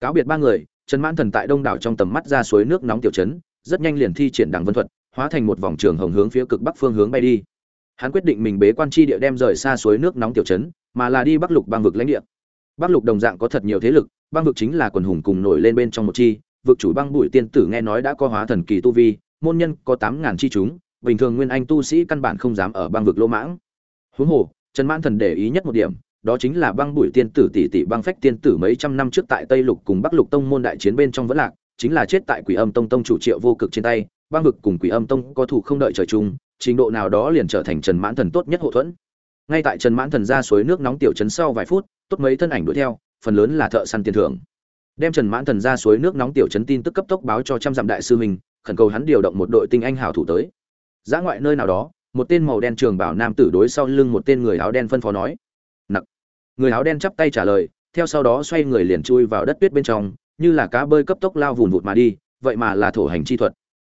cáo biệt ba người, trần mãn thần tại đông đảo trong tầm mắt ra suối nước nóng tiểu trấn, rất nhanh liền thi triển đằng vân thuật, hóa thành một vòng trường hồng hướng phía cực bắc phương hướng bay đi. Hắn quyết định mình bế quan chi địa đem rời xa suối nước nóng tiểu trấn, mà là đi bắc lục bang vực lãnh địa. Bắc lục đồng dạng có thật nhiều thế lực, bang vực chính là quần hùng cùng nổi lên bên trong một chi, vực chủ băng bụi tiên tử nghe nói đã có hóa thần kỳ tu vi, môn nhân có tám ngàn chi chúng, bình thường nguyên anh tu sĩ căn bản không dám ở bang vực lỗ mãng. Huống hồ, trần mãn thần để ý nhất một điểm đó chính là băng bụi tiên tử tỷ tỷ băng phách tiên tử mấy trăm năm trước tại tây lục cùng bắc lục tông môn đại chiến bên trong vẫn lạc, chính là chết tại quỷ âm tông tông chủ triệu vô cực trên tay, băng vực cùng quỷ âm tông có thủ không đợi trời chung, trình độ nào đó liền trở thành trần mãn thần tốt nhất hộ thuẫn. Ngay tại trần mãn thần ra suối nước nóng tiểu trấn sau vài phút, tốt mấy thân ảnh đuổi theo, phần lớn là thợ săn tiền thưởng. Đem trần mãn thần ra suối nước nóng tiểu trấn tin tức cấp tốc báo cho trăm dặm đại sư mình, khẩn cầu hắn điều động một đội tinh anh hào thủ tới. Giã ngoại nơi nào đó, một tên màu đen trường bảo nam tử đối sau lưng một tên người áo đen phân phó nói người áo đen chắp tay trả lời, theo sau đó xoay người liền chui vào đất tuyết bên trong, như là cá bơi cấp tốc lao vùn vụt mà đi, vậy mà là thổ hành chi thuật.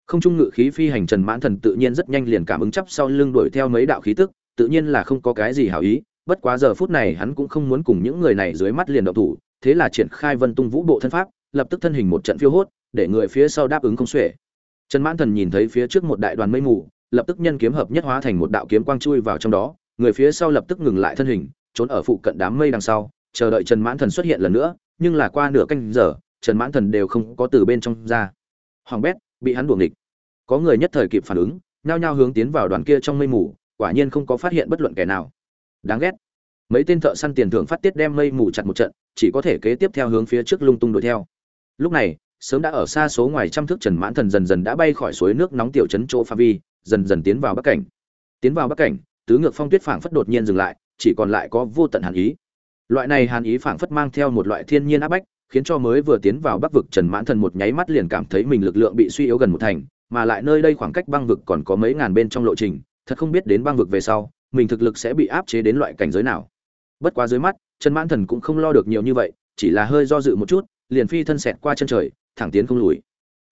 Không trung ngự khí phi hành trần mãn thần tự nhiên rất nhanh liền cảm ứng chấp sau lưng đuổi theo mấy đạo khí tức, tự nhiên là không có cái gì hảo ý, bất quá giờ phút này hắn cũng không muốn cùng những người này dưới mắt liền động thủ, thế là triển khai vân tung vũ bộ thân pháp, lập tức thân hình một trận phiêu hốt, để người phía sau đáp ứng không xuể. Trần mãn thần nhìn thấy phía trước một đại đoàn mây mù, lập tức nhân kiếm hợp nhất hóa thành một đạo kiếm quang chui vào trong đó, người phía sau lập tức ngừng lại thân hình trốn ở phụ cận đám mây đằng sau, chờ đợi trần mãn thần xuất hiện lần nữa, nhưng là qua nửa canh giờ, trần mãn thần đều không có từ bên trong ra. Hoàng bét bị hắn đuổi địch có người nhất thời kịp phản ứng, nhao nhao hướng tiến vào đoàn kia trong mây mù, quả nhiên không có phát hiện bất luận kẻ nào. Đáng ghét. Mấy tên thợ săn tiền thưởng phát tiết đem mây mù chặt một trận, chỉ có thể kế tiếp theo hướng phía trước lung tung đuổi theo. Lúc này, sớm đã ở xa số ngoài trăm thước trần mãn thần dần dần đã bay khỏi suối nước nóng tiểu trấn chỗ pha vi, dần dần tiến vào bắc cảnh. Tiến vào bắc cảnh, tứ ngược phong tuyết phảng phất đột nhiên dừng lại chỉ còn lại có vô tận hàn ý. Loại này hàn ý phảng phất mang theo một loại thiên nhiên áp bách, khiến cho mới vừa tiến vào bắc vực trần mãn thần một nháy mắt liền cảm thấy mình lực lượng bị suy yếu gần một thành, mà lại nơi đây khoảng cách băng vực còn có mấy ngàn bên trong lộ trình, thật không biết đến băng vực về sau, mình thực lực sẽ bị áp chế đến loại cảnh giới nào. Bất quá dưới mắt, trần mãn thần cũng không lo được nhiều như vậy, chỉ là hơi do dự một chút, liền phi thân xẹt qua chân trời, thẳng tiến không lùi.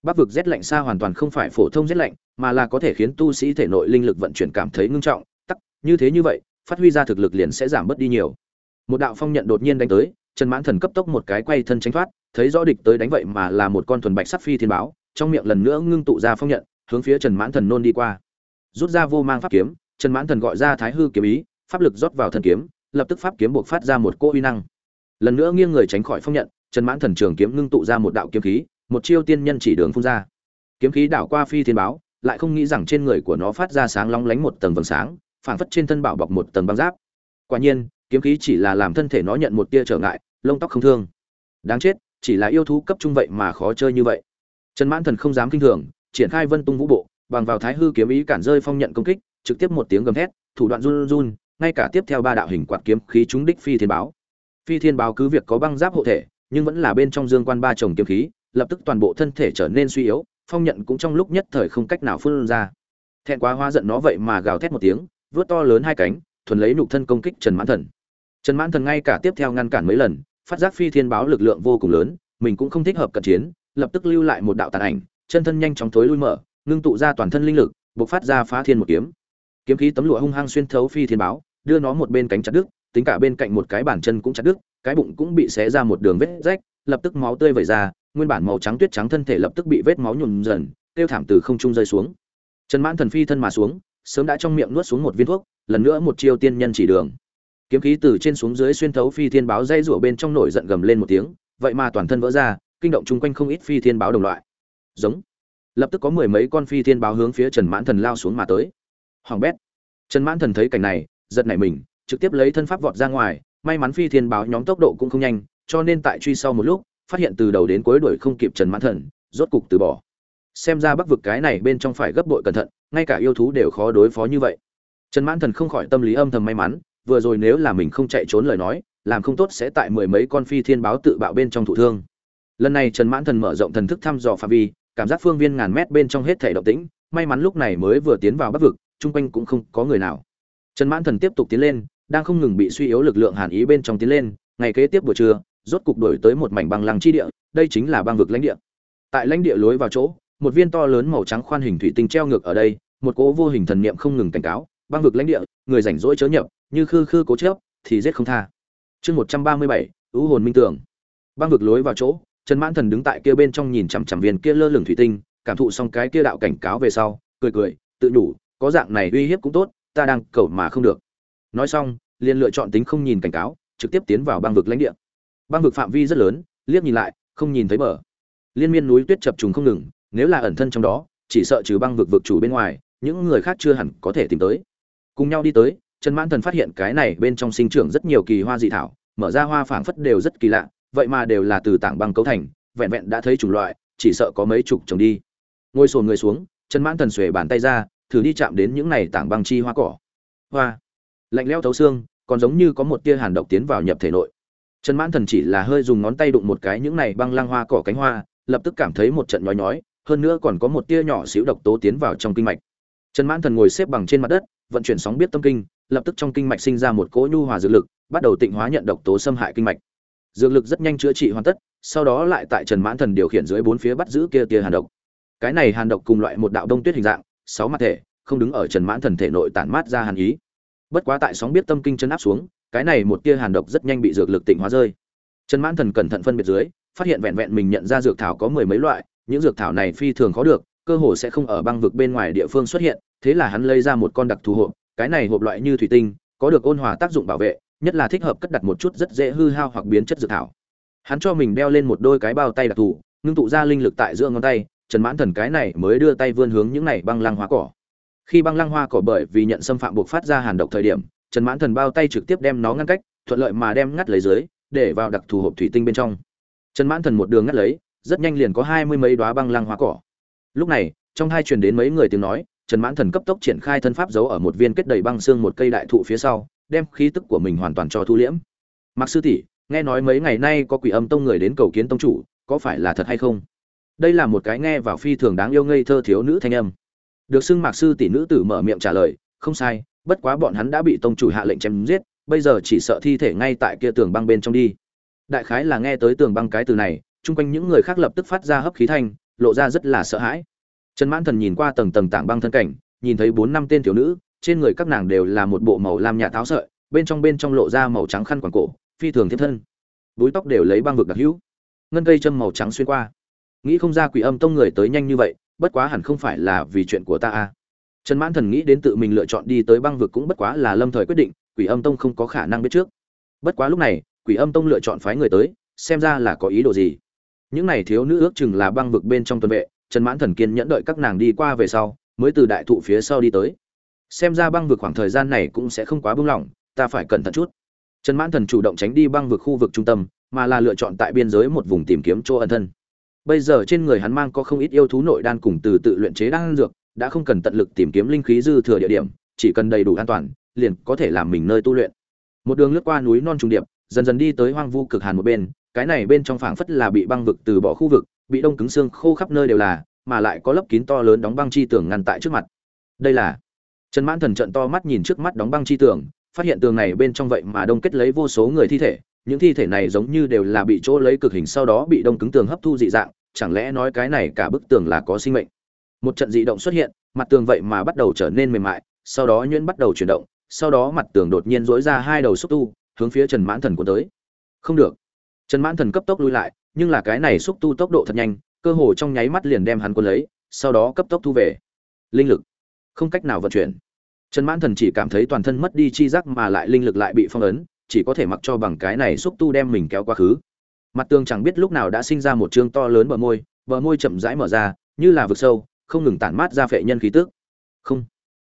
Bắc vực rét lạnh xa hoàn toàn không phải phổ thông rét lạnh, mà là có thể khiến tu sĩ thể nội linh lực vận chuyển cảm thấy ngưng trọng, tắc, như thế như vậy phát huy ra thực lực liền sẽ giảm bớt đi nhiều. Một đạo phong nhận đột nhiên đánh tới, trần mãn thần cấp tốc một cái quay thân tránh thoát, thấy rõ địch tới đánh vậy mà là một con thuần bạch sắc phi thiên báo, trong miệng lần nữa ngưng tụ ra phong nhận, hướng phía trần mãn thần nôn đi qua. Rút ra vô mang pháp kiếm, trần mãn thần gọi ra thái hư kiếm ý, pháp lực rót vào thần kiếm, lập tức pháp kiếm buộc phát ra một cỗ uy năng. Lần nữa nghiêng người tránh khỏi phong nhận, trần mãn thần trường kiếm ngưng tụ ra một đạo kiếm khí, một chiêu tiên nhân chỉ đường phun ra. Kiếm khí đảo qua phi thiên báo, lại không nghĩ rằng trên người của nó phát ra sáng long lánh một tầng vầng sáng phảng phất trên thân bảo bọc một tầng băng giáp. Quả nhiên, kiếm khí chỉ là làm thân thể nó nhận một tia trở ngại, lông tóc không thương. Đáng chết, chỉ là yêu thú cấp trung vậy mà khó chơi như vậy. Trần mãn thần không dám kinh thường, triển khai vân tung vũ bộ, bằng vào thái hư kiếm ý cản rơi phong nhận công kích, trực tiếp một tiếng gầm thét, thủ đoạn run run, ngay cả tiếp theo ba đạo hình quạt kiếm khí trúng đích phi thiên báo. Phi thiên báo cứ việc có băng giáp hộ thể, nhưng vẫn là bên trong dương quan ba chồng kiếm khí, lập tức toàn bộ thân thể trở nên suy yếu, phong nhận cũng trong lúc nhất thời không cách nào phun ra. Thẹn quá hoa giận nó vậy mà gào thét một tiếng vớt to lớn hai cánh, thuần lấy nhục thân công kích trần mãn thần. Trần mãn thần ngay cả tiếp theo ngăn cản mấy lần, phát giác phi thiên báo lực lượng vô cùng lớn, mình cũng không thích hợp cận chiến, lập tức lưu lại một đạo tàn ảnh, chân thân nhanh chóng thối lui mở, ngưng tụ ra toàn thân linh lực buộc phát ra phá thiên một kiếm. Kiếm khí tấm lụa hung hăng xuyên thấu phi thiên báo, đưa nó một bên cánh chặt đứt, tính cả bên cạnh một cái bàn chân cũng chặt đứt, cái bụng cũng bị xé ra một đường vết rách, lập tức máu tươi vẩy ra, nguyên bản màu trắng tuyết trắng thân thể lập tức bị vết máu nhuộm dần, tiêu thảm từ không trung rơi xuống. Trần mãn thần phi thân mà xuống sớm đã trong miệng nuốt xuống một viên thuốc, lần nữa một chiêu tiên nhân chỉ đường. Kiếm khí từ trên xuống dưới xuyên thấu phi thiên báo dây rủa bên trong nổi giận gầm lên một tiếng, vậy mà toàn thân vỡ ra, kinh động chung quanh không ít phi thiên báo đồng loại. Giống. Lập tức có mười mấy con phi thiên báo hướng phía trần mãn thần lao xuống mà tới. Hoàng bét. Trần mãn thần thấy cảnh này, giật nảy mình, trực tiếp lấy thân pháp vọt ra ngoài, may mắn phi thiên báo nhóm tốc độ cũng không nhanh, cho nên tại truy sau một lúc, phát hiện từ đầu đến cuối đuổi không kịp trần mãn thần, rốt cục từ bỏ xem ra bắc vực cái này bên trong phải gấp bội cẩn thận, ngay cả yêu thú đều khó đối phó như vậy. Trần mãn thần không khỏi tâm lý âm thầm may mắn, vừa rồi nếu là mình không chạy trốn lời nói, làm không tốt sẽ tại mười mấy con phi thiên báo tự bạo bên trong thụ thương. Lần này trần mãn thần mở rộng thần thức thăm dò phạm vi, cảm giác phương viên ngàn mét bên trong hết thể động tĩnh, may mắn lúc này mới vừa tiến vào bắc vực, chung quanh cũng không có người nào. Trần mãn thần tiếp tục tiến lên, đang không ngừng bị suy yếu lực lượng hàn ý bên trong tiến lên, ngày kế tiếp buổi trưa, rốt cục đổi tới một mảnh băng lăng chi địa, đây chính là băng vực lãnh địa. Tại lãnh địa lối vào chỗ một viên to lớn màu trắng khoan hình thủy tinh treo ngược ở đây, một cỗ vô hình thần niệm không ngừng cảnh cáo, băng vực lãnh địa, người rảnh rỗi chớ nhập, như khư khư cố chấp thì giết không tha. Chương một trăm ba mươi bảy hồn minh tưởng. Băng vực lối vào chỗ, trần mãn thần đứng tại kia bên trong nhìn chằm chằm viên kia lơ lửng thủy tinh, cảm thụ xong cái kia đạo cảnh cáo về sau, cười cười, tự nhủ, có dạng này uy hiếp cũng tốt, ta đang cầu mà không được. Nói xong, liền lựa chọn tính không nhìn cảnh cáo, trực tiếp tiến vào băng vực lãnh địa. Băng vực phạm vi rất lớn, liếc nhìn lại, không nhìn thấy bờ. Liên miên núi tuyết chập trùng không ngừng nếu là ẩn thân trong đó, chỉ sợ trừ băng vực vực chủ bên ngoài, những người khác chưa hẳn có thể tìm tới. Cùng nhau đi tới, trần mãn thần phát hiện cái này bên trong sinh trưởng rất nhiều kỳ hoa dị thảo, mở ra hoa phảng phất đều rất kỳ lạ, vậy mà đều là từ tảng băng cấu thành, vẹn vẹn đã thấy chủng loại, chỉ sợ có mấy chục trồng đi. Ngồi sồn người xuống, trần mãn thần xuề bàn tay ra, thử đi chạm đến những này tảng băng chi hoa cỏ. Hoa. Lạnh lẽo thấu xương, còn giống như có một tia hàn độc tiến vào nhập thể nội. Trần mãn thần chỉ là hơi dùng ngón tay đụng một cái những này băng lăng hoa cỏ cánh hoa, lập tức cảm thấy một trận nhói nhói hơn nữa còn có một tia nhỏ xíu độc tố tiến vào trong kinh mạch. Trần mãn thần ngồi xếp bằng trên mặt đất, vận chuyển sóng biết tâm kinh, lập tức trong kinh mạch sinh ra một cỗ nhu hòa dược lực, bắt đầu tịnh hóa nhận độc tố xâm hại kinh mạch. Dược lực rất nhanh chữa trị hoàn tất, sau đó lại tại trần mãn thần điều khiển dưới bốn phía bắt giữ kia tia hàn độc. Cái này hàn độc cùng loại một đạo đông tuyết hình dạng, sáu mặt thể, không đứng ở trần mãn thần thể nội tản mát ra hàn ý. Bất quá tại sóng biết tâm kinh chân áp xuống, cái này một tia hàn độc rất nhanh bị dược lực tịnh hóa rơi. Trần mãn thần cẩn thận phân biệt dưới, phát hiện vẹn vẹn mình nhận ra dược thảo có mười mấy loại những dược thảo này phi thường khó được, cơ hồ sẽ không ở băng vực bên ngoài địa phương xuất hiện, thế là hắn lấy ra một con đặc thù hộp, cái này hộp loại như thủy tinh, có được ôn hòa tác dụng bảo vệ, nhất là thích hợp cất đặt một chút rất dễ hư hao hoặc biến chất dược thảo. Hắn cho mình đeo lên một đôi cái bao tay đặc thù, ngưng tụ ra linh lực tại giữa ngón tay, trần mãn thần cái này mới đưa tay vươn hướng những này băng lăng hoa cỏ. Khi băng lăng hoa cỏ bởi vì nhận xâm phạm buộc phát ra hàn độc thời điểm, trần mãn thần bao tay trực tiếp đem nó ngăn cách, thuận lợi mà đem ngắt lấy dưới, để vào đặc thù hộp thủy tinh bên trong. Trần mãn thần một đường ngắt lấy rất nhanh liền có hai mươi mấy đoá băng lăng hoa cỏ. Lúc này, trong hai truyền đến mấy người tiếng nói, trần mãn thần cấp tốc triển khai thân pháp giấu ở một viên kết đầy băng xương một cây đại thụ phía sau, đem khí tức của mình hoàn toàn cho thu liễm. Mặc sư tỷ, nghe nói mấy ngày nay có quỷ âm tông người đến cầu kiến tông chủ, có phải là thật hay không? Đây là một cái nghe vào phi thường đáng yêu ngây thơ thiếu nữ thanh âm. Được xưng mạc sư tỷ nữ tử mở miệng trả lời, không sai, bất quá bọn hắn đã bị tông chủ hạ lệnh chém giết, bây giờ chỉ sợ thi thể ngay tại kia tường băng bên trong đi. Đại khái là nghe tới tường băng cái từ này chung quanh những người khác lập tức phát ra hấp khí thanh, lộ ra rất là sợ hãi. Trần mãn thần nhìn qua tầng tầng tảng băng thân cảnh, nhìn thấy bốn năm tên thiếu nữ, trên người các nàng đều là một bộ màu lam nhạt tháo sợi, bên trong bên trong lộ ra màu trắng khăn quàng cổ, phi thường thiết thân. Búi tóc đều lấy băng vực đặc hữu, ngân cây châm màu trắng xuyên qua. Nghĩ không ra quỷ âm tông người tới nhanh như vậy, bất quá hẳn không phải là vì chuyện của ta a trần mãn thần nghĩ đến tự mình lựa chọn đi tới băng vực cũng bất quá là lâm thời quyết định, quỷ âm tông không có khả năng biết trước. Bất quá lúc này, quỷ âm tông lựa chọn phái người tới, xem ra là có ý đồ gì những này thiếu nữ ước chừng là băng vực bên trong tuần vệ, trần mãn thần kiên nhẫn đợi các nàng đi qua về sau, mới từ đại thụ phía sau đi tới. Xem ra băng vực khoảng thời gian này cũng sẽ không quá bưng lỏng, ta phải cẩn thận chút. Trần mãn thần chủ động tránh đi băng vực khu vực trung tâm, mà là lựa chọn tại biên giới một vùng tìm kiếm chỗ ẩn thân. Bây giờ trên người hắn mang có không ít yêu thú nội đan cùng từ tự luyện chế đan dược, đã không cần tận lực tìm kiếm linh khí dư thừa địa điểm, chỉ cần đầy đủ an toàn, liền có thể làm mình nơi tu luyện. Một đường lướt qua núi non trùng điệp, dần dần đi tới hoang vu cực hàn một bên cái này bên trong phảng phất là bị băng vực từ bỏ khu vực, bị đông cứng xương khô khắp nơi đều là, mà lại có lớp kín to lớn đóng băng chi tường ngăn tại trước mặt. Đây là trần mãn thần trợn to mắt nhìn trước mắt đóng băng chi tường, phát hiện tường này bên trong vậy mà đông kết lấy vô số người thi thể, những thi thể này giống như đều là bị chỗ lấy cực hình sau đó bị đông cứng tường hấp thu dị dạng, chẳng lẽ nói cái này cả bức tường là có sinh mệnh? Một trận dị động xuất hiện, mặt tường vậy mà bắt đầu trở nên mềm mại, sau đó nhuyễn bắt đầu chuyển động, sau đó mặt tường đột nhiên dối ra hai đầu xúc tu, hướng phía trần mãn thần cuốn tới. Không được trần mãn thần cấp tốc lui lại, nhưng là cái này xúc tu tốc độ thật nhanh, cơ hồ trong nháy mắt liền đem hắn quân lấy, sau đó cấp tốc thu về. Linh lực. Không cách nào vận chuyển. Trần mãn thần chỉ cảm thấy toàn thân mất đi chi giác mà lại linh lực lại bị phong ấn, chỉ có thể mặc cho bằng cái này xúc tu đem mình kéo quá khứ. Mặt tường chẳng biết lúc nào đã sinh ra một chương to lớn bờ môi bờ môi chậm rãi mở ra, như là vực sâu, không ngừng tản mát ra phệ nhân khí tức. Không.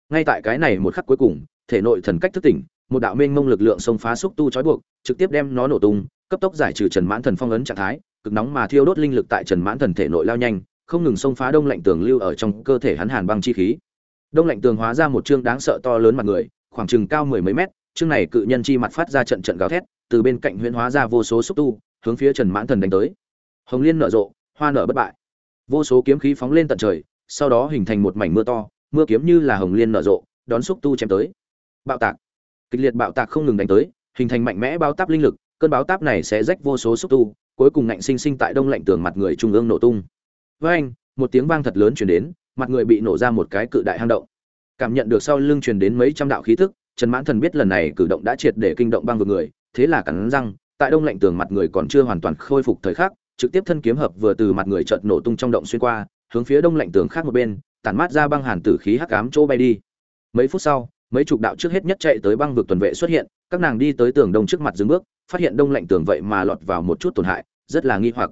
Ngay tại cái này một khắc cuối cùng, thể nội thần cách thức tỉnh, một đạo mênh mông lực lượng xông phá xúc tu trói buộc, trực tiếp đem nó nổ tung cấp tốc giải trừ trần mãn thần phong ấn trạng thái, cực nóng mà thiêu đốt linh lực tại trần mãn thần thể nội lao nhanh, không ngừng xông phá đông lạnh tường lưu ở trong cơ thể hắn hàn băng chi khí. Đông lạnh tường hóa ra một trương đáng sợ to lớn mặt người, khoảng chừng cao mười mấy mét trương này cự nhân chi mặt phát ra trận trận gào thét, từ bên cạnh huyễn hóa ra vô số xúc tu, hướng phía trần mãn thần đánh tới. Hồng liên nở rộ, hoa nở bất bại. Vô số kiếm khí phóng lên tận trời, sau đó hình thành một mảnh mưa to, mưa kiếm như là hồng liên nở rộ, đón xúc tu chém tới. Bạo tạc. Kịch liệt bạo tạc không ngừng đánh tới, hình thành mạnh mẽ bao táp linh lực cơn báo táp này sẽ rách vô số xúc tu, cuối cùng ngạnh sinh sinh tại đông lạnh tường mặt người trung ương nổ tung. Với anh, một tiếng vang thật lớn chuyển đến, mặt người bị nổ ra một cái cự đại hang động. Cảm nhận được sau lưng truyền đến mấy trăm đạo khí thức trần mãn thần biết lần này cử động đã triệt để kinh động băng vực người, thế là cắn răng, tại đông lạnh tường mặt người còn chưa hoàn toàn khôi phục thời khắc, trực tiếp thân kiếm hợp vừa từ mặt người chợt nổ tung trong động xuyên qua, hướng phía đông lạnh tường khác một bên, tản mát ra băng hàn tử khí hắc ám chỗ bay đi. Mấy phút sau, mấy chục đạo trước hết nhất chạy tới băng vực tuần vệ xuất hiện các nàng đi tới tường đông trước mặt dừng bước, phát hiện đông lạnh tường vậy mà lọt vào một chút tổn hại, rất là nghi hoặc.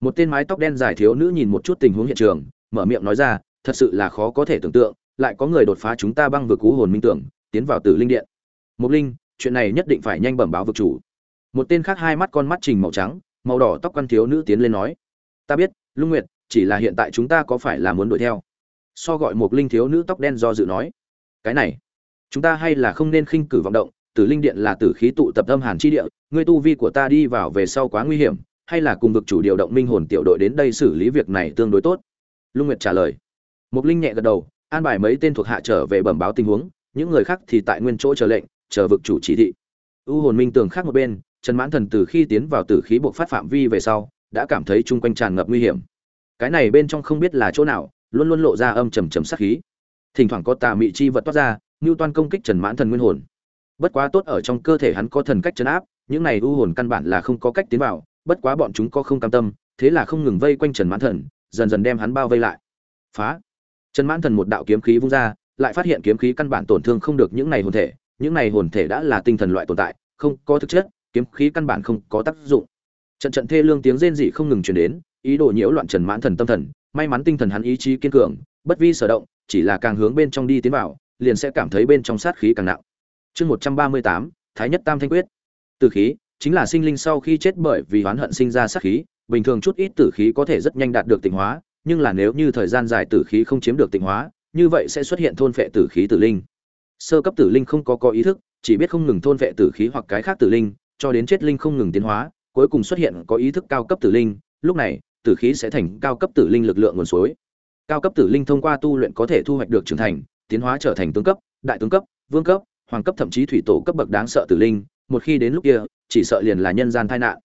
Một tên mái tóc đen dài thiếu nữ nhìn một chút tình huống hiện trường, mở miệng nói ra, thật sự là khó có thể tưởng tượng, lại có người đột phá chúng ta băng vực cú hồn minh tưởng, tiến vào tử linh điện. Mục linh, chuyện này nhất định phải nhanh bẩm báo vực chủ. Một tên khác hai mắt con mắt trình màu trắng, màu đỏ tóc quan thiếu nữ tiến lên nói, ta biết, lung nguyệt, chỉ là hiện tại chúng ta có phải là muốn đuổi theo? So gọi một linh thiếu nữ tóc đen do dự nói, cái này, chúng ta hay là không nên khinh cử vọng động tử linh điện là tử khí tụ tập âm hàn chi địa, ngươi tu vi của ta đi vào về sau quá nguy hiểm, hay là cùng vực chủ điều động minh hồn tiểu đội đến đây xử lý việc này tương đối tốt? Lung nguyệt trả lời. Mục linh nhẹ gật đầu, an bài mấy tên thuộc hạ trở về bẩm báo tình huống, những người khác thì tại nguyên chỗ chờ lệnh, chờ vực chủ chỉ thị. U hồn minh tường khác một bên, trần mãn thần từ khi tiến vào tử khí buộc phát phạm vi về sau, đã cảm thấy chung quanh tràn ngập nguy hiểm. Cái này bên trong không biết là chỗ nào, luôn luôn lộ ra âm trầm trầm sát khí. Thỉnh thoảng có tà mị chi vật toát ra như toan công kích trần mãn thần nguyên hồn bất quá tốt ở trong cơ thể hắn có thần cách chấn áp, những này u hồn căn bản là không có cách tiến vào, bất quá bọn chúng có không cam tâm, thế là không ngừng vây quanh trần mãn thần, dần dần đem hắn bao vây lại. Phá! Trần mãn thần một đạo kiếm khí vung ra, lại phát hiện kiếm khí căn bản tổn thương không được những này hồn thể, những này hồn thể đã là tinh thần loại tồn tại, không có thực chất, kiếm khí căn bản không có tác dụng. Trận trận thê lương tiếng rên dị không ngừng truyền đến, ý đồ nhiễu loạn trần mãn thần tâm thần, may mắn tinh thần hắn ý chí kiên cường, bất vi sở động, chỉ là càng hướng bên trong đi tiến vào, liền sẽ cảm thấy bên trong sát khí càng nặng chương một trăm ba mươi tám, thái nhất tam thanh quyết. Tử khí, chính là sinh linh sau khi chết bởi vì oán hận sinh ra sát khí, bình thường chút ít tử khí có thể rất nhanh đạt được tịnh hóa, nhưng là nếu như thời gian dài tử khí không chiếm được tịnh hóa, như vậy sẽ xuất hiện thôn phệ tử khí tử linh. Sơ cấp tử linh không có có ý thức, chỉ biết không ngừng thôn phệ tử khí hoặc cái khác tử linh, cho đến chết linh không ngừng tiến hóa, cuối cùng xuất hiện có ý thức cao cấp tử linh, lúc này, tử khí sẽ thành cao cấp tử linh lực lượng nguồn suối. Cao cấp tử linh thông qua tu luyện có thể thu hoạch được trưởng thành, tiến hóa trở thành tướng cấp, đại tướng cấp, vương cấp hoàng cấp thậm chí thủy tổ cấp bậc đáng sợ tử linh, một khi đến lúc kia, chỉ sợ liền là nhân gian tai nạn.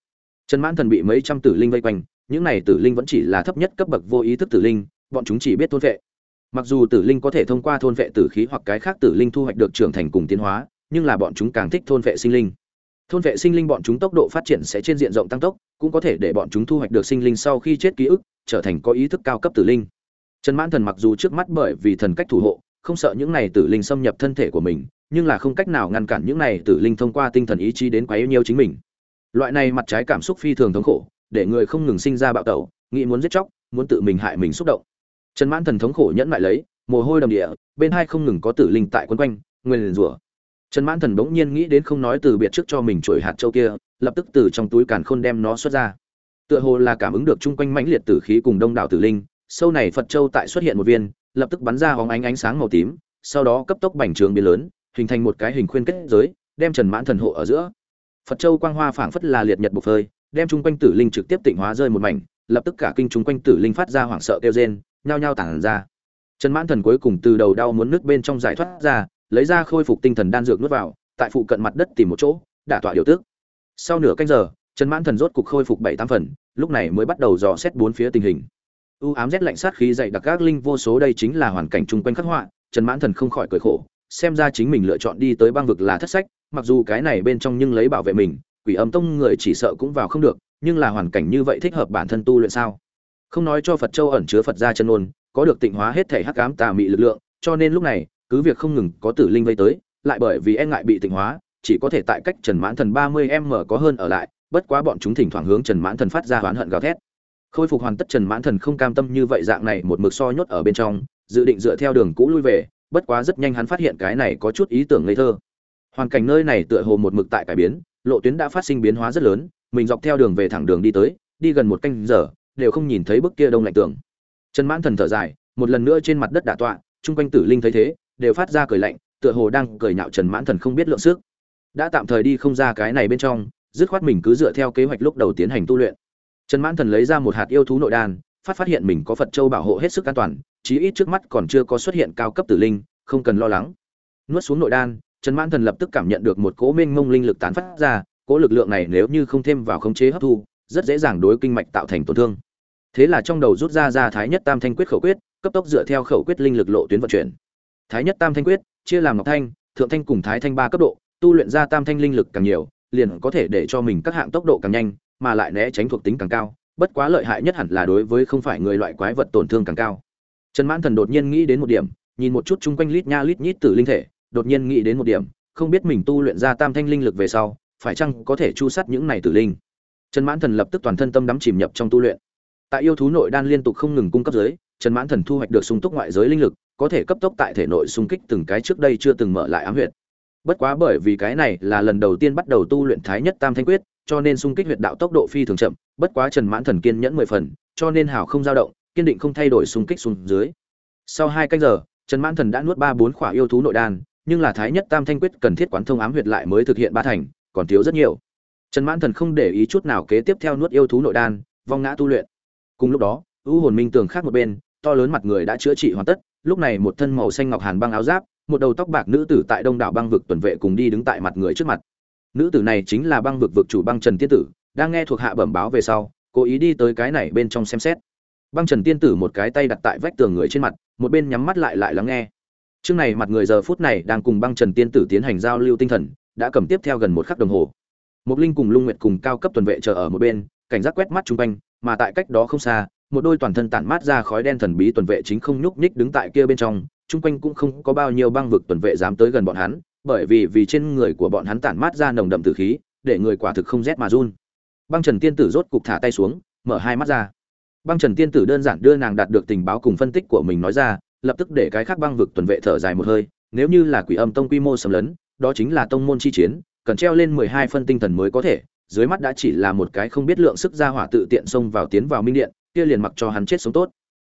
Trần mãn thần bị mấy trăm tử linh vây quanh, những này tử linh vẫn chỉ là thấp nhất cấp bậc vô ý thức tử linh, bọn chúng chỉ biết thôn vệ. Mặc dù tử linh có thể thông qua thôn vệ tử khí hoặc cái khác tử linh thu hoạch được trưởng thành cùng tiến hóa, nhưng là bọn chúng càng thích thôn vệ sinh linh. Thôn vệ sinh linh bọn chúng tốc độ phát triển sẽ trên diện rộng tăng tốc, cũng có thể để bọn chúng thu hoạch được sinh linh sau khi chết ký ức, trở thành có ý thức cao cấp tử linh. Trần mãn thần mặc dù trước mắt bởi vì thần cách thủ hộ, không sợ những này tử linh xâm nhập thân thể của mình nhưng là không cách nào ngăn cản những này tử linh thông qua tinh thần ý chí đến quá yêu nhiều chính mình. Loại này mặt trái cảm xúc phi thường thống khổ, để người không ngừng sinh ra bạo tẩu, nghĩ muốn giết chóc, muốn tự mình hại mình xúc động. Trần mãn thần thống khổ nhẫn lại lấy, mồ hôi đầm địa, bên hai không ngừng có tử linh tại quấn quanh, nguyên rủa. Trần mãn thần bỗng nhiên nghĩ đến không nói từ biệt trước cho mình chuỗi hạt châu kia, lập tức từ trong túi càn khôn đem nó xuất ra. Tựa hồ là cảm ứng được chung quanh mãnh liệt tử khí cùng đông đảo tử linh, sâu này phật châu tại xuất hiện một viên, lập tức bắn ra hóng ánh ánh sáng màu tím, sau đó cấp tốc bành trường biến lớn hình thành một cái hình khuyên kết giới, đem trần mãn thần hộ ở giữa. Phật châu quang hoa phảng phất là liệt nhật bộc phơi, đem chung quanh tử linh trực tiếp tịnh hóa rơi một mảnh, lập tức cả kinh chung quanh tử linh phát ra hoảng sợ kêu rên, nhao nhao tản ra. Trần mãn thần cuối cùng từ đầu đau muốn nước bên trong giải thoát ra, lấy ra khôi phục tinh thần đan dược nuốt vào, tại phụ cận mặt đất tìm một chỗ, đả tọa điều tước sau nửa canh giờ, trần mãn thần rốt cục khôi phục bảy tám phần, lúc này mới bắt đầu dò xét bốn phía tình hình. U ám rét lạnh sát khí dày đặc các linh vô số đây chính là hoàn cảnh chung quanh khắc họa, trần mãn thần không khỏi cười khổ xem ra chính mình lựa chọn đi tới băng vực là thất sách, mặc dù cái này bên trong nhưng lấy bảo vệ mình, quỷ âm tông người chỉ sợ cũng vào không được, nhưng là hoàn cảnh như vậy thích hợp bản thân tu luyện sao? Không nói cho phật châu ẩn chứa phật ra chân ôn có được tịnh hóa hết thể hắc ám tà mị lực lượng, cho nên lúc này, cứ việc không ngừng có tử linh vây tới, lại bởi vì e ngại bị tịnh hóa, chỉ có thể tại cách trần mãn thần ba mươi m có hơn ở lại, bất quá bọn chúng thỉnh thoảng hướng trần mãn thần phát ra oán hận gào thét. Khôi phục hoàn tất trần mãn thần không cam tâm như vậy dạng này một mực so nhốt ở bên trong, dự định dựa theo đường cũ lui về bất quá rất nhanh hắn phát hiện cái này có chút ý tưởng ngây thơ. Hoàn cảnh nơi này tựa hồ một mực tại cải biến, lộ tuyến đã phát sinh biến hóa rất lớn, mình dọc theo đường về thẳng đường đi tới, đi gần một canh giờ, đều không nhìn thấy bức kia đông lạnh tường. Trần mãn thần thở dài, một lần nữa trên mặt đất đả tọa, chung quanh tử linh thấy thế, đều phát ra cười lạnh, tựa hồ đang cười nhạo trần mãn thần không biết lượng sức. Đã tạm thời đi không ra cái này bên trong, dứt khoát mình cứ dựa theo kế hoạch lúc đầu tiến hành tu luyện. Trần mãn thần lấy ra một hạt yêu thú nội đan, phát phát hiện mình có phật châu bảo hộ hết sức an toàn chí ít trước mắt còn chưa có xuất hiện cao cấp tử linh, không cần lo lắng. Nuốt xuống nội đan, trần mãn thần lập tức cảm nhận được một cỗ mênh mông linh lực tán phát ra, cỗ lực lượng này nếu như không thêm vào khống chế hấp thu, rất dễ dàng đối kinh mạch tạo thành tổn thương. Thế là trong đầu rút ra ra thái nhất tam thanh quyết khẩu quyết, cấp tốc dựa theo khẩu quyết linh lực lộ tuyến vận chuyển. Thái nhất tam thanh quyết, chia làm ngọc thanh, thượng thanh cùng thái thanh ba cấp độ, tu luyện ra tam thanh linh lực càng nhiều, liền có thể để cho mình các hạng tốc độ càng nhanh, mà lại né tránh thuộc tính càng cao, bất quá lợi hại nhất hẳn là đối với không phải người loại quái vật tổn thương càng cao trần mãn thần đột nhiên nghĩ đến một điểm, nhìn một chút chung quanh lít nha lít nhít tử linh thể, đột nhiên nghĩ đến một điểm, không biết mình tu luyện ra tam thanh linh lực về sau, phải chăng có thể chu sát những này tử linh. Trần mãn thần lập tức toàn thân tâm đắm chìm nhập trong tu luyện. Tại yêu thú nội đan liên tục không ngừng cung cấp giới, trần mãn thần thu hoạch được sung túc ngoại giới linh lực, có thể cấp tốc tại thể nội xung kích từng cái trước đây chưa từng mở lại ám huyệt. Bất quá bởi vì cái này là lần đầu tiên bắt đầu tu luyện thái nhất tam thanh quyết, cho nên xung kích huyệt đạo tốc độ phi thường chậm, bất quá trần mãn thần kiên nhẫn mười phần, cho nên hào không dao động kiên định không thay đổi xung kích xuống dưới. Sau hai canh giờ, trần mãn thần đã nuốt ba bốn khỏa yêu thú nội đan, nhưng là thái nhất tam thanh quyết cần thiết quán thông ám huyệt lại mới thực hiện ba thành, còn thiếu rất nhiều. Trần mãn thần không để ý chút nào kế tiếp theo nuốt yêu thú nội đan, vong ngã tu luyện. Cùng lúc đó, U hồn minh tường khác một bên, to lớn mặt người đã chữa trị hoàn tất, lúc này một thân màu xanh ngọc hàn băng áo giáp, một đầu tóc bạc nữ tử tại đông đảo băng vực tuần vệ cùng đi đứng tại mặt người trước mặt. Nữ tử này chính là băng vực vực chủ băng trần Tiết tử, đang nghe thuộc hạ bẩm báo về sau, cố ý đi tới cái này bên trong xem xét băng trần tiên tử một cái tay đặt tại vách tường người trên mặt, một bên nhắm mắt lại lại lắng nghe. Chương này mặt người giờ phút này đang cùng băng trần tiên tử tiến hành giao lưu tinh thần, đã cầm tiếp theo gần một khắc đồng hồ. Một linh cùng lung nguyệt cùng cao cấp tuần vệ chờ ở một bên, cảnh giác quét mắt chung quanh, mà tại cách đó không xa, một đôi toàn thân tản mát ra khói đen thần bí tuần vệ chính không nhúc nhích đứng tại kia bên trong, chung quanh cũng không có bao nhiêu băng vực tuần vệ dám tới gần bọn hắn, bởi vì vì trên người của bọn hắn tản mát ra nồng đậm tử khí, để người quả thực không rét mà run. Băng trần tiên tử rốt cục thả tay xuống, mở hai mắt ra băng trần tiên tử đơn giản đưa nàng đạt được tình báo cùng phân tích của mình nói ra lập tức để cái khác băng vực tuần vệ thở dài một hơi nếu như là quỷ âm tông quy mô sầm lớn, đó chính là tông môn chi chiến cần treo lên mười hai phân tinh thần mới có thể dưới mắt đã chỉ là một cái không biết lượng sức ra hỏa tự tiện xông vào tiến vào minh điện kia liền mặc cho hắn chết sống tốt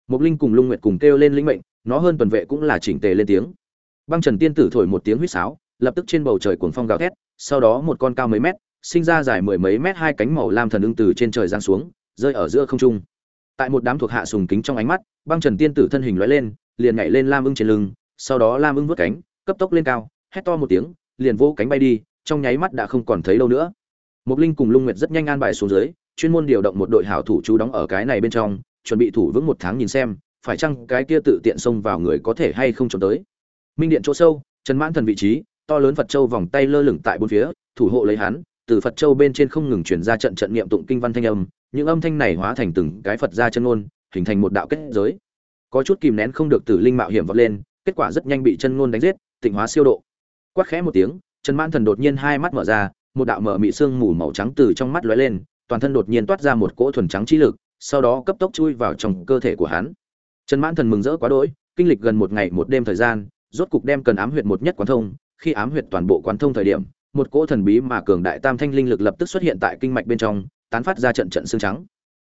Mục Linh cùng Lung Nguyệt cùng kêu lên linh mệnh, nó hơn tuần vệ cũng là chỉnh tề lên tiếng. Băng Trần Tiên tử thổi một tiếng huýt sáo, lập tức trên bầu trời cuồng phong gào thét, sau đó một con cao mấy mét, sinh ra dài mười mấy mét hai cánh màu lam thần ưng từ trên trời giáng xuống, rơi ở giữa không trung. Tại một đám thuộc hạ sùng kính trong ánh mắt, Băng Trần Tiên tử thân hình lóe lên, liền nhảy lên lam ưng trên lưng, sau đó lam ưng vớt cánh, cấp tốc lên cao, hét to một tiếng, liền vỗ cánh bay đi, trong nháy mắt đã không còn thấy lâu nữa. Mục Linh cùng Lung Nguyệt rất nhanh an bài xuống dưới, chuyên môn điều động một đội hảo thủ chú đóng ở cái này bên trong, chuẩn bị thủ vững một tháng nhìn xem phải chăng cái kia tự tiện xông vào người có thể hay không trốn tới minh điện chỗ sâu trần mãn thần vị trí to lớn phật châu vòng tay lơ lửng tại bốn phía thủ hộ lấy hắn từ phật châu bên trên không ngừng chuyển ra trận trận niệm tụng kinh văn thanh âm những âm thanh này hóa thành từng cái phật ra chân ngôn hình thành một đạo kết giới có chút kìm nén không được tử linh mạo hiểm vọt lên kết quả rất nhanh bị chân ngôn đánh giết tịnh hóa siêu độ quát khẽ một tiếng trần mãn thần đột nhiên hai mắt mở ra một đạo mở mị sương mù màu trắng từ trong mắt lóe lên toàn thân đột nhiên toát ra một cỗ thuần trắng trí lực sau đó cấp tốc chui vào trong cơ thể của hắn. Trần Mãn Thần mừng rỡ quá đỗi, kinh lịch gần một ngày một đêm thời gian, rốt cục đem cần ám huyệt một nhất quán thông, khi ám huyệt toàn bộ quán thông thời điểm, một cỗ thần bí mà cường đại tam thanh linh lực lập tức xuất hiện tại kinh mạch bên trong, tán phát ra trận trận xương trắng.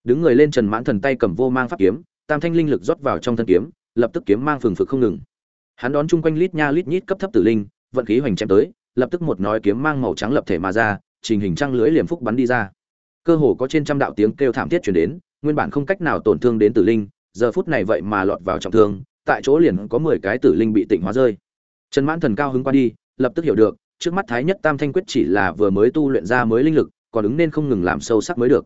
Đứng người lên Trần Mãn Thần tay cầm vô mang pháp kiếm, tam thanh linh lực rót vào trong thân kiếm, lập tức kiếm mang phừng phực không ngừng. Hắn đón chung quanh lít nha lít nhít cấp thấp tử linh, vận khí hoành chém tới, lập tức một nói kiếm mang màu trắng lập thể mà ra, trình hình trăng lưới liềm phúc bắn đi ra. Cơ hồ có trên trăm đạo tiếng kêu thảm thiết truyền đến, nguyên bản không cách nào tổn thương đến tử linh giờ phút này vậy mà lọt vào trọng thương tại chỗ liền có mười cái tử linh bị tịnh hóa rơi trần mãn thần cao hứng qua đi lập tức hiểu được trước mắt thái nhất tam thanh quyết chỉ là vừa mới tu luyện ra mới linh lực còn ứng nên không ngừng làm sâu sắc mới được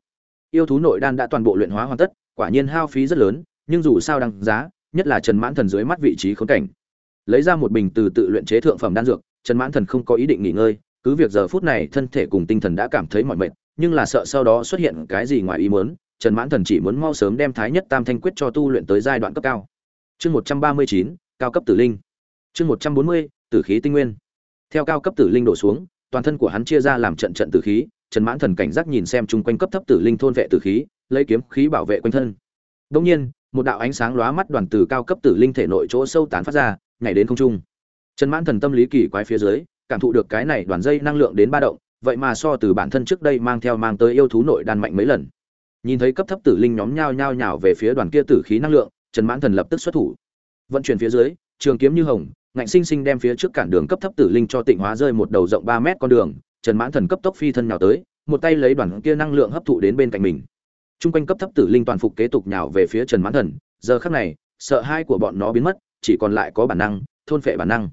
yêu thú nội đan đã toàn bộ luyện hóa hoàn tất quả nhiên hao phí rất lớn nhưng dù sao đăng giá nhất là trần mãn thần dưới mắt vị trí khốn cảnh lấy ra một bình từ tự luyện chế thượng phẩm đan dược trần mãn thần không có ý định nghỉ ngơi cứ việc giờ phút này thân thể cùng tinh thần đã cảm thấy mỏi mệt nhưng là sợ sau đó xuất hiện cái gì ngoài ý muốn Trần Mãn Thần chỉ muốn mau sớm đem Thái Nhất Tam Thanh Quyết cho tu luyện tới giai đoạn cấp cao. Chương 139, cao cấp tử linh. Chương 140, tử khí tinh nguyên. Theo cao cấp tử linh đổ xuống, toàn thân của hắn chia ra làm trận trận tử khí, Trần Mãn Thần cảnh giác nhìn xem chung quanh cấp thấp tử linh thôn vệ tử khí, lấy kiếm khí bảo vệ quanh thân. Đương nhiên, một đạo ánh sáng lóa mắt đoàn từ cao cấp tử linh thể nội chỗ sâu tán phát ra, nhảy đến không trung. Trần Mãn Thần tâm lý kỳ quái phía dưới, cảm thụ được cái này đoàn dây năng lượng đến ba động, vậy mà so từ bản thân trước đây mang theo mang tới yêu thú nội đan mạnh mấy lần nhìn thấy cấp thấp tử linh nhóm nhao nhao nhào về phía đoàn kia tử khí năng lượng trần mãn thần lập tức xuất thủ vận chuyển phía dưới trường kiếm như hồng ngạnh sinh sinh đem phía trước cản đường cấp thấp tử linh cho tịnh hóa rơi một đầu rộng ba mét con đường trần mãn thần cấp tốc phi thân nhào tới, một tay lấy đoàn kia năng lượng hấp thụ đến bên cạnh mình. Trung quanh cấp thấp tử linh toàn phục kế tục nhào về phía trần mãn thần, giờ khắc này, sợ hai của bọn nó biến mất, chỉ còn lại có bản năng, thôn phệ bản năng.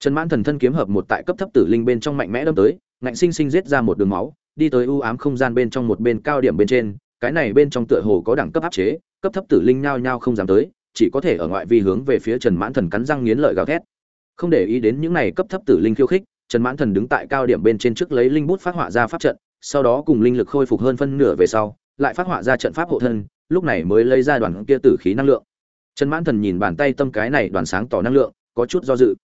Trần mãn thần thân kiếm hợp một tại cấp thấp tử linh bên trong mạnh mẽ đâm tới, ngạnh sinh sinh giết ra một đường máu, đi tới u ám không gian bên trong một bên cao điểm bên trên, cái này bên trong tựa hồ có đẳng cấp áp chế, cấp thấp tử linh nhao nhao không dám tới, chỉ có thể ở ngoại vi hướng về phía trần mãn thần cắn răng nghiến lợi gào thét. Không để ý đến những này cấp thấp tử linh khiêu khích trần mãn thần đứng tại cao điểm bên trên trước lấy linh bút phát họa ra pháp trận, sau đó cùng linh lực khôi phục hơn phân nửa về sau, lại phát họa ra trận pháp hộ thân, lúc này mới lấy ra đoàn kia tử khí năng lượng. Trần mãn thần nhìn bàn tay tâm cái này đoàn sáng tỏ năng lượng, có chút do dự.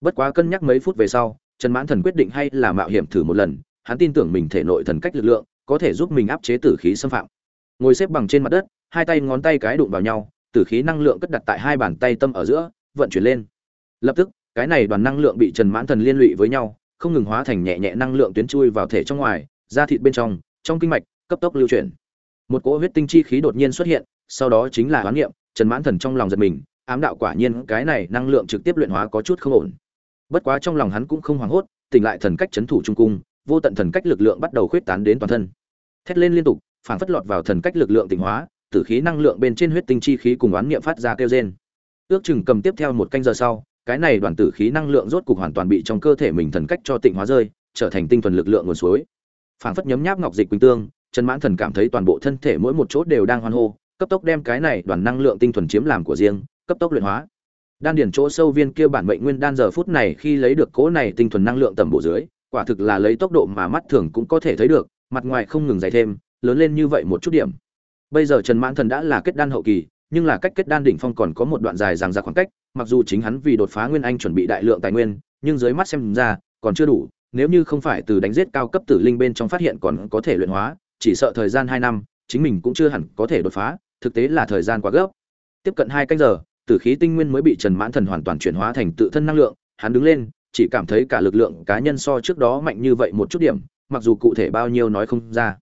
Bất quá cân nhắc mấy phút về sau, trần mãn thần quyết định hay là mạo hiểm thử một lần, hắn tin tưởng mình thể nội thần cách lực lượng, có thể giúp mình áp chế tử khí xâm phạm. Ngồi xếp bằng trên mặt đất, hai tay ngón tay cái đụng vào nhau, tử khí năng lượng cất đặt tại hai bàn tay tâm ở giữa, vận chuyển lên. Lập tức cái này đoàn năng lượng bị trần mãn thần liên lụy với nhau, không ngừng hóa thành nhẹ nhẹ năng lượng tuyến chui vào thể trong ngoài, da thịt bên trong trong kinh mạch, cấp tốc lưu chuyển. Một cỗ huyết tinh chi khí đột nhiên xuất hiện, sau đó chính là hoán niệm, trần mãn thần trong lòng giật mình, ám đạo quả nhiên cái này năng lượng trực tiếp luyện hóa có chút không ổn. Bất quá trong lòng hắn cũng không hoảng hốt, tỉnh lại thần cách chấn thủ trung cung, vô tận thần cách lực lượng bắt đầu khuyết tán đến toàn thân. Thét lên liên tục phản phất lọt vào thần cách lực lượng tỉnh hóa, tử khí năng lượng bên trên huyết tinh chi khí cùng oán niệm phát ra kêu rên. Ước chừng cầm tiếp theo một canh giờ sau cái này đoàn tử khí năng lượng rốt cục hoàn toàn bị trong cơ thể mình thần cách cho tịnh hóa rơi, trở thành tinh thuần lực lượng nguồn suối. Phảng phất nhấm nháp ngọc dịch quỳnh tương, trần mãn thần cảm thấy toàn bộ thân thể mỗi một chỗ đều đang hoan hô, cấp tốc đem cái này đoàn năng lượng tinh thuần chiếm làm của riêng, cấp tốc luyện hóa. Đan điển chỗ sâu viên kia bản mệnh nguyên đan giờ phút này khi lấy được cỗ này tinh thuần năng lượng tầm bộ dưới, quả thực là lấy tốc độ mà mắt thường cũng có thể thấy được, mặt ngoài không ngừng dày thêm, lớn lên như vậy một chút điểm. Bây giờ trần mãn thần đã là kết đan hậu kỳ nhưng là cách kết đan đỉnh phong còn có một đoạn dài ràng ra khoảng cách, mặc dù chính hắn vì đột phá nguyên anh chuẩn bị đại lượng tài nguyên, nhưng dưới mắt xem ra, còn chưa đủ, nếu như không phải từ đánh giết cao cấp tử linh bên trong phát hiện còn có thể luyện hóa, chỉ sợ thời gian hai năm, chính mình cũng chưa hẳn có thể đột phá, thực tế là thời gian quá gấp. Tiếp cận hai canh giờ, tử khí tinh nguyên mới bị trần mãn thần hoàn toàn chuyển hóa thành tự thân năng lượng, hắn đứng lên, chỉ cảm thấy cả lực lượng cá nhân so trước đó mạnh như vậy một chút điểm, mặc dù cụ thể bao nhiêu nói không ra.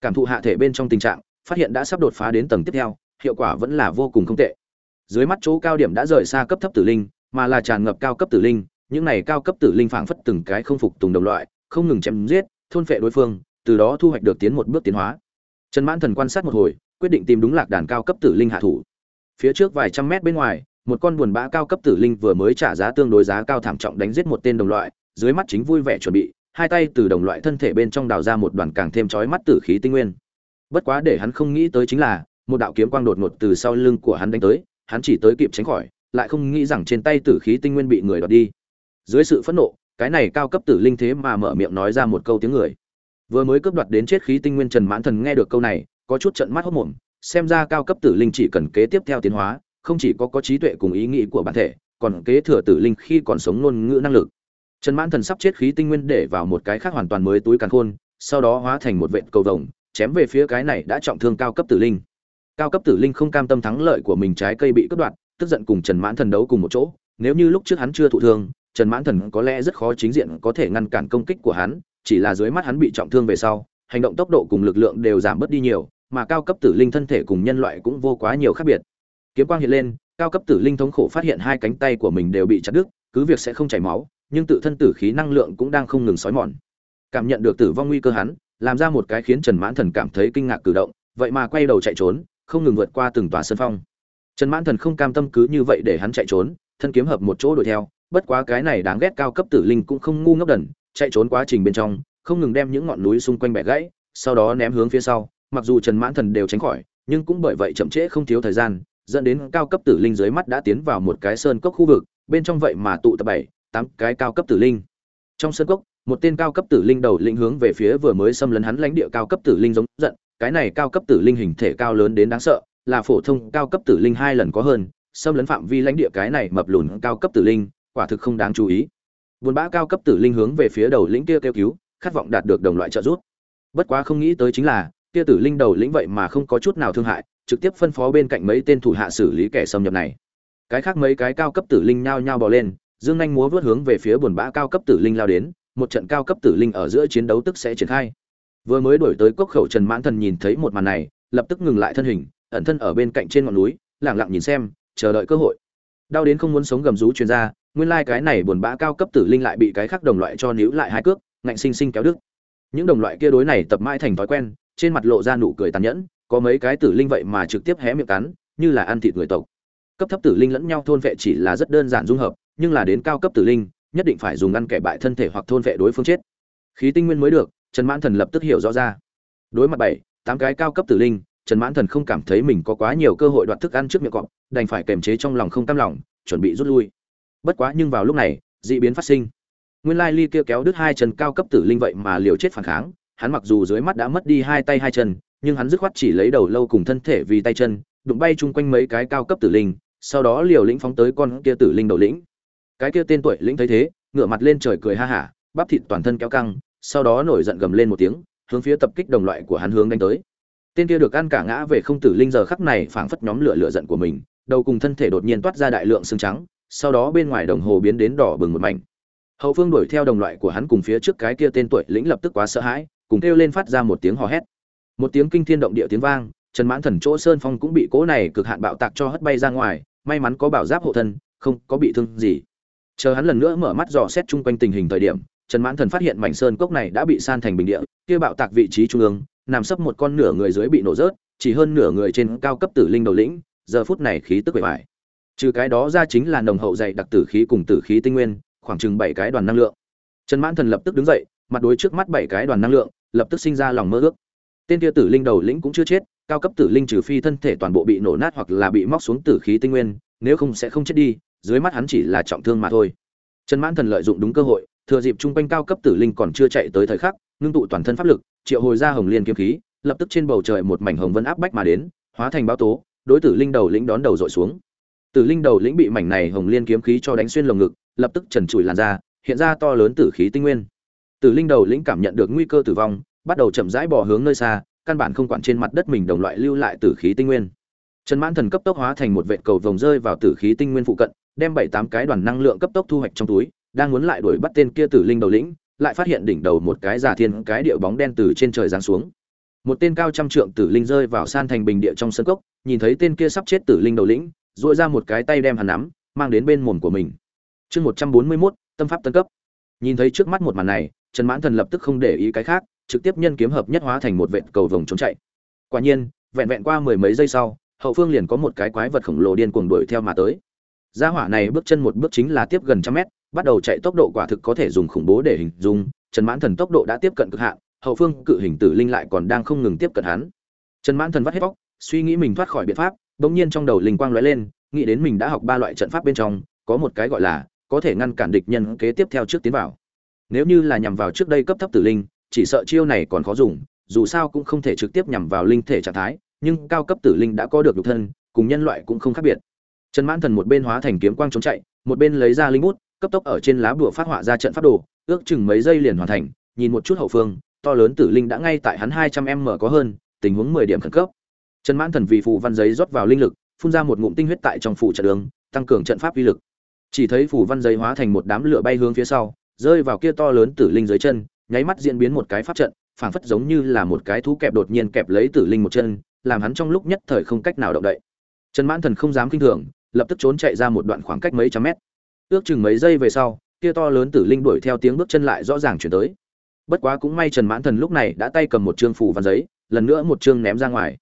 Cảm thụ hạ thể bên trong tình trạng, phát hiện đã sắp đột phá đến tầng tiếp theo hiệu quả vẫn là vô cùng không tệ. Dưới mắt chỗ cao điểm đã rời xa cấp thấp tử linh, mà là tràn ngập cao cấp tử linh, những này cao cấp tử linh phảng phất từng cái không phục tùng đồng loại, không ngừng chém giết, thôn phệ đối phương, từ đó thu hoạch được tiến một bước tiến hóa. Trần mãn thần quan sát một hồi, quyết định tìm đúng lạc đàn cao cấp tử linh hạ thủ. Phía trước vài trăm mét bên ngoài, một con buồn bã cao cấp tử linh vừa mới trả giá tương đối giá cao thảm trọng đánh giết một tên đồng loại, dưới mắt chính vui vẻ chuẩn bị, hai tay từ đồng loại thân thể bên trong đào ra một đoàn càng thêm chói mắt tử khí tinh nguyên. Bất quá để hắn không nghĩ tới chính là một đạo kiếm quang đột ngột từ sau lưng của hắn đánh tới, hắn chỉ tới kịp tránh khỏi, lại không nghĩ rằng trên tay tử khí tinh nguyên bị người đoạt đi. Dưới sự phẫn nộ, cái này cao cấp tử linh thế mà mở miệng nói ra một câu tiếng người. Vừa mới cướp đoạt đến chết khí tinh nguyên trần mãn thần nghe được câu này, có chút trợn mắt hốt mồm xem ra cao cấp tử linh chỉ cần kế tiếp theo tiến hóa, không chỉ có có trí tuệ cùng ý nghĩ của bản thể, còn kế thừa tử linh khi còn sống ngôn ngữ năng lực. Trần mãn thần sắp chết khí tinh nguyên để vào một cái khác hoàn toàn mới túi càn khôn, sau đó hóa thành một vệt cầu vồng, chém về phía cái này đã trọng thương cao cấp tử linh cao cấp tử linh không cam tâm thắng lợi của mình trái cây bị cướp đoạt, tức giận cùng trần mãn thần đấu cùng một chỗ. Nếu như lúc trước hắn chưa thụ thương, trần mãn thần có lẽ rất khó chính diện có thể ngăn cản công kích của hắn, chỉ là dưới mắt hắn bị trọng thương về sau, hành động tốc độ cùng lực lượng đều giảm bớt đi nhiều, mà cao cấp tử linh thân thể cùng nhân loại cũng vô quá nhiều khác biệt. Kiếm quang hiện lên, cao cấp tử linh thống khổ phát hiện hai cánh tay của mình đều bị chặt đứt, cứ việc sẽ không chảy máu, nhưng tự thân tử khí năng lượng cũng đang không ngừng xói mòn. Cảm nhận được tử vong nguy cơ hắn, làm ra một cái khiến trần mãn thần cảm thấy kinh ngạc cử động, vậy mà quay đầu chạy trốn không ngừng vượt qua từng tòa sân phong. Trần mãn thần không cam tâm cứ như vậy để hắn chạy trốn, thân kiếm hợp một chỗ đuổi theo. Bất quá cái này đáng ghét cao cấp tử linh cũng không ngu ngốc đần, chạy trốn quá trình bên trong, không ngừng đem những ngọn núi xung quanh bẻ gãy, sau đó ném hướng phía sau. Mặc dù trần mãn thần đều tránh khỏi, nhưng cũng bởi vậy chậm trễ không thiếu thời gian, dẫn đến cao cấp tử linh dưới mắt đã tiến vào một cái sơn cốc khu vực, bên trong vậy mà tụ tập bảy, tám cái cao cấp tử linh. Trong sơn cốc, một tên cao cấp tử linh đầu lĩnh hướng về phía vừa mới xâm lấn hắn lãnh địa cao cấp tử linh giống giận cái này cao cấp tử linh hình thể cao lớn đến đáng sợ, là phổ thông cao cấp tử linh hai lần có hơn, xâm lấn phạm vi lãnh địa cái này mập lùn cao cấp tử linh, quả thực không đáng chú ý. Buồn bã cao cấp tử linh hướng về phía đầu lĩnh kia kêu cứu, khát vọng đạt được đồng loại trợ giúp. Bất quá không nghĩ tới chính là, kia tử linh đầu lĩnh vậy mà không có chút nào thương hại, trực tiếp phân phó bên cạnh mấy tên thủ hạ xử lý kẻ xâm nhập này. Cái khác mấy cái cao cấp tử linh nhao nhao bò lên, dương nhanh múa vớt hướng về phía buồn bã cao cấp tử linh lao đến, một trận cao cấp tử linh ở giữa chiến đấu tức sẽ triển khai vừa mới đổi tới cốc khẩu trần mãn thần nhìn thấy một màn này, lập tức ngừng lại thân hình, ẩn thân ở bên cạnh trên ngọn núi lẳng lặng nhìn xem, chờ đợi cơ hội. Đau đến không muốn sống gầm rú chuyên ra nguyên lai cái này buồn bã cao cấp tử linh lại bị cái khác đồng loại cho níu lại hai cước, ngạnh sinh sinh kéo đứt. Những đồng loại kia đối này tập mãi thành thói quen, trên mặt lộ ra nụ cười tàn nhẫn, có mấy cái tử linh vậy mà trực tiếp hé miệng cắn, như là ăn thịt người tộc. Cấp thấp tử linh lẫn nhau thôn vệ chỉ là rất đơn giản dung hợp, nhưng là đến cao cấp tử linh, nhất định phải dùng ăn kẻ bại thân thể hoặc thôn vệ đối phương chết. Khí tinh nguyên mới được trần mãn thần lập tức hiểu rõ ra. Đối mặt bảy, tám cái cao cấp tử linh, trần mãn thần không cảm thấy mình có quá nhiều cơ hội đoạt thức ăn trước miệng cọp, đành phải kềm chế trong lòng không tam lòng, chuẩn bị rút lui. Bất quá nhưng vào lúc này, dị biến phát sinh. Nguyên lai ly kia kéo đứt hai chân cao cấp tử linh vậy mà liều chết phản kháng, hắn mặc dù dưới mắt đã mất đi hai tay hai chân, nhưng hắn dứt khoát chỉ lấy đầu lâu cùng thân thể vì tay chân, đụng bay chung quanh mấy cái cao cấp tử linh, sau đó liều lĩnh phóng tới con kia tử linh đầu lĩnh. Cái kia tên tuổi lĩnh thấy thế, ngửa mặt lên trời cười ha hả, bắp thịt toàn thân kéo căng sau đó nổi giận gầm lên một tiếng, hướng phía tập kích đồng loại của hắn hướng đánh tới. Tên kia được ăn cả ngã về không tử linh giờ khắc này phảng phất nhóm lửa lửa giận của mình, đầu cùng thân thể đột nhiên toát ra đại lượng xương trắng, sau đó bên ngoài đồng hồ biến đến đỏ bừng một mảnh. Hậu phương đuổi theo đồng loại của hắn cùng phía trước cái kia tên tuổi lĩnh lập tức quá sợ hãi, cùng kêu lên phát ra một tiếng hò hét. Một tiếng kinh thiên động địa tiếng vang, trần mãn thần chỗ sơn phong cũng bị cố này cực hạn bạo tạc cho hất bay ra ngoài, may mắn có bảo giáp hộ thân, không có bị thương gì. Chờ hắn lần nữa mở mắt dò xét chung quanh tình hình thời điểm trần mãn thần phát hiện mảnh sơn cốc này đã bị san thành bình địa, kia bạo tạc vị trí trung ương, nằm sấp một con nửa người dưới bị nổ rớt, chỉ hơn nửa người trên cao cấp tử linh đầu lĩnh, giờ phút này khí tức bề bài trừ cái đó ra chính là nồng hậu dày đặc tử khí cùng tử khí tinh nguyên, khoảng chừng bảy cái đoàn năng lượng. Trần mãn thần lập tức đứng dậy, mặt đối trước mắt bảy cái đoàn năng lượng, lập tức sinh ra lòng mơ ước. Tên kia tử linh đầu lĩnh cũng chưa chết, cao cấp tử linh trừ phi thân thể toàn bộ bị nổ nát hoặc là bị móc xuống tử khí tinh nguyên, nếu không sẽ không chết đi, dưới mắt hắn chỉ là trọng thương mà thôi. Trần mãn thần lợi dụng đúng cơ hội thừa dịp chung quanh cao cấp tử linh còn chưa chạy tới thời khắc, ngưng tụ toàn thân pháp lực, triệu hồi ra hồng liên kiếm khí, lập tức trên bầu trời một mảnh hồng vân áp bách mà đến, hóa thành báo tố, đối tử linh đầu lĩnh đón đầu dội xuống. Tử linh đầu lĩnh bị mảnh này hồng liên kiếm khí cho đánh xuyên lồng ngực, lập tức trần trụi làn ra hiện ra to lớn tử khí tinh nguyên. Tử linh đầu lĩnh cảm nhận được nguy cơ tử vong, bắt đầu chậm rãi bỏ hướng nơi xa, căn bản không quản trên mặt đất mình đồng loại lưu lại tử khí tinh nguyên. Trần mãn thần cấp tốc hóa thành một vệ cầu vồng rơi vào tử khí tinh nguyên phụ cận, đem bảy tám cái đoàn năng lượng cấp tốc thu hoạch trong túi đang muốn lại đuổi bắt tên kia tử linh đầu lĩnh, lại phát hiện đỉnh đầu một cái giả thiên cái điệu bóng đen từ trên trời giáng xuống. Một tên cao trăm trượng tử linh rơi vào san thành bình địa trong sân cốc, nhìn thấy tên kia sắp chết tử linh đầu lĩnh, duỗi ra một cái tay đem hắn nắm, mang đến bên mồm của mình. Chương một trăm bốn mươi mốt, tâm pháp tân cấp. Nhìn thấy trước mắt một màn này, trần mãn thần lập tức không để ý cái khác, trực tiếp nhân kiếm hợp nhất hóa thành một vệt cầu vồng trốn chạy. Quả nhiên, vẹn vẹn qua mười mấy giây sau, hậu phương liền có một cái quái vật khổng lồ điên cuồng đuổi theo mà tới gia hỏa này bước chân một bước chính là tiếp gần trăm mét, bắt đầu chạy tốc độ quả thực có thể dùng khủng bố để hình dung, trần mãn thần tốc độ đã tiếp cận cực hạn, hậu phương cự hình tử linh lại còn đang không ngừng tiếp cận hắn. Trần mãn thần vắt hết vóc suy nghĩ mình thoát khỏi biện pháp, bỗng nhiên trong đầu linh quang lóe lên, nghĩ đến mình đã học ba loại trận pháp bên trong, có một cái gọi là, có thể ngăn cản địch nhân kế tiếp theo trước tiến vào. Nếu như là nhằm vào trước đây cấp thấp tử linh, chỉ sợ chiêu này còn khó dùng, dù sao cũng không thể trực tiếp nhằm vào linh thể trạng thái, nhưng cao cấp tử linh đã có được nhục thân, cùng nhân loại cũng không khác biệt trần mãn thần một bên hóa thành kiếm quang trốn chạy, một bên lấy ra linh bút, cấp tốc ở trên lá bùa phát họa ra trận pháp đồ, ước chừng mấy giây liền hoàn thành, nhìn một chút hậu phương, to lớn tử linh đã ngay tại hắn hai trăm m có hơn, tình huống mười điểm khẩn cấp. Trần mãn thần vì phù văn giấy rót vào linh lực, phun ra một ngụm tinh huyết tại trong phủ trận đường, tăng cường trận pháp uy lực. Chỉ thấy phù văn giấy hóa thành một đám lửa bay hướng phía sau, rơi vào kia to lớn tử linh dưới chân, nháy mắt diễn biến một cái pháp trận, phảng phất giống như là một cái thú kẹp đột nhiên kẹp lấy tử linh một chân, làm hắn trong lúc nhất thời không cách nào động đậy. Trần mãn thần không dám kinh thường lập tức trốn chạy ra một đoạn khoảng cách mấy trăm mét. Ước chừng mấy giây về sau, kia to lớn tử linh đuổi theo tiếng bước chân lại rõ ràng chuyển tới. Bất quá cũng may trần mãn thần lúc này đã tay cầm một chương phủ văn giấy, lần nữa một chương ném ra ngoài.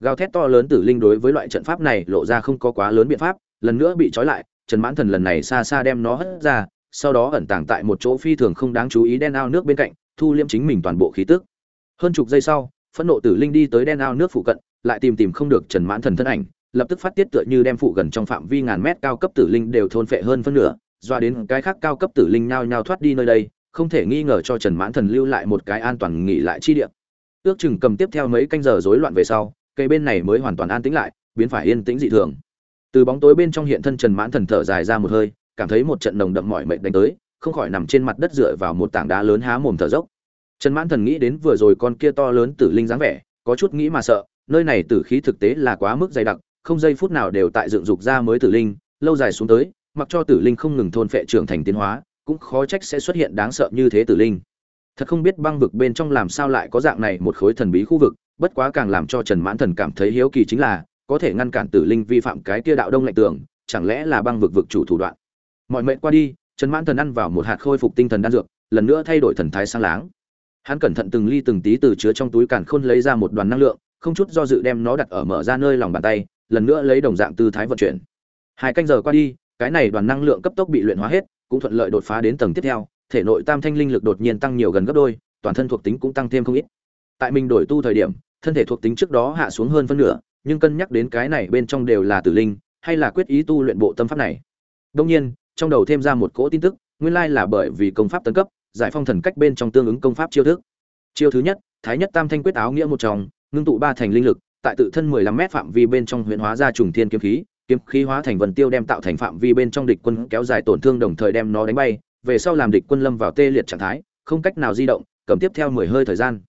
Gào thét to lớn tử linh đối với loại trận pháp này lộ ra không có quá lớn biện pháp, lần nữa bị trói lại, trần mãn thần lần này xa xa đem nó hất ra, sau đó ẩn tàng tại một chỗ phi thường không đáng chú ý đen ao nước bên cạnh, thu liêm chính mình toàn bộ khí tức. Hơn chục giây sau, phẫn nộ tử linh đi tới đen ao nước phụ cận, lại tìm tìm không được trần mãn thần thân ảnh lập tức phát tiết tựa như đem phụ gần trong phạm vi ngàn mét cao cấp tử linh đều thôn phệ hơn phân nửa, doa đến cái khác cao cấp tử linh nhao nhao thoát đi nơi đây, không thể nghi ngờ cho trần mãn thần lưu lại một cái an toàn nghỉ lại chi địa. Ước chừng cầm tiếp theo mấy canh giờ rối loạn về sau, cây bên này mới hoàn toàn an tĩnh lại, biến phải yên tĩnh dị thường. Từ bóng tối bên trong hiện thân trần mãn thần thở dài ra một hơi, cảm thấy một trận nồng đậm mỏi mệt đánh tới, không khỏi nằm trên mặt đất dựa vào một tảng đá lớn há mồm thở dốc. Trần mãn thần nghĩ đến vừa rồi con kia to lớn tử linh dáng vẻ, có chút nghĩ mà sợ, nơi này tử khí thực tế là quá mức dày đặc không giây phút nào đều tại dựng dục ra mới tử linh, lâu dài xuống tới, mặc cho tử linh không ngừng thôn phệ trưởng thành tiến hóa, cũng khó trách sẽ xuất hiện đáng sợ như thế tử linh. Thật không biết băng vực bên trong làm sao lại có dạng này một khối thần bí khu vực, bất quá càng làm cho trần mãn thần cảm thấy hiếu kỳ chính là, có thể ngăn cản tử linh vi phạm cái kia đạo đông lạnh tường, chẳng lẽ là băng vực vực chủ thủ đoạn. Mọi mệnh qua đi, trần mãn thần ăn vào một hạt khôi phục tinh thần đan dược, lần nữa thay đổi thần thái sang láng. Hắn cẩn thận từng ly từng tí từ chứa trong túi càn khôn lấy ra một đoàn năng lượng, không chút do dự đem nó đặt ở mở ra nơi lòng bàn tay lần nữa lấy đồng dạng tư thái vận chuyển. Hai canh giờ qua đi, cái này đoàn năng lượng cấp tốc bị luyện hóa hết, cũng thuận lợi đột phá đến tầng tiếp theo, thể nội tam thanh linh lực đột nhiên tăng nhiều gần gấp đôi, toàn thân thuộc tính cũng tăng thêm không ít. Tại mình đổi tu thời điểm, thân thể thuộc tính trước đó hạ xuống hơn phân nửa, nhưng cân nhắc đến cái này bên trong đều là tử linh, hay là quyết ý tu luyện bộ tâm pháp này. Đông nhiên, trong đầu thêm ra một cỗ tin tức, nguyên lai là bởi vì công pháp tấn cấp, giải phong thần cách bên trong tương ứng công pháp chiêu thức. Chiêu thứ nhất, thái nhất tam thanh quyết áo nghĩa một tròng ngưng tụ ba thành linh lực tại tự thân 15 mét phạm vi bên trong huyễn hóa ra trùng thiên kiếm khí kiếm khí hóa thành vần tiêu đem tạo thành phạm vi bên trong địch quân kéo dài tổn thương đồng thời đem nó đánh bay, về sau làm địch quân lâm vào tê liệt trạng thái, không cách nào di động, cầm tiếp theo 10 hơi thời gian.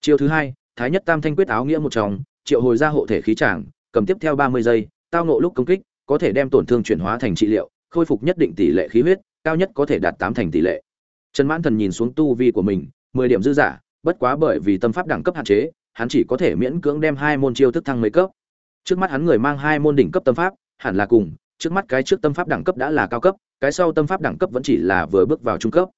Chiêu thứ hai, thái nhất tam thanh quyết áo nghĩa một tròng, triệu hồi ra hộ thể khí tràng, cầm tiếp theo 30 giây, tao ngộ lúc công kích, có thể đem tổn thương chuyển hóa thành trị liệu, khôi phục nhất định tỷ lệ khí huyết, cao nhất có thể đạt tám thành tỷ lệ. Trần mãn thần nhìn xuống tu vi của mình, mười điểm dư giả, bất quá bởi vì tâm pháp đẳng cấp hạn chế hắn chỉ có thể miễn cưỡng đem hai môn chiêu thức thăng mấy cấp. Trước mắt hắn người mang hai môn đỉnh cấp tâm pháp, hẳn là cùng, trước mắt cái trước tâm pháp đẳng cấp đã là cao cấp, cái sau tâm pháp đẳng cấp vẫn chỉ là vừa bước vào trung cấp.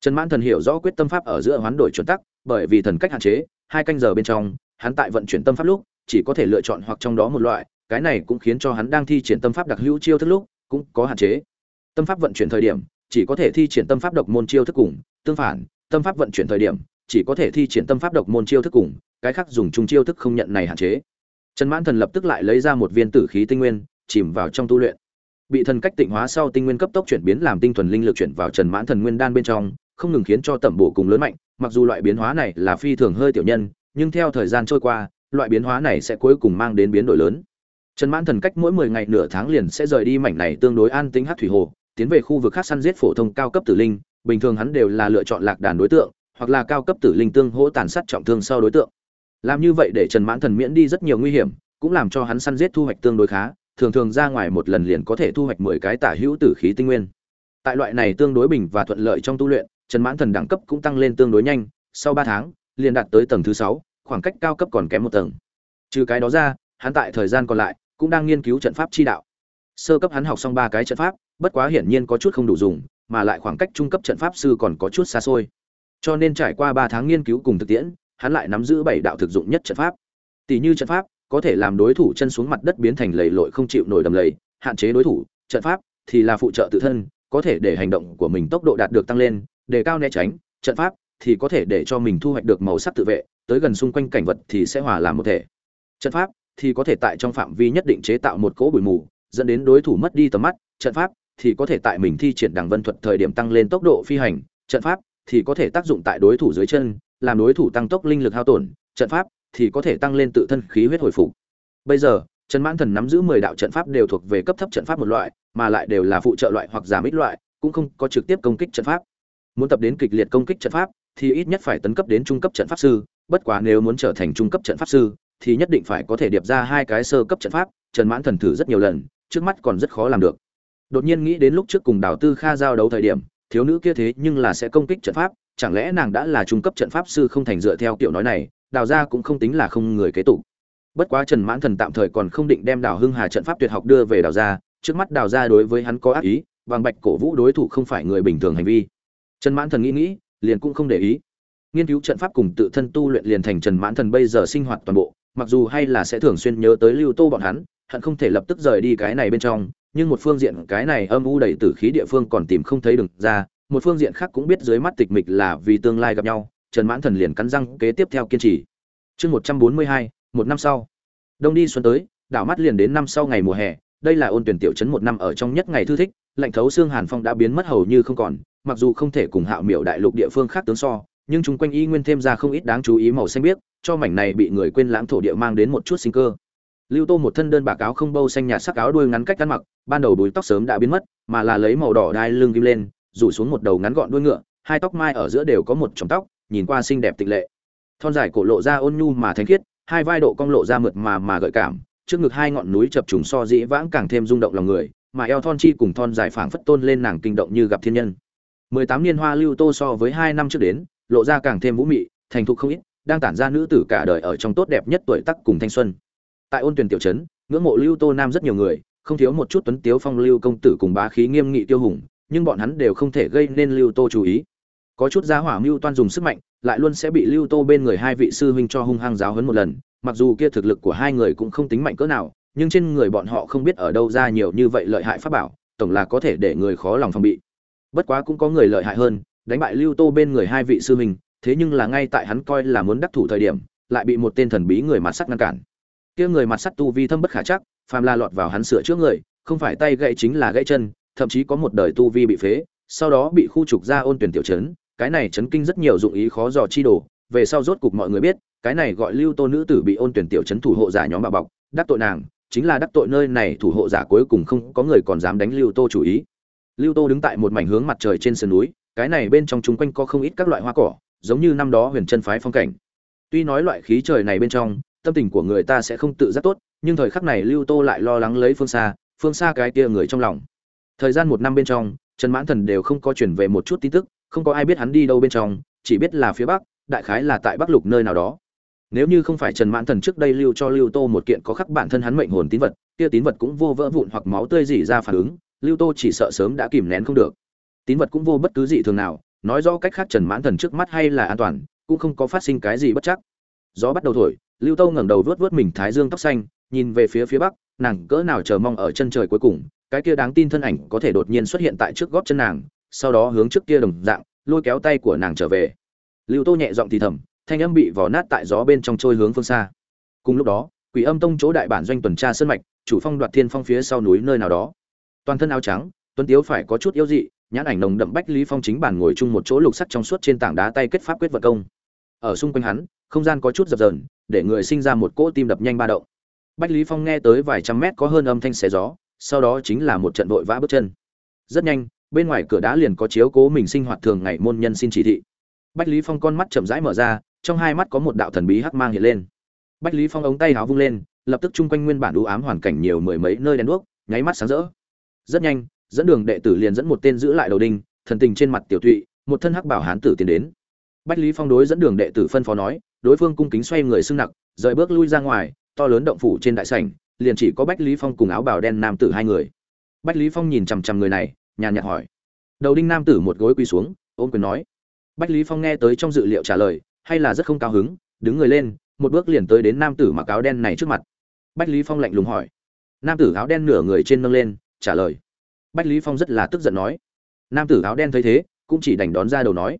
Trần mãn thần hiểu rõ quyết tâm pháp ở giữa hoán đổi chuẩn tắc, bởi vì thần cách hạn chế, hai canh giờ bên trong, hắn tại vận chuyển tâm pháp lúc, chỉ có thể lựa chọn hoặc trong đó một loại, cái này cũng khiến cho hắn đang thi triển tâm pháp đặc hữu chiêu thức lúc, cũng có hạn chế. Tâm pháp vận chuyển thời điểm, chỉ có thể thi triển tâm pháp độc môn chiêu thức cùng, tương phản, tâm pháp vận chuyển thời điểm, chỉ có thể thi triển tâm pháp độc môn chiêu thức cùng cái khác dùng chung chiêu thức không nhận này hạn chế. Trần mãn thần lập tức lại lấy ra một viên tử khí tinh nguyên, chìm vào trong tu luyện. Bị thần cách tịnh hóa sau tinh nguyên cấp tốc chuyển biến làm tinh thuần linh lực chuyển vào trần mãn thần nguyên đan bên trong, không ngừng khiến cho tẩm bổ cùng lớn mạnh, mặc dù loại biến hóa này là phi thường hơi tiểu nhân, nhưng theo thời gian trôi qua, loại biến hóa này sẽ cuối cùng mang đến biến đổi lớn. Trần mãn thần cách mỗi mười ngày nửa tháng liền sẽ rời đi mảnh này tương đối an tĩnh hắc thủy hồ, tiến về khu vực khác săn giết phổ thông cao cấp tử linh, bình thường hắn đều là lựa chọn lạc đàn đối tượng, hoặc là cao cấp tử linh tương hỗ tàn sát trọng thương sau đối tượng làm như vậy để trần mãn thần miễn đi rất nhiều nguy hiểm, cũng làm cho hắn săn giết thu hoạch tương đối khá, thường thường ra ngoài một lần liền có thể thu hoạch mười cái tả hữu tử khí tinh nguyên. Tại loại này tương đối bình và thuận lợi trong tu luyện, trần mãn thần đẳng cấp cũng tăng lên tương đối nhanh, sau ba tháng, liền đạt tới tầng thứ sáu, khoảng cách cao cấp còn kém một tầng. Trừ cái đó ra, hắn tại thời gian còn lại, cũng đang nghiên cứu trận pháp chi đạo. Sơ cấp hắn học xong ba cái trận pháp, bất quá hiển nhiên có chút không đủ dùng, mà lại khoảng cách trung cấp trận pháp sư còn có chút xa xôi. Cho nên trải qua ba tháng nghiên cứu cùng thực tiễn hắn lại nắm giữ bảy đạo thực dụng nhất trận pháp. Tỷ như trận pháp, có thể làm đối thủ chân xuống mặt đất biến thành lầy lội không chịu nổi đầm lầy, hạn chế đối thủ. Trận pháp thì là phụ trợ tự thân, có thể để hành động của mình tốc độ đạt được tăng lên, đề cao né tránh. Trận pháp thì có thể để cho mình thu hoạch được màu sắc tự vệ, tới gần xung quanh cảnh vật thì sẽ hòa làm một thể. Trận pháp thì có thể tại trong phạm vi nhất định chế tạo một cỗ bụi mù, dẫn đến đối thủ mất đi tầm mắt. Trận pháp thì có thể tại mình thi triển đằng vân thuật thời điểm tăng lên tốc độ phi hành. Trận pháp thì có thể tác dụng tại đối thủ dưới chân làm đối thủ tăng tốc linh lực hao tổn, trận pháp thì có thể tăng lên tự thân khí huyết hồi phục. Bây giờ, trần mãn thần nắm giữ mười đạo trận pháp đều thuộc về cấp thấp trận pháp một loại, mà lại đều là phụ trợ loại hoặc giảm ít loại, cũng không có trực tiếp công kích trận pháp. Muốn tập đến kịch liệt công kích trận pháp thì ít nhất phải tấn cấp đến trung cấp trận pháp sư, bất quá nếu muốn trở thành trung cấp trận pháp sư thì nhất định phải có thể điệp ra hai cái sơ cấp trận pháp, trần mãn thần thử rất nhiều lần, trước mắt còn rất khó làm được. Đột nhiên nghĩ đến lúc trước cùng đào tư kha giao đấu thời điểm, thiếu nữ kia thế nhưng là sẽ công kích trận pháp chẳng lẽ nàng đã là trung cấp trận pháp sư không thành dựa theo kiểu nói này, đào ra cũng không tính là không người kế tục. Bất quá trần mãn thần tạm thời còn không định đem đào hưng hà trận pháp tuyệt học đưa về đào ra, trước mắt đào ra đối với hắn có ác ý, bằng bạch cổ vũ đối thủ không phải người bình thường hành vi. Trần mãn thần nghĩ nghĩ, liền cũng không để ý. Nghiên cứu trận pháp cùng tự thân tu luyện liền thành trần mãn thần bây giờ sinh hoạt toàn bộ, mặc dù hay là sẽ thường xuyên nhớ tới lưu tô bọn hắn, hận không thể lập tức rời đi cái này bên trong, nhưng một phương diện cái này âm u đầy tử khí địa phương còn tìm không thấy đường ra một phương diện khác cũng biết dưới mắt tịch mịch là vì tương lai gặp nhau, trần mãn thần liền cắn răng kế tiếp theo kiên trì. Chương một trăm bốn mươi hai, một năm sau. Đông đi xuân tới, đảo mắt liền đến năm sau ngày mùa hè, đây là ôn tuyển tiểu trấn một năm ở trong nhất ngày thư thích, lạnh thấu xương hàn phong đã biến mất hầu như không còn, mặc dù không thể cùng hạo miểu đại lục địa phương khác tướng so, nhưng chúng quanh y nguyên thêm ra không ít đáng chú ý màu xanh biếc, cho mảnh này bị người quên lãng thổ địa mang đến một chút sinh cơ. Lưu tô một thân đơn bạc áo không bâu xanh nhạt sắc áo đuôi ngắn cách ăn mặc, ban đầu đuôi tóc sớm đã biến mất, mà là lấy màu đỏ đai lưng kim lên rủ xuống một đầu ngắn gọn đuôi ngựa, hai tóc mai ở giữa đều có một chòm tóc, nhìn qua xinh đẹp tịch lệ. Thon dài cổ lộ ra ôn nhu mà thanh khiết, hai vai độ cong lộ ra mượt mà mà gợi cảm, trước ngực hai ngọn núi chập trùng so dĩ vãng càng thêm rung động lòng người, mà eo thon chi cùng thon dài phảng phất tôn lên nàng kinh động như gặp thiên nhân. Mười tám niên hoa lưu tô so với hai năm trước đến, lộ ra càng thêm vũ mị, thành thục không ít, đang tản ra nữ tử cả đời ở trong tốt đẹp nhất tuổi tác cùng thanh xuân. Tại ôn tuyển tiểu trấn, ngưỡng mộ lưu tô nam rất nhiều người, không thiếu một chút tuấn tiếu phong lưu công tử cùng bá khí nghiêm nghị tiêu hùng nhưng bọn hắn đều không thể gây nên lưu tô chú ý. Có chút giá hỏa mưu toan dùng sức mạnh, lại luôn sẽ bị lưu tô bên người hai vị sư huynh cho hung hăng giáo hấn một lần, mặc dù kia thực lực của hai người cũng không tính mạnh cỡ nào, nhưng trên người bọn họ không biết ở đâu ra nhiều như vậy lợi hại pháp bảo, tổng là có thể để người khó lòng phòng bị. Bất quá cũng có người lợi hại hơn, đánh bại lưu tô bên người hai vị sư huynh, thế nhưng là ngay tại hắn coi là muốn đắc thủ thời điểm, lại bị một tên thần bí người mặt sắt ngăn cản. Kia người mặt sắt tu vi thâm bất khả chắc, phàm là lọt vào hắn sửa trước người, không phải tay gãy chính là gãy chân thậm chí có một đời tu vi bị phế, sau đó bị khu trục ra ôn tuyển tiểu trấn cái này chấn kinh rất nhiều dụng ý khó dò chi đồ, về sau rốt cục mọi người biết, cái này gọi lưu tô nữ tử bị ôn tuyển tiểu trấn thủ hộ giả nhóm bà bọc, đắc tội nàng, chính là đắc tội nơi này thủ hộ giả cuối cùng không có người còn dám đánh lưu tô chủ ý. Lưu tô đứng tại một mảnh hướng mặt trời trên sườn núi, cái này bên trong chúng quanh có không ít các loại hoa cỏ, giống như năm đó huyền chân phái phong cảnh. Tuy nói loại khí trời này bên trong, tâm tình của người ta sẽ không tự giác tốt, nhưng thời khắc này lưu tô lại lo lắng lấy phương xa phương xa cái kia người trong lòng thời gian một năm bên trong, trần mãn thần đều không có chuyển về một chút tin tức, không có ai biết hắn đi đâu bên trong, chỉ biết là phía bắc, đại khái là tại bắc lục nơi nào đó. Nếu như không phải trần mãn thần trước đây lưu cho lưu tô một kiện có khắc bản thân hắn mệnh hồn tín vật, kia tín vật cũng vô vỡ vụn hoặc máu tươi dỉ ra phản ứng, lưu tô chỉ sợ sớm đã kìm nén không được. Tín vật cũng vô bất cứ gì thường nào, nói rõ cách khác trần mãn thần trước mắt hay là an toàn, cũng không có phát sinh cái gì bất chắc. Gió bắt đầu thổi, lưu tô ngẩng đầu vớt vớt mình thái dương tóc xanh, nhìn về phía phía bắc, nàng cỡ nào chờ mong ở chân trời cuối cùng cái kia đáng tin thân ảnh có thể đột nhiên xuất hiện tại trước gót chân nàng, sau đó hướng trước kia đồng dạng, lôi kéo tay của nàng trở về. Lưu tô nhẹ giọng thì thầm, thanh âm bị vò nát tại gió bên trong trôi hướng phương xa. Cùng lúc đó, quỷ âm tông chỗ đại bản doanh tuần tra sơn mạch, chủ phong đoạt thiên phong phía sau núi nơi nào đó. Toàn thân áo trắng, tuấn tiếu phải có chút yếu dị, nhãn ảnh nồng đậm bách lý phong chính bản ngồi chung một chỗ lục sắt trong suốt trên tảng đá tay kết pháp quyết vật công. Ở xung quanh hắn, không gian có chút dập dờn, để người sinh ra một cỗ tim đập nhanh ba động. Bách lý phong nghe tới vài trăm mét có hơn âm thanh xé gió sau đó chính là một trận vội vã bước chân. Rất nhanh, bên ngoài cửa đá liền có chiếu cố mình sinh hoạt thường ngày môn nhân xin chỉ thị. Bách lý phong con mắt chậm rãi mở ra, trong hai mắt có một đạo thần bí hắc mang hiện lên. Bách lý phong ống tay háo vung lên, lập tức chung quanh nguyên bản u ám hoàn cảnh nhiều mười mấy nơi đèn đuốc, nháy mắt sáng rỡ. Rất nhanh, dẫn đường đệ tử liền dẫn một tên giữ lại đầu đinh, thần tình trên mặt tiểu thụy một thân hắc bảo hán tử tiến đến. Bách lý phong đối dẫn đường đệ tử phân phó nói, đối phương cung kính xoay người xưng nặc, rời bước lui ra ngoài, to lớn động phủ trên đại sảnh liền chỉ có bách lý phong cùng áo bào đen nam tử hai người. Bách lý phong nhìn chằm chằm người này, nhàn nhạt hỏi. Đầu đinh nam tử một gối quỳ xuống, ôm quyền nói. Bách lý phong nghe tới trong dự liệu trả lời, hay là rất không cao hứng, đứng người lên, một bước liền tới đến nam tử mặc áo đen này trước mặt. Bách lý phong lạnh lùng hỏi. Nam tử áo đen nửa người trên nâng lên, trả lời. Bách lý phong rất là tức giận nói. Nam tử áo đen thấy thế, cũng chỉ đành đón ra đầu nói.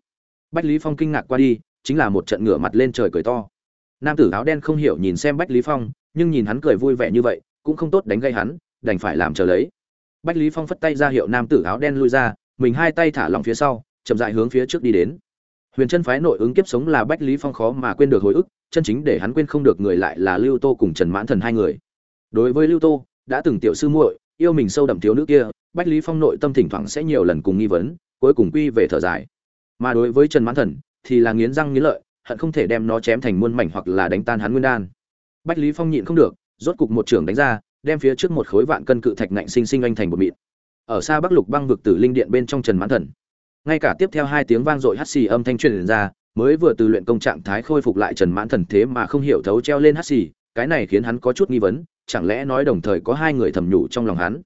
Bách lý phong kinh ngạc qua đi, chính là một trận ngửa mặt lên trời cười to. Nam tử áo đen không hiểu nhìn xem bách lý phong nhưng nhìn hắn cười vui vẻ như vậy, cũng không tốt đánh gây hắn, đành phải làm chờ lấy. Bách lý phong phất tay ra hiệu nam tử áo đen lui ra, mình hai tay thả lỏng phía sau, chậm rãi hướng phía trước đi đến. Huyền chân phái nội ứng kiếp sống là bách lý phong khó mà quên được hồi ức, chân chính để hắn quên không được người lại là lưu tô cùng trần mãn thần hai người. Đối với lưu tô, đã từng tiểu sư muội, yêu mình sâu đậm thiếu nữ kia, bách lý phong nội tâm thỉnh thoảng sẽ nhiều lần cùng nghi vấn, cuối cùng quy về thở dài. Mà đối với trần mãn thần, thì là nghiến răng nghiến lợi, hận không thể đem nó chém thành muôn mảnh hoặc là đánh tan hắn nguyên đan bách lý phong nhịn không được, rốt cục một trưởng đánh ra, đem phía trước một khối vạn cân cự thạch nạnh sinh sinh anh thành một mịn. Ở xa bắc lục băng vực tử linh điện bên trong trần mãn thần, ngay cả tiếp theo hai tiếng vang dội hắt xì âm thanh truyền ra, mới vừa từ luyện công trạng thái khôi phục lại trần mãn thần thế mà không hiểu thấu treo lên hắt xì, cái này khiến hắn có chút nghi vấn, chẳng lẽ nói đồng thời có hai người thầm nhủ trong lòng hắn.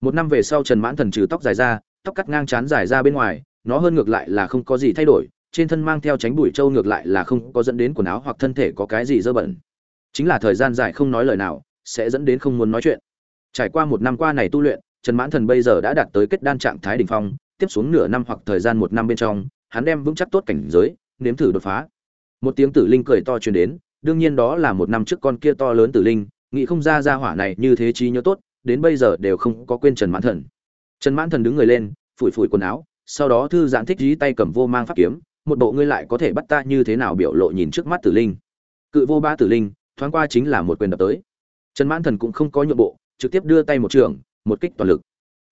Một năm về sau trần mãn thần trừ tóc dài ra, tóc cắt ngang chán dài ra bên ngoài, nó hơn ngược lại là không có gì thay đổi, trên thân mang theo tránh bụi trâu ngược lại là không có dẫn đến quần áo hoặc thân thể có cái gì dơ bẩn chính là thời gian dài không nói lời nào, sẽ dẫn đến không muốn nói chuyện. Trải qua một năm qua này tu luyện, trần mãn thần bây giờ đã đạt tới kết đan trạng thái đ ỉ n h phong, tiếp xuống nửa năm hoặc thời gian một năm bên trong, hắn đem vững chắc tốt cảnh giới, nếm thử đột phá. Một tiếng tử linh cười to truyền đến, đương nhiên đó là một năm trước con kia to lớn tử linh, nghĩ không ra ra hỏa này như thế trí nhớ tốt, đến bây giờ đều không có quên trần mãn thần. Trần mãn thần đứng người lên, phủi phủi quần áo, sau đó thư giãn thích dí tay cầm vô mang pháp kiếm, một bộ ngươi lại có thể bắt ta như thế nào? biểu lộ nhìn trước mắt tử linh. Cự vô ba tử linh thoáng qua chính là một quyền đập tới. Trần mãn thần cũng không có nhượng bộ, trực tiếp đưa tay một trường, một kích toàn lực.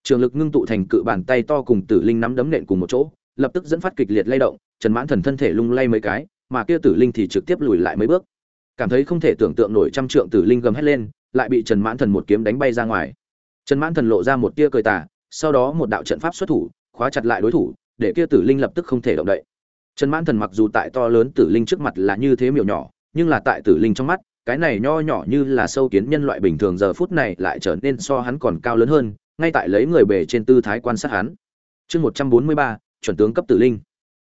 Trường lực ngưng tụ thành cự bàn tay to cùng tử linh nắm đấm nện cùng một chỗ, lập tức dẫn phát kịch liệt lay động, trần mãn thần thân thể lung lay mấy cái, mà kia tử linh thì trực tiếp lùi lại mấy bước. Cảm thấy không thể tưởng tượng nổi trăm trượng tử linh gầm hét lên, lại bị trần mãn thần một kiếm đánh bay ra ngoài. Trần mãn thần lộ ra một tia cười tà, sau đó một đạo trận pháp xuất thủ, khóa chặt lại đối thủ, để kia tử linh lập tức không thể động đậy. Trần mãn thần mặc dù tại to lớn tử linh trước mặt là như thế miểu nhỏ, nhưng là tại tử linh trong mắt cái này nho nhỏ như là sâu kiến nhân loại bình thường giờ phút này lại trở nên so hắn còn cao lớn hơn, ngay tại lấy người bề trên tư thái quan sát hắn. Chương một trăm bốn mươi ba, chuẩn tướng cấp tử linh.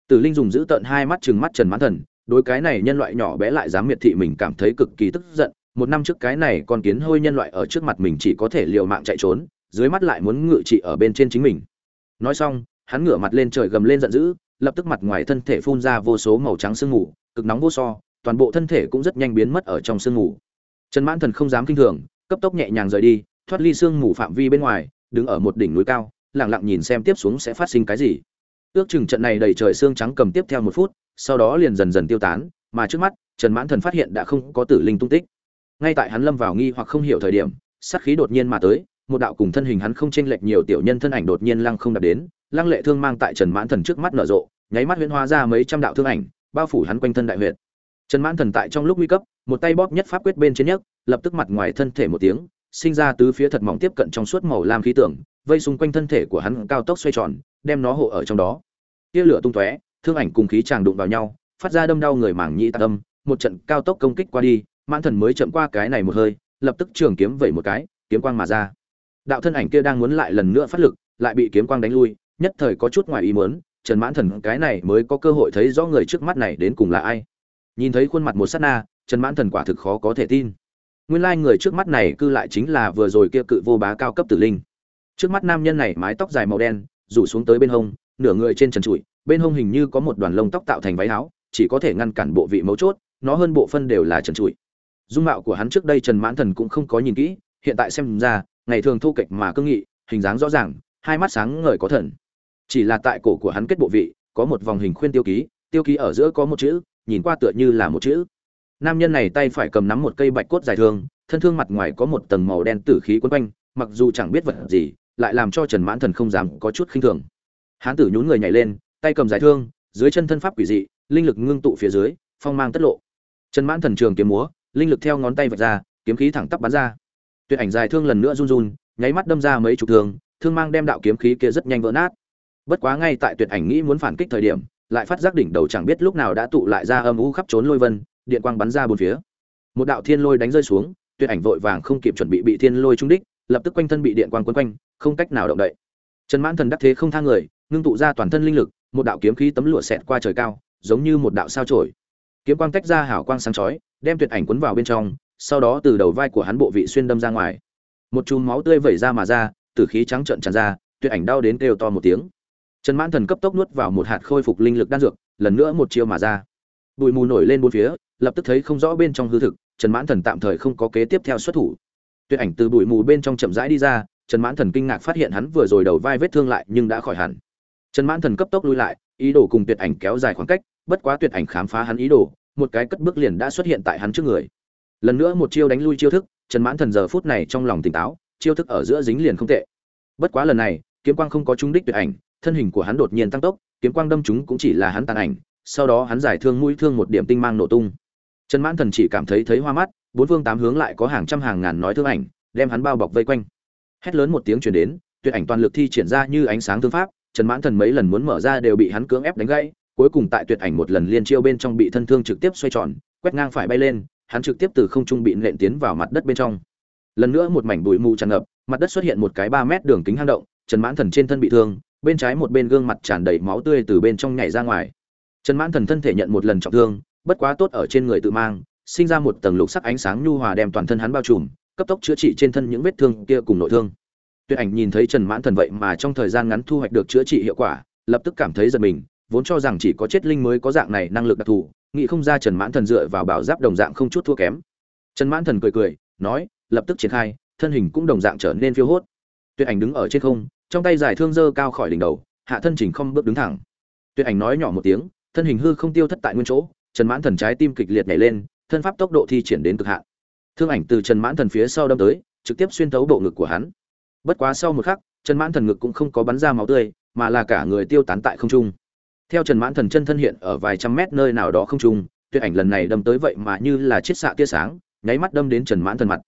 Tử linh dùng giữ tận hai mắt chừng mắt trần mãn thần, đối cái này nhân loại nhỏ bé lại dám miệt thị mình cảm thấy cực kỳ tức giận. Một năm trước cái này con kiến hôi nhân loại ở trước mặt mình chỉ có thể liều mạng chạy trốn, dưới mắt lại muốn ngự trị ở bên trên chính mình. Nói xong, hắn ngửa mặt lên trời gầm lên giận dữ, lập tức mặt ngoài thân thể phun ra vô số màu trắng sương mù, cực nóng vô so toàn bộ thân thể cũng rất nhanh biến mất ở trong sương mù. Trần mãn thần không dám kinh thường, cấp tốc nhẹ nhàng rời đi, thoát ly sương mù phạm vi bên ngoài, đứng ở một đỉnh núi cao, lặng lặng nhìn xem tiếp xuống sẽ phát sinh cái gì. Ước chừng trận này đầy trời sương trắng cầm tiếp theo một phút, sau đó liền dần dần tiêu tán, mà trước mắt, trần mãn thần phát hiện đã không có tử linh tung tích. Ngay tại hắn lâm vào nghi hoặc không hiểu thời điểm, sát khí đột nhiên mà tới, một đạo cùng thân hình hắn không chênh lệch nhiều tiểu nhân thân ảnh đột nhiên lăng không đạt đến, lăng lệ thương mang tại trần mãn thần trước mắt nở rộ, nháy mắt huyễn hóa ra mấy trăm đạo thương ảnh, bao phủ hắn quanh thân đại huyệt trần mãn thần tại trong lúc nguy cấp, một tay bóp nhất pháp quyết bên trên nhất lập tức mặt ngoài thân thể một tiếng, sinh ra tứ phía thật mỏng tiếp cận trong suốt màu lam khí tượng, vây xung quanh thân thể của hắn cao tốc xoay tròn, đem nó hộ ở trong đó. Tia lửa tung tóe, thương ảnh cùng khí chàng đụng vào nhau, phát ra đâm đau người màng nhĩ tạc âm, một trận cao tốc công kích qua đi, mãn thần mới chậm qua cái này một hơi, lập tức trường kiếm vẩy một cái, kiếm quang mà ra. Đạo thân ảnh kia đang muốn lại lần nữa phát lực, lại bị kiếm quang đánh lui, nhất thời có chút ngoài ý muốn, trần mãn thần cái này mới có cơ hội thấy rõ người trước mắt này đến cùng là ai nhìn thấy khuôn mặt một sát na, trần mãn thần quả thực khó có thể tin. Nguyên lai người trước mắt này cư lại chính là vừa rồi kia cự vô bá cao cấp tử linh. Trước mắt nam nhân này mái tóc dài màu đen, rủ xuống tới bên hông, nửa người trên trần trụi, bên hông hình như có một đoàn lông tóc tạo thành váy áo, chỉ có thể ngăn cản bộ vị mấu chốt, nó hơn bộ phân đều là trần trụi. Dung mạo của hắn trước đây trần mãn thần cũng không có nhìn kỹ, hiện tại xem ra, ngày thường thu kịch mà cương nghị, hình dáng rõ ràng, hai mắt sáng ngời có thần. Chỉ là tại cổ của hắn kết bộ vị, có một vòng hình khuyên tiêu ký tiêu ký ở giữa có một chữ nhìn qua tựa như là một chữ. Nam nhân này tay phải cầm nắm một cây bạch cốt dài thương thân thương mặt ngoài có một tầng màu đen tử khí quấn quanh, mặc dù chẳng biết vật gì, lại làm cho trần mãn thần không dám có chút khinh thường. Hán tử nhún người nhảy lên, tay cầm dài thương, dưới chân thân pháp quỷ dị, linh lực ngưng tụ phía dưới, phong mang tất lộ. Trần mãn thần trường kiếm múa, linh lực theo ngón tay vạch ra, kiếm khí thẳng tắp bắn ra. Tuyệt ảnh dài thương lần nữa run run, nháy mắt đâm ra mấy chục thương thương mang đem đạo kiếm khí kia rất nhanh vỡ nát. Bất quá ngay tại tuyệt ảnh nghĩ muốn phản kích thời điểm lại phát giác đỉnh đầu chẳng biết lúc nào đã tụ lại ra âm u khắp trốn lôi vân, điện quang bắn ra bốn phía. Một đạo thiên lôi đánh rơi xuống, tuyệt ảnh vội vàng không kịp chuẩn bị bị thiên lôi trúng đích, lập tức quanh thân bị điện quang quấn quanh, không cách nào động đậy. Trần mãn thần đắc thế không tha người, ngưng tụ ra toàn thân linh lực, một đạo kiếm khí tấm lụa xẹt qua trời cao, giống như một đạo sao chổi. Kiếm quang tách ra hào quang sáng chói, đem tuyệt ảnh cuốn vào bên trong, sau đó từ đầu vai của hắn bộ vị xuyên đâm ra ngoài. Một chùm máu tươi vẩy ra mà ra, tử khí trắng trợn tràn ra, tuyệt ảnh đau đến kêu to một tiếng trần mãn thần cấp tốc nuốt vào một hạt khôi phục linh lực đan dược, lần nữa một chiêu mà ra. Bụi mù nổi lên bốn phía, lập tức thấy không rõ bên trong hư thực, trần mãn thần tạm thời không có kế tiếp theo xuất thủ. Tuyệt ảnh từ bụi mù bên trong chậm rãi đi ra, trần mãn thần kinh ngạc phát hiện hắn vừa rồi đầu vai vết thương lại nhưng đã khỏi hẳn. Trần mãn thần cấp tốc lui lại, ý đồ cùng tuyệt ảnh kéo dài khoảng cách, bất quá tuyệt ảnh khám phá hắn ý đồ, một cái cất bước liền đã xuất hiện tại hắn trước người. Lần nữa một chiêu đánh lui chiêu thức, trần mãn thần giờ phút này trong lòng tỉnh táo, chiêu thức ở giữa dính liền không tệ. Bất quá lần này, kiếm quang không có trúng đích tuyệt ảnh thân hình của hắn đột nhiên tăng tốc, kiếm quang đâm chúng cũng chỉ là hắn tàn ảnh, sau đó hắn giải thương mũi thương một điểm tinh mang nổ tung. Trần mãn thần chỉ cảm thấy thấy hoa mắt, bốn phương tám hướng lại có hàng trăm hàng ngàn nói thương ảnh, đem hắn bao bọc vây quanh. Hét lớn một tiếng truyền đến, tuyệt ảnh toàn lực thi triển ra như ánh sáng thương pháp, trần mãn thần mấy lần muốn mở ra đều bị hắn cưỡng ép đánh gãy, cuối cùng tại tuyệt ảnh một lần liên chiêu bên trong bị thân thương trực tiếp xoay tròn, quét ngang phải bay lên, hắn trực tiếp từ không trung bị nện tiến vào mặt đất bên trong. Lần nữa một mảnh bụi mù tràn ngập, mặt đất xuất hiện một cái ba mét đường kính hang động, trần mãn thần trên thân bị thương bên trái một bên gương mặt tràn đầy máu tươi từ bên trong nhảy ra ngoài. Trần mãn thần thân thể nhận một lần trọng thương, bất quá tốt ở trên người tự mang, sinh ra một tầng lục sắc ánh sáng nhu hòa đem toàn thân hắn bao trùm, cấp tốc chữa trị trên thân những vết thương kia cùng nội thương. Tuyệt ảnh nhìn thấy trần mãn thần vậy mà trong thời gian ngắn thu hoạch được chữa trị hiệu quả, lập tức cảm thấy giật mình, vốn cho rằng chỉ có chết linh mới có dạng này năng lực đặc thù, nghĩ không ra trần mãn thần dựa vào bảo giáp đồng dạng không chút thua kém. Trần mãn thần cười cười, nói, lập tức triển khai, thân hình cũng đồng dạng trở nên phiêu hốt. Tuyệt ảnh đứng ở trên không trong tay giải thương dơ cao khỏi đỉnh đầu, hạ thân chỉnh không bước đứng thẳng. Tuyệt ảnh nói nhỏ một tiếng, thân hình hư không tiêu thất tại nguyên chỗ, trần mãn thần trái tim kịch liệt nhảy lên, thân pháp tốc độ thi triển đến cực hạn. Thương ảnh từ trần mãn thần phía sau đâm tới, trực tiếp xuyên thấu bộ ngực của hắn. Bất quá sau một khắc, trần mãn thần ngực cũng không có bắn ra máu tươi, mà là cả người tiêu tán tại không trung. Theo trần mãn thần chân thân hiện ở vài trăm mét nơi nào đó không trung, tuyệt ảnh lần này đâm tới vậy mà như là chiết xạ tia sáng, nháy mắt đâm đến trần mãn thần mặt.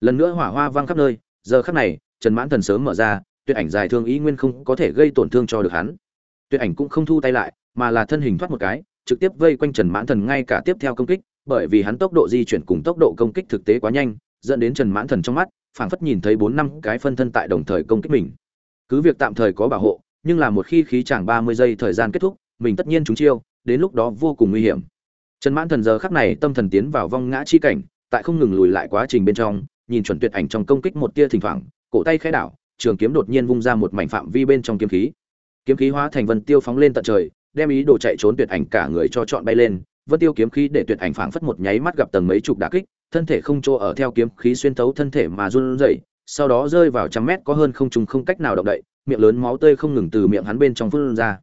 Lần nữa hỏa hoa vang khắp nơi, giờ khắc này, trần mãn thần sớm mở ra tuyệt ảnh dài thương ý nguyên không có thể gây tổn thương cho được hắn. Tuyệt ảnh cũng không thu tay lại, mà là thân hình thoát một cái, trực tiếp vây quanh trần mãn thần ngay cả tiếp theo công kích, bởi vì hắn tốc độ di chuyển cùng tốc độ công kích thực tế quá nhanh, dẫn đến trần mãn thần trong mắt, phảng phất nhìn thấy bốn năm cái phân thân tại đồng thời công kích mình. Cứ việc tạm thời có bảo hộ, nhưng là một khi khí chàng ba mươi giây thời gian kết thúc, mình tất nhiên chúng chiêu, đến lúc đó vô cùng nguy hiểm. Trần mãn thần giờ khắc này tâm thần tiến vào vong ngã chi cảnh, tại không ngừng lùi lại quá trình bên trong, nhìn chuẩn tuyệt ảnh trong công kích một tia thỉnh thoảng, cổ tay khẽ đảo trường kiếm đột nhiên vung ra một mảnh phạm vi bên trong kiếm khí. Kiếm khí hóa thành vân tiêu phóng lên tận trời, đem ý đồ chạy trốn tuyệt ảnh cả người cho chọn bay lên. Vân tiêu kiếm khí để tuyệt ảnh phảng phất một nháy mắt gặp tầng mấy chục đả kích, thân thể không chỗ ở theo kiếm khí xuyên thấu thân thể mà run rẩy, sau đó rơi vào trăm mét có hơn không trùng không cách nào động đậy, miệng lớn máu tươi không ngừng từ miệng hắn bên trong phun ra.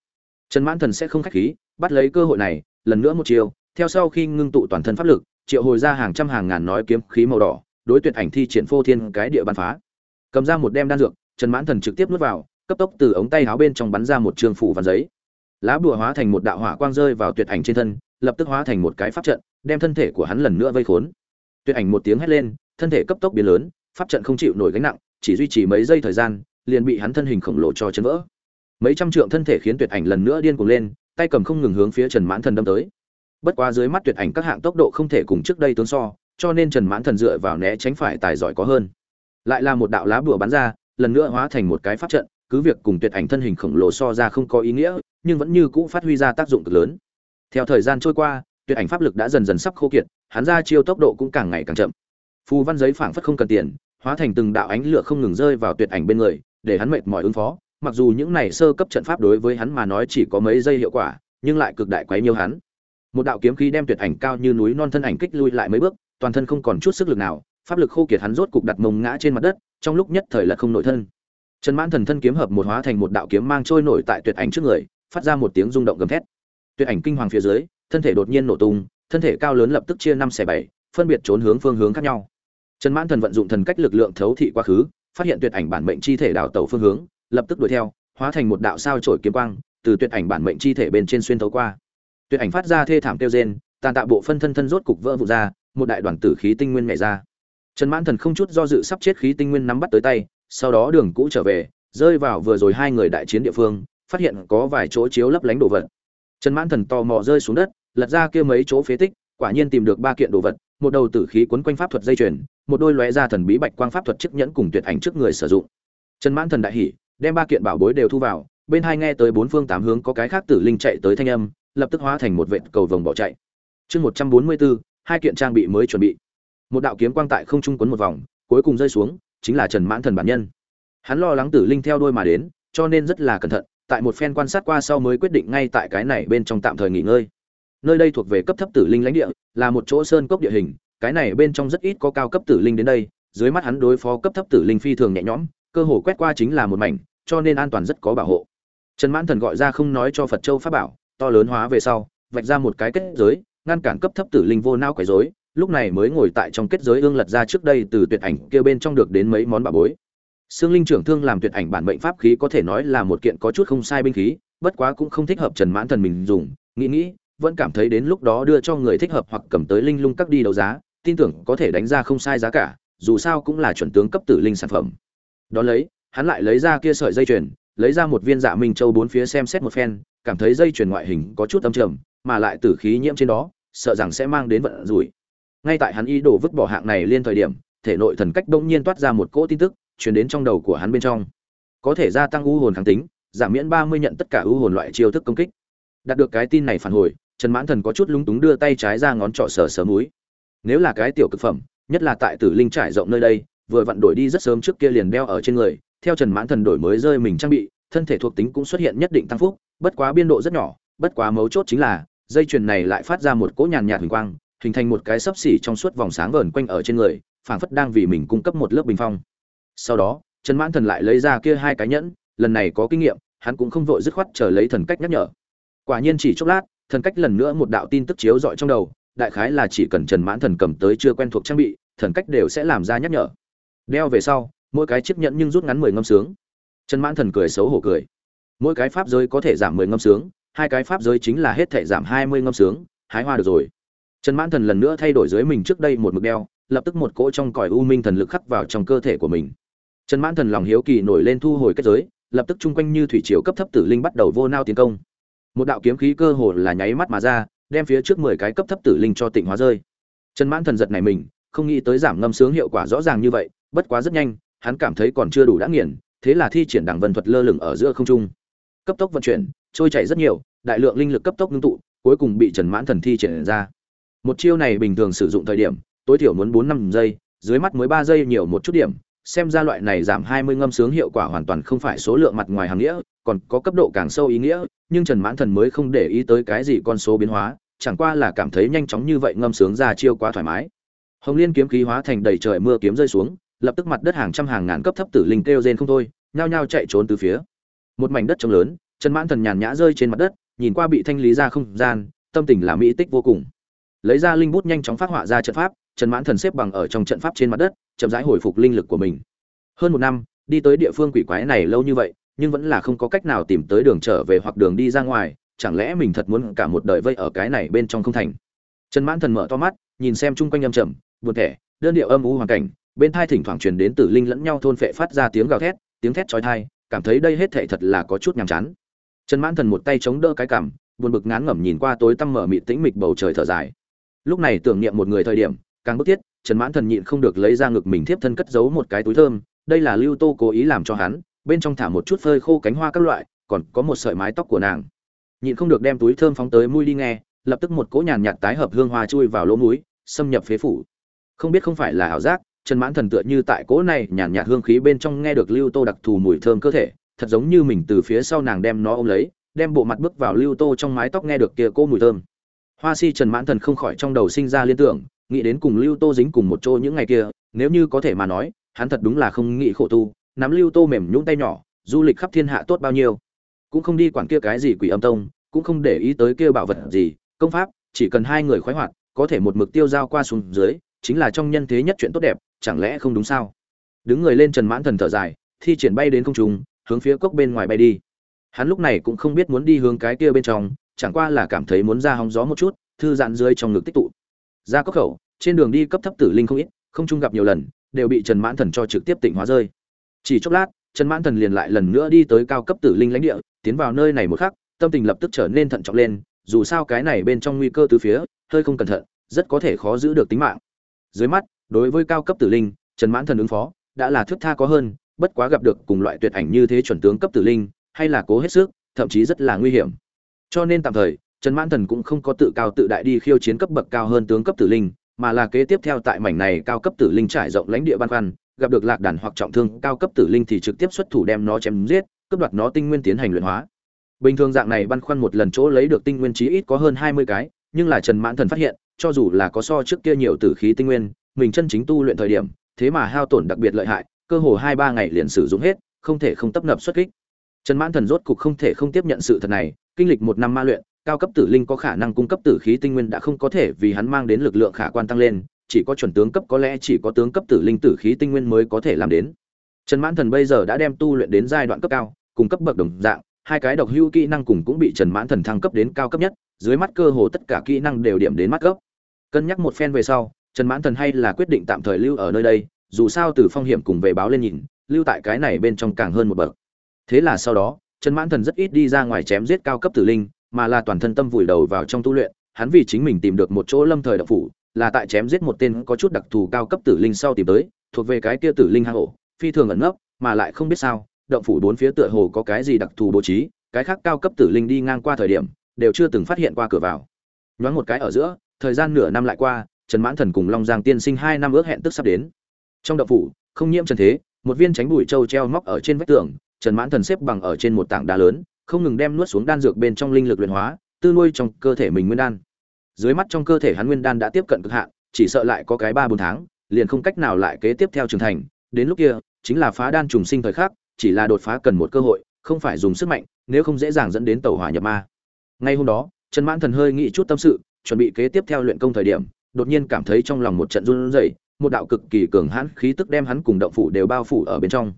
Trần mãn thần sẽ không khách khí, bắt lấy cơ hội này, lần nữa một chiều, theo sau khi ngưng tụ toàn thân pháp lực, triệu hồi ra hàng trăm hàng ngàn nói kiếm khí màu đỏ, đối tuyệt ảnh thi triển phô thiên cái địa bàn phá. Cầm ra một đem đan dược trần mãn thần trực tiếp nuốt vào, cấp tốc từ ống tay áo bên trong bắn ra một trường phủ văn giấy. Lá bùa hóa thành một đạo hỏa quang rơi vào tuyệt ảnh trên thân, lập tức hóa thành một cái pháp trận, đem thân thể của hắn lần nữa vây khốn. Tuyệt ảnh một tiếng hét lên, thân thể cấp tốc biến lớn, pháp trận không chịu nổi gánh nặng, chỉ duy trì mấy giây thời gian, liền bị hắn thân hình khổng lồ cho chấn vỡ. Mấy trăm trượng thân thể khiến tuyệt ảnh lần nữa điên cuồng lên, tay cầm không ngừng hướng phía trần mãn thần đâm tới. Bất quá dưới mắt tuyệt ảnh các hạng tốc độ không thể cùng trước đây tướng so, cho nên trần mãn thần dựa vào né tránh phải tài giỏi có hơn. Lại là một đạo lá bùa bắn ra lần nữa hóa thành một cái pháp trận, cứ việc cùng tuyệt ảnh thân hình khổng lồ so ra không có ý nghĩa, nhưng vẫn như cũ phát huy ra tác dụng cực lớn. Theo thời gian trôi qua, tuyệt ảnh pháp lực đã dần dần sắp khô kiệt, hắn ra chiêu tốc độ cũng càng ngày càng chậm. Phù văn giấy phảng phất không cần tiền, hóa thành từng đạo ánh lửa không ngừng rơi vào tuyệt ảnh bên người, để hắn mệt mỏi ứng phó. Mặc dù những này sơ cấp trận pháp đối với hắn mà nói chỉ có mấy giây hiệu quả, nhưng lại cực đại quấy nhiều hắn. Một đạo kiếm khí đem tuyệt ảnh cao như núi non thân ảnh kích lui lại mấy bước, toàn thân không còn chút sức lực nào, pháp lực khô kiệt hắn rốt cục đặt mông ngã trên mặt đất trong lúc nhất thời là không nội thân. Trần mãn thần thân kiếm hợp một hóa thành một đạo kiếm mang trôi nổi tại tuyệt ảnh trước người, phát ra một tiếng rung động gầm thét. Tuyệt ảnh kinh hoàng phía dưới, thân thể đột nhiên nổ tung, thân thể cao lớn lập tức chia năm xẻ bảy, phân biệt trốn hướng phương hướng khác nhau. Trần mãn thần vận dụng thần cách lực lượng thấu thị quá khứ, phát hiện tuyệt ảnh bản mệnh chi thể đảo tẩu phương hướng, lập tức đuổi theo, hóa thành một đạo sao trổi kiếm quang, từ tuyệt ảnh bản mệnh chi thể bên trên xuyên thấu qua. Tuyệt ảnh phát ra thê thảm kêu rên, tàn tạ bộ phân thân thân rốt cục vỡ vụn ra, một đại đoàn tử khí tinh nguyên nhảy ra trần mãn thần không chút do dự sắp chết khí tinh nguyên nắm bắt tới tay, sau đó đường cũ trở về, rơi vào vừa rồi hai người đại chiến địa phương, phát hiện có vài chỗ chiếu lấp lánh đồ vật. Trần mãn thần tò mò rơi xuống đất, lật ra kia mấy chỗ phế tích, quả nhiên tìm được ba kiện đồ vật, một đầu tử khí quấn quanh pháp thuật dây chuyền, một đôi lóe ra thần bí bạch quang pháp thuật chiếc nhẫn cùng tuyệt ảnh trước người sử dụng. Trần mãn thần đại hỉ, đem ba kiện bảo bối đều thu vào, bên hai nghe tới bốn phương tám hướng có cái khác tử linh chạy tới thanh âm, lập tức hóa thành một vệt cầu vồng bỏ chạy. Chương một trăm bốn mươi bốn hai kiện trang bị mới chuẩn bị một đạo kiếm quang tại không trung quấn một vòng, cuối cùng rơi xuống, chính là trần mãn thần bản nhân. Hắn lo lắng tử linh theo đôi mà đến, cho nên rất là cẩn thận, tại một phen quan sát qua sau mới quyết định ngay tại cái này bên trong tạm thời nghỉ ngơi. Nơi đây thuộc về cấp thấp tử linh lãnh địa, là một chỗ sơn cốc địa hình, cái này bên trong rất ít có cao cấp tử linh đến đây, dưới mắt hắn đối phó cấp thấp tử linh phi thường nhẹ nhõm, cơ hồ quét qua chính là một mảnh, cho nên an toàn rất có bảo hộ. Trần mãn thần gọi ra không nói cho phật châu pháp bảo, to lớn hóa về sau, vạch ra một cái kết giới, ngăn cản cấp thấp tử linh vô nao quấy rối lúc này mới ngồi tại trong kết giới ương lật ra trước đây từ tuyệt ảnh kia bên trong được đến mấy món bà bối. Xương linh trưởng thương làm tuyệt ảnh bản mệnh pháp khí có thể nói là một kiện có chút không sai binh khí, bất quá cũng không thích hợp trần mãn thần mình dùng, nghĩ nghĩ, vẫn cảm thấy đến lúc đó đưa cho người thích hợp hoặc cầm tới linh lung các đi đấu giá, tin tưởng có thể đánh ra không sai giá cả, dù sao cũng là chuẩn tướng cấp tử linh sản phẩm. Đó lấy, hắn lại lấy ra kia sợi dây chuyền, lấy ra một viên dạ minh châu bốn phía xem xét một phen, cảm thấy dây chuyền ngoại hình có chút âm trầm, mà lại tử khí nhiễm trên đó, sợ rằng sẽ mang đến vận rủi ngay tại hắn ý đồ vứt bỏ hạng này liên thời điểm, thể nội thần cách bỗng nhiên toát ra một cỗ tin tức, truyền đến trong đầu của hắn bên trong. Có thể gia tăng u hồn kháng tính, giảm miễn ba mươi nhận tất cả u hồn loại chiêu thức công kích. Đạt được cái tin này phản hồi, trần mãn thần có chút lúng túng đưa tay trái ra ngón trỏ sờ sờ múi nếu là cái tiểu cực phẩm, nhất là tại tử linh trải rộng nơi đây, vừa vặn đổi đi rất sớm trước kia liền đeo ở trên người, theo trần mãn thần đổi mới rơi mình trang bị, thân thể thuộc tính cũng xuất hiện nhất định tăng phúc, bất quá biên độ rất nhỏ, bất quá mấu chốt chính là, dây chuyền này lại phát ra một cỗ nhàn nhạt huỳnh quang hình thành một cái sấp xỉ trong suốt vòng sáng vờn quanh ở trên người, phảng phất đang vì mình cung cấp một lớp bình phong. Sau đó, trần mãn thần lại lấy ra kia hai cái nhẫn, lần này có kinh nghiệm, hắn cũng không vội dứt khoát chờ lấy thần cách nhắc nhở. Quả nhiên chỉ chốc lát, thần cách lần nữa một đạo tin tức chiếu dọi trong đầu, đại khái là chỉ cần trần mãn thần cầm tới chưa quen thuộc trang bị, thần cách đều sẽ làm ra nhắc nhở. Đeo về sau, mỗi cái chiếc nhẫn nhưng rút ngắn mười ngâm sướng. Trần mãn thần cười xấu hổ cười. Mỗi cái pháp giới có thể giảm mười ngâm sướng, hai cái pháp giới chính là hết thể giảm hai mươi ngâm sướng, hái hoa được rồi trần mãn thần lần nữa thay đổi dưới mình trước đây một mực đeo, lập tức một cỗ trong còi u minh thần lực khắc vào trong cơ thể của mình. Trần mãn thần lòng hiếu kỳ nổi lên thu hồi kết giới, lập tức chung quanh như thủy triều cấp thấp tử linh bắt đầu vô nao tiến công. Một đạo kiếm khí cơ hồ là nháy mắt mà ra, đem phía trước mười cái cấp thấp tử linh cho tịnh hóa rơi. Trần mãn thần giật này mình, không nghĩ tới giảm ngâm sướng hiệu quả rõ ràng như vậy, bất quá rất nhanh, hắn cảm thấy còn chưa đủ đã nghiền, thế là thi triển đẳng vân thuật lơ lửng ở giữa không trung. Cấp tốc vận chuyển, trôi chảy rất nhiều, đại lượng linh lực cấp tốc ngưng tụ, cuối cùng bị trần mãn thần thi triển ra một chiêu này bình thường sử dụng thời điểm, tối thiểu muốn bốn năm giây, dưới mắt mới ba giây nhiều một chút điểm. Xem ra loại này giảm hai mươi ngâm sướng hiệu quả hoàn toàn không phải số lượng mặt ngoài hàng nghĩa, còn có cấp độ càng sâu ý nghĩa, nhưng trần mãn thần mới không để ý tới cái gì con số biến hóa, chẳng qua là cảm thấy nhanh chóng như vậy ngâm sướng ra chiêu quá thoải mái. Hồng liên kiếm khí hóa thành đầy trời mưa kiếm rơi xuống, lập tức mặt đất hàng trăm hàng ngàn cấp thấp tử linh kêu rên không thôi, nhao nhao chạy trốn từ phía. Một mảnh đất trống lớn, trần mãn thần nhàn nhã rơi trên mặt đất, nhìn qua bị thanh lý ra không gian, tâm tình là mỹ tích vô cùng lấy ra linh bút nhanh chóng phát họa ra trận pháp, trần mãn thần xếp bằng ở trong trận pháp trên mặt đất, chậm rãi hồi phục linh lực của mình. Hơn một năm, đi tới địa phương quỷ quái này lâu như vậy, nhưng vẫn là không có cách nào tìm tới đường trở về hoặc đường đi ra ngoài, chẳng lẽ mình thật muốn cả một đời vây ở cái này bên trong không thành? Trần mãn thần mở to mắt, nhìn xem chung quanh âm trầm, buồn thẻ, đơn điệu âm u hoàn cảnh, bên thai thỉnh thoảng truyền đến tử linh lẫn nhau thôn phệ phát ra tiếng gào thét, tiếng thét chói tai, cảm thấy đây hết thảy thật là có chút nhàm chán. Trần mãn thần một tay chống đỡ cái cằm buồn bực ngán ngẩm nhìn qua tối tăm mở mịt tĩnh mịch bầu trời thở dài lúc này tưởng niệm một người thời điểm, càng bức thiết, trần mãn thần nhịn không được lấy ra ngực mình thiếp thân cất giấu một cái túi thơm, đây là lưu tô cố ý làm cho hắn, bên trong thả một chút phơi khô cánh hoa các loại, còn có một sợi mái tóc của nàng. Nhịn không được đem túi thơm phóng tới mũi đi nghe, lập tức một cỗ nhàn nhạt tái hợp hương hoa chui vào lỗ mũi, xâm nhập phế phủ. Không biết không phải là ảo giác, trần mãn thần tựa như tại cỗ này nhàn nhạt hương khí bên trong nghe được lưu tô đặc thù mùi thơm cơ thể, thật giống như mình từ phía sau nàng đem nó ôm lấy, đem bộ mặt bước vào lưu tô trong mái tóc nghe được kia cỗ mùi thơm hoa si trần mãn thần không khỏi trong đầu sinh ra liên tưởng, nghĩ đến cùng lưu tô dính cùng một chỗ những ngày kia, nếu như có thể mà nói, hắn thật đúng là không nghĩ khổ tu, nắm lưu tô mềm nhũng tay nhỏ, du lịch khắp thiên hạ tốt bao nhiêu. Cũng không đi quản kia cái gì quỷ âm tông, cũng không để ý tới kia bảo vật gì, công pháp, chỉ cần hai người khoái hoạt, có thể một mực tiêu giao qua xuống dưới, chính là trong nhân thế nhất chuyện tốt đẹp, chẳng lẽ không đúng sao? Đứng người lên trần mãn thần thở dài, thi triển bay đến không trung, hướng phía cốc bên ngoài bay đi. Hắn lúc này cũng không biết muốn đi hướng cái kia bên trong chẳng qua là cảm thấy muốn ra hóng gió một chút, thư giãn dưới trong ngực tích tụ. Ra cốc khẩu, trên đường đi cấp thấp tử linh không ít, không trung gặp nhiều lần, đều bị trần mãn thần cho trực tiếp tỉnh hóa rơi. Chỉ chốc lát, trần mãn thần liền lại lần nữa đi tới cao cấp tử linh lãnh địa, tiến vào nơi này một khắc, tâm tình lập tức trở nên thận trọng lên, dù sao cái này bên trong nguy cơ từ phía, hơi không cẩn thận, rất có thể khó giữ được tính mạng. Dưới mắt, đối với cao cấp tử linh, trần mãn thần ứng phó, đã là thước tha có hơn, bất quá gặp được cùng loại tuyệt ảnh như thế chuẩn tướng cấp tử linh, hay là cố hết sức, thậm chí rất là nguy hiểm cho nên tạm thời trần mãn thần cũng không có tự cao tự đại đi khiêu chiến cấp bậc cao hơn tướng cấp tử linh mà là kế tiếp theo tại mảnh này cao cấp tử linh trải rộng lãnh địa ban văn, gặp được lạc đàn hoặc trọng thương cao cấp tử linh thì trực tiếp xuất thủ đem nó chém giết cướp đoạt nó tinh nguyên tiến hành luyện hóa. Bình thường dạng này băn khoăn một lần chỗ lấy được tinh nguyên chí ít có hơn hai mươi cái nhưng là trần mãn thần phát hiện cho dù là có so trước kia nhiều tử khí tinh nguyên mình chân chính tu luyện thời điểm thế mà hao tổn đặc biệt lợi hại cơ hồ hai ba ngày liền sử dụng hết không thể không tấp nập xuất kích trần mãn thần rốt cục không thể không tiếp nhận sự thật này, kinh lịch một năm ma luyện, cao cấp tử linh có khả năng cung cấp tử khí tinh nguyên đã không có thể vì hắn mang đến lực lượng khả quan tăng lên, chỉ có chuẩn tướng cấp có lẽ chỉ có tướng cấp tử linh tử khí tinh nguyên mới có thể làm đến. Trần mãn thần bây giờ đã đem tu luyện đến giai đoạn cấp cao, cùng cấp bậc đồng dạng, hai cái độc hưu kỹ năng cùng cũng bị trần mãn thần thăng cấp đến cao cấp nhất, dưới mắt cơ hồ tất cả kỹ năng đều điểm đến mắt cấp cân nhắc một phen về sau, trần mãn thần hay là quyết định tạm thời lưu ở nơi đây, dù sao từ phong hiểm cùng về báo lên nhìn, lưu tại cái này bên trong càng hơn một bậc thế là sau đó, trần mãn thần rất ít đi ra ngoài chém giết cao cấp tử linh, mà là toàn thân tâm vùi đầu vào trong tu luyện, hắn vì chính mình tìm được một chỗ lâm thời độc phủ, là tại chém giết một tên có chút đặc thù cao cấp tử linh sau tìm tới, thuộc về cái kia tử linh hang ổ, phi thường ẩn nấp, mà lại không biết sao, động phủ bốn phía tựa hồ có cái gì đặc thù bố trí, cái khác cao cấp tử linh đi ngang qua thời điểm, đều chưa từng phát hiện qua cửa vào. Nhoáng một cái ở giữa, thời gian nửa năm lại qua, trần mãn thần cùng long giang tiên sinh hai năm ước hẹn tức sắp đến. Trong động phủ, không nhiễm trần thế, một viên tránh bụi trâu treo móc ở trên vách tường trần mãn thần xếp bằng ở trên một tảng đá lớn, không ngừng đem nuốt xuống đan dược bên trong linh lực luyện hóa, tư nuôi trong cơ thể mình nguyên đan. Dưới mắt trong cơ thể hắn nguyên đan đã tiếp cận cực hạn, chỉ sợ lại có cái ba bốn tháng, liền không cách nào lại kế tiếp theo trưởng thành. Đến lúc kia, chính là phá đan trùng sinh thời khắc, chỉ là đột phá cần một cơ hội, không phải dùng sức mạnh, nếu không dễ dàng dẫn đến tẩu hỏa nhập ma. Ngay hôm đó, trần mãn thần hơi nghĩ chút tâm sự, chuẩn bị kế tiếp theo luyện công thời điểm, đột nhiên cảm thấy trong lòng một trận run rẩy, một đạo cực kỳ cường hãn khí tức đem hắn cùng động phủ đều bao phủ ở bên trong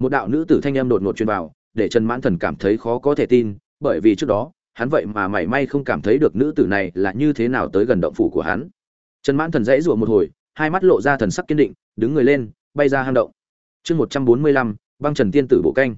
một đạo nữ tử thanh âm đột ngột truyền vào, để trần mãn thần cảm thấy khó có thể tin, bởi vì trước đó, hắn vậy mà mảy may không cảm thấy được nữ tử này là như thế nào tới gần động phủ của hắn. Trần mãn thần dãy rủa một hồi, hai mắt lộ ra thần sắc kiên định, đứng người lên, bay ra hang động. Chương một trăm bốn mươi lăm, băng trần tiên tử bộ canh.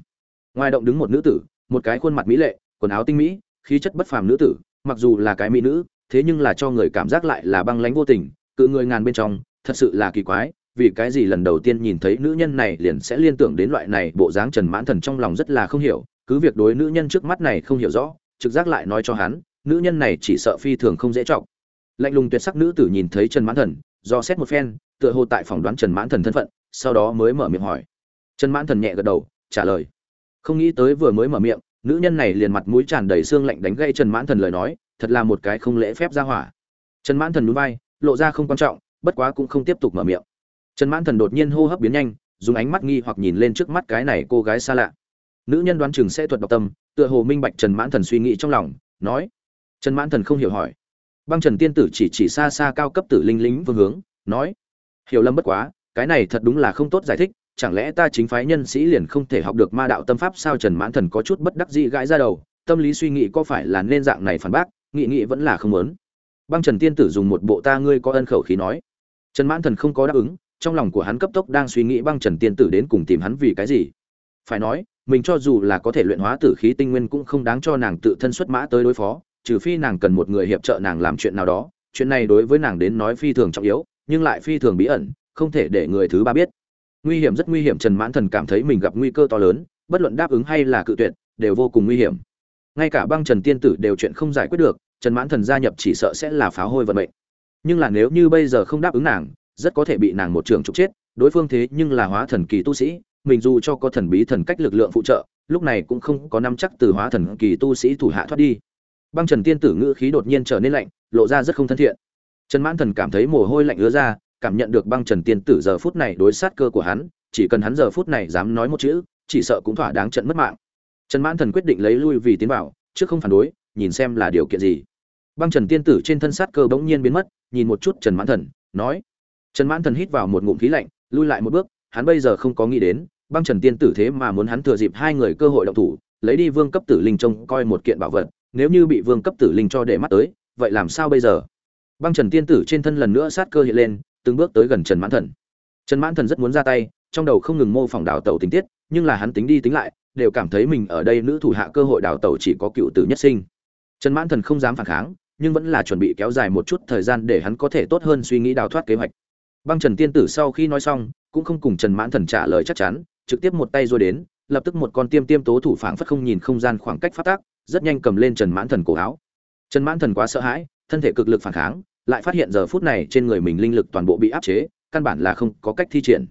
Ngoài động đứng một nữ tử, một cái khuôn mặt mỹ lệ, quần áo tinh mỹ, khí chất bất phàm nữ tử, mặc dù là cái mỹ nữ, thế nhưng là cho người cảm giác lại là băng lãnh vô tình, cự người ngàn bên trong, thật sự là kỳ quái vì cái gì lần đầu tiên nhìn thấy nữ nhân này liền sẽ liên tưởng đến loại này bộ dáng trần mãn thần trong lòng rất là không hiểu, cứ việc đối nữ nhân trước mắt này không hiểu rõ, trực giác lại nói cho hắn, nữ nhân này chỉ sợ phi thường không dễ trọng lạnh lùng tuyệt sắc nữ tử nhìn thấy trần mãn thần, do xét một phen, tựa hồ tại phỏng đoán trần mãn thần thân phận, sau đó mới mở miệng hỏi. Trần mãn thần nhẹ gật đầu, trả lời. Không nghĩ tới vừa mới mở miệng, nữ nhân này liền mặt mũi tràn đầy xương lạnh đánh gây trần mãn thần lời nói, thật là một cái không lễ phép ra hỏa. Trần mãn thần núi bay lộ ra không quan trọng, bất quá cũng không tiếp tục mở miệng trần mãn thần đột nhiên hô hấp biến nhanh, dùng ánh mắt nghi hoặc nhìn lên trước mắt cái này cô gái xa lạ. Nữ nhân đoán chừng sẽ thuật đọc tâm, tựa hồ minh bạch trần mãn thần suy nghĩ trong lòng, nói. Trần mãn thần không hiểu hỏi. Băng trần tiên tử chỉ chỉ xa xa cao cấp tử linh lính vương hướng, nói. Hiểu lầm bất quá, cái này thật đúng là không tốt giải thích, chẳng lẽ ta chính phái nhân sĩ liền không thể học được ma đạo tâm pháp sao trần mãn thần có chút bất đắc dĩ gãi ra đầu, tâm lý suy nghĩ có phải là nên dạng này phản bác, nghị nghị vẫn là không muốn. Băng trần tiên tử dùng một bộ ta ngươi có ân khẩu khí nói. Trần mãn thần không có đáp ứng trong lòng của hắn cấp tốc đang suy nghĩ băng trần tiên tử đến cùng tìm hắn vì cái gì. Phải nói, mình cho dù là có thể luyện hóa tử khí tinh nguyên cũng không đáng cho nàng tự thân xuất mã tới đối phó, trừ phi nàng cần một người hiệp trợ nàng làm chuyện nào đó. Chuyện này đối với nàng đến nói phi thường trọng yếu, nhưng lại phi thường bí ẩn, không thể để người thứ ba biết. Nguy hiểm rất nguy hiểm, trần mãn thần cảm thấy mình gặp nguy cơ to lớn, bất luận đáp ứng hay là cự tuyệt, đều vô cùng nguy hiểm. Ngay cả băng trần tiên tử đều chuyện không giải quyết được, trần mãn thần gia nhập chỉ sợ sẽ là phá hôi vận mệnh. Nhưng là nếu như bây giờ không đáp ứng nàng rất có thể bị nàng một trường trục chết, đối phương thế nhưng là hóa thần kỳ tu sĩ, mình dù cho có thần bí thần cách lực lượng phụ trợ, lúc này cũng không có năm chắc từ hóa thần kỳ tu sĩ thủ hạ thoát đi. Băng trần tiên tử ngữ khí đột nhiên trở nên lạnh, lộ ra rất không thân thiện. Trần mãn thần cảm thấy mồ hôi lạnh ứa ra, cảm nhận được băng trần tiên tử giờ phút này đối sát cơ của hắn, chỉ cần hắn giờ phút này dám nói một chữ, chỉ sợ cũng thỏa đáng trận mất mạng. Trần mãn thần quyết định lấy lui vì tiến bảo trước không phản đối, nhìn xem là điều kiện gì. Băng trần tiên tử trên thân sát cơ bỗng nhiên biến mất, nhìn một chút trần mãn thần, nói trần mãn thần hít vào một ngụm khí lạnh, lui lại một bước, hắn bây giờ không có nghĩ đến, băng trần tiên tử thế mà muốn hắn thừa dịp hai người cơ hội động thủ, lấy đi vương cấp tử linh trông coi một kiện bảo vật, nếu như bị vương cấp tử linh cho để mắt tới, vậy làm sao bây giờ? Băng trần tiên tử trên thân lần nữa sát cơ hiện lên, từng bước tới gần trần mãn thần. Trần mãn thần rất muốn ra tay, trong đầu không ngừng mô phỏng đào tẩu tình tiết, nhưng là hắn tính đi tính lại, đều cảm thấy mình ở đây nữ thủ hạ cơ hội đào tẩu chỉ có cựu tử nhất sinh. Trần mãn thần không dám phản kháng, nhưng vẫn là chuẩn bị kéo dài một chút thời gian để hắn có thể tốt hơn suy nghĩ đào thoát kế hoạch băng trần tiên tử sau khi nói xong, cũng không cùng trần mãn thần trả lời chắc chắn, trực tiếp một tay rồi đến, lập tức một con tiêm tiêm tố thủ phảng phất không nhìn không gian khoảng cách phát tác, rất nhanh cầm lên trần mãn thần cổ áo. Trần mãn thần quá sợ hãi, thân thể cực lực phản kháng, lại phát hiện giờ phút này trên người mình linh lực toàn bộ bị áp chế, căn bản là không có cách thi triển.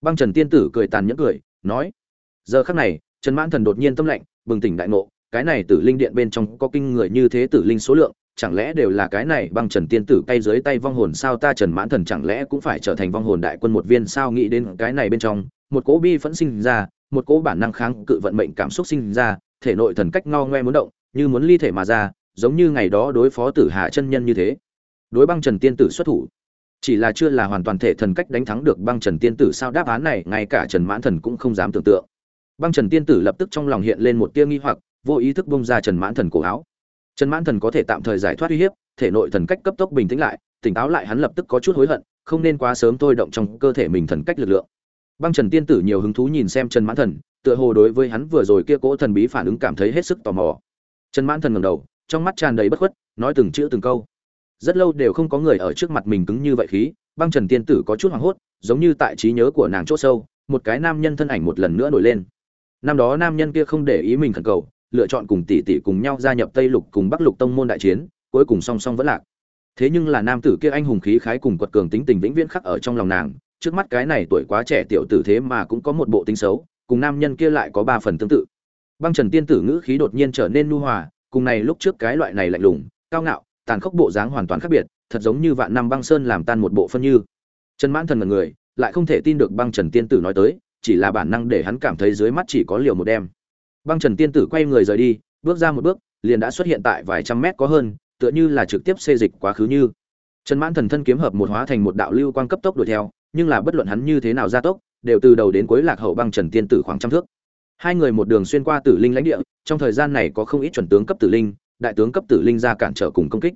Băng trần tiên tử cười tàn nhẫn cười, nói, giờ khắc này, trần mãn thần đột nhiên tâm lạnh, bừng tỉnh đại ngộ, cái này tử linh điện bên trong có kinh người như thế tử linh số lượng chẳng lẽ đều là cái này băng trần tiên tử cay dưới tay vong hồn sao ta trần mãn thần chẳng lẽ cũng phải trở thành vong hồn đại quân một viên sao nghĩ đến cái này bên trong? Một cỗ bi phẫn sinh ra, một cỗ bản năng kháng cự vận mệnh cảm xúc sinh ra, thể nội thần cách ngao ngoe muốn động, như muốn ly thể mà ra, giống như ngày đó đối phó tử hạ chân nhân như thế. Đối băng trần tiên tử xuất thủ, chỉ là chưa là hoàn toàn thể thần cách đánh thắng được băng trần tiên tử sao đáp án này, ngay cả trần mãn thần cũng không dám tưởng tượng. Băng trần tiên tử lập tức trong lòng hiện lên một tia nghi hoặc, vô ý thức bông ra trần mãn thần cổ áo trần mãn thần có thể tạm thời giải thoát uy hiếp, thể nội thần cách cấp tốc bình tĩnh lại, tỉnh táo lại hắn lập tức có chút hối hận, không nên quá sớm thôi động trong cơ thể mình thần cách lực lượng. Băng trần tiên tử nhiều hứng thú nhìn xem trần mãn thần, tựa hồ đối với hắn vừa rồi kia cỗ thần bí phản ứng cảm thấy hết sức tò mò. Trần mãn thần ngẩng đầu, trong mắt tràn đầy bất khuất, nói từng chữ từng câu. Rất lâu đều không có người ở trước mặt mình cứng như vậy khí, băng trần tiên tử có chút hoảng hốt, giống như tại trí nhớ của nàng chỗ sâu, một cái nam nhân thân ảnh một lần nữa nổi lên. Năm đó nam nhân kia không để ý mình khẩn cầu lựa chọn cùng tỷ tỷ cùng nhau gia nhập tây lục cùng bắc lục tông môn đại chiến, cuối cùng song song vẫn lạc. Thế nhưng là nam tử kia anh hùng khí khái cùng quật cường tính tình vĩnh viễn khắc ở trong lòng nàng, trước mắt cái này tuổi quá trẻ tiểu tử thế mà cũng có một bộ tính xấu, cùng nam nhân kia lại có ba phần tương tự. Băng trần tiên tử ngữ khí đột nhiên trở nên nu hòa, cùng này lúc trước cái loại này lạnh lùng, cao ngạo, tàn khốc bộ dáng hoàn toàn khác biệt, thật giống như vạn năm băng sơn làm tan một bộ phân như. Trần mãn thần mật người, lại không thể tin được băng trần tiên tử nói tới, chỉ là bản năng để hắn cảm thấy dưới mắt chỉ có liều một đêm băng trần tiên tử quay người rời đi, bước ra một bước, liền đã xuất hiện tại vài trăm mét có hơn, tựa như là trực tiếp xê dịch quá khứ như. Trần mãn thần thân kiếm hợp một hóa thành một đạo lưu quang cấp tốc đuổi theo, nhưng là bất luận hắn như thế nào gia tốc, đều từ đầu đến cuối lạc hậu băng trần tiên tử khoảng trăm thước. Hai người một đường xuyên qua tử linh lãnh địa, trong thời gian này có không ít chuẩn tướng cấp tử linh, đại tướng cấp tử linh ra cản trở cùng công kích.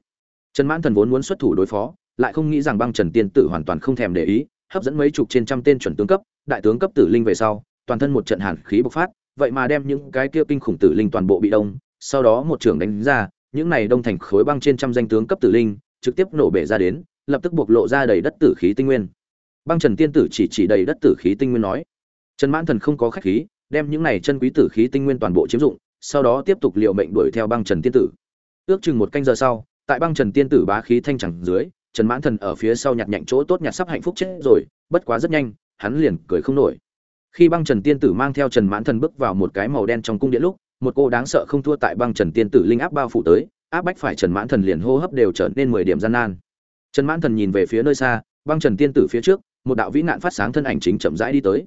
Trần mãn thần vốn muốn xuất thủ đối phó, lại không nghĩ rằng băng trần tiên tử hoàn toàn không thèm để ý, hấp dẫn mấy chục trên trăm tên chuẩn tướng cấp, đại tướng cấp tử linh về sau, toàn thân một trận hàn khí bộc phát vậy mà đem những cái kia kinh khủng tử linh toàn bộ bị đông, sau đó một trưởng đánh ra, những này đông thành khối băng trên trăm danh tướng cấp tử linh, trực tiếp nổ bể ra đến, lập tức bộc lộ ra đầy đất tử khí tinh nguyên. Băng trần tiên tử chỉ chỉ đầy đất tử khí tinh nguyên nói, trần mãn thần không có khách khí, đem những này chân quý tử khí tinh nguyên toàn bộ chiếm dụng, sau đó tiếp tục liệu mệnh đuổi theo băng trần tiên tử. Ước chừng một canh giờ sau, tại băng trần tiên tử bá khí thanh chẳng dưới, trần mãn thần ở phía sau nhặt nhạnh chỗ tốt nhặt sắp hạnh phúc chết rồi, bất quá rất nhanh, hắn liền cười không nổi khi băng trần tiên tử mang theo trần mãn thần bước vào một cái màu đen trong cung điện lúc, một cô đáng sợ không thua tại băng trần tiên tử linh áp bao phủ tới, áp bách phải trần mãn thần liền hô hấp đều trở nên mười điểm gian nan. Trần mãn thần nhìn về phía nơi xa, băng trần tiên tử phía trước, một đạo vĩ nạn phát sáng thân ảnh chính chậm rãi đi tới.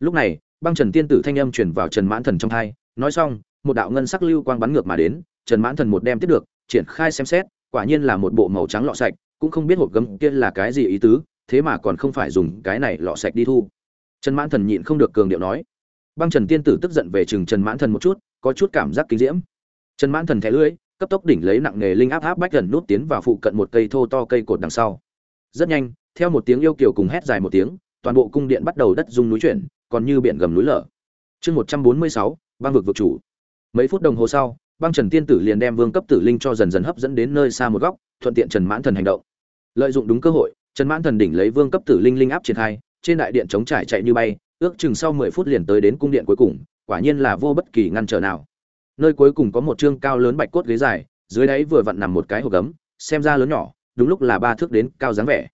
Lúc này, băng trần tiên tử thanh âm truyền vào trần mãn thần trong thai nói xong, một đạo ngân sắc lưu quang bắn ngược mà đến, trần mãn thần một đem tiếp được, triển khai xem xét, quả nhiên là một bộ màu trắng lọ sạch, cũng không biết hộp gấm kia là cái gì ý tứ, thế mà còn không phải dùng cái này lọ sạch đi thu trần mãn thần nhịn không được cường điệu nói. Băng trần tiên tử tức giận về chừng trần mãn thần một chút, có chút cảm giác kinh diễm. Trần mãn thần thẻ lưỡi cấp tốc đỉnh lấy nặng nghề linh áp áp bách gần nút tiến vào phụ cận một cây thô to cây cột đằng sau. Rất nhanh, theo một tiếng yêu kiều cùng hét dài một tiếng, toàn bộ cung điện bắt đầu đất rung núi chuyển, còn như biển gầm núi lở. Chương một trăm bốn mươi sáu, băng vực vực chủ. Mấy phút đồng hồ sau, băng trần tiên tử liền đem vương cấp tử linh cho dần dần hấp dẫn đến nơi xa một góc, thuận tiện trần mãn thần hành động. Lợi dụng đúng cơ hội, trần mãn thần đỉnh lấy vương cấp tử linh linh áp triển khai trên đại điện chống trải chạy như bay, ước chừng sau mười phút liền tới đến cung điện cuối cùng, quả nhiên là vô bất kỳ ngăn trở nào. Nơi cuối cùng có một trương cao lớn bạch cốt ghế dài, dưới đáy vừa vặn nằm một cái hộp gấm, xem ra lớn nhỏ, đúng lúc là ba thước đến cao dáng vẻ.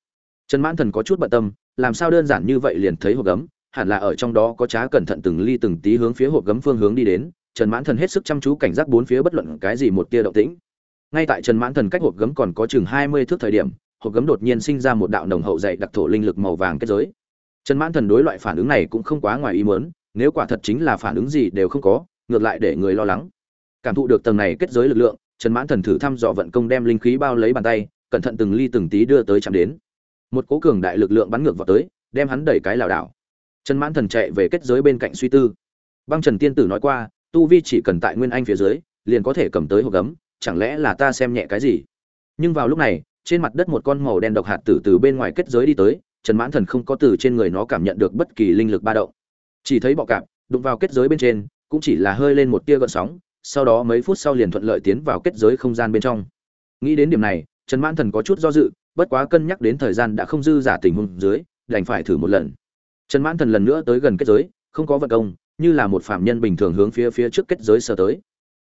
Trần mãn thần có chút bận tâm, làm sao đơn giản như vậy liền thấy hộp gấm, hẳn là ở trong đó có trá cẩn thận từng ly từng tí hướng phía hộp gấm phương hướng đi đến, trần mãn thần hết sức chăm chú cảnh giác bốn phía bất luận cái gì một tia động tĩnh. Ngay tại trần mãn thần cách hộp gấm còn có chừng hai mươi thước thời điểm, hộp gấm đột nhiên sinh ra một đạo nồng hậu dày đặc thổ linh lực màu vàng kết giới trần mãn thần đối loại phản ứng này cũng không quá ngoài ý muốn, nếu quả thật chính là phản ứng gì đều không có, ngược lại để người lo lắng. Cảm thụ được tầng này kết giới lực lượng, trần mãn thần thử thăm dò vận công đem linh khí bao lấy bàn tay, cẩn thận từng ly từng tí đưa tới chạm đến. Một cố cường đại lực lượng bắn ngược vào tới, đem hắn đẩy cái lảo đảo. Trần mãn thần chạy về kết giới bên cạnh suy tư. Băng trần tiên tử nói qua, tu vi chỉ cần tại nguyên anh phía dưới, liền có thể cầm tới hộp gấm, chẳng lẽ là ta xem nhẹ cái gì? Nhưng vào lúc này, trên mặt đất một con màu đen độc hạt tử từ bên ngoài kết giới đi tới trần mãn thần không có từ trên người nó cảm nhận được bất kỳ linh lực ba động. Chỉ thấy bọ cạp đụng vào kết giới bên trên, cũng chỉ là hơi lên một tia gợn sóng, sau đó mấy phút sau liền thuận lợi tiến vào kết giới không gian bên trong. Nghĩ đến điểm này, trần mãn thần có chút do dự, bất quá cân nhắc đến thời gian đã không dư giả tình huống dưới, đành phải thử một lần. Trần mãn thần lần nữa tới gần kết giới, không có vận công, như là một phạm nhân bình thường hướng phía phía trước kết giới sờ tới.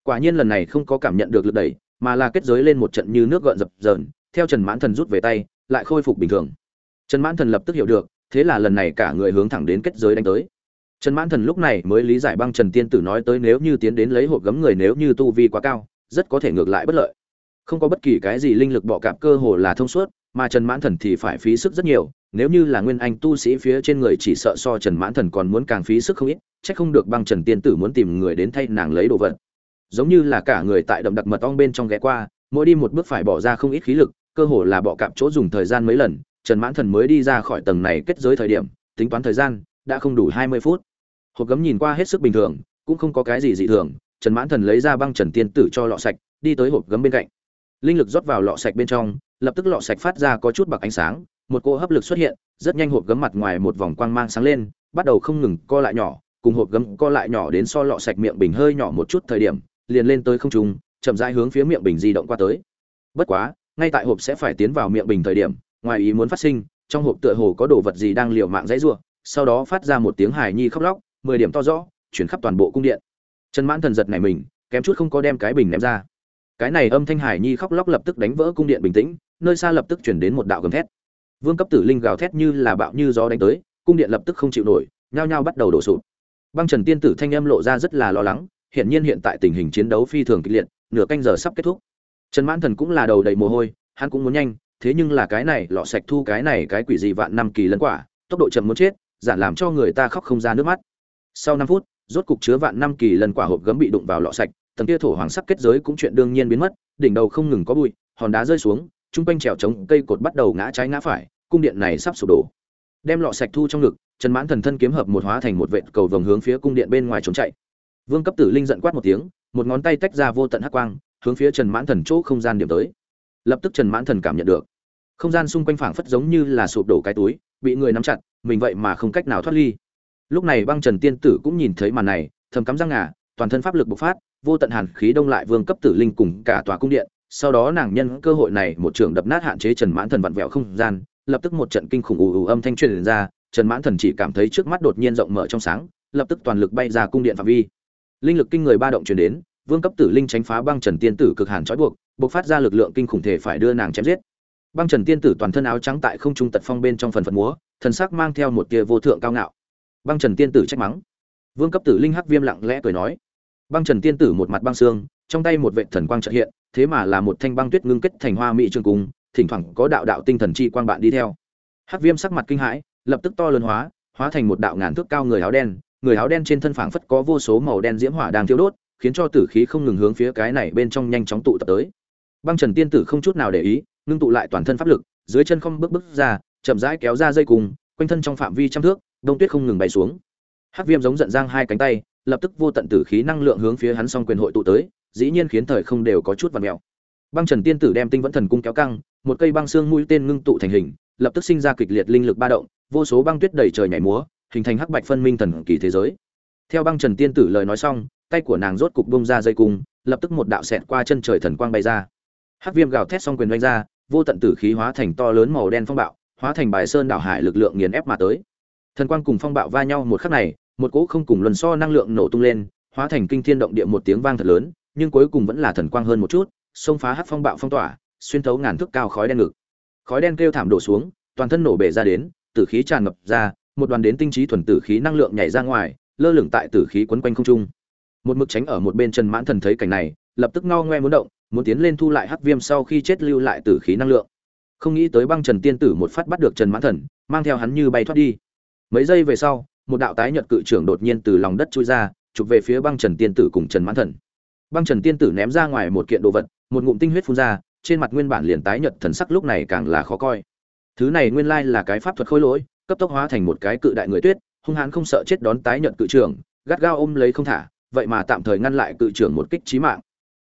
Quả nhiên lần này không có cảm nhận được lực đẩy, mà là kết giới lên một trận như nước gợn dập dờn, theo trần mãn thần rút về tay, lại khôi phục bình thường trần mãn thần lập tức hiểu được, thế là lần này cả người hướng thẳng đến kết giới đánh tới. Trần mãn thần lúc này mới lý giải băng trần tiên tử nói tới nếu như tiến đến lấy hộp gấm người nếu như tu vi quá cao, rất có thể ngược lại bất lợi. Không có bất kỳ cái gì linh lực bọ cạp cơ hồ là thông suốt, mà trần mãn thần thì phải phí sức rất nhiều, nếu như là nguyên anh tu sĩ phía trên người chỉ sợ so trần mãn thần còn muốn càng phí sức không ít, chắc không được băng trần tiên tử muốn tìm người đến thay nàng lấy đồ vật. Giống như là cả người tại đậm đặc mật ong bên trong ghé qua, mỗi đi một bước phải bỏ ra không ít khí lực, cơ hồ là bọ cạp chỗ dùng thời gian mấy lần trần mãn thần mới đi ra khỏi tầng này kết giới thời điểm, tính toán thời gian, đã không đủ hai mươi phút. Hộp gấm nhìn qua hết sức bình thường, cũng không có cái gì dị thường, trần mãn thần lấy ra băng trần tiên tử cho lọ sạch, đi tới hộp gấm bên cạnh. Linh lực rót vào lọ sạch bên trong, lập tức lọ sạch phát ra có chút bạc ánh sáng, một cỗ hấp lực xuất hiện, rất nhanh hộp gấm mặt ngoài một vòng quang mang sáng lên, bắt đầu không ngừng co lại nhỏ, cùng hộp gấm co lại nhỏ đến so lọ sạch miệng bình hơi nhỏ một chút thời điểm, liền lên tới không trung, chậm rãi hướng phía miệng bình di động qua tới. Bất quá, ngay tại hộp sẽ phải tiến vào miệng bình thời điểm ngoài ý muốn phát sinh, trong hộp tựa hồ có đồ vật gì đang liều mạng dãy rủa, sau đó phát ra một tiếng hài nhi khóc lóc, mười điểm to rõ, chuyển khắp toàn bộ cung điện. Trần mãn thần giật này mình, kém chút không có đem cái bình ném ra. Cái này âm thanh hài nhi khóc lóc lập tức đánh vỡ cung điện bình tĩnh, nơi xa lập tức chuyển đến một đạo gầm thét. Vương cấp tử linh gào thét như là bạo như gió đánh tới, cung điện lập tức không chịu nổi, nhao nhao bắt đầu đổ sụp. Băng trần tiên tử thanh âm lộ ra rất là lo lắng, hiển nhiên hiện tại tình hình chiến đấu phi thường kịch liệt, nửa canh giờ sắp kết thúc. Trần mãn thần cũng là đầu đầy mồ hôi, hắn cũng muốn nhanh thế nhưng là cái này, lọ sạch thu cái này cái quỷ gì vạn năm kỳ lân quả, tốc độ chậm muốn chết giản làm cho người ta khóc không ra nước mắt. Sau năm phút, rốt cục chứa vạn năm kỳ lần quả hộp gấm bị đụng vào lọ sạch, tầng kia thổ hoàng sắc kết giới cũng chuyện đương nhiên biến mất, đỉnh đầu không ngừng có bụi, hòn đá rơi xuống, trung quanh trèo trống, cây cột bắt đầu ngã trái ngã phải, cung điện này sắp sụp đổ. Đem lọ sạch thu trong ngực, trần mãn thần thân kiếm hợp một hóa thành một vệt cầu vồng hướng phía cung điện bên ngoài trốn chạy. Vương cấp tử linh giận quát một tiếng, một ngón tay tách ra vô tận hắc quang, hướng phía trần mãn thần chỗ không gian điểm tới. Lập tức trần mãn thần cảm nhận được không gian xung quanh phảng phất giống như là sụp đổ cái túi, bị người nắm chặt, mình vậy mà không cách nào thoát ly. Lúc này băng trần tiên tử cũng nhìn thấy màn này, thầm cắm răng ngà, toàn thân pháp lực bộc phát, vô tận hàn khí đông lại vương cấp tử linh cùng cả tòa cung điện. Sau đó nàng nhân cơ hội này một trường đập nát hạn chế trần mãn thần vặn vẹo không gian, lập tức một trận kinh khủng ù ù âm thanh truyền ra, trần mãn thần chỉ cảm thấy trước mắt đột nhiên rộng mở trong sáng, lập tức toàn lực bay ra cung điện phạm vi. Linh lực kinh người ba động truyền đến, vương cấp tử linh tránh phá băng trần tiên tử cực hàn trói buộc, bộc phát ra lực lượng kinh khủng thể phải đưa nàng chém giết băng trần tiên tử toàn thân áo trắng tại không trung tật phong bên trong phần phật múa, thần sắc mang theo một tia vô thượng cao ngạo. Băng trần tiên tử trách mắng. Vương cấp tử linh hắc viêm lặng lẽ cười nói. Băng trần tiên tử một mặt băng xương, trong tay một vệ thần quang trợ hiện, thế mà là một thanh băng tuyết ngưng kết thành hoa mỹ trường cung, thỉnh thoảng có đạo đạo tinh thần chi quang bạn đi theo. Hắc viêm sắc mặt kinh hãi, lập tức to lớn hóa hóa thành một đạo ngàn thước cao người áo đen, người áo đen trên thân phảng phất có vô số màu đen diễm hỏa đang thiêu đốt, khiến cho tử khí không ngừng hướng phía cái này bên trong nhanh chóng tụ tập tới. Băng trần tiên tử không chút nào để ý ngưng tụ lại toàn thân pháp lực, dưới chân không bước bước ra, chậm rãi kéo ra dây cùng, quanh thân trong phạm vi trăm thước, đông tuyết không ngừng bay xuống. Hắc viêm giống giận giang hai cánh tay, lập tức vô tận tử khí năng lượng hướng phía hắn song quyền hội tụ tới, dĩ nhiên khiến thời không đều có chút vằn mèo. Băng trần tiên tử đem tinh vẫn thần cung kéo căng, một cây băng xương mũi tên ngưng tụ thành hình, lập tức sinh ra kịch liệt linh lực ba động, vô số băng tuyết đầy trời nhảy múa, hình thành hắc bạch phân minh thần kỳ thế giới. Theo băng trần tiên tử lời nói xong, tay của nàng rốt cục bung ra dây cung, lập tức một đạo xẹt qua chân trời thần quang bay ra hắc viêm gào thét xong quyền đánh ra, vô tận tử khí hóa thành to lớn màu đen phong bạo, hóa thành bài sơn đảo hải lực lượng nghiền ép mà tới. Thần quang cùng phong bạo va nhau một khắc này, một cỗ không cùng luân so năng lượng nổ tung lên, hóa thành kinh thiên động địa một tiếng vang thật lớn, nhưng cuối cùng vẫn là thần quang hơn một chút, xông phá hắc phong bạo phong tỏa, xuyên thấu ngàn thước cao khói đen ngực. Khói đen kêu thảm đổ xuống, toàn thân nổ bể ra đến, tử khí tràn ngập ra, một đoàn đến tinh trí thuần tử khí năng lượng nhảy ra ngoài, lơ lửng tại tử khí quấn quanh không trung. Một mực tránh ở một bên trần mãn thần thấy cảnh này, lập tức ngao ngoe muốn động muốn tiến lên thu lại hắc viêm sau khi chết lưu lại tử khí năng lượng. Không nghĩ tới băng trần tiên tử một phát bắt được trần mãn thần, mang theo hắn như bay thoát đi. Mấy giây về sau, một đạo tái nhật cự trưởng đột nhiên từ lòng đất chui ra, chụp về phía băng trần tiên tử cùng trần mãn thần. Băng trần tiên tử ném ra ngoài một kiện đồ vật, một ngụm tinh huyết phun ra, trên mặt nguyên bản liền tái nhật thần sắc lúc này càng là khó coi. Thứ này nguyên lai là cái pháp thuật khôi lỗi, cấp tốc hóa thành một cái cự đại người tuyết, hung hãn không sợ chết đón tái nhật cự trưởng, gắt gao ôm lấy không thả, vậy mà tạm thời ngăn lại cự trưởng một kích chí mạng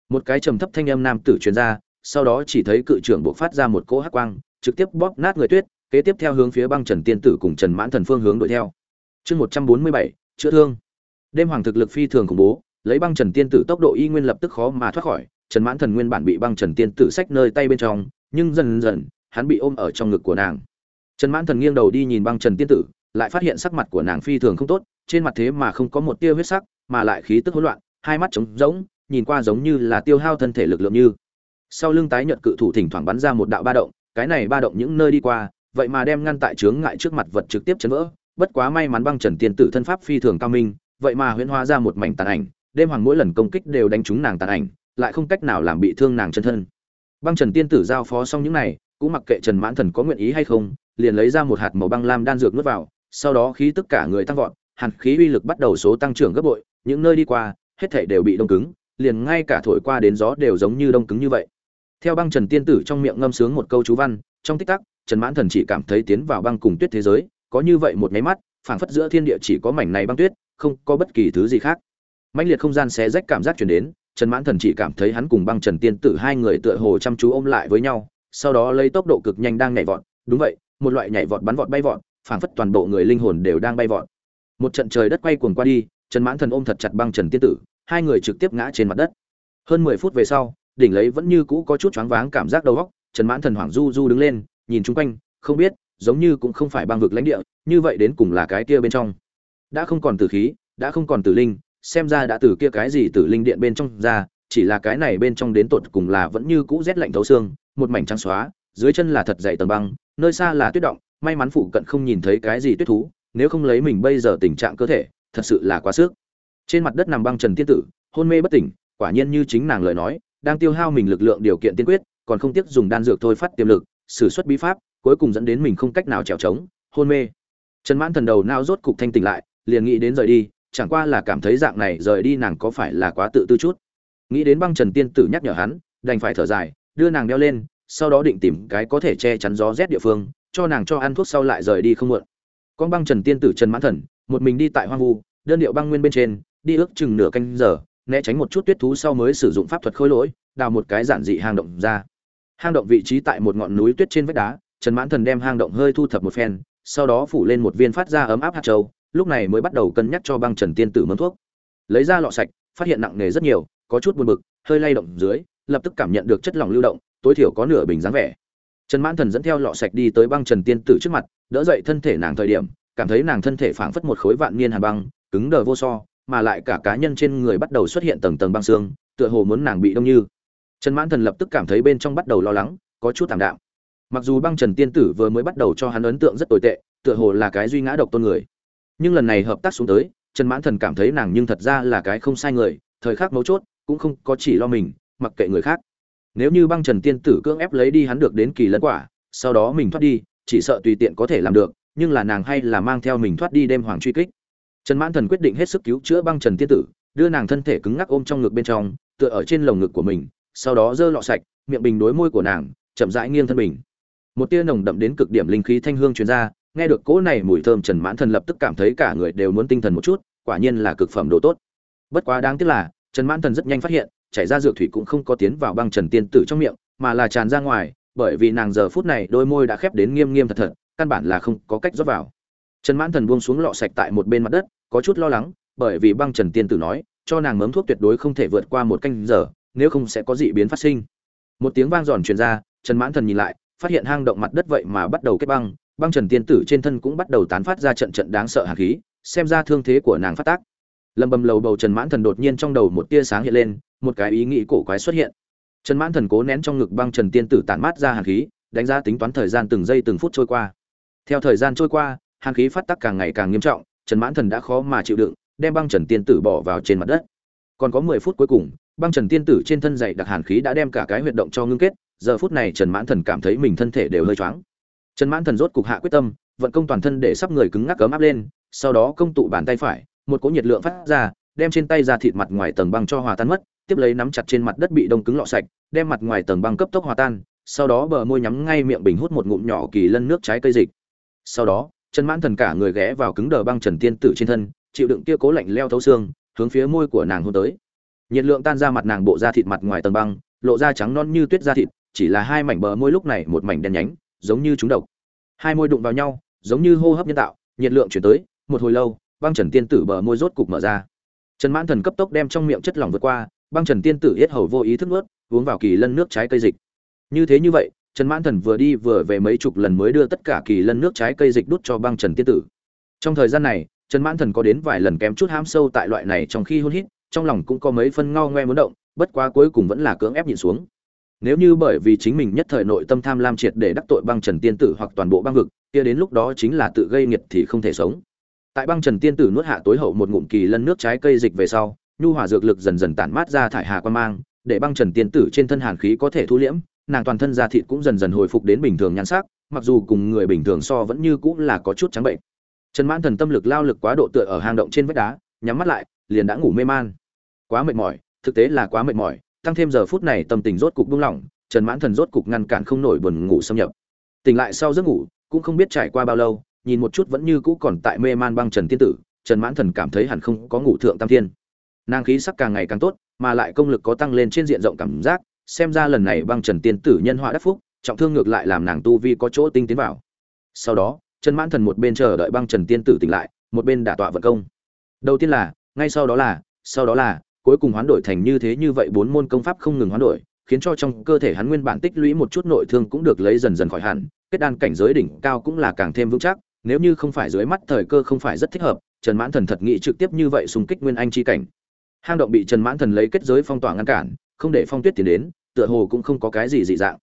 một cái trầm thấp thanh âm nam tử truyền ra, sau đó chỉ thấy cự trưởng buộc phát ra một cỗ hắc quang, trực tiếp bóp nát người tuyết, kế tiếp theo hướng phía băng trần tiên tử cùng trần mãn thần phương hướng đuổi theo. Chương một trăm bốn mươi bảy, chữa thương. Đêm hoàng thực lực phi thường khủng bố, lấy băng trần tiên tử tốc độ y nguyên lập tức khó mà thoát khỏi, trần mãn thần nguyên bản bị băng trần tiên tử sách nơi tay bên trong, nhưng dần dần, hắn bị ôm ở trong ngực của nàng. Trần mãn thần nghiêng đầu đi nhìn băng trần tiên tử, lại phát hiện sắc mặt của nàng phi thường không tốt, trên mặt thế mà không có một tia huyết sắc, mà lại khí tức hỗn loạn, hai mắt trống rỗng nhìn qua giống như là tiêu hao thân thể lực lượng như. Sau lưng tái nhợt cự thủ thỉnh thoảng bắn ra một đạo ba động, cái này ba động những nơi đi qua, vậy mà đem ngăn tại chướng ngại trước mặt vật trực tiếp chấn vỡ, bất quá may mắn băng trần tiên tử thân pháp phi thường cao minh, vậy mà huyễn hóa ra một mảnh tàn ảnh, đêm hoàng mỗi lần công kích đều đánh trúng nàng tàn ảnh, lại không cách nào làm bị thương nàng chân thân. Băng trần tiên tử giao phó xong những này, cũng mặc kệ trần mãn thần có nguyện ý hay không, liền lấy ra một hạt màu băng lam đan dược nuốt vào, sau đó khí tất cả người tăng vọt, hàn khí uy lực bắt đầu số tăng trưởng gấp bội, những nơi đi qua, hết thảy đều bị đông cứng liền ngay cả thổi qua đến gió đều giống như đông cứng như vậy. Theo băng trần tiên tử trong miệng ngâm sướng một câu chú văn, trong tích tắc, trần mãn thần chỉ cảm thấy tiến vào băng cùng tuyết thế giới, có như vậy một nháy mắt, phảng phất giữa thiên địa chỉ có mảnh này băng tuyết, không có bất kỳ thứ gì khác. Mãnh liệt không gian xé rách cảm giác truyền đến, trần mãn thần chỉ cảm thấy hắn cùng băng trần tiên tử hai người tựa hồ chăm chú ôm lại với nhau, sau đó lấy tốc độ cực nhanh đang nhảy vọt. Đúng vậy, một loại nhảy vọt bắn vọt bay vọt, phảng phất toàn bộ người linh hồn đều đang bay vọt. Một trận trời đất quay cuồng qua đi, trần mãn thần ôm thật chặt băng trần tiên tử hai người trực tiếp ngã trên mặt đất. Hơn mười phút về sau, đỉnh lấy vẫn như cũ có chút choáng váng cảm giác đầu óc, trần mãn thần hoảng du du đứng lên, nhìn chung quanh, không biết, giống như cũng không phải băng vực lãnh địa, như vậy đến cùng là cái kia bên trong. Đã không còn tử khí, đã không còn tử linh, xem ra đã từ kia cái gì tử linh điện bên trong ra, chỉ là cái này bên trong đến tột cùng là vẫn như cũ rét lạnh thấu xương, một mảnh trắng xóa, dưới chân là thật dày tầng băng, nơi xa là tuyết động, may mắn phụ cận không nhìn thấy cái gì tuyết thú, nếu không lấy mình bây giờ tình trạng cơ thể, thật sự là quá sức trên mặt đất nằm băng trần tiên tử, hôn mê bất tỉnh, quả nhiên như chính nàng lời nói, đang tiêu hao mình lực lượng điều kiện tiên quyết, còn không tiếc dùng đan dược thôi phát tiềm lực, sử xuất bí pháp, cuối cùng dẫn đến mình không cách nào trèo trống, hôn mê. Trần mãn thần đầu nao rốt cục thanh tỉnh lại, liền nghĩ đến rời đi, chẳng qua là cảm thấy dạng này rời đi nàng có phải là quá tự tư chút. Nghĩ đến băng trần tiên tử nhắc nhở hắn, đành phải thở dài, đưa nàng đeo lên, sau đó định tìm cái có thể che chắn gió rét địa phương, cho nàng cho ăn thuốc sau lại rời đi không muộn. Con băng trần tiên tử trần mãn thần, một mình đi tại hoang vu, đơn điệu băng nguyên bên trên đi ước chừng nửa canh giờ, né tránh một chút tuyết thú sau mới sử dụng pháp thuật khôi lỗi, đào một cái giản dị hang động ra. Hang động vị trí tại một ngọn núi tuyết trên vách đá, trần mãn thần đem hang động hơi thu thập một phen, sau đó phủ lên một viên phát ra ấm áp hạt châu, lúc này mới bắt đầu cân nhắc cho băng trần tiên tử mớm thuốc. Lấy ra lọ sạch, phát hiện nặng nề rất nhiều, có chút buồn bực, hơi lay động dưới, lập tức cảm nhận được chất lỏng lưu động, tối thiểu có nửa bình dáng vẻ. Trần mãn thần dẫn theo lọ sạch đi tới băng trần tiên tử trước mặt, đỡ dậy thân thể nàng thời điểm, cảm thấy nàng thân thể phảng phất một khối vạn niên hàn băng, cứng đờ vô so mà lại cả cá nhân trên người bắt đầu xuất hiện tầng tầng băng xương, tựa hồ muốn nàng bị đông như. Trần mãn thần lập tức cảm thấy bên trong bắt đầu lo lắng, có chút thảm đạm. Mặc dù băng trần tiên tử vừa mới bắt đầu cho hắn ấn tượng rất tồi tệ, tựa hồ là cái duy ngã độc tôn người. Nhưng lần này hợp tác xuống tới, trần mãn thần cảm thấy nàng nhưng thật ra là cái không sai người, thời khắc mấu chốt, cũng không có chỉ lo mình, mặc kệ người khác. Nếu như băng trần tiên tử cưỡng ép lấy đi hắn được đến kỳ lân quả, sau đó mình thoát đi, chỉ sợ tùy tiện có thể làm được, nhưng là nàng hay là mang theo mình thoát đi đêm hoàng truy kích trần mãn thần quyết định hết sức cứu chữa băng trần tiên tử, đưa nàng thân thể cứng ngắc ôm trong ngực bên trong, tựa ở trên lồng ngực của mình, sau đó giơ lọ sạch, miệng bình đối môi của nàng, chậm rãi nghiêng thân mình. một tia nồng đậm đến cực điểm linh khí thanh hương truyền ra, nghe được cỗ này mùi thơm, trần mãn thần lập tức cảm thấy cả người đều muốn tinh thần một chút, quả nhiên là cực phẩm đồ tốt bất quá đáng tiếc là, trần mãn thần rất nhanh phát hiện, chảy ra dược thủy cũng không có tiến vào băng trần tiên tử trong miệng, mà là tràn ra ngoài, bởi vì nàng giờ phút này đôi môi đã khép đến nghiêm nghiêm thật thật, căn bản là không có cách rót vào trần mãn thần buông xuống lọ sạch tại một bên mặt đất có chút lo lắng, bởi vì băng trần tiên tử nói, cho nàng mớm thuốc tuyệt đối không thể vượt qua một canh giờ, nếu không sẽ có dị biến phát sinh. Một tiếng vang giòn truyền ra, trần mãn thần nhìn lại, phát hiện hang động mặt đất vậy mà bắt đầu kết băng băng trần tiên tử trên thân cũng bắt đầu tán phát ra trận trận đáng sợ hạt khí, xem ra thương thế của nàng phát tác. Lầm bầm lầu bầu trần mãn thần đột nhiên trong đầu một tia sáng hiện lên, một cái ý nghĩ cổ quái xuất hiện. Trần mãn thần cố nén trong ngực băng trần tiên tử tản mát ra hàn khí, đánh giá tính toán thời gian từng giây từng phút trôi qua. Theo thời gian trôi qua, hàn khí phát tác càng ngày càng nghiêm trọng trần mãn thần đã khó mà chịu đựng, đem băng trần tiên tử bỏ vào trên mặt đất. Còn có mười phút cuối cùng, băng trần tiên tử trên thân dày đặc hàn khí đã đem cả cái huyệt động cho ngưng kết, giờ phút này trần mãn thần cảm thấy mình thân thể đều hơi choáng. Trần mãn thần rốt cục hạ quyết tâm, vận công toàn thân để sắp người cứng ngắc cấm áp lên, sau đó công tụ bàn tay phải, một cỗ nhiệt lượng phát ra, đem trên tay ra thịt mặt ngoài tầng băng cho hòa tan mất, tiếp lấy nắm chặt trên mặt đất bị đông cứng lọ sạch, đem mặt ngoài tầng băng cấp tốc hòa tan, sau đó bờ môi nhắm ngay miệng bình hút một ngụm nhỏ kỳ lân nước trái cây dịch. Sau đó trần mãn thần cả người ghé vào cứng đờ băng trần tiên tử trên thân, chịu đựng kia cố lạnh leo thấu xương, hướng phía môi của nàng hôn tới. Nhiệt lượng tan ra mặt nàng bộ da thịt mặt ngoài tầng băng, lộ ra trắng non như tuyết da thịt, chỉ là hai mảnh bờ môi lúc này một mảnh đen nhánh, giống như chúng độc. Hai môi đụng vào nhau, giống như hô hấp nhân tạo, nhiệt lượng chuyển tới, một hồi lâu, băng trần tiên tử bờ môi rốt cục mở ra. Trần mãn thần cấp tốc đem trong miệng chất lỏng vượt qua, băng trần tiên tử yết hầu vô ý thức nuốt, uống vào kỳ lân nước trái cây dịch. Như thế như vậy trần mãn thần vừa đi vừa về mấy chục lần mới đưa tất cả kỳ lân nước trái cây dịch đút cho băng trần tiên tử. Trong thời gian này, trần mãn thần có đến vài lần kém chút hám sâu tại loại này trong khi hôn hít, trong lòng cũng có mấy phân ngao ngoe muốn động, bất quá cuối cùng vẫn là cưỡng ép nhịn xuống. Nếu như bởi vì chính mình nhất thời nội tâm tham lam triệt để đắc tội băng trần tiên tử hoặc toàn bộ băng vực, kia đến lúc đó chính là tự gây nghiệt thì không thể sống. Tại băng trần tiên tử nuốt hạ tối hậu một ngụm kỳ lân nước trái cây dịch về sau, nhu hòa dược lực dần dần tản mát ra thải hà quan mang, để băng trần tiên tử trên thân hàn khí có thể thu liễm nàng toàn thân da thịt cũng dần dần hồi phục đến bình thường nhan sắc, mặc dù cùng người bình thường so vẫn như cũng là có chút trắng bệnh. Trần mãn thần tâm lực lao lực quá độ tựa ở hang động trên vách đá, nhắm mắt lại, liền đã ngủ mê man. Quá mệt mỏi, thực tế là quá mệt mỏi, tăng thêm giờ phút này tâm tình rốt cục buông lỏng, trần mãn thần rốt cục ngăn cản không nổi buồn ngủ xâm nhập. Tỉnh lại sau giấc ngủ, cũng không biết trải qua bao lâu, nhìn một chút vẫn như cũ còn tại mê man băng trần tiên tử, trần mãn thần cảm thấy hẳn không có ngủ thượng tam thiên. Nàng khí sắc càng ngày càng tốt, mà lại công lực có tăng lên trên diện rộng cảm giác xem ra lần này băng trần tiên tử nhân họa đắc phúc, trọng thương ngược lại làm nàng tu vi có chỗ tinh tiến vào. Sau đó, trần mãn thần một bên chờ đợi băng trần tiên tử tỉnh lại, một bên đả tọa vận công. Đầu tiên là, ngay sau đó là, sau đó là, cuối cùng hoán đổi thành như thế như vậy bốn môn công pháp không ngừng hoán đổi, khiến cho trong cơ thể hắn nguyên bản tích lũy một chút nội thương cũng được lấy dần dần khỏi hẳn, kết đan cảnh giới đỉnh cao cũng là càng thêm vững chắc, nếu như không phải dưới mắt thời cơ không phải rất thích hợp, trần mãn thần thật nghĩ trực tiếp như vậy xung kích nguyên anh chi cảnh. Hang động bị trần mãn thần lấy kết giới phong tỏa ngăn cản không để phong tuyết tiến đến, tựa hồ cũng không có cái gì dị dạng.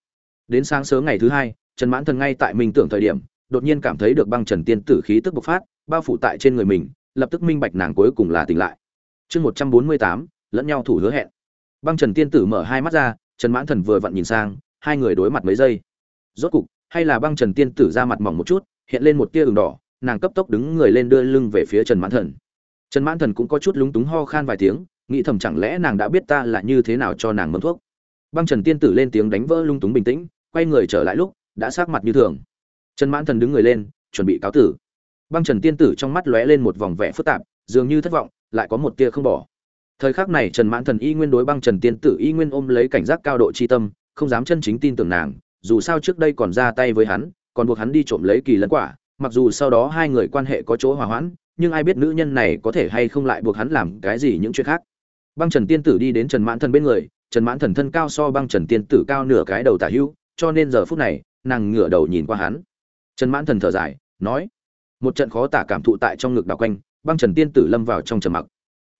Đến sáng sớm ngày thứ hai, trần mãn thần ngay tại minh tưởng thời điểm, đột nhiên cảm thấy được băng trần tiên tử khí tức bộc phát, bao phủ tại trên người mình, lập tức minh bạch nàng cuối cùng là tỉnh lại. Chương một trăm bốn mươi tám, lẫn nhau thủ hứa hẹn. Băng trần tiên tử mở hai mắt ra, trần mãn thần vừa vặn nhìn sang, hai người đối mặt mấy giây. Rốt cục, hay là băng trần tiên tử ra mặt mỏng một chút, hiện lên một tia ửng đỏ, nàng cấp tốc đứng người lên đưa lưng về phía trần mãn thần. Trần mãn thần cũng có chút lúng túng ho khan vài tiếng nghĩ thầm chẳng lẽ nàng đã biết ta là như thế nào cho nàng mớm thuốc. Băng trần tiên tử lên tiếng đánh vỡ lung túng bình tĩnh, quay người trở lại lúc, đã sát mặt như thường. Trần mãn thần đứng người lên, chuẩn bị cáo tử. Băng trần tiên tử trong mắt lóe lên một vòng vẻ phức tạp, dường như thất vọng, lại có một tia không bỏ. Thời khắc này trần mãn thần y nguyên đối băng trần tiên tử y nguyên ôm lấy cảnh giác cao độ chi tâm, không dám chân chính tin tưởng nàng, dù sao trước đây còn ra tay với hắn, còn buộc hắn đi trộm lấy kỳ lân quả, mặc dù sau đó hai người quan hệ có chỗ hòa hoãn, nhưng ai biết nữ nhân này có thể hay không lại buộc hắn làm cái gì những chuyện khác băng trần tiên tử đi đến trần mãn thần bên người, trần mãn thần thân cao so băng trần tiên tử cao nửa cái đầu tả hữu, cho nên giờ phút này, nàng ngửa đầu nhìn qua hắn. Trần mãn thần thở dài, nói, một trận khó tả cảm thụ tại trong ngực đào quanh, băng trần tiên tử lâm vào trong trầm mặc.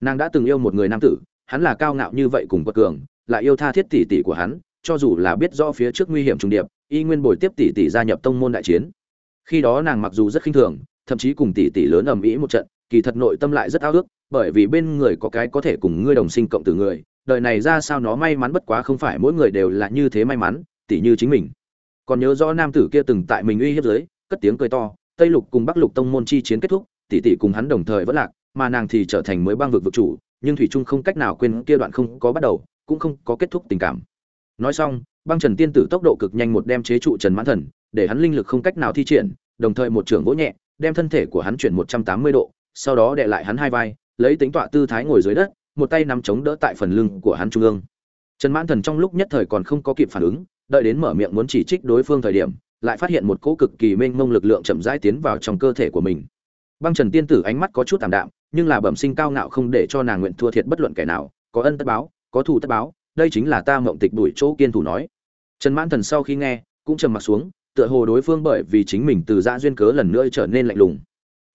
Nàng đã từng yêu một người nam tử, hắn là cao ngạo như vậy cùng quật cường, lại yêu tha thiết tỷ tỷ của hắn, cho dù là biết rõ phía trước nguy hiểm trùng điệp, y nguyên bồi tiếp tỷ tỷ gia nhập tông môn đại chiến. Khi đó nàng mặc dù rất khinh thường, thậm chí cùng tỷ tỷ lớn ầm ĩ một trận, kỳ thật nội tâm lại rất ao ước bởi vì bên người có cái có thể cùng ngươi đồng sinh cộng tử người, đời này ra sao nó may mắn bất quá không phải mỗi người đều là như thế may mắn tỷ như chính mình. Còn nhớ rõ nam tử kia từng tại mình uy hiếp dưới cất tiếng cười to, tây lục cùng bắc lục tông môn chi chiến kết thúc, tỷ tỷ cùng hắn đồng thời vẫn lạc, mà nàng thì trở thành mới băng vực vực chủ, nhưng thủy trung không cách nào quên kia đoạn không có bắt đầu, cũng không có kết thúc tình cảm. Nói xong, băng trần tiên tử tốc độ cực nhanh một đem chế trụ trần mãn thần, để hắn linh lực không cách nào thi triển, đồng thời một trưởng vỗ nhẹ, đem thân thể của hắn chuyển một trăm tám mươi độ, sau đó đệ lại hắn hai vai lấy tính tọa tư thái ngồi dưới đất, một tay nắm chống đỡ tại phần lưng của hắn trung ương. Trần mãn thần trong lúc nhất thời còn không có kịp phản ứng, đợi đến mở miệng muốn chỉ trích đối phương thời điểm, lại phát hiện một cỗ cực kỳ mênh mông lực lượng chậm rãi tiến vào trong cơ thể của mình. Băng trần tiên tử ánh mắt có chút tạm đạm, nhưng là bẩm sinh cao ngạo không để cho nàng nguyện thua thiệt bất luận kẻ nào, có ân tất báo, có thù tất báo, đây chính là ta mộng tịch đuổi chỗ kiên thủ nói. Trần mãn thần sau khi nghe, cũng trầm mặt xuống, tựa hồ đối phương bởi vì chính mình từ dã duyên cớ lần nữa trở nên lạnh lùng.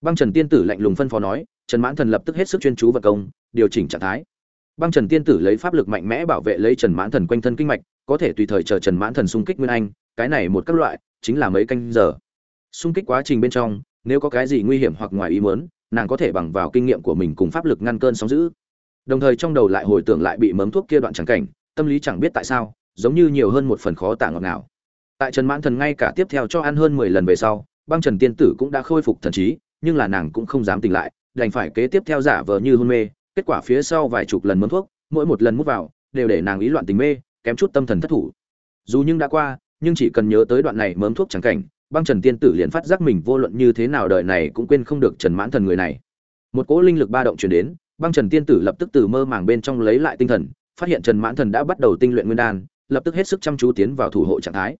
Băng trần tiên tử lạnh lùng phân phó nói trần mãn thần lập tức hết sức chuyên chú vật công, điều chỉnh trạng thái. Băng trần tiên tử lấy pháp lực mạnh mẽ bảo vệ lấy trần mãn thần quanh thân kinh mạch, có thể tùy thời chờ trần mãn thần xung kích nguyên anh, cái này một các loại, chính là mấy canh giờ. Xung kích quá trình bên trong, nếu có cái gì nguy hiểm hoặc ngoài ý muốn, nàng có thể bằng vào kinh nghiệm của mình cùng pháp lực ngăn cơn sóng dữ. đồng thời trong đầu lại hồi tưởng lại bị mớm thuốc kia đoạn chẳng cảnh, tâm lý chẳng biết tại sao, giống như nhiều hơn một phần khó tả ngọt ngào. Tại trần mãn thần ngay cả tiếp theo cho ăn hơn mười lần về sau, băng trần tiên tử cũng đã khôi phục thần trí, nhưng là nàng cũng không dám tỉnh lại đành phải kế tiếp theo giả vờ như hôn mê, kết quả phía sau vài chục lần mướn thuốc, mỗi một lần mút vào, đều để nàng ý loạn tình mê, kém chút tâm thần thất thủ. Dù nhưng đã qua, nhưng chỉ cần nhớ tới đoạn này mớm thuốc trắng cảnh, băng trần tiên tử liền phát giác mình vô luận như thế nào đời này cũng quên không được trần mãn thần người này. Một cỗ linh lực ba động chuyển đến, băng trần tiên tử lập tức từ mơ màng bên trong lấy lại tinh thần, phát hiện trần mãn thần đã bắt đầu tinh luyện nguyên đan, lập tức hết sức chăm chú tiến vào thủ hộ trạng thái.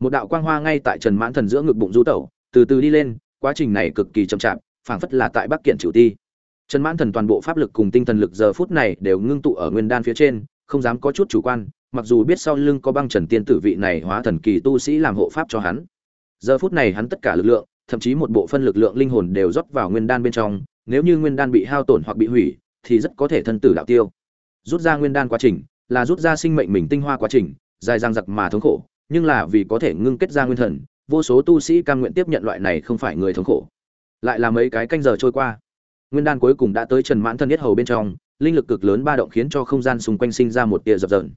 Một đạo quang hoa ngay tại trần mãn thần giữa ngực bụng du tẩu, từ từ đi lên, quá trình này cực kỳ chậm chạp phảng phất là tại bắc kiện triều ti. Trần mãn thần toàn bộ pháp lực cùng tinh thần lực giờ phút này đều ngưng tụ ở nguyên đan phía trên, không dám có chút chủ quan, mặc dù biết sau lưng có băng trần tiên tử vị này hóa thần kỳ tu sĩ làm hộ pháp cho hắn. Giờ phút này hắn tất cả lực lượng, thậm chí một bộ phân lực lượng linh hồn đều rót vào nguyên đan bên trong, nếu như nguyên đan bị hao tổn hoặc bị hủy, thì rất có thể thân tử đạo tiêu. Rút ra nguyên đan quá trình, là rút ra sinh mệnh mình tinh hoa quá trình, dài dang giặc mà thống khổ, nhưng là vì có thể ngưng kết ra nguyên thần, vô số tu sĩ cam nguyện tiếp nhận loại này không phải người thống khổ lại là mấy cái canh giờ trôi qua. Nguyên đan cuối cùng đã tới trần mãn thần nhất hầu bên trong, linh lực cực lớn ba động khiến cho không gian xung quanh sinh ra một tia dập dờn.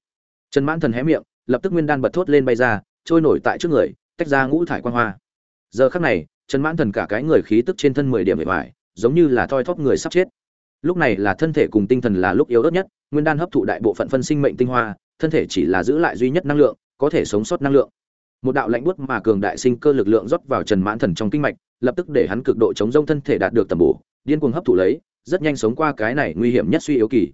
Trần mãn thần hé miệng, lập tức nguyên đan bật thốt lên bay ra, trôi nổi tại trước người, tách ra ngũ thải quan hoa. Giờ khắc này, trần mãn thần cả cái người khí tức trên thân mười điểm bề ngoài giống như là thoi thóp người sắp chết. Lúc này là thân thể cùng tinh thần là lúc yếu ớt nhất, nguyên đan hấp thụ đại bộ phận phân sinh mệnh tinh hoa, thân thể chỉ là giữ lại duy nhất năng lượng, có thể sống sót năng lượng một đạo lạnh buốt mà cường đại sinh cơ lực lượng rót vào trần mãn thần trong kinh mạch, lập tức để hắn cực độ chống rông thân thể đạt được tầm bổ, điên cuồng hấp thụ lấy, rất nhanh sống qua cái này nguy hiểm nhất suy yếu kỳ.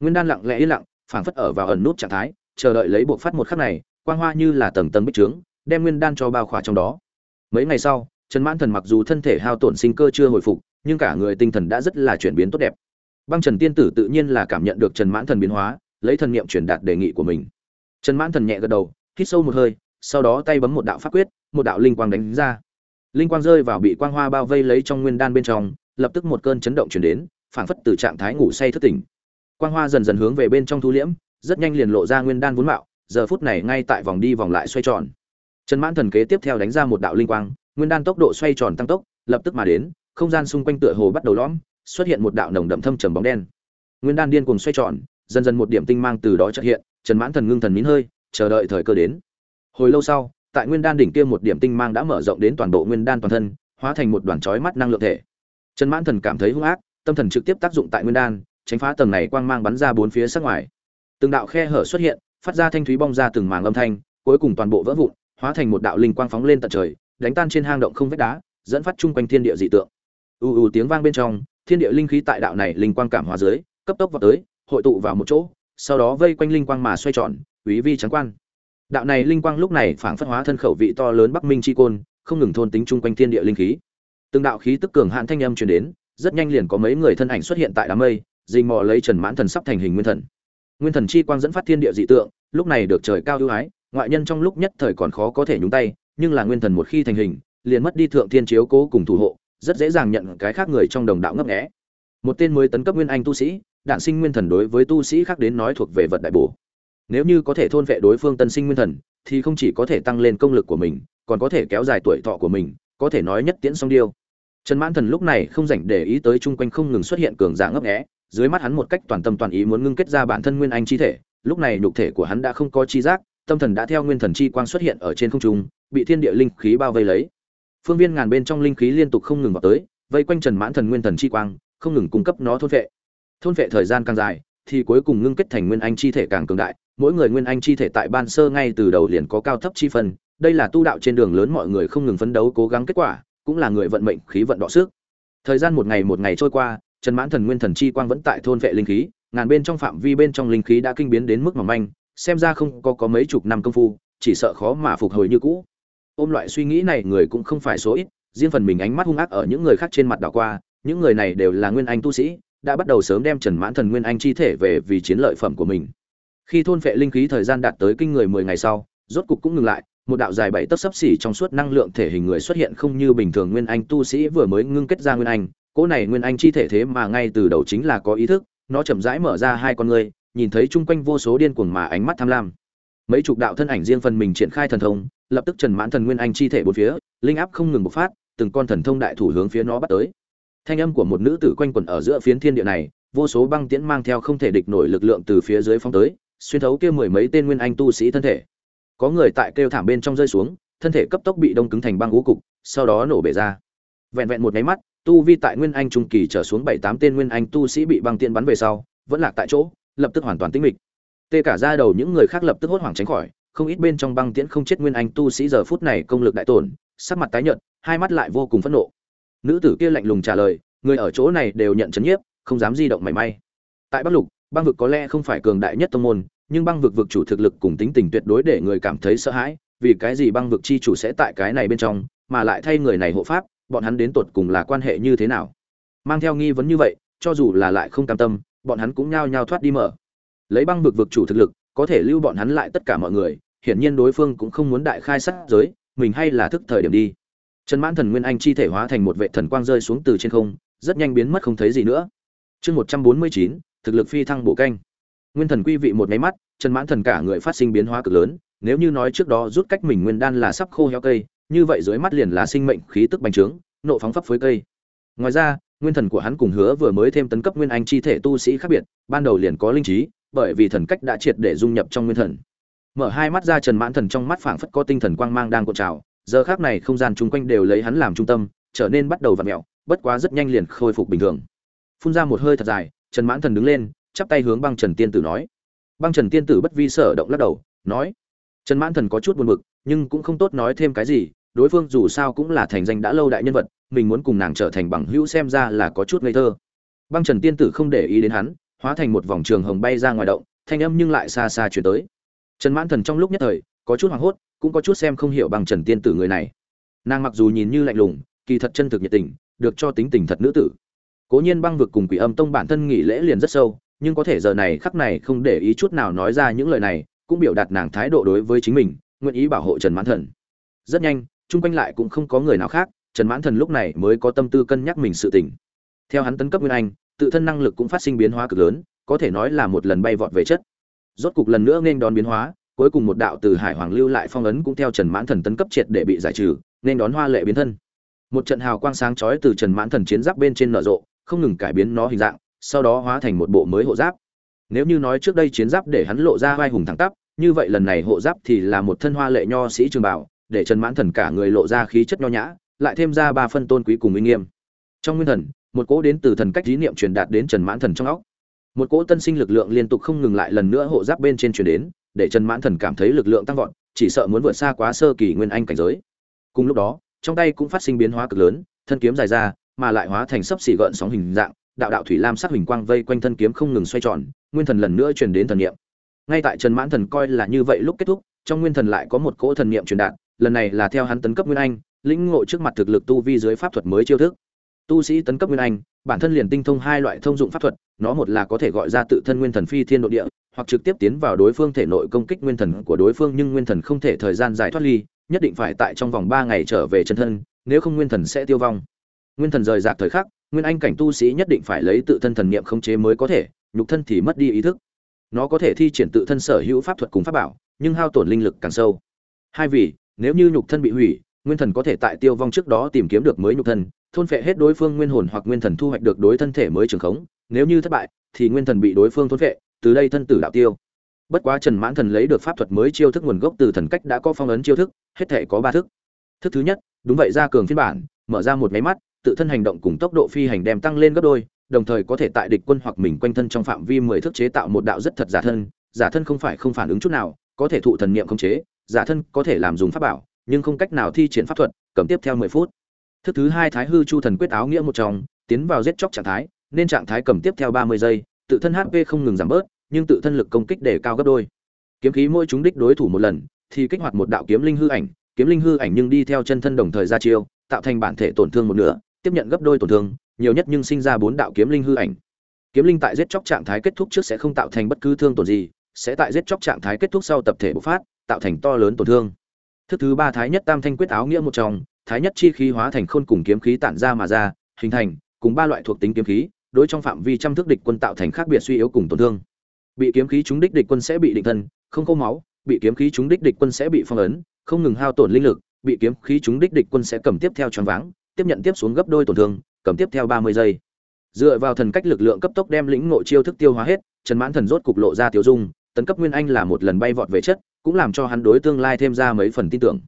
Nguyên đan lặng lẽ yên lặng, phảng phất ở vào ẩn nút trạng thái, chờ đợi lấy buộc phát một khắc này, quang hoa như là tầng tầng bích trướng, đem nguyên đan cho bao khỏa trong đó. Mấy ngày sau, trần mãn thần mặc dù thân thể hao tổn sinh cơ chưa hồi phục, nhưng cả người tinh thần đã rất là chuyển biến tốt đẹp. Băng trần tiên tử tự nhiên là cảm nhận được trần mãn thần biến hóa, lấy thần niệm truyền đạt đề nghị của mình. Trần mãn thần nhẹ gật đầu, hít sâu một hơi sau đó tay bấm một đạo pháp quyết, một đạo linh quang đánh ra. Linh quang rơi vào bị quang hoa bao vây lấy trong nguyên đan bên trong, lập tức một cơn chấn động chuyển đến, phảng phất từ trạng thái ngủ say thức tỉnh. Quang hoa dần dần hướng về bên trong thu liễm, rất nhanh liền lộ ra nguyên đan vốn mạo, giờ phút này ngay tại vòng đi vòng lại xoay tròn. Trần mãn thần kế tiếp theo đánh ra một đạo linh quang, nguyên đan tốc độ xoay tròn tăng tốc, lập tức mà đến, không gian xung quanh tựa hồ bắt đầu lõm, xuất hiện một đạo nồng đậm thâm trầm bóng đen. Nguyên đan điên cuồng xoay tròn, dần dần một điểm tinh mang từ đó chợt hiện, trần mãn thần ngưng thần nín hơi, chờ đợi thời cơ đến hồi lâu sau, tại nguyên đan đỉnh kia một điểm tinh mang đã mở rộng đến toàn bộ nguyên đan toàn thân, hóa thành một đoàn chói mắt năng lượng thể. Trần mãn thần cảm thấy hung ác, tâm thần trực tiếp tác dụng tại nguyên đan, tránh phá tầng này quang mang bắn ra bốn phía sát ngoài. Từng đạo khe hở xuất hiện, phát ra thanh thúy bong ra từng màng âm thanh, cuối cùng toàn bộ vỡ vụn, hóa thành một đạo linh quang phóng lên tận trời, đánh tan trên hang động không vách đá, dẫn phát chung quanh thiên địa dị tượng. U u tiếng vang bên trong, thiên địa linh khí tại đạo này linh quang cảm hóa dưới, cấp tốc vào tới, hội tụ vào một chỗ, sau đó vây quanh linh quang mà xoay tròn quý vi trắng quan đạo này linh quang lúc này phảng phất hóa thân khẩu vị to lớn bắc minh chi côn, không ngừng thôn tính chung quanh thiên địa linh khí. Từng đạo khí tức cường hạn thanh âm truyền đến, rất nhanh liền có mấy người thân ảnh xuất hiện tại đám mây dình mò lấy trần mãn thần sắp thành hình nguyên thần. Nguyên thần chi quang dẫn phát thiên địa dị tượng, lúc này được trời cao ưu ái, ngoại nhân trong lúc nhất thời còn khó có thể nhúng tay, nhưng là nguyên thần một khi thành hình, liền mất đi thượng thiên chiếu cố cùng thủ hộ, rất dễ dàng nhận cái khác người trong đồng đạo ngấp nghé. Một tên mới tấn cấp nguyên anh tu sĩ đạn sinh nguyên thần đối với tu sĩ khác đến nói thuộc về vật đại bổ nếu như có thể thôn vệ đối phương tân sinh nguyên thần, thì không chỉ có thể tăng lên công lực của mình, còn có thể kéo dài tuổi thọ của mình, có thể nói nhất tiễn song điêu. Trần mãn thần lúc này không dành để ý tới chung quanh không ngừng xuất hiện cường giả ngấp nghẽ dưới mắt hắn một cách toàn tâm toàn ý muốn ngưng kết ra bản thân nguyên anh chi thể, lúc này nhục thể của hắn đã không có chi giác, tâm thần đã theo nguyên thần chi quang xuất hiện ở trên không trung, bị thiên địa linh khí bao vây lấy. Phương viên ngàn bên trong linh khí liên tục không ngừng vào tới, vây quanh trần mãn thần nguyên thần chi quang, không ngừng cung cấp nó thôn vệ. Thôn vệ thời gian càng dài, thì cuối cùng ngưng kết thành nguyên anh chi thể càng cường đại mỗi người nguyên anh chi thể tại ban sơ ngay từ đầu liền có cao thấp chi phân, đây là tu đạo trên đường lớn mọi người không ngừng phấn đấu cố gắng kết quả, cũng là người vận mệnh khí vận đọ sức. Thời gian một ngày một ngày trôi qua, trần mãn thần nguyên thần chi quang vẫn tại thôn vệ linh khí, ngàn bên trong phạm vi bên trong linh khí đã kinh biến đến mức mỏng manh, xem ra không có có mấy chục năm công phu, chỉ sợ khó mà phục hồi như cũ. Ôm loại suy nghĩ này người cũng không phải số ít, riêng phần mình ánh mắt hung ác ở những người khác trên mặt đảo qua, những người này đều là nguyên anh tu sĩ, đã bắt đầu sớm đem trần mãn thần nguyên anh chi thể về vì chiến lợi phẩm của mình khi thôn phệ linh khí thời gian đạt tới kinh người mười ngày sau, rốt cục cũng ngừng lại, một đạo dài bảy tấc sấp xỉ trong suốt năng lượng thể hình người xuất hiện không như bình thường nguyên anh tu sĩ vừa mới ngưng kết ra nguyên anh. Cỗ này nguyên anh chi thể thế mà ngay từ đầu chính là có ý thức, nó chậm rãi mở ra hai con người, nhìn thấy chung quanh vô số điên cuồng mà ánh mắt tham lam. Mấy chục đạo thân ảnh riêng phần mình triển khai thần thông, lập tức trần mãn thần nguyên anh chi thể bốn phía, linh áp không ngừng bộc phát, từng con thần thông đại thủ hướng phía nó bắt tới. Thanh âm của một nữ tử quanh quẩn ở giữa phiến thiên địa này, vô số băng tiễn mang theo không thể địch nổi lực lượng từ phía dưới phóng tới xuyên thấu kia mười mấy tên nguyên anh tu sĩ thân thể. Có người tại kêu thảm bên trong rơi xuống, thân thể cấp tốc bị đông cứng thành băng ngũ cục, sau đó nổ bể ra. Vẹn vẹn một máy mắt, tu vi tại nguyên anh trung kỳ trở xuống bảy tám tên nguyên anh tu sĩ bị băng tiễn bắn về sau, vẫn lạc tại chỗ, lập tức hoàn toàn tĩnh mịch. Tê cả ra đầu những người khác lập tức hốt hoảng tránh khỏi, không ít bên trong băng tiễn không chết nguyên anh tu sĩ giờ phút này công lực đại tổn, sắc mặt tái nhợt, hai mắt lại vô cùng phẫn nộ. Nữ tử kia lạnh lùng trả lời, người ở chỗ này đều nhận chấn nhiếp, không dám di động mảy may. Tại bắc lục băng vực có lẽ không phải cường đại nhất tông môn, nhưng băng vực vực chủ thực lực cùng tính tình tuyệt đối để người cảm thấy sợ hãi, vì cái gì băng vực chi chủ sẽ tại cái này bên trong, mà lại thay người này hộ pháp, bọn hắn đến tột cùng là quan hệ như thế nào? Mang theo nghi vấn như vậy, cho dù là lại không cam tâm, bọn hắn cũng nhao nhao thoát đi mở. Lấy băng vực vực chủ thực lực, có thể lưu bọn hắn lại tất cả mọi người, hiển nhiên đối phương cũng không muốn đại khai sát giới, mình hay là thức thời điểm đi. Trần Mãn Thần Nguyên Anh chi thể hóa thành một vệ thần quang rơi xuống từ trên không, rất nhanh biến mất không thấy gì nữa. Chương 149, thực lực phi thăng bổ canh. Nguyên thần quy vị một máy mắt, trần mãn thần cả người phát sinh biến hóa cực lớn, nếu như nói trước đó rút cách mình nguyên đan là sắp khô heo cây, như vậy dưới mắt liền là sinh mệnh khí tức bành trướng, nộ phóng pháp phối cây. Ngoài ra, nguyên thần của hắn cùng hứa vừa mới thêm tấn cấp nguyên anh chi thể tu sĩ khác biệt, ban đầu liền có linh trí, bởi vì thần cách đã triệt để dung nhập trong nguyên thần. Mở hai mắt ra trần mãn thần trong mắt phảng phất có tinh thần quang mang đang cuộn trào, giờ khác này không gian chung quanh đều lấy hắn làm trung tâm, trở nên bắt đầu v ặ mẹo, bất quá rất nhanh liền khôi phục bình thường. Phun ra một hơi thật dài trần mãn thần đứng lên, chắp tay hướng băng trần tiên tử nói. Băng trần tiên tử bất vi sở động lắc đầu, nói. Trần mãn thần có chút buồn bực, nhưng cũng không tốt nói thêm cái gì, đối phương dù sao cũng là thành danh đã lâu đại nhân vật, mình muốn cùng nàng trở thành bằng hữu xem ra là có chút ngây thơ. Băng trần tiên tử không để ý đến hắn, hóa thành một vòng trường hồng bay ra ngoài động, thanh âm nhưng lại xa xa chuyển tới. Trần mãn thần trong lúc nhất thời, có chút hoảng hốt, cũng có chút xem không hiểu băng trần tiên tử người này. Nàng mặc dù nhìn như lạnh lùng, kỳ thật chân thực nhiệt tình, được cho tính tình thật nữ tử cố nhiên băng vực cùng quỷ âm tông bản thân nghỉ lễ liền rất sâu, nhưng có thể giờ này khắc này không để ý chút nào nói ra những lời này, cũng biểu đạt nàng thái độ đối với chính mình, nguyện ý bảo hộ trần mãn thần. Rất nhanh, chung quanh lại cũng không có người nào khác, trần mãn thần lúc này mới có tâm tư cân nhắc mình sự tỉnh theo hắn tấn cấp nguyên anh, tự thân năng lực cũng phát sinh biến hóa cực lớn, có thể nói là một lần bay vọt về chất. Rốt cục lần nữa nên đón biến hóa, cuối cùng một đạo từ hải hoàng lưu lại phong ấn cũng theo trần mãn thần tấn cấp triệt để bị giải trừ, nên đón hoa lệ biến thân. Một trận hào quang sáng chói từ trần mãn thần chiến giáp bên trên nở rộ không ngừng cải biến nó hình dạng, sau đó hóa thành một bộ mới hộ giáp. Nếu như nói trước đây chiến giáp để hắn lộ ra vai hùng thẳng tắp, như vậy lần này hộ giáp thì là một thân hoa lệ nho sĩ trường bảo, để trần mãn thần cả người lộ ra khí chất nho nhã, lại thêm ra ba phân tôn quý cùng uy nghiêm. Trong nguyên thần, một cỗ đến từ thần cách ý niệm truyền đạt đến trần mãn thần trong óc. Một cỗ tân sinh lực lượng liên tục không ngừng lại lần nữa hộ giáp bên trên truyền đến, để trần mãn thần cảm thấy lực lượng tăng vọt, chỉ sợ muốn vượt xa quá sơ kỳ nguyên anh cảnh giới. Cùng lúc đó, trong tay cũng phát sinh biến hóa cực lớn, thân kiếm dài ra mà lại hóa thành sấp xỉ gợn sóng hình dạng, đạo đạo thủy lam sắc hình quang vây quanh thân kiếm không ngừng xoay tròn, nguyên thần lần nữa truyền đến thần niệm. Ngay tại trần mãn thần coi là như vậy lúc kết thúc, trong nguyên thần lại có một cỗ thần niệm truyền đạt, lần này là theo hắn tấn cấp nguyên anh, lĩnh ngộ trước mặt thực lực tu vi dưới pháp thuật mới chiêu thức. Tu sĩ tấn cấp nguyên anh, bản thân liền tinh thông hai loại thông dụng pháp thuật, nó một là có thể gọi ra tự thân nguyên thần phi thiên nội địa, hoặc trực tiếp tiến vào đối phương thể nội công kích nguyên thần của đối phương nhưng nguyên thần không thể thời gian dài thoát ly, nhất định phải tại trong vòng ba ngày trở về chân thân, nếu không nguyên thần sẽ tiêu vong nguyên thần rời rạc thời khắc, nguyên anh cảnh tu sĩ nhất định phải lấy tự thân thần niệm khống chế mới có thể, nhục thân thì mất đi ý thức. Nó có thể thi triển tự thân sở hữu pháp thuật cùng pháp bảo, nhưng hao tổn linh lực càng sâu. Hai vì, nếu như nhục thân bị hủy, nguyên thần có thể tại tiêu vong trước đó tìm kiếm được mới nhục thân, thôn phệ hết đối phương nguyên hồn hoặc nguyên thần thu hoạch được đối thân thể mới trường khống. Nếu như thất bại, thì nguyên thần bị đối phương thôn phệ, từ đây thân tử đạo tiêu. Bất quá trần mãn thần lấy được pháp thuật mới chiêu thức nguồn gốc từ thần cách đã có phong ấn chiêu thức, hết thể có ba thức. Thức thứ nhất, đúng vậy ra cường phiên bản mở ra một máy mắt, tự thân hành động cùng tốc độ phi hành đem tăng lên gấp đôi, đồng thời có thể tại địch quân hoặc mình quanh thân trong phạm vi mười thước chế tạo một đạo rất thật giả thân giả thân không phải không phản ứng chút nào, có thể thụ thần niệm khống chế, giả thân có thể làm dùng pháp bảo, nhưng không cách nào thi triển pháp thuật, cầm tiếp theo mười phút. Thức thứ hai thái hư chu thần quyết áo nghĩa một trong, tiến vào giết chóc trạng thái, nên trạng thái cầm tiếp theo ba mươi giây, tự thân hp không ngừng giảm bớt, nhưng tự thân lực công kích để cao gấp đôi. Kiếm khí mỗi chúng đích đối thủ một lần, thì kích hoạt một đạo kiếm linh hư ảnh, kiếm linh hư ảnh nhưng đi theo chân thân đồng thời ra chiêu tạo thành bản thể tổn thương một nửa, tiếp nhận gấp đôi tổn thương, nhiều nhất nhưng sinh ra bốn đạo kiếm linh hư ảnh. Kiếm linh tại giết chóc trạng thái kết thúc trước sẽ không tạo thành bất cứ thương tổn gì, sẽ tại giết chóc trạng thái kết thúc sau tập thể bộc phát, tạo thành to lớn tổn thương. Thứ thứ ba thái nhất tam thanh quyết áo nghĩa một trong, thái nhất chi khí hóa thành khôn cùng kiếm khí tản ra mà ra, hình thành cùng ba loại thuộc tính kiếm khí, đối trong phạm vi trăm thước địch quân tạo thành khác biệt suy yếu cùng tổn thương. Bị kiếm khí trúng đích địch quân sẽ bị định thân, không khô máu, bị kiếm khí trúng đích địch quân sẽ bị phong ấn, không ngừng hao tổn linh lực bị kiếm khí trúng đích địch quân sẽ cầm tiếp theo choáng váng, tiếp nhận tiếp xuống gấp đôi tổn thương, cầm tiếp theo ba mươi giây. Dựa vào thần cách lực lượng cấp tốc đem lĩnh ngộ chiêu thức tiêu hóa hết, trần mãn thần rốt cục lộ ra tiêu dung, tấn cấp nguyên anh là một lần bay vọt về chất, cũng làm cho hắn đối tương lai thêm ra mấy phần tin tưởng.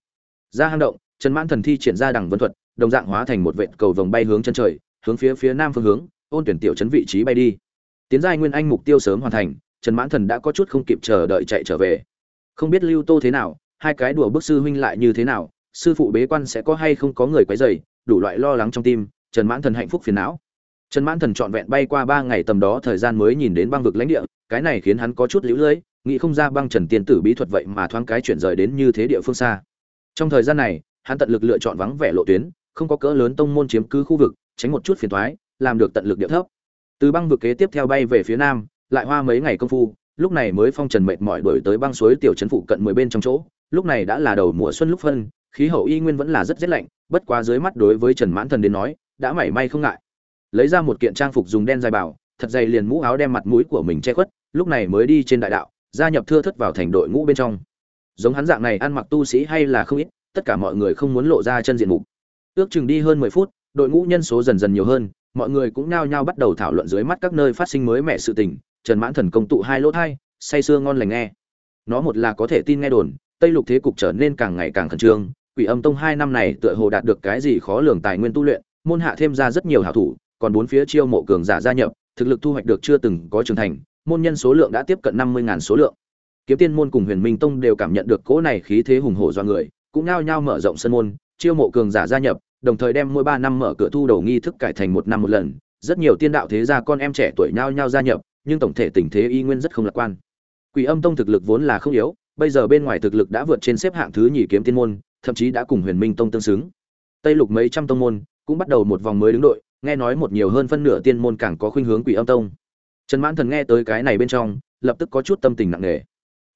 Ra hang động, trần mãn thần thi triển ra đẳng vân thuật, đồng dạng hóa thành một vệt cầu vồng bay hướng chân trời, hướng phía phía nam phương hướng, ôn tuyển tiểu chấn vị trí bay đi. Tiến giai nguyên anh mục tiêu sớm hoàn thành, trần mãn thần đã có chút không kịp chờ đợi chạy trở về. Không biết lưu tô thế nào, hai cái đùa bức sư huynh lại như thế nào sư phụ bế quan sẽ có hay không có người quấy rầy đủ loại lo lắng trong tim trần mãn thần hạnh phúc phiền não. Trần mãn thần trọn vẹn bay qua ba ngày tầm đó thời gian mới nhìn đến băng vực lãnh địa cái này khiến hắn có chút lưu lưỡi nghĩ không ra băng trần tiên tử bí thuật vậy mà thoáng cái chuyển rời đến như thế địa phương xa. Trong thời gian này hắn tận lực lựa chọn vắng vẻ lộ tuyến không có cỡ lớn tông môn chiếm cứ khu vực tránh một chút phiền toái, làm được tận lực địa thấp. Từ băng vực kế tiếp theo bay về phía nam lại hoa mấy ngày công phu lúc này mới phong trần mệt mỏi đuổi tới băng suối tiểu trấn phụ cận mười bên trong chỗ lúc này đã là đầu mùa xuân lúc phân khí hậu y nguyên vẫn là rất rét lạnh, bất quá dưới mắt đối với trần mãn thần đến nói, đã mảy may không ngại. Lấy ra một kiện trang phục dùng đen dài bảo, thật dày liền mũ áo đem mặt mũi của mình che khuất, lúc này mới đi trên đại đạo, gia nhập thưa thất vào thành đội ngũ bên trong. Giống hắn dạng này ăn mặc tu sĩ hay là không ít, tất cả mọi người không muốn lộ ra chân diện mục. Ước chừng đi hơn mười phút, đội ngũ nhân số dần dần nhiều hơn, mọi người cũng nao nhao bắt đầu thảo luận dưới mắt các nơi phát sinh mới mẻ sự tình, trần mãn thần công tụ hai lỗ thai, say sưa ngon lành nghe. Nó một là có thể tin nghe đồn, tây lục thế cục trở nên càng ngày càng khẩn trương quỷ âm tông hai năm này tựa hồ đạt được cái gì khó lường tài nguyên tu luyện, môn hạ thêm ra rất nhiều hảo thủ, còn bốn phía chiêu mộ cường giả gia nhập, thực lực thu hoạch được chưa từng có trưởng thành, môn nhân số lượng đã tiếp cận năm mươi ngàn số lượng. Kiếm tiên môn cùng huyền minh tông đều cảm nhận được cỗ này khí thế hùng hổ do người, cũng nao nhao mở rộng sân môn, chiêu mộ cường giả gia nhập, đồng thời đem mỗi ba năm mở cửa thu đầu nghi thức cải thành một năm một lần. Rất nhiều tiên đạo thế gia con em trẻ tuổi nhao nhao gia nhập, nhưng tổng thể tình thế y nguyên rất không lạc quan. Quỷ âm tông thực lực vốn là không yếu, bây giờ bên ngoài thực lực đã vượt trên xếp hạng thứ nhì kiếm tiên môn thậm chí đã cùng huyền minh tông tương xứng. Tây lục mấy trăm tông môn cũng bắt đầu một vòng mới đứng đội, nghe nói một nhiều hơn phân nửa tiên môn càng có khuynh hướng quỷ âm tông. Trần mãn thần nghe tới cái này bên trong, lập tức có chút tâm tình nặng nề.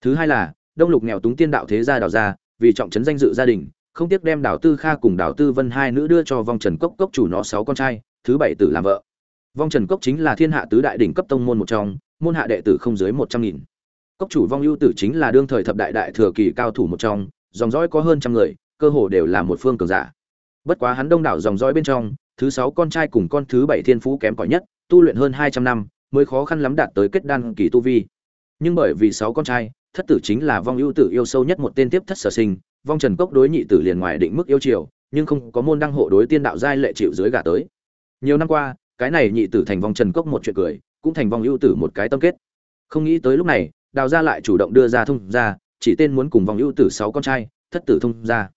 Thứ hai là, đông lục nghèo túng tiên đạo thế gia đào ra vì trọng trấn danh dự gia đình, không tiếc đem đào tư kha cùng đào tư vân hai nữ đưa cho vong trần cốc cốc chủ nó sáu con trai, thứ bảy tử làm vợ. Vong trần cốc chính là thiên hạ tứ đại đỉnh cấp tông môn một trong, môn hạ đệ tử không dưới một trăm nghìn. Cốc chủ vong ưu tử chính là đương thời thập đại đại thừa kỳ cao thủ một trong dòng dõi có hơn trăm người, cơ hồ đều là một phương cường giả. Bất quá hắn đông đảo dòng dõi bên trong, thứ sáu con trai cùng con thứ bảy thiên phú kém cỏi nhất, tu luyện hơn hai trăm năm, mới khó khăn lắm đạt tới kết đan kỳ tu vi. Nhưng bởi vì sáu con trai, thất tử chính là vong ưu tử yêu sâu nhất một tên tiếp thất sở sinh, vong trần cốc đối nhị tử liền ngoài định mức yêu chiều nhưng không có môn đăng hộ đối tiên đạo giai lệ chịu dưới gả tới. Nhiều năm qua, cái này nhị tử thành vong trần cốc một chuyện cười, cũng thành vong ưu tử một cái tâm kết. Không nghĩ tới lúc này, đào gia lại chủ động đưa ra thông ra chỉ tên muốn cùng vòng ưu tử sáu con trai, thất tử thông gia.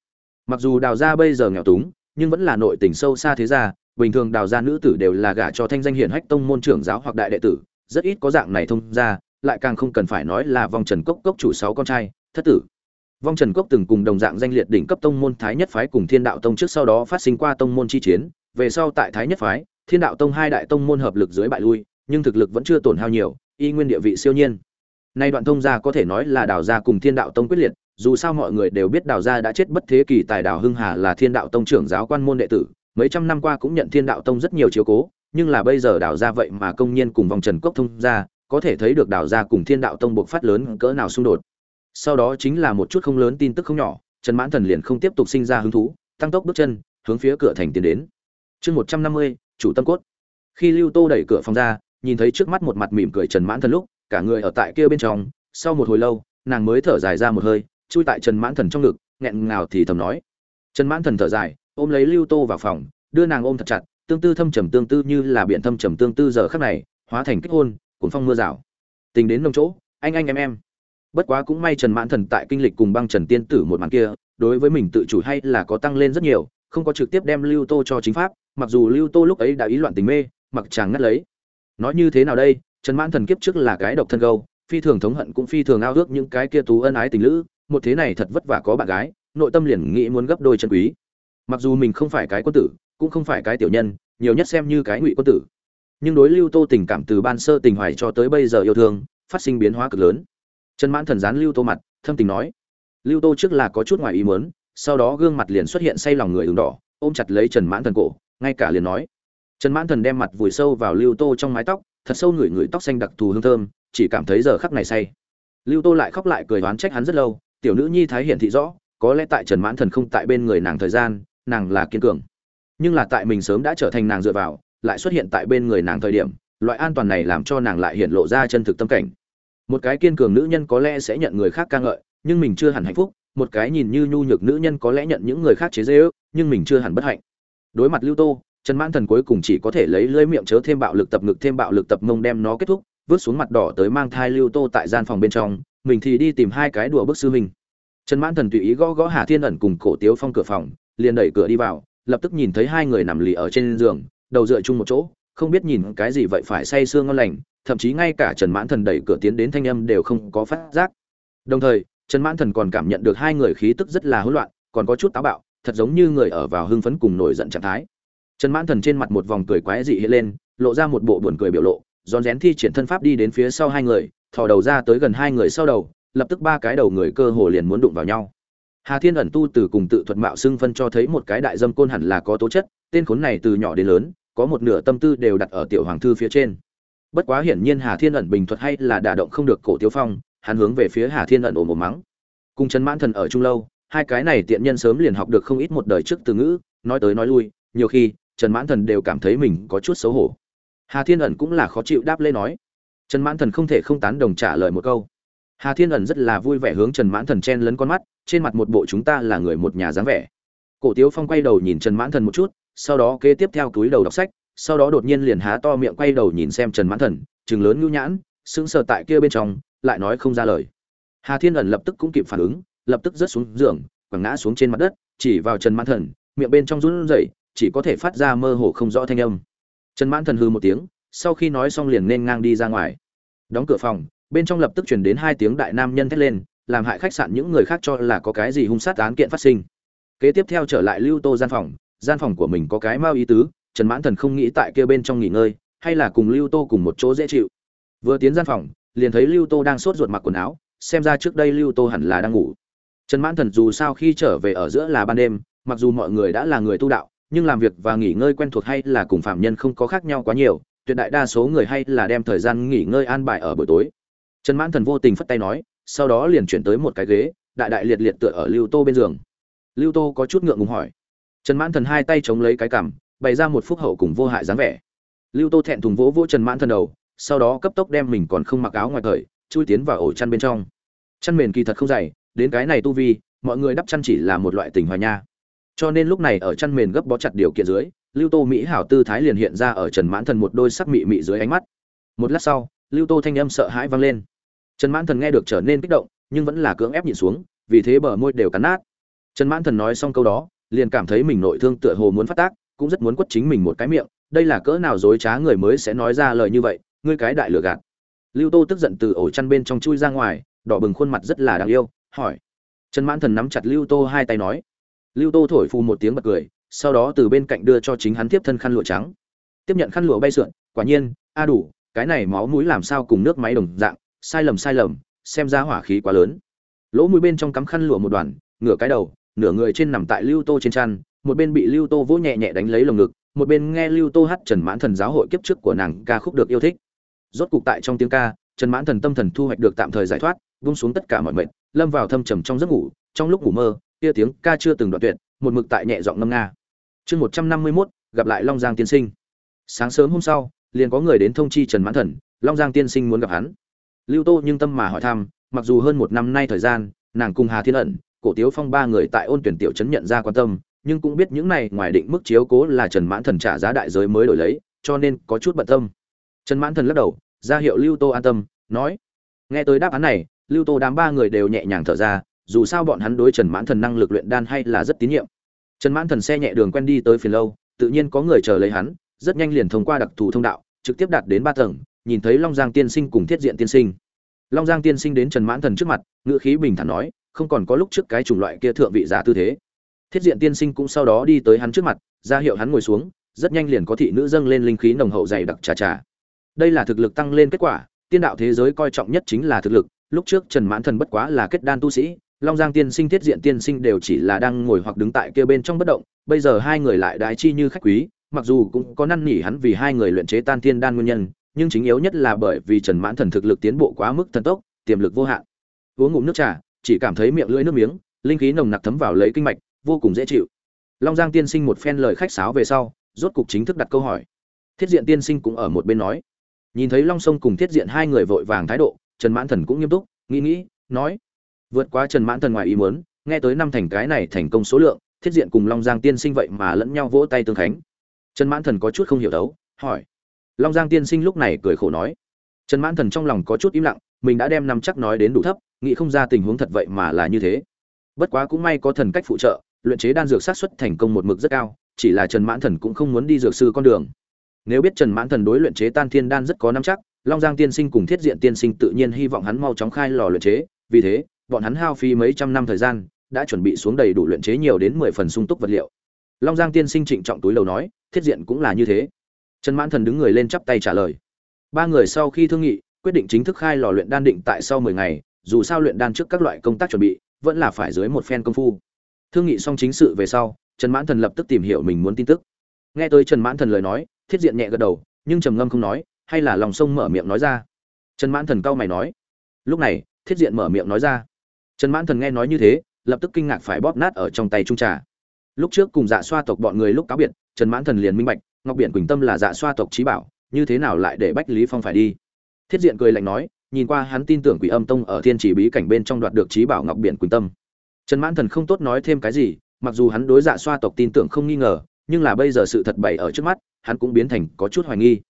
Mặc dù đào gia bây giờ nghèo túng, nhưng vẫn là nội tình sâu xa thế gia, bình thường đào gia nữ tử đều là gả cho thanh danh hiển hách tông môn trưởng giáo hoặc đại đệ tử, rất ít có dạng này thông gia, lại càng không cần phải nói là vong trần cốc cốc chủ sáu con trai, thất tử. Vong trần cốc từng cùng đồng dạng danh liệt đỉnh cấp tông môn thái nhất phái cùng thiên đạo tông trước sau đó phát sinh qua tông môn chi chiến, về sau tại thái nhất phái, thiên đạo tông hai đại tông môn hợp lực dưới bại lui, nhưng thực lực vẫn chưa tổn hao nhiều, y nguyên địa vị siêu nhiên nay đoạn thông gia có thể nói là đào gia cùng thiên đạo tông quyết liệt, dù sao mọi người đều biết đào gia đã chết bất thế kỳ tài đào hưng hà là thiên đạo tông trưởng giáo quan môn đệ tử, mấy trăm năm qua cũng nhận thiên đạo tông rất nhiều chiếu cố, nhưng là bây giờ đào gia vậy mà công nhiên cùng vòng trần cốc thông gia, có thể thấy được đào gia cùng thiên đạo tông buộc phát lớn cỡ nào xung đột. Sau đó chính là một chút không lớn tin tức không nhỏ, trần mãn thần liền không tiếp tục sinh ra hứng thú, tăng tốc bước chân, hướng phía cửa thành tiến đến. Chương một trăm năm mươi, chủ tâm cốt. Khi lưu tô đẩy cửa phòng ra, nhìn thấy trước mắt một mặt mỉm cười trần mãn thần lúc cả người ở tại kia bên trong, sau một hồi lâu, nàng mới thở dài ra một hơi, chui tại trần mãn thần trong ngực, nghẹn ngào thì thầm nói. Trần mãn thần thở dài, ôm lấy lưu tô vào phòng, đưa nàng ôm thật chặt, tương tư thâm trầm tương tư như là biển thâm trầm tương tư giờ khắc này, hóa thành kết hôn, cuốn phong mưa rào. Tính đến nông chỗ, anh anh em em. Bất quá cũng may trần mãn thần tại kinh lịch cùng băng trần tiên tử một màn kia, đối với mình tự chủ hay là có tăng lên rất nhiều, không có trực tiếp đem lưu tô cho chính pháp, mặc dù lưu tô lúc ấy đã ý loạn tình mê, mặc chàng ngắt lấy. Nói như thế nào đây trần mãn thần kiếp trước là cái độc thân gâu, phi thường thống hận cũng phi thường ao ước những cái kia tú ân ái tình lữ, một thế này thật vất vả có bạn gái, nội tâm liền nghĩ muốn gấp đôi chân quý. Mặc dù mình không phải cái quân tử, cũng không phải cái tiểu nhân, nhiều nhất xem như cái ngụy quân tử. Nhưng đối lưu tô tình cảm từ ban sơ tình hoài cho tới bây giờ yêu thương, phát sinh biến hóa cực lớn. Trần mãn thần dán lưu tô mặt, thâm tình nói, lưu tô trước là có chút ngoài ý muốn, sau đó gương mặt liền xuất hiện say lòng người ửng đỏ, ôm chặt lấy trần mãn thần cổ, ngay cả liền nói. Trần mãn thần đem mặt vùi sâu vào lưu tô trong mái tóc thật sâu người người tóc xanh đặc thù hương thơm, chỉ cảm thấy giờ khắc này say. Lưu tô lại khóc lại cười oán trách hắn rất lâu, tiểu nữ nhi thái hiển thị rõ, có lẽ tại trần mãn thần không tại bên người nàng thời gian, nàng là kiên cường. Nhưng là tại mình sớm đã trở thành nàng dựa vào, lại xuất hiện tại bên người nàng thời điểm, loại an toàn này làm cho nàng lại hiện lộ ra chân thực tâm cảnh. Một cái kiên cường nữ nhân có lẽ sẽ nhận người khác ca ngợi, nhưng mình chưa hẳn hạnh phúc. Một cái nhìn như nhu nhược nữ nhân có lẽ nhận những người khác chế dễ ước nhưng mình chưa hẳn bất hạnh. Đối mặt lưu tô trần mãn thần cuối cùng chỉ có thể lấy lưỡi miệng chớ thêm bạo lực tập ngực thêm bạo lực tập mông đem nó kết thúc, vứt xuống mặt đỏ tới mang thai lưu tô tại gian phòng bên trong, mình thì đi tìm hai cái đùa bức sư huynh. Trần mãn thần tùy ý gõ gõ hà thiên ẩn cùng cổ tiếu phong cửa phòng, liền đẩy cửa đi vào, lập tức nhìn thấy hai người nằm lì ở trên giường, đầu dựa chung một chỗ, không biết nhìn cái gì vậy phải say sương ngon lành, thậm chí ngay cả trần mãn thần đẩy cửa tiến đến thanh âm đều không có phát giác. Đồng thời, trần mãn thần còn cảm nhận được hai người khí tức rất là hỗn loạn, còn có chút táo bạo, thật giống như người ở vào hưng phấn cùng nổi giận trạng thái trần mãn thần trên mặt một vòng cười quái dị hiện lên, lộ ra một bộ buồn cười biểu lộ rón rén thi triển thân pháp đi đến phía sau hai người, thò đầu ra tới gần hai người sau đầu, lập tức ba cái đầu người cơ hồ liền muốn đụng vào nhau. Hà thiên ẩn tu từ cùng tự thuật mạo xưng phân cho thấy một cái đại dâm côn hẳn là có tố chất, tên khốn này từ nhỏ đến lớn, có một nửa tâm tư đều đặt ở tiểu hoàng thư phía trên. Bất quá hiển nhiên hà thiên ẩn bình thuật hay là đả động không được cổ tiêu phong, hắn hướng về phía hà thiên ẩn ồm một mắng. Cùng trần mãn thần ở chung lâu, hai cái này tiện nhân sớm liền học được không ít một đời trước từ ngữ, nói tới nói lui, nhiều khi trần mãn thần đều cảm thấy mình có chút xấu hổ. Hà thiên ẩn cũng là khó chịu đáp lê nói. Trần mãn thần không thể không tán đồng trả lời một câu. Hà thiên ẩn rất là vui vẻ hướng trần mãn thần chen lấn con mắt, trên mặt một bộ chúng ta là người một nhà dáng vẻ. Cổ tiếu phong quay đầu nhìn trần mãn thần một chút, sau đó kế tiếp theo túi đầu đọc sách, sau đó đột nhiên liền há to miệng quay đầu nhìn xem trần mãn thần chừng lớn ngưu nhãn, sững sờ tại kia bên trong, lại nói không ra lời. Hà thiên ẩn lập tức cũng kịp phản ứng, lập tức rớt xuống giường, quẳng ngã xuống trên mặt đất, chỉ vào trần mãn thần, miệng bên trong run rẩy chỉ có thể phát ra mơ hồ không rõ thanh âm. Trần mãn thần hư một tiếng, sau khi nói xong liền nên ngang đi ra ngoài. Đóng cửa phòng, bên trong lập tức chuyển đến hai tiếng đại nam nhân thét lên, làm hại khách sạn những người khác cho là có cái gì hung sát án kiện phát sinh. Kế tiếp theo trở lại lưu tô gian phòng gian phòng của mình có cái mao ý tứ, trần mãn thần không nghĩ tại kia bên trong nghỉ ngơi, hay là cùng lưu tô cùng một chỗ dễ chịu. Vừa tiến gian phòng, liền thấy lưu tô đang sốt ruột mặc quần áo, xem ra trước đây lưu tô hẳn là đang ngủ. Trần mãn thần dù sao khi trở về ở giữa là ban đêm, mặc dù mọi người đã là người tu đạo nhưng làm việc và nghỉ ngơi quen thuộc hay là cùng phạm nhân không có khác nhau quá nhiều, tuyệt đại đa số người hay là đem thời gian nghỉ ngơi an bài ở buổi tối. Trần mãn thần vô tình phất tay nói, sau đó liền chuyển tới một cái ghế, đại đại liệt liệt tựa ở lưu tô bên giường. Lưu tô có chút ngượng ngùng hỏi. Trần mãn thần hai tay chống lấy cái cằm, bày ra một phúc hậu cùng vô hại dáng vẻ. Lưu tô thẹn thùng vỗ vỗ trần mãn thần đầu, sau đó cấp tốc đem mình còn không mặc áo ngoài thời, chui tiến vào ổ chăn bên trong. Chăn mền kỳ thật không dày, đến cái này tu vi, mọi người đắp chăn chỉ là một loại tình hoài nha cho nên lúc này ở chăn mền gấp bó chặt điều kiện dưới, lưu tô mỹ hảo tư thái liền hiện ra ở trần mãn thần một đôi sắc mị mị dưới ánh mắt. Một lát sau, lưu tô thanh âm sợ hãi vang lên. Trần mãn thần nghe được trở nên kích động, nhưng vẫn là cưỡng ép nhìn xuống, vì thế bờ môi đều cắn nát. Trần mãn thần nói xong câu đó, liền cảm thấy mình nội thương tựa hồ muốn phát tác, cũng rất muốn quất chính mình một cái miệng, đây là cỡ nào dối trá người mới sẽ nói ra lời như vậy, ngươi cái đại lừa gạt. Lưu tô tức giận từ ổ chăn bên trong chui ra ngoài, đỏ bừng khuôn mặt rất là đáng yêu, hỏi. Trần mãn thần nắm chặt lưu tô hai tay nói lưu tô thổi phù một tiếng bật cười, sau đó từ bên cạnh đưa cho chính hắn tiếp thân khăn lụa trắng. Tiếp nhận khăn lụa bay sượn, quả nhiên, a đủ, cái này máu mũi làm sao cùng nước máy đồng dạng, sai lầm sai lầm, xem ra hỏa khí quá lớn. Lỗ mũi bên trong cắm khăn lụa một đoàn, ngửa cái đầu, nửa người trên nằm tại lưu tô trên chăn, một bên bị lưu tô vỗ nhẹ nhẹ đánh lấy lồng ngực, một bên nghe lưu tô hát trần mãn thần giáo hội kiếp trước của nàng ca khúc được yêu thích. Rốt cục tại trong tiếng ca, trần mãn thần tâm thần thu hoạch được tạm thời giải thoát vung xuống tất cả mọi mệnh lâm vào thâm trầm trong giấc ngủ, trong lúc ngủ mơ kia tiếng ca chưa từng đoạn tuyệt, một mực tại nhẹ giọng ngâm nga. Chương một trăm năm mươi mốt, gặp lại long giang tiên sinh. Sáng sớm hôm sau, liền có người đến thông chi trần mãn thần, long giang tiên sinh muốn gặp hắn. Lưu tô nhưng tâm mà hỏi thăm, mặc dù hơn một năm nay thời gian, nàng cùng hà thiên ẩn, cổ tiếu phong ba người tại ôn tuyển tiểu trấn nhận ra quan tâm, nhưng cũng biết những này ngoài định mức chiếu cố là trần mãn thần trả giá đại giới mới đổi lấy, cho nên có chút bận tâm. Trần mãn thần lắc đầu, ra hiệu lưu tô an tâm, nói, nghe tới đáp án này, lưu tô đám ba người đều nhẹ nhàng thở ra dù sao bọn hắn đối trần mãn thần năng lực luyện đan hay là rất tín nhiệm. Trần mãn thần xe nhẹ đường quen đi tới phiền lâu, tự nhiên có người chờ lấy hắn, rất nhanh liền thông qua đặc thù thông đạo, trực tiếp đạt đến ba tầng, nhìn thấy long giang tiên sinh cùng thiết diện tiên sinh. Long giang tiên sinh đến trần mãn thần trước mặt, ngữ khí bình thản nói, không còn có lúc trước cái chủng loại kia thượng vị giả tư thế. Thiết diện tiên sinh cũng sau đó đi tới hắn trước mặt, ra hiệu hắn ngồi xuống, rất nhanh liền có thị nữ dâng lên linh khí nồng hậu dày đặc trà trà. Đây là thực lực tăng lên kết quả, tiên đạo thế giới coi trọng nhất chính là thực lực, lúc trước trần mãn thần bất quá là kết đan tu sĩ long giang tiên sinh thiết diện tiên sinh đều chỉ là đang ngồi hoặc đứng tại kia bên trong bất động, bây giờ hai người lại đái chi như khách quý, mặc dù cũng có năn nỉ hắn vì hai người luyện chế tan tiên đan nguyên nhân, nhưng chính yếu nhất là bởi vì trần mãn thần thực lực tiến bộ quá mức thần tốc, tiềm lực vô hạn. Uống ngụm nước trà, chỉ cảm thấy miệng lưỡi nước miếng, linh khí nồng nặc thấm vào lấy kinh mạch, vô cùng dễ chịu. Long giang tiên sinh một phen lời khách sáo về sau, rốt cục chính thức đặt câu hỏi. Thiết diện tiên sinh cũng ở một bên nói. Nhìn thấy long sông cùng thiết diện hai người vội vàng thái độ, trần mãn thần cũng nghiêm túc, nghĩ nghĩ, nói vượt qua trần mãn thần ngoài ý muốn, nghe tới năm thành cái này thành công số lượng, thiết diện cùng long giang tiên sinh vậy mà lẫn nhau vỗ tay tương khánh. Trần mãn thần có chút không hiểu đấu, hỏi. Long giang tiên sinh lúc này cười khổ nói. Trần mãn thần trong lòng có chút im lặng, mình đã đem năm chắc nói đến đủ thấp, nghĩ không ra tình huống thật vậy mà là như thế. Bất quá cũng may có thần cách phụ trợ, luyện chế đan dược sát xuất thành công một mực rất cao, chỉ là trần mãn thần cũng không muốn đi dược sư con đường. Nếu biết trần mãn thần đối luyện chế tan thiên đan rất có năm chắc, long giang tiên sinh cùng thiết diện tiên sinh tự nhiên hy vọng hắn mau chóng khai lò luyện chế, vì thế bọn hắn hao phí mấy trăm năm thời gian, đã chuẩn bị xuống đầy đủ luyện chế nhiều đến mười phần sung túc vật liệu. Long giang tiên sinh trịnh trọng túi lầu nói, thiết diện cũng là như thế. Trần mãn thần đứng người lên chắp tay trả lời. Ba người sau khi thương nghị, quyết định chính thức khai lò luyện đan định tại sau mười ngày, dù sao luyện đan trước các loại công tác chuẩn bị, vẫn là phải dưới một phen công phu. Thương nghị xong chính sự về sau, trần mãn thần lập tức tìm hiểu mình muốn tin tức. Nghe tới trần mãn thần lời nói, thiết diện nhẹ gật đầu, nhưng trầm ngâm không nói, hay là lòng sông mở miệng nói ra. Trần mãn thần cau mày nói. Lúc này, thiết diện mở miệng nói ra trần mãn thần nghe nói như thế, lập tức kinh ngạc phải bóp nát ở trong tay trung trà. Lúc trước cùng dạ xoa tộc bọn người lúc cáo biệt, trần mãn thần liền minh bạch, ngọc biển quỳnh tâm là dạ xoa tộc trí bảo, như thế nào lại để bách lý phong phải đi? Thiết diện cười lạnh nói, nhìn qua hắn tin tưởng quỷ âm tông ở thiên chỉ bí cảnh bên trong đoạt được trí bảo ngọc biển quỳnh tâm. Trần mãn thần không tốt nói thêm cái gì, mặc dù hắn đối dạ xoa tộc tin tưởng không nghi ngờ, nhưng là bây giờ sự thật bày ở trước mắt, hắn cũng biến thành có chút hoài nghi.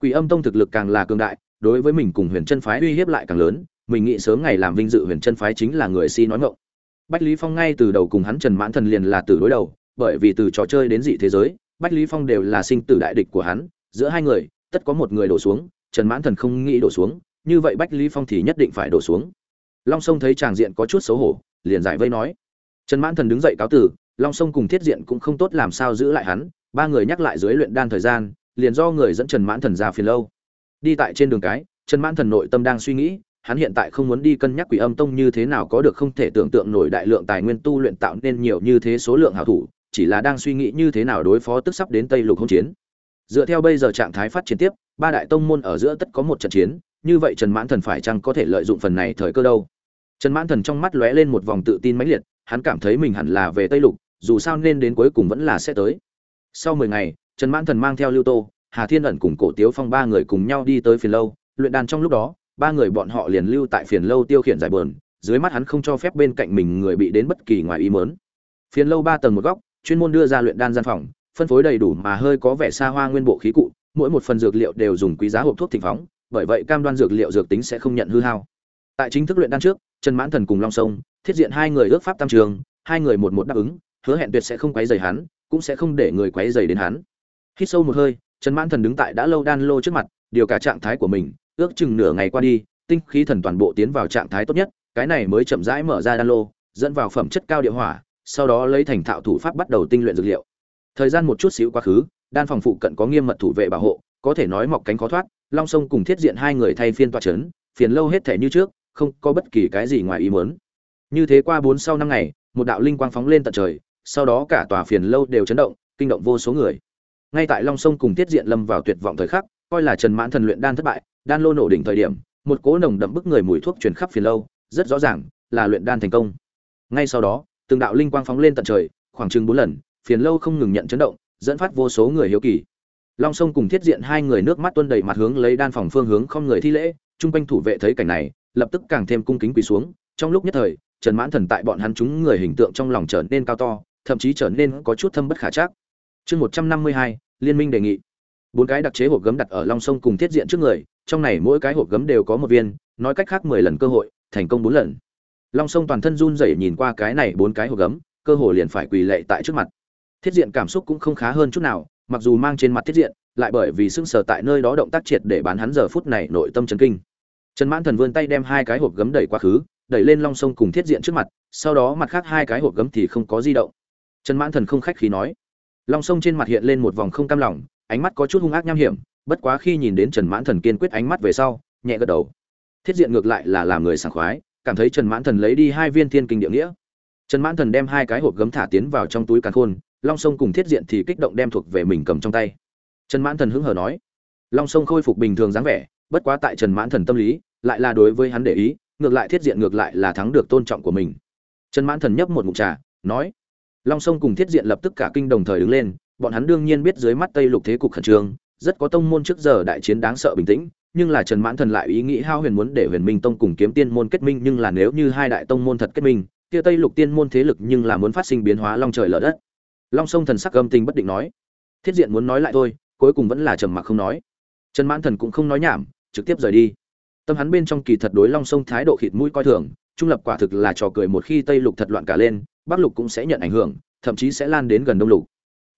Quỷ âm tông thực lực càng là cường đại, đối với mình cùng huyền chân phái uy hiếp lại càng lớn mình nghĩ sớm ngày làm vinh dự huyền chân phái chính là người si nói ngộng bách lý phong ngay từ đầu cùng hắn trần mãn thần liền là từ đối đầu, bởi vì từ trò chơi đến dị thế giới, bách lý phong đều là sinh tử đại địch của hắn, giữa hai người, tất có một người đổ xuống, trần mãn thần không nghĩ đổ xuống, như vậy bách lý phong thì nhất định phải đổ xuống. Long sông thấy tràng diện có chút xấu hổ, liền giải vây nói. Trần mãn thần đứng dậy cáo tử long sông cùng thiết diện cũng không tốt làm sao giữ lại hắn, ba người nhắc lại dưới luyện đan thời gian, liền do người dẫn trần mãn thần ra phiền lâu. Đi tại trên đường cái, trần mãn thần nội tâm đang suy nghĩ hắn hiện tại không muốn đi cân nhắc quỷ âm tông như thế nào có được không thể tưởng tượng nổi đại lượng tài nguyên tu luyện tạo nên nhiều như thế số lượng hảo thủ, chỉ là đang suy nghĩ như thế nào đối phó tức sắp đến tây lục hỗn chiến. Dựa theo bây giờ trạng thái phát triển tiếp, ba đại tông môn ở giữa tất có một trận chiến, như vậy trần mãn thần phải chăng có thể lợi dụng phần này thời cơ đâu? Trần mãn thần trong mắt lóe lên một vòng tự tin mãnh liệt, hắn cảm thấy mình hẳn là về tây lục, dù sao nên đến cuối cùng vẫn là sẽ tới. Sau mười ngày, trần mãn thần mang theo lưu tô, hà thiên ẩn cùng cổ tiếu phong ba người cùng nhau đi tới phiền lâu, luyện đàn trong lúc đó ba người bọn họ liền lưu tại phiền lâu tiêu khiển giải bờn, dưới mắt hắn không cho phép bên cạnh mình người bị đến bất kỳ ngoài ý mớn phiền lâu ba tầng một góc, chuyên môn đưa ra luyện đan gian phòng, phân phối đầy đủ mà hơi có vẻ xa hoa nguyên bộ khí cụ, mỗi một phần dược liệu đều dùng quý giá hộp thuốc thịnh phóng, bởi vậy cam đoan dược liệu dược tính sẽ không nhận hư hao. Tại chính thức luyện đan trước, trần mãn thần cùng long sông, thiết diện hai người ước pháp tam trường, hai người một một đáp ứng, hứa hẹn tuyệt sẽ không quấy rầy hắn, cũng sẽ không để người quấy rầy đến hắn. Hít sâu một hơi, trần mãn thần đứng tại đã lâu đan lô trước mặt, điều cả trạng thái của mình ước chừng nửa ngày qua đi, tinh khí thần toàn bộ tiến vào trạng thái tốt nhất, cái này mới chậm rãi mở ra đan lô, dẫn vào phẩm chất cao địa hỏa, sau đó lấy thành thạo thủ pháp bắt đầu tinh luyện dược liệu. Thời gian một chút xíu quá khứ, đan phòng phụ cận có nghiêm mật thủ vệ bảo hộ, có thể nói mọc cánh khó thoát, long sông cùng thiết diện hai người thay phiên toa chấn, phiền lâu hết thể như trước, không có bất kỳ cái gì ngoài ý muốn. Như thế qua bốn sau năm ngày, một đạo linh quang phóng lên tận trời, sau đó cả tòa phiền lâu đều chấn động, kinh động vô số người. Ngay tại long sông cùng tiết diện lâm vào tuyệt vọng thời khắc, coi là trần mãn thần luyện đan thất bại đan lô nổ đỉnh thời điểm, một cỗ nồng đậm bức người mùi thuốc truyền khắp phiền lâu, rất rõ ràng là luyện đan thành công. Ngay sau đó, từng đạo linh quang phóng lên tận trời, khoảng chừng bốn lần, phiền lâu không ngừng nhận chấn động, dẫn phát vô số người hiếu kỳ. Long sông cùng thiết diện hai người nước mắt tuôn đầy mặt hướng lấy đan phòng phương hướng không người thi lễ, chung quanh thủ vệ thấy cảnh này, lập tức càng thêm cung kính quỳ xuống, trong lúc nhất thời, trần mãn thần tại bọn hắn chúng người hình tượng trong lòng trở nên cao to, thậm chí trở nên có chút thâm bất khả chắc. Chương một trăm năm mươi hai, liên minh đề nghị. Bốn cái đặc chế hộp gấm đặt ở long sông cùng thiết diện trước người trong này mỗi cái hộp gấm đều có một viên, nói cách khác mười lần cơ hội, thành công bốn lần. Long sông toàn thân run rẩy nhìn qua cái này bốn cái hộp gấm, cơ hồ liền phải quỳ lệ tại trước mặt. Thiết diện cảm xúc cũng không khá hơn chút nào, mặc dù mang trên mặt thiết diện, lại bởi vì sưng sờ tại nơi đó động tác triệt để bán hắn giờ phút này nội tâm chấn kinh. Trần mãn thần vươn tay đem hai cái hộp gấm đẩy quá khứ, đẩy lên long sông cùng thiết diện trước mặt, sau đó mặt khác hai cái hộp gấm thì không có di động. Trần mãn thần không khách khí nói. Long sông trên mặt hiện lên một vòng không cam lòng, ánh mắt có chút hung ác nham hiểm bất quá khi nhìn đến trần mãn thần kiên quyết ánh mắt về sau, nhẹ gật đầu. Thiết diện ngược lại là làm người sảng khoái, cảm thấy trần mãn thần lấy đi hai viên thiên kinh địa nghĩa. Trần mãn thần đem hai cái hộp gấm thả tiến vào trong túi càn khôn, long sông cùng thiết diện thì kích động đem thuộc về mình cầm trong tay. Trần mãn thần hứng hờ nói, long sông khôi phục bình thường dáng vẻ, bất quá tại trần mãn thần tâm lý, lại là đối với hắn để ý, ngược lại thiết diện ngược lại là thắng được tôn trọng của mình. Trần mãn thần nhấp một ngụm trà, nói, long sông cùng thiết diện lập tức cả kinh đồng thời đứng lên, bọn hắn đương nhiên biết dưới mắt tây lục thế cục khẩn trương rất có tông môn trước giờ đại chiến đáng sợ bình tĩnh, nhưng là trần mãn thần lại ý nghĩ hao huyền muốn để huyền minh tông cùng kiếm tiên môn kết minh, nhưng là nếu như hai đại tông môn thật kết minh, kia tây lục tiên môn thế lực nhưng là muốn phát sinh biến hóa long trời lở đất. Long sông thần sắc âm tình bất định nói, thiết diện muốn nói lại thôi, cuối cùng vẫn là trầm mặc không nói. Trần mãn thần cũng không nói nhảm, trực tiếp rời đi. Tâm hắn bên trong kỳ thật đối long sông thái độ khịt mũi coi thường, trung lập quả thực là trò cười một khi tây lục thật loạn cả lên, bắc lục cũng sẽ nhận ảnh hưởng, thậm chí sẽ lan đến gần đông lục.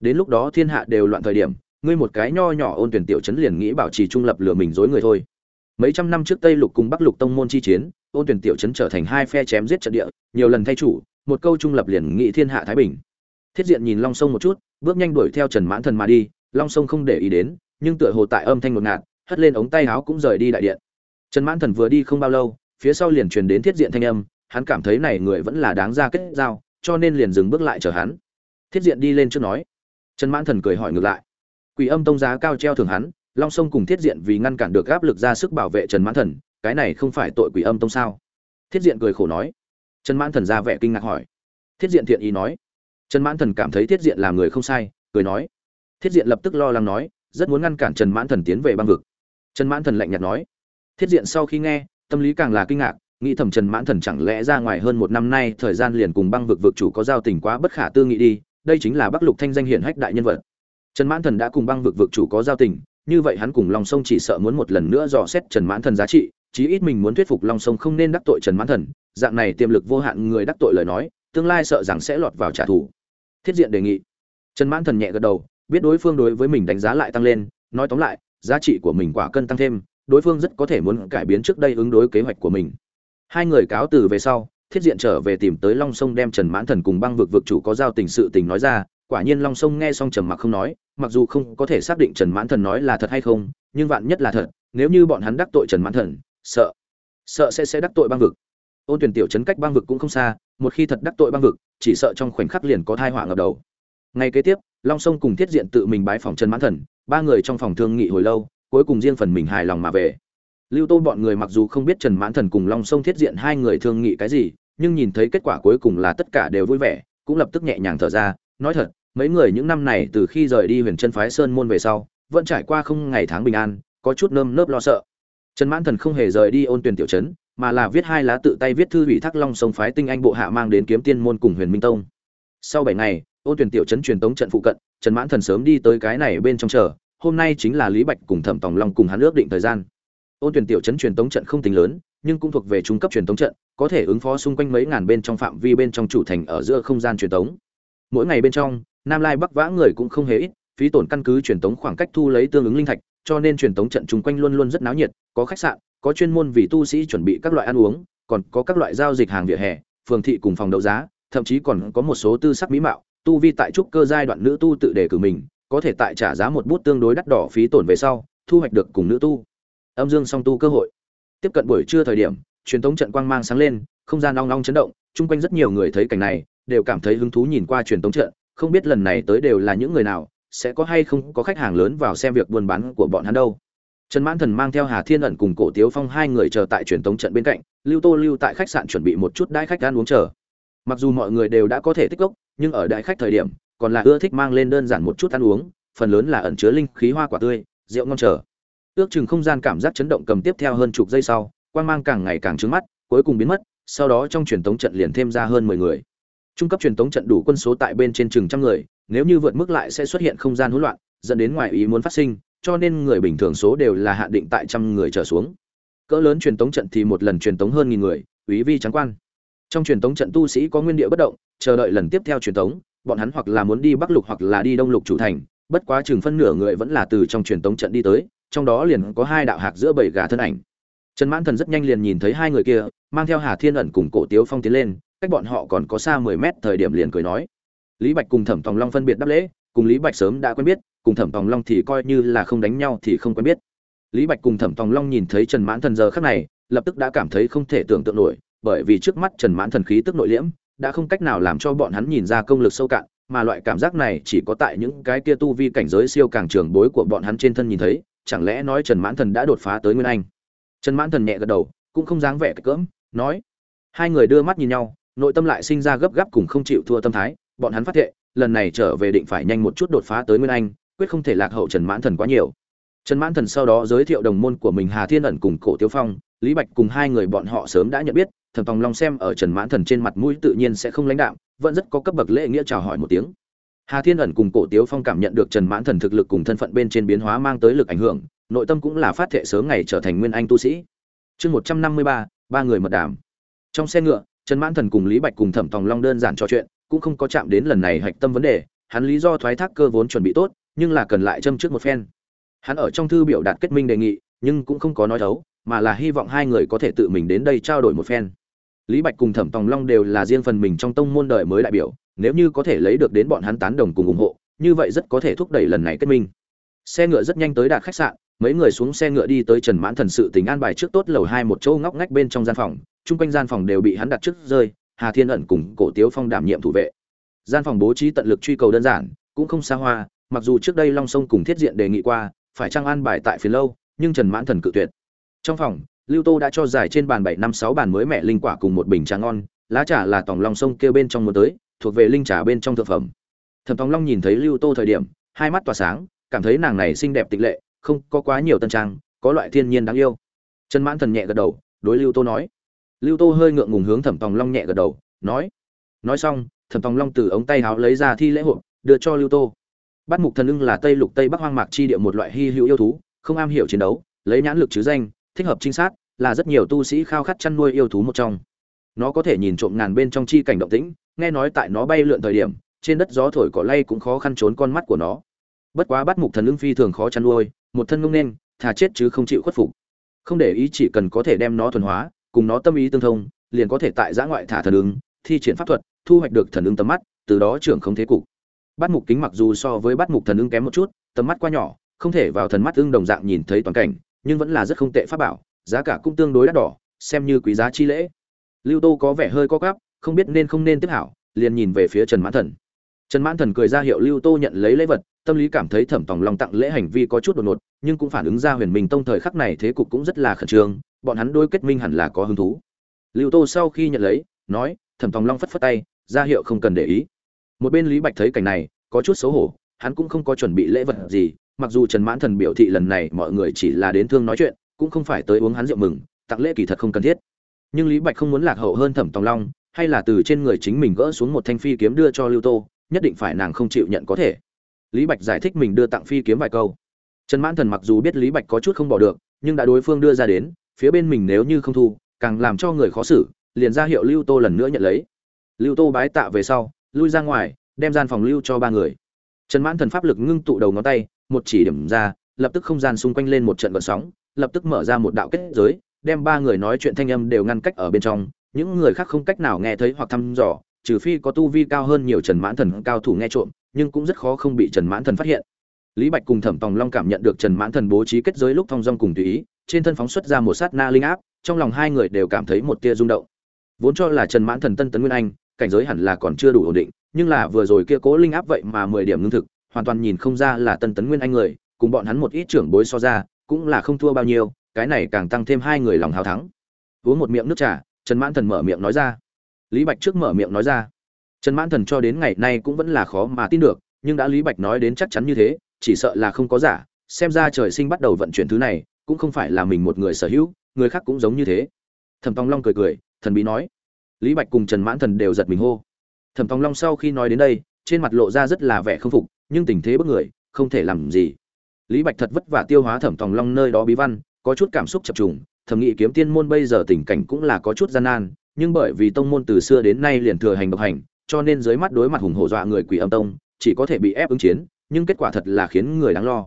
Đến lúc đó thiên hạ đều loạn thời điểm ngươi một cái nho nhỏ ôn tuyển tiểu chấn liền nghĩ bảo trì trung lập lừa mình dối người thôi. Mấy trăm năm trước tây lục cùng bắc lục tông môn chi chiến, ôn tuyển tiểu chấn trở thành hai phe chém giết trận địa, nhiều lần thay chủ, một câu trung lập liền nghĩ thiên hạ thái bình. Thiết diện nhìn long sông một chút, bước nhanh đuổi theo trần mãn thần mà đi, long sông không để ý đến, nhưng tựa hồ tại âm thanh một ngạt, hất lên ống tay áo cũng rời đi đại điện. Trần mãn thần vừa đi không bao lâu, phía sau liền truyền đến thiết diện thanh âm, hắn cảm thấy này người vẫn là đáng ra kết giao, cho nên liền dừng bước lại chờ hắn. Thiết diện đi lên trước nói. Trần mãn thần cười hỏi ngược lại quỷ âm tông giá cao treo thưởng hắn, long sông cùng thiết diện vì ngăn cản được áp lực ra sức bảo vệ trần mãn thần, cái này không phải tội quỷ âm tông sao? Thiết diện cười khổ nói. Trần mãn thần ra vẻ kinh ngạc hỏi. Thiết diện thiện ý nói. Trần mãn thần cảm thấy thiết diện là người không sai, cười nói. Thiết diện lập tức lo lắng nói, rất muốn ngăn cản trần mãn thần tiến về băng vực. Trần mãn thần lạnh nhạt nói. Thiết diện sau khi nghe, tâm lý càng là kinh ngạc, nghĩ thầm trần mãn thần chẳng lẽ ra ngoài hơn một năm nay thời gian liền cùng băng vực vực chủ có giao tình quá bất khả tư nghị đi, đây chính là bắc lục thanh danh hiển hách đại nhân vật trần mãn thần đã cùng băng vực vực chủ có giao tình, như vậy hắn cùng long sông chỉ sợ muốn một lần nữa dò xét trần mãn thần giá trị, chí ít mình muốn thuyết phục long sông không nên đắc tội trần mãn thần, dạng này tiềm lực vô hạn người đắc tội lời nói, tương lai sợ rằng sẽ lọt vào trả thù. Thiết diện đề nghị. Trần mãn thần nhẹ gật đầu, biết đối phương đối với mình đánh giá lại tăng lên, nói tóm lại, giá trị của mình quả cân tăng thêm, đối phương rất có thể muốn cải biến trước đây ứng đối kế hoạch của mình. Hai người cáo từ về sau, thiết diện trở về tìm tới long sông đem trần mãn thần cùng băng vực vực chủ có giao tình sự tình nói ra, quả nhiên long sông nghe xong trầm mặc không nói mặc dù không có thể xác định trần mãn thần nói là thật hay không, nhưng vạn nhất là thật, nếu như bọn hắn đắc tội trần mãn thần, sợ sợ sẽ sẽ đắc tội băng vực. Ôn tuyển tiểu chấn cách băng vực cũng không xa, một khi thật đắc tội băng vực, chỉ sợ trong khoảnh khắc liền có tai họa ngập đầu. Ngay kế tiếp, long sông cùng thiết diện tự mình bái phòng trần mãn thần, ba người trong phòng thương nghị hồi lâu, cuối cùng riêng phần mình hài lòng mà về. Lưu tô bọn người mặc dù không biết trần mãn thần cùng long sông thiết diện hai người thương nghị cái gì, nhưng nhìn thấy kết quả cuối cùng là tất cả đều vui vẻ, cũng lập tức nhẹ nhàng thở ra, nói thật mấy người những năm này từ khi rời đi huyền chân phái sơn môn về sau, vẫn trải qua không ngày tháng bình an, có chút nơm nớp lo sợ. Trần mãn thần không hề rời đi ôn tuyển tiểu trấn, mà là viết hai lá tự tay viết thư ủy thác long sông phái tinh anh bộ hạ mang đến kiếm tiên môn cùng huyền minh tông. Sau bảy ngày, ôn tuyển tiểu trấn truyền tống trận phụ cận, trần mãn thần sớm đi tới cái này bên trong chờ, hôm nay chính là lý bạch cùng thẩm tòng long cùng hắn ước định thời gian. Ôn tuyển tiểu trấn truyền tống trận không tính lớn, nhưng cũng thuộc về trung cấp truyền tống trận, có thể ứng phó xung quanh mấy ngàn bên trong phạm vi bên trong chủ thành ở giữa không gian truyền tống. Mỗi ngày bên trong nam lai bắc vã người cũng không hề ít, phí tổn căn cứ truyền tống khoảng cách thu lấy tương ứng linh thạch, cho nên truyền tống trận chung quanh luôn luôn rất náo nhiệt, có khách sạn, có chuyên môn vì tu sĩ chuẩn bị các loại ăn uống, còn có các loại giao dịch hàng vỉa hè, phường thị cùng phòng đấu giá, thậm chí còn có một số tư sắc mỹ mạo, tu vi tại trúc cơ giai đoạn nữ tu tự đề cử mình, có thể tại trả giá một bút tương đối đắt đỏ phí tổn về sau, thu hoạch được cùng nữ tu. Âm dương song tu cơ hội. Tiếp cận buổi trưa thời điểm, truyền thống trận quang mang sáng lên, không gian long long chấn động, chung quanh rất nhiều người thấy cảnh này, đều cảm thấy hứng thú nhìn qua truyền thống trận không biết lần này tới đều là những người nào, sẽ có hay không có khách hàng lớn vào xem việc buôn bán của bọn hắn đâu. Trần mãn thần mang theo hà thiên ẩn cùng cổ tiếu phong hai người chờ tại truyền tống trận bên cạnh, lưu tô lưu tại khách sạn chuẩn bị một chút đãi khách ăn uống chờ. Mặc dù mọi người đều đã có thể tích cốc, nhưng ở đại khách thời điểm, còn là ưa thích mang lên đơn giản một chút ăn uống, phần lớn là ẩn chứa linh khí hoa quả tươi, rượu ngon chờ. Ước chừng không gian cảm giác chấn động cầm tiếp theo hơn chục giây sau, quang mang càng ngày càng trứng mắt, cuối cùng biến mất, sau đó trong truyền tống trận liền thêm ra hơn mười người trung cấp truyền tống trận đủ quân số tại bên trên chừng trăm người, nếu như vượt mức lại sẽ xuất hiện không gian hỗn loạn, dẫn đến ngoài ý muốn phát sinh, cho nên người bình thường số đều là hạn định tại trăm người trở xuống. Cỡ lớn truyền tống trận thì một lần truyền tống hơn nghìn người, quý vi trắng quan. Trong truyền tống trận tu sĩ có nguyên địa bất động, chờ đợi lần tiếp theo truyền tống, bọn hắn hoặc là muốn đi bắc lục hoặc là đi đông lục chủ thành, bất quá chừng phân nửa người vẫn là từ trong truyền tống trận đi tới, trong đó liền có hai đạo hạc giữa bảy gà thân ảnh. Trần mãn thần rất nhanh liền nhìn thấy hai người kia, mang theo hà thiên ẩn cùng cổ tiếu phong tiến lên cách bọn họ còn có xa mười mét thời điểm liền cười nói. Lý bạch cùng thẩm tòng long phân biệt đáp lễ, cùng lý bạch sớm đã quen biết, cùng thẩm tòng long thì coi như là không đánh nhau thì không quen biết. Lý bạch cùng thẩm tòng long nhìn thấy trần mãn thần giờ khắc này, lập tức đã cảm thấy không thể tưởng tượng nổi, bởi vì trước mắt trần mãn thần khí tức nội liễm, đã không cách nào làm cho bọn hắn nhìn ra công lực sâu cạn, mà loại cảm giác này chỉ có tại những cái kia tu vi cảnh giới siêu càng trường bối của bọn hắn trên thân nhìn thấy, chẳng lẽ nói trần mãn thần đã đột phá tới nguyên anh? Trần mãn thần nhẹ gật đầu, cũng không dáng vẻ cỡm, nói. Hai người đưa mắt nhìn nhau nội tâm lại sinh ra gấp gáp cùng không chịu thua tâm thái, bọn hắn phát hiện lần này trở về định phải nhanh một chút đột phá tới nguyên anh, quyết không thể lạc hậu trần mãn thần quá nhiều. Trần mãn thần sau đó giới thiệu đồng môn của mình hà thiên ẩn cùng cổ tiêu phong, lý bạch cùng hai người bọn họ sớm đã nhận biết, thẩm tòng long xem ở trần mãn thần trên mặt mũi tự nhiên sẽ không lãnh đạm, vẫn rất có cấp bậc lễ nghĩa chào hỏi một tiếng. Hà thiên ẩn cùng cổ tiếu phong cảm nhận được trần mãn thần thực lực cùng thân phận bên trên biến hóa mang tới lực ảnh hưởng, nội tâm cũng là phát thệ sớm ngày trở thành nguyên anh tu sĩ. Chương một trăm năm mươi ba ba người mật đàm. Trong xe ngựa trần mãn thần cùng lý bạch cùng thẩm tòng long đơn giản trò chuyện, cũng không có chạm đến lần này hạch tâm vấn đề, hắn lý do thoái thác cơ vốn chuẩn bị tốt, nhưng là cần lại châm trước một phen. Hắn ở trong thư biểu đạt kết minh đề nghị, nhưng cũng không có nói thấu, mà là hy vọng hai người có thể tự mình đến đây trao đổi một phen. Lý bạch cùng thẩm tòng long đều là riêng phần mình trong tông môn đời mới đại biểu, nếu như có thể lấy được đến bọn hắn tán đồng cùng ủng hộ, như vậy rất có thể thúc đẩy lần này kết minh. Xe ngựa rất nhanh tới đạt khách sạn mấy người xuống xe ngựa đi tới trần mãn thần sự tình an bài trước tốt lầu hai một chỗ ngóc ngách bên trong gian phòng, chung quanh gian phòng đều bị hắn đặt trước rơi, hà thiên ẩn cùng cổ tiếu phong đảm nhiệm thủ vệ. Gian phòng bố trí tận lực truy cầu đơn giản, cũng không xa hoa, mặc dù trước đây long sông cùng thiết diện đề nghị qua, phải trang an bài tại phía lâu, nhưng trần mãn thần cự tuyệt. Trong phòng, lưu tô đã cho giải trên bàn bảy năm sáu bàn mới mẹ linh quả cùng một bình trà ngon, lá trà là tòng long sông kêu bên trong muốn tới, thuộc về linh trà bên trong thực phẩm. Thẩm tòng long nhìn thấy lưu tô thời điểm, hai mắt tỏa sáng, cảm thấy nàng này xinh đẹp tịch lệ không có quá nhiều tân trang, có loại thiên nhiên đáng yêu. Trần mãn thần nhẹ gật đầu, đối lưu tô nói. Lưu tô hơi ngượng ngùng hướng thẩm tòng long nhẹ gật đầu, nói. Nói xong, thẩm tòng long từ ống tay háo lấy ra thi lễ hộp, đưa cho lưu tô. Bắt mục thần ưng là tây lục tây bắc hoang mạc chi địa một loại hy hữu yêu thú, không am hiểu chiến đấu, lấy nhãn lực chứ danh, thích hợp trinh sát, là rất nhiều tu sĩ khao khát chăn nuôi yêu thú một trong. Nó có thể nhìn trộm ngàn bên trong chi cảnh động tĩnh, nghe nói tại nó bay lượn thời điểm, trên đất gió thổi cỏ lay cũng khó khăn trốn con mắt của nó. Bất quá bắt mục thần ưng phi thường khó chăn nuôi một thân ngông nên, thà chết chứ không chịu khuất phục. Không để ý chỉ cần có thể đem nó thuần hóa, cùng nó tâm ý tương thông, liền có thể tại giã ngoại thả thần ứng, thi triển pháp thuật, thu hoạch được thần ứng tầm mắt, từ đó trưởng không thế cục. Bắt mục kính mặc dù so với bắt mục thần ứng kém một chút, tầm mắt quá nhỏ, không thể vào thần mắt ưng đồng dạng nhìn thấy toàn cảnh, nhưng vẫn là rất không tệ pháp bảo, giá cả cũng tương đối đắt đỏ, xem như quý giá chi lễ. Lưu tô có vẻ hơi co cắp không biết nên không nên tiếp hảo, liền nhìn về phía trần mãn thần trần mãn thần cười ra hiệu lưu tô nhận lấy lễ vật, tâm lý cảm thấy thẩm tòng long tặng lễ hành vi có chút đột ngột, nhưng cũng phản ứng ra huyền minh tông thời khắc này thế cục cũng rất là khẩn trương, bọn hắn đôi kết minh hẳn là có hứng thú. Lưu tô sau khi nhận lấy, nói, thẩm tòng long phất phất tay, ra hiệu không cần để ý. Một bên lý bạch thấy cảnh này, có chút xấu hổ, hắn cũng không có chuẩn bị lễ vật gì, mặc dù trần mãn thần biểu thị lần này mọi người chỉ là đến thương nói chuyện, cũng không phải tới uống hắn rượu mừng, tặng lễ kỳ thật không cần thiết. Nhưng lý bạch không muốn lạc hậu hơn thẩm tòng long, hay là từ trên người chính mình gỡ xuống một thanh phi kiếm đưa cho lưu tô nhất định phải nàng không chịu nhận có thể. Lý bạch giải thích mình đưa tặng phi kiếm vài câu. Trần mãn thần mặc dù biết lý bạch có chút không bỏ được, nhưng đã đối phương đưa ra đến, phía bên mình nếu như không thu, càng làm cho người khó xử, liền ra hiệu lưu tô lần nữa nhận lấy. Lưu tô bái tạ về sau, lui ra ngoài, đem gian phòng lưu cho ba người. Trần mãn thần pháp lực ngưng tụ đầu ngón tay, một chỉ điểm ra, lập tức không gian xung quanh lên một trận gợn sóng, lập tức mở ra một đạo kết giới, đem ba người nói chuyện thanh âm đều ngăn cách ở bên trong, những người khác không cách nào nghe thấy hoặc thăm dò trừ phi có tu vi cao hơn nhiều trần mãn thần cao thủ nghe trộm, nhưng cũng rất khó không bị trần mãn thần phát hiện. Lý bạch cùng thẩm tòng long cảm nhận được trần mãn thần bố trí kết giới lúc thong dong cùng tùy ý, trên thân phóng xuất ra một sát na linh áp, trong lòng hai người đều cảm thấy một tia rung động. Vốn cho là trần mãn thần tân tấn nguyên anh, cảnh giới hẳn là còn chưa đủ ổn định, nhưng là vừa rồi kia cố linh áp vậy mà mười điểm ngưng thực, hoàn toàn nhìn không ra là tân tấn nguyên anh người, cùng bọn hắn một ít trưởng bối so ra, cũng là không thua bao nhiêu, cái này càng tăng thêm hai người lòng hào thắng. Uống một miệng nước trà, trần mãn thần mở miệng nói ra lý bạch trước mở miệng nói ra. Trần mãn thần cho đến ngày nay cũng vẫn là khó mà tin được, nhưng đã lý bạch nói đến chắc chắn như thế, chỉ sợ là không có giả, xem ra trời sinh bắt đầu vận chuyển thứ này, cũng không phải là mình một người sở hữu, người khác cũng giống như thế. Thẩm tòng long cười cười, thần bí nói. Lý bạch cùng trần mãn thần đều giật mình hô. Thẩm tòng long sau khi nói đến đây, trên mặt lộ ra rất là vẻ không phục, nhưng tình thế bất người, không thể làm gì. Lý bạch thật vất vả tiêu hóa thẩm tòng long nơi đó bí văn, có chút cảm xúc chập trùng thẩm nghị kiếm tiên môn bây giờ tình cảnh cũng là có chút gian nan nhưng bởi vì tông môn từ xưa đến nay liền thừa hành độc hành cho nên dưới mắt đối mặt hùng hổ dọa người quỷ âm tông chỉ có thể bị ép ứng chiến nhưng kết quả thật là khiến người đáng lo.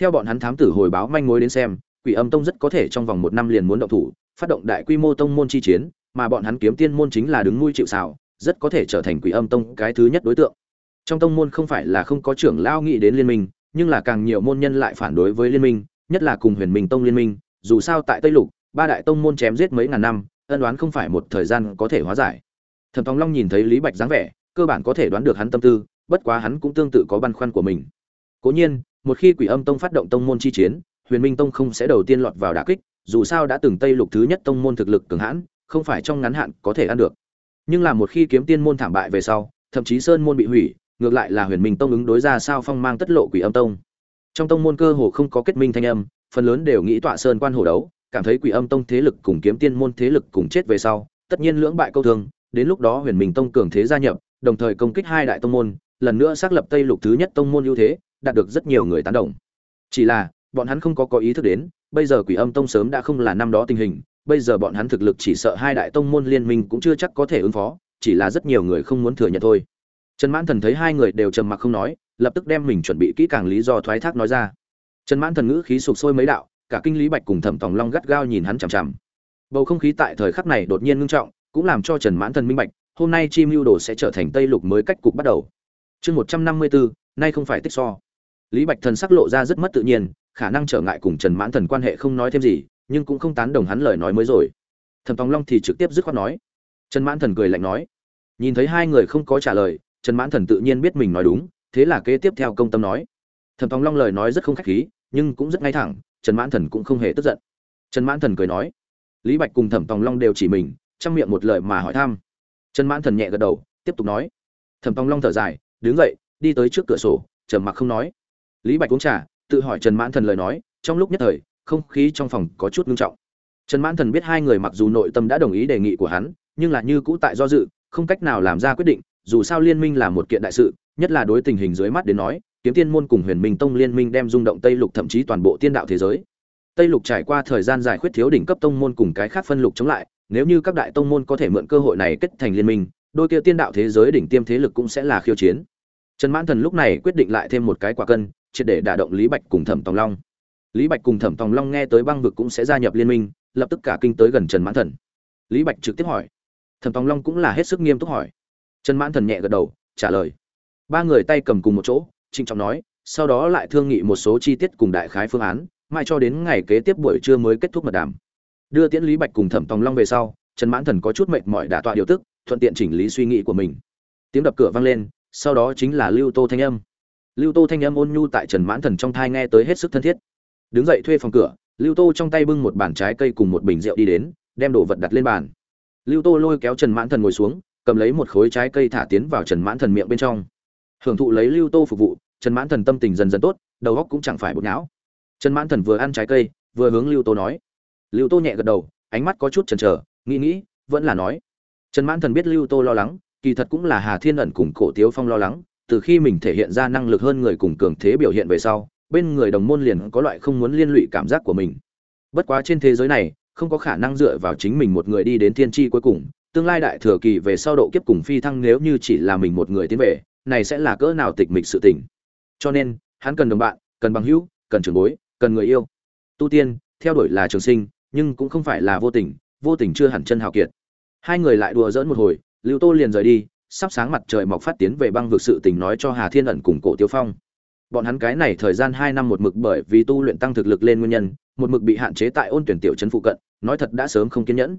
Theo bọn hắn thám tử hồi báo manh mối đến xem quỷ âm tông rất có thể trong vòng một năm liền muốn động thủ phát động đại quy mô tông môn chi chiến mà bọn hắn kiếm tiên môn chính là đứng nuôi chịu sào, rất có thể trở thành quỷ âm tông cái thứ nhất đối tượng. Trong tông môn không phải là không có trưởng lao nghĩ đến liên minh nhưng là càng nhiều môn nhân lại phản đối với liên minh nhất là cùng huyền minh tông liên minh dù sao tại tây lục ba đại tông môn chém giết mấy ngàn năm ân đoán không phải một thời gian có thể hóa giải. Thẩm tòng long nhìn thấy lý bạch dáng vẻ, cơ bản có thể đoán được hắn tâm tư, bất quá hắn cũng tương tự có băn khoăn của mình. Cố nhiên, một khi quỷ âm tông phát động tông môn chi chiến, huyền minh tông không sẽ đầu tiên lọt vào đả kích, dù sao đã từng tây lục thứ nhất tông môn thực lực cường hãn, không phải trong ngắn hạn có thể ăn được. Nhưng là một khi kiếm tiên môn thảm bại về sau, thậm chí sơn môn bị hủy, ngược lại là huyền minh tông ứng đối ra sao phong mang tất lộ quỷ âm tông. Trong tông môn cơ hồ không có kết minh thanh âm, phần lớn đều nghĩ tọa sơn quan hồ đấu cảm thấy quỷ âm tông thế lực cùng kiếm tiên môn thế lực cùng chết về sau, tất nhiên lưỡng bại câu thương, đến lúc đó huyền minh tông cường thế gia nhập, đồng thời công kích hai đại tông môn, lần nữa xác lập tây lục thứ nhất tông môn ưu thế, đạt được rất nhiều người tán đồng. Chỉ là, bọn hắn không có có ý thức đến, bây giờ quỷ âm tông sớm đã không là năm đó tình hình, bây giờ bọn hắn thực lực chỉ sợ hai đại tông môn liên minh cũng chưa chắc có thể ứng phó, chỉ là rất nhiều người không muốn thừa nhận thôi. Trần mãn thần thấy hai người đều trầm mặc không nói, lập tức đem mình chuẩn bị kỹ càng lý do thoái thác nói ra. Trần mãn thần ngữ khí sụp sôi mấy đạo cả kinh lý bạch cùng thẩm tòng long gắt gao nhìn hắn chằm chằm. Bầu không khí tại thời khắc này đột nhiên ngưng trọng, cũng làm cho trần mãn thần minh bạch, hôm nay chim lưu đồ sẽ trở thành tây lục mới cách cục bắt đầu. Chương một trăm năm mươi bốn nay không phải tích so. Lý bạch thần sắc lộ ra rất mất tự nhiên, khả năng trở ngại cùng trần mãn thần quan hệ không nói thêm gì, nhưng cũng không tán đồng hắn lời nói mới rồi. Thẩm tòng long thì trực tiếp dứt khoát nói. Trần mãn thần cười lạnh nói. Nhìn thấy hai người không có trả lời, trần mãn thần tự nhiên biết mình nói đúng, thế là kế tiếp theo công tâm nói. Thẩm tòng long lời nói rất không khách khí, nhưng cũng rất ngay thẳng trần mãn thần cũng không hề tức giận. Trần mãn thần cười nói, lý bạch cùng thẩm tòng long đều chỉ mình trong miệng một lời mà hỏi thăm. Trần mãn thần nhẹ gật đầu, tiếp tục nói, thẩm tòng long thở dài, đứng dậy, đi tới trước cửa sổ, trầm mặc không nói. Lý bạch uống trà, tự hỏi trần mãn thần lời nói, trong lúc nhất thời, không khí trong phòng có chút ngưng trọng. Trần mãn thần biết hai người mặc dù nội tâm đã đồng ý đề nghị của hắn, nhưng là như cũ tại do dự, không cách nào làm ra quyết định, dù sao liên minh là một kiện đại sự, nhất là đối tình hình dưới mắt đến nói kiếm tiên môn cùng huyền minh tông liên minh đem rung động tây lục thậm chí toàn bộ tiên đạo thế giới. Tây lục trải qua thời gian dài khuyết thiếu đỉnh cấp tông môn cùng cái khác phân lục chống lại, nếu như các đại tông môn có thể mượn cơ hội này kết thành liên minh, đôi kia tiên đạo thế giới đỉnh tiêm thế lực cũng sẽ là khiêu chiến. Trần mãn thần lúc này quyết định lại thêm một cái quả cân, triệt để đả động lý bạch cùng thẩm tòng long. Lý bạch cùng thẩm tòng long nghe tới băng vực cũng sẽ gia nhập liên minh, lập tức cả kinh tới gần trần mãn thần. Lý bạch trực tiếp hỏi. Thẩm tòng long cũng là hết sức nghiêm túc hỏi. Trần mãn thần nhẹ gật đầu, trả lời. Ba người tay cầm cùng một chỗ trịnh trọng nói, sau đó lại thương nghị một số chi tiết cùng đại khái phương án, mai cho đến ngày kế tiếp buổi trưa mới kết thúc mật đàm. Đưa tiễn lý bạch cùng thẩm tòng long về sau, trần mãn thần có chút mệt mỏi đả tọa điều tức, thuận tiện chỉnh lý suy nghĩ của mình. Tiếng đập cửa vang lên, sau đó chính là lưu tô thanh âm. Lưu tô thanh âm ôn nhu tại trần mãn thần trong thai nghe tới hết sức thân thiết. Đứng dậy thuê phòng cửa, lưu tô trong tay bưng một bàn trái cây cùng một bình rượu đi đến, đem đồ vật đặt lên bàn. Lưu tô lôi kéo trần mãn thần ngồi xuống, cầm lấy một khối trái cây thả tiến vào trần mãn thần miệng bên trong hưởng thụ lấy lưu tô phục vụ, trần mãn thần tâm tình dần dần tốt, đầu óc cũng chẳng phải bột não. Trần mãn thần vừa ăn trái cây, vừa hướng lưu tô nói. Lưu tô nhẹ gật đầu, ánh mắt có chút chần chờ, nghĩ nghĩ, vẫn là nói. Trần mãn thần biết lưu tô lo lắng, kỳ thật cũng là hà thiên ẩn cùng cổ tiếu phong lo lắng, từ khi mình thể hiện ra năng lực hơn người cùng cường thế biểu hiện về sau, bên người đồng môn liền có loại không muốn liên lụy cảm giác của mình. Bất quá trên thế giới này, không có khả năng dựa vào chính mình một người đi đến thiên tri cuối cùng, tương lai đại thừa kỳ về sau độ kiếp cùng phi thăng nếu như chỉ là mình một người tiến về này sẽ là cỡ nào tịch mịch sự tình. Cho nên, hắn cần đồng bạn, cần bằng hữu, cần trường bối, cần người yêu. Tu tiên, theo đuổi là trường sinh, nhưng cũng không phải là vô tình vô tình chưa hẳn chân hào kiệt. Hai người lại đùa giỡn một hồi, lưu tô liền rời đi, sắp sáng mặt trời mọc phát tiến về băng vực sự tình nói cho hà thiên ẩn cùng cổ tiêu phong. Bọn hắn cái này thời gian hai năm một mực bởi vì tu luyện tăng thực lực lên nguyên nhân, một mực bị hạn chế tại ôn tuyển tiểu trấn phụ cận, nói thật đã sớm không kiên nhẫn.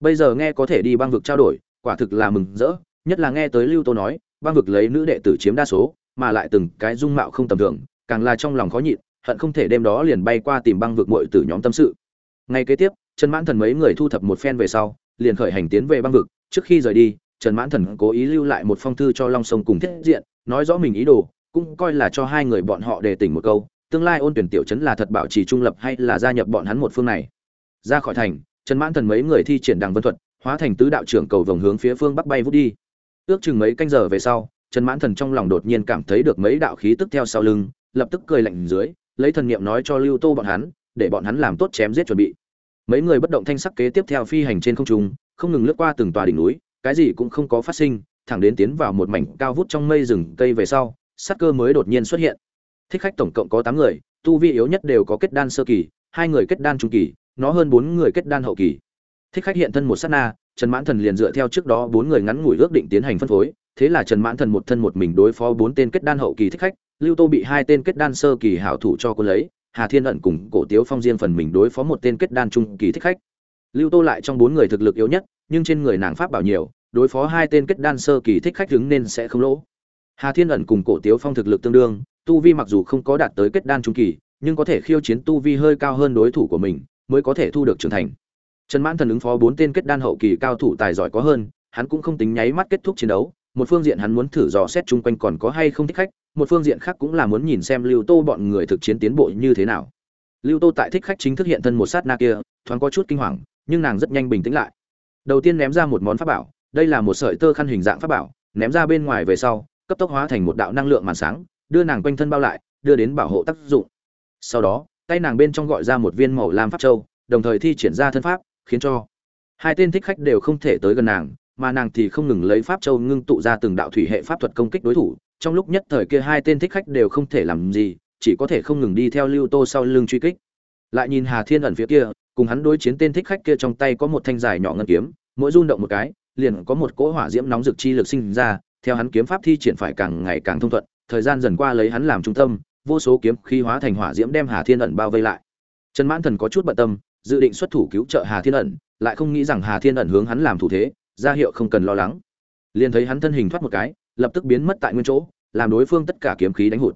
Bây giờ nghe có thể đi băng vực trao đổi, quả thực là mừng rỡ, nhất là nghe tới lưu tô nói băng vực lấy nữ đệ tử chiếm đa số, mà lại từng cái dung mạo không tầm thường, càng là trong lòng khó nhịn, hận không thể đêm đó liền bay qua tìm băng vực muội tử nhóm tâm sự. Ngay kế tiếp, trần mãn thần mấy người thu thập một phen về sau, liền khởi hành tiến về băng vực, trước khi rời đi, trần mãn thần cố ý lưu lại một phong thư cho long sông cùng thiết diện, nói rõ mình ý đồ, cũng coi là cho hai người bọn họ đề tỉnh một câu, tương lai ôn tuyển tiểu trấn là thật bảo trì trung lập hay là gia nhập bọn hắn một phương này. Ra khỏi thành, trần mãn thần mấy người thi triển đằng vân thuật, hóa thành tứ đạo trưởng cầu vòng hướng phía phương bắc bay vút đi ước chừng mấy canh giờ về sau, trần mãn thần trong lòng đột nhiên cảm thấy được mấy đạo khí tức theo sau lưng, lập tức cười lạnh dưới, lấy thần niệm nói cho lưu tô bọn hắn, để bọn hắn làm tốt chém giết chuẩn bị. Mấy người bất động thanh sắc kế tiếp theo phi hành trên không trung, không ngừng lướt qua từng tòa đỉnh núi, cái gì cũng không có phát sinh, thẳng đến tiến vào một mảnh cao vút trong mây rừng cây về sau sắc cơ mới đột nhiên xuất hiện. Thích khách tổng cộng có tám người, tu vi yếu nhất đều có kết đan sơ kỳ, hai người kết đan trung kỳ, nó hơn bốn người kết đan hậu kỳ. Thích khách hiện thân một sát na trần mãn thần liền dựa theo trước đó bốn người ngắn ngủi ước định tiến hành phân phối, thế là trần mãn thần một thân một mình đối phó bốn tên kết đan hậu kỳ thích khách, lưu tô bị hai tên kết đan sơ kỳ hảo thủ cho cô lấy, hà thiên ẩn cùng cổ tiếu phong riêng phần mình đối phó một tên kết đan trung kỳ thích khách. Lưu tô lại trong bốn người thực lực yếu nhất, nhưng trên người nàng pháp bảo nhiều, đối phó hai tên kết đan sơ kỳ thích khách đứng nên sẽ không lỗ. Hà thiên ẩn cùng cổ tiếu phong thực lực tương đương, tu vi mặc dù không có đạt tới kết đan trung kỳ, nhưng có thể khiêu chiến tu vi hơi cao hơn đối thủ của mình, mới có thể thu được trưởng thành trần mãn thần ứng phó bốn tên kết đan hậu kỳ cao thủ tài giỏi có hơn, hắn cũng không tính nháy mắt kết thúc chiến đấu, một phương diện hắn muốn thử dò xét chung quanh còn có hay không thích khách, một phương diện khác cũng là muốn nhìn xem lưu tô bọn người thực chiến tiến bộ như thế nào. Lưu tô tại thích khách chính thức hiện thân một sát na kia, thoáng có chút kinh hoàng, nhưng nàng rất nhanh bình tĩnh lại. Đầu tiên ném ra một món pháp bảo, đây là một sợi tơ khăn hình dạng pháp bảo, ném ra bên ngoài về sau, cấp tốc hóa thành một đạo năng lượng màn sáng, đưa nàng quanh thân bao lại, đưa đến bảo hộ tác dụng. Sau đó, tay nàng bên trong gọi ra một viên màu lam pháp châu, đồng thời thi triển ra thân pháp khiến cho. Hai tên thích khách đều không thể tới gần nàng, mà nàng thì không ngừng lấy pháp châu ngưng tụ ra từng đạo thủy hệ pháp thuật công kích đối thủ. Trong lúc nhất thời kia hai tên thích khách đều không thể làm gì, chỉ có thể không ngừng đi theo lưu tô sau lưng truy kích. Lại nhìn hà thiên ẩn phía kia, cùng hắn đối chiến tên thích khách kia trong tay có một thanh dài nhỏ ngân kiếm, mỗi rung động một cái, liền có một cỗ hỏa diễm nóng rực chi lực sinh ra, theo hắn kiếm pháp thi triển phải càng ngày càng thông thuận, thời gian dần qua lấy hắn làm trung tâm, vô số kiếm khí hóa thành hỏa diễm đem hà thiên ẩn bao vây lại. Trần mãn thần có chút bận tâm dự định xuất thủ cứu trợ hà thiên ẩn, lại không nghĩ rằng hà thiên ẩn hướng hắn làm thủ thế, ra hiệu không cần lo lắng. Liền thấy hắn thân hình thoát một cái, lập tức biến mất tại nguyên chỗ, làm đối phương tất cả kiếm khí đánh hụt.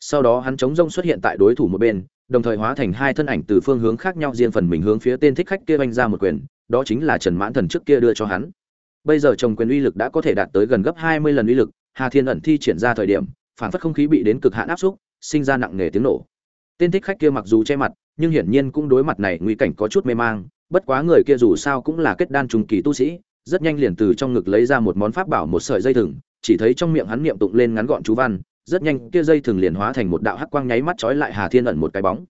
Sau đó hắn chống rông xuất hiện tại đối thủ một bên, đồng thời hóa thành hai thân ảnh từ phương hướng khác nhau riêng phần mình hướng phía tên thích khách kia vanh ra một quyền, đó chính là trần mãn thần trước kia đưa cho hắn. Bây giờ chồng quyền uy lực đã có thể đạt tới gần gấp hai mươi lần uy lực, hà thiên ẩn thi triển ra thời điểm, phản phất không khí bị đến cực hạn áp xúc, sinh ra nặng nề tiếng nổ tên thích khách kia mặc dù che mặt, nhưng hiển nhiên cũng đối mặt này nguy cảnh có chút mê mang, bất quá người kia dù sao cũng là kết đan trùng kỳ tu sĩ, rất nhanh liền từ trong ngực lấy ra một món pháp bảo một sợi dây thừng, chỉ thấy trong miệng hắn niệm tụng lên ngắn gọn chú văn, rất nhanh kia dây thừng liền hóa thành một đạo hắc quang nháy mắt trói lại hà thiên ẩn một cái bóng.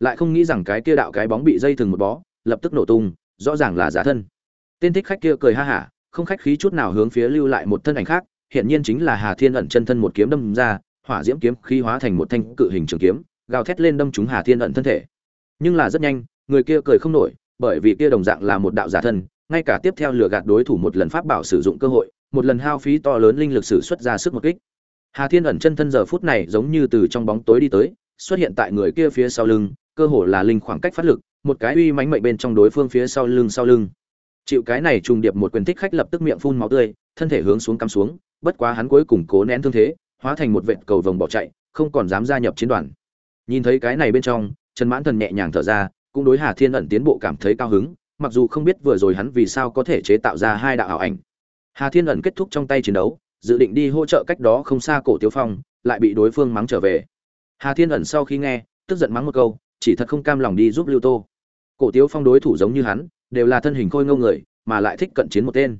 Lại không nghĩ rằng cái kia đạo cái bóng bị dây thừng một bó, lập tức nổ tung, rõ ràng là giả thân. Tên thích khách kia cười ha hả, không khách khí chút nào hướng phía lưu lại một thân ảnh khác hiện nhiên chính là hà thiên ẩn chân thân một kiếm đâm ra, hỏa diễm kiếm khí hóa thành một thanh cự hình trường kiếm gào thét lên đâm trúng hà thiên ẩn thân thể. Nhưng là rất nhanh, người kia cười không nổi, bởi vì kia đồng dạng là một đạo giả thân, ngay cả tiếp theo lừa gạt đối thủ một lần pháp bảo sử dụng cơ hội, một lần hao phí to lớn linh lực sử xuất ra sức một kích. Hà thiên ẩn chân thân giờ phút này giống như từ trong bóng tối đi tới, xuất hiện tại người kia phía sau lưng, cơ hồ là linh khoảng cách phát lực, một cái uy mãnh mệnh bên trong đối phương phía sau lưng sau lưng. Chịu cái này trùng điệp một quyền thích khách lập tức miệng phun máu tươi, thân thể hướng xuống cắm xuống, bất quá hắn cuối cùng cố nén thương thế, hóa thành một vệt cầu vồng bỏ chạy, không còn dám gia nhập chiến đoàn nhìn thấy cái này bên trong, trần mãn thần nhẹ nhàng thở ra, cũng đối hà thiên ẩn tiến bộ cảm thấy cao hứng, mặc dù không biết vừa rồi hắn vì sao có thể chế tạo ra hai đạo ảo ảnh. Hà thiên ẩn kết thúc trong tay chiến đấu, dự định đi hỗ trợ cách đó không xa cổ tiêu phong, lại bị đối phương mắng trở về. Hà thiên ẩn sau khi nghe, tức giận mắng một câu, chỉ thật không cam lòng đi giúp lưu tô. Cổ tiêu phong đối thủ giống như hắn, đều là thân hình khôi ngâu người, mà lại thích cận chiến một tên.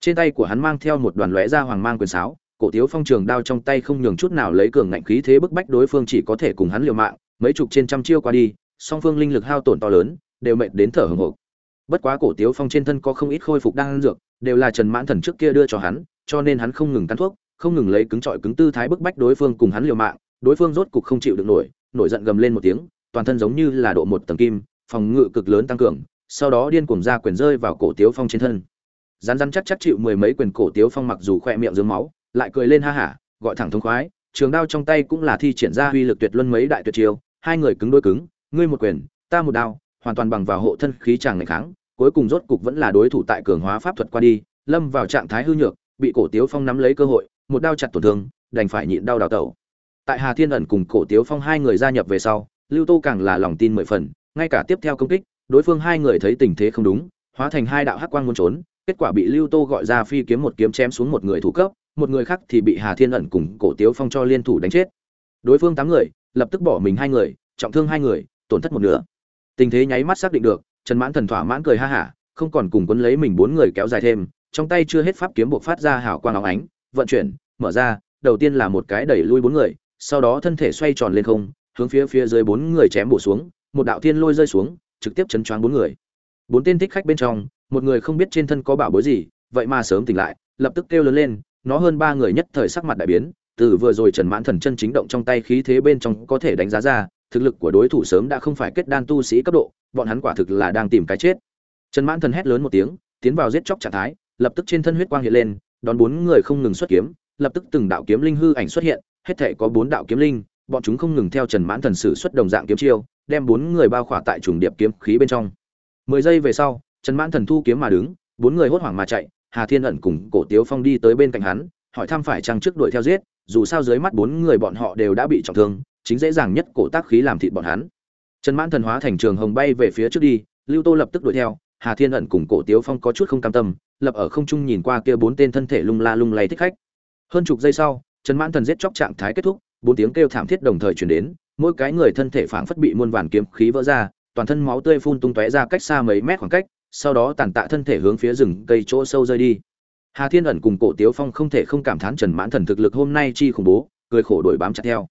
Trên tay của hắn mang theo một đoàn lóe ra hoàng mang quyền sáo cổ tiếu phong trường đao trong tay không nhường chút nào lấy cường ngạnh khí thế bức bách đối phương chỉ có thể cùng hắn liều mạng, mấy chục trên trăm chiêu qua đi, song phương linh lực hao tổn to lớn, đều mệt đến thở hồng hộc. Bất quá cổ tiếu phong trên thân có không ít khôi phục đang ăn dược, đều là trần mãn thần trước kia đưa cho hắn, cho nên hắn không ngừng cắn thuốc, không ngừng lấy cứng trọi cứng tư thái bức bách đối phương cùng hắn liều mạng, đối phương rốt cục không chịu được nổi nổi giận gầm lên một tiếng, toàn thân giống như là độ một tầng kim, phòng ngự cực lớn tăng cường, sau đó điên cuồng ra quyền rơi vào cổ tiếu phong trên thân. Rán rán chắc chắc chịu mười mấy quyền cổ tiếu phong mặc dù khoe miệng dưới máu lại cười lên ha hả, gọi thẳng thông khoái, trường đao trong tay cũng là thi triển ra uy lực tuyệt luân mấy đại tuyệt chiêu, hai người cứng đôi cứng, ngươi một quyền, ta một đao, hoàn toàn bằng vào hộ thân khí chàng ngày kháng, cuối cùng rốt cục vẫn là đối thủ tại cường hóa pháp thuật qua đi, lâm vào trạng thái hư nhược, bị cổ tiếu phong nắm lấy cơ hội, một đao chặt tổn thương, đành phải nhịn đau đào tẩu. Tại hà thiên ẩn cùng cổ tiếu phong hai người gia nhập về sau, lưu tô càng là lòng tin mười phần, ngay cả tiếp theo công kích, đối phương hai người thấy tình thế không đúng, hóa thành hai đạo hắc quang muốn trốn, kết quả bị lưu tô gọi ra phi kiếm một kiếm chém xuống một người thủ cấp một người khác thì bị hà thiên ẩn cùng cổ tiếu phong cho liên thủ đánh chết. Đối phương tám người, lập tức bỏ mình hai người, trọng thương hai người, tổn thất một nửa. Tình thế nháy mắt xác định được, trần mãn thần thỏa mãn cười ha hả, không còn cùng quấn lấy mình bốn người kéo dài thêm, trong tay chưa hết pháp kiếm buộc phát ra hào quang óng ánh, vận chuyển, mở ra, đầu tiên là một cái đẩy lui bốn người, sau đó thân thể xoay tròn lên không, hướng phía phía dưới bốn người chém bổ xuống, một đạo thiên lôi rơi xuống, trực tiếp chấn choáng bốn người. Bốn tên thích khách bên trong, một người không biết trên thân có bảo bối gì, vậy mà sớm tỉnh lại, lập tức kêu lớn lên nó hơn ba người nhất thời sắc mặt đại biến, từ vừa rồi trần mãn thần chân chính động trong tay khí thế bên trong có thể đánh giá ra, thực lực của đối thủ sớm đã không phải kết đan tu sĩ cấp độ, bọn hắn quả thực là đang tìm cái chết. Trần mãn thần hét lớn một tiếng, tiến vào giết chóc trạng thái, lập tức trên thân huyết quang hiện lên, đón bốn người không ngừng xuất kiếm, lập tức từng đạo kiếm linh hư ảnh xuất hiện, hết thể có bốn đạo kiếm linh, bọn chúng không ngừng theo trần mãn thần sử xuất đồng dạng kiếm chiêu, đem bốn người bao khỏa tại trùng điệp kiếm khí bên trong. Mười giây về sau, trần mãn thần thu kiếm mà đứng, bốn người hốt hoảng mà chạy hà thiên ẩn cùng cổ tiếu phong đi tới bên cạnh hắn, hỏi thăm phải chăng trước đuổi theo giết, dù sao dưới mắt bốn người bọn họ đều đã bị trọng thương, chính dễ dàng nhất cổ tác khí làm thịt bọn hắn. Trần mãn thần hóa thành trường hồng bay về phía trước đi, lưu tô lập tức đuổi theo, hà thiên ẩn cùng cổ tiếu phong có chút không cam tâm, lập ở không trung nhìn qua kia bốn tên thân thể lung la lung lay thích khách. Hơn chục giây sau, trần mãn thần giết chóc trạng thái kết thúc, bốn tiếng kêu thảm thiết đồng thời truyền đến, mỗi cái người thân thể phảng phất bị muôn vàn kiếm khí vỡ ra, toàn thân máu tươi phun tung tóe ra cách xa mấy mét khoảng cách sau đó tàn tạ thân thể hướng phía rừng cây chỗ sâu rơi đi. Hà thiên ẩn cùng cổ tiếu phong không thể không cảm thán trần mãn thần thực lực hôm nay chi khủng bố, cười khổ đổi bám chặt theo.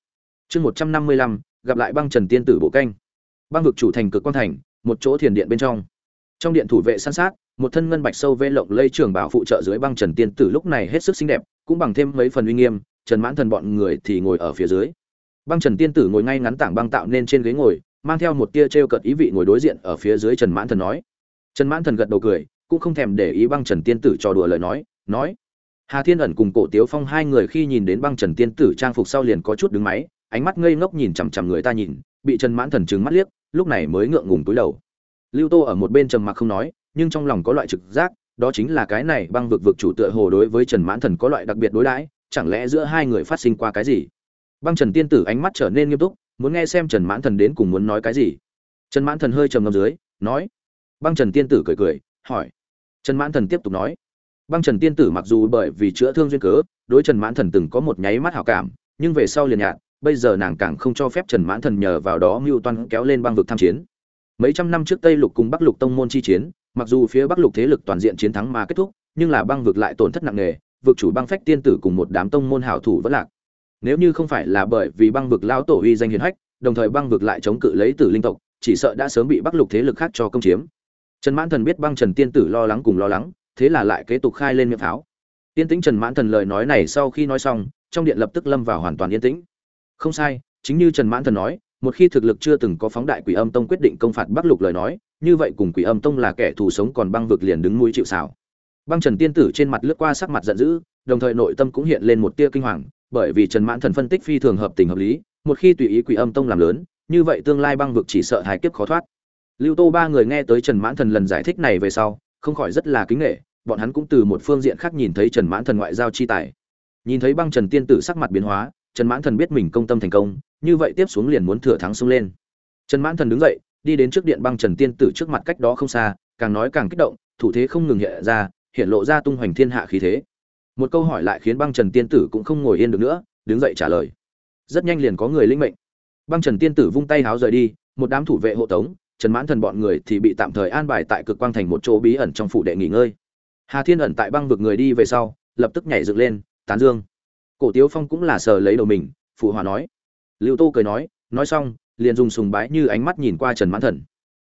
Chương một trăm năm mươi lăm, gặp lại băng trần tiên tử bộ canh. Băng vực chủ thành cực quan thành, một chỗ thiền điện bên trong. Trong điện thủ vệ san sát, một thân ngân bạch sâu vê lộng lây trường bảo phụ trợ dưới băng trần tiên tử lúc này hết sức xinh đẹp, cũng bằng thêm mấy phần uy nghiêm, trần mãn thần bọn người thì ngồi ở phía dưới. Băng trần tiên tử ngồi ngay ngắn tảng băng tạo nên trên ghế ngồi, mang theo một tia t r e o cợt ý vị ngồi đối diện ở phía dưới trần mãn thần nói trần mãn thần gật đầu cười, cũng không thèm để ý băng trần tiên tử trò đùa lời nói nói, hà thiên ẩn cùng cổ tiếu phong hai người khi nhìn đến băng trần tiên tử trang phục sau liền có chút đứng máy, ánh mắt ngây ngốc nhìn chằm chằm người ta nhìn, bị trần mãn thần trừng mắt liếc, lúc này mới ngượng ngùng túi đầu. Lưu tô ở một bên trầm mặc không nói, nhưng trong lòng có loại trực giác, đó chính là cái này băng vực vực chủ tựa hồ đối với trần mãn thần có loại đặc biệt đối đãi, chẳng lẽ giữa hai người phát sinh qua cái gì? Băng trần tiên tử ánh mắt trở nên nghiêm túc, muốn nghe xem trần mãn thần đến cùng muốn nói cái gì. Trần mãn thần hơi trầm ngâm dưới, nói băng trần tiên tử cười cười, hỏi. Trần mãn thần tiếp tục nói. Băng trần tiên tử mặc dù bởi vì chữa thương duyên cớ, đối trần mãn thần từng có một nháy mắt hảo cảm, nhưng về sau liền nhạt, bây giờ nàng càng không cho phép trần mãn thần nhờ vào đó mưu toan kéo lên băng vực tham chiến. Mấy trăm năm trước tây lục cùng bắc lục tông môn chi chiến, mặc dù phía bắc lục thế lực toàn diện chiến thắng mà kết thúc, nhưng là băng vực lại tổn thất nặng nề, vực chủ băng phách tiên tử cùng một đám tông môn hảo thủ vẫn lạc. Nếu như không phải là bởi vì băng vực lao tổ uy danh hiền hách, đồng thời băng vực lại chống cự lấy tử linh tộc, chỉ sợ đã sớm bị bắc lục thế lực khác cho công chiếm trần mãn thần biết băng trần tiên tử lo lắng cùng lo lắng, thế là lại kế tục khai lên miệng pháo. Yên tĩnh trần mãn thần lời nói này sau khi nói xong, trong điện lập tức lâm vào hoàn toàn yên tĩnh. Không sai, chính như trần mãn thần nói, một khi thực lực chưa từng có phóng đại quỷ âm tông quyết định công phạt bắc lục lời nói, như vậy cùng quỷ âm tông là kẻ thù sống còn băng vực liền đứng mũi chịu xảo băng trần tiên tử trên mặt lướt qua sắc mặt giận dữ, đồng thời nội tâm cũng hiện lên một tia kinh hoàng, bởi vì trần mãn thần phân tích phi thường hợp tình hợp lý, một khi tùy ý quỷ âm tông làm lớn, như vậy tương lai băng vực chỉ sợ hài kiếp khó thoát lưu tô ba người nghe tới trần mãn thần lần giải thích này về sau, không khỏi rất là kính nghệ, bọn hắn cũng từ một phương diện khác nhìn thấy trần mãn thần ngoại giao chi tài. Nhìn thấy băng trần tiên tử sắc mặt biến hóa, trần mãn thần biết mình công tâm thành công, như vậy tiếp xuống liền muốn thừa thắng xông lên. Trần mãn thần đứng dậy, đi đến trước điện băng trần tiên tử trước mặt cách đó không xa, càng nói càng kích động, thủ thế không ngừng hiện ra, hiện lộ ra tung hoành thiên hạ khí thế. Một câu hỏi lại khiến băng trần tiên tử cũng không ngồi yên được nữa, đứng dậy trả lời. Rất nhanh liền có người linh mệnh. Băng trần tiên tử vung tay háo rời đi, một đám thủ vệ hộ tống trần mãn thần bọn người thì bị tạm thời an bài tại cực quang thành một chỗ bí ẩn trong phủ đệ nghỉ ngơi. Hà thiên ẩn tại băng vực người đi về sau, lập tức nhảy dựng lên, tán dương. Cổ tiếu phong cũng là sờ lấy đầu mình, phụ hòa nói. Lưu tô cười nói nói xong, liền dùng sùng bái như ánh mắt nhìn qua trần mãn thần.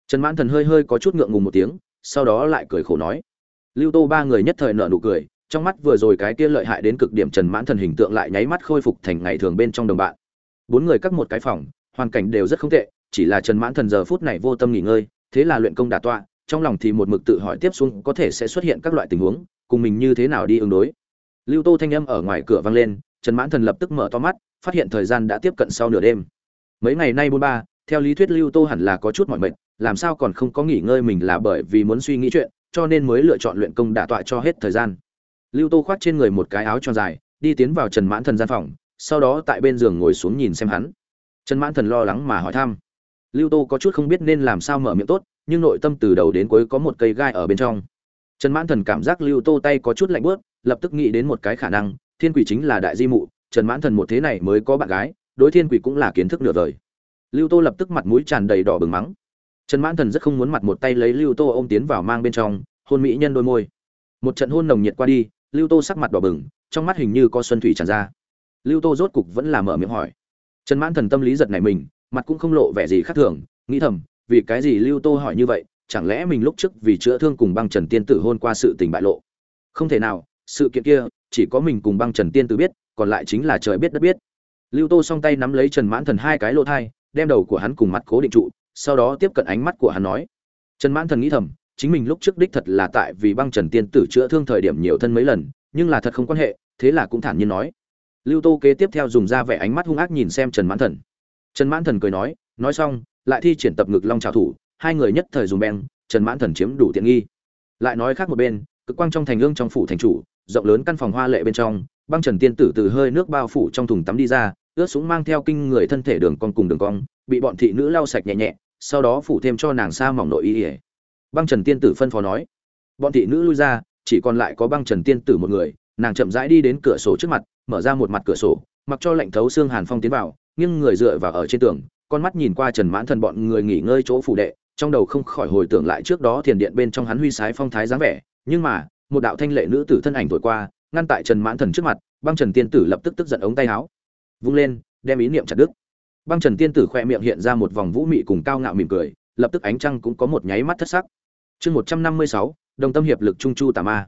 Trần mãn thần hơi hơi có chút ngượng ngùng một tiếng, sau đó lại cười khổ nói. Lưu tô ba người nhất thời nợ nụ cười, trong mắt vừa rồi cái kia lợi hại đến cực điểm trần mãn thần hình tượng lại nháy mắt khôi phục thành ngày thường bên trong đồng bạn. Bốn người cắt một cái phòng, hoàn cảnh đều rất không tệ chỉ là trần mãn thần giờ phút này vô tâm nghỉ ngơi, thế là luyện công đả tọa, trong lòng thì một mực tự hỏi tiếp xuống có thể sẽ xuất hiện các loại tình huống, cùng mình như thế nào đi ứng đối. Lưu tô thanh âm ở ngoài cửa vang lên, trần mãn thần lập tức mở to mắt, phát hiện thời gian đã tiếp cận sau nửa đêm. Mấy ngày nay bốn ba, theo lý thuyết lưu tô hẳn là có chút mỏi mệt, làm sao còn không có nghỉ ngơi mình là bởi vì muốn suy nghĩ chuyện, cho nên mới lựa chọn luyện công đả tọa cho hết thời gian. Lưu tô khoác trên người một cái áo tròn dài, đi tiến vào trần mãn thần gian phòng, sau đó tại bên giường ngồi xuống nhìn xem hắn. Trần mãn thần lo lắng mà hỏi thăm lưu tô có chút không biết nên làm sao mở miệng tốt, nhưng nội tâm từ đầu đến cuối có một cây gai ở bên trong. Trần mãn thần cảm giác lưu tô tay có chút lạnh bớt lập tức nghĩ đến một cái khả năng, thiên quỷ chính là đại di mụ, trần mãn thần một thế này mới có bạn gái, đối thiên quỷ cũng là kiến thức nửa đời. Lưu tô lập tức mặt mũi tràn đầy đỏ bừng mắng. Trần mãn thần rất không muốn mặt một tay lấy lưu tô ôm tiến vào mang bên trong, hôn mỹ nhân đôi môi. Một trận hôn nồng nhiệt qua đi, lưu tô sắc mặt đỏ bừng, trong mắt hình như có xuân thủy tràn ra. Lưu tô rốt cục vẫn là mở miệng hỏi. Trần mãn thần tâm lý giật này mình mặt cũng không lộ vẻ gì khác thường, nghĩ thầm, vì cái gì lưu tô hỏi như vậy, chẳng lẽ mình lúc trước vì chữa thương cùng băng trần tiên tử hôn qua sự tình bại lộ? Không thể nào, sự kiện kia, chỉ có mình cùng băng trần tiên tử biết, còn lại chính là trời biết đất biết. Lưu tô song tay nắm lấy trần mãn thần hai cái lỗ thai, đem đầu của hắn cùng mặt cố định trụ, sau đó tiếp cận ánh mắt của hắn nói. Trần mãn thần nghĩ thầm, chính mình lúc trước đích thật là tại vì băng trần tiên tử chữa thương thời điểm nhiều thân mấy lần, nhưng là thật không quan hệ, thế là cũng thản nhiên nói. Lưu tô kế tiếp theo dùng ra vẻ ánh mắt hung ác nhìn xem trần mãn thần trần mãn thần cười nói nói xong, lại thi triển tập ngực long trào thủ, hai người nhất thời dùng beng, trần mãn thần chiếm đủ tiện nghi. Lại nói khác một bên, cực quang trong thành ương trong phủ thành chủ, rộng lớn căn phòng hoa lệ bên trong, băng trần tiên tử từ hơi nước bao phủ trong thùng tắm đi ra, ướt súng mang theo kinh người thân thể đường con cùng đường cong, bị bọn thị nữ lau sạch nhẹ nhẹ, sau đó phủ thêm cho nàng sa mỏng nội y ỉa băng trần tiên tử phân phó nói, bọn thị nữ lui ra, chỉ còn lại có băng trần tiên tử một người, nàng chậm rãi đi đến cửa sổ trước mặt, mở ra một mặt cửa sổ, mặc cho lạnh thấu xương hàn phong tiến vào nhưng người dựa vào ở trên tường, con mắt nhìn qua trần mãn thần bọn người nghỉ ngơi chỗ phủ đệ, trong đầu không khỏi hồi tưởng lại trước đó thiền điện bên trong hắn huy sái phong thái dáng vẻ. Nhưng mà, một đạo thanh lệ nữ tử thân ảnh thổi qua, ngăn tại trần mãn thần trước mặt, băng trần tiên tử lập tức tức giận ống tay áo, vung lên, đem ý niệm chặt đứt. Băng trần tiên tử khoe miệng hiện ra một vòng vũ mị cùng cao ngạo mỉm cười, lập tức ánh trăng cũng có một nháy mắt thất sắc. Chương một trăm năm mươi sáu, đồng tâm hiệp lực trung chu tà ma.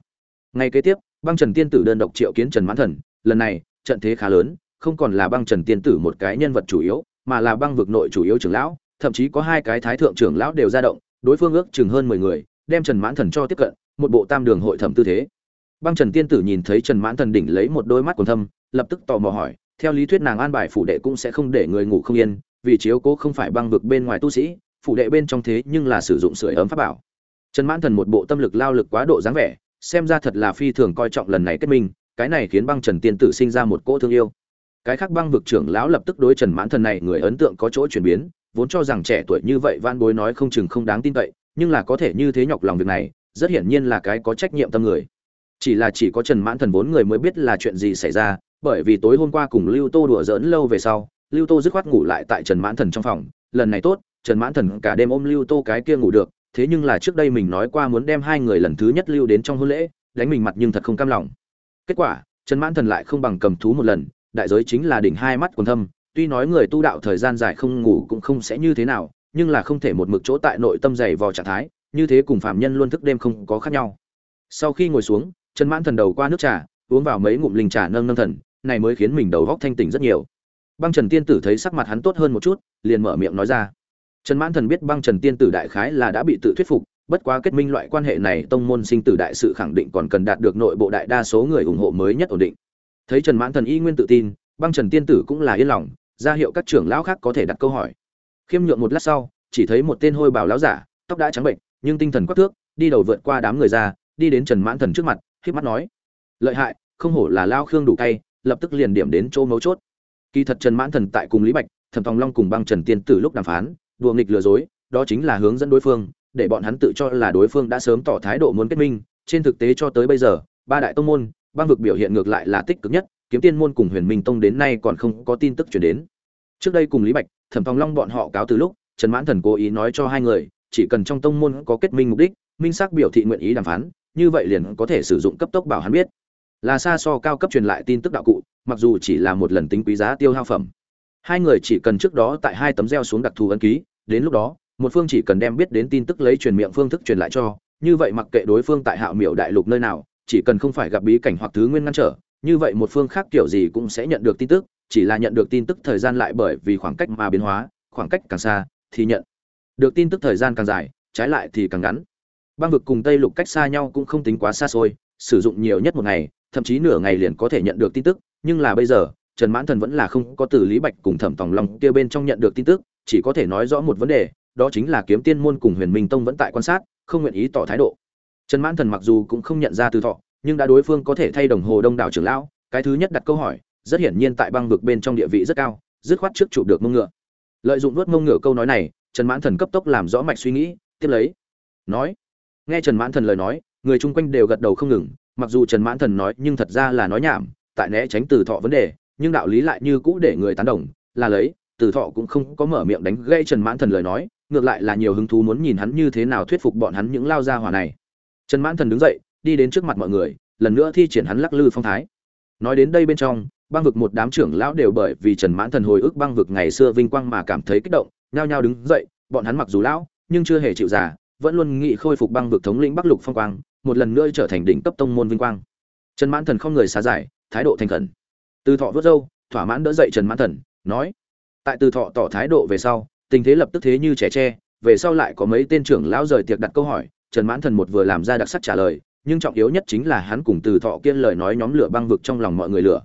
Ngày kế tiếp, băng trần tiên tử đơn độc triệu kiến trần mãn thần, lần này, trận thế khá lớn không còn là băng trần tiên tử một cái nhân vật chủ yếu, mà là băng vực nội chủ yếu trưởng lão, thậm chí có hai cái thái thượng trưởng lão đều ra động, đối phương ước chừng hơn mười người, đem trần mãn thần cho tiếp cận, một bộ tam đường hội thẩm tư thế. Băng trần tiên tử nhìn thấy trần mãn thần đỉnh lấy một đôi mắt còn thâm, lập tức tò mò hỏi, theo lý thuyết nàng an bài phủ đệ cũng sẽ không để người ngủ không yên, vì chiếu cố không phải băng vực bên ngoài tu sĩ, phủ đệ bên trong thế nhưng là sử dụng sưởi ấm pháp bảo. Trần mãn thần một bộ tâm lực lao lực quá độ dáng vẻ, xem ra thật là phi thường coi trọng lần này kết minh, cái này khiến băng trần tiên tử sinh ra một cỗ thương yêu cái khác băng vực trưởng lão lập tức đối trần mãn thần này người ấn tượng có chỗ chuyển biến, vốn cho rằng trẻ tuổi như vậy van bối nói không chừng không đáng tin cậy, nhưng là có thể như thế nhọc lòng việc này, rất hiển nhiên là cái có trách nhiệm tâm người. Chỉ là chỉ có trần mãn thần vốn người mới biết là chuyện gì xảy ra, bởi vì tối hôm qua cùng lưu tô đùa giỡn lâu về sau, lưu tô dứt khoát ngủ lại tại trần mãn thần trong phòng. Lần này tốt, trần mãn thần cả đêm ôm lưu tô cái kia ngủ được, thế nhưng là trước đây mình nói qua muốn đem hai người lần thứ nhất lưu đến trong hôn lễ, đánh mình mặt nhưng thật không cam lòng. Kết quả, trần mãn thần lại không bằng cầm thú một lần đại giới chính là đỉnh hai mắt quần thâm, tuy nói người tu đạo thời gian dài không ngủ cũng không sẽ như thế nào, nhưng là không thể một mực chỗ tại nội tâm dày vò trạng thái, như thế cùng phạm nhân luôn thức đêm không có khác nhau. Sau khi ngồi xuống, trần mãn thần đầu qua nước trà, uống vào mấy ngụm linh trà nâng nâng thần, này mới khiến mình đầu góc thanh tỉnh rất nhiều. Băng trần tiên tử thấy sắc mặt hắn tốt hơn một chút, liền mở miệng nói ra. Trần mãn thần biết băng trần tiên tử đại khái là đã bị tự thuyết phục, bất quá kết minh loại quan hệ này tông môn sinh tử đại sự khẳng định còn cần đạt được nội bộ đại đa số người ủng hộ mới nhất ổn định thấy trần mãn thần y nguyên tự tin, băng trần tiên tử cũng là yên lòng, ra hiệu các trưởng lão khác có thể đặt câu hỏi. Khiêm nhượng một lát sau, chỉ thấy một tên hôi bảo lão giả, tóc đã trắng bệnh, nhưng tinh thần quắc thước, đi đầu vượt qua đám người ra, đi đến trần mãn thần trước mặt k mắt nói, lợi hại, không hổ là lao khương đủ cay, lập tức liền điểm đến chỗ mấu chốt. Kỳ thật trần mãn thần tại cùng lý bạch, thẩm tòng long cùng băng trần tiên tử lúc đàm phán, đùa nghịch lừa dối, đó chính là hướng dẫn đối phương, để bọn hắn tự cho là đối phương đã sớm tỏ thái độ muốn kết minh, trên thực tế cho tới bây giờ, ba đại tông môn băng vực biểu hiện ngược lại là tích cực nhất, kiếm tiên môn cùng huyền minh tông đến nay còn không có tin tức chuyển đến. Trước đây cùng lý bạch, thẩm phong long bọn họ cáo từ lúc, trần mãn thần cố ý nói cho hai người, chỉ cần trong tông môn có kết minh mục đích, minh xác biểu thị nguyện ý đàm phán, như vậy liền có thể sử dụng cấp tốc bảo hắn biết. Là xa so cao cấp truyền lại tin tức đạo cụ, mặc dù chỉ là một lần tính quý giá tiêu hao phẩm. Hai người chỉ cần trước đó tại hai tấm gieo xuống đặc thù ấn ký, đến lúc đó, một phương chỉ cần đem biết đến tin tức lấy truyền miệng phương thức truyền lại cho, như vậy mặc kệ đối phương tại hạo miểu đại lục nơi nào chỉ cần không phải gặp bí cảnh hoặc thứ nguyên ngăn trở, như vậy một phương khác kiểu gì cũng sẽ nhận được tin tức, chỉ là nhận được tin tức thời gian lại bởi vì khoảng cách mà biến hóa, khoảng cách càng xa thì nhận được tin tức thời gian càng dài, trái lại thì càng ngắn. Băng vực cùng tây lục cách xa nhau cũng không tính quá xa xôi, sử dụng nhiều nhất một ngày, thậm chí nửa ngày liền có thể nhận được tin tức, nhưng là bây giờ, trần mãn thần vẫn là không có từ lý bạch cùng thẩm tòng long kia bên trong nhận được tin tức, chỉ có thể nói rõ một vấn đề, đó chính là kiếm tiên môn cùng huyền minh tông vẫn tại quan sát, không nguyện ý tỏ thái độ trần mãn thần mặc dù cũng không nhận ra từ thọ, nhưng đã đối phương có thể thay đồng hồ đông đảo trưởng lão, cái thứ nhất đặt câu hỏi, rất hiển nhiên tại băng vực bên trong địa vị rất cao, dứt khoát trước chụp được mông ngựa. Lợi dụng nuốt mông ngựa câu nói này, trần mãn thần cấp tốc làm rõ mạch suy nghĩ, tiếp lấy, nói, nghe trần mãn thần lời nói, người chung quanh đều gật đầu không ngừng, mặc dù trần mãn thần nói, nhưng thật ra là nói nhảm, tại né tránh từ thọ vấn đề, nhưng đạo lý lại như cũ để người tán đồng, là lấy, từ thọ cũng không có mở miệng đánh gây trần mãn thần lời nói, ngược lại là nhiều hứng thú muốn nhìn hắn như thế nào thuyết phục bọn hắn những lao gia hỏa này trần mãn thần đứng dậy, đi đến trước mặt mọi người, lần nữa thi triển hắn lắc lư phong thái. Nói đến đây bên trong, băng vực một đám trưởng lão đều bởi vì trần mãn thần hồi ức băng vực ngày xưa vinh quang mà cảm thấy kích động, nhao nhao đứng dậy, bọn hắn mặc dù lão, nhưng chưa hề chịu già, vẫn luôn nghị khôi phục băng vực thống lĩnh bắc lục phong quang, một lần nữa trở thành đỉnh cấp tông môn vinh quang. Trần mãn thần không người xá giải, thái độ thành khẩn. Từ thọ vớt râu, thỏa mãn đỡ dậy trần mãn thần, nói, tại từ thọ tỏ thái độ về sau, tình thế lập tức thế như trẻ tre, về sau lại có mấy tên trưởng lão rời tiệc đặt câu hỏi trần mãn thần một vừa làm ra đặc sắc trả lời, nhưng trọng yếu nhất chính là hắn cùng từ thọ kiên lời nói nhóm lửa băng vực trong lòng mọi người lửa.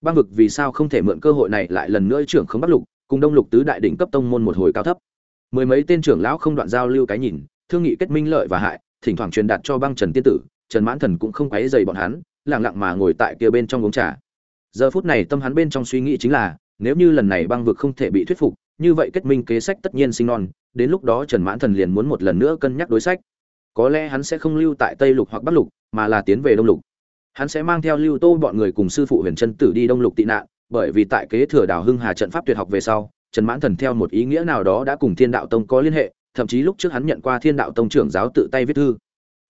Băng vực vì sao không thể mượn cơ hội này lại lần nữa trưởng không bắc lục, cùng đông lục tứ đại đỉnh cấp tông môn một hồi cao thấp. Mười mấy tên trưởng lão không đoạn giao lưu cái nhìn, thương nghị kết minh lợi và hại, thỉnh thoảng truyền đạt cho băng trần tiên tử, trần mãn thần cũng không quấy dày bọn hắn, lặng lặng mà ngồi tại kia bên trong uống trà. Giờ phút này tâm hắn bên trong suy nghĩ chính là, nếu như lần này băng vực không thể bị thuyết phục, như vậy kết minh kế sách tất nhiên sinh non, đến lúc đó trần mãn thần liền muốn một lần nữa cân nhắc đối sách có lẽ hắn sẽ không lưu tại tây lục hoặc bắc lục, mà là tiến về đông lục. Hắn sẽ mang theo lưu tô bọn người cùng sư phụ huyền trân tử đi đông lục tị nạn, bởi vì tại kế thừa đào hưng hà trận pháp tuyệt học về sau, trần mãn thần theo một ý nghĩa nào đó đã cùng thiên đạo tông có liên hệ, thậm chí lúc trước hắn nhận qua thiên đạo tông trưởng giáo tự tay viết thư.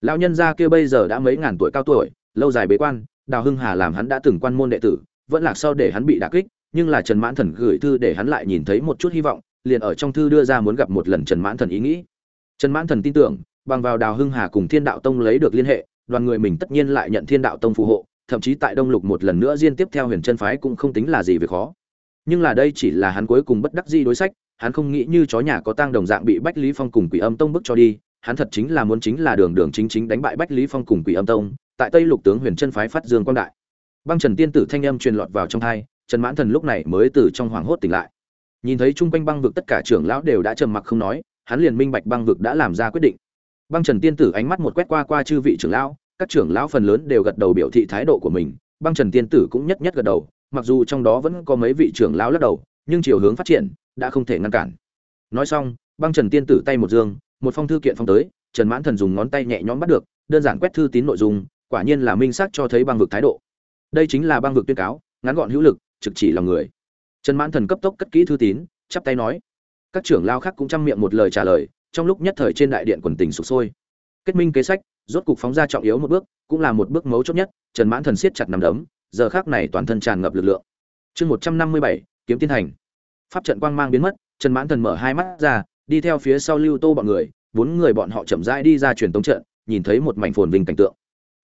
Lão nhân gia kia bây giờ đã mấy ngàn tuổi cao tuổi, lâu dài bế quan đào hưng hà làm hắn đã từng quan môn đệ tử, vẫn lạc sau để hắn bị đả kích, nhưng là trần mãn thần gửi thư để hắn lại nhìn thấy một chút hy vọng, liền ở trong thư đưa ra muốn gặp một lần trần mãn thần ý nghĩ. Trần mãn thần tin tưởng bằng vào đào hưng hà cùng thiên đạo tông lấy được liên hệ, đoàn người mình tất nhiên lại nhận thiên đạo tông phù hộ, thậm chí tại đông lục một lần nữa diên tiếp theo huyền chân phái cũng không tính là gì việc khó. Nhưng là đây chỉ là hắn cuối cùng bất đắc di đối sách, hắn không nghĩ như chó nhà có tang đồng dạng bị bách lý phong cùng quỷ âm tông bức cho đi, hắn thật chính là muốn chính là đường đường chính chính đánh bại bách lý phong cùng quỷ âm tông, tại tây lục tướng huyền chân phái phát dương quang đại. Băng trần tiên tử thanh âm truyền lọt vào trong hai, trần mãn thần lúc này mới từ trong hoàng hốt tỉnh lại. Nhìn thấy chung quanh băng vực tất cả trưởng lão đều đã trầm mặc không nói, hắn liền minh bạch băng vực đã làm ra quyết định băng trần tiên tử ánh mắt một quét qua qua chư vị trưởng lão, các trưởng lão phần lớn đều gật đầu biểu thị thái độ của mình. Băng trần tiên tử cũng nhất nhất gật đầu, mặc dù trong đó vẫn có mấy vị trưởng lão lắc đầu, nhưng chiều hướng phát triển đã không thể ngăn cản. Nói xong, băng trần tiên tử tay một dương, một phong thư kiện phong tới, trần mãn thần dùng ngón tay nhẹ nhõm bắt được, đơn giản quét thư tín nội dung, quả nhiên là minh xác cho thấy băng vực thái độ. Đây chính là băng vực tuyên cáo, ngắn gọn hữu lực, trực chỉ lòng người. Trần mãn thần cấp tốc cất kỹ thư tín, chắp tay nói. Các trưởng lao khác cũng chăm miệng một lời trả lời trong lúc nhất thời trên đại điện quần tình sụp sôi. Kết minh kế sách, rốt cục phóng ra trọng yếu một bước, cũng là một bước mấu chốt nhất, trần mãn thần siết chặt nằm đấm, giờ khác này toàn thân tràn ngập lực lượng. Chương một trăm năm mươi bảy, kiếm tiến hành. Pháp trận quang mang biến mất, trần mãn thần mở hai mắt ra, đi theo phía sau lưu tô bọn người, bốn người bọn họ chậm rãi đi ra truyền tống trận, nhìn thấy một mảnh phồn vinh cảnh tượng.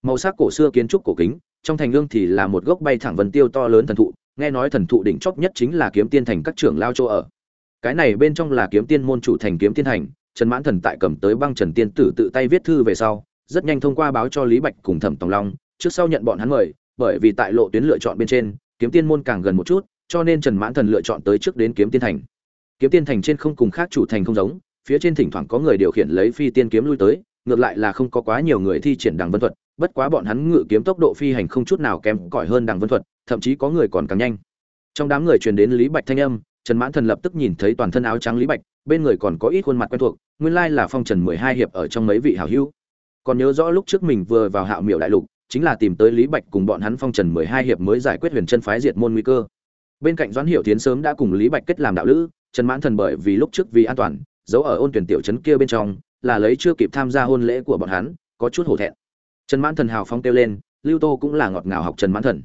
Màu sắc cổ xưa kiến trúc cổ kính, trong thành lương thì là một gốc bay thẳng vân tiêu to lớn thần thụ, nghe nói thần thụ đỉnh chóp nhất chính là kiếm tiên thành các trưởng lao chỗ ở. Cái này bên trong là kiếm tiên môn chủ thành kiếm tiên thành trần mãn thần tại cầm tới băng trần tiên tử tự tay viết thư về sau, rất nhanh thông qua báo cho lý bạch cùng thẩm tòng long, trước sau nhận bọn hắn mời, bởi vì tại lộ tuyến lựa chọn bên trên, kiếm tiên môn càng gần một chút, cho nên trần mãn thần lựa chọn tới trước đến kiếm tiên thành. Kiếm tiên thành trên không cùng khác chủ thành không giống, phía trên thỉnh thoảng có người điều khiển lấy phi tiên kiếm lui tới, ngược lại là không có quá nhiều người thi triển đằng vân thuật, bất quá bọn hắn ngự kiếm tốc độ phi hành không chút nào kém cỏi hơn đằng vân thuật, thậm chí có người còn càng nhanh. Trong đám người truyền đến lý bạch thanh âm, trần mãn thần lập tức nhìn thấy toàn thân áo trắng lý bạch bên người còn có ít khuôn mặt quen thuộc, nguyên lai là phong trần mười hai hiệp ở trong mấy vị hảo hữu. Còn nhớ rõ lúc trước mình vừa vào hạo miểu đại lục, chính là tìm tới lý bạch cùng bọn hắn phong trần mười hai hiệp mới giải quyết huyền chân phái diệt môn nguy cơ. Bên cạnh doãn hiệu tiến sớm đã cùng lý bạch kết làm đạo lữ, trần mãn thần bởi vì lúc trước vì an toàn, giấu ở ôn tuyển tiểu trấn kia bên trong, là lấy chưa kịp tham gia hôn lễ của bọn hắn, có chút hổ thẹn. Trần mãn thần hào phong kêu lên, lưu tô cũng là ngọt ngào học trần mãn thần.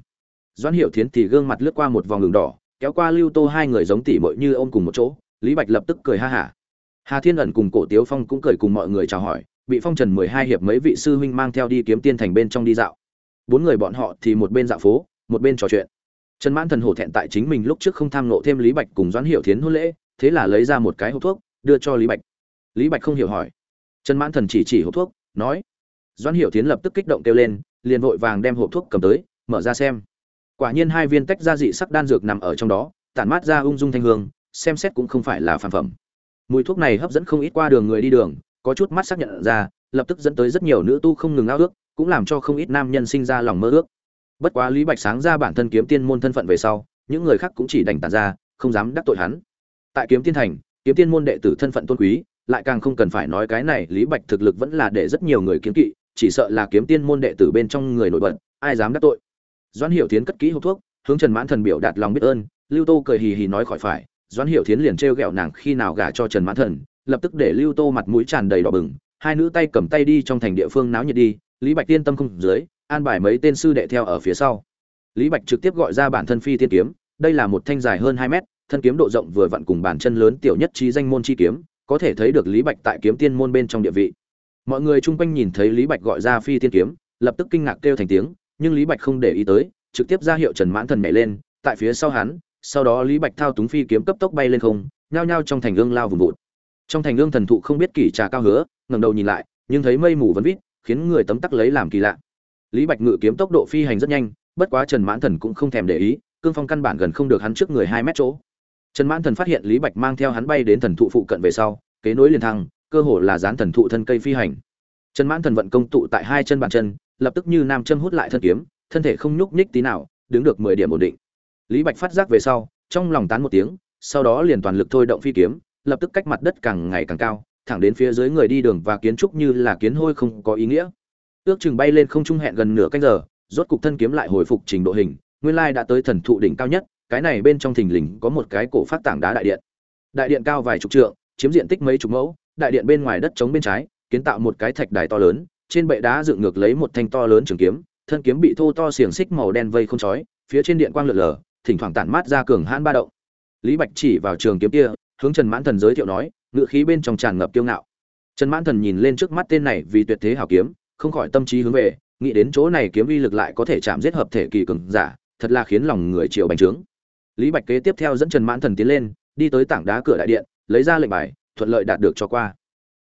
Doãn hiệu thiến thì gương mặt lướt qua một vòng đường đỏ, kéo qua lưu tô hai người giống tỉ mội như ôm cùng một chỗ lý bạch lập tức cười ha hả. Hà thiên ẩn cùng cổ tiếu phong cũng cười cùng mọi người chào hỏi, bị phong trần mười hai hiệp mấy vị sư huynh mang theo đi kiếm tiên thành bên trong đi dạo. Bốn người bọn họ thì một bên dạo phố, một bên trò chuyện. Trần mãn thần hổ thẹn tại chính mình lúc trước không tham nộ thêm lý bạch cùng doãn hiệu thiến hôn lễ, thế là lấy ra một cái hộp thuốc, đưa cho lý bạch. Lý bạch không hiểu hỏi. Trần mãn thần chỉ chỉ hộp thuốc, nói. Doãn hiệu thiến lập tức kích động kêu lên, liền vội vàng đem hộp thuốc cầm tới, mở ra xem. Quả nhiên hai viên tách gia dị sắc đan dược nằm ở trong đó, tản mát ra ung dung thanh hương xem xét cũng không phải là phản phẩm. Mùi thuốc này hấp dẫn không ít qua đường người đi đường, có chút mắt xác nhận ra, lập tức dẫn tới rất nhiều nữ tu không ngừng ao ước, cũng làm cho không ít nam nhân sinh ra lòng mơ ước. Bất quá lý bạch sáng ra bản thân kiếm tiên môn thân phận về sau, những người khác cũng chỉ đành tàn ra, không dám đắc tội hắn. Tại kiếm tiên thành, kiếm tiên môn đệ tử thân phận tôn quý, lại càng không cần phải nói cái này, lý bạch thực lực vẫn là để rất nhiều người kiếm kỵ, chỉ sợ là kiếm tiên môn đệ tử bên trong người nổi bật, ai dám đắc tội. Doãn hiểu tiến cất kỹ hộp thuốc, hướng trần mãn thần biểu đạt lòng biết ơn, lưu tô cười hì hì nói khỏi phải doãn Hiệu Thiến liền trêu ghẹo nàng khi nào gả cho trần mãn thần, lập tức để lưu tô mặt mũi tràn đầy đỏ bừng, hai nữ tay cầm tay đi trong thành địa phương náo nhiệt đi, lý bạch tiên tâm không dưới, an bài mấy tên sư đệ theo ở phía sau. Lý bạch trực tiếp gọi ra bản thân phi tiên kiếm, đây là một thanh dài hơn hai mét, thân kiếm độ rộng vừa vặn cùng bàn chân lớn tiểu nhất trí danh môn chi kiếm, có thể thấy được lý bạch tại kiếm tiên môn bên trong địa vị. Mọi người chung quanh nhìn thấy lý bạch gọi ra phi tiên kiếm, lập tức kinh ngạc kêu thành tiếng, nhưng lý bạch không để ý tới, trực tiếp ra hiệu trần mãn thần nhảy lên, tại phía sau hắn sau đó lý bạch thao túng phi kiếm cấp tốc bay lên không, nhao nhao trong thành gương lao vùng vụt. Trong thành gương thần thụ không biết kỳ trà cao hứa, ngẩng đầu nhìn lại, nhưng thấy mây mù vẫn vít, khiến người tấm tắc lấy làm kỳ lạ. Lý bạch ngự kiếm tốc độ phi hành rất nhanh, bất quá trần mãn thần cũng không thèm để ý, cương phong căn bản gần không được hắn trước người hai mét chỗ. Trần mãn thần phát hiện lý bạch mang theo hắn bay đến thần thụ phụ cận về sau, kế nối liền thăng, cơ hồ là dán thần thụ thân cây phi hành. Trần mãn thần vận công tụ tại hai chân bàn chân, lập tức như nam châm hút lại thân kiếm, thân thể không nhúc nhích tí nào, đứng được mười điểm ổn định lý bạch phát giác về sau, trong lòng tán một tiếng, sau đó liền toàn lực thôi động phi kiếm, lập tức cách mặt đất càng ngày càng cao, thẳng đến phía dưới người đi đường và kiến trúc như là kiến hôi không có ý nghĩa. Ước chừng bay lên không trung hẹn gần nửa canh giờ, rốt cục thân kiếm lại hồi phục trình độ hình, nguyên lai đã tới thần thụ đỉnh cao nhất, cái này bên trong thình lình có một cái cổ phát tảng đá đại điện. Đại điện cao vài chục trượng, chiếm diện tích mấy chục mẫu, đại điện bên ngoài đất trống bên trái, kiến tạo một cái thạch đài to lớn, trên bệ đá dựng ngược lấy một thanh to lớn trường kiếm, thân kiếm bị thô to xiềng xích màu đen vây không chói phía trên điện quang lượn lờ thỉnh thoảng tản mát ra cường hãn ba động. Lý bạch chỉ vào trường kiếm kia, hướng trần mãn thần giới thiệu nói, ngựa khí bên trong tràn ngập kiêu ngạo. Trần mãn thần nhìn lên trước mắt tên này vì tuyệt thế hảo kiếm, không khỏi tâm trí hướng về, nghĩ đến chỗ này kiếm uy lực lại có thể chạm giết hợp thể kỳ cường giả, thật là khiến lòng người chịu bành trướng. Lý bạch kế tiếp theo dẫn trần mãn thần tiến lên, đi tới tảng đá cửa đại điện, lấy ra lệnh bài, thuận lợi đạt được cho qua.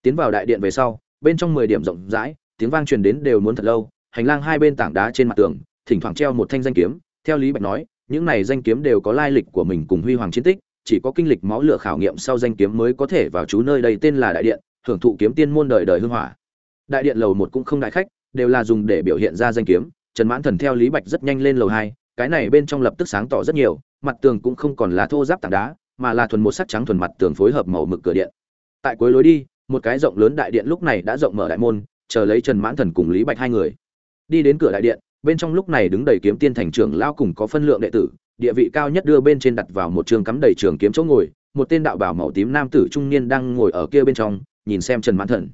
Tiến vào đại điện về sau, bên trong mười điểm rộng rãi, tiếng vang truyền đến đều muốn thật lâu, hành lang hai bên tảng đá trên mặt tường, thỉnh thoảng treo một thanh danh kiếm, theo lý bạch nói những này danh kiếm đều có lai lịch của mình cùng huy hoàng chiến tích, chỉ có kinh lịch máu lửa khảo nghiệm sau danh kiếm mới có thể vào chú nơi đây tên là đại điện hưởng thụ kiếm tiên môn đời đời hưng hỏa. Đại điện lầu một cũng không đại khách, đều là dùng để biểu hiện ra danh kiếm. Trần mãn thần theo lý bạch rất nhanh lên lầu hai, cái này bên trong lập tức sáng tỏ rất nhiều, mặt tường cũng không còn là thô giáp tảng đá, mà là thuần một sắc trắng thuần mặt tường phối hợp màu mực cửa điện. Tại cuối lối đi, một cái rộng lớn đại điện lúc này đã rộng mở đại môn, chờ lấy trần mãn thần cùng lý bạch hai người. Đi đến cửa đại điện bên trong lúc này đứng đầy kiếm tiên thành trưởng lao cùng có phân lượng đệ tử, địa vị cao nhất đưa bên trên đặt vào một trường cắm đầy trường kiếm chỗ ngồi, một tên đạo bảo màu tím nam tử trung niên đang ngồi ở kia bên trong, nhìn xem trần mãn thần.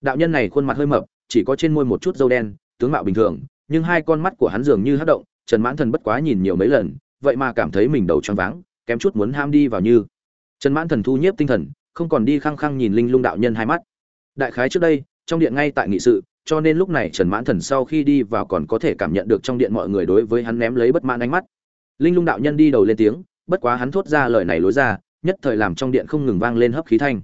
Đạo nhân này khuôn mặt hơi mập, chỉ có trên môi một chút dâu đen, tướng mạo bình thường, nhưng hai con mắt của hắn dường như hất động, trần mãn thần bất quá nhìn nhiều mấy lần, vậy mà cảm thấy mình đầu choáng váng, kém chút muốn ham đi vào như. Trần mãn thần thu nhiếp tinh thần, không còn đi khăng khăng nhìn linh lung đạo nhân hai mắt. Đại khái trước đây, trong điện ngay tại nghị sự cho nên lúc này trần mãn thần sau khi đi vào còn có thể cảm nhận được trong điện mọi người đối với hắn ném lấy bất mãn ánh mắt. Linh lung đạo nhân đi đầu lên tiếng, bất quá hắn thốt ra lời này lối ra, nhất thời làm trong điện không ngừng vang lên hấp khí thanh.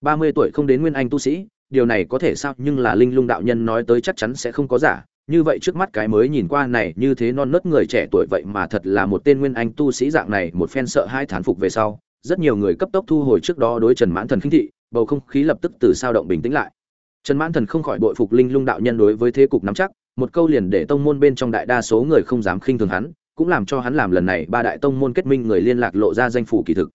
Ba mươi tuổi không đến nguyên anh tu sĩ, điều này có thể sao? Nhưng là linh lung đạo nhân nói tới chắc chắn sẽ không có giả. Như vậy trước mắt cái mới nhìn qua này, như thế non nớt người trẻ tuổi vậy mà thật là một tên nguyên anh tu sĩ dạng này, một phen sợ hai thán phục về sau, rất nhiều người cấp tốc thu hồi trước đó đối trần mãn thần khinh thị, bầu không khí lập tức từ sao động bình tĩnh lại trần mãn thần không khỏi bội phục linh lung đạo nhân đối với thế cục nắm chắc, một câu liền để tông môn bên trong đại đa số người không dám khinh thường hắn, cũng làm cho hắn làm lần này ba đại tông môn kết minh người liên lạc lộ ra danh phủ kỳ thực.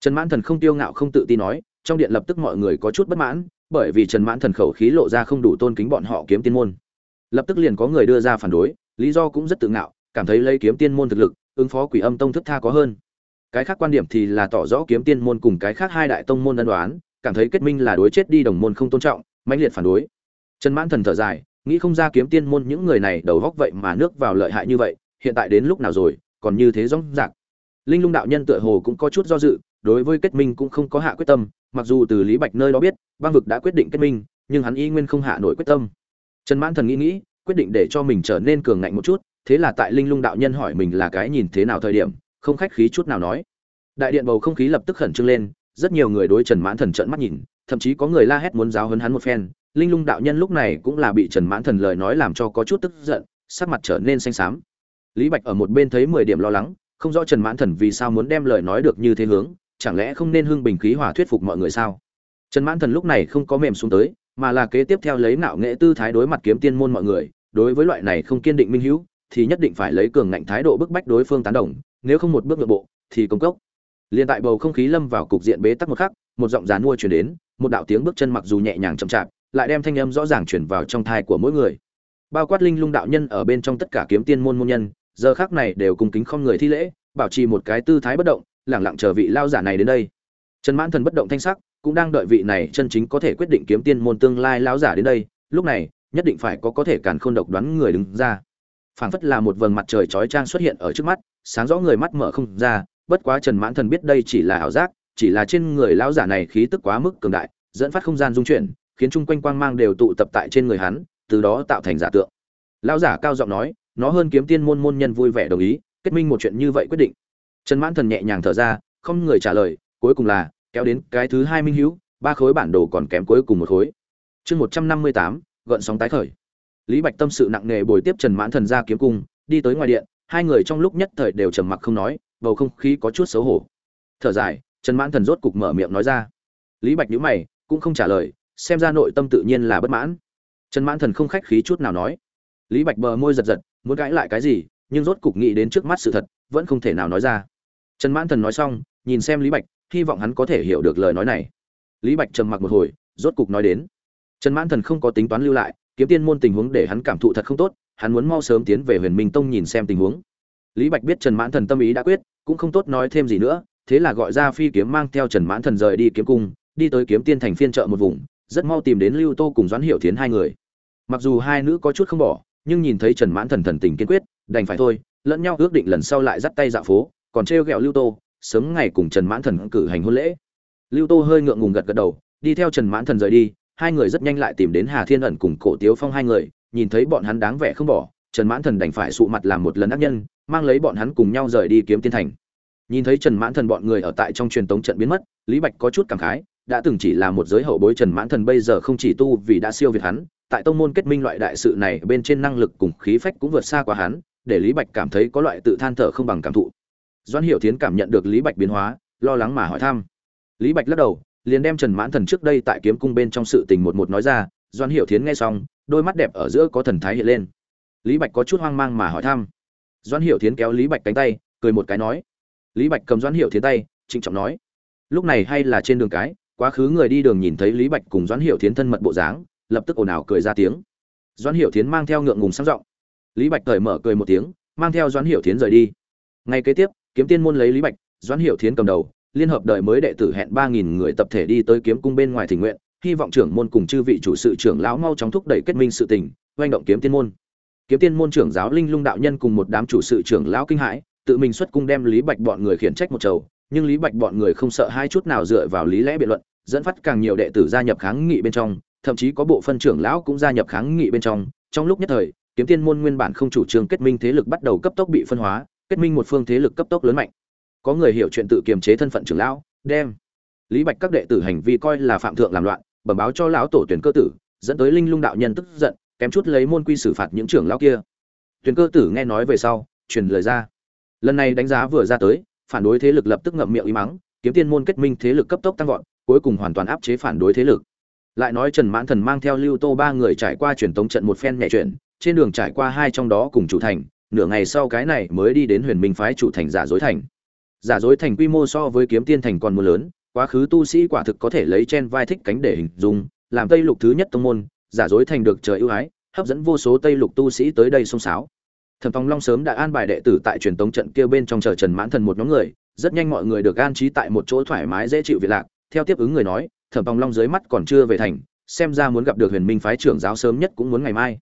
Trần mãn thần không tiêu ngạo không tự tin nói, trong điện lập tức mọi người có chút bất mãn, bởi vì trần mãn thần khẩu khí lộ ra không đủ tôn kính bọn họ kiếm tiên môn. Lập tức liền có người đưa ra phản đối, lý do cũng rất tự ngạo, cảm thấy lấy kiếm tiên môn thực lực, ứng phó quỷ âm tông thức tha có hơn. Cái khác quan điểm thì là tỏ rõ kiếm tiên môn cùng cái khác hai đại tông môn ân đoán cảm thấy kết minh là đối chết đi đồng môn không tôn trọng mãnh liệt phản đối. Trần mãn thần thở dài, nghĩ không ra kiếm tiên môn những người này đầu góc vậy mà nước vào lợi hại như vậy, hiện tại đến lúc nào rồi, còn như thế rõ ràng linh lung đạo nhân tựa hồ cũng có chút do dự, đối với kết minh cũng không có hạ quyết tâm, mặc dù từ lý bạch nơi đó biết, băng vực đã quyết định kết minh, nhưng hắn y nguyên không hạ nổi quyết tâm. Trần mãn thần nghĩ nghĩ, quyết định để cho mình trở nên cường ngạnh một chút, thế là tại linh lung đạo nhân hỏi mình là cái nhìn thế nào thời điểm, không khách khí chút nào nói. Đại điện bầu không khí lập tức khẩn trương lên, rất nhiều người đối trần mãn thần trợn mắt nhìn thậm chí có người la hét muốn giáo hấn hắn một phen, linh lung đạo nhân lúc này cũng là bị trần mãn thần lời nói làm cho có chút tức giận, sắc mặt trở nên xanh xám. Lý bạch ở một bên thấy mười điểm lo lắng, không rõ trần mãn thần vì sao muốn đem lời nói được như thế hướng, chẳng lẽ không nên hưng bình khí hòa thuyết phục mọi người sao? Trần mãn thần lúc này không có mềm xuống tới, mà là kế tiếp theo lấy ngạo nghệ tư thái đối mặt kiếm tiên môn mọi người, đối với loại này không kiên định minh hữu, thì nhất định phải lấy cường ngạnh thái độ bức bách đối phương tán đồng, nếu không một bước nội bộ, thì công cốc. Liền tại bầu không khí lâm vào cục diện bế tắc một khắc, một giọng dán mua chuyển đến một đạo tiếng bước chân mặc dù nhẹ nhàng chậm chạp, lại đem thanh âm rõ ràng truyền vào trong thai của mỗi người. Bao quát linh lung đạo nhân ở bên trong tất cả kiếm tiên môn môn nhân, giờ khắc này đều cùng kính không người thi lễ, bảo trì một cái tư thái bất động, lẳng lặng chờ vị lao giả này đến đây. Trần mãn thần bất động thanh sắc, cũng đang đợi vị này chân chính có thể quyết định kiếm tiên môn tương lai lão giả đến đây, lúc này, nhất định phải có có thể càn khôn độc đoán người đứng ra. Phảng phất là một vầng mặt trời chói chang xuất hiện ở trước mắt, sáng rõ người mắt mở không ra, bất quá trần mãn thần biết đây chỉ là ảo giác chỉ là trên người lão giả này khí tức quá mức cường đại, dẫn phát không gian dung chuyển, khiến chung quanh quang mang đều tụ tập tại trên người hắn, từ đó tạo thành giả tượng. Lão giả cao giọng nói, nó hơn kiếm tiên môn môn nhân vui vẻ đồng ý, kết minh một chuyện như vậy quyết định. Trần mãn thần nhẹ nhàng thở ra, không người trả lời, cuối cùng là kéo đến cái thứ hai minh hữu, ba khối bản đồ còn kém cuối cùng một khối. Chương một trăm năm mươi tám, gợn sóng tái khởi. Lý bạch tâm sự nặng nề bồi tiếp trần mãn thần ra kiếm cung, đi tới ngoài điện, hai người trong lúc nhất thời đều trầm mặc không nói, bầu không khí có chút xấu hổ. Thở dài trần mãn thần rốt cục mở miệng nói ra. Lý bạch nhíu mày, cũng không trả lời, xem ra nội tâm tự nhiên là bất mãn. Trần mãn thần không khách khí chút nào nói. Lý bạch bờ môi giật giật, muốn cãi lại cái gì, nhưng rốt cục nghĩ đến trước mắt sự thật, vẫn không thể nào nói ra. Trần mãn thần nói xong, nhìn xem lý bạch, hy vọng hắn có thể hiểu được lời nói này. Lý bạch trầm mặc một hồi, rốt cục nói đến. Trần mãn thần không có tính toán lưu lại, kiếm tiên môn tình huống để hắn cảm thụ thật không tốt, hắn muốn mau sớm tiến về huyền minh tông nhìn xem tình huống. Lý bạch biết trần mãn thần tâm ý đã quyết, cũng không tốt nói thêm gì nữa thế là gọi ra phi kiếm mang theo trần mãn thần rời đi kiếm cung, đi tới kiếm tiên thành phiên chợ một vùng, rất mau tìm đến lưu tô cùng doãn hiệu thiến hai người. Mặc dù hai nữ có chút không bỏ, nhưng nhìn thấy trần mãn thần thần tình kiên quyết, đành phải thôi, lẫn nhau ước định lần sau lại dắt tay dạo phố, còn trêu ghẹo lưu tô, sớm ngày cùng trần mãn thần cử hành hôn lễ. Lưu tô hơi ngượng ngùng gật gật đầu, đi theo trần mãn thần rời đi, hai người rất nhanh lại tìm đến hà thiên ẩn cùng cổ tiếu phong hai người, nhìn thấy bọn hắn đáng vẻ không bỏ, trần mãn thần đành phải sụ mặt làm một lần ác nhân, mang lấy bọn hắn cùng nhau rời đi kiếm tiên thành nhìn thấy trần mãn thần bọn người ở tại trong truyền tống trận biến mất, lý bạch có chút cảm khái, đã từng chỉ là một giới hậu bối trần mãn thần bây giờ không chỉ tu vì đã siêu việt hắn, tại tông môn kết minh loại đại sự này bên trên năng lực cùng khí phách cũng vượt xa qua hắn, để lý bạch cảm thấy có loại tự than thở không bằng cảm thụ. Doan hiểu tiến cảm nhận được lý bạch biến hóa, lo lắng mà hỏi thăm. Lý bạch lắc đầu, liền đem trần mãn thần trước đây tại kiếm cung bên trong sự tình một một nói ra doan hiểu thiến nghe xong, đôi mắt đẹp ở giữa có thần thái hiện lên. Lý bạch có chút hoang mang mà hỏi thăm. Doan hiểu thiến kéo lý bạch cánh tay, cười một cái nói lý bạch cầm Doãn hiểu thiến tay trịnh trọng nói lúc này hay là trên đường cái quá khứ người đi đường nhìn thấy lý bạch cùng Doãn hiểu thiến thân mật bộ dáng lập tức ồn ào cười ra tiếng. Doãn hiểu thiến mang theo ngượng ngùng sang giọng. Lý bạch cởi mở cười một tiếng mang theo Doãn hiểu thiến rời đi. Ngay kế tiếp kiếm tiên môn lấy lý bạch Doãn hiểu thiến cầm đầu liên hợp đời mới đệ tử hẹn ba nghìn người tập thể đi tới kiếm cung bên ngoài thỉnh nguyện, hy vọng trưởng môn cùng chư vị chủ sự trưởng lão mau chóng thúc đẩy kết minh sự tình, hoành động kiếm tiên môn. Kiếm tiên môn trưởng giáo Linh Lung đạo nhân cùng một đám chủ sự trưởng lão kinh hãi, tự mình xuất cung đem Lý Bạch bọn người khiển trách một chầu, nhưng Lý Bạch bọn người không sợ hai chút nào dựa vào lý lẽ biện luận, dẫn phát càng nhiều đệ tử gia nhập kháng nghị bên trong, thậm chí có bộ phân trưởng lão cũng gia nhập kháng nghị bên trong. Trong lúc nhất thời, kiếm tiên môn nguyên bản không chủ trương kết minh thế lực bắt đầu cấp tốc bị phân hóa, kết minh một phương thế lực cấp tốc lớn mạnh. Có người hiểu chuyện tự kiềm chế thân phận trưởng lão đem lý bạch các đệ tử hành vi coi là phạm thượng làm loạn bẩm báo cho lão tổ tuyển cơ tử dẫn tới linh lung đạo nhân tức giận kém chút lấy môn quy xử phạt những trưởng lão kia. Tuyển cơ tử nghe nói về sau truyền lời ra lần này đánh giá vừa ra tới, phản đối thế lực lập tức ngậm miệng y mắng, kiếm tiên môn kết minh thế lực cấp tốc tăng vọt, cuối cùng hoàn toàn áp chế phản đối thế lực. Lại nói trần mãn thần mang theo lưu tô ba người trải qua truyền tống trận một phen nhẹ chuyển trên đường trải qua hai trong đó cùng chủ thành, nửa ngày sau cái này mới đi đến huyền minh phái chủ thành giả dối thành. Giả dối thành quy mô so với kiếm tiên thành còn mưa lớn, quá khứ tu sĩ quả thực có thể lấy chen vai thích cánh để hình dung, làm tây lục thứ nhất tông môn, giả dối thành được trời ưu ái, hấp dẫn vô số tây lục tu sĩ tới đây xông xáo thẩm tòng long sớm đã an bài đệ tử tại truyền tống trận kia bên trong chờ trần mãn thần một nhóm người rất nhanh mọi người được an trí tại một chỗ thoải mái dễ chịu việc lạc theo tiếp ứng người nói thẩm tòng long dưới mắt còn chưa về thành xem ra muốn gặp được huyền minh phái trưởng giáo sớm nhất cũng muốn ngày mai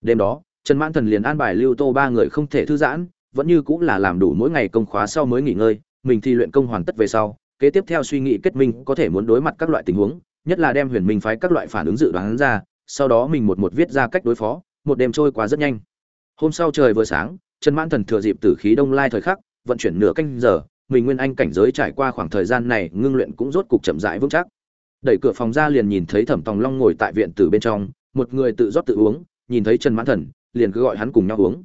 đêm đó trần mãn thần liền an bài lưu tô ba người không thể thư giãn vẫn như cũng là làm đủ mỗi ngày công khóa sau mới nghỉ ngơi, mình thì luyện công hoàn tất về sau, kế tiếp theo suy nghĩ kết minh có thể muốn đối mặt các loại tình huống, nhất là đem Huyền Minh phái các loại phản ứng dự đoán ra, sau đó mình một một viết ra cách đối phó, một đêm trôi qua rất nhanh. Hôm sau trời vừa sáng, Trần Mãn Thần thừa dịp tử khí đông lai thời khắc, vận chuyển nửa canh giờ, mình nguyên anh cảnh giới trải qua khoảng thời gian này, ngưng luyện cũng rốt cục chậm rãi vững chắc. Đẩy cửa phòng ra liền nhìn thấy Thẩm Tòng Long ngồi tại viện tử bên trong, một người tự rót tự uống, nhìn thấy Trần Mãn Thần, liền cứ gọi hắn cùng nhau uống.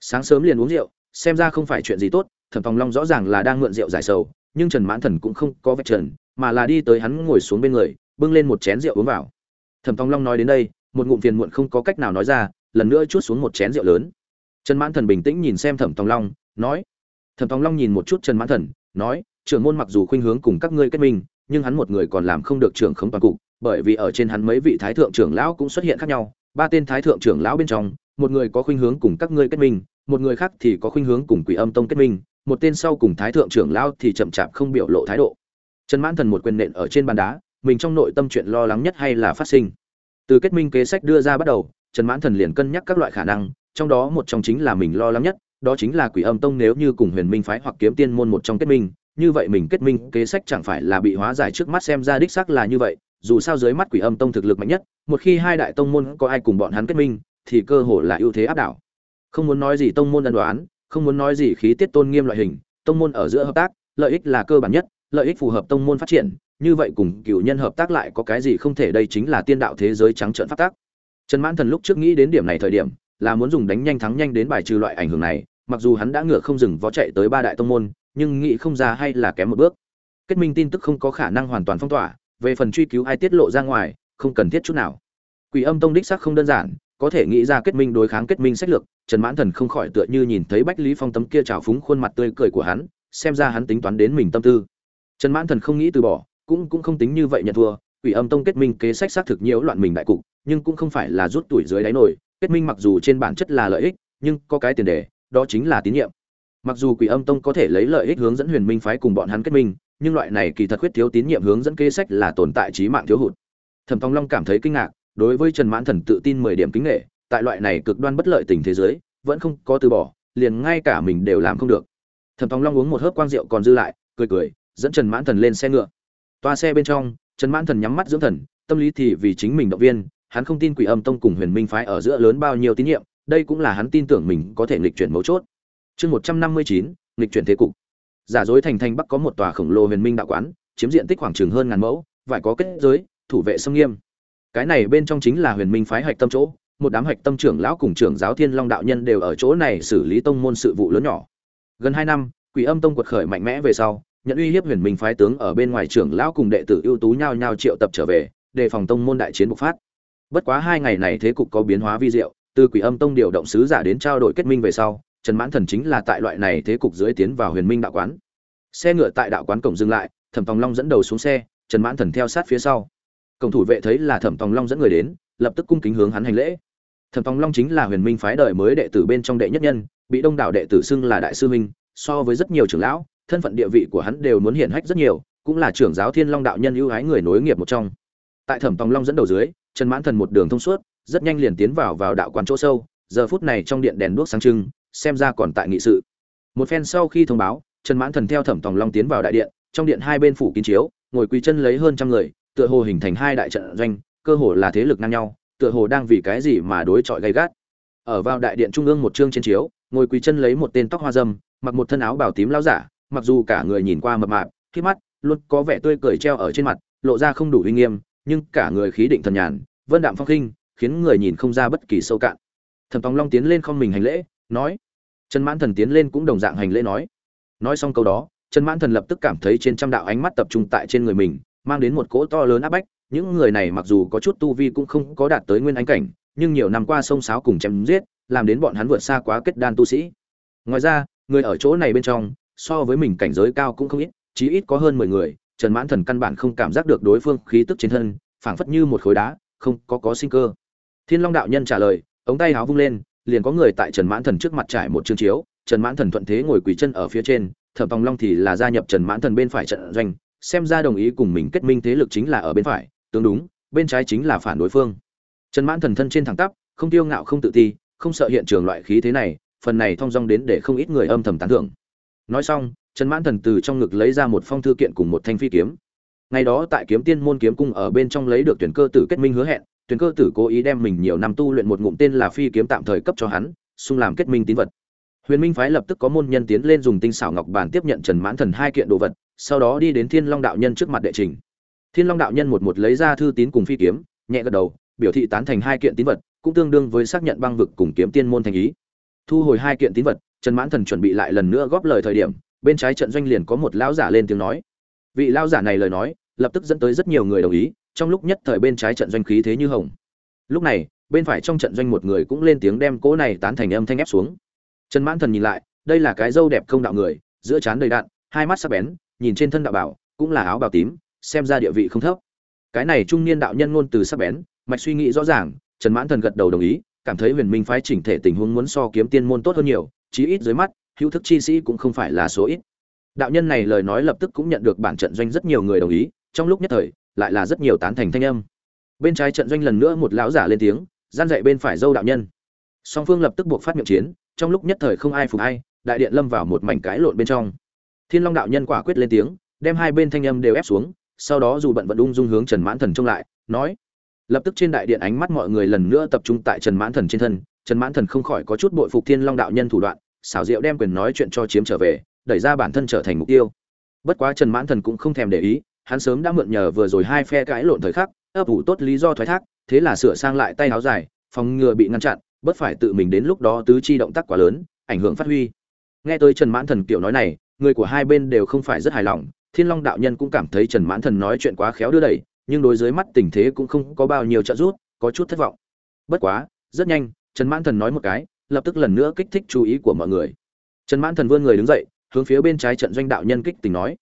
Sáng sớm liền uống rượu, xem ra không phải chuyện gì tốt thẩm tòng long rõ ràng là đang mượn rượu giải sầu nhưng trần mãn thần cũng không có vạch trần mà là đi tới hắn ngồi xuống bên người bưng lên một chén rượu uống vào thẩm tòng long nói đến đây một ngụm phiền muộn không có cách nào nói ra lần nữa chút xuống một chén rượu lớn. Trần mãn thần bình tĩnh nhìn xem thẩm tòng long, nói, thẩm tòng long nhìn một chút trần mãn thần, nói, trưởng môn mặc dù khuynh hướng cùng các ngươi kết minh, nhưng hắn một người còn làm không được trưởng khống toàn cục, bởi vì ở trên hắn mấy vị thái thượng trưởng lão cũng xuất hiện khác nhau, ba tên thái thượng trưởng lão bên trong, một người có khuynh hướng cùng các ngươi kết minh, một người khác thì có khuynh hướng cùng quỷ âm tông kết minh, một tên sau cùng thái thượng trưởng lão thì chậm chạp không biểu lộ thái độ. Trần mãn thần một quyền nện ở trên bàn đá, mình trong nội tâm chuyện lo lắng nhất hay là phát sinh. Từ kết minh kế sách đưa ra bắt đầu trần mãn thần liền cân nhắc các loại khả năng, trong đó một trong chính là mình lo lắng nhất, đó chính là quỷ âm tông nếu như cùng huyền minh phái hoặc kiếm tiên môn một trong kết minh, như vậy mình kết minh kế sách chẳng phải là bị hóa giải trước mắt xem ra đích xác là như vậy, dù sao dưới mắt quỷ âm tông thực lực mạnh nhất, một khi hai đại tông môn có ai cùng bọn hắn kết minh, thì cơ hội là ưu thế áp đảo. Không muốn nói gì tông môn ân đoán, không muốn nói gì khí tiết tôn nghiêm loại hình, tông môn ở giữa hợp tác, lợi ích là cơ bản nhất, lợi ích phù hợp tông môn phát triển, như vậy cùng cựu nhân hợp tác lại có cái gì không thể, đây chính là tiên đạo thế giới trắng trợn phát tác trần mãn thần lúc trước nghĩ đến điểm này thời điểm, là muốn dùng đánh nhanh thắng nhanh đến bài trừ loại ảnh hưởng này, mặc dù hắn đã ngựa không dừng vó chạy tới ba đại tông môn, nhưng nghĩ không ra hay là kém một bước. Kết minh tin tức không có khả năng hoàn toàn phong tỏa, về phần truy cứu ai tiết lộ ra ngoài, không cần thiết chút nào. Quỷ âm tông đích xác không đơn giản, có thể nghĩ ra kết minh đối kháng kết minh sách lược, trần mãn thần không khỏi tựa như nhìn thấy bách lý phong tấm kia trào phúng khuôn mặt tươi cười của hắn, xem ra hắn tính toán đến mình tâm tư. Trần mãn thần không nghĩ từ bỏ, cũng cũng không tính như vậy nhận thua, quỷ âm tông kết minh kế sách xác thực nhiễu loạn mình đại cục nhưng cũng không phải là rút tuổi dưới đáy nổi. Kết minh mặc dù trên bản chất là lợi ích, nhưng có cái tiền đề, đó chính là tín nhiệm. Mặc dù quỷ âm tông có thể lấy lợi ích hướng dẫn huyền minh phái cùng bọn hắn kết minh, nhưng loại này kỳ thật khuyết thiếu tín nhiệm hướng dẫn kế sách là tồn tại trí mạng thiếu hụt. Thẩm thong long cảm thấy kinh ngạc, đối với trần mãn thần tự tin mười điểm kính nghệ tại loại này cực đoan bất lợi tình thế giới vẫn không có từ bỏ, liền ngay cả mình đều làm không được. Thẩm thong long uống một hớp quang rượu còn dư lại, cười cười, dẫn trần mãn thần lên xe ngựa. Toa xe bên trong, trần mãn thần nhắm mắt dưỡng thần, tâm lý thì vì chính mình động viên hắn không tin quỷ âm tông cùng huyền minh phái ở giữa lớn bao nhiêu tín nhiệm, đây cũng là hắn tin tưởng mình có thể nghịch chuyển mấu chốt. Chương một trăm năm mươi chín, nghịch chuyển thế cục. Giả dối thành thành bắc có một tòa khổng lồ huyền minh đạo quán, chiếm diện tích khoảng chừng hơn ngàn mẫu, vải có kết giới, thủ vệ sông nghiêm. Cái này bên trong chính là huyền minh phái hạch tâm chỗ, một đám hạch tâm trưởng lão cùng trưởng giáo thiên long đạo nhân đều ở chỗ này xử lý tông môn sự vụ lớn nhỏ. Gần hai năm, quỷ âm tông quật khởi mạnh mẽ về sau, nhận uy hiếp huyền minh phái tướng ở bên ngoài trưởng lão cùng đệ tử ưu tú nhao nhao triệu tập trở về, đề phòng tông môn đại chiến bộc phát bất quá hai ngày này thế cục có biến hóa vi diệu, từ quỷ âm tông điều động sứ giả đến trao đổi kết minh về sau, trần mãn thần chính là tại loại này thế cục dưới tiến vào huyền minh đạo quán. Xe ngựa tại đạo quán cổng dừng lại, thẩm tòng long dẫn đầu xuống xe, trần mãn thần theo sát phía sau. Cổng thủ vệ thấy là thẩm tòng long dẫn người đến, lập tức cung kính hướng hắn hành lễ. Thẩm tòng long chính là huyền minh phái đời mới đệ tử bên trong đệ nhất nhân, bị đông đảo đệ tử xưng là đại sư minh so với rất nhiều trưởng lão, thân phận địa vị của hắn đều muốn hiển hách rất nhiều, cũng là trưởng giáo thiên long đạo nhân ưu ái người nối nghiệp một trong. Tại thẩm tòng long dẫn đầu dưới trần mãn thần một đường thông suốt, rất nhanh liền tiến vào vào đạo quán chỗ sâu, giờ phút này trong điện đèn đuốc sáng trưng, xem ra còn tại nghị sự. Một phen sau khi thông báo, trần mãn thần theo thẩm tòng long tiến vào đại điện, trong điện hai bên phủ kín chiếu, ngồi quỳ chân lấy hơn trăm người, tựa hồ hình thành hai đại trận doanh, cơ hồ là thế lực ngang nhau, tựa hồ đang vì cái gì mà đối chọi gay gắt. Ở vào đại điện trung ương một chương trên chiếu, ngồi quỳ chân lấy một tên tóc hoa dâm, mặc một thân áo bào tím lão giả, mặc dù cả người nhìn qua mập mạp, khi mắt, luôn có vẻ tươi cười treo ở trên mặt, lộ ra không đủ uy nghiêm nhưng cả người khí định thần nhàn, vân đạm phong khinh, khiến người nhìn không ra bất kỳ sâu cạn. Thẩm tòng long tiến lên không mình hành lễ, nói, trần mãn thần tiến lên cũng đồng dạng hành lễ nói. Nói xong câu đó, trần mãn thần lập tức cảm thấy trên trăm đạo ánh mắt tập trung tại trên người mình, mang đến một cỗ to lớn áp bách. Những người này mặc dù có chút tu vi cũng không có đạt tới nguyên ánh cảnh, nhưng nhiều năm qua sông sáo cùng chém giết, làm đến bọn hắn vượt xa quá kết đan tu sĩ. Ngoài ra, người ở chỗ này bên trong, so với mình cảnh giới cao cũng không ít, chí ít có hơn mười người trần mãn thần căn bản không cảm giác được đối phương khí tức trên thân, phảng phất như một khối đá, không có có sinh cơ. Thiên long đạo nhân trả lời, ống tay háo vung lên, liền có người tại trần mãn thần trước mặt trải một chương chiếu. Trần mãn thần thuận thế ngồi quỳ chân ở phía trên, thẩm tòng long thì là gia nhập trần mãn thần bên phải trận doanh, xem ra đồng ý cùng mình kết minh thế lực chính là ở bên phải tương đúng, bên trái chính là phản đối phương. Trần mãn thần thân trên thẳng tắp, không tiêu ngạo không tự ti, không sợ hiện trường loại khí thế này, phần này thong dong đến để không ít người âm thầm tán thưởng. Nói xong trần mãn thần từ trong ngực lấy ra một phong thư kiện cùng một thanh phi kiếm. Ngày đó tại kiếm tiên môn kiếm cung ở bên trong lấy được tuyển cơ tử kết minh hứa hẹn, tuyển cơ tử cố ý đem mình nhiều năm tu luyện một ngụm tên là phi kiếm tạm thời cấp cho hắn, xung làm kết minh tín vật. Huyền minh phái lập tức có môn nhân tiến lên dùng tinh xảo ngọc bản tiếp nhận trần mãn thần hai kiện đồ vật, sau đó đi đến thiên long đạo nhân trước mặt đệ trình. Thiên long đạo nhân một một lấy ra thư tín cùng phi kiếm, nhẹ gật đầu, biểu thị tán thành hai kiện tín vật, cũng tương đương với xác nhận băng vực cùng kiếm tiên môn thành ý. Thu hồi hai kiện tín vật, trần mãn thần chuẩn bị lại lần nữa góp lời thời điểm bên trái trận doanh liền có một lão giả lên tiếng nói. Vị lão giả này lời nói, lập tức dẫn tới rất nhiều người đồng ý, trong lúc nhất thời bên trái trận doanh khí thế như hồng. Lúc này, bên phải trong trận doanh một người cũng lên tiếng đem cỗ này tán thành âm thanh ép xuống. Trần mãn thần nhìn lại, đây là cái dâu đẹp công đạo người, giữa trán đầy đạn, hai mắt sắc bén, nhìn trên thân đạo bảo, cũng là áo bào tím, xem ra địa vị không thấp. Cái này trung niên đạo nhân ngôn từ sắc bén, mạch suy nghĩ rõ ràng, trần mãn thần gật đầu đồng ý, cảm thấy huyền minh phái chỉnh thể tình huống muốn so kiếm tiên môn tốt hơn nhiều, chí ít dưới mắt hữu thức chi sĩ cũng không phải là số ít. Đạo nhân này lời nói lập tức cũng nhận được bản trận doanh rất nhiều người đồng ý, trong lúc nhất thời, lại là rất nhiều tán thành thanh âm. Bên trái trận doanh lần nữa một lão giả lên tiếng, gian dạy bên phải dâu đạo nhân. Song phương lập tức buộc phát miệng chiến, trong lúc nhất thời không ai phục ai, đại điện lâm vào một mảnh cãi lộn bên trong. Thiên long đạo nhân quả quyết lên tiếng, đem hai bên thanh âm đều ép xuống, sau đó dù bận vận ung dung hướng trần mãn thần trông lại, nói. Lập tức trên đại điện ánh mắt mọi người lần nữa tập trung tại trần mãn thần trên thân, trần mãn thần không khỏi có chút bội phục thiên long đạo nhân thủ đoạn xảo diệu đem quyền nói chuyện cho chiếm trở về, đẩy ra bản thân trở thành mục tiêu. Bất quá trần mãn thần cũng không thèm để ý, hắn sớm đã mượn nhờ vừa rồi hai phe cãi lộn thời khắc, ấp ủ tốt lý do thoái thác, thế là sửa sang lại tay áo dài, phòng ngừa bị ngăn chặn, bất phải tự mình đến lúc đó tứ chi động tác quá lớn, ảnh hưởng phát huy. Nghe tới trần mãn thần kiểu nói này, người của hai bên đều không phải rất hài lòng, thiên long đạo nhân cũng cảm thấy trần mãn thần nói chuyện quá khéo đưa đẩy, nhưng đối dưới mắt tình thế cũng không có bao nhiêu trợ giúp, có chút thất vọng. Bất quá, rất nhanh, trần mãn thần nói một cái lập tức lần nữa kích thích chú ý của mọi người. Trần mãn thần vươn người đứng dậy, hướng phía bên trái trận doanh đạo nhân kích tình nói.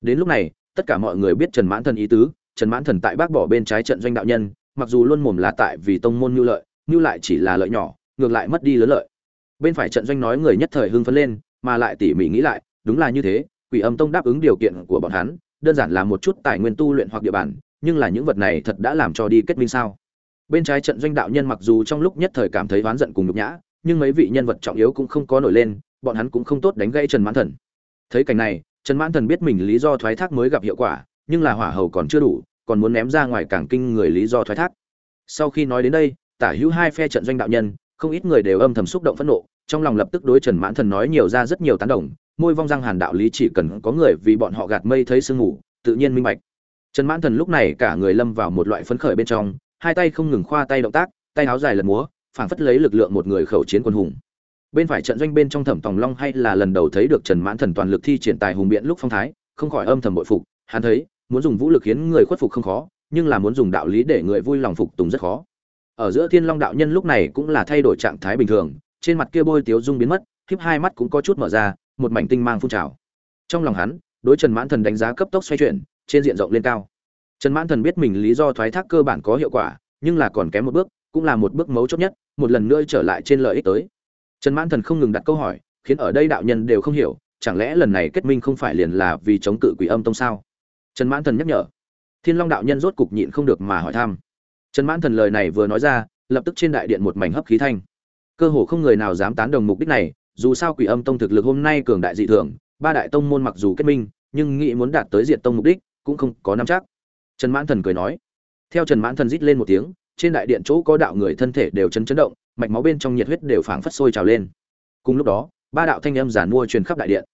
Đến lúc này, tất cả mọi người biết trần mãn thần ý tứ, trần mãn thần tại bác bỏ bên trái trận doanh đạo nhân, mặc dù luôn mồm là tại vì tông môn nhu lợi, nhu lại chỉ là lợi nhỏ, ngược lại mất đi lớn lợi. Bên phải trận doanh nói người nhất thời hưng phấn lên, mà lại tỉ mỉ nghĩ lại, đúng là như thế, quỷ âm tông đáp ứng điều kiện của bọn hắn, đơn giản là một chút tài nguyên tu luyện hoặc địa bàn, nhưng là những vật này thật đã làm cho đi kết minh sao? Bên trái trận doanh đạo nhân mặc dù trong lúc nhất thời cảm thấy oán giận cùng nhục nhã nhưng mấy vị nhân vật trọng yếu cũng không có nổi lên, bọn hắn cũng không tốt đánh gãy trần mãn thần. Thấy cảnh này, trần mãn thần biết mình lý do thoái thác mới gặp hiệu quả, nhưng là hỏa hầu còn chưa đủ, còn muốn ném ra ngoài càng kinh người lý do thoái thác. Sau khi nói đến đây, tả hữu hai phe trận doanh đạo nhân, không ít người đều âm thầm xúc động phẫn nộ, trong lòng lập tức đối trần mãn thần nói nhiều ra rất nhiều tán đồng, môi vong răng hàn đạo lý chỉ cần có người vì bọn họ gạt mây thấy sương ngủ tự nhiên minh bạch. Trần mãn thần lúc này cả người lâm vào một loại phấn khởi bên trong, hai tay không ngừng khoa tay động tác, tay áo dài lật múa phảng phất lấy lực lượng một người khẩu chiến quân hùng. Bên phải trận doanh bên trong thẩm tòng long hay là lần đầu thấy được trần mãn thần toàn lực thi triển tài hùng biện lúc phong thái, không khỏi âm thầm bội phục. Hắn thấy, muốn dùng vũ lực khiến người khuất phục không khó, nhưng là muốn dùng đạo lý để người vui lòng phục tùng rất khó. Ở giữa thiên long đạo nhân lúc này cũng là thay đổi trạng thái bình thường, trên mặt kia bôi tiếu dung biến mất, khiếp hai mắt cũng có chút mở ra, một mảnh tinh mang phun trào. Trong lòng hắn, đối trần mãn thần đánh giá cấp tốc xoay chuyển, trên diện rộng lên cao. Trần mãn thần biết mình lý do thoái thác cơ bản có hiệu quả, nhưng là còn kém một bước cũng là một bước mấu chốt nhất, một lần nữa trở lại trên lợi ích tới. Trần mãn thần không ngừng đặt câu hỏi, khiến ở đây đạo nhân đều không hiểu, chẳng lẽ lần này kết minh không phải liền là vì chống cự quỷ âm tông sao? Trần mãn thần nhắc nhở. Thiên long đạo nhân rốt cục nhịn không được mà hỏi thăm. Trần mãn thần lời này vừa nói ra, lập tức trên đại điện một mảnh hấp khí thanh. Cơ hồ không người nào dám tán đồng mục đích này, dù sao quỷ âm tông thực lực hôm nay cường đại dị thường, ba đại tông môn mặc dù kết minh, nhưng nghĩ muốn đạt tới diện tông mục đích, cũng không có nắm chắc. Trần mãn thần cười nói. Theo trần mãn thần rít lên một tiếng trên đại điện chỗ có đạo người thân thể đều chấn chấn động, mạch máu bên trong nhiệt huyết đều phảng phất sôi trào lên. Cùng lúc đó, ba đạo thanh âm giản mua truyền khắp đại điện.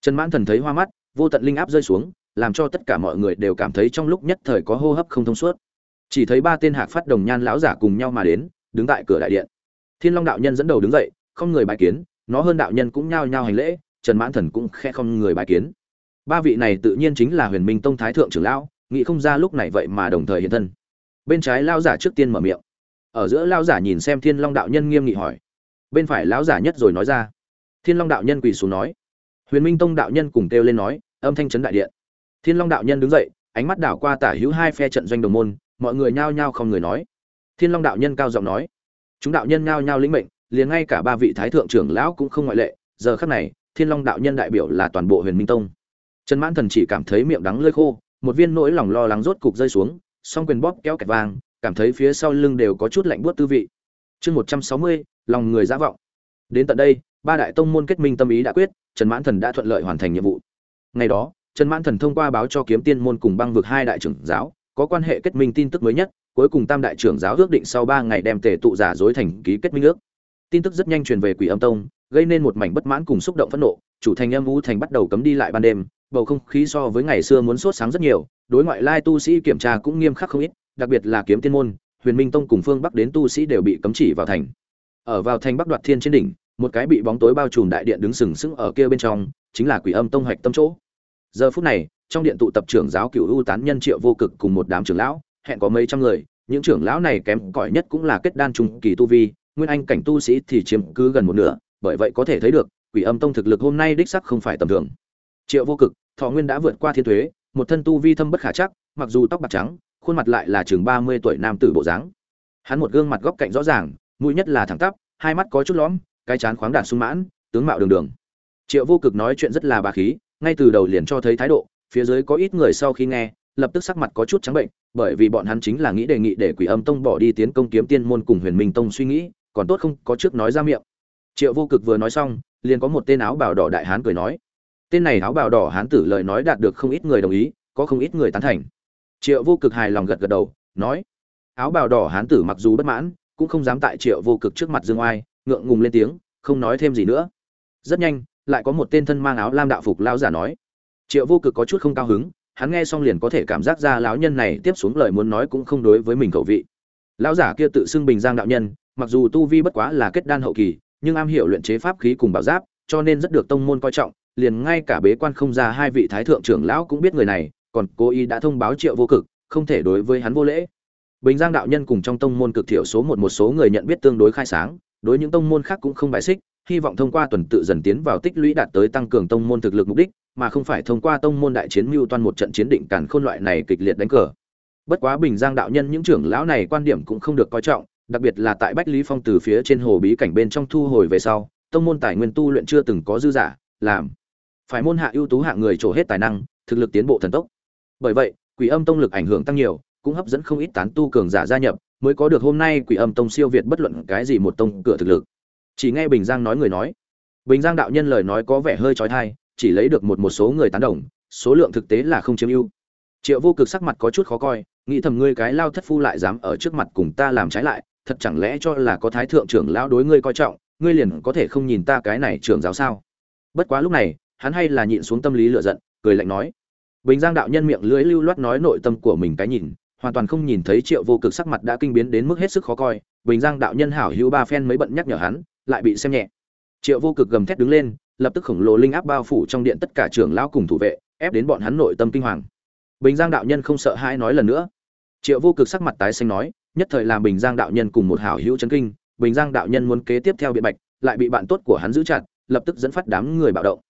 Trần mãn thần thấy hoa mắt, vô tận linh áp rơi xuống, làm cho tất cả mọi người đều cảm thấy trong lúc nhất thời có hô hấp không thông suốt. Chỉ thấy ba tên hạc phát đồng nhan lão giả cùng nhau mà đến, đứng tại cửa đại điện. Thiên long đạo nhân dẫn đầu đứng dậy, không người bài kiến, nó hơn đạo nhân cũng nhao nhao hành lễ, trần mãn thần cũng khe không người bài kiến. Ba vị này tự nhiên chính là huyền minh tông thái thượng trưởng lão, nghĩ không ra lúc này vậy mà đồng thời hiện thân bên trái lao giả trước tiên mở miệng. Ở giữa lao giả nhìn xem thiên long đạo nhân nghiêm nghị hỏi. Bên phải lão giả nhất rồi nói ra. Thiên long đạo nhân quỳ xuống nói. Huyền minh tông đạo nhân cùng kêu lên nói, âm thanh chấn đại điện. Thiên long đạo nhân đứng dậy, ánh mắt đảo qua tả hữu hai phe trận doanh đồng môn, mọi người nhao nhao không người nói. Thiên long đạo nhân cao giọng nói. Chúng đạo nhân nhao nhao lĩnh mệnh, liền ngay cả ba vị thái thượng trưởng lão cũng không ngoại lệ. Giờ khắc này, thiên long đạo nhân đại biểu là toàn bộ huyền minh tông. Trần mãn thần chỉ cảm thấy miệng đắng lơi khô, một viên nỗi lòng lo lắng rốt cục rơi xuống song quyền bóp kéo kẹt vàng, cảm thấy phía sau lưng đều có chút lạnh buốt tư vị. Chương một trăm sáu mươi, lòng người giả vọng. Đến tận đây, ba đại tông môn kết minh tâm ý đã quyết, trần mãn thần đã thuận lợi hoàn thành nhiệm vụ. Ngày đó, trần mãn thần thông qua báo cho kiếm tiên môn cùng băng vực hai đại trưởng giáo, có quan hệ kết minh tin tức mới nhất, cuối cùng tam đại trưởng giáo ước định sau ba ngày đem tề tụ giả dối thành ký kết minh ước tin tức rất nhanh truyền về quỷ âm tông, gây nên một mảnh bất mãn cùng xúc động phẫn nộ. Chủ thành âm u thành bắt đầu cấm đi lại ban đêm, bầu không khí so với ngày xưa muốn sốt sáng rất nhiều. Đối ngoại lai tu sĩ kiểm tra cũng nghiêm khắc không ít, đặc biệt là kiếm tiên môn, huyền minh tông cùng phương bắc đến tu sĩ đều bị cấm chỉ vào thành. Ở vào thành bắc đoạt thiên trên đỉnh, một cái bị bóng tối bao trùm đại điện đứng sừng sững ở kia bên trong, chính là quỷ âm tông hoạch tâm chỗ. Giờ phút này, trong điện tụ tập trưởng giáo cựu ưu tán nhân triệu vô cực cùng một đám trưởng lão, hẹn có mấy trăm người, những trưởng lão này kém cỏi nhất cũng là kết đan trung kỳ tu vi nguyên anh cảnh tu sĩ thì chiếm cứ gần một nửa, bởi vậy có thể thấy được, quỷ âm tông thực lực hôm nay đích sắc không phải tầm thường. Triệu vô cực, thọ nguyên đã vượt qua thiên thuế một thân tu vi thâm bất khả chắc, mặc dù tóc bạc trắng, khuôn mặt lại là chừng ba mươi tuổi nam tử bộ dáng. Hắn một gương mặt góc cạnh rõ ràng, mũi nhất là thẳng tắp, hai mắt có chút lõm, cái chán khoáng đạt sung mãn, tướng mạo đường đường. Triệu vô cực nói chuyện rất là bà khí, ngay từ đầu liền cho thấy thái độ, phía dưới có ít người sau khi nghe, lập tức sắc mặt có chút trắng bệnh, bởi vì bọn hắn chính là nghĩ đề nghị để quỷ âm tông bỏ đi tiến công kiếm tiên môn cùng huyền minh tông suy nghĩ còn tốt không có trước nói ra miệng. Triệu vô cực vừa nói xong, liền có một tên áo bào đỏ đại hán cười nói. Tên này áo bào đỏ hán tử lời nói đạt được không ít người đồng ý, có không ít người tán thành. Triệu vô cực hài lòng gật gật đầu, nói. Áo bào đỏ hán tử mặc dù bất mãn, cũng không dám tại triệu vô cực trước mặt dương oai, ngượng ngùng lên tiếng, không nói thêm gì nữa. Rất nhanh, lại có một tên thân mang áo lam đạo phục lao giả nói. Triệu vô cực có chút không cao hứng, hắn nghe xong liền có thể cảm giác ra lão nhân này tiếp xuống lời muốn nói cũng không đối với mình khẩu vị. Lão giả kia tự xưng bình giang đạo nhân mặc dù tu vi bất quá là kết đan hậu kỳ, nhưng am hiểu luyện chế pháp khí cùng bảo giáp, cho nên rất được tông môn coi trọng, liền ngay cả bế quan không ra hai vị thái thượng trưởng lão cũng biết người này, còn cố ý đã thông báo triệu vô cực, không thể đối với hắn vô lễ. Bình giang đạo nhân cùng trong tông môn cực thiểu số một một số người nhận biết tương đối khai sáng, đối những tông môn khác cũng không bài xích, hy vọng thông qua tuần tự dần tiến vào tích lũy đạt tới tăng cường tông môn thực lực mục đích, mà không phải thông qua tông môn đại chiến mưu toan một trận chiến định cản khôn loại này kịch liệt đánh cờ. Bất quá bình giang đạo nhân những trưởng lão này quan điểm cũng không được coi trọng đặc biệt là tại bách lý phong từ phía trên hồ bí cảnh bên trong thu hồi về sau, tông môn tài nguyên tu luyện chưa từng có dư giả làm. Phải môn hạ ưu tú hạng người trổ hết tài năng, thực lực tiến bộ thần tốc. Bởi vậy, quỷ âm tông lực ảnh hưởng tăng nhiều, cũng hấp dẫn không ít tán tu cường giả gia nhập, mới có được hôm nay quỷ âm tông siêu việt bất luận cái gì một tông cửa thực lực. Chỉ nghe bình giang nói người nói. Bình giang đạo nhân lời nói có vẻ hơi trói thai chỉ lấy được một một số người tán đồng, số lượng thực tế là không chiếm ưu. Triệu vô cực sắc mặt có chút khó coi, nghĩ thầm ngươi cái lao thất phu lại dám ở trước mặt cùng ta làm trái lại thật chẳng lẽ cho là có thái thượng trưởng lão đối ngươi coi trọng, ngươi liền có thể không nhìn ta cái này trưởng giáo sao? Bất quá lúc này, hắn hay là nhịn xuống tâm lý lựa giận, cười lạnh nói. Bình giang đạo nhân miệng lưỡi lưu loát nói nội tâm của mình cái nhìn, hoàn toàn không nhìn thấy triệu vô cực sắc mặt đã kinh biến đến mức hết sức khó coi. Bình giang đạo nhân hảo hữu ba phen mới bận nhắc nhở hắn, lại bị xem nhẹ. Triệu vô cực gầm thét đứng lên, lập tức khổng lồ linh áp bao phủ trong điện tất cả trưởng lão cùng thủ vệ, ép đến bọn hắn nội tâm kinh hoàng. Bình giang đạo nhân không sợ hãi nói lần nữa. Triệu vô cực sắc mặt tái xanh nói nhất thời làm bình giang đạo nhân cùng một hảo hữu chấn kinh, bình giang đạo nhân muốn kế tiếp theo biện bạch, lại bị bạn tốt của hắn giữ chặt, lập tức dẫn phát đám người bạo động.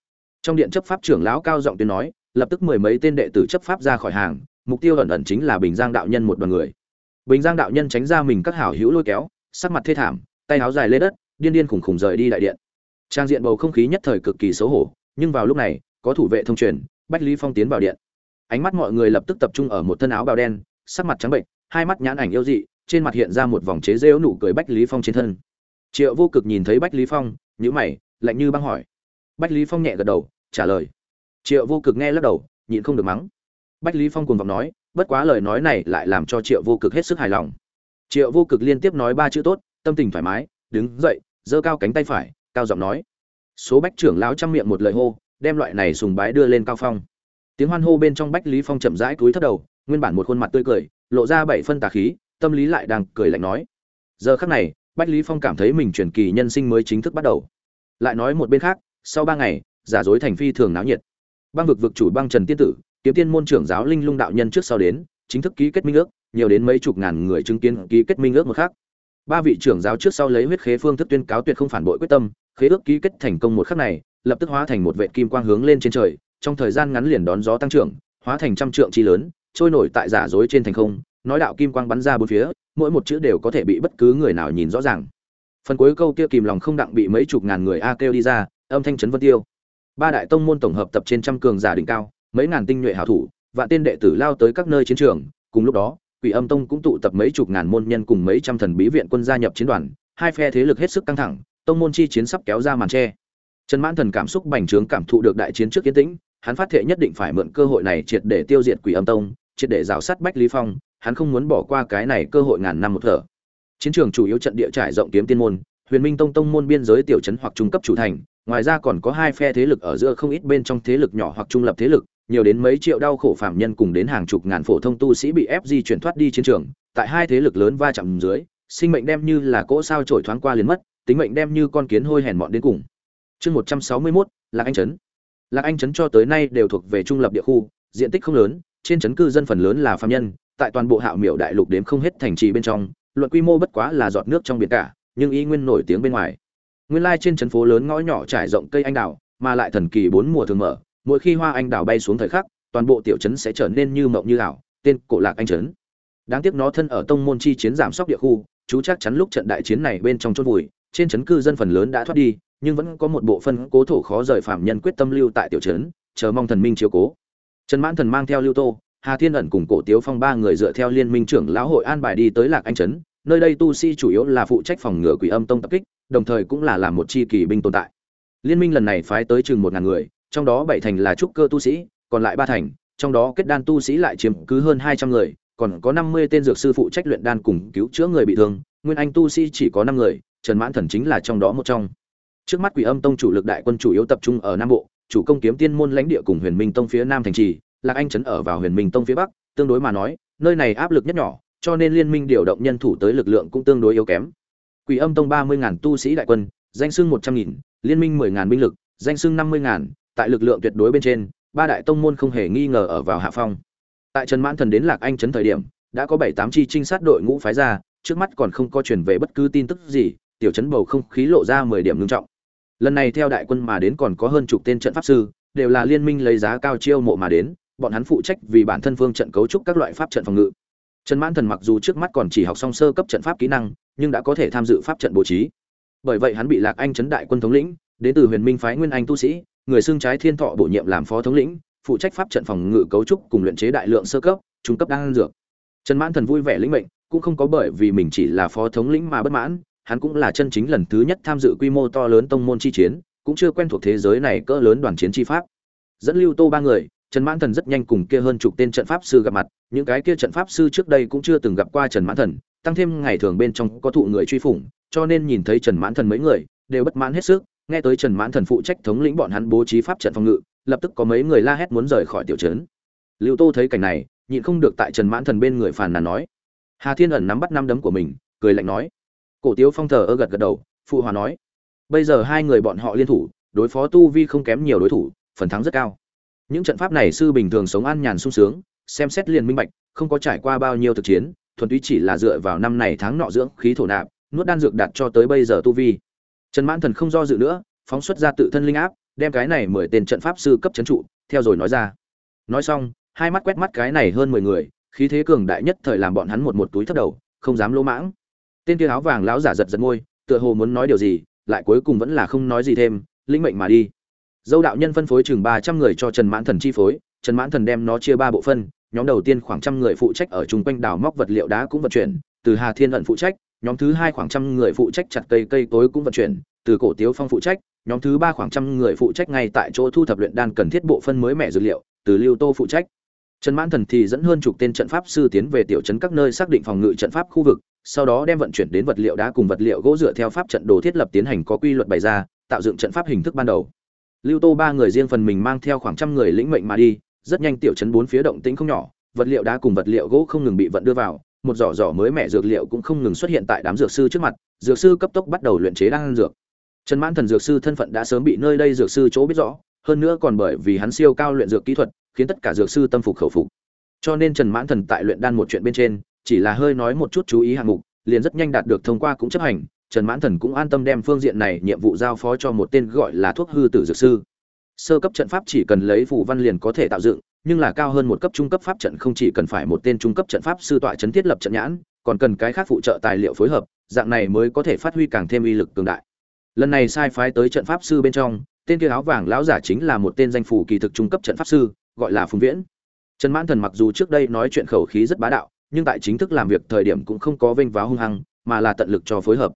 Trong điện chấp pháp trưởng lão cao giọng tuyên nói, lập tức mười mấy tên đệ tử chấp pháp ra khỏi hàng, mục tiêu ẩn ẩn chính là bình giang đạo nhân một đoàn người. Bình giang đạo nhân tránh ra mình các hảo hữu lôi kéo, sắc mặt thê thảm, tay áo dài lên đất, điên điên khủng khủng rời đi đại điện. Trang diện bầu không khí nhất thời cực kỳ xấu hổ, nhưng vào lúc này, có thủ vệ thông truyền, bách lý phong tiến vào điện. Ánh mắt mọi người lập tức tập trung ở một thân áo bào đen, sắc mặt trắng bệnh hai mắt nhãn ảnh yêu dị trên mặt hiện ra một vòng chế rêu nụ cười bách lý phong trên thân. Triệu vô cực nhìn thấy bách lý phong nhữ mày, lạnh như băng hỏi. Bách lý phong nhẹ gật đầu, trả lời. Triệu vô cực nghe lắc đầu, nhịn không được mắng. Bách lý phong cuồng vọng nói, bất quá lời nói này lại làm cho triệu vô cực hết sức hài lòng. Triệu vô cực liên tiếp nói ba chữ tốt, tâm tình thoải mái, đứng dậy, giơ cao cánh tay phải, cao giọng nói. Số bách trưởng lão trăm miệng một lời hô, đem loại này sùng bái đưa lên cao phong. Tiếng hoan hô bên trong bách lý phong chậm rãi cúi thấp đầu, nguyên bản một khuôn mặt tươi cười, lộ ra bảy phân tà khí tâm lý lại đang cười lạnh nói. Giờ khắc này, bách lý phong cảm thấy mình truyền kỳ nhân sinh mới chính thức bắt đầu. Lại nói một bên khác, sau ba ngày, giả dối thành phi thường náo nhiệt. Băng vực vực chủ băng trần tiên tử, kiếm tiên môn trưởng giáo linh lung đạo nhân trước sau đến, chính thức ký kết minh ước, nhiều đến mấy chục ngàn người chứng kiến ký kết minh ước một khác ba vị trưởng giáo trước sau lấy huyết khế phương thức tuyên cáo tuyệt không phản bội quyết tâm, khế ước ký kết thành công một khắc này, lập tức hóa thành một vệ kim quang hướng lên trên trời, trong thời gian ngắn liền đón gió tăng trưởng, hóa thành trăm trượng chi lớn, trôi nổi tại giả dối trên thành không nói đạo kim quang bắn ra bốn phía, mỗi một chữ đều có thể bị bất cứ người nào nhìn rõ ràng phần cuối câu kia kìm lòng không đặng bị mấy chục ngàn người a kêu đi ra, âm thanh chấn vân tiêu ba đại tông môn tổng hợp tập trên trăm cường giả đỉnh cao, mấy ngàn tinh nhuệ hảo thủ và tên đệ tử lao tới các nơi chiến trường, cùng lúc đó, quỷ âm tông cũng tụ tập mấy chục ngàn môn nhân cùng mấy trăm thần bí viện quân gia nhập chiến đoàn, hai phe thế lực hết sức căng thẳng, tông môn chi chiến sắp kéo ra màn che. trần mãn thần cảm xúc bành trướng cảm thụ được đại chiến trước kiến tĩnh, hắn phát thệ nhất định phải mượn cơ hội này triệt để tiêu diệt quỷ âm tông, triệt để rào sát bách lý phong hắn không muốn bỏ qua cái này cơ hội ngàn năm một thở. Chiến trường chủ yếu trận địa trải rộng kiếm tiên môn huyền minh tông tông môn biên giới tiểu trấn hoặc trung cấp chủ thành ngoài ra còn có hai phe thế lực ở giữa không ít bên trong thế lực nhỏ hoặc trung lập thế lực nhiều đến mấy triệu đau khổ phạm nhân cùng đến hàng chục ngàn phổ thông tu sĩ bị ép di chuyển thoát đi chiến trường tại hai thế lực lớn va chạm dưới sinh mệnh đem như là cỗ sao trổi thoáng qua liền mất tính mệnh đem như con kiến hôi hèn mọn đến cùng. Chương một trăm sáu mươi 161, lạc anh trấn. Lạc anh trấn cho tới nay đều thuộc về trung lập địa khu diện tích không lớn trên trấn cư dân phần lớn là phạm nhân tại toàn bộ hạo miểu đại lục đếm không hết thành trì bên trong, luận quy mô bất quá là giọt nước trong biển cả, nhưng y nguyên nổi tiếng bên ngoài. Nguyên lai trên trấn phố lớn ngõ nhỏ trải rộng cây anh đào, mà lại thần kỳ bốn mùa thường mở, mỗi khi hoa anh đào bay xuống thời khắc, toàn bộ tiểu trấn sẽ trở nên như mộng như ảo, tên cổ lạc anh trấn. Đáng tiếc nó thân ở tông môn chi chiến giảm sóc địa khu, chú chắc chắn lúc trận đại chiến này bên trong chốt vùi, trên trấn cư dân phần lớn đã thoát đi, nhưng vẫn có một bộ phân cố thổ khó rời phạm nhân quyết tâm lưu tại tiểu trấn, chờ mong thần minh chiếu cố. Trần mãn thần mang theo lưu tô hà thiên ẩn cùng cổ tiếu phong ba người dựa theo liên minh trưởng lão hội an bài đi tới lạc anh trấn, nơi đây tu sĩ chủ yếu là phụ trách phòng ngừa quỷ âm tông tập kích, đồng thời cũng là làm một chi kỳ binh tồn tại. Liên minh lần này phái tới chừng một ngàn người, trong đó bảy thành là trúc cơ tu sĩ, còn lại ba thành, trong đó kết đan tu sĩ lại chiếm cứ hơn hai trăm người, còn có năm mươi tên dược sư phụ trách luyện đan cùng cứu chữa người bị thương, nguyên anh tu sĩ chỉ có năm người, trần mãn thần chính là trong đó một trong. Trước mắt quỷ âm tông chủ lực đại quân chủ yếu tập trung ở nam bộ, chủ công kiếm tiên môn lãnh địa cùng huyền minh tông phía nam thành trì lạc anh trấn ở vào huyền minh tông phía bắc, tương đối mà nói, nơi này áp lực nhất nhỏ, cho nên liên minh điều động nhân thủ tới lực lượng cũng tương đối yếu kém. Quỷ âm tông ba mươi ngàn tu sĩ đại quân, danh xưng một trăm nghìn, liên minh mười ngàn binh lực, danh xưng năm mươi ngàn, tại lực lượng tuyệt đối bên trên, ba đại tông môn không hề nghi ngờ ở vào hạ phong. Tại trần mãn thần đến lạc anh trấn thời điểm, đã có bảy tám chi trinh sát đội ngũ phái ra, trước mắt còn không có truyền về bất cứ tin tức gì, tiểu trấn bầu không khí lộ ra mười điểm ngưng trọng. Lần này theo đại quân mà đến còn có hơn chục tên trận pháp sư, đều là liên minh lấy giá cao chiêu mộ mà đến bọn hắn phụ trách vì bản thân phương trận cấu trúc các loại pháp trận phòng ngự. Trần mãn thần mặc dù trước mắt còn chỉ học song sơ cấp trận pháp kỹ năng, nhưng đã có thể tham dự pháp trận bố trí. Bởi vậy hắn bị lạc anh chấn đại quân thống lĩnh, đến từ huyền minh phái nguyên anh tu sĩ, người xưng trái thiên thọ bổ nhiệm làm phó thống lĩnh, phụ trách pháp trận phòng ngự cấu trúc cùng luyện chế đại lượng sơ cấp, trung cấp đan dược. Trần mãn thần vui vẻ lĩnh mệnh, cũng không có bởi vì mình chỉ là phó thống lĩnh mà bất mãn, hắn cũng là chân chính lần thứ nhất tham dự quy mô to lớn tông môn chi chiến, cũng chưa quen thuộc thế giới này cỡ lớn đoàn chiến chi pháp. Dẫn lưu tô ba người trần mãn thần rất nhanh cùng kia hơn chục tên trận pháp sư gặp mặt, những cái kia trận pháp sư trước đây cũng chưa từng gặp qua trần mãn thần, tăng thêm ngày thường bên trong có thụ người truy phủng, cho nên nhìn thấy trần mãn thần mấy người, đều bất mãn hết sức, nghe tới trần mãn thần phụ trách thống lĩnh bọn hắn bố trí pháp trận phòng ngự, lập tức có mấy người la hét muốn rời khỏi tiểu trấn. Lưu tô thấy cảnh này, nhịn không được tại trần mãn thần bên người phàn nàn nói. Hà thiên ẩn nắm bắt năm đấm của mình, cười lạnh nói. Cổ tiếu phong thờ ơ gật gật đầu, phụ hòa nói. Bây giờ hai người bọn họ liên thủ, đối phó tu vi không kém nhiều đối thủ, phần thắng rất cao những trận pháp này sư bình thường sống an nhàn sung sướng, xem xét liền minh bạch, không có trải qua bao nhiêu thực chiến, thuần túy chỉ là dựa vào năm này tháng nọ dưỡng khí thổ nạp, nuốt đan dược đạt cho tới bây giờ tu vi. Trần mãn thần không do dự nữa, phóng xuất ra tự thân linh áp, đem cái này mười tên trận pháp sư cấp trấn trụ, theo rồi nói ra. Nói xong, hai mắt quét mắt cái này hơn mười người, khí thế cường đại nhất thời làm bọn hắn một một túi thấp đầu, không dám lỗ mãng. Tên kia áo vàng lão giả giật giật môi, tựa hồ muốn nói điều gì, lại cuối cùng vẫn là không nói gì thêm linh mệnh mà đi dâu đạo nhân phân phối chừng ba trăm người cho trần mãn thần chi phối, trần mãn thần đem nó chia ba bộ phân, nhóm đầu tiên khoảng trăm người phụ trách ở chung quanh đào móc vật liệu đá cũng vận chuyển, từ hà thiên ẩn phụ trách, nhóm thứ hai khoảng trăm người phụ trách chặt cây cây tối cũng vận chuyển, từ cổ tiếu phong phụ trách, nhóm thứ ba khoảng trăm người phụ trách ngay tại chỗ thu thập luyện đan cần thiết bộ phân mới mẻ dược liệu, từ lưu tô phụ trách. Trần mãn thần thì dẫn hơn chục tên trận pháp sư tiến về tiểu trấn các nơi xác định phòng ngự trận pháp khu vực, sau đó đem vận chuyển đến vật liệu đá cùng vật liệu gỗ dựa theo pháp trận đồ thiết lập tiến hành có quy luật bày ra, tạo dựng trận pháp hình thức ban đầu lưu tô ba người riêng phần mình mang theo khoảng trăm người lĩnh mệnh mà đi, rất nhanh tiểu trấn bốn phía động tĩnh không nhỏ, vật liệu đá cùng vật liệu gỗ không ngừng bị vận đưa vào, một giỏ giỏ mới mẻ dược liệu cũng không ngừng xuất hiện tại đám dược sư trước mặt, dược sư cấp tốc bắt đầu luyện chế đan dược. Trần mãn thần dược sư thân phận đã sớm bị nơi đây dược sư chỗ biết rõ, hơn nữa còn bởi vì hắn siêu cao luyện dược kỹ thuật, khiến tất cả dược sư tâm phục khẩu phục. Cho nên trần mãn thần tại luyện đan một chuyện bên trên, chỉ là hơi nói một chút chú ý hạng mục, liền rất nhanh đạt được thông qua cũng chấp hành trần mãn thần cũng an tâm đem phương diện này nhiệm vụ giao phó cho một tên gọi là thuốc hư tử dược sư. Sơ cấp trận pháp chỉ cần lấy phù văn liền có thể tạo dựng, nhưng là cao hơn một cấp trung cấp pháp trận không chỉ cần phải một tên trung cấp trận pháp sư tọa chấn thiết lập trận nhãn, còn cần cái khác phụ trợ tài liệu phối hợp, dạng này mới có thể phát huy càng thêm uy lực cường đại. Lần này sai phái tới trận pháp sư bên trong, tên kia áo vàng lão giả chính là một tên danh phủ kỳ thực trung cấp trận pháp sư, gọi là phùng viễn. Trần mãn thần mặc dù trước đây nói chuyện khẩu khí rất bá đạo, nhưng tại chính thức làm việc thời điểm cũng không có vênh váo hung hăng, mà là tận lực cho phối hợp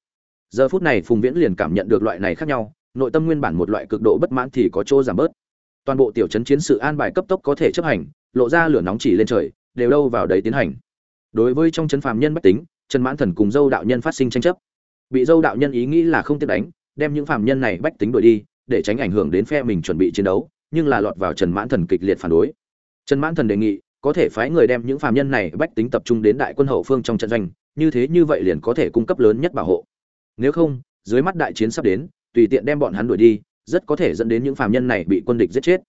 giờ phút này phùng viễn liền cảm nhận được loại này khác nhau, nội tâm nguyên bản một loại cực độ bất mãn thì có chỗ giảm bớt. Toàn bộ tiểu chấn chiến sự an bài cấp tốc có thể chấp hành, lộ ra lửa nóng chỉ lên trời, đều đâu vào đấy tiến hành. Đối với trong chấn phàm nhân bách tính, trần mãn thần cùng dâu đạo nhân phát sinh tranh chấp. Bị dâu đạo nhân ý nghĩ là không tiếp đánh, đem những phàm nhân này bách tính đuổi đi, để tránh ảnh hưởng đến phe mình chuẩn bị chiến đấu, nhưng là lọt vào trần mãn thần kịch liệt phản đối. Trần mãn thần đề nghị, có thể phái người đem những phàm nhân này bách tính tập trung đến đại quân hậu phương trong trận doanh, như thế như vậy liền có thể cung cấp lớn nhất bảo hộ nếu không, dưới mắt đại chiến sắp đến, tùy tiện đem bọn hắn đuổi đi, rất có thể dẫn đến những phàm nhân này bị quân địch giết chết.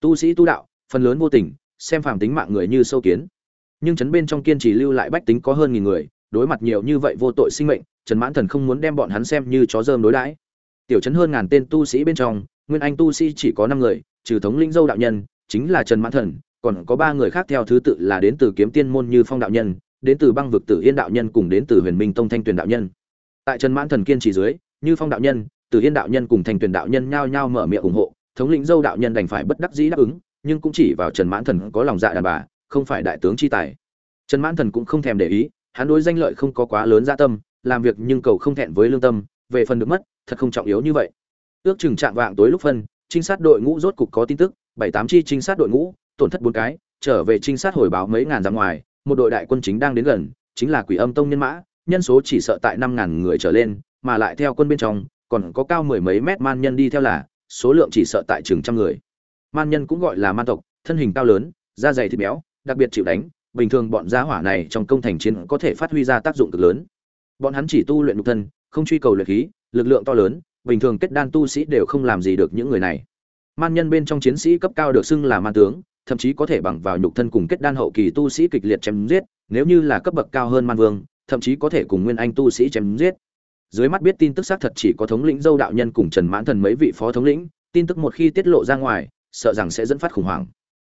Tu sĩ tu đạo, phần lớn vô tình, xem phàm tính mạng người như sâu kiến. Nhưng trấn bên trong kiên trì lưu lại bách tính có hơn nghìn người, đối mặt nhiều như vậy vô tội sinh mệnh, trần mãn thần không muốn đem bọn hắn xem như chó dơm đối đãi. Tiểu trấn hơn ngàn tên tu sĩ bên trong, nguyên anh tu sĩ chỉ có năm người, trừ thống linh dâu đạo nhân, chính là trần mãn thần, còn có ba người khác theo thứ tự là đến từ kiếm tiên môn như phong đạo nhân, đến từ băng vực tử yên đạo nhân cùng đến từ huyền minh tông thanh tuyền đạo nhân tại trần mãn thần kiên trì dưới, như phong đạo nhân, từ yên đạo nhân cùng thành tuyển đạo nhân nhao nhao mở miệng ủng hộ, thống lĩnh dâu đạo nhân đành phải bất đắc dĩ đáp ứng, nhưng cũng chỉ vào trần mãn thần có lòng dạ đàn bà, không phải đại tướng chi tài. Trần mãn thần cũng không thèm để ý, hắn đối danh lợi không có quá lớn gia tâm, làm việc nhưng cầu không thẹn với lương tâm, về phần được mất, thật không trọng yếu như vậy. Ước chừng chạm vạng tối lúc phân, trinh sát đội ngũ rốt cục có tin tức, bảy tám chi trinh sát đội ngũ, tổn thất bốn cái, trở về trinh sát hồi báo mấy ngàn ra ngoài, một đội đại quân chính đang đến gần, chính là quỷ âm tông nhân mã nhân số chỉ sợ tại năm ngàn người trở lên, mà lại theo quân bên trong, còn có cao mười mấy mét man nhân đi theo là, số lượng chỉ sợ tại chừng trăm người. Man nhân cũng gọi là man tộc, thân hình cao lớn, da dày thịt béo, đặc biệt chịu đánh, bình thường bọn gia hỏa này trong công thành chiến có thể phát huy ra tác dụng cực lớn. Bọn hắn chỉ tu luyện nhục thân, không truy cầu luyện khí, lực lượng to lớn, bình thường kết đan tu sĩ đều không làm gì được những người này. Man nhân bên trong chiến sĩ cấp cao được xưng là man tướng, thậm chí có thể bằng vào nhục thân cùng kết đan hậu kỳ tu sĩ kịch liệt chém giết, nếu như là cấp bậc cao hơn man vương thậm chí có thể cùng nguyên anh tu sĩ chém giết. Dưới mắt biết tin tức xác thật chỉ có thống lĩnh dâu đạo nhân cùng trần mãn thần mấy vị phó thống lĩnh, tin tức một khi tiết lộ ra ngoài, sợ rằng sẽ dẫn phát khủng hoảng.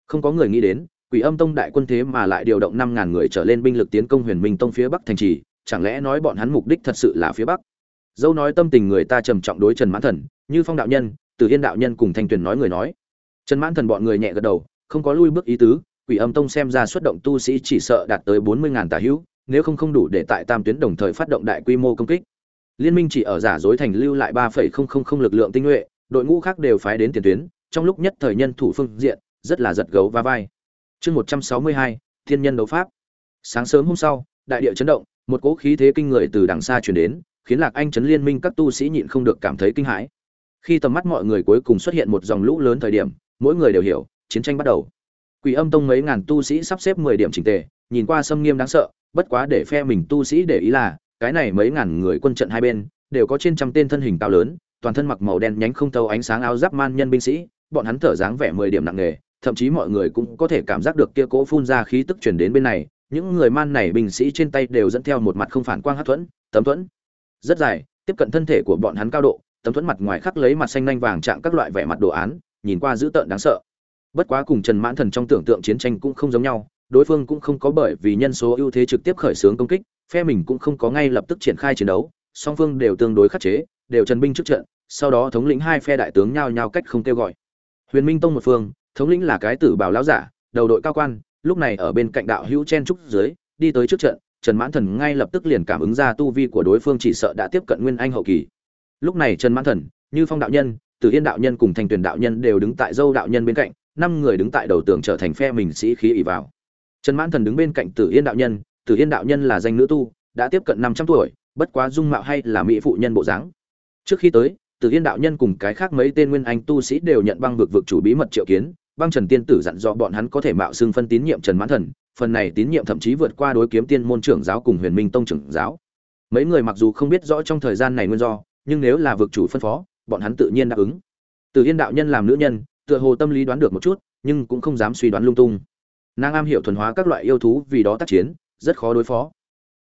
Không có người nghĩ đến, quỷ âm tông đại quân thế mà lại điều động năm ngàn người trở lên binh lực tiến công huyền minh tông phía bắc thành trì, chẳng lẽ nói bọn hắn mục đích thật sự là phía bắc? Dâu nói tâm tình người ta trầm trọng đối trần mãn thần, như phong đạo nhân từ yên đạo nhân cùng thanh tuyền nói người nói. Trần mãn thần bọn người nhẹ gật đầu, không có lui bước ý tứ, quỷ âm tông xem ra xuất động tu sĩ chỉ sợ đạt tới bốn mươi ngàn tà hữu nếu không không đủ để tại tam tuyến đồng thời phát động đại quy mô công kích. Liên minh chỉ ở giả dối thành lưu lại ba phẩy không không không lực lượng tinh nhuệ, đội ngũ khác đều phái đến tiền tuyến, trong lúc nhất thời nhân thủ phương diện, rất là giật gấu va vai. Chương một trăm sáu mươi hai, thiên nhân đấu pháp. Sáng sớm hôm sau, đại địa chấn động, một cỗ khí thế kinh người từ đằng xa chuyển đến, khiến lạc anh chấn liên minh các tu sĩ nhịn không được cảm thấy kinh hãi. Khi tầm mắt mọi người cuối cùng xuất hiện một dòng lũ lớn thời điểm, mỗi người đều hiểu, chiến tranh bắt đầu. Quỷ âm tông mấy ngàn tu sĩ sắp xếp mười điểm chỉnh tề, nhìn qua xâm nghiêm đáng sợ bất quá để phe mình tu sĩ để ý là, cái này mấy ngàn người quân trận hai bên, đều có trên trăm tên thân hình cao lớn, toàn thân mặc màu đen nhánh không thâu ánh sáng áo giáp man nhân binh sĩ, bọn hắn thở dáng vẻ mười điểm nặng nề, thậm chí mọi người cũng có thể cảm giác được kia cỗ phun ra khí tức chuyển đến bên này, những người man này binh sĩ trên tay đều dẫn theo một mặt không phản quang hát thuẫn, tấm thuẫn. Rất dài, tiếp cận thân thể của bọn hắn cao độ, tấm thuẫn mặt ngoài khắc lấy mặt xanh nanh vàng trạng các loại vẻ mặt đồ án, nhìn qua dữ tợn đáng sợ. Bất quá cùng trần mãn thần trong tưởng tượng chiến tranh cũng không giống nhau đối phương cũng không có bởi vì nhân số ưu thế trực tiếp khởi xướng công kích, phe mình cũng không có ngay lập tức triển khai chiến đấu, song phương đều tương đối khắc chế, đều trần binh trước trận, sau đó thống lĩnh hai phe đại tướng nhao nhao cách không kêu gọi. Huyền minh tông một phương, thống lĩnh là cái tử bảo lão giả, đầu đội cao quan, lúc này ở bên cạnh đạo hữu chen trúc dưới, đi tới trước trận, trần mãn thần ngay lập tức liền cảm ứng ra tu vi của đối phương chỉ sợ đã tiếp cận nguyên anh hậu kỳ. Lúc này trần mãn thần, như phong đạo nhân, tử yên đạo nhân cùng thành tuyển đạo nhân đều đứng tại dâu đạo nhân bên cạnh, năm người đứng tại đầu tường trở thành phe mình sĩ khí ỉ vào trần mãn thần đứng bên cạnh tử yên đạo nhân, tử yên đạo nhân là danh nữ tu, đã tiếp cận năm trăm tuổi, bất quá dung mạo hay là mỹ phụ nhân bộ dáng. Trước khi tới, tử yên đạo nhân cùng cái khác mấy tên nguyên anh tu sĩ đều nhận băng vực vực chủ bí mật triệu kiến, băng trần tiên tử dặn dò bọn hắn có thể mạo xưng phân tín nhiệm trần mãn thần, phần này tín nhiệm thậm chí vượt qua đối kiếm tiên môn trưởng giáo cùng huyền minh tông trưởng giáo. Mấy người mặc dù không biết rõ trong thời gian này nguyên do, nhưng nếu là vực chủ phân phó, bọn hắn tự nhiên đáp ứng. Từ yên đạo nhân làm nữ nhân, tựa hồ tâm lý đoán được một chút, nhưng cũng không dám suy đoán lung tung nàng am hiểu thuần hóa các loại yêu thú vì đó tác chiến, rất khó đối phó.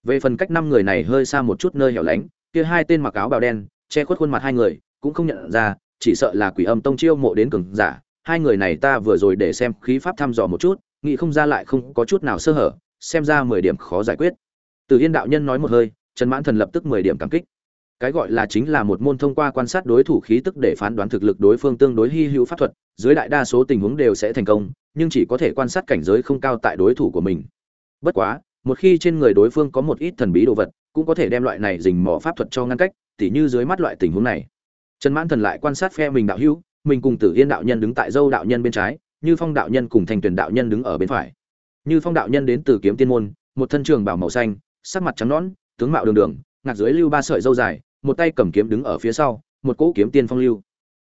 Về phần cách năm người này hơi xa một chút nơi hẻo lánh, kia hai tên mặc áo bào đen, che khuất khuôn mặt hai người, cũng không nhận ra, chỉ sợ là quỷ âm tông chiêu mộ đến cường giả. Hai người này ta vừa rồi để xem khí pháp thăm dò một chút, nghĩ không ra lại không có chút nào sơ hở, xem ra mười điểm khó giải quyết. Từ yên đạo nhân nói một hơi, trần mãn thần lập tức mười điểm cảm kích. Cái gọi là chính là một môn thông qua quan sát đối thủ khí tức để phán đoán thực lực đối phương tương đối hy hữu pháp thuật dưới đại đa số tình huống đều sẽ thành công, nhưng chỉ có thể quan sát cảnh giới không cao tại đối thủ của mình. Bất quá, một khi trên người đối phương có một ít thần bí đồ vật, cũng có thể đem loại này dình mỏ pháp thuật cho ngăn cách, tỉ như dưới mắt loại tình huống này. Trần mãn thần lại quan sát phe mình đạo hữu, mình cùng tử yên đạo nhân đứng tại dâu đạo nhân bên trái, như phong đạo nhân cùng thành tuyển đạo nhân đứng ở bên phải. Như phong đạo nhân đến từ kiếm tiên môn, một thân trường bảo màu xanh, sắc mặt trắng nõn, tướng mạo đường đường, ngạc dưới lưu ba sợi dâu dài, một tay cầm kiếm đứng ở phía sau, một cỗ kiếm tiên phong lưu.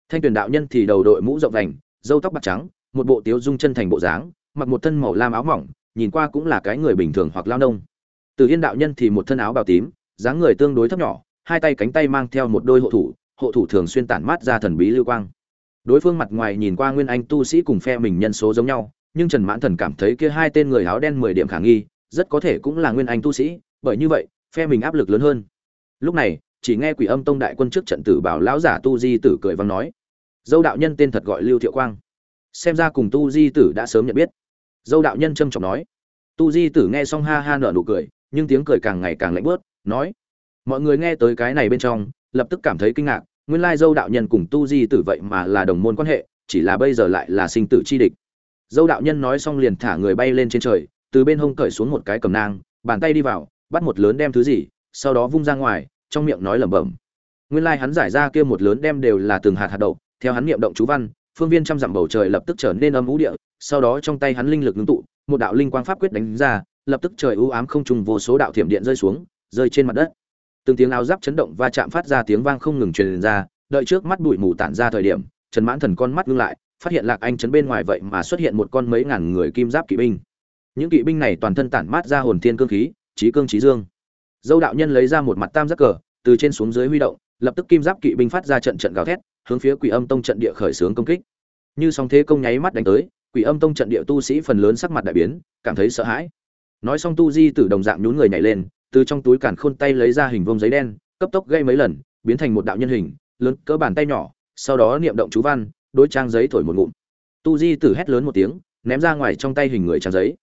Thanh tuyển đạo nhân thì đầu đội mũ rộng vành dâu tóc bạc trắng, một bộ tiếu dung chân thành bộ dáng, mặc một thân màu lam áo mỏng, nhìn qua cũng là cái người bình thường hoặc lao nông. Từ yên đạo nhân thì một thân áo bào tím, dáng người tương đối thấp nhỏ, hai tay cánh tay mang theo một đôi hộ thủ hộ thủ thường xuyên tản mát ra thần bí lưu quang. Đối phương mặt ngoài nhìn qua nguyên anh tu sĩ cùng phe mình nhân số giống nhau, nhưng trần mãn thần cảm thấy kia hai tên người áo đen mười điểm khả nghi, rất có thể cũng là nguyên anh tu sĩ, bởi như vậy, phe mình áp lực lớn hơn. Lúc này, chỉ nghe quỷ âm tông đại quân trước trận tử bảo lão giả tu di tử cười vang nói dâu đạo nhân tên thật gọi lưu thiệu quang. Xem ra cùng tu di tử đã sớm nhận biết. Dâu đạo nhân trâm trọng nói. Tu di tử nghe xong ha ha nở nụ cười, nhưng tiếng cười càng ngày càng lạnh bớt nói. Mọi người nghe tới cái này bên trong, lập tức cảm thấy kinh ngạc, nguyên lai dâu đạo nhân cùng tu di tử vậy mà là đồng môn quan hệ, chỉ là bây giờ lại là sinh tử chi địch. Dâu đạo nhân nói xong liền thả người bay lên trên trời, từ bên hông cởi xuống một cái cầm nang, bàn tay đi vào, bắt một lớn đem thứ gì, sau đó vung ra ngoài, trong miệng nói lẩm bẩm. Nguyên lai hắn giải ra kia một lớn đem đều là từng hạt hạt đậu theo hắn niệm động chú văn, phương viên trăm dặm bầu trời lập tức trở nên âm ú địa, sau đó trong tay hắn linh lực ngưng tụ, một đạo linh quang pháp quyết đánh ra, lập tức trời ưu ám không trùng vô số đạo thiểm điện rơi xuống, rơi trên mặt đất. Từng tiếng áo giáp chấn động va chạm phát ra tiếng vang không ngừng truyền ra, đợi trước mắt bụi mù tản ra thời điểm, trần mãn thần con mắt ngưng lại, phát hiện lạc anh chấn bên ngoài vậy mà xuất hiện một con mấy ngàn người kim giáp kỵ binh. Những kỵ binh này toàn thân tản mát ra hồn thiên cương khí trí cương trí dương. Dâu đạo nhân lấy ra một mặt tam giác cờ, từ trên xuống dưới huy động, lập tức kim giáp kỵ binh phát ra trận trận gào thét hướng phía quỷ âm tông trận địa khởi xướng công kích. Như song thế công nháy mắt đánh tới, quỷ âm tông trận địa tu sĩ phần lớn sắc mặt đại biến, cảm thấy sợ hãi. Nói xong tu di tử đồng dạng nhún người nhảy lên, từ trong túi cản khôn tay lấy ra hình vuông giấy đen, cấp tốc gây mấy lần, biến thành một đạo nhân hình, lớn cỡ bàn tay nhỏ, sau đó niệm động chú văn, đối trang giấy thổi một ngụm. Tu di tử hét lớn một tiếng, ném ra ngoài trong tay hình người trang giấy.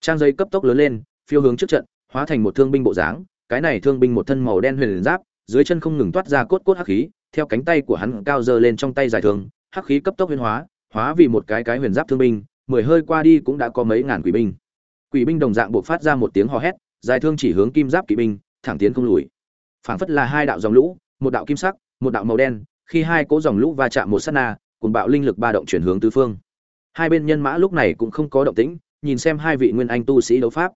Trang giấy cấp tốc lớn lên, phiêu hướng trước trận, hóa thành một thương binh bộ dáng, cái này thương binh một thân màu đen huyền giáp, dưới chân không ngừng toát ra cốt cốt hắc khí theo cánh tay của hắn cao dơ lên trong tay dài thường hắc khí cấp tốc huyền hóa hóa vì một cái cái huyền giáp thương binh, mười hơi qua đi cũng đã có mấy ngàn quỷ binh. Quỷ binh đồng dạng buộc phát ra một tiếng hò hét dài thương chỉ hướng kim giáp kỵ binh, thẳng tiến không lùi. Phảng phất là hai đạo dòng lũ, một đạo kim sắc, một đạo màu đen, khi hai cỗ dòng lũ va chạm một sát na cùng bạo linh lực ba động chuyển hướng tứ phương. Hai bên nhân mã lúc này cũng không có động tĩnh, nhìn xem hai vị nguyên anh tu sĩ đấu pháp.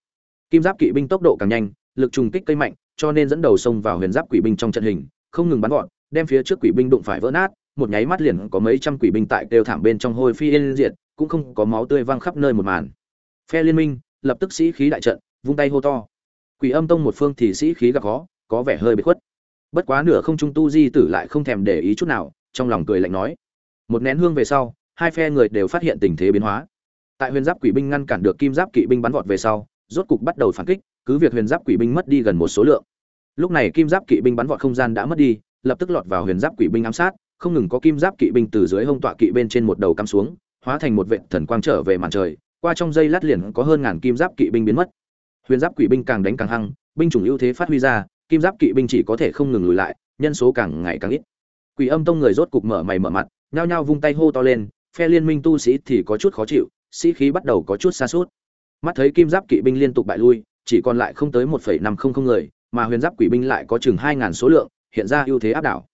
Kim giáp kỵ binh tốc độ càng nhanh, lực trùng kích cây mạnh, cho nên dẫn đầu xông vào huyền giáp quỷ binh trong trận hình, không ngừng bắn gọn đem phía trước quỷ binh đụng phải vỡ nát, một nháy mắt liền có mấy trăm quỷ binh tại đều thảm bên trong hôi phi yên diệt, cũng không có máu tươi văng khắp nơi một màn. Phe liên minh, lập tức sĩ khí đại trận, vung tay hô to. Quỷ âm tông một phương thì sĩ khí gặp khó, có vẻ hơi bị khuất. Bất quá nửa không trung tu di tử lại không thèm để ý chút nào, trong lòng cười lạnh nói. Một nén hương về sau, hai phe người đều phát hiện tình thế biến hóa. Tại huyền giáp quỷ binh ngăn cản được kim giáp kỵ binh bắn vọt về sau, rốt cục bắt đầu phản kích, cứ việc huyền giáp quỷ binh mất đi gần một số lượng. Lúc này kim giáp kỵ binh bắn vọt không gian đã mất đi lập tức lọt vào huyền giáp quỷ binh ám sát, không ngừng có kim giáp kỵ binh từ dưới hông tọa kỵ bên trên một đầu cắm xuống, hóa thành một vệ thần quang trở về màn trời, qua trong dây lát liền có hơn ngàn kim giáp kỵ binh biến mất. Huyền giáp quỷ binh càng đánh càng hăng, binh chủng ưu thế phát huy ra, kim giáp kỵ binh chỉ có thể không ngừng lùi lại, nhân số càng ngày càng ít. Quỷ âm tông người rốt cục mở mày mở mặt, nhao nhao vung tay hô to lên, phe liên minh tu sĩ thì có chút khó chịu, sĩ khí bắt đầu có chút xa suốt mắt thấy kim giáp kỵ binh liên tục bại lui, chỉ còn lại không tới một năm không không người, mà huyền giáp quỷ binh lại có chừng hai ngàn số lượng hiện ra ưu thế áp đảo.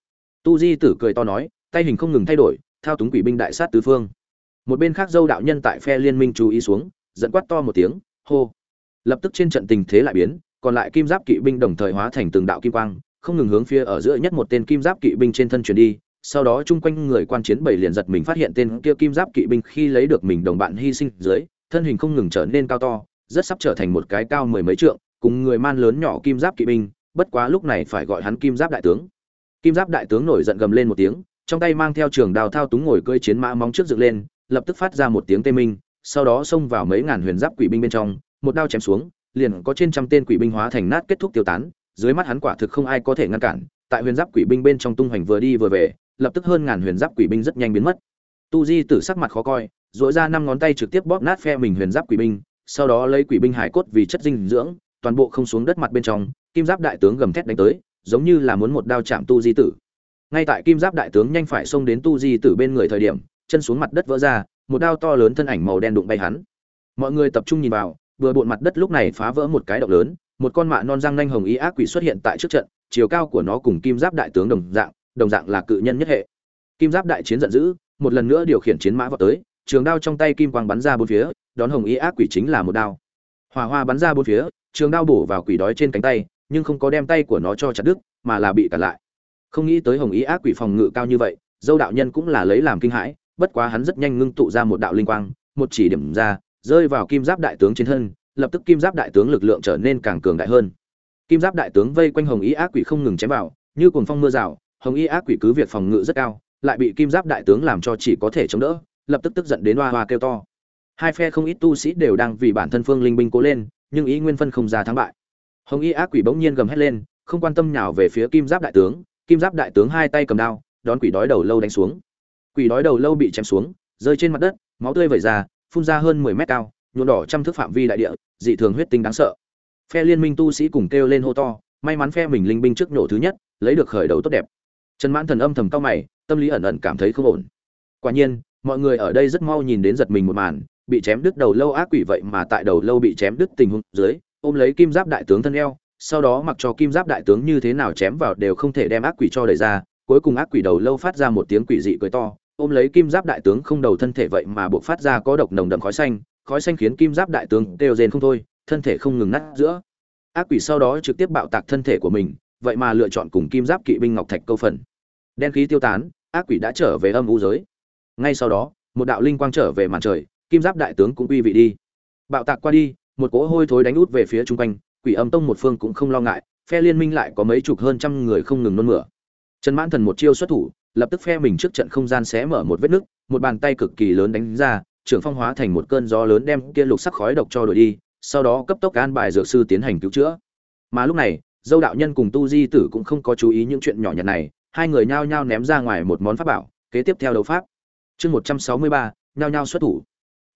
Tu di tử cười to nói, tay hình không ngừng thay đổi, thao túng quỷ binh đại sát tứ phương. Một bên khác dâu đạo nhân tại phe liên minh chú ý xuống dẫn quát to một tiếng, hô. Lập tức trên trận tình thế lại biến, còn lại kim giáp kỵ binh đồng thời hóa thành từng đạo kim quang, không ngừng hướng phía ở giữa nhất một tên kim giáp kỵ binh trên thân chuyển đi, sau đó chung quanh người quan chiến bảy liền giật mình phát hiện tên kia kim giáp kỵ binh khi lấy được mình đồng bạn hy sinh dưới, thân hình không ngừng trở nên cao to, rất sắp trở thành một cái cao mười mấy trượng, cùng người man lớn nhỏ kim giáp kỵ binh bất quá lúc này phải gọi hắn kim giáp đại tướng. Kim giáp đại tướng nổi giận gầm lên một tiếng, trong tay mang theo trường đào thao túng ngồi cưỡi chiến mã móng trước dựng lên, lập tức phát ra một tiếng tê minh, sau đó xông vào mấy ngàn huyền giáp quỷ binh bên trong, một đao chém xuống, liền có trên trăm tên quỷ binh hóa thành nát kết thúc tiêu tán, dưới mắt hắn quả thực không ai có thể ngăn cản, tại huyền giáp quỷ binh bên trong tung hoành vừa đi vừa về, lập tức hơn ngàn huyền giáp quỷ binh rất nhanh biến mất. Tu di tử sắc mặt khó coi dội ra năm ngón tay trực tiếp bóp nát phe mình huyền giáp quỷ binh, sau đó lấy quỷ binh hải cốt vì chất dinh dưỡng, toàn bộ không xuống đất mặt bên trong kim giáp đại tướng gầm thét đánh tới, giống như là muốn một đao chạm tu di tử. Ngay tại kim giáp đại tướng nhanh phải xông đến tu di tử bên người thời điểm, chân xuống mặt đất vỡ ra, một đao to lớn thân ảnh màu đen đụng bay hắn. Mọi người tập trung nhìn vào, vừa bộn mặt đất lúc này phá vỡ một cái động lớn, một con mạ non răng nanh hồng y ác quỷ xuất hiện tại trước trận, chiều cao của nó cùng kim giáp đại tướng đồng dạng đồng dạng là cự nhân nhất hệ. Kim giáp đại chiến giận dữ, một lần nữa điều khiển chiến mã vào tới, trường đao trong tay kim quang bắn ra bốn phía, đón hồng y ác quỷ chính là một đao. Hỏa hoa bắn ra bốn phía, trường đao bổ vào quỷ đói trên cánh tay nhưng không có đem tay của nó cho chặt đứt, mà là bị cản lại. Không nghĩ tới hồng ý ác quỷ phòng ngự cao như vậy, dâu đạo nhân cũng là lấy làm kinh hãi, bất quá hắn rất nhanh ngưng tụ ra một đạo linh quang, một chỉ điểm ra, rơi vào kim giáp đại tướng trên thân, lập tức kim giáp đại tướng lực lượng trở nên càng cường đại hơn. Kim giáp đại tướng vây quanh hồng ý ác quỷ không ngừng chém vào, như cuồng phong mưa rào, hồng ý ác quỷ cứ việc phòng ngự rất cao, lại bị kim giáp đại tướng làm cho chỉ có thể chống đỡ, lập tức tức giận đến hoa hoa kêu to. Hai phe không ít tu sĩ đều đang vì bản thân phương linh binh cố lên, nhưng ý nguyên phân không ra thắng bại hồng y ác quỷ bỗng nhiên gầm hét lên, không quan tâm nào về phía kim giáp đại tướng, kim giáp đại tướng hai tay cầm đao, đón quỷ đói đầu lâu đánh xuống. Quỷ đói đầu lâu bị chém xuống, rơi trên mặt đất, máu tươi vẩy ra, phun ra hơn mười mét cao, nhuộm đỏ trăm thước phạm vi đại địa, dị thường huyết tinh đáng sợ. Phe liên minh tu sĩ cùng kêu lên hô to, may mắn phe mình linh binh trước nổ thứ nhất, lấy được khởi đầu tốt đẹp. Trần mãn thần âm thầm cao mày, tâm lý ẩn ẩn cảm thấy không ổn. Quả nhiên, mọi người ở đây rất mau nhìn đến giật mình một màn, bị chém đứt đầu lâu ác quỷ vậy mà tại đầu lâu bị chém đứt tình huống dưới ôm lấy kim giáp đại tướng thân eo, sau đó mặc cho kim giáp đại tướng như thế nào chém vào đều không thể đem ác quỷ cho đẩy ra, cuối cùng ác quỷ đầu lâu phát ra một tiếng quỷ dị cười to, ôm lấy kim giáp đại tướng không đầu thân thể vậy mà buộc phát ra có độc nồng đậm khói xanh khói xanh khiến kim giáp đại tướng đều rên không thôi, thân thể không ngừng nát giữa. Ác quỷ sau đó trực tiếp bạo tạc thân thể của mình, vậy mà lựa chọn cùng kim giáp kỵ binh ngọc thạch câu phần. Đen khí tiêu tán, ác quỷ đã trở về âm u giới. Ngay sau đó, một đạo linh quang trở về màn trời, kim giáp đại tướng cũng uy vị đi. Bạo tạc qua đi một cỗ hôi thối đánh út về phía chung quanh, quỷ âm tông một phương cũng không lo ngại, phe liên minh lại có mấy chục hơn trăm người không ngừng nôn mửa. Trần mãn thần một chiêu xuất thủ, lập tức phe mình trước trận không gian xé mở một vết nứt, một bàn tay cực kỳ lớn đánh ra, trưởng phong hóa thành một cơn gió lớn đem kia lục sắc khói độc cho đuổi đi, sau đó cấp tốc an bài dược sư tiến hành cứu chữa. Mà lúc này, dâu đạo nhân cùng tu di tử cũng không có chú ý những chuyện nhỏ nhặt này, hai người nhao nhao ném ra ngoài một món pháp bảo, kế tiếp theo đấu pháp. Chương một trăm sáu mươi ba, nhao nhao xuất thủ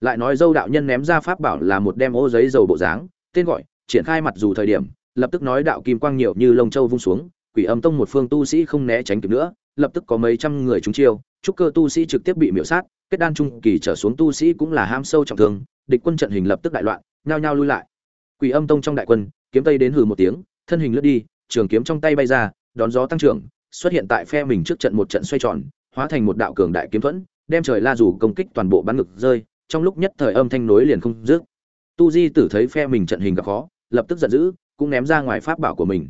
lại nói dâu đạo nhân ném ra pháp bảo là một đem ô giấy dầu bộ dáng, tên gọi, triển khai mặt dù thời điểm, lập tức nói đạo kim quang nhiều như lông châu vung xuống, quỷ âm tông một phương tu sĩ không né tránh kịp nữa, lập tức có mấy trăm người trúng chiêu, trúc cơ tu sĩ trực tiếp bị miễu sát, kết đan trung kỳ trở xuống tu sĩ cũng là ham sâu trọng thương, địch quân trận hình lập tức đại loạn, nhao nhao lui lại. Quỷ âm tông trong đại quân, kiếm tây đến hừ một tiếng, thân hình lướt đi, trường kiếm trong tay bay ra, đón gió tăng trưởng, xuất hiện tại phe mình trước trận một trận xoay tròn, hóa thành một đạo cường đại kiếm thuẫn, đem trời la rủ công kích toàn bộ bắn ngực rơi trong lúc nhất thời âm thanh nối liền không dứt. Tu di tử thấy phe mình trận hình gặp khó, lập tức giận dữ, cũng ném ra ngoài pháp bảo của mình.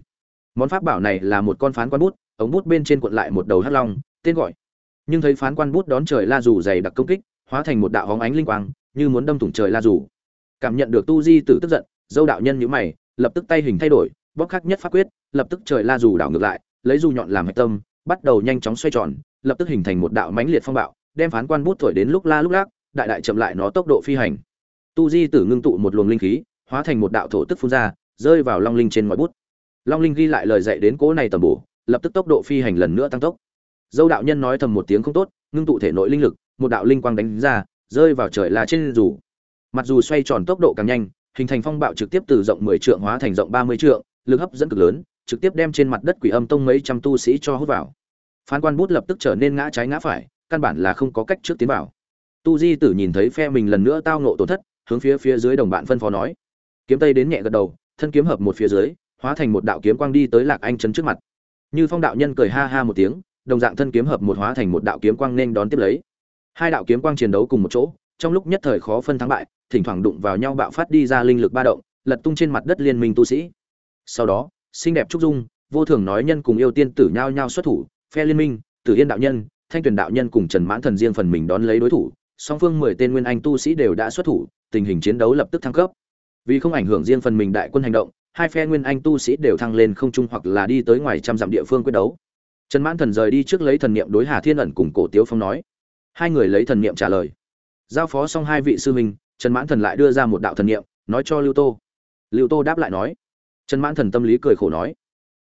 Món pháp bảo này là một con phán quan bút, ống bút bên trên cuộn lại một đầu hắc long, tên gọi. Nhưng thấy phán quan bút đón trời la rủ dày đặc công kích, hóa thành một đạo hóng ánh linh quang, như muốn đâm thủng trời la rủ cảm nhận được tu di tử tức giận, dâu đạo nhân nhíu mày, lập tức tay hình thay đổi bóc khắc nhất pháp quyết, lập tức trời la rủ đảo ngược lại, lấy dù nhọn làm hạch tâm, bắt đầu nhanh chóng xoay tròn, lập tức hình thành một đạo mãnh liệt phong bạo, đem phán quan bút thổi đến lúc la lúc lắc đại đại chậm lại nó tốc độ phi hành. Tu di tử ngưng tụ một luồng linh khí, hóa thành một đạo thổ tức phun ra, rơi vào long linh trên ngòi bút. Long linh ghi lại lời dạy đến cố này tầm bổ, lập tức tốc độ phi hành lần nữa tăng tốc. Dâu đạo nhân nói thầm một tiếng không tốt, ngưng tụ thể nội linh lực, một đạo linh quang đánh ra, rơi vào trời là trên dù. Mặc dù xoay tròn tốc độ càng nhanh, hình thành phong bạo trực tiếp từ rộng 10 trượng hóa thành rộng 30 trượng, lực hấp dẫn cực lớn, trực tiếp đem trên mặt đất quỷ âm tông mấy trăm tu sĩ cho hút vào. Phán quan bút lập tức trở nên ngã trái ngã phải, căn bản là không có cách trước tiến vào tu di tử nhìn thấy phe mình lần nữa tao nộ tổn thất, hướng phía phía dưới đồng bạn phân phó nói. Kiếm tây đến nhẹ gật đầu, thân kiếm hợp một phía dưới, hóa thành một đạo kiếm quang đi tới lạc anh trấn trước mặt. Như phong đạo nhân cười ha ha một tiếng, đồng dạng thân kiếm hợp một hóa thành một đạo kiếm quang nên đón tiếp lấy. Hai đạo kiếm quang chiến đấu cùng một chỗ, trong lúc nhất thời khó phân thắng bại, thỉnh thoảng đụng vào nhau bạo phát đi ra linh lực ba động, lật tung trên mặt đất liên minh tu sĩ. Sau đó, xinh đẹp trúc dung, vô thường nói nhân cùng yêu tiên tử nhau nhau xuất thủ, phe liên minh, tử yên đạo nhân, thanh tuyển đạo nhân cùng trần mãn thần riêng phần mình đón lấy đối thủ song phương mười tên nguyên anh tu sĩ đều đã xuất thủ, tình hình chiến đấu lập tức thăng cấp. Vì không ảnh hưởng riêng phần mình đại quân hành động, hai phe nguyên anh tu sĩ đều thăng lên không trung hoặc là đi tới ngoài trăm dặm địa phương quyết đấu. Trần mãn thần rời đi trước lấy thần niệm đối hà thiên ẩn cùng cổ tiếu phong nói. Hai người lấy thần niệm trả lời. Giao phó xong hai vị sư minh trần mãn thần lại đưa ra một đạo thần niệm, nói cho lưu tô. Lưu tô đáp lại nói. Trần mãn thần tâm lý cười khổ nói.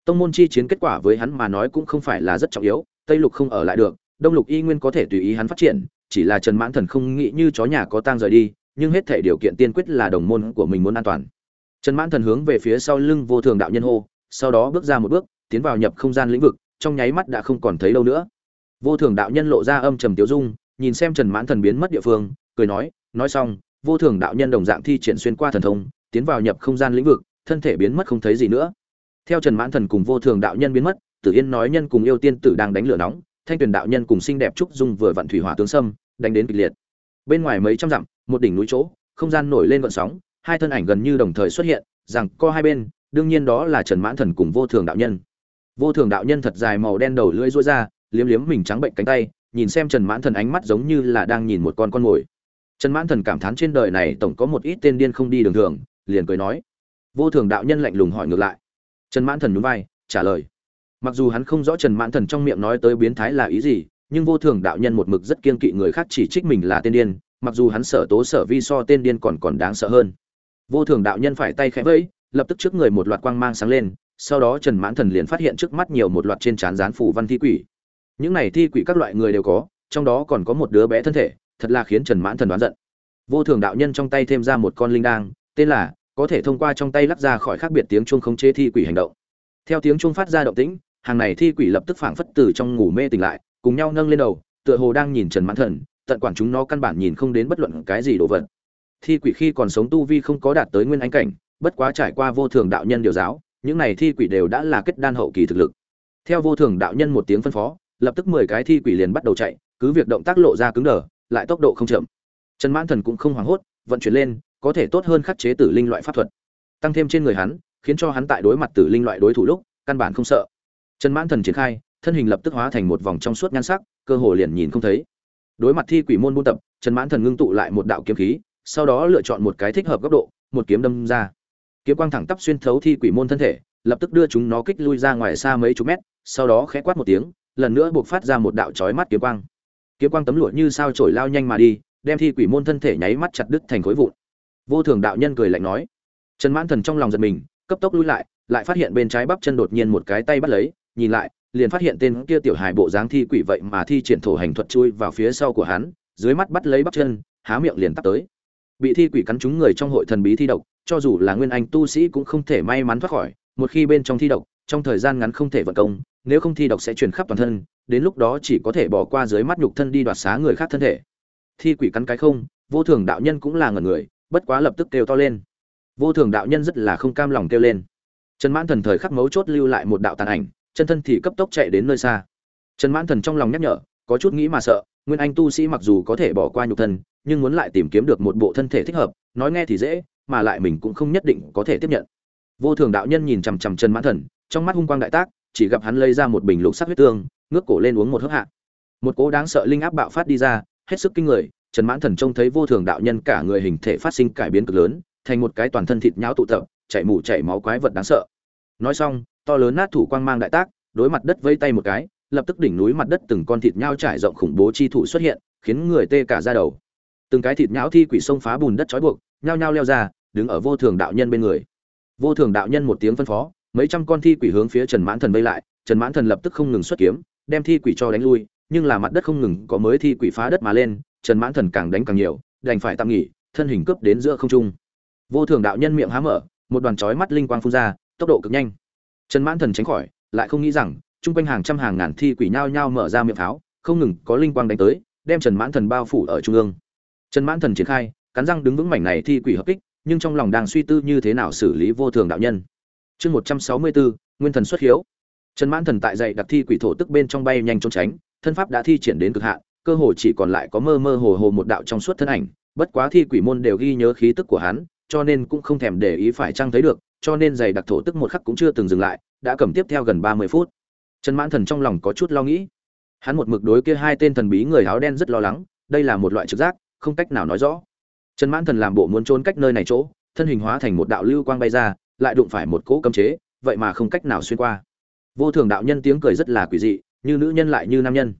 Tông môn chi chiến kết quả với hắn mà nói cũng không phải là rất trọng yếu, tây lục không ở lại được, đông lục y nguyên có thể tùy ý hắn phát triển chỉ là trần mãn thần không nghĩ như chó nhà có tang rời đi, nhưng hết thể điều kiện tiên quyết là đồng môn của mình muốn an toàn. Trần mãn thần hướng về phía sau lưng vô thường đạo nhân hô, sau đó bước ra một bước, tiến vào nhập không gian lĩnh vực, trong nháy mắt đã không còn thấy đâu nữa. Vô thường đạo nhân lộ ra âm trầm tiêu dung, nhìn xem trần mãn thần biến mất địa phương, cười nói nói xong, vô thường đạo nhân đồng dạng thi triển xuyên qua thần thông, tiến vào nhập không gian lĩnh vực, thân thể biến mất không thấy gì nữa. Theo trần mãn thần cùng vô thường đạo nhân biến mất, tử yên nói nhân cùng yêu tiên tử đang đánh lửa nóng thanh tuyền đạo nhân cùng xinh đẹp trúc dung vừa vặn thủy hỏa tướng sâm, đánh đến kịch liệt. Bên ngoài mấy trăm dặm, một đỉnh núi chỗ, không gian nổi lên vận sóng, hai thân ảnh gần như đồng thời xuất hiện, rằng co hai bên, đương nhiên đó là trần mãn thần cùng vô thường đạo nhân. Vô thường đạo nhân thật dài màu đen đầu lưỡi rối ra, liếm liếm mình trắng bệnh cánh tay, nhìn xem trần mãn thần ánh mắt giống như là đang nhìn một con con mồi. Trần mãn thần cảm thán trên đời này tổng có một ít tên điên không đi đường thường, liền cười nói. Vô thường đạo nhân lạnh lùng hỏi ngược lại. Trần mãn thần nhún vai, trả lời mặc dù hắn không rõ trần mãn thần trong miệng nói tới biến thái là ý gì, nhưng vô thường đạo nhân một mực rất kiên kỵ người khác chỉ trích mình là tên điên, mặc dù hắn sở tố sở vi so tên điên còn còn đáng sợ hơn. Vô thường đạo nhân phải tay khẽ vẫy, lập tức trước người một loạt quang mang sáng lên, sau đó trần mãn thần liền phát hiện trước mắt nhiều một loạt trên trán dán phủ văn thi quỷ. Những này thi quỷ các loại người đều có, trong đó còn có một đứa bé thân thể, thật là khiến trần mãn thần đoán giận. Vô thường đạo nhân trong tay thêm ra một con linh đang tên là, có thể thông qua trong tay lắp ra khỏi khác biệt tiếng chuông khống chế thi quỷ hành động. Theo tiếng chuông phát ra động tĩnh hàng này thi quỷ lập tức phảng phất từ trong ngủ mê tỉnh lại, cùng nhau nâng lên đầu, tựa hồ đang nhìn trần mãn thần, tận quản chúng nó căn bản nhìn không đến bất luận cái gì đồ vật. Thi quỷ khi còn sống tu vi không có đạt tới nguyên ánh cảnh, bất quá trải qua vô thường đạo nhân điều giáo, những này thi quỷ đều đã là kết đan hậu kỳ thực lực. Theo vô thường đạo nhân một tiếng phân phó, lập tức mười cái thi quỷ liền bắt đầu chạy, cứ việc động tác lộ ra cứng đờ, lại tốc độ không chậm. Trần mãn thần cũng không hoảng hốt, vận chuyển lên, có thể tốt hơn khắc chế tử linh loại pháp thuật. Tăng thêm trên người hắn, khiến cho hắn tại đối mặt tử linh loại đối thủ lúc, căn bản không sợ trần mãn thần triển khai, thân hình lập tức hóa thành một vòng trong suốt nhan sắc, cơ hồ liền nhìn không thấy. Đối mặt thi quỷ môn buôn tập, trần mãn thần ngưng tụ lại một đạo kiếm khí, sau đó lựa chọn một cái thích hợp góc độ, một kiếm đâm ra. Kiếm quang thẳng tắp xuyên thấu thi quỷ môn thân thể, lập tức đưa chúng nó kích lui ra ngoài xa mấy chục mét, sau đó khẽ quát một tiếng, lần nữa buộc phát ra một đạo chói mắt kiếm quang. Kiếm quang tấm lụa như sao trổi lao nhanh mà đi, đem thi quỷ môn thân thể nháy mắt chặt đứt thành khối vụn. Vô thường đạo nhân cười lạnh nói. Trần mãn thần trong lòng giật mình, cấp tốc lui lại lại phát hiện bên trái bắp chân đột nhiên một cái tay bắt lấy nhìn lại, liền phát hiện tên kia tiểu hài bộ dáng thi quỷ vậy mà thi triển thổ hành thuật chui vào phía sau của hắn, dưới mắt bắt lấy bắp chân, há miệng liền tắt tới. Bị thi quỷ cắn trúng người trong hội thần bí thi độc, cho dù là nguyên anh tu sĩ cũng không thể may mắn thoát khỏi, một khi bên trong thi độc, trong thời gian ngắn không thể vận công, nếu không thi độc sẽ truyền khắp toàn thân, đến lúc đó chỉ có thể bỏ qua dưới mắt nhục thân đi đoạt xá người khác thân thể. Thi quỷ cắn cái không, vô thường đạo nhân cũng là ngần người, bất quá lập tức kêu to lên. Vô thường đạo nhân rất là không cam lòng kêu lên. Trần mãn thần thời khắc mấu chốt lưu lại một đạo tàn ảnh chân thân thì cấp tốc chạy đến nơi xa. Trần mãn thần trong lòng nhắc nhở, có chút nghĩ mà sợ, nguyên anh tu sĩ mặc dù có thể bỏ qua nhục thân, nhưng muốn lại tìm kiếm được một bộ thân thể thích hợp, nói nghe thì dễ, mà lại mình cũng không nhất định có thể tiếp nhận. Vô thường đạo nhân nhìn chằm chằm trần mãn thần, trong mắt hung quang đại tác, chỉ gặp hắn lấy ra một bình lục sắc huyết tương, ngước cổ lên uống một hớp hạ. Một cỗ đáng sợ linh áp bạo phát đi ra, hết sức kinh người, trần mãn thần trông thấy vô thường đạo nhân cả người hình thể phát sinh cải biến cực lớn, thành một cái toàn thân thịt nhão tụ tập, chảy mủ chảy máu quái vật đáng sợ. Nói xong to lớn nát thủ quang mang đại tác, đối mặt đất vây tay một cái, lập tức đỉnh núi mặt đất từng con thịt nhau trải rộng khủng bố chi thủ xuất hiện, khiến người tê cả da đầu. Từng cái thịt nhão thi quỷ sông phá bùn đất trói buộc, nhao nhao leo ra, đứng ở vô thường đạo nhân bên người. Vô thường đạo nhân một tiếng phân phó, mấy trăm con thi quỷ hướng phía trần mãn thần vây lại, trần mãn thần lập tức không ngừng xuất kiếm, đem thi quỷ cho đánh lui, nhưng là mặt đất không ngừng có mới thi quỷ phá đất mà lên, trần mãn thần càng đánh càng nhiều, đành phải tạm nghỉ, thân hình cướp đến giữa không trung. Vô thường đạo nhân miệng há mở, một đoàn chói mắt linh quang phun ra, tốc độ cực nhanh trần mãn thần tránh khỏi, lại không nghĩ rằng, chung quanh hàng trăm hàng ngàn thi quỷ nhao nhao mở ra miệng pháo, không ngừng có linh quang đánh tới, đem trần mãn thần bao phủ ở trung ương. Trần mãn thần triển khai, cắn răng đứng vững mảnh này thi quỷ hợp kích, nhưng trong lòng đang suy tư như thế nào xử lý vô thường đạo nhân. Chương một trăm sáu mươi bốn, nguyên thần xuất hiếu. Trần mãn thần tại dạy đặc thi quỷ thổ tức bên trong bay nhanh trốn tránh, thân pháp đã thi triển đến cực hạn, cơ hồ chỉ còn lại có mơ mơ hồ hồ một đạo trong suốt thân ảnh, bất quá thi quỷ môn đều ghi nhớ khí tức của hắn, cho nên cũng không thèm để ý phải chăng thấy được cho nên dày đặc thổ tức một khắc cũng chưa từng dừng lại, đã cầm tiếp theo gần ba mươi phút. Trần mãn thần trong lòng có chút lo nghĩ. Hắn một mực đối kia hai tên thần bí người áo đen rất lo lắng, đây là một loại trực giác, không cách nào nói rõ. Trần mãn thần làm bộ muốn trốn cách nơi này chỗ, thân hình hóa thành một đạo lưu quang bay ra, lại đụng phải một cỗ cấm chế, vậy mà không cách nào xuyên qua. Vô thường đạo nhân tiếng cười rất là quỷ dị, như nữ nhân lại như nam nhân.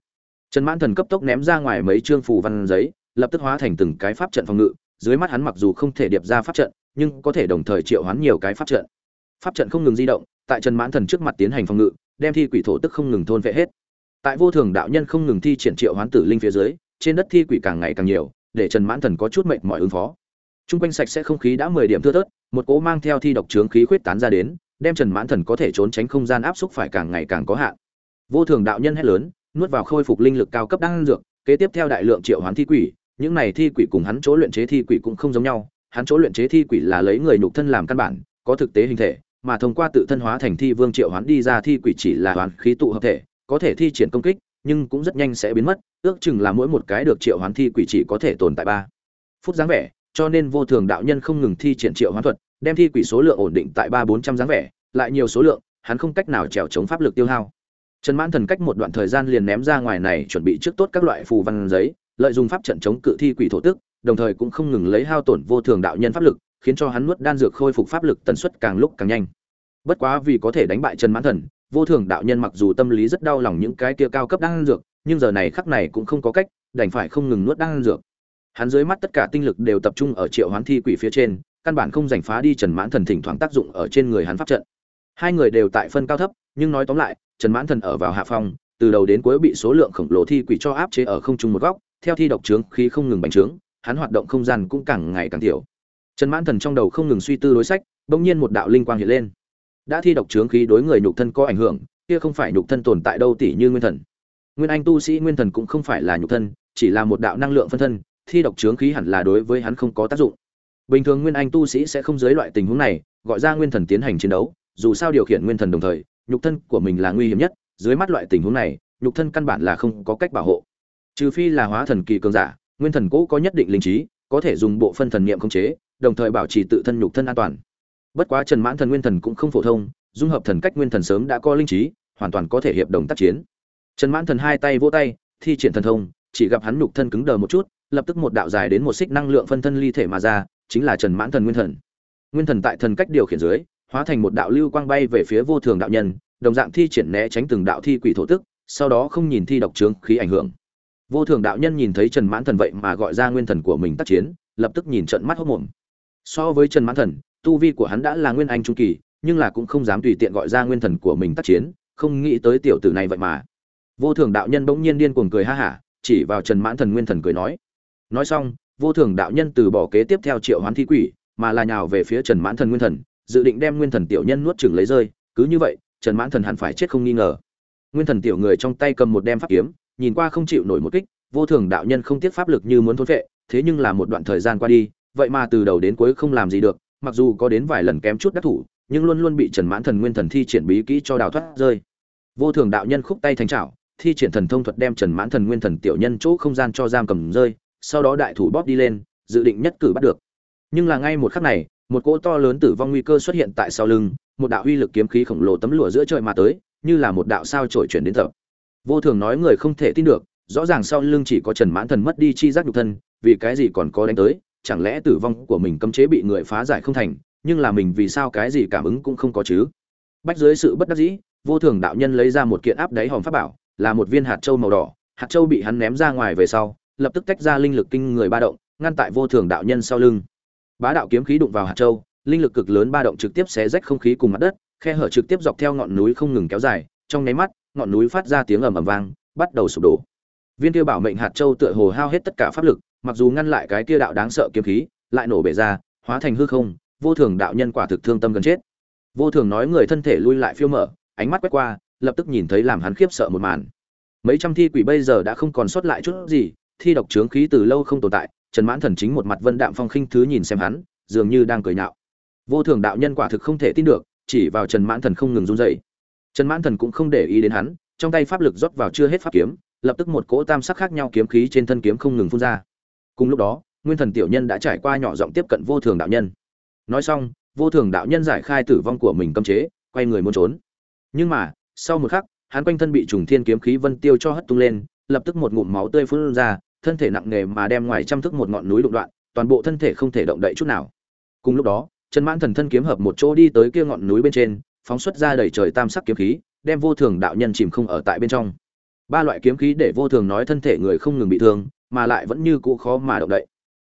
Trần mãn thần cấp tốc ném ra ngoài mấy chương phù văn giấy, lập tức hóa thành từng cái pháp trận phòng ngự, dưới mắt hắn mặc dù không thể điệp ra pháp trận nhưng có thể đồng thời triệu hoán nhiều cái pháp trận. Pháp trận không ngừng di động, tại trần mãn thần trước mặt tiến hành phòng ngự, đem thi quỷ thổ tức không ngừng thôn vệ hết. Tại vô thường đạo nhân không ngừng thi triển triệu hoán tử linh phía dưới, trên đất thi quỷ càng ngày càng nhiều, để trần mãn thần có chút mệnh mọi ứng phó. Trung quanh sạch sẽ không khí đã mười điểm thưa thớt, một cỗ mang theo thi độc trướng khí khuyết tán ra đến, đem trần mãn thần có thể trốn tránh không gian áp xúc phải càng ngày càng có hạn. Vô thường đạo nhân hét lớn, nuốt vào khôi phục linh lực cao cấp đang dược, kế tiếp theo đại lượng triệu hoán thi quỷ, những này thi quỷ cùng hắn chỗ luyện chế thi quỷ cũng không giống nhau hắn chỗ luyện chế thi quỷ là lấy người nhục thân làm căn bản, có thực tế hình thể, mà thông qua tự thân hóa thành thi vương triệu hoán đi ra thi quỷ chỉ là hoàn khí tụ hợp thể, có thể thi triển công kích, nhưng cũng rất nhanh sẽ biến mất, ước chừng là mỗi một cái được triệu hoán thi quỷ chỉ có thể tồn tại ba phút dáng vẻ, cho nên vô thường đạo nhân không ngừng thi triển triệu hoán thuật, đem thi quỷ số lượng ổn định tại ba bốn trăm dáng vẻ, lại nhiều số lượng, hắn không cách nào trèo chống pháp lực tiêu hao. Trần mãn thần cách một đoạn thời gian liền ném ra ngoài này chuẩn bị trước tốt các loại phù văn giấy, lợi dụng pháp trận chống cự thi quỷ thổ tức đồng thời cũng không ngừng lấy hao tổn vô thường đạo nhân pháp lực khiến cho hắn nuốt đan dược khôi phục pháp lực tần suất càng lúc càng nhanh bất quá vì có thể đánh bại trần mãn thần vô thường đạo nhân mặc dù tâm lý rất đau lòng những cái kia cao cấp đan dược, nhưng giờ này khắc này cũng không có cách, đành phải không ngừng nuốt đan dược. Hắn dưới mắt tất cả tinh lực đều tập trung ở Triệu Hoán Thi Quỷ phía trên, căn bản không rảnh phá đi Trần Mãn Thần thỉnh thoảng tác dụng ở trên người hắn pháp trận. Hai người đều tại phân cao thấp, nhưng nói tóm lại, Trần Mãn Thần ở vào hạ phong, từ đầu đến cuối bị số lượng khổng lồ thi quỷ cho áp chế ở không trung một góc, theo thi độc trướng khí không ngừng bành trướng, hắn hoạt động không gian cũng càng ngày càng tiểu. Trần Mãn Thần trong đầu không ngừng suy tư đối sách, bỗng nhiên một đạo linh quang hiện lên. Đã thi độc chướng khí đối người nhục thân có ảnh hưởng kia không phải nhục thân tồn tại đâu tỷ như nguyên thần. Nguyên anh tu sĩ nguyên thần cũng không phải là nhục thân chỉ là một đạo năng lượng phân thân thi độc chướng khí hẳn là đối với hắn không có tác dụng. Bình thường nguyên anh tu sĩ sẽ không dưới loại tình huống này gọi ra nguyên thần tiến hành chiến đấu dù sao điều khiển nguyên thần đồng thời nhục thân của mình là nguy hiểm nhất dưới mắt loại tình huống này nhục thân căn bản là không có cách bảo hộ. Trừ phi là hóa thần kỳ cường giả nguyên thần cũ có nhất định linh trí, có thể dùng bộ phân thần niệm khống chế, đồng thời bảo trì tự thân nhục thân an toàn. Bất quá trần mãn thần nguyên thần cũng không phổ thông, dung hợp thần cách nguyên thần sớm đã có linh trí, hoàn toàn có thể hiệp đồng tác chiến. Trần mãn thần hai tay vỗ tay, thi triển thần thông, chỉ gặp hắn nhục thân cứng đờ một chút, lập tức một đạo dài đến một xích năng lượng phân thân ly thể mà ra, chính là trần mãn thần nguyên thần. Nguyên thần tại thần cách điều khiển dưới, hóa thành một đạo lưu quang bay về phía vô thường đạo nhân, đồng dạng thi triển né tránh từng đạo thi quỷ thổ tức, sau đó không nhìn thi độc trướng khí ảnh hưởng vô thường đạo nhân nhìn thấy trần mãn thần vậy mà gọi ra nguyên thần của mình tác chiến, lập tức nhìn trận mắt hốc mồm so với trần mãn thần, tu vi của hắn đã là nguyên anh trung kỳ, nhưng là cũng không dám tùy tiện gọi ra nguyên thần của mình tác chiến, không nghĩ tới tiểu tử này vậy mà. Vô thường đạo nhân bỗng nhiên điên cuồng cười ha hả, chỉ vào trần mãn thần nguyên thần cười nói. Nói xong, vô thường đạo nhân từ bỏ kế tiếp theo triệu hoán thi quỷ, mà là nhào về phía trần mãn thần nguyên thần, dự định đem nguyên thần tiểu nhân nuốt chửng lấy rơi. Cứ như vậy, trần mãn thần hẳn phải chết không nghi ngờ. Nguyên thần tiểu người trong tay cầm một đem pháp kiếm nhìn qua không chịu nổi một kích, vô thường đạo nhân không tiếc pháp lực như muốn thôn vệ thế nhưng là một đoạn thời gian qua đi, vậy mà từ đầu đến cuối không làm gì được, mặc dù có đến vài lần kém chút đắc thủ, nhưng luôn luôn bị trần mãn thần nguyên thần thi triển bí kỹ cho đào thoát rơi. Vô thường đạo nhân khúc tay thành trảo, thi triển thần thông thuật đem trần mãn thần nguyên thần tiểu nhân chỗ không gian cho giam cầm rơi, sau đó đại thủ bóp đi lên, dự định nhất cử bắt được. Nhưng là ngay một khắc này, một cỗ to lớn tử vong nguy cơ xuất hiện tại sau lưng, một đạo uy lực kiếm khí khổng lồ tấm lụa giữa trời mà tới, như là một đạo sao trổi chuyển đến tập vô thường nói người không thể tin được, rõ ràng sau lưng chỉ có trần mãn thần mất đi chi giác nhục thân, vì cái gì còn có đánh tới, chẳng lẽ tử vong của mình cấm chế bị người phá giải không thành, nhưng là mình vì sao cái gì cảm ứng cũng không có chứ? Bách dưới sự bất đắc dĩ, vô thường đạo nhân lấy ra một kiện áp đáy hòm pháp bảo, là một viên hạt châu màu đỏ, hạt châu bị hắn ném ra ngoài về sau, lập tức tách ra linh lực kinh người ba động, ngăn tại vô thường đạo nhân sau lưng. Bá đạo kiếm khí đụng vào hạt châu, linh lực cực lớn ba động trực tiếp xé rách không khí cùng mặt đất, khe hở trực tiếp dọc theo ngọn núi không ngừng kéo dài, trong nháy mắt ngọn núi phát ra tiếng ầm ầm vang, bắt đầu sụp đổ. Viên kia bảo mệnh hạt châu tựa hồ hao hết tất cả pháp lực, mặc dù ngăn lại cái kia đạo đáng sợ kiếm khí, lại nổ bể ra, hóa thành hư không, vô thường đạo nhân quả thực thương tâm gần chết. Vô thường nói người thân thể lui lại phiêu mở, ánh mắt quét qua, lập tức nhìn thấy làm hắn khiếp sợ một màn. Mấy trăm thi quỷ bây giờ đã không còn sót lại chút gì, thi độc chướng khí từ lâu không tồn tại, trần mãn thần chính một mặt vân đạm phong khinh thứ nhìn xem hắn, dường như đang cười nhạo. Vô thường đạo nhân quả thực không thể tin được, chỉ vào trần mãn thần không ngừng run rẩy trần mãn thần cũng không để ý đến hắn, trong tay pháp lực rót vào chưa hết pháp kiếm, lập tức một cỗ tam sắc khác nhau kiếm khí trên thân kiếm không ngừng phun ra. Cùng lúc đó, nguyên thần tiểu nhân đã trải qua nhỏ giọng tiếp cận vô thường đạo nhân. Nói xong, vô thường đạo nhân giải khai tử vong của mình cấm chế, quay người muốn trốn. Nhưng mà, sau một khắc, hắn quanh thân bị trùng thiên kiếm khí vân tiêu cho hất tung lên, lập tức một ngụm máu tươi phun ra, thân thể nặng nề mà đem ngoài trăm thức một ngọn núi đụng đoạn, toàn bộ thân thể không thể động đậy chút nào. Cùng lúc đó, trần mãn thần thân kiếm hợp một chỗ đi tới kia ngọn núi bên trên phóng xuất ra đầy trời tam sắc kiếm khí, đem vô thường đạo nhân chìm không ở tại bên trong. Ba loại kiếm khí để vô thường nói thân thể người không ngừng bị thương, mà lại vẫn như cũ khó mà động đậy.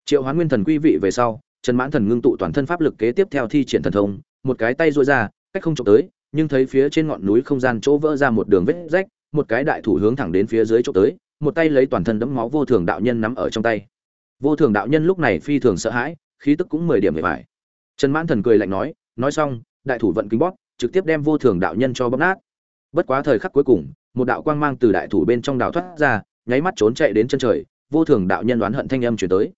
Triệu hoán nguyên thần quý vị về sau, trần mãn thần ngưng tụ toàn thân pháp lực kế tiếp theo thi triển thần thông, một cái tay duỗi ra, cách không trộm tới, nhưng thấy phía trên ngọn núi không gian chỗ vỡ ra một đường vết rách, một cái đại thủ hướng thẳng đến phía dưới chỗ tới, một tay lấy toàn thân đẫm máu vô thường đạo nhân nắm ở trong tay. Vô thường đạo nhân lúc này phi thường sợ hãi, khí tức cũng mười điểm mười vải trần mãn thần cười lạnh nói nói xong, đại thủ vận kính bóp trực tiếp đem vô thường đạo nhân cho bóp nát. Bất quá thời khắc cuối cùng, một đạo quang mang từ đại thủ bên trong đào thoát ra, nháy mắt trốn chạy đến chân trời, vô thường đạo nhân đoán hận thanh âm chuyển tới.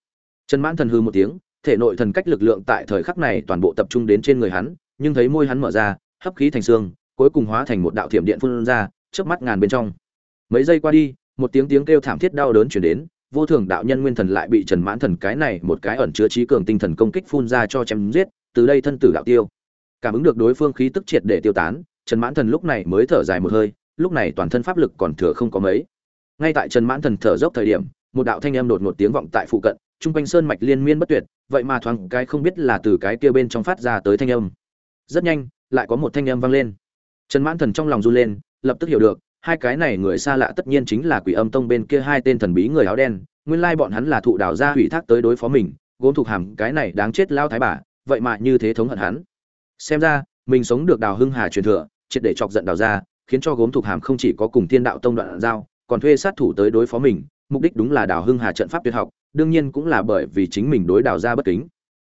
Trần mãn thần hư một tiếng, thể nội thần cách lực lượng tại thời khắc này toàn bộ tập trung đến trên người hắn, nhưng thấy môi hắn mở ra, hấp khí thành xương, cuối cùng hóa thành một đạo thiểm điện phun ra trước mắt ngàn bên trong. Mấy giây qua đi, một tiếng tiếng kêu thảm thiết đau đớn chuyển đến, vô thường đạo nhân nguyên thần lại bị trần mãn thần cái này một cái ẩn chứa trí cường tinh thần công kích phun ra cho chém giết, từ đây thân tử đạo tiêu cảm ứng được đối phương khí tức triệt để tiêu tán, trần mãn thần lúc này mới thở dài một hơi, lúc này toàn thân pháp lực còn thừa không có mấy. Ngay tại trần mãn thần thở dốc thời điểm, một đạo thanh âm đột ngột tiếng vọng tại phụ cận, trung quanh sơn mạch liên miên bất tuyệt, vậy mà thoáng cái không biết là từ cái kia bên trong phát ra tới thanh âm. Rất nhanh, lại có một thanh âm vang lên. Trần mãn thần trong lòng run lên, lập tức hiểu được, hai cái này người xa lạ tất nhiên chính là quỷ âm tông bên kia hai tên thần bí người áo đen, nguyên lai bọn hắn là thụ đào gia hủy thác tới đối phó mình, gốm thuộc hàm cái này đáng chết lao thái bà, vậy mà như thế thống hận hắn xem ra, mình sống được đào hưng hà truyền thừa, triệt để chọc giận đào gia, khiến cho gốm thuộc hàm không chỉ có cùng thiên đạo tông đoạn giao, còn thuê sát thủ tới đối phó mình, mục đích đúng là đào hưng hà trận pháp tuyệt học, đương nhiên cũng là bởi vì chính mình đối đào gia bất kính.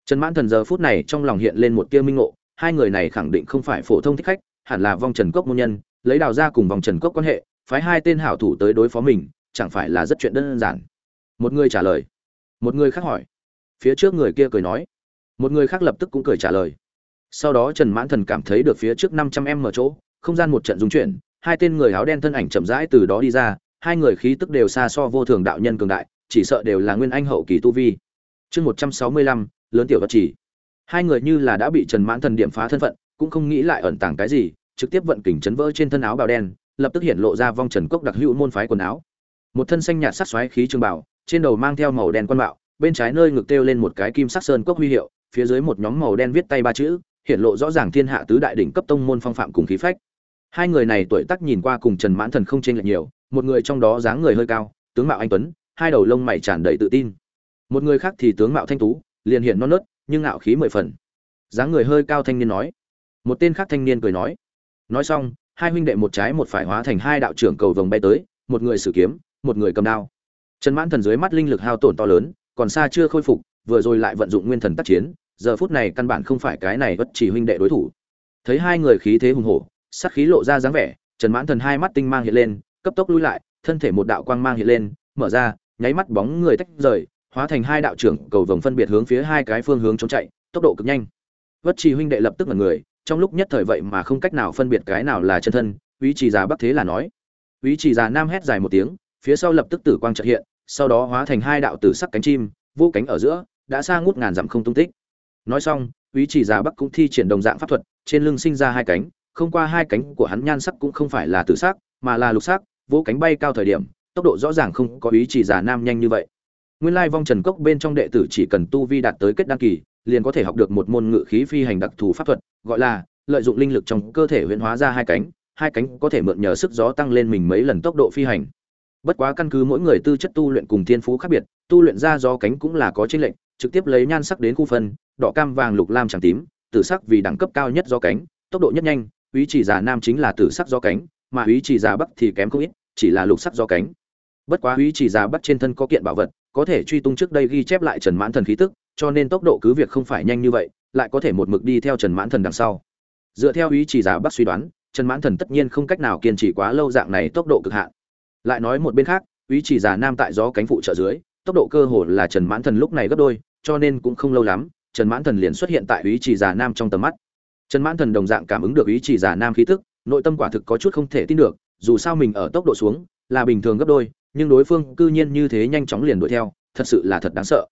Trần mãn thần giờ phút này trong lòng hiện lên một tia minh ngộ, hai người này khẳng định không phải phổ thông thích khách, hẳn là vong trần cốc môn nhân, lấy đào gia cùng vòng trần cốc quan hệ, phái hai tên hảo thủ tới đối phó mình, chẳng phải là rất chuyện đơn giản. Một người trả lời. Một người khác hỏi. Phía trước người kia cười nói. Một người khác lập tức cũng cười trả lời sau đó trần mãn thần cảm thấy được phía trước năm trăm em mở chỗ, không gian một trận dung chuyển, hai tên người áo đen thân ảnh chậm rãi từ đó đi ra, hai người khí tức đều xa so vô thường đạo nhân cường đại, chỉ sợ đều là nguyên anh hậu kỳ tu vi. Chương một trăm sáu mươi lăm, lớn tiểu vật chỉ. Hai người như là đã bị trần mãn thần điểm phá thân phận, cũng không nghĩ lại ẩn tàng cái gì, trực tiếp vận kình chấn vỡ trên thân áo bào đen, lập tức hiện lộ ra vong trần cốc đặc hữu môn phái quần áo. Một thân xanh nhạt sắc xoáy khí trường bảo, trên đầu mang theo màu đen quan bạo, bên trái nơi ngực treo lên một cái kim sắc sơn cốc huy hiệu, phía dưới một nhóm màu đen viết tay ba chữ hiện lộ rõ ràng thiên hạ tứ đại đỉnh cấp tông môn phong phạm cùng khí phách. Hai người này tuổi tác nhìn qua cùng trần mãn thần không chênh lệch nhiều, một người trong đó dáng người hơi cao, tướng mạo anh tuấn, hai đầu lông mày tràn đầy tự tin. Một người khác thì tướng mạo thanh tú, liền hiện non nớt, nhưng ngạo khí mười phần. Dáng người hơi cao thanh niên nói. Một tên khác thanh niên cười nói. Nói xong, hai huynh đệ một trái một phải hóa thành hai đạo trưởng cầu vồng bay tới, một người sử kiếm, một người cầm đao. Trần mãn thần dưới mắt linh lực hao tổn to lớn, còn xa chưa khôi phục, vừa rồi lại vận dụng nguyên thần tác chiến giờ phút này căn bản không phải cái này bất chỉ huynh đệ đối thủ. Thấy hai người khí thế hùng hổ sát khí lộ ra dáng vẻ, trần mãn thần hai mắt tinh mang hiện lên, cấp tốc lui lại, thân thể một đạo quang mang hiện lên, mở ra, nháy mắt bóng người tách rời, hóa thành hai đạo trưởng cầu vồng phân biệt hướng phía hai cái phương hướng trốn chạy, tốc độ cực nhanh. Vất trì huynh đệ lập tức là người, trong lúc nhất thời vậy mà không cách nào phân biệt cái nào là chân thân ý chỉ già bắc thế là nói. Ý chỉ già nam hét dài một tiếng, phía sau lập tức tử quang trợ hiện, sau đó hóa thành hai đạo tử sắc cánh chim, vô cánh ở giữa, đã xa ngút ngàn dặm không tung tích nói xong ý chỉ già bắc cũng thi triển đồng dạng pháp thuật, trên lưng sinh ra hai cánh, không qua hai cánh của hắn nhan sắc cũng không phải là tử sắc, mà là lục sắc, vỗ cánh bay cao thời điểm, tốc độ rõ ràng không có ý chỉ già nam nhanh như vậy. Nguyên lai vong trần cốc bên trong đệ tử chỉ cần tu vi đạt tới kết đăng kỳ, liền có thể học được một môn ngự khí phi hành đặc thù pháp thuật, gọi là lợi dụng linh lực trong cơ thể huyễn hóa ra hai cánh hai cánh có thể mượn nhờ sức gió tăng lên mình mấy lần tốc độ phi hành. Bất quá căn cứ mỗi người tư chất tu luyện cùng thiên phú khác biệt, tu luyện ra gió cánh cũng là có chênh lệnh trực tiếp lấy nhan sắc đến khu phân đỏ cam vàng lục lam trắng tím, tử sắc vì đẳng cấp cao nhất gió cánh, tốc độ nhất nhanh, ý chỉ già nam chính là tử sắc gió cánh, mà ý chỉ già bắc thì kém không ít, chỉ là lục sắc gió cánh. Bất quá ý chỉ già bắc trên thân có kiện bảo vật, có thể truy tung trước đây ghi chép lại trần mãn thần khí tức, cho nên tốc độ cứ việc không phải nhanh như vậy, lại có thể một mực đi theo trần mãn thần đằng sau. Dựa theo ý chỉ giả bắc suy đoán, trần mãn thần tất nhiên không cách nào kiên trì quá lâu dạng này tốc độ cực hạn. Lại nói một bên khác, ý chỉ giả nam tại gió cánh phụ trợ dưới, tốc độ cơ hồ là trần mãn thần lúc này gấp đôi, cho nên cũng không lâu lắm trần mãn thần liền xuất hiện tại ý chỉ giả nam trong tầm mắt. Trần mãn thần đồng dạng cảm ứng được ý chỉ giả nam khí tức, nội tâm quả thực có chút không thể tin được, dù sao mình ở tốc độ xuống, là bình thường gấp đôi, nhưng đối phương cư nhiên như thế nhanh chóng liền đuổi theo, thật sự là thật đáng sợ.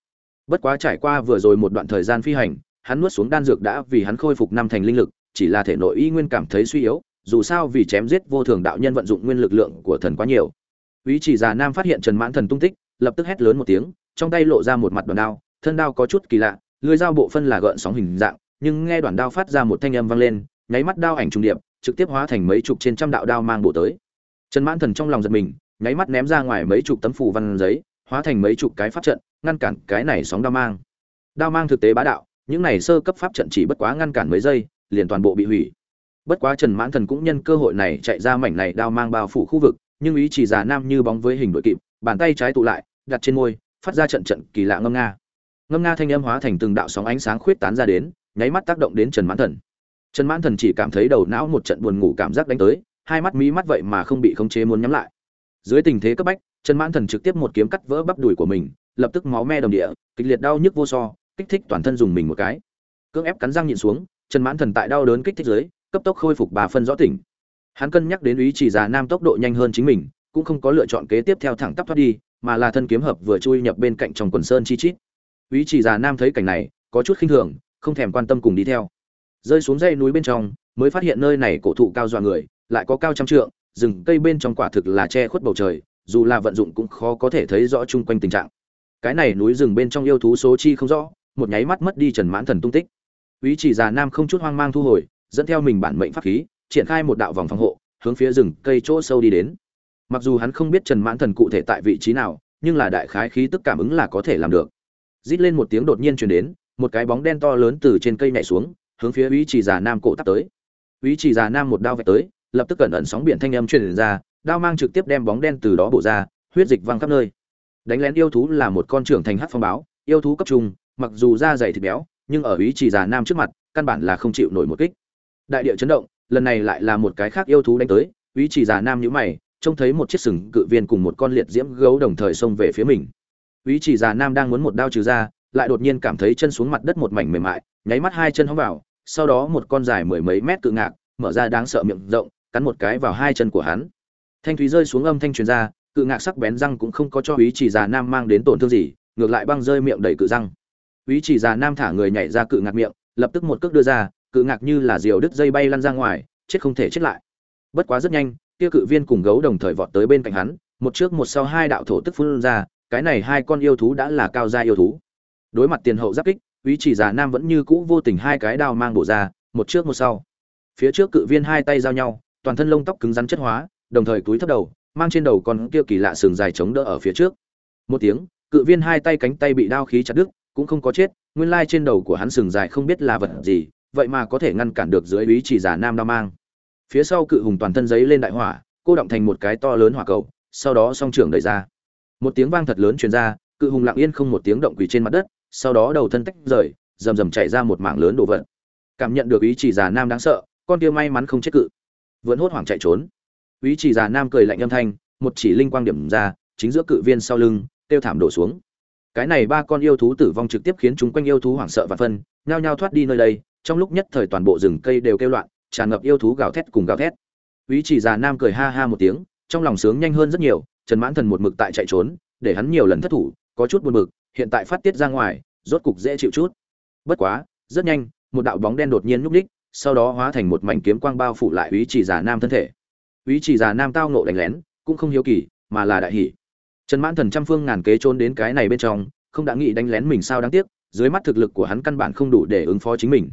Bất quá trải qua vừa rồi một đoạn thời gian phi hành, hắn nuốt xuống đan dược đã vì hắn khôi phục năm thành linh lực, chỉ là thể nội y nguyên cảm thấy suy yếu, dù sao vì chém giết vô thường đạo nhân vận dụng nguyên lực lượng của thần quá nhiều. Ý chỉ già nam phát hiện trần mãn thần tung tích, lập tức hét lớn một tiếng, trong tay lộ ra một mặt đòn đao, thân đao có chút kỳ lạ lưỡi dao bộ phân là gợn sóng hình dạng, nhưng nghe đoạn đao phát ra một thanh âm vang lên, nháy mắt đao ảnh trung điệp, trực tiếp hóa thành mấy chục trên trăm đạo đao mang bổ tới. Trần mãn thần trong lòng giật mình, nháy mắt ném ra ngoài mấy chục tấm phù văn giấy, hóa thành mấy chục cái pháp trận, ngăn cản cái này sóng đao mang. Đao mang thực tế bá đạo, những này sơ cấp pháp trận chỉ bất quá ngăn cản mấy giây, liền toàn bộ bị hủy. Bất quá trần mãn thần cũng nhân cơ hội này chạy ra mảnh này đao mang bao phủ khu vực, nhưng ý chỉ già nam như bóng với hình đội kịp, bàn tay trái tụ lại, đặt trên môi, phát ra trận trận kỳ lạ ngâm nga ngâm nga thanh âm hóa thành từng đạo sóng ánh sáng khuyết tán ra đến, nháy mắt tác động đến trần mãn thần. Trần mãn thần chỉ cảm thấy đầu não một trận buồn ngủ cảm giác đánh tới, hai mắt mí mắt vậy mà không bị khống chế muốn nhắm lại. Dưới tình thế cấp bách, trần mãn thần trực tiếp một kiếm cắt vỡ bắp đùi của mình, lập tức máu me đồng địa, kịch liệt đau nhức vô so, kích thích toàn thân dùng mình một cái. Cưỡng ép cắn răng nhịn xuống, trần mãn thần tại đau đớn kích thích dưới, cấp tốc khôi phục bà phân rõ tỉnh. Hắn cân nhắc đến ý chỉ già nam tốc độ nhanh hơn chính mình, cũng không có lựa chọn kế tiếp theo thẳng tắp thoát đi, mà là thân kiếm hợp vừa chui nhập bên cạnh trong quần sơn chi chít ý chỉ già nam thấy cảnh này, có chút khinh thường, không thèm quan tâm cùng đi theo. Rơi xuống dãy núi bên trong, mới phát hiện nơi này cổ thụ cao dọa người, lại có cao trăm trượng, rừng cây bên trong quả thực là che khuất bầu trời, dù là vận dụng cũng khó có thể thấy rõ chung quanh tình trạng. Cái này núi rừng bên trong yêu thú số chi không rõ, một nháy mắt mất đi trần mãn thần tung tích. Ý chỉ già nam không chút hoang mang thu hồi, dẫn theo mình bản mệnh pháp khí, triển khai một đạo vòng phòng hộ, hướng phía rừng cây chỗ sâu đi đến. Mặc dù hắn không biết trần mãn thần cụ thể tại vị trí nào, nhưng là đại khái khí tức cảm ứng là có thể làm được rít lên một tiếng đột nhiên truyền đến, một cái bóng đen to lớn từ trên cây nhảy xuống, hướng phía ý chỉ già nam cổ tắt tới. Ý chỉ già nam một đao vạch tới, lập tức cẩn ẩn sóng biển thanh âm truyền ra, đao mang trực tiếp đem bóng đen từ đó bổ ra, huyết dịch văng khắp nơi. Đánh lén yêu thú là một con trưởng thành hắc phong báo, yêu thú cấp trung, mặc dù da dày thịt béo, nhưng ở ý chỉ già nam trước mặt, căn bản là không chịu nổi một kích. Đại địa chấn động, lần này lại là một cái khác yêu thú đánh tới ý chỉ già nam nhíu mày, trông thấy một chiếc sừng cự viên cùng một con liệt diễm gấu đồng thời xông về phía mình ý chỉ già nam đang muốn một đao trừ ra, lại đột nhiên cảm thấy chân xuống mặt đất một mảnh mềm mại, nháy mắt hai chân hóng vào, sau đó một con dài mười mấy mét cự ngạc, mở ra đáng sợ miệng rộng, cắn một cái vào hai chân của hắn. Thanh thúy rơi xuống âm thanh truyền ra, cự ngạc sắc bén răng cũng không có cho ý chỉ già nam mang đến tổn thương gì, ngược lại băng rơi miệng đầy cự răng. Ý chỉ già nam thả người nhảy ra cự ngạc miệng, lập tức một cước đưa ra, cự ngạc như là diều đứt dây bay lăn ra ngoài, chết không thể chết lại. Bất quá rất nhanh, kia cự viên cùng gấu đồng thời vọt tới bên cạnh hắn, một trước một sau hai đạo thổ tức phun ra cái này hai con yêu thú đã là cao gia yêu thú. Đối mặt tiền hậu giáp kích ý chỉ già nam vẫn như cũ vô tình hai cái đao mang bổ ra, một trước một sau. Phía trước cự viên hai tay giao nhau, toàn thân lông tóc cứng rắn chất hóa, đồng thời túi thấp đầu, mang trên đầu con kia kỳ lạ sừng dài chống đỡ ở phía trước. Một tiếng, cự viên hai tay cánh tay bị đao khí chặt đứt, cũng không có chết, nguyên lai trên đầu của hắn sừng dài không biết là vật gì, vậy mà có thể ngăn cản được dưới ý chỉ giả nam đao mang. Phía sau cự hùng toàn thân giấy lên đại hỏa, cô động thành một cái to lớn hỏa cầu, sau đó song trưởng đẩy ra một tiếng vang thật lớn truyền ra, cự hùng lặng yên không một tiếng động quỳ trên mặt đất, sau đó đầu thân tách rời, rầm rầm chảy ra một mảng lớn đồ vật. Cảm nhận được ý chỉ già nam đáng sợ, con kia may mắn không chết cự. Vẫn hốt hoảng chạy trốn. Ý chỉ già nam cười lạnh âm thanh, một chỉ linh quang điểm ra, chính giữa cự viên sau lưng tiêu thảm đổ xuống. Cái này ba con yêu thú tử vong trực tiếp khiến chúng quanh yêu thú hoảng sợ và phân, nhao nhao thoát đi nơi đây, trong lúc nhất thời toàn bộ rừng cây đều kêu loạn, tràn ngập yêu thú gào thét cùng gào thét. Ý chỉ già nam cười ha ha một tiếng, trong lòng sướng nhanh hơn rất nhiều trần mãn thần một mực tại chạy trốn để hắn nhiều lần thất thủ có chút buồn bực. hiện tại phát tiết ra ngoài rốt cục dễ chịu chút bất quá rất nhanh một đạo bóng đen đột nhiên nhúc đích, sau đó hóa thành một mảnh kiếm quang bao phủ lại Úy chỉ già nam thân thể Úy chỉ già nam tao ngộ đánh lén cũng không hiếu kỳ mà là đại hỉ. trần mãn thần trăm phương ngàn kế trốn đến cái này bên trong không đã nghĩ đánh lén mình sao đáng tiếc dưới mắt thực lực của hắn căn bản không đủ để ứng phó chính mình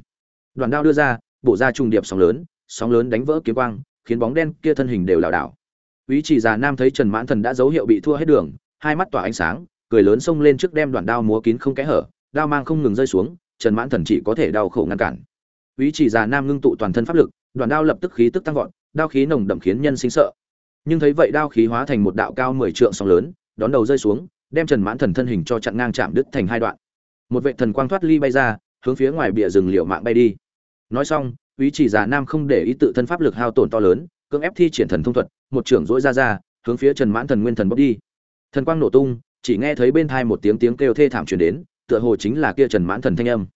đoàn đao đưa ra bổ ra trùng điệp sóng lớn sóng lớn đánh vỡ kiếm quang khiến bóng đen kia thân hình đều lảo đảo ý chỉ già nam thấy trần mãn thần đã dấu hiệu bị thua hết đường, hai mắt tỏa ánh sáng, cười lớn xông lên trước đem đoàn đao múa kín không kẽ hở, đao mang không ngừng rơi xuống, trần mãn thần chỉ có thể đau khổ ngăn cản. Ý chỉ già nam ngưng tụ toàn thân pháp lực đoàn đao lập tức khí tức tăng vọt, đao khí nồng đậm khiến nhân sinh sợ. Nhưng thấy vậy đao khí hóa thành một đạo cao mười trượng sóng lớn, đón đầu rơi xuống, đem trần mãn thần thân hình cho chặn ngang chạm đứt thành hai đoạn. Một vệ thần quang thoát ly bay ra, hướng phía ngoài bìa rừng liệu mạng bay đi. Nói xong ý chỉ già nam không để ý tự thân pháp lực hao tổn to lớn cưỡng ép thi triển thần thông thuật, một trưởng dỗi ra ra, hướng phía trần mãn thần nguyên thần bốc đi. Thần quang nổ tung, chỉ nghe thấy bên tai một tiếng tiếng kêu thê thảm truyền đến, tựa hồ chính là kia trần mãn thần thanh âm.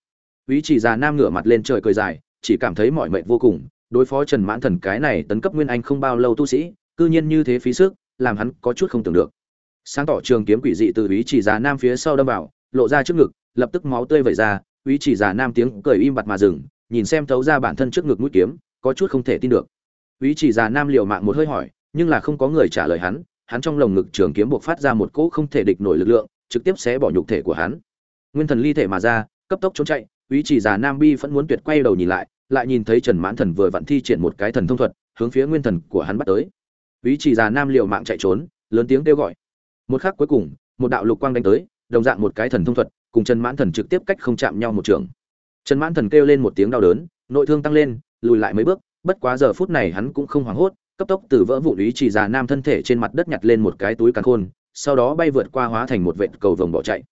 Úy chỉ già nam ngửa mặt lên trời cười dài, chỉ cảm thấy mọi mệnh vô cùng, đối phó trần mãn thần cái này tấn cấp nguyên anh không bao lâu tu sĩ, cư nhiên như thế phí sức, làm hắn có chút không tưởng được. Sáng tỏ trường kiếm quỷ dị từ Úy chỉ già nam phía sau đâm vào, lộ ra trước ngực, lập tức máu tươi vẩy ra Úy chỉ già nam tiếng cười im bặt mà dừng, nhìn xem thấu ra bản thân trước ngực mũi kiếm, có chút không thể tin được. Úy chỉ già nam liều mạng một hơi hỏi, nhưng là không có người trả lời hắn hắn trong lồng ngực trường kiếm buộc phát ra một cỗ không thể địch nổi lực lượng, trực tiếp xé bỏ nhục thể của hắn. Nguyên thần ly thể mà ra, cấp tốc trốn chạy Úy chỉ già nam bi vẫn muốn tuyệt quay đầu nhìn lại lại nhìn thấy trần mãn thần vừa vặn thi triển một cái thần thông thuật, hướng phía nguyên thần của hắn bắt tới. Úy chỉ già nam liều mạng chạy trốn, lớn tiếng kêu gọi. Một khắc cuối cùng, một đạo lục quang đánh tới, đồng dạng một cái thần thông thuật, cùng trần mãn thần trực tiếp cách không chạm nhau một trường. Trần mãn thần kêu lên một tiếng đau đớn, nội thương tăng lên, lùi lại mấy bước bất quá giờ phút này hắn cũng không hoảng hốt, cấp tốc từ vỡ vụ ý chỉ già nam thân thể trên mặt đất nhặt lên một cái túi càn khôn, sau đó bay vượt qua hóa thành một vệt cầu vồng bỏ chạy.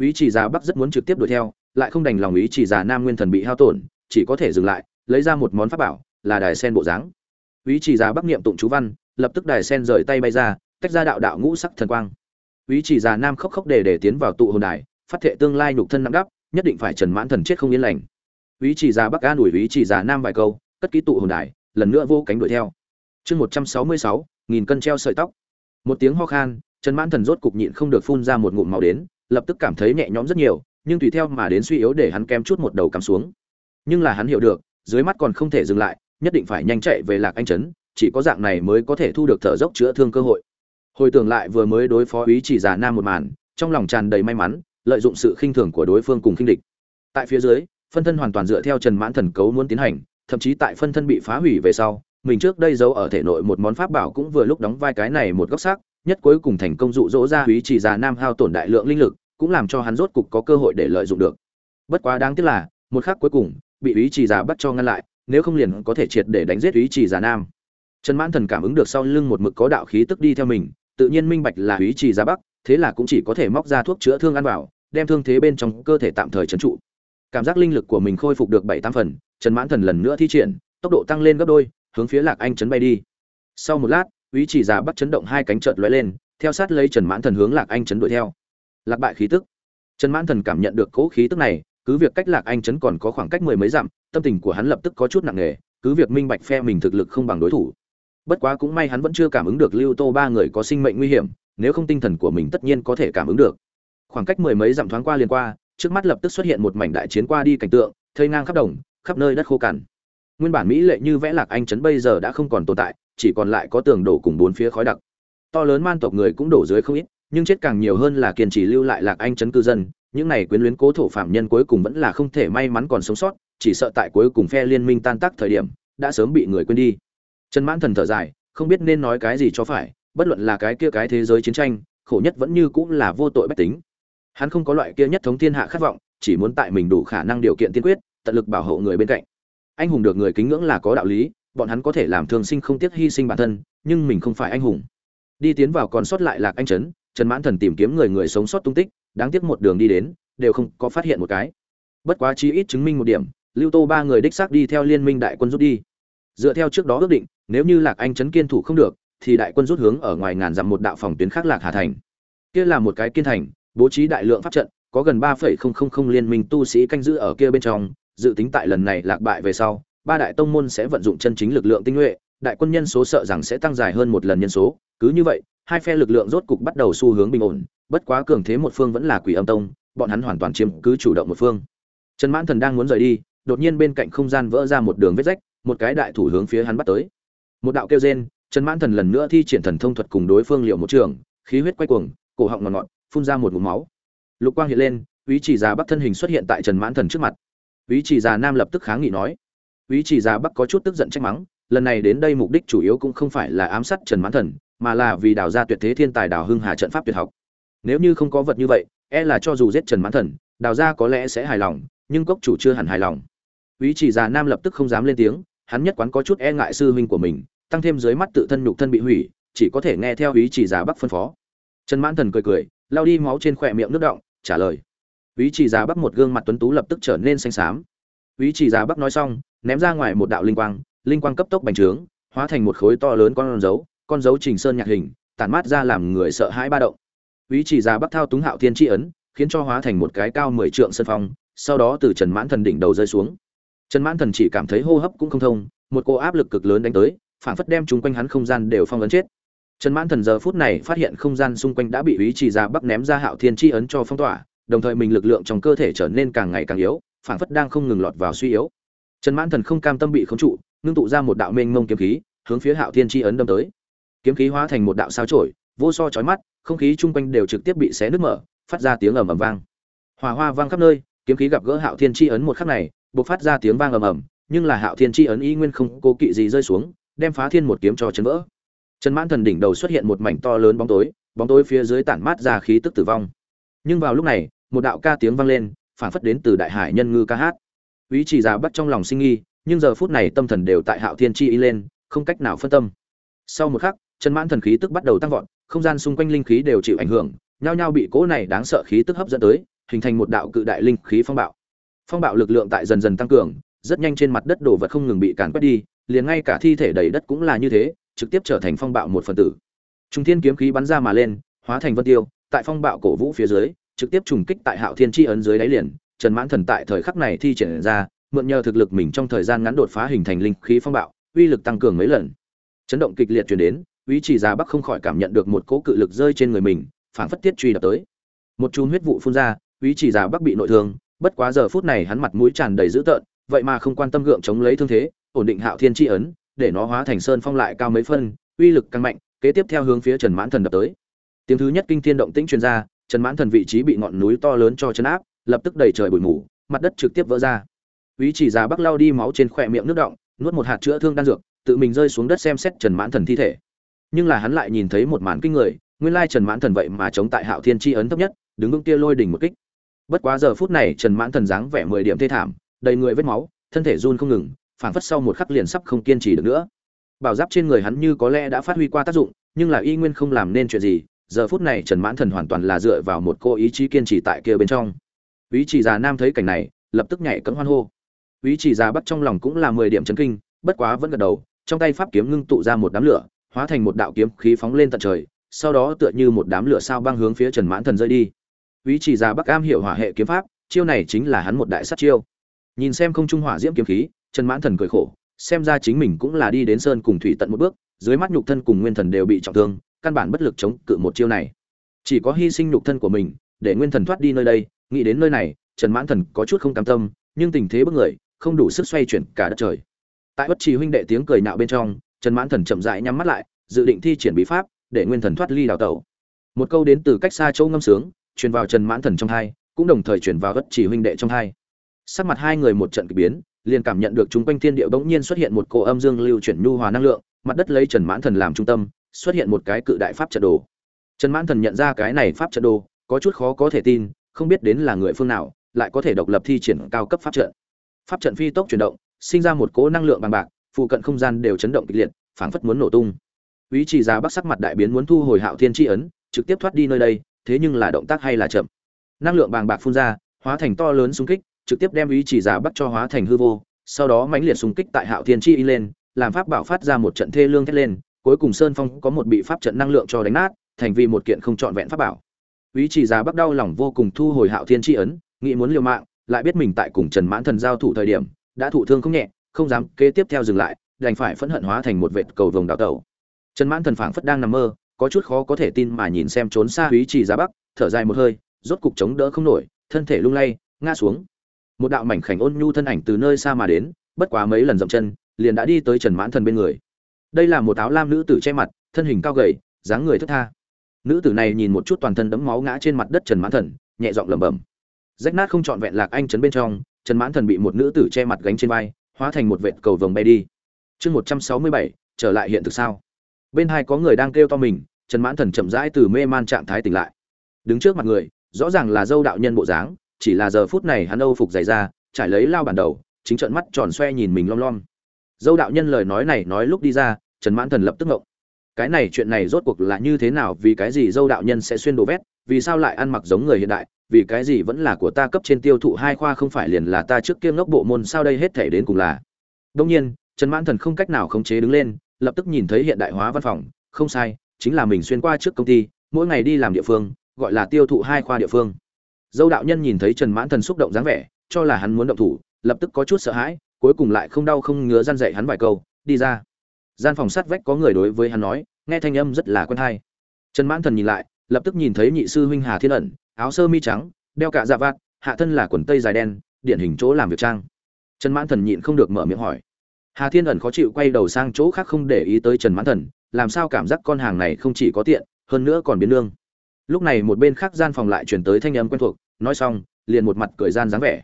Ý chỉ già bắc rất muốn trực tiếp đuổi theo, lại không đành lòng ý chỉ già nam nguyên thần bị hao tổn, chỉ có thể dừng lại, lấy ra một món pháp bảo, là đài sen bộ dáng. Ý chỉ già bắc niệm tụng chú văn, lập tức đài sen rời tay bay ra, tách ra đạo đạo ngũ sắc thần quang. Ý chỉ già nam khóc khóc để để tiến vào tụ hồn đài, phát thệ tương lai nhục thân nặng đắp, nhất định phải trần mãn thần chết không yên lành. Ý chỉ già bắc an ủi ý chỉ già nam vài câu cất ký tụ hồn đài, lần nữa vô cánh đuổi theo. Chương một trăm sáu mươi sáu, nghìn cân treo sợi tóc. Một tiếng ho khan, trần mãn thần rốt cục nhịn không được phun ra một ngụm máu đến, lập tức cảm thấy nhẹ nhõm rất nhiều, nhưng tùy theo mà đến suy yếu để hắn kém chút một đầu cắm xuống. Nhưng là hắn hiểu được, dưới mắt còn không thể dừng lại, nhất định phải nhanh chạy về lạc anh trấn, chỉ có dạng này mới có thể thu được thở dốc chữa thương cơ hội. Hồi tưởng lại vừa mới đối phó ý chỉ giả nam một màn, trong lòng tràn đầy may mắn, lợi dụng sự khinh thường của đối phương cùng khinh địch. Tại phía dưới, phân thân hoàn toàn dựa theo trần mãn thần cấu muốn tiến hành thậm chí tại phân thân bị phá hủy về sau mình trước đây giấu ở thể nội một món pháp bảo cũng vừa lúc đóng vai cái này một góc sắc, nhất cuối cùng thành công dụ dỗ ra ý chỉ giả nam hao tổn đại lượng linh lực cũng làm cho hắn rốt cục có cơ hội để lợi dụng được. Bất quá đáng tiếc là một khắc cuối cùng bị ý chỉ giả bắt cho ngăn lại nếu không liền có thể triệt để đánh giết ý chỉ giả nam. Trần mãn thần cảm ứng được sau lưng một mực có đạo khí tức đi theo mình tự nhiên minh bạch là ý chỉ giả bắc thế là cũng chỉ có thể móc ra thuốc chữa thương ăn vào đem thương thế bên trong cơ thể tạm thời trấn trụ. Cảm giác linh lực của mình khôi phục được bảy tám phần trần mãn thần lần nữa thi triển, tốc độ tăng lên gấp đôi, hướng phía lạc anh chấn bay đi. Sau một lát, ý chỉ giả bắt chấn động hai cánh chợt lóe lên, theo sát lấy trần mãn thần hướng lạc anh chấn đuổi theo. Lạc bại khí tức. Trần mãn thần cảm nhận được cỗ khí tức này, cứ việc cách lạc anh chấn còn có khoảng cách mười mấy dặm, tâm tình của hắn lập tức có chút nặng nề, cứ việc minh bạch phe mình thực lực không bằng đối thủ. Bất quá cũng may hắn vẫn chưa cảm ứng được lưu tô ba người có sinh mệnh nguy hiểm, nếu không tinh thần của mình tất nhiên có thể cảm ứng được. Khoảng cách mười mấy dặm thoáng qua liền qua, trước mắt lập tức xuất hiện một mảnh đại chiến qua đi cảnh tượng, thây ngang khắp đồng khắp nơi đất khô cằn. Nguyên bản mỹ lệ như vẽ lạc anh trấn bây giờ đã không còn tồn tại, chỉ còn lại có tường đổ cùng bốn phía khói đặc. To lớn man tộc người cũng đổ dưới không ít, nhưng chết càng nhiều hơn là kiên trì lưu lại lạc anh trấn cư dân. Những này quyến luyến cố thổ phạm nhân cuối cùng vẫn là không thể may mắn còn sống sót, chỉ sợ tại cuối cùng phe liên minh tan tác thời điểm, đã sớm bị người quên đi. Trần mãn thần thở dài, không biết nên nói cái gì cho phải, bất luận là cái kia cái thế giới chiến tranh, khổ nhất vẫn như cũng là vô tội bách tính. Hắn không có loại kia nhất thống thiên hạ khát vọng, chỉ muốn tại mình đủ khả năng điều kiện tiên quyết tận lực bảo hộ người bên cạnh. Anh hùng được người kính ngưỡng là có đạo lý, bọn hắn có thể làm thương sinh không tiếc hy sinh bản thân, nhưng mình không phải anh hùng. Đi tiến vào còn sót lại lạc anh trấn, trần mãn thần tìm kiếm người người sống sót tung tích, đáng tiếc một đường đi đến, đều không có phát hiện một cái. Bất quá chí ít chứng minh một điểm, lưu tô ba người đích xác đi theo liên minh đại quân rút đi. Dựa theo trước đó ước định, nếu như lạc anh trấn kiên thủ không được, thì đại quân rút hướng ở ngoài ngàn dặm một đạo phòng tuyến khác lạc hà thành. Kia là một cái kiên thành, bố trí đại lượng pháp trận, có gần ba phẩy không không không liên minh tu sĩ canh giữ ở kia bên trong dự tính tại lần này lạc bại về sau, ba đại tông môn sẽ vận dụng chân chính lực lượng tinh nhuệ, đại quân nhân số sợ rằng sẽ tăng dài hơn một lần nhân số. Cứ như vậy, hai phe lực lượng rốt cục bắt đầu xu hướng bình ổn, bất quá cường thế một phương vẫn là quỷ âm tông, bọn hắn hoàn toàn chiếm cứ chủ động một phương. Trần mãn thần đang muốn rời đi, đột nhiên bên cạnh không gian vỡ ra một đường vết rách, một cái đại thủ hướng phía hắn bắt tới. Một đạo kêu rên, trần mãn thần lần nữa thi triển thần thông thuật cùng đối phương liệu một trường, khí huyết quay cuồng, cổ họng ngọt ngọt, phun ra một ngụm máu. Lục quang hiện lên Úy chỉ già bắc thân hình xuất hiện tại trần mãn thần trước mặt. Vĩ chỉ già nam lập tức kháng nghị nói. Vĩ chỉ già bắc có chút tức giận trách mắng, lần này đến đây mục đích chủ yếu cũng không phải là ám sát trần mãn thần, mà là vì đào ra tuyệt thế thiên tài đào hưng hà trận pháp tuyệt học. Nếu như không có vật như vậy e là cho dù giết trần mãn thần, đào ra có lẽ sẽ hài lòng, nhưng cốc chủ chưa hẳn hài lòng. Vĩ chỉ già nam lập tức không dám lên tiếng, hắn nhất quán có chút e ngại sư huynh của mình, tăng thêm dưới mắt tự thân nhục thân bị hủy, chỉ có thể nghe theo ý chỉ già bắc phân phó. Trần mãn thần cười cười lao đi máu trên khỏe miệng nước động, trả lời. Vĩ chỉ già bắc một gương mặt tuấn tú lập tức trở nên xanh xám. Vĩ chỉ già bắc nói xong, ném ra ngoài một đạo linh quang linh quang cấp tốc bành trướng, hóa thành một khối to lớn con dấu con dấu trình sơn nhạc hình, tản mát ra làm người sợ hãi ba động. Vĩ chỉ già bắc thao túng hạo thiên Chi ấn, khiến cho hóa thành một cái cao mười trượng sơn phong, sau đó từ trần mãn thần đỉnh đầu rơi xuống. Trần mãn thần chỉ cảm thấy hô hấp cũng không thông, một cô áp lực cực lớn đánh tới, phản phất đem chúng quanh hắn không gian đều phong ấn chết. Trần mãn thần giờ phút này phát hiện không gian xung quanh đã bị Vĩ chỉ Già bắc ném ra hạo thiên chi ấn cho phong tỏa đồng thời mình lực lượng trong cơ thể trở nên càng ngày càng yếu, phảng phất đang không ngừng lọt vào suy yếu. Trần mãn thần không cam tâm bị khống trụ, ngưng tụ ra một đạo mênh mông kiếm khí, hướng phía hạo thiên chi ấn đâm tới. Kiếm khí hóa thành một đạo sao chổi, vô so chói mắt, không khí chung quanh đều trực tiếp bị xé nứt mở, phát ra tiếng ầm ầm vang. Hòa hoa vang khắp nơi, kiếm khí gặp gỡ hạo thiên chi ấn một khắc này, bộc phát ra tiếng vang ầm ầm, nhưng là hạo thiên chi ấn y nguyên không cố kỵ gì rơi xuống, đem phá thiên một kiếm cho chấn vỡ. Trần mãn thần đỉnh đầu xuất hiện một mảnh to lớn bóng tối bóng tối phía dưới tản mát ra khí tức tử vong nhưng vào lúc này, một đạo ca tiếng vang lên, phản phất đến từ đại hải nhân ngư ca hát. Ý chỉ già bắt trong lòng sinh nghi, nhưng giờ phút này tâm thần đều tại hạo thiên chi y lên, không cách nào phân tâm. Sau một khắc, chân mãn thần khí tức bắt đầu tăng vọt, không gian xung quanh linh khí đều chịu ảnh hưởng, nhao nhao bị cỗ này đáng sợ khí tức hấp dẫn tới, hình thành một đạo cự đại linh khí phong bạo. Phong bạo lực lượng tại dần dần tăng cường, rất nhanh trên mặt đất đổ vật không ngừng bị càn quét đi, liền ngay cả thi thể đầy đất cũng là như thế, trực tiếp trở thành phong bạo một phần tử. Trung thiên kiếm khí bắn ra mà lên, hóa thành vân tiêu tại phong bạo cổ vũ phía dưới, trực tiếp trùng kích tại hạo thiên tri ấn dưới đáy liền, trần mãn thần tại thời khắc này thi triển ra, mượn nhờ thực lực mình trong thời gian ngắn đột phá hình thành linh khí phong bạo, uy lực tăng cường mấy lần. Chấn động kịch liệt chuyển đến Uy chỉ già bắc không khỏi cảm nhận được một cỗ cự lực rơi trên người mình phảng phất tiết truy đập tới. Một chùm huyết vụ phun ra Uy chỉ già bắc bị nội thương, bất quá giờ phút này hắn mặt mũi tràn đầy dữ tợn, vậy mà không quan tâm gượng chống lấy thương thế, ổn định hạo thiên tri ấn, để nó hóa thành sơn phong lại cao mấy phân, uy lực càng mạnh, kế tiếp theo hướng phía trần mãn thần đập tới tiếng thứ nhất kinh thiên động tĩnh truyền ra, trần mãn thần vị trí bị ngọn núi to lớn cho chấn áp, lập tức đầy trời bụi mù, mặt đất trực tiếp vỡ ra. Ý chỉ già bắc lao đi máu trên khỏe miệng nước động, nuốt một hạt chữa thương đan dược, tự mình rơi xuống đất xem xét trần mãn thần thi thể. Nhưng là hắn lại nhìn thấy một màn kinh người, nguyên lai trần mãn thần vậy mà chống tại hạo thiên tri ấn thấp nhất, đứng vững kia lôi đỉnh một kích. Bất quá giờ phút này trần mãn thần dáng vẻ mười điểm thê thảm, đầy người vết máu, thân thể run không ngừng, phảng phất sau một khắc liền sắp không kiên trì được nữa. Bảo giáp trên người hắn như có lẽ đã phát huy qua tác dụng, nhưng là y nguyên không làm nên chuyện gì giờ phút này trần mãn thần hoàn toàn là dựa vào một cô ý chí kiên trì tại kia bên trong. Ý chỉ già nam thấy cảnh này, lập tức nhảy cẫng hoan hô. Ý chỉ già bắt trong lòng cũng là mười điểm chấn kinh, bất quá vẫn gật đầu, trong tay pháp kiếm ngưng tụ ra một đám lửa, hóa thành một đạo kiếm khí phóng lên tận trời, sau đó tựa như một đám lửa sao băng hướng phía trần mãn thần rơi đi. Ý chỉ già bắc am hiểu hỏa hệ kiếm pháp, chiêu này chính là hắn một đại sát chiêu. Nhìn xem không trung hỏa diễm kiếm khí, trần mãn thần cười khổ, xem ra chính mình cũng là đi đến sơn cùng thủy tận một bước, dưới mắt nhục thân cùng nguyên thần đều bị trọng thương căn bản bất lực chống cự một chiêu này. Chỉ có hy sinh nhục thân của mình, để nguyên thần thoát đi nơi đây, nghĩ đến nơi này, trần mãn thần có chút không cam tâm, nhưng tình thế bất người, không đủ sức xoay chuyển cả đất trời. Tại bất trì huynh đệ tiếng cười nạo bên trong, trần mãn thần chậm rãi nhắm mắt lại, dự định thi triển bí pháp, để nguyên thần thoát ly đào tẩu. Một câu đến từ cách xa châu ngâm sướng, truyền vào trần mãn thần trong hai, cũng đồng thời truyền vào bất trì huynh đệ trong hai. Sắc mặt hai người một trận kỳ biến, liền cảm nhận được chúng quanh thiên địa bỗng nhiên xuất hiện một cỗ âm dương lưu chuyển nhu hòa năng lượng, mặt đất lấy trần mãn thần làm trung tâm xuất hiện một cái cự đại pháp trận đồ. Trần mãn thần nhận ra cái này pháp trận đồ, có chút khó có thể tin, không biết đến là người phương nào, lại có thể độc lập thi triển cao cấp pháp trận. Pháp trận phi tốc chuyển động, sinh ra một cỗ năng lượng bằng bạc, phụ cận không gian đều chấn động kịch liệt, phảng phất muốn nổ tung. Ý chỉ ra bắc sắc mặt đại biến muốn thu hồi hạo thiên tri ấn, trực tiếp thoát đi nơi đây, thế nhưng là động tác hay là chậm. Năng lượng bàng bạc phun ra, hóa thành to lớn xung kích, trực tiếp đem ý chỉ giả bắc cho hóa thành hư vô, sau đó mãnh liệt xung kích tại hạo thiên chi in lên, làm pháp bảo phát ra một trận thê lương thét lên cuối cùng sơn phong có một bị pháp trận năng lượng cho đánh nát, thành vì một kiện không trọn vẹn pháp bảo. Ý chỉ già bắc đau lòng vô cùng thu hồi hạo thiên chi ấn, nghĩ muốn liều mạng, lại biết mình tại cùng trần mãn thần giao thủ thời điểm, đã thụ thương không nhẹ, không dám kế tiếp theo dừng lại, đành phải phẫn hận hóa thành một vệt cầu vồng đào tẩu. Trần mãn thần phảng phất đang nằm mơ, có chút khó có thể tin mà nhìn xem trốn xa ý chỉ già bắc, thở dài một hơi, rốt cục chống đỡ không nổi, thân thể lung lay, ngã xuống. Một đạo mảnh khảnh ôn nhu thân ảnh từ nơi xa mà đến, bất quá mấy lần dậm chân, liền đã đi tới trần mãn thần bên người đây là một áo lam nữ tử che mặt, thân hình cao gầy, dáng người thất tha. Nữ tử này nhìn một chút toàn thân đẫm máu ngã trên mặt đất trần mãn thần, nhẹ giọng lẩm bẩm. Rách nát không trọn vẹn lạc anh trấn bên trong, trần mãn thần bị một nữ tử che mặt gánh trên vai, hóa thành một vệt cầu vồng bay đi. Chương một trăm sáu mươi bảy, trở lại hiện thực sao? Bên hai có người đang kêu to mình, trần mãn thần chậm rãi từ mê man trạng thái tỉnh lại. Đứng trước mặt người, rõ ràng là dâu đạo nhân bộ dáng, chỉ là giờ phút này hắn âu phục dày ra trải lấy lao bản đầu, chính trận mắt tròn xoe nhìn mình lom lom dâu đạo nhân lời nói này nói lúc đi ra, trần mãn thần lập tức ngộng. Cái này chuyện này rốt cuộc là như thế nào, vì cái gì dâu đạo nhân sẽ xuyên đồ vét, vì sao lại ăn mặc giống người hiện đại, vì cái gì vẫn là của ta cấp trên tiêu thụ hai khoa không phải liền là ta trước kia ngốc bộ môn sao đây hết thể đến cùng là. Đông nhiên, trần mãn thần không cách nào khống chế đứng lên, lập tức nhìn thấy hiện đại hóa văn phòng, không sai, chính là mình xuyên qua trước công ty, mỗi ngày đi làm địa phương, gọi là tiêu thụ hai khoa địa phương. Dâu đạo nhân nhìn thấy trần mãn thần xúc động dáng vẻ, cho là hắn muốn động thủ, lập tức có chút sợ hãi cuối cùng lại không đau không ngứa răn dậy hắn vài câu, đi ra. Gian phòng sát vách có người đối với hắn nói, nghe thanh âm rất là quen hay. Trần mãn thần nhìn lại, lập tức nhìn thấy nhị sư huynh hà thiên ẩn, áo sơ mi trắng, đeo cả dạ vạt, hạ thân là quần tây dài đen, điển hình chỗ làm việc trang. Trần mãn thần nhịn không được mở miệng hỏi. Hà thiên ẩn khó chịu quay đầu sang chỗ khác không để ý tới trần mãn thần, làm sao cảm giác con hàng này không chỉ có tiện, hơn nữa còn biến lương. Lúc này một bên khác gian phòng lại chuyển tới thanh âm quen thuộc, nói xong, liền một mặt cười gian dáng vẻ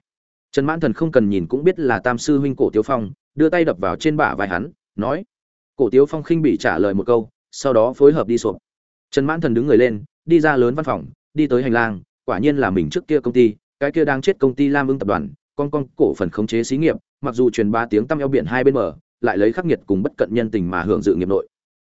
trần mãn thần không cần nhìn cũng biết là tam sư huynh cổ tiếu phong, đưa tay đập vào trên bả vai hắn, nói, cổ tiếu phong khinh bị trả lời một câu, sau đó phối hợp đi sụp. Trần mãn thần đứng người lên, đi ra lớn văn phòng, đi tới hành lang, quả nhiên là mình trước kia công ty, cái kia đang chết công ty lam ưng tập đoàn, con con cổ phần khống chế xí nghiệp, mặc dù truyền ba tiếng tăm eo biển hai bên bờ, lại lấy khắc nghiệt cùng bất cận nhân tình mà hưởng dự nghiệp nội.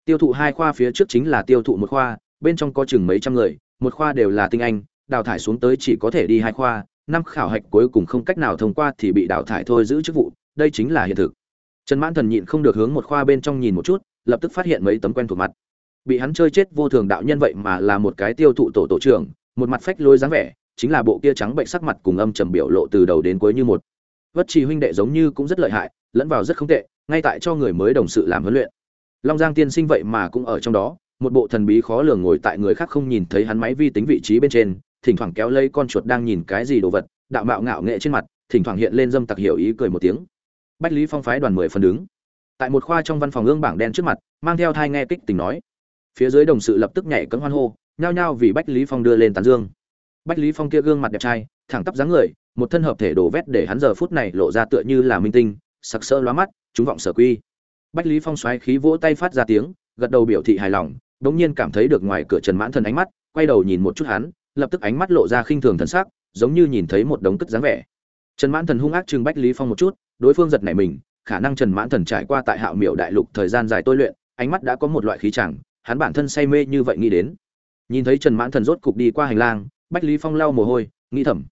Tiêu thụ hai khoa phía trước chính là tiêu thụ một khoa, bên trong có chừng mấy trăm người, một khoa đều là tinh anh, đào thải xuống tới chỉ có thể đi hai khoa năm khảo hạch cuối cùng không cách nào thông qua thì bị đào thải thôi giữ chức vụ, đây chính là hiện thực. Trần mãn thần nhịn không được hướng một khoa bên trong nhìn một chút, lập tức phát hiện mấy tấm quen thuộc mặt. Bị hắn chơi chết vô thường đạo nhân vậy mà là một cái tiêu thụ tổ tổ trưởng, một mặt phách lôi dáng vẻ, chính là bộ kia trắng bệnh sắc mặt cùng âm trầm biểu lộ từ đầu đến cuối như một. Vất trì huynh đệ giống như cũng rất lợi hại, lẫn vào rất không tệ, ngay tại cho người mới đồng sự làm huấn luyện. Long giang tiên sinh vậy mà cũng ở trong đó, một bộ thần bí khó lường ngồi tại người khác không nhìn thấy hắn máy vi tính vị trí bên trên thỉnh thoảng kéo lấy con chuột đang nhìn cái gì đồ vật, đạo mạo ngạo nghệ trên mặt, thỉnh thoảng hiện lên dâm tặc hiểu ý cười một tiếng. Bách lý phong phái đoàn mười phần đứng. Tại một khoa trong văn phòng ương bảng đen trước mặt, mang theo thai nghe kích tình nói. Phía dưới đồng sự lập tức nhảy cấm hoan hô, nhao nhao vì bách lý phong đưa lên tán dương. Bách lý phong kia gương mặt đẹp trai, thẳng tắp dáng người, một thân hợp thể đổ vét để hắn giờ phút này lộ ra tựa như là minh tinh, sặc sỡ lóa mắt, chúng vọng sở quy. Bách lý phong xoáy khí vỗ tay phát ra tiếng, gật đầu biểu thị hài lòng, đống nhiên cảm thấy được ngoài cửa trần mãn thần ánh mắt, quay đầu nhìn một chút hắn lập tức ánh mắt lộ ra khinh thường thần sắc, giống như nhìn thấy một đống cất dáng vẻ. Trần mãn thần hung ác trừng bách lý phong một chút, đối phương giật nảy mình, khả năng trần mãn thần trải qua tại hạo miểu đại lục thời gian dài tôi luyện, ánh mắt đã có một loại khí chẳng, hắn bản thân say mê như vậy nghĩ đến. Nhìn thấy trần mãn thần rốt cục đi qua hành lang, bách lý phong lau mồ hôi, nghĩ thầm.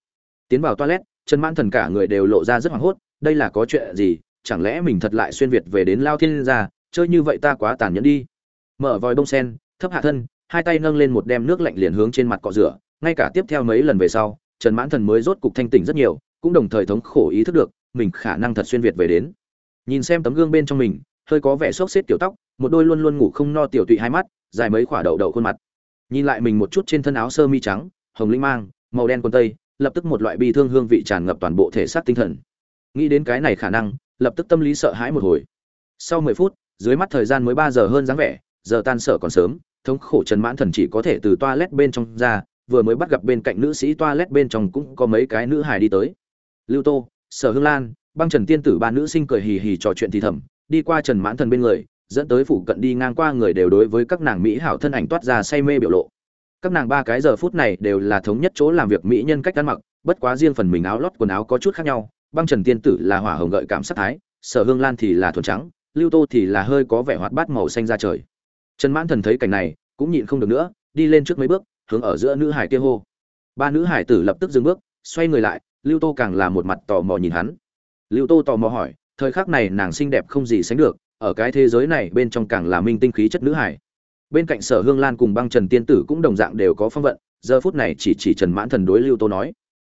Tiến vào toilet, trần mãn thần cả người đều lộ ra rất hoảng hốt, đây là có chuyện gì, chẳng lẽ mình thật lại xuyên việt về đến lao thiên gia, chơi như vậy ta quá tàn nhẫn đi. Mở vòi bông sen, thấp hạ thân, hai tay nâng lên một đem nước lạnh liền hướng trên mặt cọ rửa ngay cả tiếp theo mấy lần về sau, trần mãn thần mới rốt cục thanh tỉnh rất nhiều, cũng đồng thời thống khổ ý thức được, mình khả năng thật xuyên việt về đến. Nhìn xem tấm gương bên trong mình, hơi có vẻ xốc xếp tiểu tóc, một đôi luôn luôn ngủ không no tiểu tụy hai mắt, dài mấy khỏa đậu đậu khuôn mặt. Nhìn lại mình một chút trên thân áo sơ mi trắng, hồng linh mang, màu đen quần tây, lập tức một loại bi thương hương vị tràn ngập toàn bộ thể xác tinh thần. Nghĩ đến cái này khả năng, lập tức tâm lý sợ hãi một hồi. Sau mười phút, dưới mắt thời gian mới ba giờ hơn dáng vẻ, giờ tan sở còn sớm, thống khổ trần mãn thần chỉ có thể từ toilet bên trong ra vừa mới bắt gặp bên cạnh nữ sĩ toilet bên trong cũng có mấy cái nữ hài đi tới. Lưu tô, sở hương lan, băng trần tiên tử ba nữ sinh cười hì hì trò chuyện thì thầm, đi qua trần mãn thần bên người, dẫn tới phủ cận đi ngang qua người đều đối với các nàng mỹ hảo thân ảnh toát ra say mê biểu lộ. Các nàng ba cái giờ phút này đều là thống nhất chỗ làm việc mỹ nhân cách ăn mặc, bất quá riêng phần mình áo lót quần áo có chút khác nhau. Băng trần tiên tử là hỏa hồng gợi cảm sắc thái, sở hương lan thì là thuần trắng, lưu tô thì là hơi có vẻ hoạt bát màu xanh da trời. Trần mãn thần thấy cảnh này, cũng nhịn không được nữa, đi lên trước mấy bước hướng ở giữa nữ hải kia hô. Ba nữ hải tử lập tức dừng bước, xoay người lại, lưu tô càng là một mặt tò mò nhìn hắn. Lưu tô tò mò hỏi, thời khắc này nàng xinh đẹp không gì sánh được, ở cái thế giới này bên trong càng là minh tinh khí chất nữ hải. Bên cạnh sở hương lan cùng băng trần tiên tử cũng đồng dạng đều có phong vận, giờ phút này chỉ chỉ trần mãn thần đối lưu tô nói.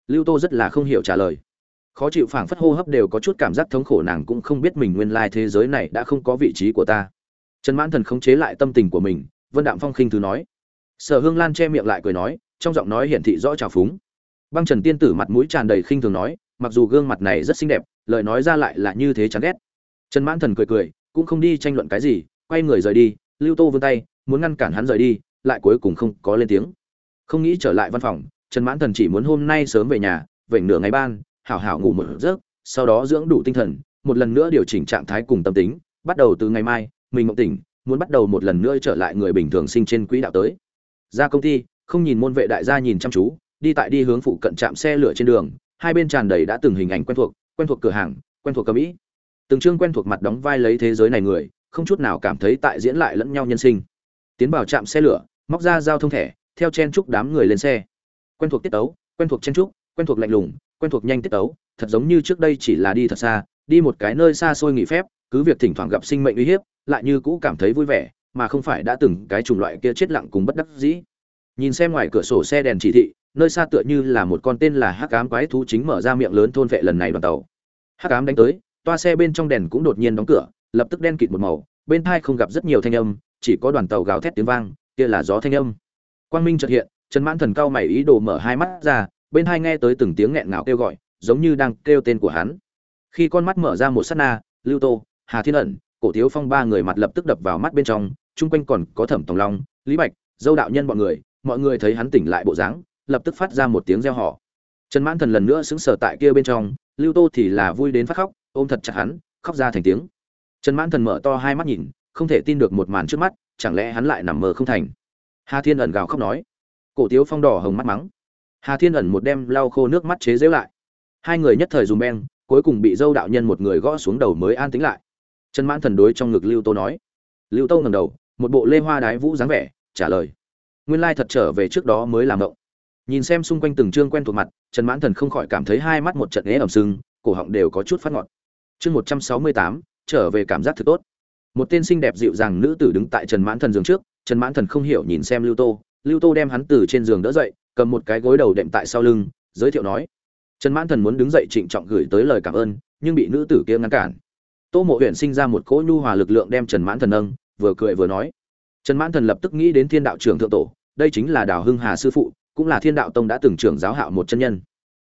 Lưu tô rất là không hiểu trả lời. Khó chịu phảng phất hô hấp đều có chút cảm giác thống khổ nàng cũng không biết mình nguyên lai thế giới này đã không có vị trí của ta. Trần mãn thần khống chế lại tâm tình của mình, vân đạm phong khinh thứ nói sở hương lan che miệng lại cười nói, trong giọng nói hiển thị rõ trào phúng. Băng trần tiên tử mặt mũi tràn đầy khinh thường nói, mặc dù gương mặt này rất xinh đẹp, lời nói ra lại là như thế chán ghét. Trần mãn thần cười cười, cũng không đi tranh luận cái gì, quay người rời đi, lưu tô vươn tay, muốn ngăn cản hắn rời đi, lại cuối cùng không có lên tiếng. Không nghĩ trở lại văn phòng, trần mãn thần chỉ muốn hôm nay sớm về nhà về nửa ngày ban, hảo hảo ngủ một giấc, sau đó dưỡng đủ tinh thần, một lần nữa điều chỉnh trạng thái cùng tâm tính, bắt đầu từ ngày mai, mình mộng tỉnh, muốn bắt đầu một lần nữa trở lại người bình thường sinh trên quỹ đạo tới ra công ty không nhìn môn vệ đại gia nhìn chăm chú đi tại đi hướng phụ cận trạm xe lửa trên đường hai bên tràn đầy đã từng hình ảnh quen thuộc quen thuộc cửa hàng quen thuộc cầm mỹ, từng chương quen thuộc mặt đóng vai lấy thế giới này người không chút nào cảm thấy tại diễn lại lẫn nhau nhân sinh. Tiến vào trạm xe lửa móc ra giao thông thẻ theo chen chúc đám người lên xe. Quen thuộc tiết tấu quen thuộc chen chúc quen thuộc lạnh lùng quen thuộc nhanh tiết tấu thật giống như trước đây chỉ là đi thật xa đi một cái nơi xa xôi nghỉ phép cứ việc thỉnh thoảng gặp sinh mệnh uy hiếp lại như cũ cảm thấy vui vẻ mà không phải đã từng cái chủng loại kia chết lặng cùng bất đắc dĩ. Nhìn xem ngoài cửa sổ xe đèn chỉ thị, nơi xa tựa như là một con tên là hắc ám quái thú chính mở ra miệng lớn thôn vệ lần này đoàn tàu. Hắc ám đánh tới, toa xe bên trong đèn cũng đột nhiên đóng cửa, lập tức đen kịt một màu, bên thai không gặp rất nhiều thanh âm, chỉ có đoàn tàu gào thét tiếng vang, kia là gió thanh âm. Quang minh chợt hiện, trần mãn thần cao mày ý đồ mở hai mắt ra, bên hai nghe tới từng tiếng nghẹn ngào kêu gọi, giống như đang kêu tên của hắn. Khi con mắt mở ra một sát na, lưu tô, hà thiên ẩn, cổ thiếu phong ba người mặt lập tức đập vào mắt bên trong chung quanh còn có thẩm tòng long, lý bạch, dâu đạo nhân bọn người, mọi người thấy hắn tỉnh lại bộ dáng, lập tức phát ra một tiếng reo hò. Trần mãn thần lần nữa sững sờ tại kia bên trong, lưu tô thì là vui đến phát khóc, ôm thật chặt hắn, khóc ra thành tiếng. Trần mãn thần mở to hai mắt nhìn, không thể tin được một màn trước mắt, chẳng lẽ hắn lại nằm mơ không thành? Hà thiên ẩn gào khóc nói. Cổ tiếu phong đỏ hồng mắt mắng. Hà thiên ẩn một đem lau khô nước mắt chế dễu lại. Hai người nhất thời dùng beng, cuối cùng bị dâu đạo nhân một người gõ xuống đầu mới an tính lại. Trần mãn thần đối trong ngực lưu tô nói. Lưu tô ngầm đầu một bộ lê hoa đái vũ dáng vẻ, trả lời. Nguyên lai thật trở về trước đó mới làm động nhìn xem xung quanh từng chương quen thuộc mặt, trần mãn thần không khỏi cảm thấy hai mắt một trận ế ẩm sưng, cổ họng đều có chút phát ngọt. Chương một trăm sáu mươi tám, trở về cảm giác thật tốt. Một tên xinh đẹp dịu dàng nữ tử đứng tại trần mãn thần giường trước, trần mãn thần không hiểu nhìn xem lưu tô. Lưu tô đem hắn từ trên giường đỡ dậy, cầm một cái gối đầu đệm tại sau lưng, giới thiệu nói. Trần mãn thần muốn đứng dậy trịnh trọng gửi tới lời cảm ơn, nhưng bị nữ tử kia ngăn cản. Tô mộ huyện sinh ra một cỗ nhu hòa lực lượng đem trần mãn thần nâng vừa cười vừa nói. Trần mãn thần lập tức nghĩ đến thiên đạo trưởng thượng tổ, đây chính là đào hưng hà sư phụ, cũng là thiên đạo tông đã từng trưởng giáo hạo một chân nhân.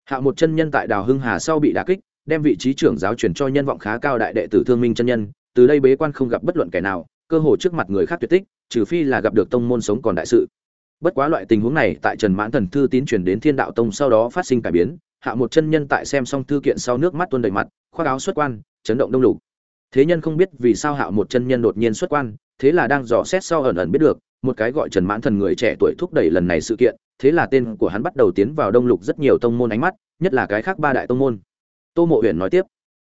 Hạo một chân nhân tại đào hưng hà sau bị đả kích, đem vị trí trưởng giáo chuyển cho nhân vọng khá cao đại đệ tử thương minh chân nhân, từ đây bế quan không gặp bất luận kẻ nào, cơ hồ trước mặt người khác tuyệt tích, trừ phi là gặp được tông môn sống còn đại sự. Bất quá loại tình huống này tại trần mãn thần thư tín truyền đến thiên đạo tông sau đó phát sinh cải biến hạ một chân nhân tại xem xong thư kiện sau nước mắt tuôn đầy mặt, khoác áo xuất quan, chấn động đông lục thế nhân không biết vì sao hạo một chân nhân đột nhiên xuất quan, thế là đang dò xét sau ẩn ẩn biết được, một cái gọi trần mãn thần người trẻ tuổi thúc đẩy lần này sự kiện, thế là tên của hắn bắt đầu tiến vào đông lục rất nhiều tông môn ánh mắt, nhất là cái khác ba đại tông môn. Tô mộ huyền nói tiếp,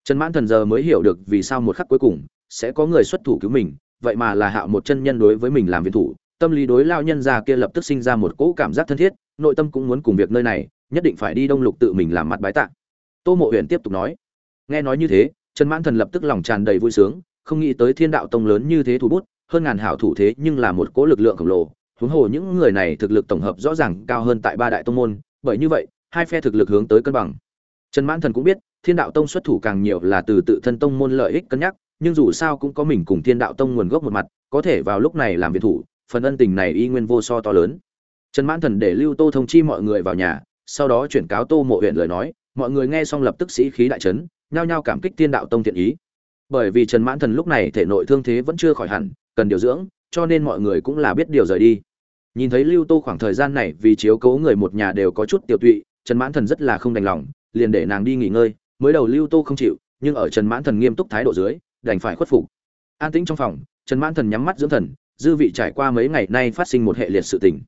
trần mãn thần giờ mới hiểu được vì sao một khắc cuối cùng sẽ có người xuất thủ cứu mình, vậy mà là hạo một chân nhân đối với mình làm viên thủ, tâm lý đối lao nhân già kia lập tức sinh ra một cỗ cảm giác thân thiết, nội tâm cũng muốn cùng việc nơi này, nhất định phải đi đông lục tự mình làm mặt bái tạ. Tô mộ huyền tiếp tục nói, nghe nói như thế trần mãn thần lập tức lòng tràn đầy vui sướng, không nghĩ tới thiên đạo tông lớn như thế thủ bút, hơn ngàn hảo thủ thế nhưng là một cỗ lực lượng khổng lồ. Huống hồ những người này thực lực tổng hợp rõ ràng cao hơn tại ba đại tông môn, bởi như vậy, hai phe thực lực hướng tới cân bằng. Trần mãn thần cũng biết, thiên đạo tông xuất thủ càng nhiều là từ tự thân tông môn lợi ích cân nhắc, nhưng dù sao cũng có mình cùng thiên đạo tông nguồn gốc một mặt, có thể vào lúc này làm việc thủ, phần ân tình này y nguyên vô so to lớn. Trần mãn thần để lưu tô thông chi mọi người vào nhà, sau đó chuyển cáo tô mộ huyện lời nói, mọi người nghe xong lập tức sĩ khí đại trấn nhao nhao cảm kích tiên đạo tông thiện ý. Bởi vì trần mãn thần lúc này thể nội thương thế vẫn chưa khỏi hẳn, cần điều dưỡng, cho nên mọi người cũng là biết điều rời đi. Nhìn thấy lưu tô khoảng thời gian này vì chiếu cố người một nhà đều có chút tiểu tụy, trần mãn thần rất là không đành lòng, liền để nàng đi nghỉ ngơi, mới đầu lưu tô không chịu, nhưng ở trần mãn thần nghiêm túc thái độ dưới, đành phải khuất phục. An tĩnh trong phòng, trần mãn thần nhắm mắt dưỡng thần, dư vị trải qua mấy ngày nay phát sinh một hệ liệt sự tình.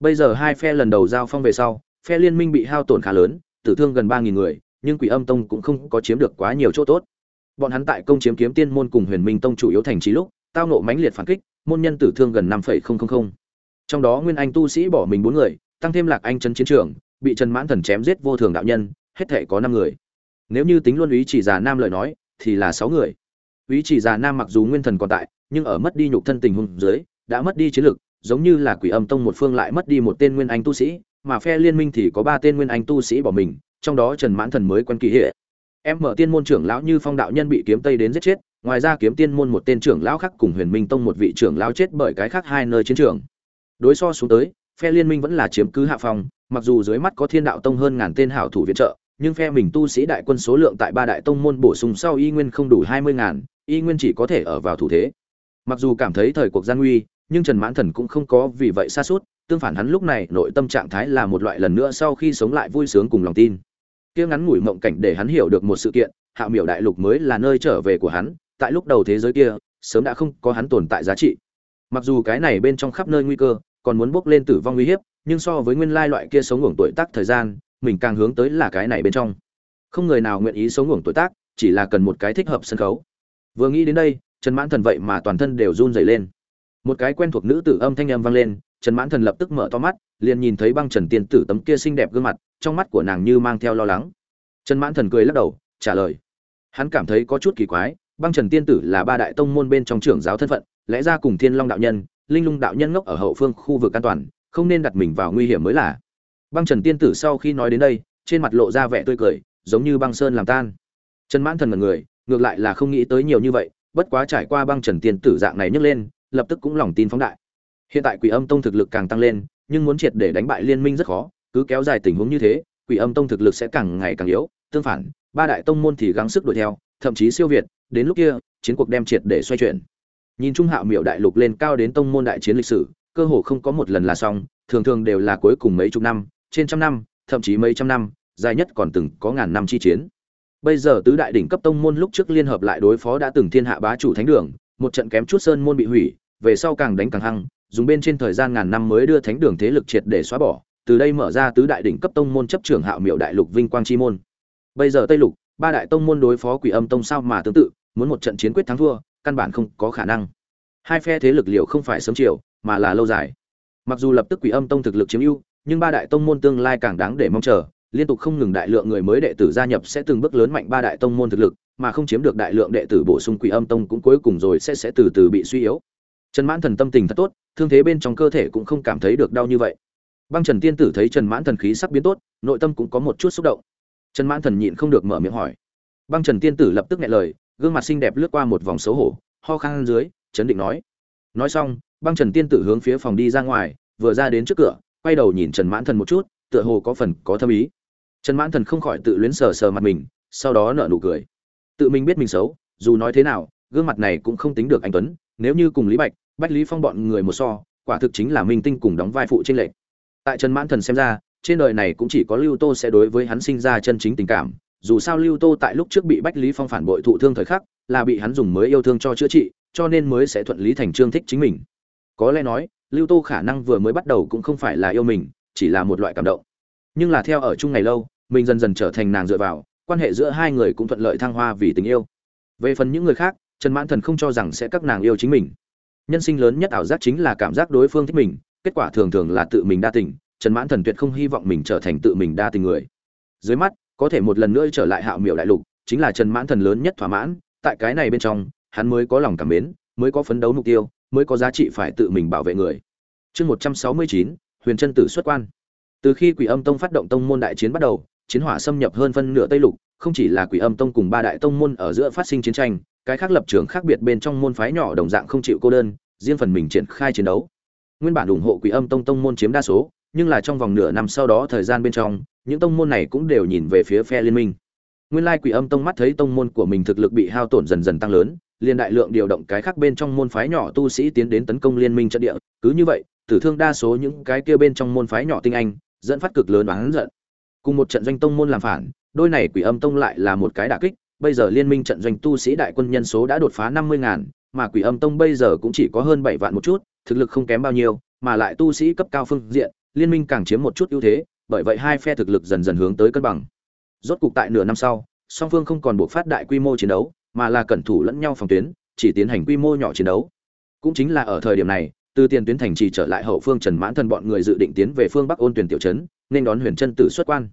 Bây giờ hai phe lần đầu giao phong về sau, phe liên minh bị hao tổn khá lớn, tử thương gần ba nghìn người nhưng quỷ âm tông cũng không có chiếm được quá nhiều chỗ tốt. Bọn hắn tại công chiếm kiếm tiên môn cùng huyền minh tông chủ yếu thành trí lúc, tao nộ mãnh liệt phản kích, môn nhân tử thương gần năm trong đó nguyên anh tu sĩ bỏ mình bốn người, tăng thêm lạc anh chân chiến trường, bị trần mãn thần chém giết vô thường đạo nhân, hết thể có năm người. Nếu như tính luôn ý chỉ già nam lời nói, thì là sáu người. Ý chỉ già nam mặc dù nguyên thần còn tại, nhưng ở mất đi nhục thân tình huống dưới, đã mất đi chiến lực, giống như là quỷ âm tông một phương lại mất đi một tên nguyên anh tu sĩ, mà phe liên minh thì có ba tên nguyên anh tu sĩ bỏ mình trong đó trần mãn thần mới quen kỳ hệ. Em mở tiên môn trưởng lão như phong đạo nhân bị kiếm tây đến giết chết, ngoài ra kiếm tiên môn một tên trưởng lão khác cùng huyền minh tông một vị trưởng lão chết bởi cái khác hai nơi chiến trường. Đối so xuống tới, phe liên minh vẫn là chiếm cứ hạ phòng mặc dù dưới mắt có thiên đạo tông hơn ngàn tên hảo thủ viện trợ, nhưng phe mình tu sĩ đại quân số lượng tại ba đại tông môn bổ sung sau y nguyên không đủ hai mươi ngàn, y nguyên chỉ có thể ở vào thủ thế. Mặc dù cảm thấy thời cuộc gian nguy, nhưng trần mãn thần cũng không có vì vậy xa suốt tương phản hắn lúc này nội tâm trạng thái là một loại lần nữa sau khi sống lại vui sướng cùng lòng tin kia ngắn ngủi mộng cảnh để hắn hiểu được một sự kiện, hạ miểu đại lục mới là nơi trở về của hắn, tại lúc đầu thế giới kia, sớm đã không có hắn tồn tại giá trị. Mặc dù cái này bên trong khắp nơi nguy cơ, còn muốn bước lên tử vong uy hiếp, nhưng so với nguyên lai loại kia sống ngủng tuổi tác thời gian, mình càng hướng tới là cái này bên trong. Không người nào nguyện ý sống ngủng tuổi tác, chỉ là cần một cái thích hợp sân khấu. Vừa nghĩ đến đây, trần mãn thần vậy mà toàn thân đều run rẩy lên. Một cái quen thuộc nữ tử âm thanh âm vang lên, trần mãn thần lập tức mở to mắt, liền nhìn thấy băng trần tiên tử tấm kia xinh đẹp gương mặt trong mắt của nàng như mang theo lo lắng. Trần mãn thần cười lắc đầu, trả lời. Hắn cảm thấy có chút kỳ quái, băng trần tiên tử là ba đại tông môn bên trong trưởng giáo thân phận, lẽ ra cùng thiên long đạo nhân, linh lung đạo nhân ngốc ở hậu phương khu vực an toàn, không nên đặt mình vào nguy hiểm mới là. Băng trần tiên tử sau khi nói đến đây, trên mặt lộ ra vẻ tươi cười, giống như băng sơn làm tan. Trần mãn thần mật người, ngược lại là không nghĩ tới nhiều như vậy, bất quá trải qua băng trần tiên tử dạng này nhấc lên, lập tức cũng lòng tin phóng đại. Hiện tại quỷ âm tông thực lực càng tăng lên, nhưng muốn triệt để đánh bại liên minh rất khó cứ kéo dài tình huống như thế, quỷ âm tông thực lực sẽ càng ngày càng yếu, tương phản, ba đại tông môn thì gắng sức đuổi theo, thậm chí siêu việt, đến lúc kia, chiến cuộc đem triệt để xoay chuyển. Nhìn trung hạo miểu đại lục lên cao đến tông môn đại chiến lịch sử, cơ hồ không có một lần là xong, thường thường đều là cuối cùng mấy chục năm, trên trăm năm, thậm chí mấy trăm năm, dài nhất còn từng có ngàn năm chi chiến. Bây giờ tứ đại đỉnh cấp tông môn lúc trước liên hợp lại đối phó đã từng thiên hạ bá chủ thánh đường, một trận kém chút sơn môn bị hủy, về sau càng đánh càng hăng, dùng bên trên thời gian ngàn năm mới đưa thánh đường thế lực triệt để xóa bỏ từ đây mở ra tứ đại đỉnh cấp tông môn chấp trưởng hạo miệu đại lục vinh quang chi môn. Bây giờ tây lục, ba đại tông môn đối phó quỷ âm tông sao mà tương tự, muốn một trận chiến quyết thắng thua, căn bản không có khả năng. Hai phe thế lực liệu không phải sớm chiều, mà là lâu dài. Mặc dù lập tức quỷ âm tông thực lực chiếm ưu, nhưng ba đại tông môn tương lai càng đáng để mong chờ, liên tục không ngừng đại lượng người mới đệ tử gia nhập sẽ từng bước lớn mạnh ba đại tông môn thực lực, mà không chiếm được đại lượng đệ tử bổ sung quỷ âm tông cũng cuối cùng rồi sẽ sẽ từ từ bị suy yếu. Trần mãn thần tâm tình thật tốt, thương thế bên trong cơ thể cũng không cảm thấy được đau như vậy băng trần tiên tử thấy trần mãn thần khí sắc biến tốt, nội tâm cũng có một chút xúc động. Trần mãn thần nhịn không được mở miệng hỏi. Băng trần tiên tử lập tức nghe lời, gương mặt xinh đẹp lướt qua một vòng xấu hổ, ho khan dưới, chấn định nói. Nói xong, băng trần tiên tử hướng phía phòng đi ra ngoài, vừa ra đến trước cửa, quay đầu nhìn trần mãn thần một chút, tựa hồ có phần có thâm ý. Trần mãn thần không khỏi tự luyến sờ sờ mặt mình, sau đó nở nụ cười. Tự mình biết mình xấu, dù nói thế nào, gương mặt này cũng không tính được anh tuấn, nếu như cùng lý bạch, bách lý phong bọn người một so, quả thực chính là minh tinh cùng đóng vai phụ trên lệnh tại trần mãn thần xem ra, trên đời này cũng chỉ có lưu tô sẽ đối với hắn sinh ra chân chính tình cảm, dù sao lưu tô tại lúc trước bị bách lý phong phản bội thụ thương thời khắc, là bị hắn dùng mới yêu thương cho chữa trị, cho nên mới sẽ thuận lý thành trương thích chính mình. Có lẽ nói, lưu tô khả năng vừa mới bắt đầu cũng không phải là yêu mình, chỉ là một loại cảm động. Nhưng là theo ở chung ngày lâu, mình dần dần trở thành nàng dựa vào, quan hệ giữa hai người cũng thuận lợi thăng hoa vì tình yêu. Về phần những người khác, trần mãn thần không cho rằng sẽ các nàng yêu chính mình. Nhân sinh lớn nhất ảo giác chính là cảm giác đối phương thích mình kết quả thường thường là tự mình đa tình, trần mãn thần tuyệt không hy vọng mình trở thành tự mình đa tình người. Dưới mắt, có thể một lần nữa trở lại hạo miệu đại lục, chính là trần mãn thần lớn nhất thỏa mãn, tại cái này bên trong, hắn mới có lòng cảm mến, mới có phấn đấu mục tiêu, mới có giá trị phải tự mình bảo vệ người. Chương một trăm sáu mươi chín, huyền trân tử xuất quan. Từ khi quỷ âm tông phát động tông môn đại chiến bắt đầu, chiến hỏa xâm nhập hơn phân nửa tây lục, không chỉ là quỷ âm tông cùng ba đại tông môn ở giữa phát sinh chiến tranh, cái khác lập trường khác biệt bên trong môn phái nhỏ đồng dạng không chịu cô đơn, riêng phần mình triển khai chiến đấu nguyên bản ủng hộ quỷ âm tông tông môn chiếm đa số, nhưng là trong vòng nửa năm sau đó thời gian bên trong, những tông môn này cũng đều nhìn về phía phe liên minh. Nguyên lai quỷ âm tông mắt thấy tông môn của mình thực lực bị hao tổn dần dần tăng lớn, liền đại lượng điều động cái khác bên trong môn phái nhỏ tu sĩ tiến đến tấn công liên minh trận địa. Cứ như vậy, tử thương đa số những cái kia bên trong môn phái nhỏ tinh anh, dẫn phát cực lớn oán giận. Cùng một trận doanh tông môn làm phản, đôi này quỷ âm tông lại là một cái đả kích. Bây giờ liên minh trận doanh tu sĩ đại quân nhân số đã đột phá năm mươi ngàn, mà quỷ âm tông bây giờ cũng chỉ có hơn bảy vạn một chút thực lực không kém bao nhiêu, mà lại tu sĩ cấp cao phương diện, liên minh càng chiếm một chút ưu thế, bởi vậy hai phe thực lực dần dần hướng tới cân bằng. Rốt cục tại nửa năm sau, song phương không còn buộc phát đại quy mô chiến đấu, mà là cẩn thủ lẫn nhau phòng tuyến, chỉ tiến hành quy mô nhỏ chiến đấu. Cũng chính là ở thời điểm này, từ tiền tuyến thành trì trở lại hậu phương trần mãn thần bọn người dự định tiến về phương bắc ôn tuyển tiểu trấn, nên đón huyền chân tử xuất quan.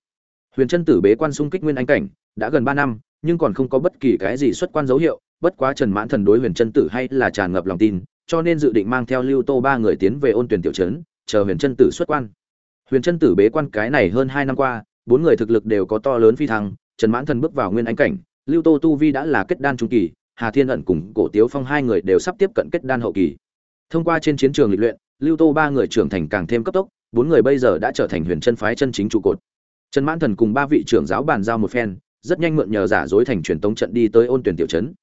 Huyền chân tử bế quan xung kích nguyên anh cảnh, đã gần ba năm, nhưng còn không có bất kỳ cái gì xuất quan dấu hiệu, bất quá trần mãn thần đối huyền chân tử hay là tràn ngập lòng tin cho nên dự định mang theo lưu tô ba người tiến về ôn tuyển tiểu trấn, chờ huyền chân tử xuất quan. Huyền chân tử bế quan cái này hơn hai năm qua, bốn người thực lực đều có to lớn phi thăng, trần mãn thần bước vào nguyên anh cảnh, lưu tô tu vi đã là kết đan trung kỳ, hà thiên ẩn cùng cổ tiếu phong hai người đều sắp tiếp cận kết đan hậu kỳ. Thông qua trên chiến trường lịch luyện, lưu tô ba người trưởng thành càng thêm cấp tốc, bốn người bây giờ đã trở thành huyền chân phái chân chính trụ cột. Trần mãn thần cùng ba vị trưởng giáo bàn giao một phen, rất nhanh mượn nhờ giả dối thành truyền tống trận đi tới ôn tuyển tiểu trấn.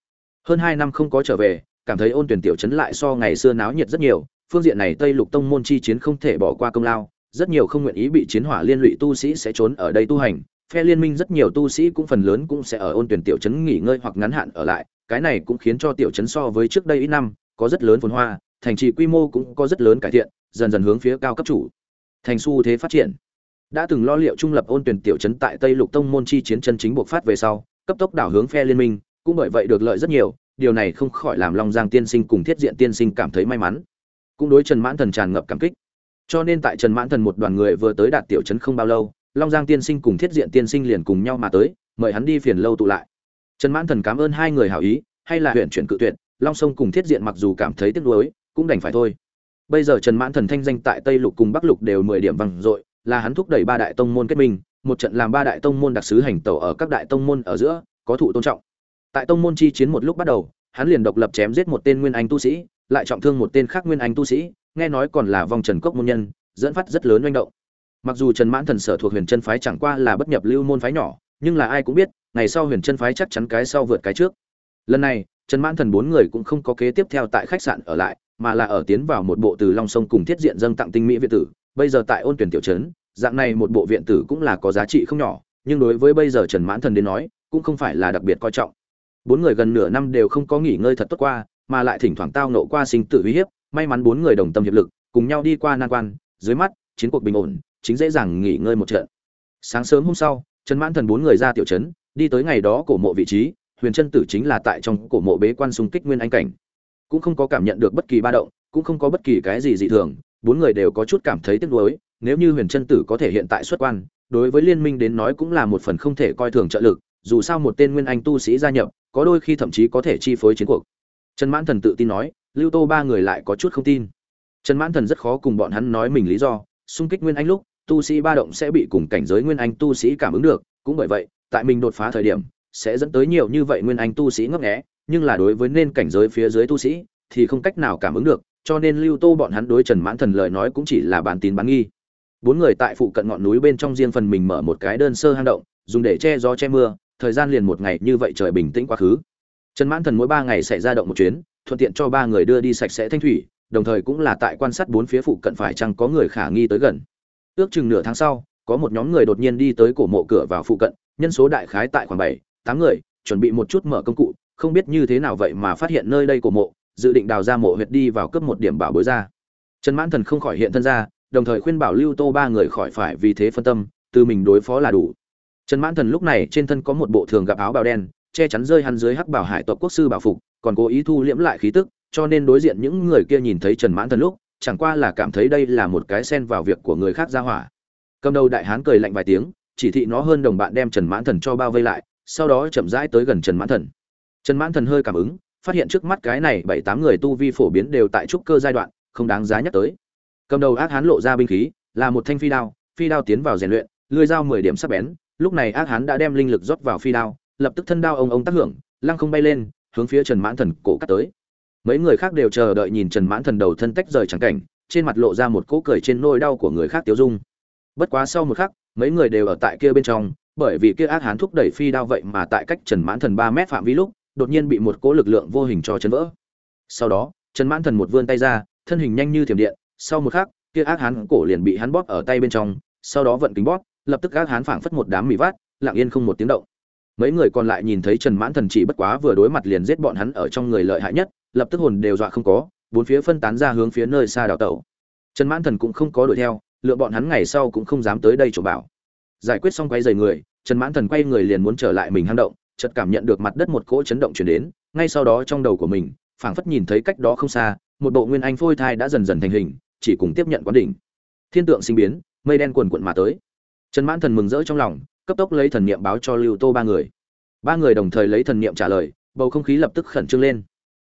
Hơn hai năm không có trở về cảm thấy ôn tuyển tiểu trấn lại so ngày xưa náo nhiệt rất nhiều, phương diện này tây lục tông môn chi chiến không thể bỏ qua công lao, rất nhiều không nguyện ý bị chiến hỏa liên lụy tu sĩ sẽ trốn ở đây tu hành, phe liên minh rất nhiều tu sĩ cũng phần lớn cũng sẽ ở ôn tuyển tiểu trấn nghỉ ngơi hoặc ngắn hạn ở lại, cái này cũng khiến cho tiểu trấn so với trước đây ít năm, có rất lớn phồn hoa, thành trì quy mô cũng có rất lớn cải thiện, dần dần hướng phía cao cấp chủ. Thành xu thế phát triển. Đã từng lo liệu trung lập ôn tuyển tiểu trấn tại tây lục tông môn chi chiến chân chính buộc phát về sau, cấp tốc đảo hướng phe liên minh, cũng bởi vậy được lợi rất nhiều điều này không khỏi làm long giang tiên sinh cùng thiết diện tiên sinh cảm thấy may mắn. Cũng đối trần mãn thần tràn ngập cảm kích. Cho nên tại trần mãn thần một đoàn người vừa tới đạt tiểu trấn không bao lâu, long giang tiên sinh cùng thiết diện tiên sinh liền cùng nhau mà tới, mời hắn đi phiền lâu tụ lại. Trần mãn thần cảm ơn hai người hảo ý, hay là huyện chuyển cự tuyệt, long sông cùng thiết diện mặc dù cảm thấy tiếc nuối, cũng đành phải thôi. Bây giờ trần mãn thần thanh danh tại tây lục cùng bắc lục đều mười điểm vang dội, là hắn thúc đẩy ba đại tông môn kết minh, một trận làm ba đại tông môn đặc sứ hành tẩu ở các đại tông môn ở giữa, có thụ tôn trọng tại tông môn chi chiến một lúc bắt đầu, hắn liền độc lập chém giết một tên nguyên anh tu sĩ, lại trọng thương một tên khác nguyên anh tu sĩ, nghe nói còn là vòng trần cốc môn nhân, dẫn phát rất lớn manh động. Mặc dù trần mãn thần sở thuộc huyền chân phái chẳng qua là bất nhập lưu môn phái nhỏ, nhưng là ai cũng biết, ngày sau huyền chân phái chắc chắn cái sau vượt cái trước. Lần này, trần mãn thần bốn người cũng không có kế tiếp theo tại khách sạn ở lại, mà là ở tiến vào một bộ từ long sông cùng thiết diện dâng tặng tinh mỹ viện tử. Bây giờ tại ôn tuyển tiểu trấn, dạng này một bộ viện tử cũng là có giá trị không nhỏ, nhưng đối với bây giờ trần mãn thần đến nói, cũng không phải là đặc biệt coi trọng bốn người gần nửa năm đều không có nghỉ ngơi thật tốt qua, mà lại thỉnh thoảng tao nộ qua sinh tử uy hiếp, may mắn bốn người đồng tâm hiệp lực, cùng nhau đi qua nan quan, dưới mắt, chiến cuộc bình ổn, chính dễ dàng nghỉ ngơi một trận. Sáng sớm hôm sau, trần mãn thần bốn người ra tiểu trấn, đi tới ngày đó cổ mộ vị trí, huyền chân tử chính là tại trong cổ mộ bế quan xung kích nguyên anh cảnh. Cũng không có cảm nhận được bất kỳ ba động, cũng không có bất kỳ cái gì dị thường, bốn người đều có chút cảm thấy tiếc nuối, nếu như huyền chân tử có thể hiện tại xuất quan, đối với liên minh đến nói cũng là một phần không thể coi thường trợ lực, dù sao một tên nguyên anh tu sĩ gia nhập có đôi khi thậm chí có thể chi phối chiến cuộc. Trần mãn thần tự tin nói, lưu tô ba người lại có chút không tin. Trần mãn thần rất khó cùng bọn hắn nói mình lý do, xung kích nguyên anh lúc, tu sĩ ba động sẽ bị cùng cảnh giới nguyên anh tu sĩ cảm ứng được, cũng bởi vậy, tại mình đột phá thời điểm, sẽ dẫn tới nhiều như vậy nguyên anh tu sĩ ngấp nghé, nhưng là đối với nên cảnh giới phía dưới tu sĩ, thì không cách nào cảm ứng được, cho nên lưu tô bọn hắn đối trần mãn thần lời nói cũng chỉ là bán tín bán nghi. Bốn người tại phụ cận ngọn núi bên trong riêng phần mình mở một cái đơn sơ hang động, dùng để che gió che mưa thời gian liền một ngày như vậy trời bình tĩnh quá khứ. Trần mãn thần mỗi ba ngày sẽ ra động một chuyến, thuận tiện cho ba người đưa đi sạch sẽ thanh thủy, đồng thời cũng là tại quan sát bốn phía phụ cận phải chăng có người khả nghi tới gần. Ước chừng nửa tháng sau, có một nhóm người đột nhiên đi tới cổ mộ cửa vào phụ cận, nhân số đại khái tại khoảng bảy, tám người, chuẩn bị một chút mở công cụ, không biết như thế nào vậy mà phát hiện nơi đây cổ mộ, dự định đào ra mộ huyệt đi vào cướp một điểm bảo bối ra. Trần mãn thần không khỏi hiện thân ra, đồng thời khuyên bảo lưu tô ba người khỏi phải vì thế phân tâm, từ mình đối phó là đủ trần mãn thần lúc này trên thân có một bộ thường gặp áo bào đen, che chắn rơi hắn dưới hắc bảo hải tộc quốc sư bảo phục, còn cố ý thu liễm lại khí tức, cho nên đối diện những người kia nhìn thấy trần mãn thần lúc, chẳng qua là cảm thấy đây là một cái xen vào việc của người khác ra hỏa. Cầm đầu đại hán cười lạnh vài tiếng, chỉ thị nó hơn đồng bạn đem trần mãn thần cho bao vây lại, sau đó chậm rãi tới gần trần mãn thần. Trần mãn thần hơi cảm ứng, phát hiện trước mắt cái này bảy tám người tu vi phổ biến đều tại trúc cơ giai đoạn, không đáng giá nhắc tới. Cầm đầu ác hán lộ ra binh khí, là một thanh phi đao phi đao tiến vào rèn luyện, lưỡi dao mười điểm sắc bén lúc này ác hán đã đem linh lực rót vào phi đao, lập tức thân đao ông ông tác hưởng, lăng không bay lên, hướng phía trần mãn thần cổ cắt tới. Mấy người khác đều chờ đợi nhìn trần mãn thần đầu thân tách rời trắng cảnh, trên mặt lộ ra một cỗ cười trên nôi đau của người khác tiêu dung. Bất quá sau một khắc, mấy người đều ở tại kia bên trong, bởi vì kia ác hán thúc đẩy phi đao vậy mà tại cách trần mãn thần ba mét phạm vi lúc, đột nhiên bị một cỗ lực lượng vô hình cho chấn vỡ. Sau đó, trần mãn thần một vươn tay ra, thân hình nhanh như thiểm điện, sau một khắc, kia ác hán cổ liền bị hắn bóp ở tay bên trong, sau đó vận kính bóp lập tức các hán phảng phất một đám mì vát, lặng yên không một tiếng động. Mấy người còn lại nhìn thấy trần mãn thần chỉ bất quá vừa đối mặt liền giết bọn hắn ở trong người lợi hại nhất, lập tức hồn đều dọa không có, bốn phía phân tán ra hướng phía nơi xa đào tẩu trần mãn thần cũng không có đuổi theo, lựa bọn hắn ngày sau cũng không dám tới đây chỗ bảo. Giải quyết xong quay dày người, trần mãn thần quay người liền muốn trở lại mình hang động, chợt cảm nhận được mặt đất một cỗ chấn động chuyển đến, ngay sau đó trong đầu của mình, phảng phất nhìn thấy cách đó không xa, một bộ nguyên anh phôi thai đã dần dần thành hình, chỉ cùng tiếp nhận quán đỉnh. Thiên tượng sinh biến, mây đen quần quận mà tới trần mãn thần mừng rỡ trong lòng, cấp tốc lấy thần niệm báo cho lưu tô ba người. Ba người đồng thời lấy thần niệm trả lời, bầu không khí lập tức khẩn trương lên.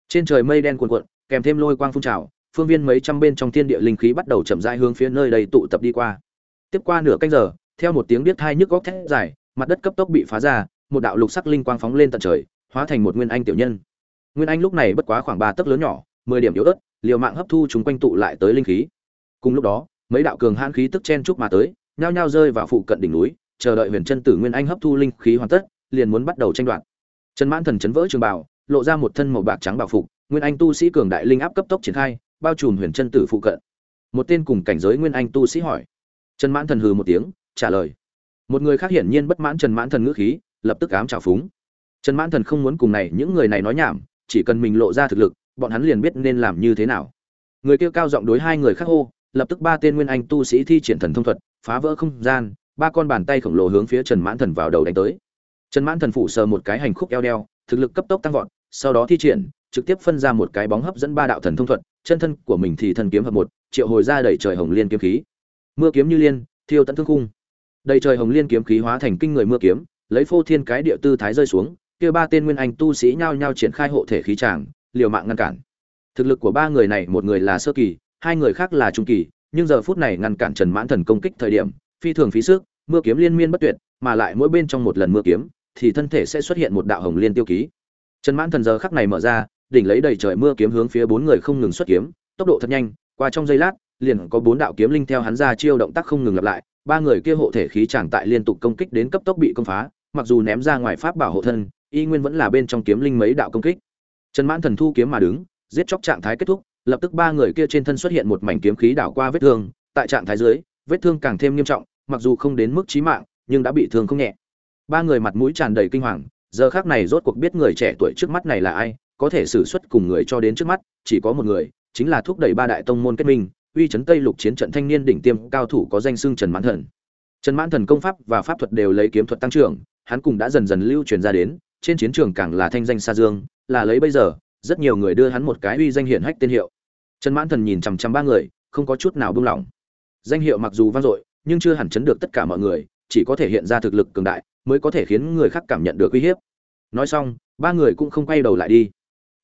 Trên trời mây đen cuồn cuộn, kèm thêm lôi quang phun trào, phương viên mấy trăm bên trong thiên địa linh khí bắt đầu chậm rãi hướng phía nơi đây tụ tập đi qua. Tiếp qua nửa canh giờ, theo một tiếng biết thai nhức góc thét dài, mặt đất cấp tốc bị phá ra, một đạo lục sắc linh quang phóng lên tận trời, hóa thành một nguyên anh tiểu nhân. Nguyên anh lúc này bất quá khoảng ba tấc lớn nhỏ, mười điểm yếu ớt, liều mạng hấp thu chúng quanh tụ lại tới linh khí. Cùng lúc đó, mấy đạo cường hãn khí tức chen chúc mà tới nhao nhao rơi vào phụ cận đỉnh núi, chờ đợi huyền chân tử nguyên anh hấp thu linh khí hoàn tất, liền muốn bắt đầu tranh đoạt. Trần mãn thần chấn vỡ trường bảo lộ ra một thân màu bạc trắng bảo phục, nguyên anh tu sĩ cường đại linh áp cấp tốc triển khai, bao trùm huyền chân tử phụ cận. Một tên cùng cảnh giới nguyên anh tu sĩ hỏi. Trần mãn thần hừ một tiếng, trả lời. Một người khác hiển nhiên bất mãn trần mãn thần ngữ khí, lập tức ám trào phúng. Trần mãn thần không muốn cùng này, những người này nói nhảm, chỉ cần mình lộ ra thực lực, bọn hắn liền biết nên làm như thế nào. Người kia cao giọng đối hai người khác hô lập tức ba tên nguyên anh tu sĩ thi triển thần thông thuật, phá vỡ không gian, ba con bàn tay khổng lồ hướng phía trần mãn thần vào đầu đánh tới. Trần mãn thần phủ sờ một cái hành khúc eo đeo, thực lực cấp tốc tăng vọt, sau đó thi triển, trực tiếp phân ra một cái bóng hấp dẫn ba đạo thần thông thuật, chân thân của mình thì thần kiếm hợp một, triệu hồi ra đẩy trời hồng liên kiếm khí. Mưa kiếm như liên, thiêu tận thương khung. Đầy trời hồng liên kiếm khí hóa thành kinh người mưa kiếm, lấy phô thiên cái địa tư thái rơi xuống, kia ba tên nguyên anh tu sĩ nhao nhao triển khai hộ thể khí tràng, liều mạng ngăn cản. Thực lực của ba người này, một người là sơ kỳ hai người khác là trung kỳ, nhưng giờ phút này ngăn cản trần mãn thần công kích thời điểm, phi thường phí sức, mưa kiếm liên miên bất tuyệt, mà lại mỗi bên trong một lần mưa kiếm, thì thân thể sẽ xuất hiện một đạo hồng liên tiêu ký. Trần mãn thần giờ khắc này mở ra, đỉnh lấy đầy trời mưa kiếm hướng phía bốn người không ngừng xuất kiếm, tốc độ thật nhanh, qua trong giây lát, liền có bốn đạo kiếm linh theo hắn ra chiêu động tác không ngừng lặp lại, ba người kia hộ thể khí chẳng tại liên tục công kích đến cấp tốc bị công phá, mặc dù ném ra ngoài pháp bảo hộ thân, y nguyên vẫn là bên trong kiếm linh mấy đạo công kích. Trần mãn thần thu kiếm mà đứng, giết chóc trạng thái kết thúc lập tức ba người kia trên thân xuất hiện một mảnh kiếm khí đảo qua vết thương, tại trạng thái dưới, vết thương càng thêm nghiêm trọng, mặc dù không đến mức chí mạng, nhưng đã bị thương không nhẹ. Ba người mặt mũi tràn đầy kinh hoàng, giờ khác này rốt cuộc biết người trẻ tuổi trước mắt này là ai, có thể xử xuất cùng người cho đến trước mắt, chỉ có một người, chính là thúc đẩy ba đại tông môn kết minh, uy chấn tây lục chiến trận thanh niên đỉnh tiêm, cao thủ có danh xưng trần mãn thần. Trần mãn thần công pháp và pháp thuật đều lấy kiếm thuật tăng trưởng, hắn cùng đã dần dần lưu truyền ra đến, trên chiến trường càng là thanh danh xa dương, là lấy bây giờ, rất nhiều người đưa hắn một cái uy danh hiển hách tên hiệu trần mãn thần nhìn chằm chằm ba người, không có chút nào buông lỏng. Danh hiệu mặc dù vang dội, nhưng chưa hẳn chấn được tất cả mọi người, chỉ có thể hiện ra thực lực cường đại mới có thể khiến người khác cảm nhận được uy hiếp. Nói xong, ba người cũng không quay đầu lại đi.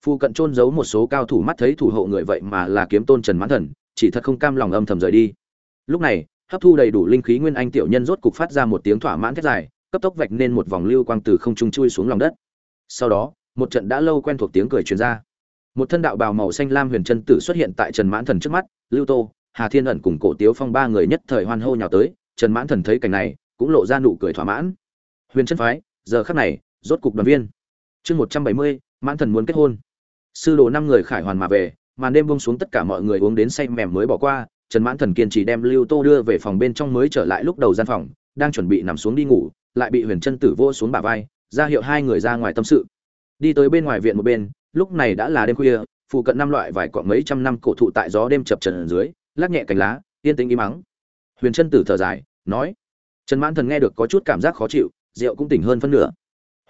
Phu cận trôn giấu một số cao thủ mắt thấy thủ hộ người vậy mà là kiếm tôn trần mãn thần, chỉ thật không cam lòng âm thầm rời đi. Lúc này, hấp thu đầy đủ linh khí nguyên anh tiểu nhân rốt cục phát ra một tiếng thỏa mãn thét dài, cấp tốc vạch nên một vòng lưu quang từ không trung chui xuống lòng đất. Sau đó, một trận đã lâu quen thuộc tiếng cười truyền ra một thân đạo bào màu xanh lam huyền chân tử xuất hiện tại trần mãn thần trước mắt, lưu tô, hà thiên ẩn cùng cổ tiếu phong ba người nhất thời hoan hô nhào tới, trần mãn thần thấy cảnh này, cũng lộ ra nụ cười thỏa mãn. Huyền chân phái, giờ khắc này, rốt cục đoàn viên. Chương một trăm bảy mươi, mãn thần muốn kết hôn. Sư đồ năm người khải hoàn mà về, màn đêm bông xuống tất cả mọi người uống đến say mềm mới bỏ qua, trần mãn thần kiên trì đem lưu tô đưa về phòng bên trong mới trở lại lúc đầu gian phòng, đang chuẩn bị nằm xuống đi ngủ, lại bị huyền chân tử vô xuống bả vai, ra hiệu hai người ra ngoài tâm sự. Đi tới bên ngoài viện một bên lúc này đã là đêm khuya, phụ cận năm loại vài cọn mấy trăm năm cổ thụ tại gió đêm chập trần dưới, lắc nhẹ cành lá, yên tĩnh im mắng huyền chân tử thở dài, nói, trần mãn thần nghe được có chút cảm giác khó chịu, rượu cũng tỉnh hơn phân nửa.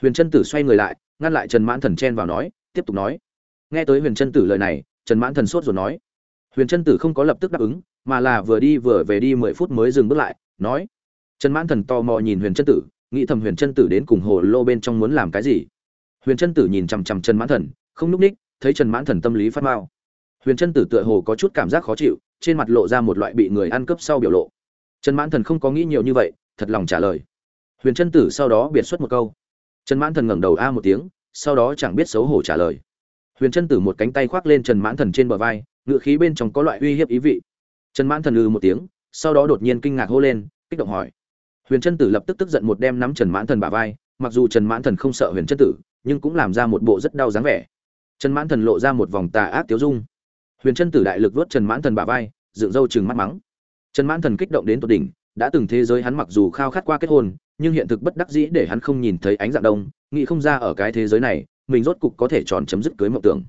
Huyền chân tử xoay người lại, ngăn lại trần mãn thần chen vào nói, tiếp tục nói. Nghe tới huyền chân tử lời này, trần mãn thần sốt rồi nói. Huyền chân tử không có lập tức đáp ứng, mà là vừa đi vừa về đi mười phút mới dừng bước lại, nói, trần mãn thần tò mò nhìn huyền chân tử, nghĩ thầm huyền chân tử đến cùng hồ lô bên trong muốn làm cái gì? Huyền chân tử nhìn chằm chằm trần mãn thần không núp ních, thấy trần mãn thần tâm lý phát mao huyền chân tử tựa hồ có chút cảm giác khó chịu, trên mặt lộ ra một loại bị người ăn cướp sau biểu lộ. Trần mãn thần không có nghĩ nhiều như vậy, thật lòng trả lời. Huyền chân tử sau đó biệt xuất một câu. Trần mãn thần ngẩng đầu a một tiếng, sau đó chẳng biết xấu hổ trả lời. Huyền chân tử một cánh tay khoác lên trần mãn thần trên bờ vai, ngựa khí bên trong có loại uy hiếp ý vị. Trần mãn thần ư một tiếng, sau đó đột nhiên kinh ngạc hô lên, kích động hỏi. Huyền chân tử lập tức tức giận một đem nắm trần mãn thần bả vai, mặc dù trần mãn thần không sợ huyền chân tử, nhưng cũng làm ra một bộ rất đau dáng vẻ trần mãn thần lộ ra một vòng tà ác tiếu dung. Huyền chân tử đại lực vớt trần mãn thần bả vai, dựng râu chừng mắt mắng. Trần mãn thần kích động đến tột đỉnh, đã từng thế giới hắn mặc dù khao khát qua kết hôn, nhưng hiện thực bất đắc dĩ để hắn không nhìn thấy ánh dạng đông, nghĩ không ra ở cái thế giới này, mình rốt cục có thể tròn chấm dứt cưới mộng tưởng.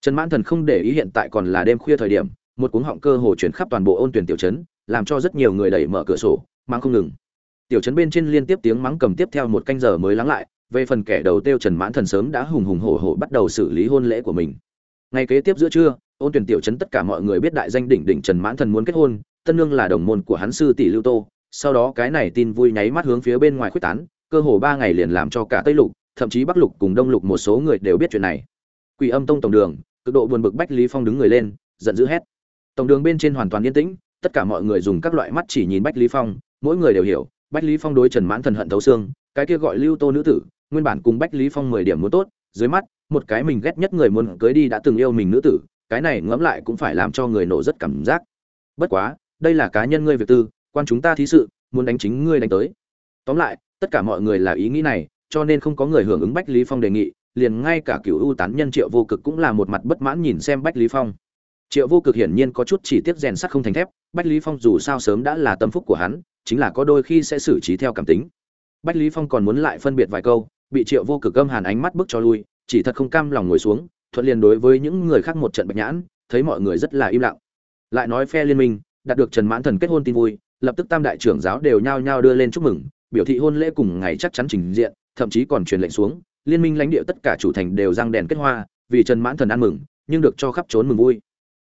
Trần mãn thần không để ý hiện tại còn là đêm khuya thời điểm, một cuống họng cơ hồ chuyển khắp toàn bộ ôn tuyển tiểu trấn, làm cho rất nhiều người đẩy mở cửa sổ mang không ngừng. Tiểu trấn bên trên liên tiếp tiếng mắng cầm tiếp theo một canh giờ mới lắng lại về phần kẻ đầu tiêu trần mãn thần sớm đã hùng hùng hổ hổ bắt đầu xử lý hôn lễ của mình. Ngày kế tiếp giữa trưa, ôn tuyển tiểu trấn tất cả mọi người biết đại danh đỉnh đỉnh trần mãn thần muốn kết hôn, tân nương là đồng môn của hắn sư tỷ lưu tô. Sau đó cái này tin vui nháy mắt hướng phía bên ngoài khuếch tán, cơ hồ ba ngày liền làm cho cả tây lục, thậm chí bắc lục cùng đông lục một số người đều biết chuyện này. Quỷ âm tông tổng đường, cực độ buồn bực bách lý phong đứng người lên, giận dữ hét. Tổng đường bên trên hoàn toàn yên tĩnh, tất cả mọi người dùng các loại mắt chỉ nhìn bách lý phong, mỗi người đều hiểu, bách lý phong đối trần mãn thần hận thấu xương, cái kia gọi lưu tô nữ tử nguyên bản cùng bách lý phong mười điểm muốn tốt, dưới mắt, một cái mình ghét nhất người muốn cưới đi đã từng yêu mình nữ tử, cái này ngẫm lại cũng phải làm cho người nổ rất cảm giác. Bất quá, đây là cá nhân ngươi việc tư, quan chúng ta thí sự, muốn đánh chính ngươi đánh tới. Tóm lại, tất cả mọi người là ý nghĩ này, cho nên không có người hưởng ứng bách lý phong đề nghị, liền ngay cả cựu ưu tán nhân triệu vô cực cũng là một mặt bất mãn nhìn xem bách lý phong. Triệu vô cực hiển nhiên có chút chỉ tiết rèn sắt không thành thép, bách lý phong dù sao sớm đã là tâm phúc của hắn, chính là có đôi khi sẽ xử trí theo cảm tính. Bách lý phong còn muốn lại phân biệt vài câu bị triệu vô cực âm hàn ánh mắt bức cho lui, chỉ thật không cam lòng ngồi xuống, thuận liền đối với những người khác một trận bạch nhãn, thấy mọi người rất là im lặng. Lại nói phe liên minh, đạt được trần mãn thần kết hôn tin vui, lập tức tam đại trưởng giáo đều nhao nhao đưa lên chúc mừng, biểu thị hôn lễ cùng ngày chắc chắn trình diện, thậm chí còn truyền lệnh xuống, liên minh lãnh địa tất cả chủ thành đều răng đèn kết hoa, vì trần mãn thần ăn mừng, nhưng được cho khắp trốn mừng vui.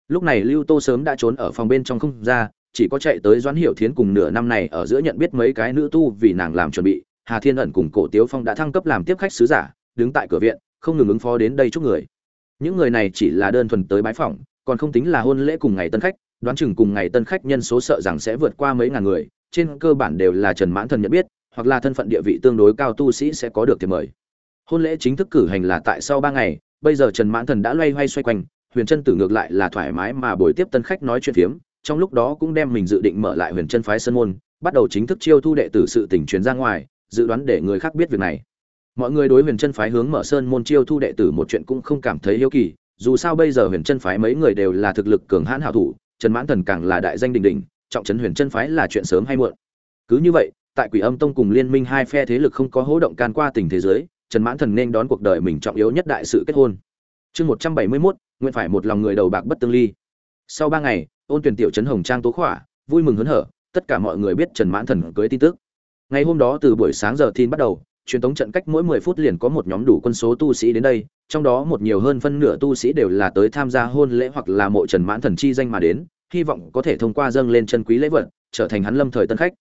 Lúc này lưu tô sớm đã trốn ở phòng bên trong không ra, chỉ có chạy tới doãn hiểu thiến cùng nửa năm này ở giữa nhận biết mấy cái nữ tu vì nàng làm chuẩn bị hà thiên ẩn cùng cổ tiếu phong đã thăng cấp làm tiếp khách sứ giả, đứng tại cửa viện, không ngừng ứng phó đến đây chúc người. Những người này chỉ là đơn thuần tới bái phỏng, còn không tính là hôn lễ cùng ngày tân khách, đoán chừng cùng ngày tân khách nhân số sợ rằng sẽ vượt qua mấy ngàn người, trên cơ bản đều là trần mãn thần nhận biết, hoặc là thân phận địa vị tương đối cao tu sĩ sẽ có được thiệp mời. Hôn lễ chính thức cử hành là tại sau ba ngày, bây giờ trần mãn thần đã loay hoay xoay quanh, huyền chân tử ngược lại là thoải mái mà buổi tiếp tân khách nói chuyện phiếm, trong lúc đó cũng đem mình dự định mở lại huyền chân phái sân môn, bắt đầu chính thức chiêu thu đệ tử sự tình truyền ra ngoài dự đoán để người khác biết việc này. Mọi người đối huyền chân phái hướng mở sơn môn chiêu thu đệ tử một chuyện cũng không cảm thấy hiếu kỳ, dù sao bây giờ huyền chân phái mấy người đều là thực lực cường hãn hảo thủ, trần mãn thần càng là đại danh đình đình trọng trấn huyền chân phái là chuyện sớm hay muộn. Cứ như vậy, tại quỷ âm tông cùng liên minh hai phe thế lực không có hỗ động can qua tình thế giới, trần mãn thần nên đón cuộc đời mình trọng yếu nhất đại sự kết hôn. Chương một trăm bảy mươi mốt, nguyện phải một lòng người đầu bạc bất tương ly. Sau ba ngày, ôn tuyển tiểu trấn hồng trang tố khỏa, vui mừng hớn hở, tất cả mọi người biết trần mãn thần cưới tin tức ngày hôm đó từ buổi sáng giờ tin bắt đầu, truyền tống trận cách mỗi mười phút liền có một nhóm đủ quân số tu sĩ đến đây, trong đó một nhiều hơn phân nửa tu sĩ đều là tới tham gia hôn lễ hoặc là mộ trần mãn thần chi danh mà đến, hy vọng có thể thông qua dâng lên chân quý lễ vật, trở thành hắn lâm thời tân khách.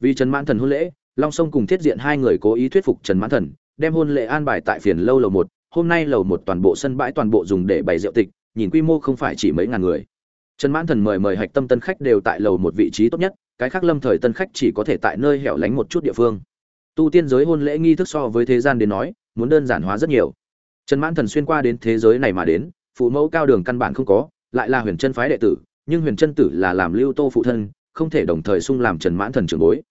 Vì trần mãn thần hôn lễ, long sông cùng thiết diện hai người cố ý thuyết phục trần mãn thần, đem hôn lễ an bài tại phiền lâu lầu một, hôm nay lầu một toàn bộ sân bãi toàn bộ dùng để bày rượu tịch, nhìn quy mô không phải chỉ mấy ngàn người. Trần mãn thần mời mời hạch tâm tân khách đều tại lầu một vị trí tốt nhất cái khác lâm thời tân khách chỉ có thể tại nơi hẻo lánh một chút địa phương. Tu tiên giới hôn lễ nghi thức so với thế gian đến nói, muốn đơn giản hóa rất nhiều. Trần mãn thần xuyên qua đến thế giới này mà đến, phụ mẫu cao đường căn bản không có, lại là huyền chân phái đệ tử, nhưng huyền chân tử là làm lưu tô phụ thân, không thể đồng thời sung làm trần mãn thần trưởng bối.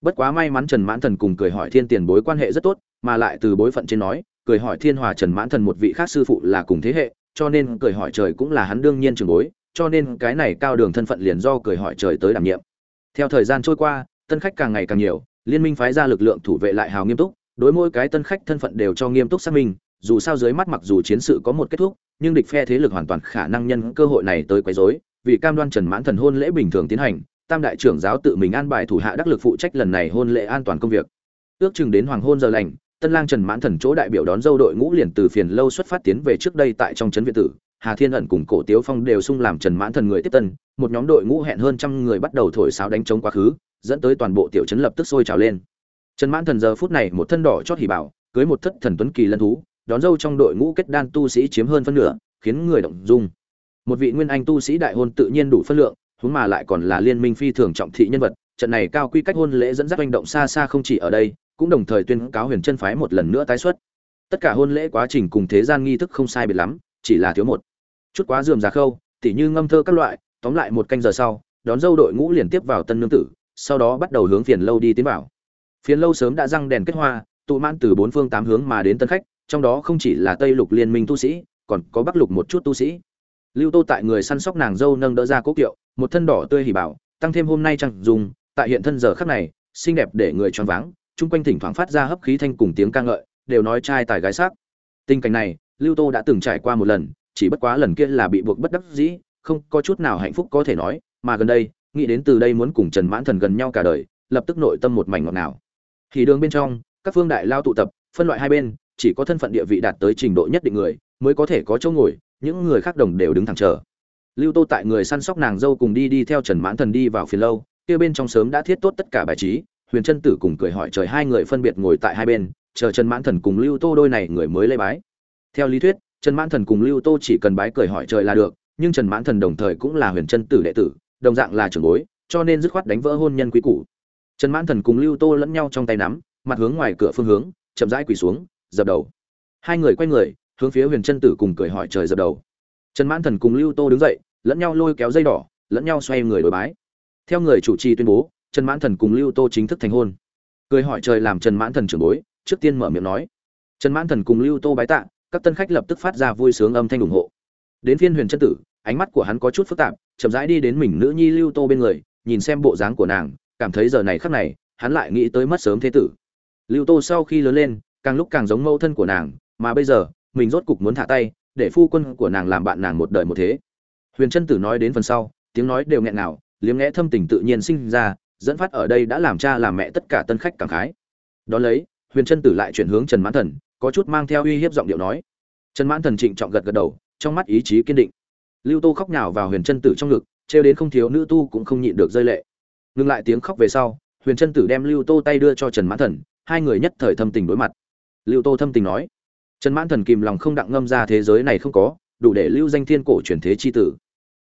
Bất quá may mắn trần mãn thần cùng cười hỏi thiên tiền bối quan hệ rất tốt, mà lại từ bối phận trên nói, cười hỏi thiên hòa trần mãn thần một vị khác sư phụ là cùng thế hệ, cho nên cười hỏi trời cũng là hắn đương nhiên trưởng bối, cho nên cái này cao đường thân phận liền do cười hỏi trời tới đảm nhiệm theo thời gian trôi qua, tân khách càng ngày càng nhiều, liên minh phái ra lực lượng thủ vệ lại hào nghiêm túc, đối mỗi cái tân khách thân phận đều cho nghiêm túc xác minh, dù sao dưới mắt mặc dù chiến sự có một kết thúc, nhưng địch phe thế lực hoàn toàn khả năng nhân cơ hội này tới quấy rối, vì cam đoan trần mãn thần hôn lễ bình thường tiến hành, tam đại trưởng giáo tự mình an bài thủ hạ đắc lực phụ trách lần này hôn lễ an toàn công việc. Ước chừng đến hoàng hôn giờ lành, tân lang trần mãn thần chỗ đại biểu đón dâu đội ngũ liền từ phiền lâu xuất phát tiến về trước đây tại trong trấn viện tử, hà thiên ẩn cùng cổ tiếu phong đều sung làm trần mãn thần người tiếp tân một nhóm đội ngũ hẹn hơn trăm người bắt đầu thổi sáo đánh trống quá khứ, dẫn tới toàn bộ tiểu trấn lập tức sôi trào lên. Trần mãn thần giờ phút này một thân đỏ chót hỉ bảo, cưới một thất thần tuấn kỳ lân thú, đón dâu trong đội ngũ kết đan tu sĩ chiếm hơn phân nửa, khiến người động dung. Một vị nguyên anh tu sĩ đại hôn tự nhiên đủ phân lượng, huống mà lại còn là liên minh phi thường trọng thị nhân vật, trận này cao quy cách hôn lễ dẫn dắt hành động xa xa không chỉ ở đây, cũng đồng thời tuyên cáo huyền chân phái một lần nữa tái xuất. Tất cả hôn lễ quá trình cùng thế gian nghi thức không sai biệt lắm, chỉ là thiếu một chút quá dườm giá khâu, tỉ như ngâm thơ các loại tóm lại một canh giờ sau, đón dâu đội ngũ liền tiếp vào tân nương tử, sau đó bắt đầu hướng phiền lâu đi tiến vào. Phiền lâu sớm đã răng đèn kết hoa, tụ mãn từ bốn phương tám hướng mà đến tân khách, trong đó không chỉ là tây lục liên minh tu sĩ, còn có bắc lục một chút tu sĩ. Lưu tô tại người săn sóc nàng dâu nâng đỡ ra cố kiệu, một thân đỏ tươi hỉ bảo, tăng thêm hôm nay chẳng dùng, tại hiện thân giờ khắc này, xinh đẹp để người choáng váng, chung quanh thỉnh thoảng phát ra hấp khí thanh cùng tiếng ca ngợi, đều nói trai tài gái sắc. Tình cảnh này, lưu tô đã từng trải qua một lần, chỉ bất quá lần kia là bị buộc bất đắc dĩ không có chút nào hạnh phúc có thể nói, mà gần đây, nghĩ đến từ đây muốn cùng trần mãn thần gần nhau cả đời, lập tức nội tâm một mảnh ngọt ngào. Thì đường bên trong, các phương đại lao tụ tập, phân loại hai bên, chỉ có thân phận địa vị đạt tới trình độ nhất định người, mới có thể có chỗ ngồi, những người khác đồng đều đứng thẳng chờ. Lưu tô tại người săn sóc nàng dâu cùng đi đi theo trần mãn thần đi vào phiền lâu, kia bên trong sớm đã thiết tốt tất cả bài trí, huyền trân tử cùng cười hỏi trời hai người phân biệt ngồi tại hai bên, chờ trần mãn thần cùng lưu tô đôi này người mới lê bái. Theo lý thuyết, trần mãn thần cùng lưu tô chỉ cần bái cười hỏi trời là được nhưng trần mãn thần đồng thời cũng là huyền trân tử đệ tử, đồng dạng là trưởng bối, cho nên dứt khoát đánh vỡ hôn nhân quý cũ trần mãn thần cùng lưu tô lẫn nhau trong tay nắm, mặt hướng ngoài cửa phương hướng, chậm rãi quỳ xuống, dập đầu. Hai người quay người, hướng phía huyền trân tử cùng cười hỏi trời dập đầu. Trần mãn thần cùng lưu tô đứng dậy, lẫn nhau lôi kéo dây đỏ, lẫn nhau xoay người đối bái. Theo người chủ trì tuyên bố, trần mãn thần cùng lưu tô chính thức thành hôn. Cười hỏi trời làm trần mãn thần trưởng bối, trước tiên mở miệng nói. Trần mãn thần cùng lưu tô bái tạ, các tân khách lập tức phát ra vui sướng âm thanh ủng hộ đến phiên huyền chân tử, ánh mắt của hắn có chút phức tạp, chậm rãi đi đến mình nữ nhi lưu tô bên người, nhìn xem bộ dáng của nàng, cảm thấy giờ này khắc này, hắn lại nghĩ tới mất sớm thế tử. Lưu tô sau khi lớn lên, càng lúc càng giống mẫu thân của nàng, mà bây giờ, mình rốt cục muốn thả tay, để phu quân của nàng làm bạn nàng một đời một thế. Huyền chân tử nói đến phần sau, tiếng nói đều nghẹn ngào, liếm lẽ thâm tình tự nhiên sinh ra, dẫn phát ở đây đã làm cha làm mẹ tất cả tân khách cảm khái. Đón lấy, huyền chân tử lại chuyển hướng trần mãn thần, có chút mang theo uy hiếp giọng điệu nói. Trần mãn thần trịnh trọng gật gật đầu trong mắt ý chí kiên định. Lưu tô khóc nhào vào huyền chân tử trong ngực, trêu đến không thiếu nữ tu cũng không nhịn được rơi lệ. Ngừng lại tiếng khóc về sau, huyền chân tử đem lưu tô tay đưa cho trần mãn thần, hai người nhất thời thâm tình đối mặt. Lưu tô thâm tình nói, trần mãn thần kìm lòng không đặng ngâm ra thế giới này không có, đủ để lưu danh thiên cổ truyền thế chi tử.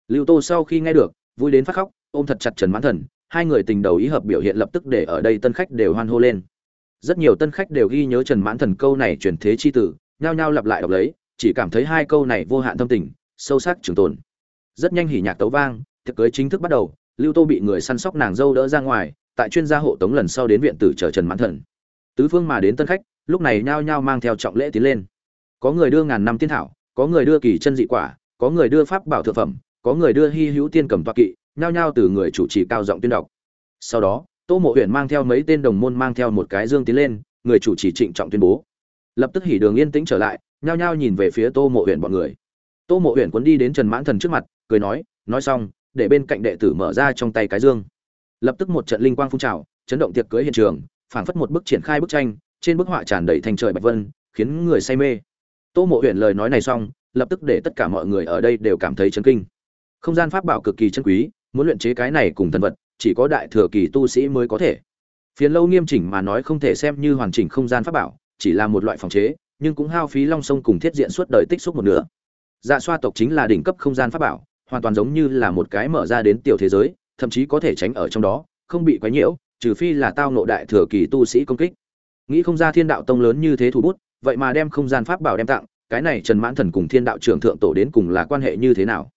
Lưu tô sau khi nghe được, vui đến phát khóc, ôm thật chặt trần mãn thần, hai người tình đầu ý hợp biểu hiện lập tức để ở đây tân khách đều hoan hô lên. Rất nhiều tân khách đều ghi nhớ trần mãn thần câu này truyền thế chi tử, nhao nhao lặp lại đọc lấy chỉ cảm thấy hai câu này vô hạn thâm tình, sâu sắc trường tồn. Rất nhanh hỉ nhạc tấu vang, tiệc cưới chính thức bắt đầu, lưu tô bị người săn sóc nàng dâu đỡ ra ngoài, tại chuyên gia hộ tống lần sau đến viện tử chờ trần mãn thần. Tứ phương mà đến tân khách, lúc này nhao nhao mang theo trọng lễ tiến lên. Có người đưa ngàn năm tiên thảo, có người đưa kỳ chân dị quả, có người đưa pháp bảo thượng phẩm, có người đưa hy hữu tiên cầm toa kỵ, nhao nhao từ người chủ trì cao giọng tuyên đọc. Sau đó, tô mộ huyện mang theo mấy tên đồng môn mang theo một cái dương tiến lên, người chủ trì trịnh trọng tuyên bố. Lập tức hỉ đường yên tĩnh trở lại nhao nhao nhìn về phía tô mộ huyện bọn người. Tô mộ huyện cuốn đi đến trần mãn thần trước mặt, cười nói nói xong, để bên cạnh đệ tử mở ra trong tay cái dương. Lập tức một trận linh quang phun trào, chấn động tiệc cưới hiện trường, phảng phất một bức triển khai bức tranh, trên bức họa tràn đầy thành trời bạch vân, khiến người say mê. Tô mộ huyện lời nói này xong, lập tức để tất cả mọi người ở đây đều cảm thấy chấn kinh. Không gian pháp bảo cực kỳ chân quý, muốn luyện chế cái này cùng thần vật, chỉ có đại thừa kỳ tu sĩ mới có thể. Phiến lâu nghiêm chỉnh mà nói không thể xem như hoàn chỉnh không gian pháp bảo, chỉ là một loại phòng chế nhưng cũng hao phí long sông cùng thiết diện suốt đời tích xúc một nửa. Dạ xoa tộc chính là đỉnh cấp không gian pháp bảo, hoàn toàn giống như là một cái mở ra đến tiểu thế giới, thậm chí có thể tránh ở trong đó, không bị quấy nhiễu, trừ phi là tao nộ đại thừa kỳ tu sĩ công kích. Nghĩ không ra thiên đạo tông lớn như thế thủ bút, vậy mà đem không gian pháp bảo đem tặng, cái này trần mãn thần cùng thiên đạo trưởng thượng tổ đến cùng là quan hệ như thế nào?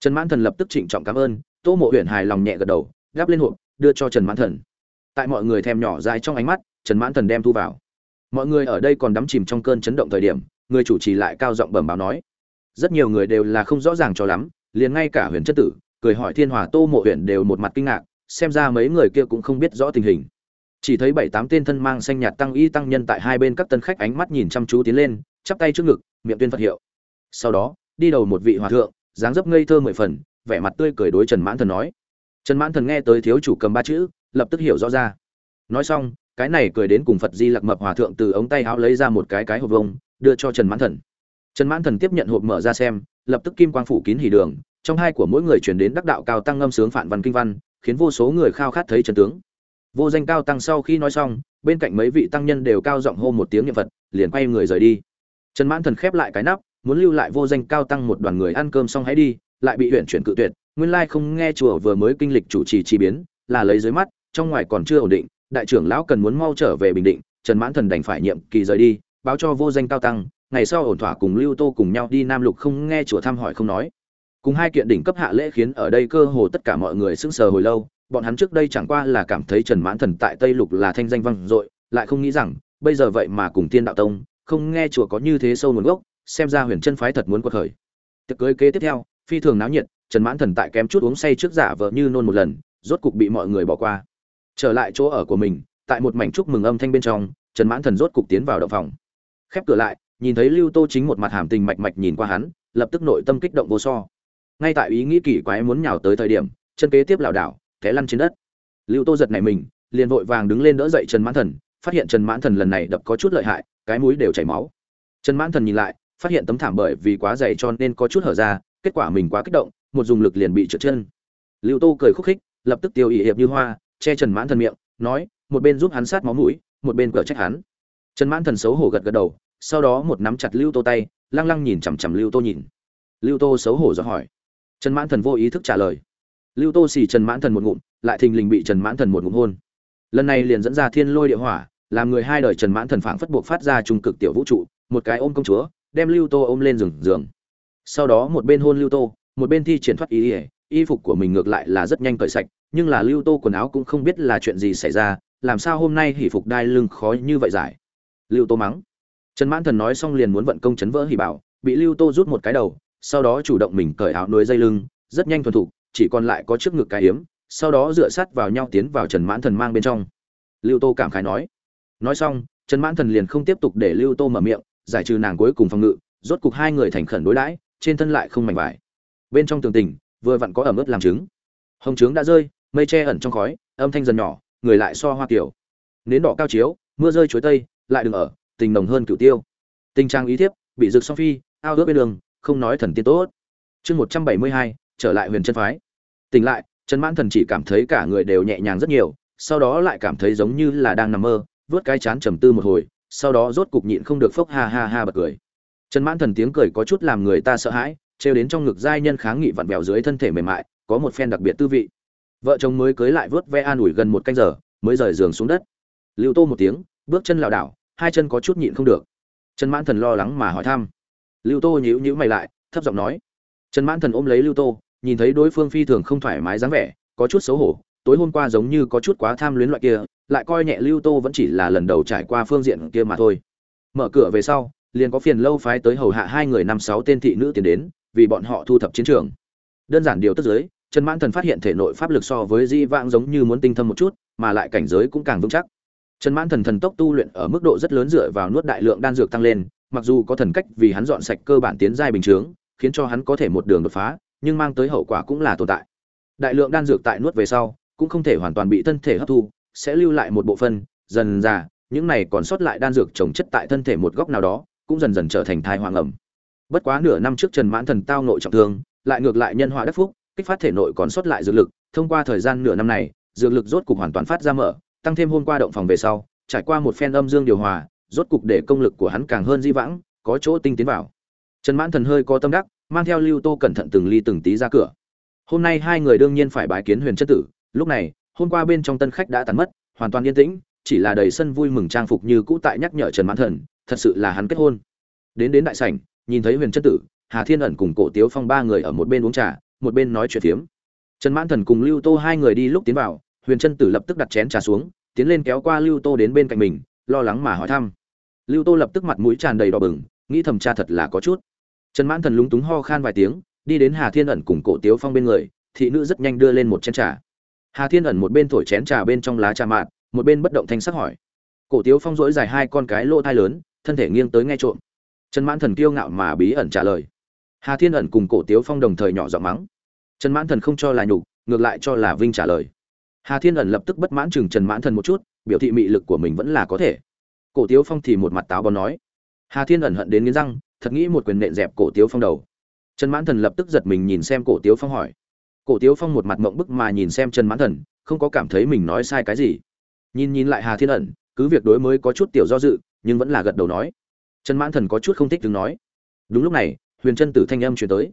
Trần mãn thần lập tức trịnh trọng cảm ơn, tô mộ huyện hài lòng nhẹ gật đầu, gắp lên hộp, đưa cho trần mãn thần. Tại mọi người thèm nhỏ dài trong ánh mắt, trần mãn thần đem thu vào mọi người ở đây còn đắm chìm trong cơn chấn động thời điểm, người chủ trì lại cao giọng bẩm báo nói. Rất nhiều người đều là không rõ ràng cho lắm, liền ngay cả huyền chất tử, cười hỏi thiên hòa tô mộ huyện đều một mặt kinh ngạc, xem ra mấy người kia cũng không biết rõ tình hình. Chỉ thấy bảy tám tên thân mang xanh nhạt tăng y tăng nhân tại hai bên các tân khách ánh mắt nhìn chăm chú tiến lên, chắp tay trước ngực, miệng tuyên phật hiệu. Sau đó, đi đầu một vị hòa thượng, dáng dấp ngây thơ mười phần, vẻ mặt tươi cười đối trần mãn thần nói. Trần mãn thần nghe tới thiếu chủ cầm ba chữ, lập tức hiểu rõ ra. Nói xong cái này cười đến cùng phật di lặc mập hòa thượng từ ống tay áo lấy ra một cái cái hộp vông đưa cho trần mãn thần. Trần mãn thần tiếp nhận hộp mở ra xem, lập tức kim quang phủ kín hỉ đường, trong hai của mỗi người chuyển đến đắc đạo cao tăng ngâm sướng phản văn kinh văn, khiến vô số người khao khát thấy trần tướng. Vô danh cao tăng sau khi nói xong, bên cạnh mấy vị tăng nhân đều cao giọng hô một tiếng niệm phật, liền quay người rời đi. Trần mãn thần khép lại cái nắp, muốn lưu lại vô danh cao tăng một đoàn người ăn cơm xong hãy đi, lại bị huyện chuyển cự tuyệt, nguyên lai không nghe chùa vừa mới kinh lịch chủ trì chi biến, là lấy dưới mắt, trong ngoài còn chưa ổn định đại trưởng lão cần muốn mau trở về bình định, trần mãn thần đành phải nhiệm kỳ rời đi, báo cho vô danh cao tăng, ngày sau ổn thỏa cùng lưu tô cùng nhau đi nam lục không nghe chùa thăm hỏi không nói. Cùng hai kiện đỉnh cấp hạ lễ khiến ở đây cơ hồ tất cả mọi người sững sờ hồi lâu, bọn hắn trước đây chẳng qua là cảm thấy trần mãn thần tại tây lục là thanh danh vang dội, lại không nghĩ rằng, bây giờ vậy mà cùng tiên đạo tông, không nghe chùa có như thế sâu nguồn gốc, xem ra huyền chân phái thật muốn quật khởi. Tiệc cưới kế tiếp theo, phi thường náo nhiệt, trần mãn thần tại kém chút uống say trước giả vợ như nôn một lần, rốt cục bị mọi người bỏ qua trở lại chỗ ở của mình, tại một mảnh chúc mừng âm thanh bên trong, trần mãn thần rốt cục tiến vào động phòng. Khép cửa lại, nhìn thấy lưu tô chính một mặt hàm tình mạch mạch nhìn qua hắn, lập tức nội tâm kích động vô so. Ngay tại ý nghĩ kỳ quái muốn nhào tới thời điểm, chân kế tiếp lảo đảo, té lăn trên đất. Lưu tô giật này mình, liền vội vàng đứng lên đỡ dậy trần mãn thần, phát hiện trần mãn thần lần này đập có chút lợi hại, cái mũi đều chảy máu. Trần mãn thần nhìn lại, phát hiện tấm thảm bởi vì quá dày cho nên có chút hở ra, kết quả mình quá kích động, một dùng lực liền bị trượt chân. Lưu tô cười khúc khích, lập tức tiêu ỵ hiệp như hoa che trần mãn thần miệng, nói, một bên giúp hắn sát máu mũi, một bên cở trách hắn. Trần mãn thần xấu hổ gật gật đầu, sau đó một nắm chặt lưu tô tay, lăng lăng nhìn chằm chằm lưu tô nhìn. Lưu tô xấu hổ do hỏi. Trần mãn thần vô ý thức trả lời. Lưu tô xì trần mãn thần một ngụm, lại thình lình bị trần mãn thần một ngụm hôn. Lần này liền dẫn ra thiên lôi địa hỏa, làm người hai đời trần mãn thần phảng phất buộc phát ra trung cực tiểu vũ trụ, một cái ôm công chúa, đem lưu tô ôm lên giường giường. Sau đó một bên hôn lưu tô, một bên thi triển thoát ý ỉa y phục của mình ngược lại là rất nhanh cởi sạch nhưng là lưu tô quần áo cũng không biết là chuyện gì xảy ra, làm sao hôm nay hỉ phục đai lưng khó như vậy giải? Lưu tô mắng. Trần mãn thần nói xong liền muốn vận công chấn vỡ hỉ bảo, bị lưu tô rút một cái đầu, sau đó chủ động mình cởi áo nối dây lưng, rất nhanh thuần thục chỉ còn lại có trước ngực cái hiếm sau đó dựa sát vào nhau tiến vào trần mãn thần mang bên trong. Lưu tô cảm khái nói. Nói xong, trần mãn thần liền không tiếp tục để lưu tô mở miệng, giải trừ nàng cuối cùng phòng ngự, rốt cục hai người thành khẩn đối đãi, trên thân lại không mảnh vải. Bên trong tường tình, vừa vặn có ẩm ướt làm trứng. Hồng trướng đã rơi mây che ẩn trong khói, âm thanh dần nhỏ, người lại so hoa kiểu. Nến đỏ cao chiếu, mưa rơi chuối tây, lại đừng ở, tình nồng hơn cửu tiêu. Tình trang ý thiếp, bị rực song phi, ao ước bên đường, không nói thần tiên tốt. Chương một trăm bảy mươi hai, trở lại huyền chân phái. Tỉnh lại, trần mãn thần chỉ cảm thấy cả người đều nhẹ nhàng rất nhiều, sau đó lại cảm thấy giống như là đang nằm mơ, vớt cái chán trầm tư một hồi, sau đó rốt cục nhịn không được phốc ha ha ha bật cười. Trần mãn thần tiếng cười có chút làm người ta sợ hãi, trêu đến trong ngực giai nhân kháng nghị vặn vẹo dưới thân thể mềm mại, có một phen đặc biệt tư vị vợ chồng mới cưới lại vớt ve an ủi gần một canh giờ, mới rời giường xuống đất. Lưu tô một tiếng, bước chân lảo đảo, hai chân có chút nhịn không được. Trần mãn thần lo lắng mà hỏi thăm. Lưu tô nhíu nhíu mày lại, thấp giọng nói. Trần mãn thần ôm lấy lưu tô, nhìn thấy đối phương phi thường không thoải mái dáng vẻ, có chút xấu hổ, tối hôm qua giống như có chút quá tham luyến loại kia, lại coi nhẹ lưu tô vẫn chỉ là lần đầu trải qua phương diện kia mà thôi. Mở cửa về sau, liền có phiền lâu phái tới hầu hạ hai người năm sáu tên thị nữ tiến đến, vì bọn họ thu thập chiến trường. Đơn giản điều tức giới trần mãn thần phát hiện thể nội pháp lực so với di vãng giống như muốn tinh thâm một chút mà lại cảnh giới cũng càng vững chắc. Trần mãn thần thần tốc tu luyện ở mức độ rất lớn dựa vào nuốt đại lượng đan dược tăng lên mặc dù có thần cách vì hắn dọn sạch cơ bản tiến giai bình thường, khiến cho hắn có thể một đường đột phá nhưng mang tới hậu quả cũng là tồn tại. Đại lượng đan dược tại nuốt về sau cũng không thể hoàn toàn bị thân thể hấp thu sẽ lưu lại một bộ phân dần ra những này còn sót lại đan dược trồng chất tại thân thể một góc nào đó cũng dần dần trở thành thai hoàng ẩm. Bất quá nửa năm trước trần mãn thần tao nội trọng thương lại ngược lại nhân họa đắc phúc kích phát thể nội còn sót lại dược lực, thông qua thời gian nửa năm này, dược lực rốt cục hoàn toàn phát ra mở, tăng thêm hôm qua động phòng về sau, trải qua một phen âm dương điều hòa, rốt cục để công lực của hắn càng hơn di vãng, có chỗ tinh tiến vào. Trần mãn thần hơi có tâm đắc, mang theo lưu tô cẩn thận từng ly từng tí ra cửa. Hôm nay hai người đương nhiên phải bái kiến huyền chất tử, lúc này, hôm qua bên trong tân khách đã tàn mất, hoàn toàn yên tĩnh, chỉ là đầy sân vui mừng trang phục như cũ tại nhắc nhở trần mãn thần, thật sự là hắn kết hôn. Đến đến đại sảnh, nhìn thấy huyền chất tử, hà thiên ẩn cùng cổ tiếu phong ba người ở một bên uống trà một bên nói chuyện phiếm. Trần mãn thần cùng lưu tô hai người đi lúc tiến vào, huyền chân tử lập tức đặt chén trà xuống, tiến lên kéo qua lưu tô đến bên cạnh mình, lo lắng mà hỏi thăm. Lưu tô lập tức mặt mũi tràn đầy đỏ bừng, nghĩ thầm cha thật là có chút. Trần mãn thần lúng túng ho khan vài tiếng, đi đến hà thiên ẩn cùng cổ tiếu phong bên người, thị nữ rất nhanh đưa lên một chén trà. Hà thiên ẩn một bên thổi chén trà bên trong lá trà mạt, một bên bất động thanh sắc hỏi. Cổ tiếu phong dỗi dài hai con cái lỗ thai lớn, thân thể nghiêng tới nghe trộm. Trần mãn thần kiêu ngạo mà bí ẩn trả lời hà thiên ẩn cùng cổ tiếu phong đồng thời nhỏ giọng mắng. Trần mãn thần không cho là nhục, ngược lại cho là vinh trả lời. Hà thiên ẩn lập tức bất mãn chừng trần mãn thần một chút, biểu thị mị lực của mình vẫn là có thể. Cổ tiếu phong thì một mặt táo bón nói. Hà thiên ẩn hận đến nghiến răng, thật nghĩ một quyền nện dẹp cổ tiếu phong đầu. Trần mãn thần lập tức giật mình nhìn xem cổ tiếu phong hỏi. Cổ tiếu phong một mặt mộng bức mà nhìn xem trần mãn thần, không có cảm thấy mình nói sai cái gì. Nhìn nhìn lại hà thiên ẩn, cứ việc đối mới có chút tiểu do dự, nhưng vẫn là gật đầu nói. Trần mãn thần có chút không thích đứng nói. Đúng lúc này huyền chân tử thanh âm truyền tới.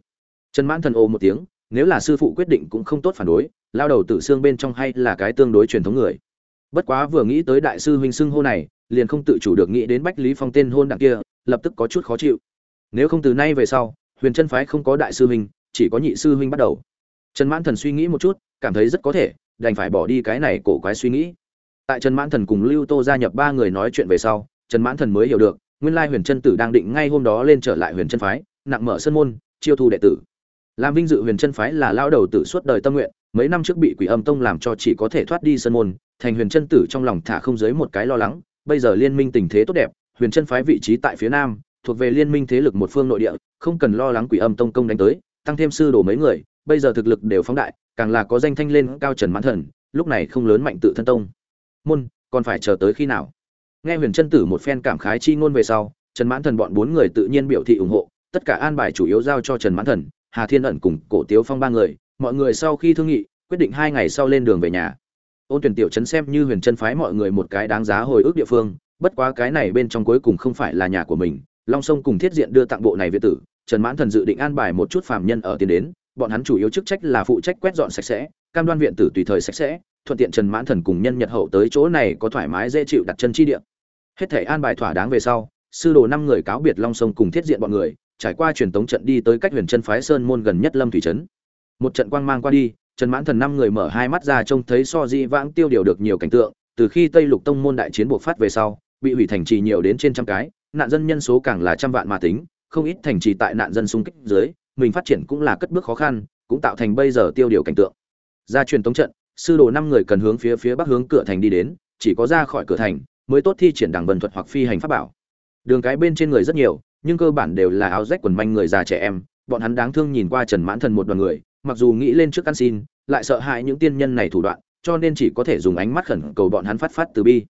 Trần mãn thần ồ một tiếng, nếu là sư phụ quyết định cũng không tốt phản đối, lao đầu tử xương bên trong hay là cái tương đối truyền thống người. Bất quá vừa nghĩ tới đại sư huynh xưng hô này, liền không tự chủ được nghĩ đến bách lý phong tên hôn đặng kia, lập tức có chút khó chịu. Nếu không từ nay về sau, huyền chân phái không có đại sư huynh, chỉ có nhị sư huynh bắt đầu. Trần mãn thần suy nghĩ một chút, cảm thấy rất có thể, đành phải bỏ đi cái này cổ quái suy nghĩ. Tại trần mãn thần cùng lưu tô gia nhập ba người nói chuyện về sau, trần mãn thần mới hiểu được, nguyên lai huyền chân tử đang định ngay hôm đó lên trở lại huyền chân phái nặng mở sân môn, chiêu thu đệ tử. Làm vinh dự huyền chân phái là lao đầu tử suốt đời tâm nguyện, mấy năm trước bị quỷ âm tông làm cho chỉ có thể thoát đi sân môn, thành huyền chân tử trong lòng thả không dưới một cái lo lắng, bây giờ liên minh tình thế tốt đẹp, huyền chân phái vị trí tại phía nam, thuộc về liên minh thế lực một phương nội địa, không cần lo lắng quỷ âm tông công đánh tới, tăng thêm sư đồ mấy người, bây giờ thực lực đều phóng đại, càng là có danh thanh lên cao trần mãn thần, lúc này không lớn mạnh tự thân tông. Môn, còn phải chờ tới khi nào? Nghe huyền chân tử một phen cảm khái chi ngôn về sau, trần mãn thần bọn bốn người tự nhiên biểu thị ủng hộ tất cả an bài chủ yếu giao cho trần mãn thần, hà thiên ẩn cùng cổ tiếu phong ba người, mọi người sau khi thương nghị, quyết định hai ngày sau lên đường về nhà. Ôn tuyển tiểu trấn xem như huyền chân phái mọi người một cái đáng giá hồi ức địa phương, bất quá cái này bên trong cuối cùng không phải là nhà của mình. Long sông cùng thiết diện đưa tặng bộ này viện tử, trần mãn thần dự định an bài một chút phàm nhân ở tiền đến, bọn hắn chủ yếu chức trách là phụ trách quét dọn sạch sẽ, cam đoan viện tử tùy thời sạch sẽ, thuận tiện trần mãn thần cùng nhân nhật hậu tới chỗ này có thoải mái dễ chịu đặt chân chi địa. Hết thể an bài thỏa đáng về sau, sư đồ năm người cáo biệt long sông cùng thiết diện bọn người trải qua truyền tống trận đi tới cách huyền chân phái sơn môn gần nhất lâm thủy trấn. Một trận quang mang qua đi, trần mãn thần năm người mở hai mắt ra trông thấy so di vãng tiêu điều được nhiều cảnh tượng, từ khi tây lục tông môn đại chiến buộc phát về sau, bị hủy thành trì nhiều đến trên trăm cái, nạn dân nhân số càng là trăm vạn mà tính, không ít thành trì tại nạn dân xung kích dưới, mình phát triển cũng là cất bước khó khăn, cũng tạo thành bây giờ tiêu điều cảnh tượng. Ra truyền tống trận, sư đồ năm người cần hướng phía phía bắc hướng cửa thành đi đến, chỉ có ra khỏi cửa thành, mới tốt thi triển đảng vân thuật hoặc phi hành pháp bảo. Đường cái bên trên người rất nhiều nhưng cơ bản đều là áo rách quần manh người già trẻ em, bọn hắn đáng thương nhìn qua trần mãn thần một đoàn người, mặc dù nghĩ lên trước ăn xin, lại sợ hãi những tiên nhân này thủ đoạn, cho nên chỉ có thể dùng ánh mắt khẩn cầu bọn hắn phát phát từ bi.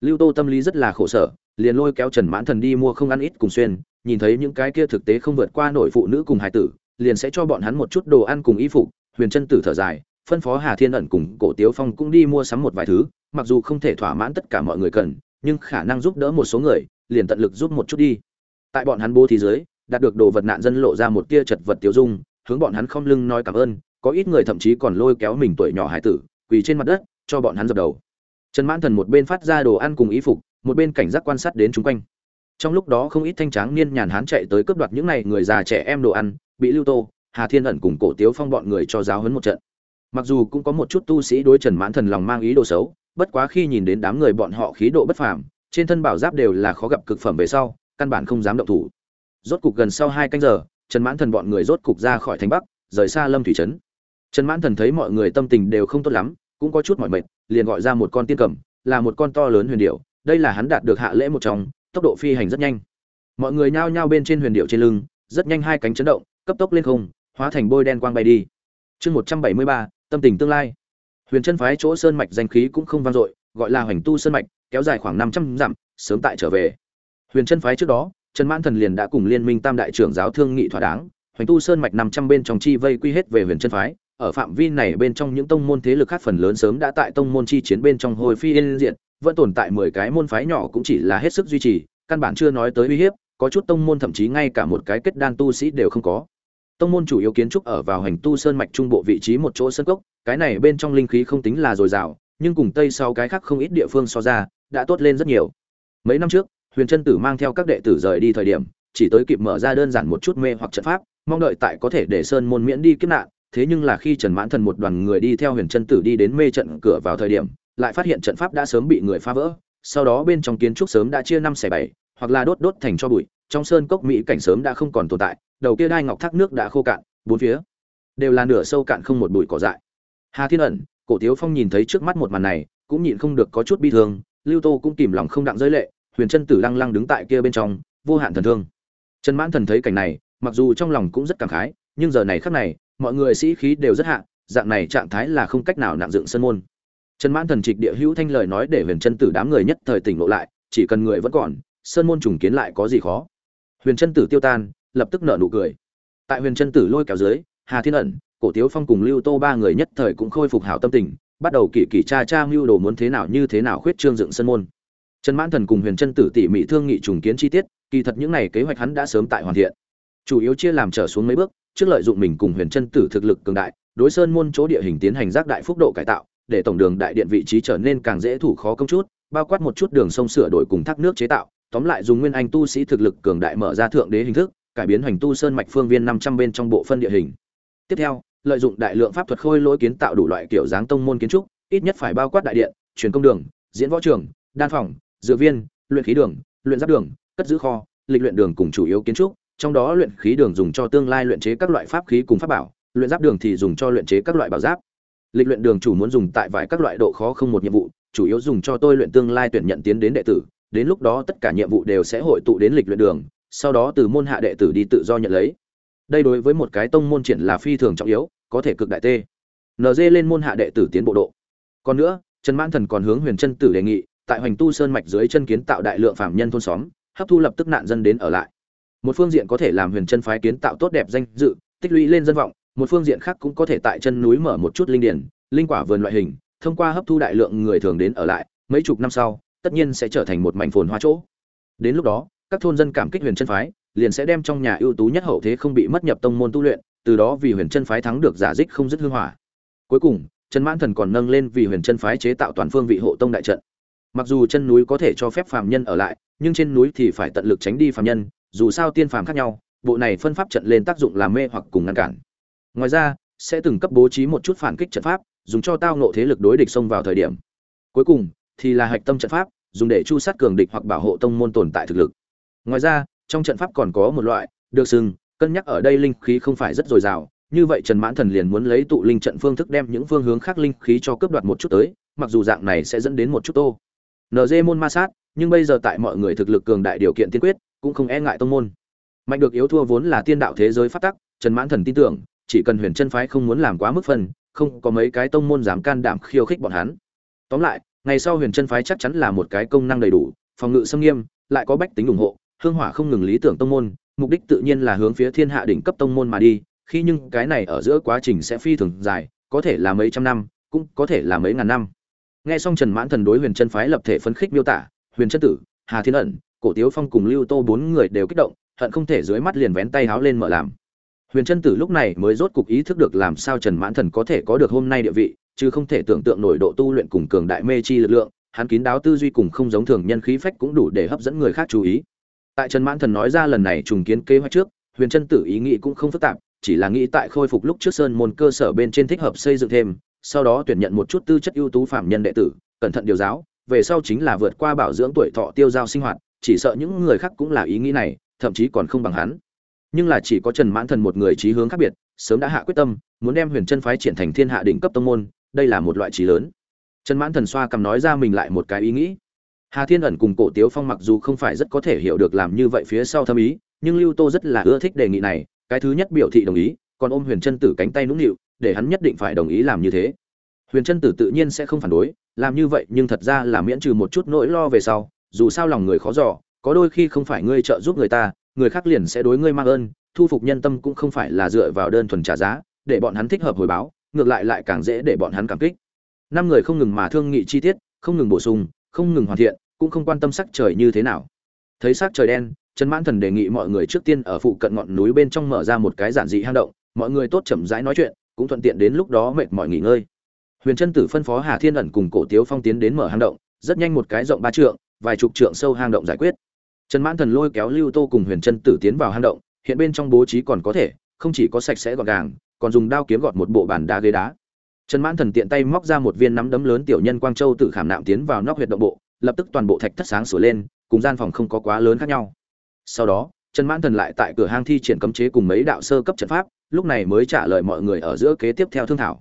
Lưu tô tâm lý rất là khổ sở, liền lôi kéo trần mãn thần đi mua không ăn ít cùng xuyên, nhìn thấy những cái kia thực tế không vượt qua nổi phụ nữ cùng hải tử, liền sẽ cho bọn hắn một chút đồ ăn cùng y phục, huyền chân tử thở dài, phân phó hà thiên ẩn cùng cổ tiếu phong cũng đi mua sắm một vài thứ, mặc dù không thể thỏa mãn tất cả mọi người cần, nhưng khả năng giúp đỡ một số người, liền tận lực giúp một chút đi tại bọn hắn bố thí dưới, đạt được đồ vật nạn dân lộ ra một tia chật vật tiêu dung, hướng bọn hắn không lưng nói cảm ơn, có ít người thậm chí còn lôi kéo mình tuổi nhỏ hải tử, quỳ trên mặt đất, cho bọn hắn dập đầu. Trần mãn thần một bên phát ra đồ ăn cùng y phục, một bên cảnh giác quan sát đến chung quanh. Trong lúc đó không ít thanh tráng niên nhàn hán chạy tới cướp đoạt những này người già trẻ em đồ ăn, bị lưu tô, hà thiên ẩn cùng cổ tiếu phong bọn người cho giáo hấn một trận. Mặc dù cũng có một chút tu sĩ đối trần mãn thần lòng mang ý đồ xấu, bất quá khi nhìn đến đám người bọn họ khí độ bất phàm, trên thân bảo giáp đều là khó gặp cực phẩm về sau căn bản không dám động thủ. Rốt cục gần sau hai canh giờ, trần mãn thần bọn người rốt cục ra khỏi thành bắc, rời xa lâm thủy trấn. Trần mãn thần thấy mọi người tâm tình đều không tốt lắm, cũng có chút mỏi mệt, liền gọi ra một con tiên cầm, là một con to lớn huyền điệu đây là hắn đạt được hạ lễ một trong, tốc độ phi hành rất nhanh. Mọi người nhao nhao bên trên huyền điệu trên lưng, rất nhanh hai cánh chấn động, cấp tốc lên không, hóa thành bôi đen quang bay đi. Chương một trăm bảy mươi ba, tâm tình tương lai. Huyền chân phái chỗ sơn mạch danh khí cũng không vang dội, gọi là hoành tu sơn mạch, kéo dài khoảng năm trăm dặm, sớm tại trở về huyền chân phái trước đó, trần mãn thần liền đã cùng liên minh tam đại trưởng giáo thương nghị thỏa đáng, hoành tu sơn mạch năm trăm bên trong chi vây quy hết về huyền chân phái, ở phạm vi này bên trong những tông môn thế lực khác phần lớn sớm đã tại tông môn chi chiến bên trong hồi phi yên diện vẫn tồn tại mười cái môn phái nhỏ cũng chỉ là hết sức duy trì, căn bản chưa nói tới uy hiếp, có chút tông môn thậm chí ngay cả một cái kết đan tu sĩ đều không có. Tông môn chủ yếu kiến trúc ở vào hành tu sơn mạch trung bộ vị trí một chỗ sơn cốc, cái này bên trong linh khí không tính là dồi dào, nhưng cùng tây sau cái khác không ít địa phương so ra, đã tốt lên rất nhiều. Mấy năm trước huyền trân tử mang theo các đệ tử rời đi thời điểm, chỉ tới kịp mở ra đơn giản một chút mê hoặc trận pháp, mong đợi tại có thể để sơn môn miễn đi kiếp nạn. Thế nhưng là khi trần mãn thần một đoàn người đi theo huyền trân tử đi đến mê trận cửa vào thời điểm, lại phát hiện trận pháp đã sớm bị người phá vỡ. Sau đó bên trong kiến trúc sớm đã chia năm xẻ bảy, hoặc là đốt đốt thành cho bụi. Trong sơn cốc mỹ cảnh sớm đã không còn tồn tại, đầu kia đai ngọc thác nước đã khô cạn, bốn phía đều là nửa sâu cạn không một bụi cỏ dại. Hà thiên ẩn, cổ tiếu phong nhìn thấy trước mắt một màn này, cũng nhịn không được có chút bi thương, lưu tô cũng kìm lòng không đặng giới lệ huyền chân tử lăng lăng đứng tại kia bên trong, vô hạn thần thương. Trần mãn thần thấy cảnh này, mặc dù trong lòng cũng rất cảm khái, nhưng giờ này khắc này, mọi người sĩ khí đều rất hạ, dạng này trạng thái là không cách nào nặng dựng sân môn. Trần mãn thần trịch địa hữu thanh lời nói để huyền chân tử đám người nhất thời tỉnh ngộ lại, chỉ cần người vẫn còn sơn môn trùng kiến lại có gì khó. Huyền chân tử tiêu tan, lập tức nở nụ cười. Tại huyền chân tử lôi kéo dưới, hà thiên ẩn, cổ tiếu phong cùng lưu tô ba người nhất thời cũng khôi phục hảo tâm tình, bắt đầu kỳ kỳ cha cha mưu đồ muốn thế nào như thế nào khuyết trương dựng sân môn trần mãn thần cùng huyền chân tử tỉ mỉ thương nghị trùng kiến chi tiết, kỳ thật những này kế hoạch hắn đã sớm tại hoàn thiện. Chủ yếu chia làm trở xuống mấy bước, trước lợi dụng mình cùng huyền chân tử thực lực cường đại, đối sơn môn chỗ địa hình tiến hành giác đại phúc độ cải tạo, để tổng đường đại điện vị trí trở nên càng dễ thủ khó công chút, bao quát một chút đường sông sửa đổi cùng thác nước chế tạo, tóm lại dùng nguyên anh tu sĩ thực lực cường đại mở ra thượng đế hình thức, cải biến hoành tu sơn mạch phương viên năm trăm bên trong bộ phân địa hình. Tiếp theo, lợi dụng đại lượng pháp thuật khôi lỗi kiến tạo đủ loại kiểu dáng tông môn kiến trúc, ít nhất phải bao quát đại điện, truyền công đường, diễn võ trường, đan phòng dựa viên, luyện khí đường, luyện giáp đường, cất giữ kho, lịch luyện đường cùng chủ yếu kiến trúc. Trong đó luyện khí đường dùng cho tương lai luyện chế các loại pháp khí cùng pháp bảo, luyện giáp đường thì dùng cho luyện chế các loại bảo giáp. Lịch luyện đường chủ muốn dùng tại vài các loại độ khó không một nhiệm vụ, chủ yếu dùng cho tôi luyện tương lai tuyển nhận tiến đến đệ tử. Đến lúc đó tất cả nhiệm vụ đều sẽ hội tụ đến lịch luyện đường, sau đó từ môn hạ đệ tử đi tự do nhận lấy. Đây đối với một cái tông môn triển là phi thường trọng yếu, có thể cực đại tê. Nd lên môn hạ đệ tử tiến bộ độ. Còn nữa, trần mãn thần còn hướng huyền chân tử đề nghị tại hoành tu sơn mạch dưới chân kiến tạo đại lượng phạm nhân thôn xóm, hấp thu lập tức nạn dân đến ở lại. Một phương diện có thể làm huyền chân phái kiến tạo tốt đẹp danh dự, tích lũy lên dân vọng, một phương diện khác cũng có thể tại chân núi mở một chút linh điển, linh quả vườn loại hình, thông qua hấp thu đại lượng người thường đến ở lại, mấy chục năm sau, tất nhiên sẽ trở thành một mảnh phồn hoa chỗ. Đến lúc đó, các thôn dân cảm kích huyền chân phái, liền sẽ đem trong nhà ưu tú nhất hậu thế không bị mất nhập tông môn tu luyện, từ đó vì huyền chân phái thắng được giả dích không dứt hư hỏa. Cuối cùng, trần mãn thần còn nâng lên vì huyền chân phái chế tạo toàn phương vị hộ tông đại trận mặc dù chân núi có thể cho phép phàm nhân ở lại, nhưng trên núi thì phải tận lực tránh đi phàm nhân, dù sao tiên phàm khác nhau, bộ này phân pháp trận lên tác dụng làm mê hoặc cùng ngăn cản. Ngoài ra, sẽ từng cấp bố trí một chút phản kích trận pháp, dùng cho tao nộ thế lực đối địch xông vào thời điểm. Cuối cùng, thì là hạch tâm trận pháp, dùng để chu sát cường địch hoặc bảo hộ tông môn tồn tại thực lực. Ngoài ra, trong trận pháp còn có một loại, được sừng cân nhắc ở đây linh khí không phải rất dồi dào, như vậy trần mãn thần liền muốn lấy tụ linh trận phương thức đem những phương hướng khác linh khí cho cướp đoạt một chút tới, mặc dù dạng này sẽ dẫn đến một chút tô. NG môn ma sát, nhưng bây giờ tại mọi người thực lực cường đại điều kiện tiên quyết, cũng không e ngại tông môn. Mạnh được yếu thua vốn là tiên đạo thế giới phát tắc, trần mãn thần tin tưởng, chỉ cần huyền chân phái không muốn làm quá mức phần, không có mấy cái tông môn dám can đảm khiêu khích bọn hắn. Tóm lại, ngày sau huyền chân phái chắc chắn là một cái công năng đầy đủ, phòng ngự xâm nghiêm, lại có bách tính ủng hộ, hương hỏa không ngừng lý tưởng tông môn, mục đích tự nhiên là hướng phía thiên hạ đỉnh cấp tông môn mà đi, khi nhưng cái này ở giữa quá trình sẽ phi thường dài, có thể là mấy trăm năm, cũng có thể là mấy ngàn năm nghe xong trần mãn thần đối huyền chân phái lập thể phấn khích miêu tả, huyền chân tử, hà thiên ẩn, cổ tiếu phong cùng lưu tô bốn người đều kích động, hận không thể dưới mắt liền vén tay háo lên mở làm. Huyền chân tử lúc này mới rốt cục ý thức được làm sao trần mãn thần có thể có được hôm nay địa vị, chứ không thể tưởng tượng nổi độ tu luyện cùng cường đại mê chi lực lượng, hắn kín đáo tư duy cùng không giống thường nhân khí phách cũng đủ để hấp dẫn người khác chú ý. Tại trần mãn thần nói ra lần này trùng kiến kế hoạch trước, huyền chân tử ý nghĩ cũng không phức tạp, chỉ là nghĩ tại khôi phục lúc trước sơn môn cơ sở bên trên thích hợp xây dựng thêm sau đó tuyển nhận một chút tư chất ưu tú phạm nhân đệ tử, cẩn thận điều giáo, về sau chính là vượt qua bảo dưỡng tuổi thọ tiêu giao sinh hoạt, chỉ sợ những người khác cũng là ý nghĩ này, thậm chí còn không bằng hắn. Nhưng là chỉ có trần mãn thần một người trí hướng khác biệt, sớm đã hạ quyết tâm, muốn đem huyền chân phái triển thành thiên hạ đỉnh cấp tông môn, đây là một loại trí lớn. Trần mãn thần xoa cầm nói ra mình lại một cái ý nghĩ. Hà thiên ẩn cùng cổ tiếu phong mặc dù không phải rất có thể hiểu được làm như vậy phía sau thâm ý, nhưng lưu tô rất là ưa thích đề nghị này, cái thứ nhất biểu thị đồng ý còn ôm huyền chân tử cánh tay nũng nịu, để hắn nhất định phải đồng ý làm như thế. Huyền chân tử tự nhiên sẽ không phản đối, làm như vậy nhưng thật ra là miễn trừ một chút nỗi lo về sau, dù sao lòng người khó dò, có đôi khi không phải ngươi trợ giúp người ta, người khác liền sẽ đối ngươi mang ơn, thu phục nhân tâm cũng không phải là dựa vào đơn thuần trả giá, để bọn hắn thích hợp hồi báo, ngược lại lại càng dễ để bọn hắn cảm kích. Năm người không ngừng mà thương nghị chi tiết, không ngừng bổ sung, không ngừng hoàn thiện, cũng không quan tâm sắc trời như thế nào. Thấy sắc trời đen, trần mãn thần đề nghị mọi người trước tiên ở phụ cận ngọn núi bên trong mở ra một cái giản dị hang động mọi người tốt chậm rãi nói chuyện, cũng thuận tiện đến lúc đó mệt mỏi nghỉ ngơi. Huyền trân tử phân phó hà thiên ẩn cùng cổ tiếu phong tiến đến mở hang động, rất nhanh một cái rộng ba trượng, vài chục trượng sâu hang động giải quyết. Trần mãn thần lôi kéo lưu tô cùng huyền trân tử tiến vào hang động, hiện bên trong bố trí còn có thể, không chỉ có sạch sẽ gọn gàng, còn dùng đao kiếm gọt một bộ bàn đá ghế đá. Trần mãn thần tiện tay móc ra một viên nắm đấm lớn tiểu nhân quang châu tự khảm nạm tiến vào nóc huyệt động bộ, lập tức toàn bộ thạch thất sáng sửa lên, cùng gian phòng không có quá lớn khác nhau. Sau đó trần mãn thần lại tại cửa hang thi triển cấm chế cùng mấy đạo sơ cấp trận pháp, lúc này mới trả lời mọi người ở giữa kế tiếp theo thương thảo.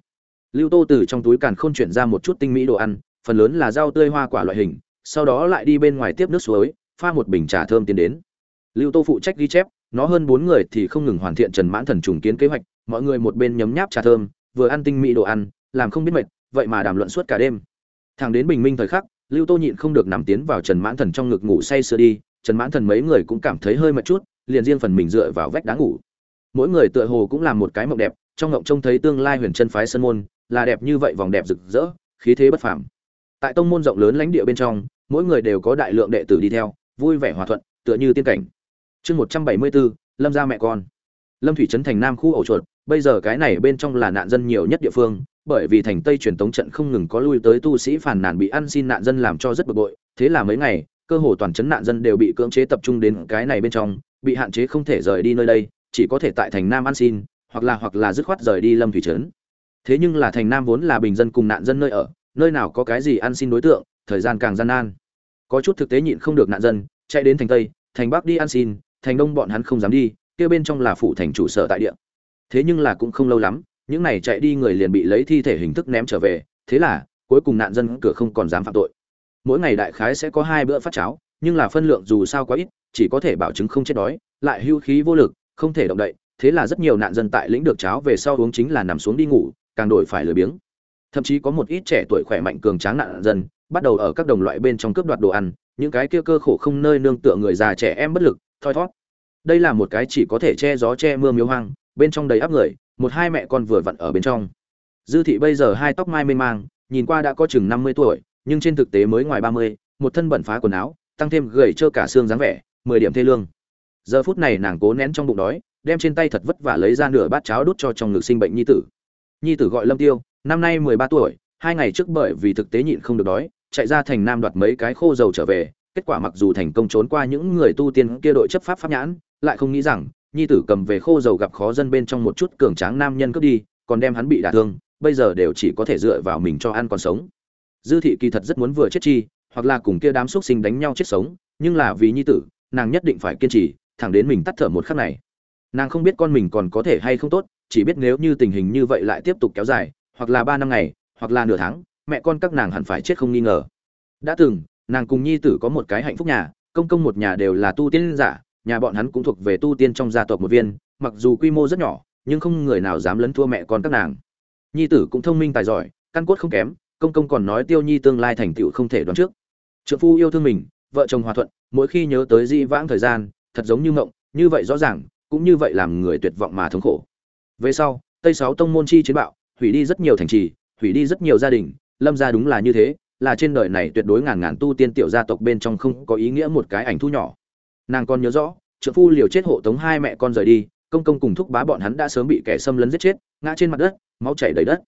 Lưu tô từ trong túi càn khôn chuyển ra một chút tinh mỹ đồ ăn, phần lớn là rau tươi hoa quả loại hình, sau đó lại đi bên ngoài tiếp nước suối, pha một bình trà thơm tiến đến. Lưu tô phụ trách ghi chép, nó hơn bốn người thì không ngừng hoàn thiện trần mãn thần trùng kiến kế hoạch, mọi người một bên nhấm nháp trà thơm, vừa ăn tinh mỹ đồ ăn, làm không biết mệt, vậy mà đàm luận suốt cả đêm. Thẳng đến bình minh thời khắc, lưu tô nhịn không được nằm tiến vào trần mãn thần trong ngực ngủ say sưa đi trần mãn thần mấy người cũng cảm thấy hơi mệt chút, liền riêng phần mình dựa vào vách đá ngủ. Mỗi người tựa hồ cũng làm một cái mộng đẹp, trong mộng trông thấy tương lai huyền chân phái sân môn, là đẹp như vậy, vòng đẹp rực rỡ, khí thế bất phàm. Tại tông môn rộng lớn lãnh địa bên trong, mỗi người đều có đại lượng đệ tử đi theo, vui vẻ hòa thuận, tựa như tiên cảnh. Chương một trăm bảy mươi bốn, lâm gia mẹ con. Lâm thủy trấn thành nam khu ổ chuột, bây giờ cái này bên trong là nạn dân nhiều nhất địa phương, bởi vì thành tây truyền tống trận không ngừng có lui tới tu sĩ phản nàn bị ăn xin nạn dân làm cho rất bực bội, thế là mấy ngày cơ hồ toàn chấn nạn dân đều bị cưỡng chế tập trung đến cái này bên trong, bị hạn chế không thể rời đi nơi đây, chỉ có thể tại thành nam ăn xin, hoặc là hoặc là dứt khoát rời đi lâm thủy trấn. Thế nhưng là thành nam vốn là bình dân cùng nạn dân nơi ở, nơi nào có cái gì ăn xin đối tượng, thời gian càng gian nan. Có chút thực tế nhịn không được nạn dân, chạy đến thành tây, thành bắc đi ăn xin, thành đông bọn hắn không dám đi, kia bên trong là phủ thành trụ sở tại địa. Thế nhưng là cũng không lâu lắm, những này chạy đi người liền bị lấy thi thể hình thức ném trở về, thế là cuối cùng nạn dân cửa không còn dám phạm tội mỗi ngày đại khái sẽ có hai bữa phát cháo, nhưng là phân lượng dù sao quá ít, chỉ có thể bảo chứng không chết đói, lại hưu khí vô lực, không thể động đậy, thế là rất nhiều nạn dân tại lĩnh được cháo về sau uống chính là nằm xuống đi ngủ, càng đổi phải lười biếng. Thậm chí có một ít trẻ tuổi khỏe mạnh cường tráng nạn dân, bắt đầu ở các đồng loại bên trong cướp đoạt đồ ăn, những cái kia cơ khổ không nơi nương tựa người già trẻ em bất lực, thoi thót đây là một cái chỉ có thể che gió che mưa miếu hoang, bên trong đầy áp người, một hai mẹ con vừa vặn ở bên trong. Dư thị bây giờ hai tóc mai mê mang, nhìn qua đã có chừng năm mươi tuổi nhưng trên thực tế mới ngoài ba mươi, một thân bẩn phá quần áo, tăng thêm gầy trơ cả xương dáng vẻ, mười điểm thê lương. Giờ phút này nàng cố nén trong bụng đói, đem trên tay thật vất vả lấy ra nửa bát cháo đút cho trong ngực sinh bệnh nhi tử. Nhi tử gọi lâm tiêu, năm nay mười ba tuổi, hai ngày trước bởi vì thực tế nhịn không được đói, chạy ra thành nam đoạt mấy cái khô dầu trở về, kết quả mặc dù thành công trốn qua những người tu tiên kia đội chấp pháp pháp nhãn, lại không nghĩ rằng, nhi tử cầm về khô dầu gặp khó dân bên trong một chút cường tráng nam nhân cướp đi, còn đem hắn bị đả thương, bây giờ đều chỉ có thể dựa vào mình cho ăn còn sống dư thị kỳ thật rất muốn vừa chết chi, hoặc là cùng kia đám xuất sinh đánh nhau chết sống, nhưng là vì nhi tử, nàng nhất định phải kiên trì, thẳng đến mình tắt thở một khắc này. Nàng không biết con mình còn có thể hay không tốt, chỉ biết nếu như tình hình như vậy lại tiếp tục kéo dài, hoặc là ba năm ngày, hoặc là nửa tháng, mẹ con các nàng hẳn phải chết không nghi ngờ. Đã từng, nàng cùng nhi tử có một cái hạnh phúc nhà, công công một nhà đều là tu tiên giả, nhà bọn hắn cũng thuộc về tu tiên trong gia tộc một viên, mặc dù quy mô rất nhỏ, nhưng không người nào dám lấn thua mẹ con các nàng. Nhi tử cũng thông minh tài giỏi, căn cốt không kém công công còn nói tiêu nhi tương lai thành tựu không thể đoán trước. Trượng phu yêu thương mình, vợ chồng hòa thuận, mỗi khi nhớ tới di vãng thời gian, thật giống như mộng như vậy rõ ràng, cũng như vậy làm người tuyệt vọng mà thống khổ. Về sau, tây sáu tông môn chi chiến bạo, hủy đi rất nhiều thành trì, hủy đi rất nhiều gia đình, lâm gia đúng là như thế, là trên đời này tuyệt đối ngàn ngàn tu tiên tiểu gia tộc bên trong không có ý nghĩa một cái ảnh thu nhỏ. Nàng còn nhớ rõ trợ phu liều chết hộ tống hai mẹ con rời đi, công công cùng thúc bá bọn hắn đã sớm bị kẻ xâm lấn giết chết, ngã trên mặt đất, máu chảy đầy đất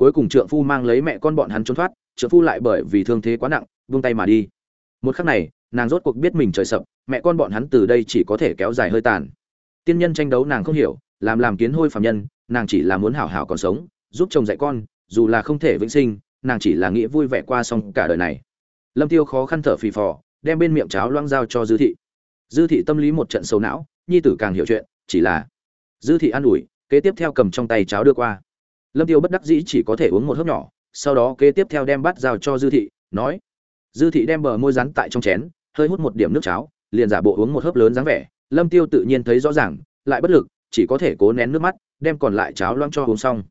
cuối cùng trượng phu mang lấy mẹ con bọn hắn trốn thoát, trượng phu lại bởi vì thương thế quá nặng buông tay mà đi. Một khắc này, nàng rốt cuộc biết mình trời sập, mẹ con bọn hắn từ đây chỉ có thể kéo dài hơi tàn. Tiên nhân tranh đấu nàng không hiểu, làm làm kiến hôi phàm nhân, nàng chỉ là muốn hảo hảo còn sống, giúp chồng dạy con, dù là không thể vĩnh sinh, nàng chỉ là nghĩ vui vẻ qua xong cả đời này. Lâm tiêu khó khăn thở phì phò, đem bên miệng cháo loang giao cho dư thị. Dư thị tâm lý một trận sâu não, nhi tử càng hiểu chuyện, chỉ là dư thị an ủi, kế tiếp theo cầm trong tay cháo đưa qua lâm tiêu bất đắc dĩ chỉ có thể uống một hớp nhỏ, sau đó kế tiếp theo đem bát giao cho dư thị, nói, dư thị đem bờ môi rắn tại trong chén, hơi hút một điểm nước cháo, liền giả bộ uống một hớp lớn dáng vẻ. Lâm tiêu tự nhiên thấy rõ ràng, lại bất lực, chỉ có thể cố nén nước mắt, đem còn lại cháo loang cho uống xong.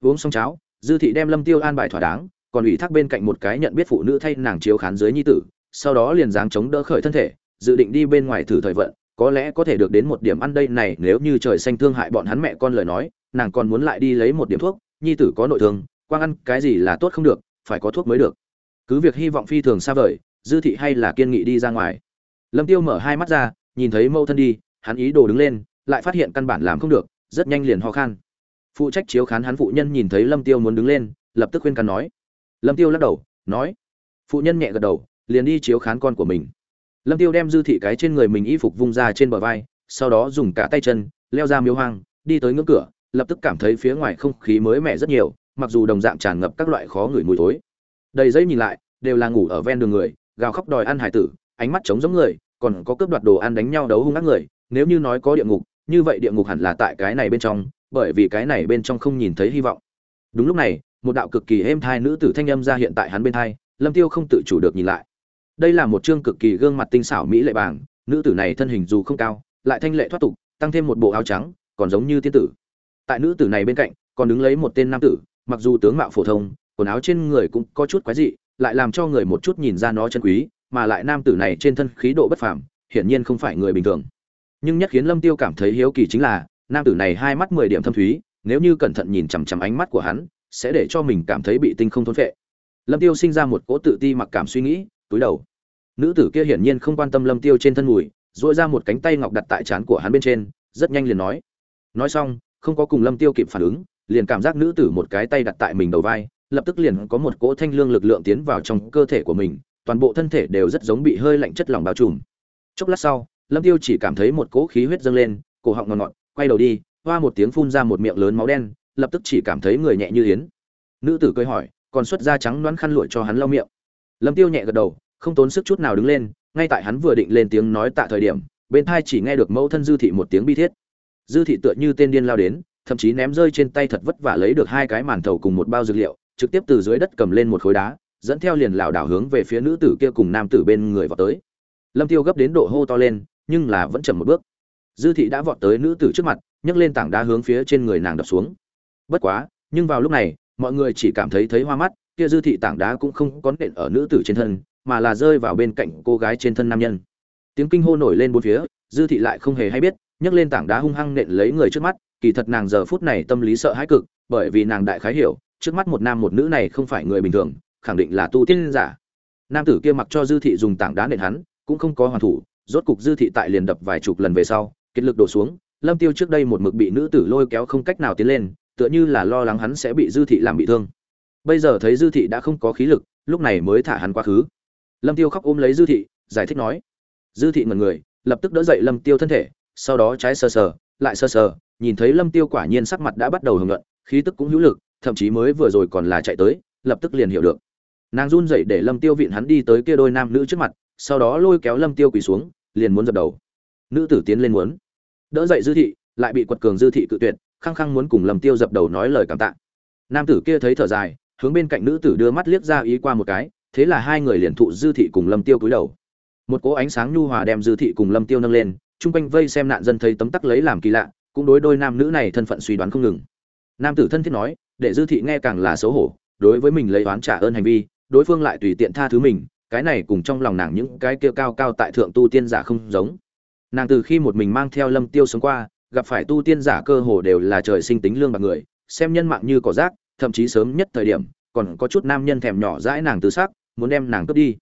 Uống xong cháo, dư thị đem lâm tiêu an bài thỏa đáng, còn ủy thác bên cạnh một cái nhận biết phụ nữ thay nàng chiếu khán dưới nhi tử, sau đó liền dáng chống đỡ khởi thân thể, dự định đi bên ngoài thử thời vận, có lẽ có thể được đến một điểm ăn đây này nếu như trời xanh thương hại bọn hắn mẹ con lời nói nàng còn muốn lại đi lấy một điểm thuốc, nhi tử có nội thương, quang ăn cái gì là tốt không được, phải có thuốc mới được. Cứ việc hy vọng phi thường xa vời, dư thị hay là kiên nghị đi ra ngoài. Lâm tiêu mở hai mắt ra, nhìn thấy mâu thân đi, hắn ý đồ đứng lên, lại phát hiện căn bản làm không được, rất nhanh liền ho khan. Phụ trách chiếu khán hắn phụ nhân nhìn thấy lâm tiêu muốn đứng lên, lập tức khuyên can nói. Lâm tiêu lắc đầu, nói. Phụ nhân nhẹ gật đầu, liền đi chiếu khán con của mình. Lâm tiêu đem dư thị cái trên người mình y phục vung ra trên bờ vai, sau đó dùng cả tay chân, leo ra miếu hoang, đi tới ngưỡng cửa lập tức cảm thấy phía ngoài không khí mới mẻ rất nhiều, mặc dù đồng dạng tràn ngập các loại khó ngửi mùi thối. Đầy giấy nhìn lại, đều là ngủ ở ven đường người, gào khóc đòi ăn hải tử, ánh mắt trống giống người, còn có cướp đoạt đồ ăn đánh nhau đấu hung ác người, nếu như nói có địa ngục, như vậy địa ngục hẳn là tại cái này bên trong, bởi vì cái này bên trong không nhìn thấy hy vọng. Đúng lúc này, một đạo cực kỳ êm thai nữ tử thanh âm ra hiện tại hắn bên thai, lâm tiêu không tự chủ được nhìn lại. Đây là một chương cực kỳ gương mặt tinh xảo mỹ lệ bảng, nữ tử này thân hình dù không cao, lại thanh lệ thoát tục, tăng thêm một bộ áo trắng, còn giống như tiên tử tại nữ tử này bên cạnh, còn đứng lấy một tên nam tử, mặc dù tướng mạo phổ thông, quần áo trên người cũng có chút quái dị, lại làm cho người một chút nhìn ra nó chân quý, mà lại nam tử này trên thân khí độ bất phàm, hiển nhiên không phải người bình thường. Nhưng nhất khiến lâm tiêu cảm thấy hiếu kỳ chính là, nam tử này hai mắt mười điểm thâm thúy, nếu như cẩn thận nhìn chằm chằm ánh mắt của hắn, sẽ để cho mình cảm thấy bị tinh không thôn phệ. Lâm tiêu sinh ra một cỗ tự ti mặc cảm suy nghĩ, túi đầu. Nữ tử kia hiển nhiên không quan tâm lâm tiêu trên thân mùi dội ra một cánh tay ngọc đặt tại trán của hắn bên trên, rất nhanh liền nói. Nói xong không có cùng lâm tiêu kịp phản ứng, liền cảm giác nữ tử một cái tay đặt tại mình đầu vai, lập tức liền có một cỗ thanh lương lực lượng tiến vào trong cơ thể của mình, toàn bộ thân thể đều rất giống bị hơi lạnh chất lỏng bao trùm. Chốc lát sau, lâm tiêu chỉ cảm thấy một cỗ khí huyết dâng lên, cổ họng ngọt ngọt, quay đầu đi, hoa một tiếng phun ra một miệng lớn máu đen, lập tức chỉ cảm thấy người nhẹ như yến. Nữ tử cười hỏi, còn xuất da trắng đoán khăn lụi cho hắn lau miệng. Lâm tiêu nhẹ gật đầu, không tốn sức chút nào đứng lên, ngay tại hắn vừa định lên tiếng nói tạ thời điểm, bên thai chỉ nghe được mẫu thân dư thị một tiếng bi thiết dư thị tựa như tên điên lao đến, thậm chí ném rơi trên tay thật vất vả lấy được hai cái màn thầu cùng một bao dược liệu, trực tiếp từ dưới đất cầm lên một khối đá, dẫn theo liền lảo đảo hướng về phía nữ tử kia cùng nam tử bên người vọt tới. Lâm tiêu gấp đến độ hô to lên, nhưng là vẫn chậm một bước. Dư thị đã vọt tới nữ tử trước mặt, nhấc lên tảng đá hướng phía trên người nàng đập xuống. Bất quá, nhưng vào lúc này, mọi người chỉ cảm thấy thấy hoa mắt, kia dư thị tảng đá cũng không có nện ở nữ tử trên thân, mà là rơi vào bên cạnh cô gái trên thân nam nhân. Tiếng kinh hô nổi lên bốn phía, dư thị lại không hề hay biết nhấc lên tảng đá hung hăng nện lấy người trước mắt, kỳ thật nàng giờ phút này tâm lý sợ hãi cực, bởi vì nàng đại khái hiểu, trước mắt một nam một nữ này không phải người bình thường, khẳng định là tu tiên giả. Nam tử kia mặc cho dư thị dùng tảng đá nện hắn, cũng không có hoàn thủ, rốt cục dư thị tại liền đập vài chục lần về sau, kết lực đổ xuống, lâm tiêu trước đây một mực bị nữ tử lôi kéo không cách nào tiến lên, tựa như là lo lắng hắn sẽ bị dư thị làm bị thương. Bây giờ thấy dư thị đã không có khí lực, lúc này mới thả hắn quá khứ. Lâm tiêu khóc ôm lấy dư thị, giải thích nói. Dư thị ngẩn người, lập tức đỡ dậy lâm tiêu thân thể sau đó trái sờ sờ, lại sờ sờ, nhìn thấy lâm tiêu quả nhiên sắc mặt đã bắt đầu hưởng luận khí tức cũng hữu lực, thậm chí mới vừa rồi còn là chạy tới, lập tức liền hiểu được. Nàng run dậy để lâm tiêu vịn hắn đi tới kia đôi nam nữ trước mặt, sau đó lôi kéo lâm tiêu quỳ xuống, liền muốn dập đầu. Nữ tử tiến lên muốn. Đỡ dậy dư thị, lại bị quật cường dư thị cự tuyệt, khăng khăng muốn cùng lâm tiêu dập đầu nói lời cảm tạ. Nam tử kia thấy thở dài, hướng bên cạnh nữ tử đưa mắt liếc ra ý qua một cái, thế là hai người liền thụ dư thị cùng lâm tiêu cúi đầu. Một cỗ ánh sáng nhu hòa đem dư thị cùng lâm tiêu nâng lên chung quanh vây xem nạn dân thấy tấm tắc lấy làm kỳ lạ, cũng đối đôi nam nữ này thân phận suy đoán không ngừng. Nam tử thân thiết nói, để dư thị nghe càng là xấu hổ, đối với mình lấy oán trả ơn hành vi, đối phương lại tùy tiện tha thứ mình, cái này cùng trong lòng nàng những cái kia cao cao tại thượng tu tiên giả không giống. Nàng từ khi một mình mang theo lâm tiêu sống qua, gặp phải tu tiên giả cơ hồ đều là trời sinh tính lương bạc người, xem nhân mạng như cỏ rác, thậm chí sớm nhất thời điểm, còn có chút nam nhân thèm nhỏ dãi nàng từ xác, muốn đem nàng cướp đi.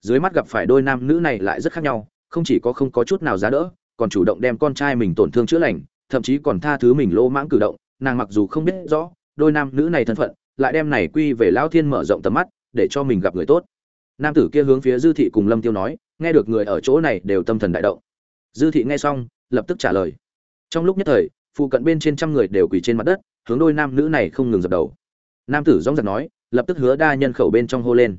Dưới mắt gặp phải đôi nam nữ này lại rất khác nhau, không chỉ có không có chút nào giá đỡ còn chủ động đem con trai mình tổn thương chữa lành, thậm chí còn tha thứ mình lỗ mãng cử động, nàng mặc dù không biết rõ, đôi nam nữ này thân phận, lại đem này quy về lão thiên mở rộng tầm mắt, để cho mình gặp người tốt. Nam tử kia hướng phía dư thị cùng lâm tiêu nói, nghe được người ở chỗ này đều tâm thần đại động. Dư thị nghe xong, lập tức trả lời. Trong lúc nhất thời, phụ cận bên trên trăm người đều quỳ trên mặt đất, hướng đôi nam nữ này không ngừng dập đầu. Nam tử dõng dạc nói, lập tức hứa đa nhân khẩu bên trong hô lên.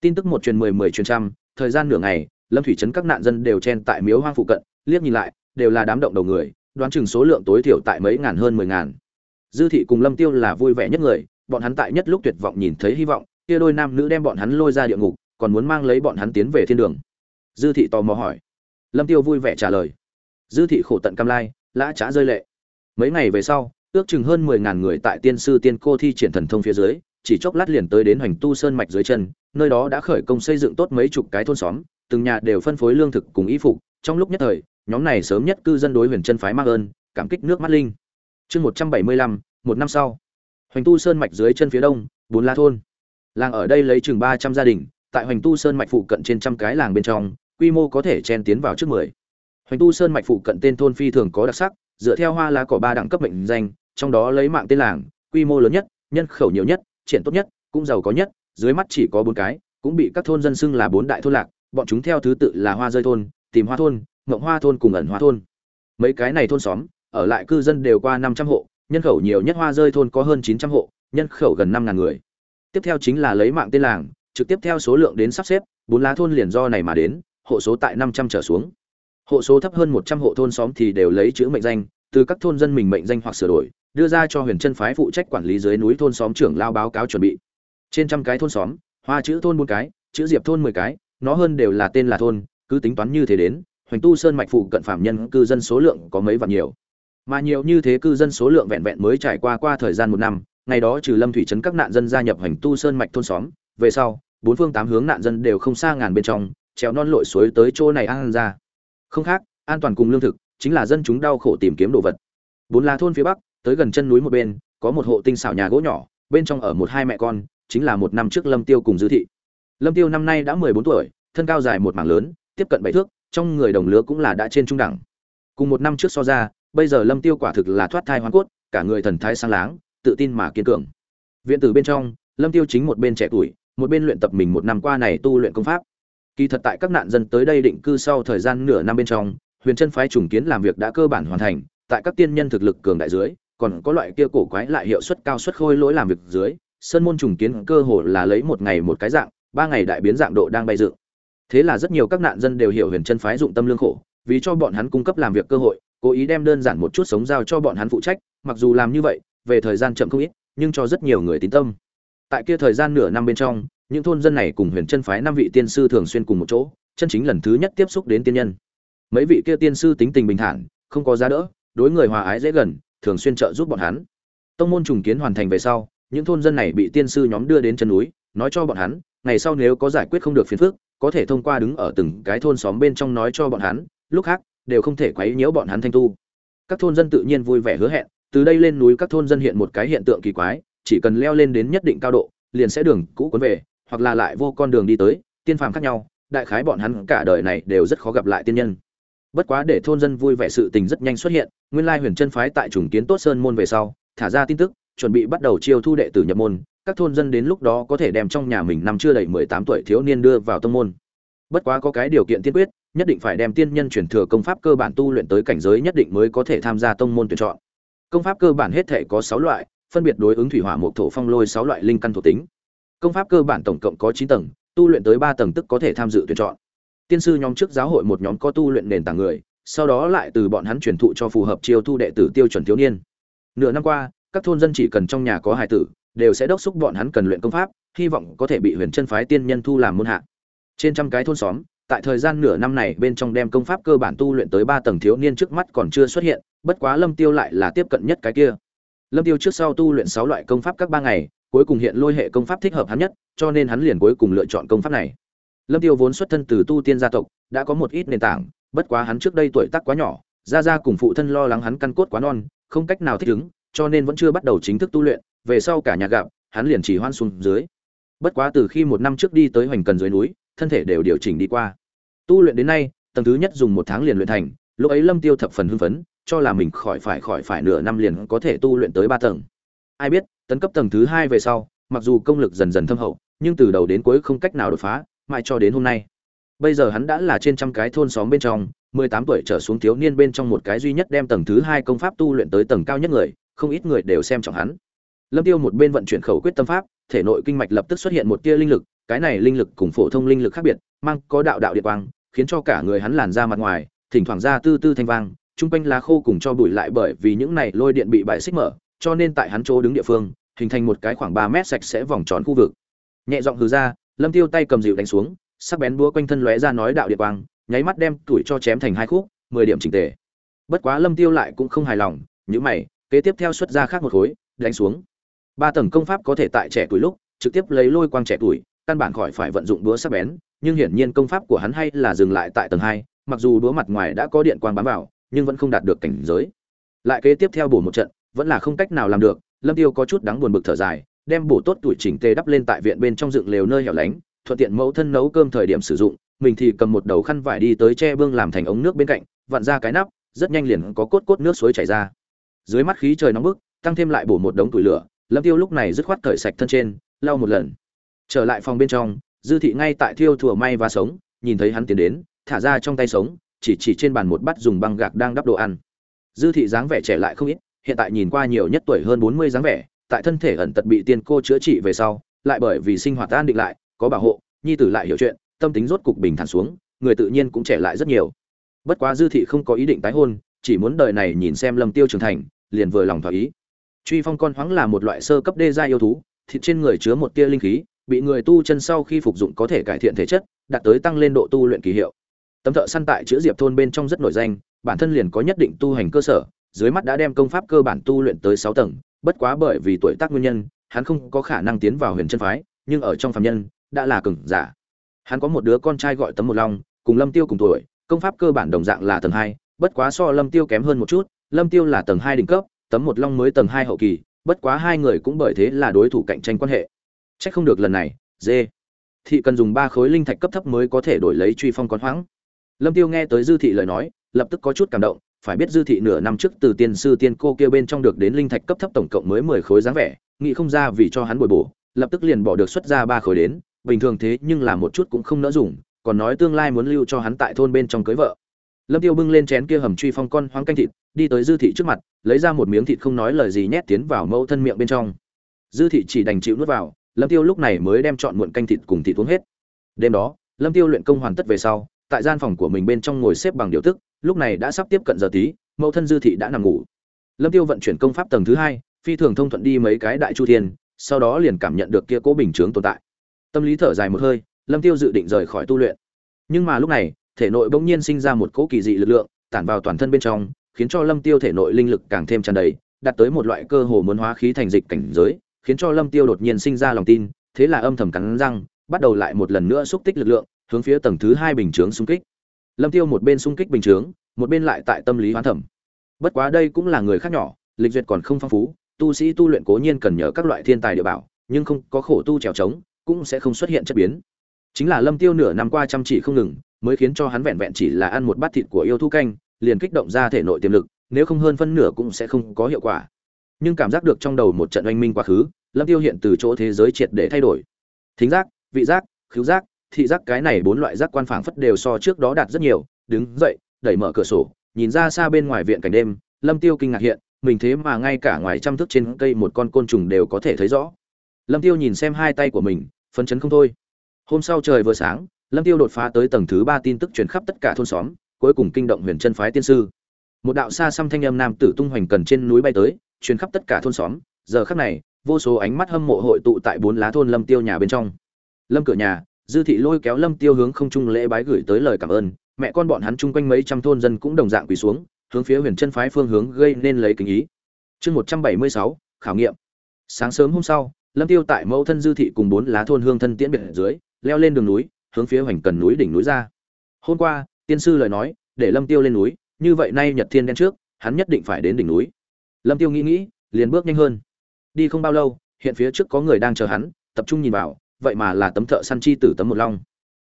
Tin tức một truyền mười mười truyền trăm, thời gian nửa ngày lâm thủy trấn các nạn dân đều chen tại miếu hoang phụ cận, liếc nhìn lại, đều là đám động đầu người, đoán chừng số lượng tối thiểu tại mấy ngàn hơn mười ngàn. Dư thị cùng lâm tiêu là vui vẻ nhất người, bọn hắn tại nhất lúc tuyệt vọng nhìn thấy hy vọng, kia đôi nam nữ đem bọn hắn lôi ra địa ngục, còn muốn mang lấy bọn hắn tiến về thiên đường. Dư thị tò mò hỏi. Lâm tiêu vui vẻ trả lời. Dư thị khổ tận cam lai, lã trá rơi lệ. Mấy ngày về sau, ước chừng hơn mười ngàn người tại tiên sư tiên cô thi triển thần thông phía dưới, chỉ chốc lát liền tới đến hoành tu sơn mạch dưới chân, nơi đó đã khởi công xây dựng tốt mấy chục cái thôn xóm từng nhà đều phân phối lương thực cùng y phục. Trong lúc nhất thời, nhóm này sớm nhất cư dân đối huyền chân phái mắc ơn cảm kích nước mắt linh. Chương một trăm bảy mươi lăm, một năm sau. Hoành tu sơn mạch dưới chân phía đông, bốn la thôn. Làng ở đây lấy chừng ba trăm gia đình, tại hoành tu sơn mạch phụ cận trên trăm cái làng bên trong, quy mô có thể chen tiến vào trước mười. Hoành tu sơn mạch phụ cận tên thôn phi thường có đặc sắc, dựa theo hoa lá cỏ ba đẳng cấp mệnh danh, trong đó lấy mạng tên làng, quy mô lớn nhất, nhân khẩu nhiều nhất, triển tốt nhất, cũng giàu có nhất, dưới mắt chỉ có bốn cái, cũng bị các thôn dân xưng là bốn đại thôn lạc bọn chúng theo thứ tự là hoa rơi thôn, tìm hoa thôn, mộng hoa thôn cùng ẩn hoa thôn. Mấy cái này thôn xóm, ở lại cư dân đều qua năm trăm hộ, nhân khẩu nhiều nhất hoa rơi thôn có hơn chín trăm hộ, nhân khẩu gần năm ngàn người. Tiếp theo chính là lấy mạng tên làng, trực tiếp theo số lượng đến sắp xếp, bốn lá thôn liền do này mà đến, hộ số tại năm trăm trở xuống. Hộ số thấp hơn một trăm hộ thôn xóm thì đều lấy chữ mệnh danh, từ các thôn dân mình mệnh danh hoặc sửa đổi, đưa ra cho huyền chân phái phụ trách quản lý dưới núi thôn xóm trưởng lao báo cáo chuẩn bị. Trên trăm cái thôn xóm, hoa chữ thôn bốn cái, chữ diệp thôn mười cái nó hơn đều là tên là thôn, cứ tính toán như thế đến, hoành tu sơn mạch phụ cận phạm nhân cư dân số lượng có mấy vạn nhiều. Mà nhiều như thế cư dân số lượng vẹn vẹn mới trải qua qua thời gian một năm, ngày đó trừ lâm thủy trấn các nạn dân gia nhập hoành tu sơn mạch thôn xóm, về sau, bốn phương tám hướng nạn dân đều không xa ngàn bên trong, trèo non lội suối tới chỗ này ăn ra. Không khác, an toàn cùng lương thực, chính là dân chúng đau khổ tìm kiếm đồ vật. Bốn là thôn phía bắc, tới gần chân núi một bên, có một hộ tinh xảo nhà gỗ nhỏ, bên trong ở một hai mẹ con, chính là một năm trước lâm tiêu cùng dư thị lâm tiêu năm nay đã mười bốn tuổi, thân cao dài một mảng lớn, tiếp cận bảy thước, trong người đồng lứa cũng là đã trên trung đẳng. Cùng một năm trước so ra, bây giờ lâm tiêu quả thực là thoát thai hoàn cốt, cả người thần thái sáng láng, tự tin mà kiên cường. Viện tử bên trong, lâm tiêu chính một bên trẻ tuổi, một bên luyện tập mình một năm qua này tu luyện công pháp. Kỳ thật tại các nạn dân tới đây định cư sau thời gian nửa năm bên trong, huyền chân phái trùng kiến làm việc đã cơ bản hoàn thành, tại các tiên nhân thực lực cường đại dưới, còn có loại kia cổ quái lại hiệu suất cao suất khôi lỗi làm việc dưới, sơn môn trùng kiến cơ hồ là lấy một ngày một cái dạng ba ngày đại biến dạng độ đang bay dựng. Thế là rất nhiều các nạn dân đều hiểu huyền chân phái dụng tâm lương khổ, vì cho bọn hắn cung cấp làm việc cơ hội, cố ý đem đơn giản một chút sống giao cho bọn hắn phụ trách, mặc dù làm như vậy, về thời gian chậm không ít, nhưng cho rất nhiều người tín tâm. Tại kia thời gian nửa năm bên trong, những thôn dân này cùng huyền chân phái năm vị tiên sư thường xuyên cùng một chỗ, chân chính lần thứ nhất tiếp xúc đến tiên nhân. Mấy vị kia tiên sư tính tình bình thản, không có giá đỡ, đối người hòa ái dễ gần, thường xuyên trợ giúp bọn hắn. Tông môn trùng kiến hoàn thành về sau, những thôn dân này bị tiên sư nhóm đưa đến chân núi, nói cho bọn hắn ngày sau nếu có giải quyết không được phiền phức, có thể thông qua đứng ở từng cái thôn xóm bên trong nói cho bọn hắn, lúc khác, đều không thể quấy nhiễu bọn hắn thanh tu. Các thôn dân tự nhiên vui vẻ hứa hẹn, từ đây lên núi các thôn dân hiện một cái hiện tượng kỳ quái, chỉ cần leo lên đến nhất định cao độ, liền sẽ đường cũ cuốn về, hoặc là lại vô con đường đi tới, tiên phàm khác nhau, đại khái bọn hắn cả đời này đều rất khó gặp lại tiên nhân. Bất quá để thôn dân vui vẻ sự tình rất nhanh xuất hiện, nguyên lai huyền chân phái tại trùng kiến tốt sơn môn về sau, thả ra tin tức, chuẩn bị bắt đầu chiêu thu đệ tử nhập môn các thôn dân đến lúc đó có thể đem trong nhà mình năm chưa đầy mười tám tuổi thiếu niên đưa vào tông môn. Bất quá có cái điều kiện tiên quyết, nhất định phải đem tiên nhân chuyển thừa công pháp cơ bản tu luyện tới cảnh giới nhất định mới có thể tham gia tông môn tuyển chọn. Công pháp cơ bản hết thể có sáu loại, phân biệt đối ứng thủy hỏa mộc thổ phong lôi sáu loại linh căn thuộc tính. Công pháp cơ bản tổng cộng có chín tầng, tu luyện tới ba tầng tức có thể tham dự tuyển chọn. Tiên sư nhóm trước giáo hội một nhóm có tu luyện nền tảng người, sau đó lại từ bọn hắn truyền thụ cho phù hợp chiêu thu đệ tử tiêu chuẩn thiếu niên. Nửa năm qua, các thôn dân chỉ cần trong nhà có hài tử đều sẽ đốc thúc bọn hắn cần luyện công pháp, hy vọng có thể bị huyền chân phái tiên nhân thu làm môn hạ. Trên trăm cái thôn xóm, tại thời gian nửa năm này bên trong đem công pháp cơ bản tu luyện tới ba tầng thiếu niên trước mắt còn chưa xuất hiện, bất quá lâm tiêu lại là tiếp cận nhất cái kia. Lâm tiêu trước sau tu luyện sáu loại công pháp các ba ngày, cuối cùng hiện lôi hệ công pháp thích hợp hắn nhất, cho nên hắn liền cuối cùng lựa chọn công pháp này. Lâm tiêu vốn xuất thân từ tu tiên gia tộc, đã có một ít nền tảng, bất quá hắn trước đây tuổi tác quá nhỏ, gia gia cùng phụ thân lo lắng hắn căn cốt quá non, không cách nào thích ứng cho nên vẫn chưa bắt đầu chính thức tu luyện, về sau cả nhà gặp, hắn liền chỉ hoan xuống dưới. Bất quá từ khi một năm trước đi tới hoành cần dưới núi, thân thể đều điều chỉnh đi qua. Tu luyện đến nay, tầng thứ nhất dùng một tháng liền luyện thành, lúc ấy lâm tiêu thập phần hưng phấn, cho là mình khỏi phải khỏi phải nửa năm liền có thể tu luyện tới ba tầng. Ai biết, tấn cấp tầng thứ hai về sau, mặc dù công lực dần dần thâm hậu, nhưng từ đầu đến cuối không cách nào đột phá, mãi cho đến hôm nay. Bây giờ hắn đã là trên trăm cái thôn xóm bên trong, mười tám tuổi trở xuống thiếu niên bên trong một cái duy nhất đem tầng thứ hai công pháp tu luyện tới tầng cao nhất người không ít người đều xem trọng hắn. Lâm tiêu một bên vận chuyển khẩu quyết tâm pháp, thể nội kinh mạch lập tức xuất hiện một tia linh lực, cái này linh lực cùng phổ thông linh lực khác biệt, mang có đạo đạo điện quang, khiến cho cả người hắn làn ra mặt ngoài, thỉnh thoảng ra tư tư thanh vang trung quanh lá khô cùng cho bụi lại bởi vì những này lôi điện bị bại xích mở, cho nên tại hắn chỗ đứng địa phương, hình thành một cái khoảng ba mét sạch sẽ vòng tròn khu vực. Nhẹ giọng hừ ra, lâm tiêu tay cầm dịu đánh xuống, sắc bén búa quanh thân lóe ra nói đạo điện quang, nháy mắt đem tuổi cho chém thành hai khúc, mười điểm chỉnh tề. Bất quá lâm tiêu lại cũng không hài lòng những mày kế tiếp theo xuất ra khác một khối, đánh xuống. Ba tầng công pháp có thể tại trẻ tuổi lúc, trực tiếp lấy lôi quang trẻ tuổi, căn bản khỏi phải vận dụng búa sắc bén, nhưng hiển nhiên công pháp của hắn hay là dừng lại tại tầng hai, mặc dù búa mặt ngoài đã có điện quang bám vào, nhưng vẫn không đạt được cảnh giới. Lại kế tiếp theo bổ một trận, vẫn là không cách nào làm được, lâm tiêu có chút đáng buồn bực thở dài, đem bổ tốt tuổi chỉnh tề đắp lên tại viện bên trong dựng lều nơi hẻo lánh, thuận tiện mẫu thân nấu cơm thời điểm sử dụng, mình thì cầm một đầu khăn vải đi tới che bương làm thành ống nước bên cạnh, vặn ra cái nắp, rất nhanh liền có cốt cốt nước suối chảy ra dưới mắt khí trời nóng bức, tăng thêm lại bổ một đống tuổi lửa, lâm tiêu lúc này dứt khoát cởi sạch thân trên, lau một lần. Trở lại phòng bên trong, dư thị ngay tại thiêu thùa may và sống, nhìn thấy hắn tiến đến, thả ra trong tay sống, chỉ chỉ trên bàn một bát dùng băng gạc đang đắp đồ ăn. Dư thị dáng vẻ trẻ lại không ít, hiện tại nhìn qua nhiều nhất tuổi hơn bốn mươi dáng vẻ, tại thân thể ẩn tật bị tiên cô chữa trị về sau, lại bởi vì sinh hoạt an định lại, có bảo hộ, nhi tử lại hiểu chuyện, tâm tính rốt cục bình thản xuống, người tự nhiên cũng trẻ lại rất nhiều. Bất quá dư thị không có ý định tái hôn, chỉ muốn đời này nhìn xem lâm tiêu trưởng thành liền vừa lòng thỏa ý. Truy phong con hoáng là một loại sơ cấp đê gia yêu thú, thịt trên người chứa một tia linh khí, bị người tu chân sau khi phục dụng có thể cải thiện thể chất, đạt tới tăng lên độ tu luyện kỳ hiệu. Tấm thợ săn tại chữ diệp thôn bên trong rất nổi danh, bản thân liền có nhất định tu hành cơ sở, dưới mắt đã đem công pháp cơ bản tu luyện tới sáu tầng, bất quá bởi vì tuổi tác nguyên nhân, hắn không có khả năng tiến vào huyền chân phái, nhưng ở trong phàm nhân, đã là cường giả. Hắn có một đứa con trai gọi tấm một long, cùng lâm tiêu cùng tuổi, công pháp cơ bản đồng dạng là tầng hai, bất quá so lâm tiêu kém hơn một chút lâm tiêu là tầng hai đỉnh cấp, tấm một long mới tầng hai hậu kỳ, bất quá hai người cũng bởi thế là đối thủ cạnh tranh quan hệ. Chắc không được lần này, dê. Thị cần dùng ba khối linh thạch cấp thấp mới có thể đổi lấy truy phong con hoáng. Lâm tiêu nghe tới dư thị lời nói, lập tức có chút cảm động, phải biết dư thị nửa năm trước từ tiên sư tiên cô kia bên trong được đến linh thạch cấp thấp tổng cộng mới mười khối dáng vẻ, nghĩ không ra vì cho hắn bồi bổ, lập tức liền bỏ được xuất ra ba khối đến, bình thường thế nhưng là một chút cũng không nỡ dùng, còn nói tương lai muốn lưu cho hắn tại thôn bên trong cưới vợ lâm tiêu bưng lên chén kia hầm truy phong con hoang canh thịt, đi tới dư thị trước mặt, lấy ra một miếng thịt không nói lời gì nhét tiến vào mẫu thân miệng bên trong. Dư thị chỉ đành chịu nuốt vào, lâm tiêu lúc này mới đem chọn muộn canh thịt cùng thịt uống hết. Đêm đó, lâm tiêu luyện công hoàn tất về sau, tại gian phòng của mình bên trong ngồi xếp bằng điều tức, lúc này đã sắp tiếp cận giờ tí, mẫu thân dư thị đã nằm ngủ. Lâm tiêu vận chuyển công pháp tầng thứ hai, phi thường thông thuận đi mấy cái đại chu thiên, sau đó liền cảm nhận được kia cố bình chướng tồn tại. Tâm lý thở dài một hơi, lâm tiêu dự định rời khỏi tu luyện. Nhưng mà lúc này thể nội bỗng nhiên sinh ra một cỗ kỳ dị lực lượng, tản vào toàn thân bên trong, khiến cho lâm tiêu thể nội linh lực càng thêm tràn đầy, đạt tới một loại cơ hồ muốn hóa khí thành dịch cảnh giới, khiến cho lâm tiêu đột nhiên sinh ra lòng tin, thế là âm thầm cắn răng, bắt đầu lại một lần nữa xúc tích lực lượng, hướng phía tầng thứ hai bình chướng xung kích. Lâm tiêu một bên xung kích bình chướng, một bên lại tại tâm lý hoán thẩm. Bất quá đây cũng là người khác nhỏ, lịch duyệt còn không phong phú, tu sĩ tu luyện cố nhiên cần nhờ các loại thiên tài địa bảo, nhưng không có khổ tu trèo trống, cũng sẽ không xuất hiện chất biến. Chính là lâm tiêu nửa năm qua chăm chỉ không ngừng mới khiến cho hắn vẹn vẹn chỉ là ăn một bát thịt của yêu thú canh, liền kích động ra thể nội tiềm lực, nếu không hơn phân nửa cũng sẽ không có hiệu quả. Nhưng cảm giác được trong đầu một trận oanh minh quá khứ, lâm tiêu hiện từ chỗ thế giới triệt để thay đổi. Thính giác, vị giác, khứu giác, thị giác, cái này bốn loại giác quan phảng phất đều so trước đó đạt rất nhiều. Đứng dậy, đẩy mở cửa sổ, nhìn ra xa bên ngoài viện cảnh đêm, lâm tiêu kinh ngạc hiện, mình thế mà ngay cả ngoài trăm thước trên cây một con côn trùng đều có thể thấy rõ. Lâm tiêu nhìn xem hai tay của mình, phấn chấn không thôi. Hôm sau trời vừa sáng lâm tiêu đột phá tới tầng thứ ba tin tức truyền khắp tất cả thôn xóm, cuối cùng kinh động huyền chân phái tiên sư. Một đạo xa xăm thanh âm nam tử tung hoành cần trên núi bay tới, truyền khắp tất cả thôn xóm. Giờ khắc này, vô số ánh mắt hâm mộ hội tụ tại bốn lá thôn lâm tiêu nhà bên trong. Lâm cửa nhà, dư thị lôi kéo lâm tiêu hướng không trung lễ bái gửi tới lời cảm ơn. Mẹ con bọn hắn chung quanh mấy trăm thôn dân cũng đồng dạng quỳ xuống, hướng phía huyền chân phái phương hướng gây nên lấy kính ý. Chương một trăm bảy mươi sáu, khảo nghiệm. Sáng sớm hôm sau, lâm tiêu tại mẫu thân dư thị cùng bốn lá thôn hương thân tiễn biệt dưới, leo lên đường núi hướng phía hoành cần núi đỉnh núi ra. Hôm qua, tiên sư lời nói, để lâm tiêu lên núi, như vậy nay nhật thiên đen trước, hắn nhất định phải đến đỉnh núi. Lâm tiêu nghĩ nghĩ, liền bước nhanh hơn. Đi không bao lâu, hiện phía trước có người đang chờ hắn, tập trung nhìn vào, vậy mà là tấm thợ săn chi tử tấm một long.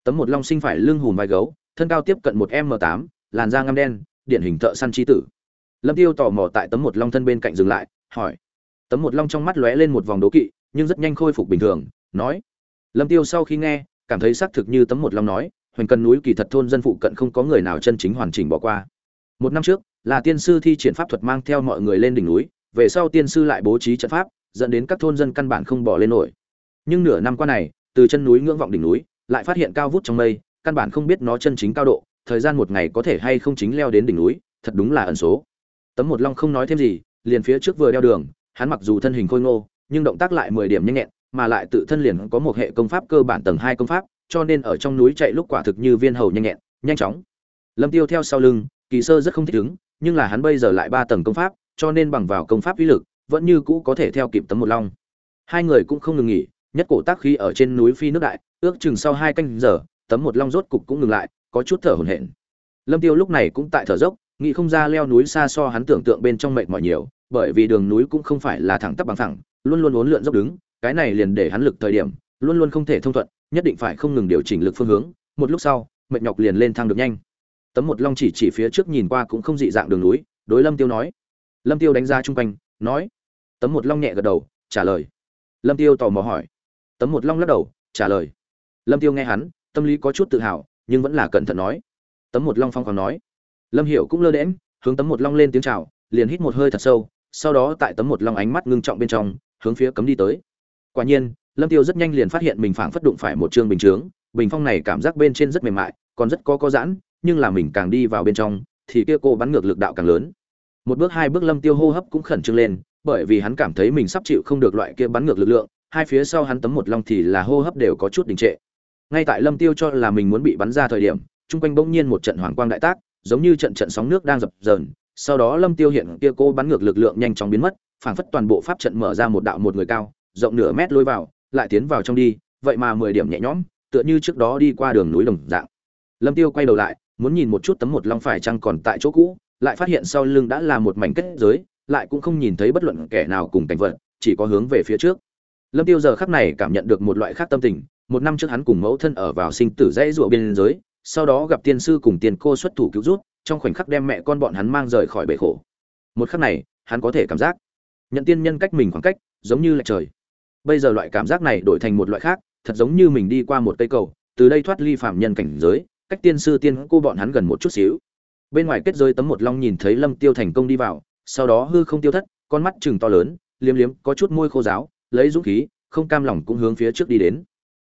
Tấm một long sinh phải lưng hùm vai gấu, thân cao tiếp cận một m tám, làn da ngăm đen, điển hình thợ săn chi tử. Lâm tiêu tò mò tại tấm một long thân bên cạnh dừng lại, hỏi. Tấm một long trong mắt lóe lên một vòng đố kỵ, nhưng rất nhanh khôi phục bình thường, nói. Lâm tiêu sau khi nghe cảm thấy xác thực như tấm một long nói, hoành cần núi kỳ thật thôn dân phụ cận không có người nào chân chính hoàn chỉnh bỏ qua. Một năm trước, là tiên sư thi triển pháp thuật mang theo mọi người lên đỉnh núi, về sau tiên sư lại bố trí trận pháp, dẫn đến các thôn dân căn bản không bỏ lên nổi. Nhưng nửa năm qua này, từ chân núi ngưỡng vọng đỉnh núi, lại phát hiện cao vút trong mây, căn bản không biết nó chân chính cao độ, thời gian một ngày có thể hay không chính leo đến đỉnh núi, thật đúng là ẩn số. Tấm một long không nói thêm gì, liền phía trước vừa đeo đường, hắn mặc dù thân hình khôi ngô, nhưng động tác lại mười điểm nhanh nhẹn mà lại tự thân liền có một hệ công pháp cơ bản tầng hai công pháp, cho nên ở trong núi chạy lúc quả thực như viên hầu nhanh nhẹn, nhanh chóng. Lâm tiêu theo sau lưng, kỳ sơ rất không thích ứng, nhưng là hắn bây giờ lại ba tầng công pháp, cho nên bằng vào công pháp uy lực, vẫn như cũ có thể theo kịp tấm một long. Hai người cũng không ngừng nghỉ, nhất cổ tác khí ở trên núi phi nước đại, ước chừng sau hai canh giờ, tấm một long rốt cục cũng ngừng lại, có chút thở hổn hển. Lâm tiêu lúc này cũng tại thở dốc, nghĩ không ra leo núi xa so hắn tưởng tượng bên trong mệt mỏi nhiều, bởi vì đường núi cũng không phải là thẳng tắp bằng thẳng, luôn luôn uốn lượn dốc đứng cái này liền để hắn lực thời điểm, luôn luôn không thể thông thuận, nhất định phải không ngừng điều chỉnh lực phương hướng, một lúc sau, mệt nhọc liền lên thang được nhanh. Tấm một long chỉ chỉ phía trước nhìn qua cũng không dị dạng đường núi, đối lâm tiêu nói. Lâm tiêu đánh ra chung quanh, nói. Tấm một long nhẹ gật đầu, trả lời. Lâm tiêu tò mò hỏi. Tấm một long lắc đầu, trả lời. Lâm tiêu nghe hắn, tâm lý có chút tự hào, nhưng vẫn là cẩn thận nói. Tấm một long phong còn nói. Lâm hiểu cũng lơ đễm hướng tấm một long lên tiếng chào, liền hít một hơi thật sâu, sau đó tại tấm một long ánh mắt ngưng trọng bên trong, hướng phía cấm đi tới quả nhiên, lâm tiêu rất nhanh liền phát hiện mình phảng phất đụng phải một chương bình chướng, bình phong này cảm giác bên trên rất mềm mại, còn rất có có giãn, nhưng là mình càng đi vào bên trong, thì kia cô bắn ngược lực đạo càng lớn. Một bước hai bước lâm tiêu hô hấp cũng khẩn trương lên, bởi vì hắn cảm thấy mình sắp chịu không được loại kia bắn ngược lực lượng, hai phía sau hắn tấm một long thì là hô hấp đều có chút đình trệ. Ngay tại lâm tiêu cho là mình muốn bị bắn ra thời điểm, chung quanh bỗng nhiên một trận hoàng quang đại tác, giống như trận trận sóng nước đang dập dờn. Sau đó lâm tiêu hiện kia cô bắn ngược lực lượng nhanh chóng biến mất, phảng phất toàn bộ pháp trận mở ra một đạo một người cao rộng nửa mét lối vào, lại tiến vào trong đi, vậy mà mười điểm nhẹ nhõm, tựa như trước đó đi qua đường núi đồng dạng. Lâm tiêu quay đầu lại, muốn nhìn một chút tấm một long phải chăng còn tại chỗ cũ, lại phát hiện sau lưng đã là một mảnh kết giới, lại cũng không nhìn thấy bất luận kẻ nào cùng cảnh vật, chỉ có hướng về phía trước. Lâm tiêu giờ khắc này cảm nhận được một loại khác tâm tình, một năm trước hắn cùng mẫu thân ở vào sinh tử dãy ruộng biên giới, sau đó gặp tiên sư cùng tiền cô xuất thủ cứu rút trong khoảnh khắc đem mẹ con bọn hắn mang rời khỏi bể khổ. Một khắc này, hắn có thể cảm giác, nhận tiên nhân cách mình khoảng cách, giống như là trời bây giờ loại cảm giác này đổi thành một loại khác, thật giống như mình đi qua một cây cầu, từ đây thoát ly phạm nhân cảnh giới, cách tiên sư tiên cô bọn hắn gần một chút xíu. Bên ngoài kết giới tấm một long nhìn thấy lâm tiêu thành công đi vào, sau đó hư không tiêu thất, con mắt chừng to lớn, liếm liếm, có chút môi khô giáo lấy dũng khí, không cam lòng cũng hướng phía trước đi đến.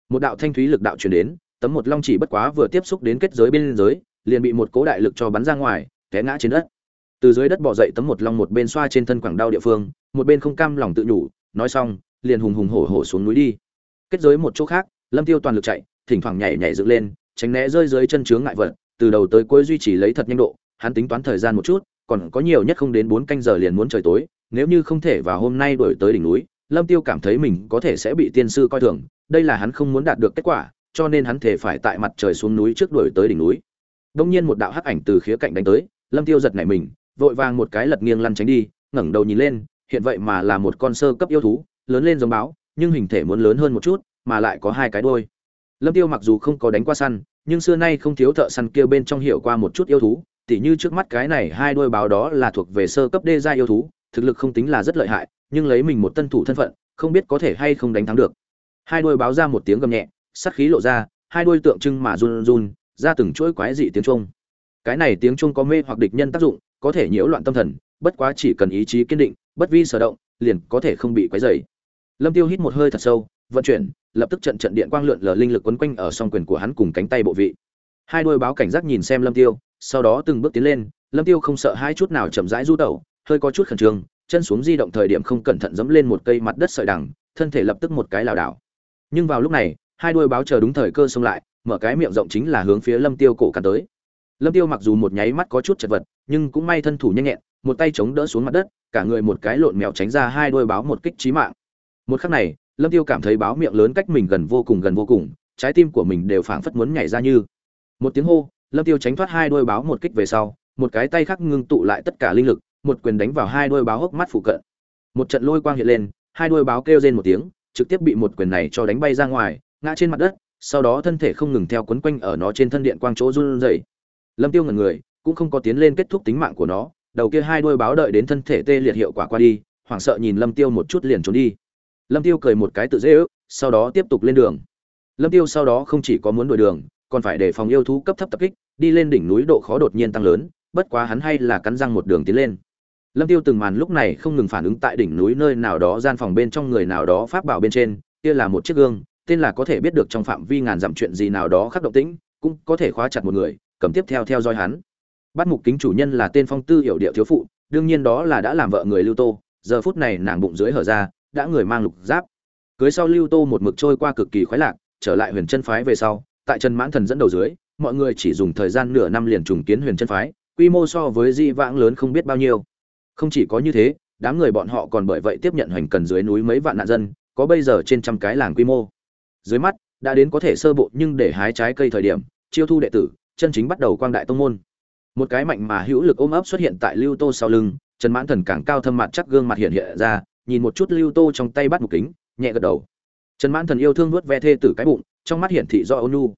Một đạo thanh thúy lực đạo truyền đến, tấm một long chỉ bất quá vừa tiếp xúc đến kết giới bên giới liền bị một cố đại lực cho bắn ra ngoài, té ngã trên đất. Từ dưới đất bò dậy tấm một long một bên xoa trên thân quảng đau địa phương, một bên không cam lòng tự nhủ, nói xong liền hùng hùng hổ hổ xuống núi đi. Kết giới một chỗ khác, lâm tiêu toàn lực chạy, thỉnh thoảng nhảy nhảy dựng lên, tránh né rơi dưới chân chướng ngại vật, từ đầu tới cuối duy trì lấy thật nhanh độ, hắn tính toán thời gian một chút, còn có nhiều nhất không đến bốn canh giờ liền muốn trời tối, nếu như không thể vào hôm nay đuổi tới đỉnh núi, lâm tiêu cảm thấy mình có thể sẽ bị tiên sư coi thường, đây là hắn không muốn đạt được kết quả, cho nên hắn thể phải tại mặt trời xuống núi trước đuổi tới đỉnh núi. Đông nhiên một đạo hắc ảnh từ khía cạnh đánh tới, lâm tiêu giật nảy mình, vội vàng một cái lật nghiêng lăn tránh đi, ngẩng đầu nhìn lên, hiện vậy mà là một con sơ cấp yêu thú lớn lên giống báo, nhưng hình thể muốn lớn hơn một chút, mà lại có hai cái đôi lâm tiêu mặc dù không có đánh qua săn, nhưng xưa nay không thiếu thợ săn kia bên trong hiểu qua một chút yêu thú, tỉ như trước mắt cái này hai đôi báo đó là thuộc về sơ cấp đê gia yêu thú, thực lực không tính là rất lợi hại, nhưng lấy mình một tân thủ thân phận, không biết có thể hay không đánh thắng được. Hai đôi báo ra một tiếng gầm nhẹ sắt khí lộ ra, hai đôi tượng trưng mà run run, ra từng chuỗi quái dị tiếng trung cái này tiếng trung có mê hoặc địch nhân tác dụng, có thể nhiễu loạn tâm thần, bất quá chỉ cần ý chí kiên định, bất vi sở động, liền có thể không bị quấy rầy lâm tiêu hít một hơi thật sâu, vận chuyển, lập tức trận trận điện quang lượn lờ linh lực quấn quanh ở song quyền của hắn cùng cánh tay bộ vị. Hai đôi báo cảnh giác nhìn xem lâm tiêu, sau đó từng bước tiến lên, lâm tiêu không sợ hai chút nào chậm rãi du tẩu, hơi có chút khẩn trương, chân xuống di động thời điểm không cẩn thận dẫm lên một cây mặt đất sợi đằng, thân thể lập tức một cái lảo đảo. Nhưng vào lúc này, hai đôi báo chờ đúng thời cơ xông lại, mở cái miệng rộng chính là hướng phía lâm tiêu cổ cắn tới. Lâm tiêu mặc dù một nháy mắt có chút chật vật, nhưng cũng may thân thủ nhanh nhẹn, một tay chống đỡ xuống mặt đất, cả người một cái lộn mèo tránh ra hai đôi báo một kích chí mạng một khắc này, lâm tiêu cảm thấy báo miệng lớn cách mình gần vô cùng gần vô cùng, trái tim của mình đều phảng phất muốn nhảy ra như. Một tiếng hô, lâm tiêu tránh thoát hai đôi báo một kích về sau, một cái tay khác ngưng tụ lại tất cả linh lực, một quyền đánh vào hai đôi báo hốc mắt phụ cận. Một trận lôi quang hiện lên, hai đôi báo kêu rên một tiếng, trực tiếp bị một quyền này cho đánh bay ra ngoài, ngã trên mặt đất, sau đó thân thể không ngừng theo quấn quanh ở nó trên thân điện quang chỗ run rẩy. Lâm tiêu ngẩn người, cũng không có tiến lên kết thúc tính mạng của nó, đầu kia hai đôi báo đợi đến thân thể tê liệt hiệu quả qua đi, hoảng sợ nhìn lâm tiêu một chút liền trốn đi lâm tiêu cười một cái tự dễ ước, sau đó tiếp tục lên đường. Lâm tiêu sau đó không chỉ có muốn đuổi đường, còn phải để phòng yêu thú cấp thấp tập kích, đi lên đỉnh núi độ khó đột nhiên tăng lớn, bất quá hắn hay là cắn răng một đường tiến lên. Lâm tiêu từng màn lúc này không ngừng phản ứng tại đỉnh núi nơi nào đó gian phòng bên trong người nào đó pháp bảo bên trên, kia là một chiếc gương, tên là có thể biết được trong phạm vi ngàn dặm chuyện gì nào đó khắc động tĩnh, cũng có thể khóa chặt một người, cầm tiếp theo theo dõi hắn. Bắt mục kính chủ nhân là tên phong tư hiểu điệu thiếu phụ, đương nhiên đó là đã làm vợ người lưu tô, giờ phút này nàng bụng dưới hở ra đã người mang lục giáp. Cưới sau lưu tô một mực trôi qua cực kỳ khoái lạc, trở lại huyền chân phái về sau, tại trần mãn thần dẫn đầu dưới, mọi người chỉ dùng thời gian nửa năm liền trùng kiến huyền chân phái, quy mô so với di vãng lớn không biết bao nhiêu. Không chỉ có như thế, đám người bọn họ còn bởi vậy tiếp nhận hoành cần dưới núi mấy vạn nạn dân, có bây giờ trên trăm cái làng quy mô. Dưới mắt, đã đến có thể sơ bộ nhưng để hái trái cây thời điểm, chiêu thu đệ tử, chân chính bắt đầu quang đại tông môn. Một cái mạnh mà hữu lực ôm ấp xuất hiện tại lưu tô sau lưng, trần mãn thần càng cao thâm mặt chắc gương mặt hiện hiện ra nhìn một chút lưu tô trong tay bắt mục kính, nhẹ gật đầu. Trần mãn thần yêu thương nuốt ve thê tử cái bụng, trong mắt hiển thị do ôn nhu.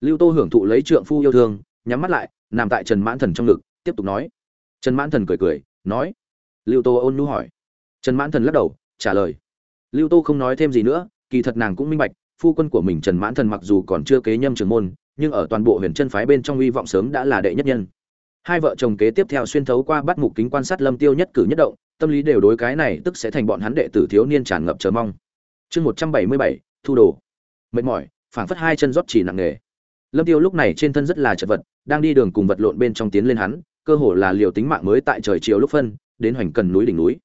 Lưu tô hưởng thụ lấy trượng phu yêu thương, nhắm mắt lại, nằm tại trần mãn thần trong ngực, tiếp tục nói. Trần mãn thần cười cười, nói. Lưu tô ôn nhu hỏi. Trần mãn thần lắc đầu, trả lời. Lưu tô không nói thêm gì nữa, kỳ thật nàng cũng minh bạch, phu quân của mình trần mãn thần mặc dù còn chưa kế nhâm trường môn, nhưng ở toàn bộ huyền chân phái bên trong uy vọng sớm đã là đệ nhất nhân. Hai vợ chồng kế tiếp theo xuyên thấu qua bắt mục kính quan sát lâm tiêu nhất cử nhất động tâm lý đều đối cái này tức sẽ thành bọn hắn đệ tử thiếu niên tràn ngập chờ mong. Chương một trăm bảy mươi bảy, thu đồ. Mệt mỏi, phảng phất hai chân rót chỉ nặng nghề lâm tiêu lúc này trên thân rất là chật vật, đang đi đường cùng vật lộn bên trong tiến lên hắn, cơ hồ là liều tính mạng mới tại trời chiều lúc phân, đến hoành cần núi đỉnh núi.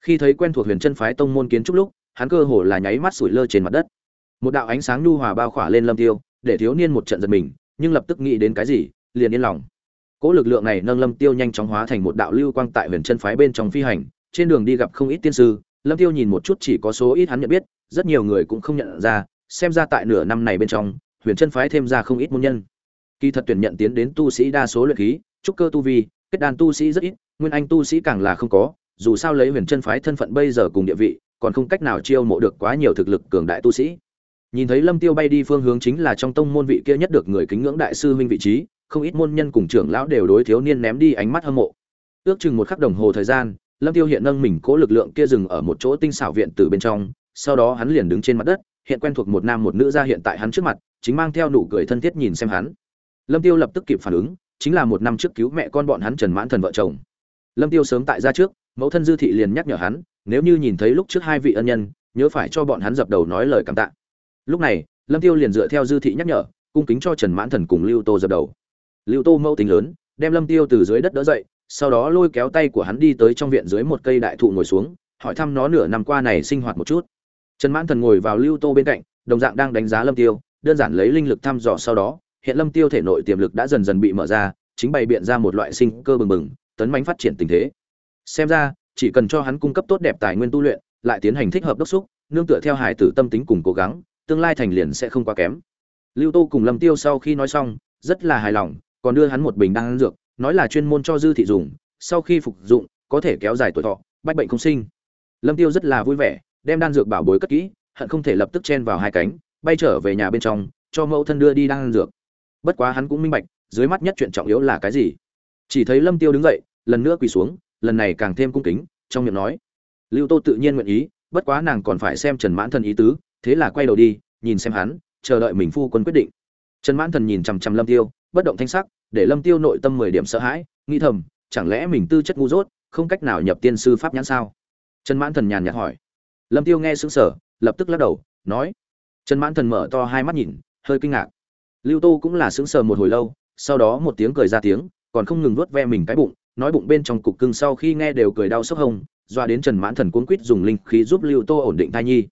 Khi thấy quen thuộc huyền chân phái tông môn kiến trúc lúc, hắn cơ hồ là nháy mắt sủi lơ trên mặt đất. Một đạo ánh sáng nhu hòa bao khỏa lên lâm tiêu, để thiếu niên một trận giật mình, nhưng lập tức nghĩ đến cái gì, liền yên lòng. Cỗ lực lượng này nâng lâm tiêu nhanh chóng hóa thành một đạo lưu quang tại huyền chân phái bên trong phi hành trên đường đi gặp không ít tiên sư, lâm tiêu nhìn một chút chỉ có số ít hắn nhận biết, rất nhiều người cũng không nhận ra, xem ra tại nửa năm này bên trong, huyền chân phái thêm ra không ít môn nhân. Kỳ thật tuyển nhận tiến đến tu sĩ đa số luyện khí, trúc cơ tu vi, kết đàn tu sĩ rất ít, nguyên anh tu sĩ càng là không có, dù sao lấy huyền chân phái thân phận bây giờ cùng địa vị, còn không cách nào chiêu mộ được quá nhiều thực lực cường đại tu sĩ. Nhìn thấy lâm tiêu bay đi phương hướng chính là trong tông môn vị kia nhất được người kính ngưỡng đại sư huynh vị trí, không ít môn nhân cùng trưởng lão đều đối thiếu niên ném đi ánh mắt hâm mộ. Ước chừng một khắc đồng hồ thời gian lâm tiêu hiện nâng mình cố lực lượng kia dừng ở một chỗ tinh xảo viện từ bên trong, sau đó hắn liền đứng trên mặt đất, hiện quen thuộc một nam một nữ ra hiện tại hắn trước mặt, chính mang theo nụ cười thân thiết nhìn xem hắn. Lâm tiêu lập tức kịp phản ứng, chính là một năm trước cứu mẹ con bọn hắn trần mãn thần vợ chồng. Lâm tiêu sớm tại ra trước, mẫu thân dư thị liền nhắc nhở hắn, nếu như nhìn thấy lúc trước hai vị ân nhân, nhớ phải cho bọn hắn dập đầu nói lời cảm tạ. Lúc này, lâm tiêu liền dựa theo dư thị nhắc nhở, cung kính cho trần mãn thần cùng lưu tô dập đầu. Lưu tô mẫu tính lớn, đem lâm tiêu từ dưới đất đỡ dậy sau đó lôi kéo tay của hắn đi tới trong viện dưới một cây đại thụ ngồi xuống, hỏi thăm nó nửa năm qua này sinh hoạt một chút. Trần mãn thần ngồi vào lưu tô bên cạnh, đồng dạng đang đánh giá lâm tiêu, đơn giản lấy linh lực thăm dò sau đó, hiện lâm tiêu thể nội tiềm lực đã dần dần bị mở ra, chính bày biện ra một loại sinh cơ bừng bừng, tấn mánh phát triển tình thế. Xem ra, chỉ cần cho hắn cung cấp tốt đẹp tài nguyên tu luyện, lại tiến hành thích hợp đốc xúc, nương tựa theo hải tử tâm tính cùng cố gắng, tương lai thành liền sẽ không quá kém. Lưu tô cùng lâm tiêu sau khi nói xong, rất là hài lòng, còn đưa hắn một bình đan dược nói là chuyên môn cho dư thị dùng, sau khi phục dụng, có thể kéo dài tuổi thọ, bách bệnh không sinh. Lâm tiêu rất là vui vẻ, đem đan dược bảo bối cất kỹ, hận không thể lập tức chen vào hai cánh, bay trở về nhà bên trong, cho mẫu thân đưa đi đan dược. Bất quá hắn cũng minh bạch, dưới mắt nhất chuyện trọng yếu là cái gì. Chỉ thấy lâm tiêu đứng dậy, lần nữa quỳ xuống, lần này càng thêm cung kính, trong miệng nói. Lưu tô tự nhiên nguyện ý, bất quá nàng còn phải xem trần mãn thần ý tứ, thế là quay đầu đi, nhìn xem hắn, chờ đợi mình phu quân quyết định. Trần mãn thần nhìn chằm chằm lâm tiêu, bất động thanh sắc để lâm tiêu nội tâm mười điểm sợ hãi, nghĩ thầm, chẳng lẽ mình tư chất ngu dốt, không cách nào nhập tiên sư pháp nhãn sao? Trần mãn thần nhàn nhạt hỏi. Lâm tiêu nghe sững sờ, lập tức lắc đầu, nói. Trần mãn thần mở to hai mắt nhìn, hơi kinh ngạc. Lưu tô cũng là sững sờ một hồi lâu, sau đó một tiếng cười ra tiếng, còn không ngừng vuốt ve mình cái bụng, nói bụng bên trong cục cưng sau khi nghe đều cười đau sốc hồng. doa đến trần mãn thần cuốn quýt dùng linh khí giúp lưu tô ổn định thai nhi.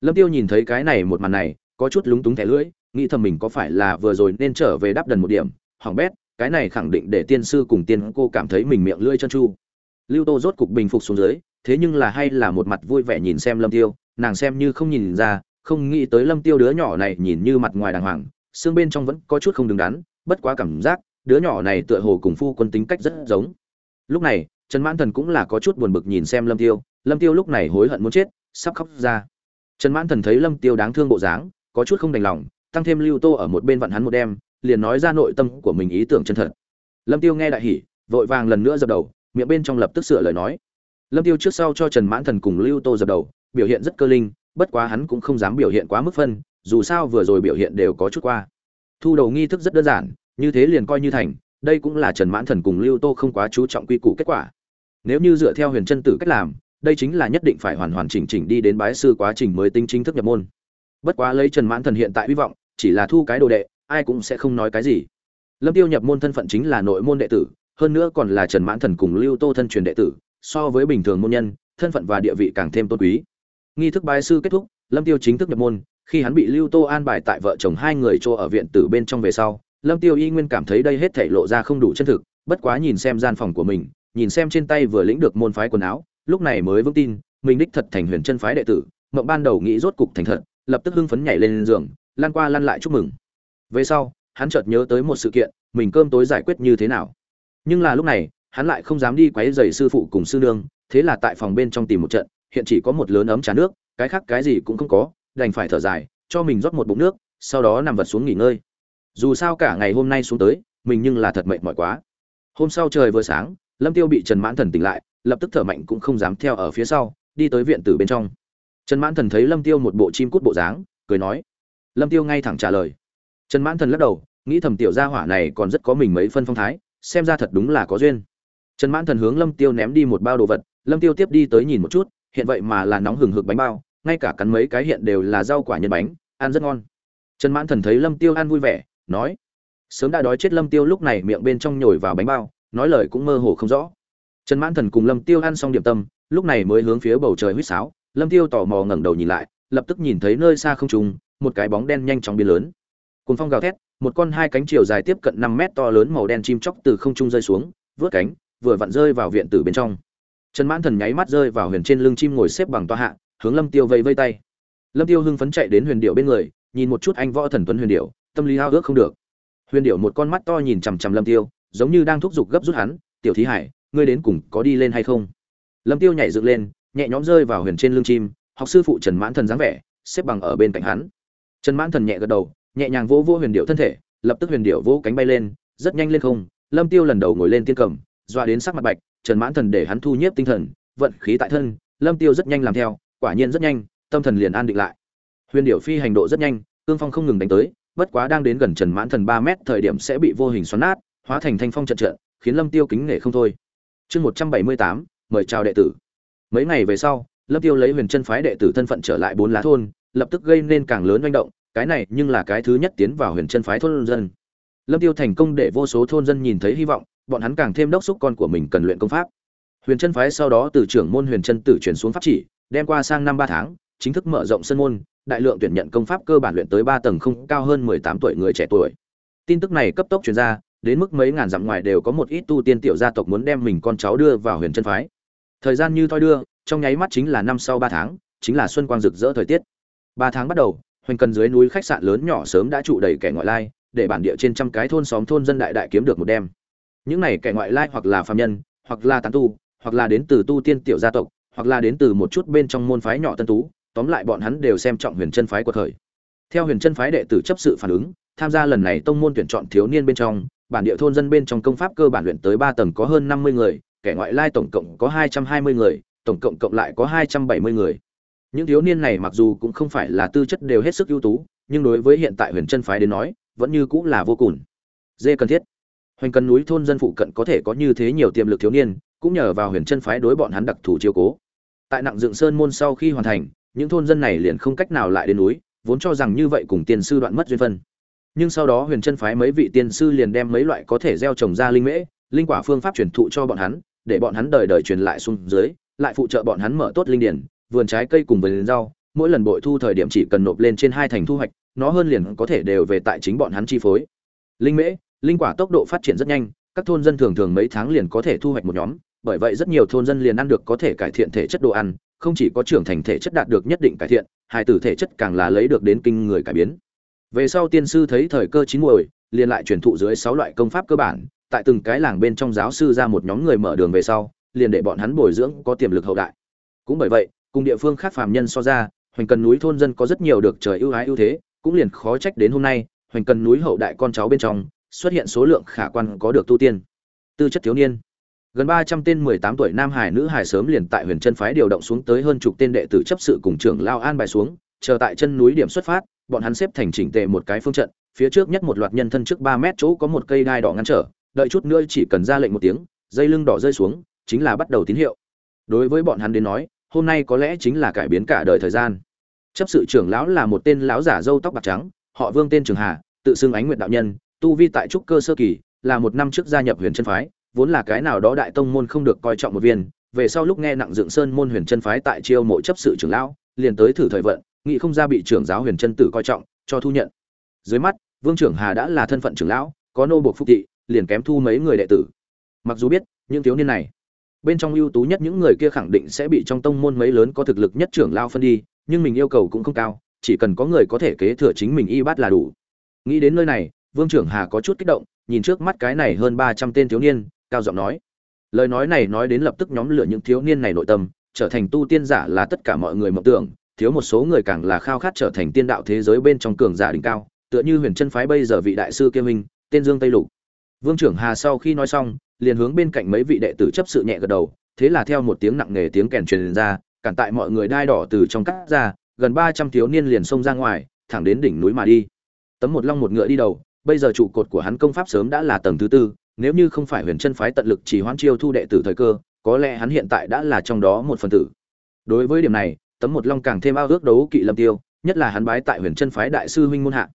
Lâm tiêu nhìn thấy cái này một màn này, có chút lúng túng thẻ lưỡi, nghĩ thầm mình có phải là vừa rồi nên trở về đáp đần một điểm, hỏng bét cái này khẳng định để tiên sư cùng tiên cô cảm thấy mình miệng lưỡi chân chu. Lưu tô rốt cục bình phục xuống dưới, thế nhưng là hay là một mặt vui vẻ nhìn xem lâm tiêu, nàng xem như không nhìn ra, không nghĩ tới lâm tiêu đứa nhỏ này nhìn như mặt ngoài đàng hoàng, xương bên trong vẫn có chút không đứng đắn, bất quá cảm giác, đứa nhỏ này tựa hồ cùng phu quân tính cách rất giống. Lúc này, trần mãn thần cũng là có chút buồn bực nhìn xem lâm tiêu lâm tiêu lúc này hối hận muốn chết, sắp khóc ra. Trần mãn thần thấy lâm tiêu đáng thương bộ dáng, có chút không đành lòng, tăng thêm lưu tô ở một bên vặn hắn một đêm liền nói ra nội tâm của mình ý tưởng chân thật. Lâm tiêu nghe đại hỉ, vội vàng lần nữa dập đầu, miệng bên trong lập tức sửa lời nói. Lâm tiêu trước sau cho trần mãn thần cùng lưu tô dập đầu, biểu hiện rất cơ linh, bất quá hắn cũng không dám biểu hiện quá mức phân, dù sao vừa rồi biểu hiện đều có chút qua. Thu đầu nghi thức rất đơn giản, như thế liền coi như thành, đây cũng là trần mãn thần cùng lưu tô không quá chú trọng quy củ kết quả. Nếu như dựa theo huyền chân tử cách làm, đây chính là nhất định phải hoàn hoàn chỉnh chỉnh đi đến bái sư quá trình mới tinh chính thức nhập môn. Bất quá lấy trần mãn thần hiện tại hy vọng, chỉ là thu cái đồ đệ ai cũng sẽ không nói cái gì. Lâm tiêu nhập môn thân phận chính là nội môn đệ tử, hơn nữa còn là trần mãn thần cùng lưu tô thân truyền đệ tử, so với bình thường môn nhân, thân phận và địa vị càng thêm tôn quý. Nghi thức bái sư kết thúc, lâm tiêu chính thức nhập môn, khi hắn bị lưu tô an bài tại vợ chồng hai người chỗ ở viện tử bên trong về sau, lâm tiêu y nguyên cảm thấy đây hết thảy lộ ra không đủ chân thực, bất quá nhìn xem gian phòng của mình, nhìn xem trên tay vừa lĩnh được môn phái quần áo, lúc này mới vững tin, mình đích thật thành huyền chân phái đệ tử, mộng ban đầu nghĩ rốt cục thành thật, lập tức hưng phấn nhảy lên giường, lan qua lăn lại chúc mừng về sau, hắn chợt nhớ tới một sự kiện, mình cơm tối giải quyết như thế nào. Nhưng là lúc này, hắn lại không dám đi quấy rầy sư phụ cùng sư nương, thế là tại phòng bên trong tìm một trận, hiện chỉ có một lớn ấm trà nước, cái khác cái gì cũng không có, đành phải thở dài, cho mình rót một bụng nước, sau đó nằm vật xuống nghỉ ngơi. Dù sao cả ngày hôm nay xuống tới, mình nhưng là thật mệt mỏi quá. Hôm sau trời vừa sáng, lâm tiêu bị trần mãn thần tỉnh lại, lập tức thở mạnh cũng không dám theo ở phía sau, đi tới viện tử bên trong. Trần mãn thần thấy lâm tiêu một bộ chim cút bộ dáng, cười nói. Lâm tiêu ngay thẳng trả lời trần mãn thần lắc đầu, nghĩ thầm tiểu gia hỏa này còn rất có mình mấy phân phong thái, xem ra thật đúng là có duyên. Trần mãn thần hướng lâm tiêu ném đi một bao đồ vật, lâm tiêu tiếp đi tới nhìn một chút, hiện vậy mà là nóng hừng hực bánh bao, ngay cả cắn mấy cái hiện đều là rau quả nhân bánh, ăn rất ngon. Trần mãn thần thấy lâm tiêu ăn vui vẻ, nói, sớm đã đói chết lâm tiêu lúc này miệng bên trong nhồi vào bánh bao, nói lời cũng mơ hồ không rõ. Trần mãn thần cùng lâm tiêu ăn xong điểm tâm, lúc này mới hướng phía bầu trời huýt sáo, lâm tiêu tò mò ngẩng đầu nhìn lại, lập tức nhìn thấy nơi xa không trùng một cái bóng đen nhanh chóng biến lớn cùng phong gào thét, một con hai cánh chiều dài tiếp cận năm mét to lớn màu đen chim chóc từ không trung rơi xuống, vớt cánh, vừa vặn rơi vào viện tử bên trong. Trần mãn thần nháy mắt rơi vào huyền trên lưng chim ngồi xếp bằng toa hạ, hướng lâm tiêu vây vây tay. Lâm tiêu hưng phấn chạy đến huyền điệu bên người, nhìn một chút anh võ thần tuấn huyền điệu, tâm lý hao ước không được. Huyền điệu một con mắt to nhìn chằm chằm lâm tiêu, giống như đang thúc giục gấp rút hắn, tiểu thí hải, ngươi đến cùng có đi lên hay không? Lâm tiêu nhảy dựng lên, nhẹ nhõm rơi vào huyền trên lưng chim, học sư phụ trần mãn thần dáng vẻ, xếp bằng ở bên cạnh hắn. Trần mãn thần nhẹ gật đầu nhẹ nhàng vỗ vỗ huyền điệu thân thể, lập tức huyền điệu vỗ cánh bay lên, rất nhanh lên không, lâm tiêu lần đầu ngồi lên tiên cầm doa đến sắc mặt bạch, trần mãn thần để hắn thu nhiếp tinh thần, vận khí tại thân, lâm tiêu rất nhanh làm theo, quả nhiên rất nhanh, tâm thần liền an định lại. Huyền điệu phi hành độ rất nhanh, cương phong không ngừng đánh tới, bất quá đang đến gần trần mãn thần ba mét thời điểm sẽ bị vô hình xoắn nát, hóa thành thanh phong trận trận, khiến lâm tiêu kính nể không thôi. Chương một trăm bảy mươi tám, mời chào đệ tử. Mấy ngày về sau, lâm tiêu lấy huyền chân phái đệ tử thân phận trở lại bốn lá thôn, lập tức gây nên càng lớn manh động cái này nhưng là cái thứ nhất tiến vào huyền chân phái thôn dân. Lâm tiêu thành công để vô số thôn dân nhìn thấy hy vọng, bọn hắn càng thêm đốc xúc con của mình cần luyện công pháp. Huyền chân phái sau đó từ trưởng môn huyền chân tử chuyển xuống pháp chỉ, đem qua sang năm ba tháng, chính thức mở rộng sân môn, đại lượng tuyển nhận công pháp cơ bản luyện tới ba tầng không, cao hơn mười tám tuổi người trẻ tuổi. Tin tức này cấp tốc truyền ra, đến mức mấy ngàn dặm ngoài đều có một ít tu tiên tiểu gia tộc muốn đem mình con cháu đưa vào huyền chân phái. Thời gian như thoi đưa, trong nháy mắt chính là năm sau ba tháng, chính là xuân quang rực rỡ thời tiết. Ba tháng bắt đầu hoành cần dưới núi khách sạn lớn nhỏ sớm đã trụ đầy kẻ ngoại lai, để bản địa trên trăm cái thôn xóm thôn dân đại đại kiếm được một đêm. Những này kẻ ngoại lai hoặc là phàm nhân, hoặc là tán tu, hoặc là đến từ tu tiên tiểu gia tộc, hoặc là đến từ một chút bên trong môn phái nhỏ tân tú, tóm lại bọn hắn đều xem trọng huyền chân phái của thời. Theo huyền chân phái đệ tử chấp sự phản ứng, tham gia lần này tông môn tuyển chọn thiếu niên bên trong, bản địa thôn dân bên trong công pháp cơ bản luyện tới ba tầng có hơn năm mươi người, kẻ ngoại lai tổng cộng có hai trăm hai mươi người, tổng cộng cộng lại có hai trăm bảy mươi người những thiếu niên này mặc dù cũng không phải là tư chất đều hết sức ưu tú, nhưng đối với hiện tại huyền chân phái đến nói, vẫn như cũng là vô cùng. Dê cần thiết. Hoành cần núi thôn dân phụ cận có thể có như thế nhiều tiềm lực thiếu niên, cũng nhờ vào huyền chân phái đối bọn hắn đặc thù chiếu cố. Tại nặng dựng sơn môn sau khi hoàn thành, những thôn dân này liền không cách nào lại đến núi, vốn cho rằng như vậy cùng tiên sư đoạn mất duyên phân. Nhưng sau đó huyền chân phái mấy vị tiên sư liền đem mấy loại có thể gieo trồng ra linh mễ, linh quả phương pháp truyền thụ cho bọn hắn, để bọn hắn đời đời truyền lại xuống dưới, lại phụ trợ bọn hắn mở tốt linh điển vườn trái cây cùng vườn rau, mỗi lần bội thu thời điểm chỉ cần nộp lên trên hai thành thu hoạch, nó hơn liền có thể đều về tại chính bọn hắn chi phối. Linh mễ, linh quả tốc độ phát triển rất nhanh, các thôn dân thường thường mấy tháng liền có thể thu hoạch một nhóm, bởi vậy rất nhiều thôn dân liền ăn được có thể cải thiện thể chất đồ ăn, không chỉ có trưởng thành thể chất đạt được nhất định cải thiện hai tử thể chất càng là lấy được đến kinh người cải biến. Về sau tiên sư thấy thời cơ chín muồi, liền lại truyền thụ dưới sáu loại công pháp cơ bản, tại từng cái làng bên trong giáo sư ra một nhóm người mở đường về sau, liền để bọn hắn bồi dưỡng có tiềm lực hậu đại. Cũng bởi vậy cùng địa phương khác phàm nhân so ra, hoành cần núi thôn dân có rất nhiều được trời ưu ái ưu thế, cũng liền khó trách đến hôm nay, hoành cần núi hậu đại con cháu bên trong, xuất hiện số lượng khả quan có được tu tiên. Tư chất thiếu niên. Gần ba trăm tên mười tám tuổi nam hải nữ hải sớm liền tại huyền chân phái điều động xuống tới hơn chục tên đệ tử chấp sự cùng trưởng lao an bài xuống, chờ tại chân núi điểm xuất phát, bọn hắn xếp thành chỉnh tề một cái phương trận, phía trước nhất một loạt nhân thân trước ba mét chỗ có một cây đai đỏ ngăn trở, đợi chút nữa chỉ cần ra lệnh một tiếng, dây lưng đỏ rơi xuống, chính là bắt đầu tín hiệu. Đối với bọn hắn đến nói hôm nay có lẽ chính là cải biến cả đời thời gian. Chấp sự trưởng lão là một tên lão giả râu tóc bạc trắng, họ vương tên trường hà, tự xưng ánh nguyện đạo nhân, tu vi tại trúc cơ sơ kỳ, là một năm trước gia nhập huyền chân phái, vốn là cái nào đó đại tông môn không được coi trọng một viên, về sau lúc nghe nặng dựng sơn môn huyền chân phái tại chiêu mộ chấp sự trưởng lão, liền tới thử thời vận, nghĩ không ra bị trưởng giáo huyền chân tử coi trọng, cho thu nhận. Dưới mắt, vương trưởng hà đã là thân phận trưởng lão, có nô buộc phúc thị, liền kém thu mấy người đệ tử. Mặc dù biết, những thiếu niên này bên trong ưu tú nhất những người kia khẳng định sẽ bị trong tông môn mấy lớn có thực lực nhất trưởng lao phân đi, nhưng mình yêu cầu cũng không cao, chỉ cần có người có thể kế thừa chính mình y bát là đủ. Nghĩ đến nơi này, vương trưởng hà có chút kích động, nhìn trước mắt cái này hơn ba trăm tên thiếu niên, cao giọng nói. Lời nói này nói đến lập tức nhóm lửa những thiếu niên này nội tâm, trở thành tu tiên giả là tất cả mọi người mộng tưởng, thiếu một số người càng là khao khát trở thành tiên đạo thế giới bên trong cường giả đỉnh cao, tựa như huyền chân phái bây giờ vị đại sư kiêm minh tên dương tây lục. Vương trưởng hà sau khi nói xong liền hướng bên cạnh mấy vị đệ tử chấp sự nhẹ gật đầu, thế là theo một tiếng nặng nề tiếng kèn truyền ra, cản tại mọi người đai đỏ từ trong cắt ra, gần ba trăm thiếu niên liền xông ra ngoài, thẳng đến đỉnh núi mà đi. Tấm một long một ngựa đi đầu, bây giờ trụ cột của hắn công pháp sớm đã là tầng thứ tư, nếu như không phải huyền chân phái tận lực chỉ hoãn chiêu thu đệ tử thời cơ, có lẽ hắn hiện tại đã là trong đó một phần tử. Đối với điểm này, tấm một long càng thêm ao ước đấu kỵ lâm tiêu, nhất là hắn bái tại huyền chân phái đại sư huynh môn hạ.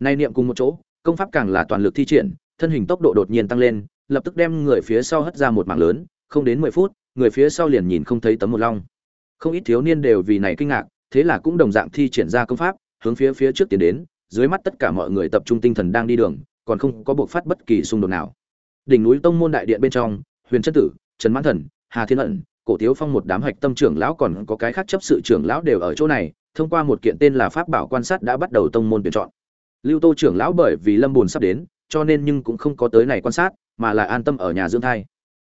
Nay niệm cùng một chỗ, công pháp càng là toàn lực thi triển, thân hình tốc độ đột nhiên tăng lên lập tức đem người phía sau hất ra một mảng lớn, không đến mười phút, người phía sau liền nhìn không thấy tấm một long. Không ít thiếu niên đều vì này kinh ngạc, thế là cũng đồng dạng thi triển ra công pháp, hướng phía phía trước tiến đến, dưới mắt tất cả mọi người tập trung tinh thần đang đi đường, còn không có buộc phát bất kỳ xung đột nào. Đỉnh núi tông môn đại điện bên trong, huyền chân tử, trần mãn thần, hà thiên ẩn, cổ tiếu phong một đám hạch tâm trưởng lão còn có cái khác chấp sự trưởng lão đều ở chỗ này, thông qua một kiện tên là pháp bảo quan sát đã bắt đầu tông môn tuyển chọn. Lưu tô trưởng lão bởi vì lâm buồn sắp đến, cho nên nhưng cũng không có tới này quan sát mà lại an tâm ở nhà dưỡng thai.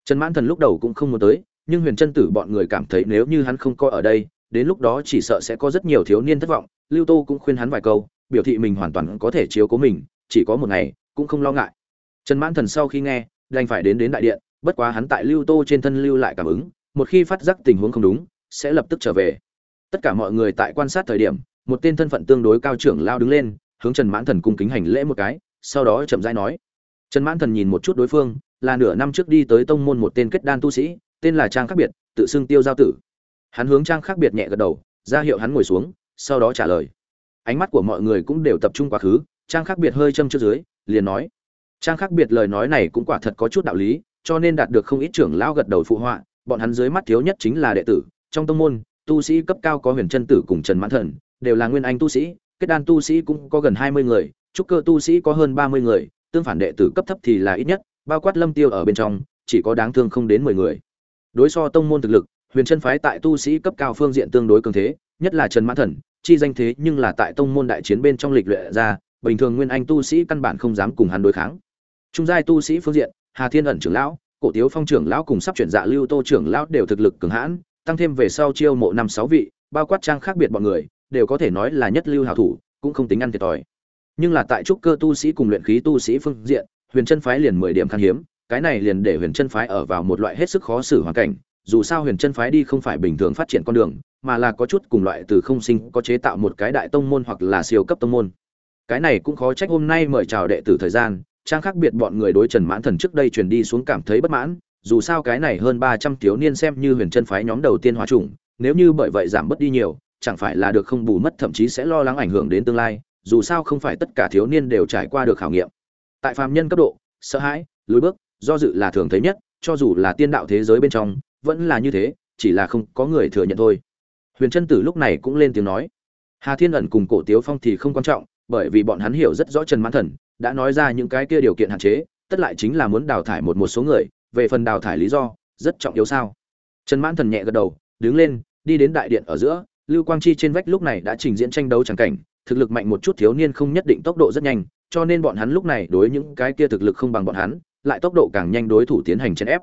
Trần mãn thần lúc đầu cũng không muốn tới, nhưng huyền chân tử bọn người cảm thấy nếu như hắn không coi ở đây, đến lúc đó chỉ sợ sẽ có rất nhiều thiếu niên thất vọng. Lưu tô cũng khuyên hắn vài câu, biểu thị mình hoàn toàn có thể chiếu cố mình, chỉ có một ngày, cũng không lo ngại. Trần mãn thần sau khi nghe, đành phải đến đến đại điện, bất quá hắn tại lưu tô trên thân lưu lại cảm ứng, một khi phát giác tình huống không đúng, sẽ lập tức trở về. Tất cả mọi người tại quan sát thời điểm, một tên thân phận tương đối cao trưởng lao đứng lên, hướng trần mãn thần cung kính hành lễ một cái, sau đó chậm rãi nói trần mãn thần nhìn một chút đối phương, là nửa năm trước đi tới tông môn một tên kết đan tu sĩ, tên là trang khác biệt, tự xưng tiêu giao tử. Hắn hướng trang khác biệt nhẹ gật đầu, ra hiệu hắn ngồi xuống, sau đó trả lời. Ánh mắt của mọi người cũng đều tập trung quá khứ, trang khác biệt hơi châm trước dưới, liền nói. Trang khác biệt lời nói này cũng quả thật có chút đạo lý, cho nên đạt được không ít trưởng lão gật đầu phụ họa, bọn hắn dưới mắt thiếu nhất chính là đệ tử. Trong tông môn, tu sĩ cấp cao có huyền chân tử cùng trần mãn thần, đều là nguyên anh tu sĩ, kết đan tu sĩ cũng có gần hai mươi người, trúc cơ tu sĩ có hơn ba mươi người tương phản đệ tử cấp thấp thì là ít nhất, bao quát lâm tiêu ở bên trong, chỉ có đáng thương không đến mười người. Đối so tông môn thực lực, huyền chân phái tại tu sĩ cấp cao phương diện tương đối cường thế, nhất là trần mãn thần, chi danh thế nhưng là tại tông môn đại chiến bên trong lịch luyện ra, bình thường nguyên anh tu sĩ căn bản không dám cùng hắn đối kháng. Trung giai tu sĩ phương diện, hà thiên ẩn trưởng lão, cổ tiếu phong trưởng lão cùng sắp chuyển dạ lưu tô trưởng lão đều thực lực cường hãn, tăng thêm về sau chiêu mộ năm sáu vị, bao quát trang khác biệt bọn người, đều có thể nói là nhất lưu hảo thủ, cũng không tính ăn thiệt thòi nhưng là tại trúc cơ tu sĩ cùng luyện khí tu sĩ phương diện, huyền chân phái liền mười điểm khan hiếm, cái này liền để huyền chân phái ở vào một loại hết sức khó xử hoàn cảnh, dù sao huyền chân phái đi không phải bình thường phát triển con đường, mà là có chút cùng loại từ không sinh có chế tạo một cái đại tông môn hoặc là siêu cấp tông môn. Cái này cũng khó trách hôm nay mời chào đệ tử thời gian, trang khác biệt bọn người đối trần mãn thần trước đây truyền đi xuống cảm thấy bất mãn, dù sao cái này hơn ba trăm thiếu niên xem như huyền chân phái nhóm đầu tiên hòa trùng nếu như bởi vậy giảm bớt đi nhiều, chẳng phải là được không bù mất thậm chí sẽ lo lắng ảnh hưởng đến tương lai dù sao không phải tất cả thiếu niên đều trải qua được khảo nghiệm. Tại phàm nhân cấp độ, sợ hãi, lùi bước, do dự là thường thấy nhất, cho dù là tiên đạo thế giới bên trong, vẫn là như thế, chỉ là không có người thừa nhận thôi. Huyền trân tử lúc này cũng lên tiếng nói. Hà thiên ẩn cùng cổ tiếu phong thì không quan trọng, bởi vì bọn hắn hiểu rất rõ trần mãn thần, đã nói ra những cái kia điều kiện hạn chế, tất lại chính là muốn đào thải một một số người, về phần đào thải lý do, rất trọng yếu sao? Trần mãn thần nhẹ gật đầu, đứng lên, đi đến đại điện ở giữa, lưu quang chi trên vách lúc này đã trình diễn tranh đấu chẳng cảnh thực lực mạnh một chút thiếu niên không nhất định tốc độ rất nhanh, cho nên bọn hắn lúc này đối những cái kia thực lực không bằng bọn hắn, lại tốc độ càng nhanh đối thủ tiến hành chèn ép.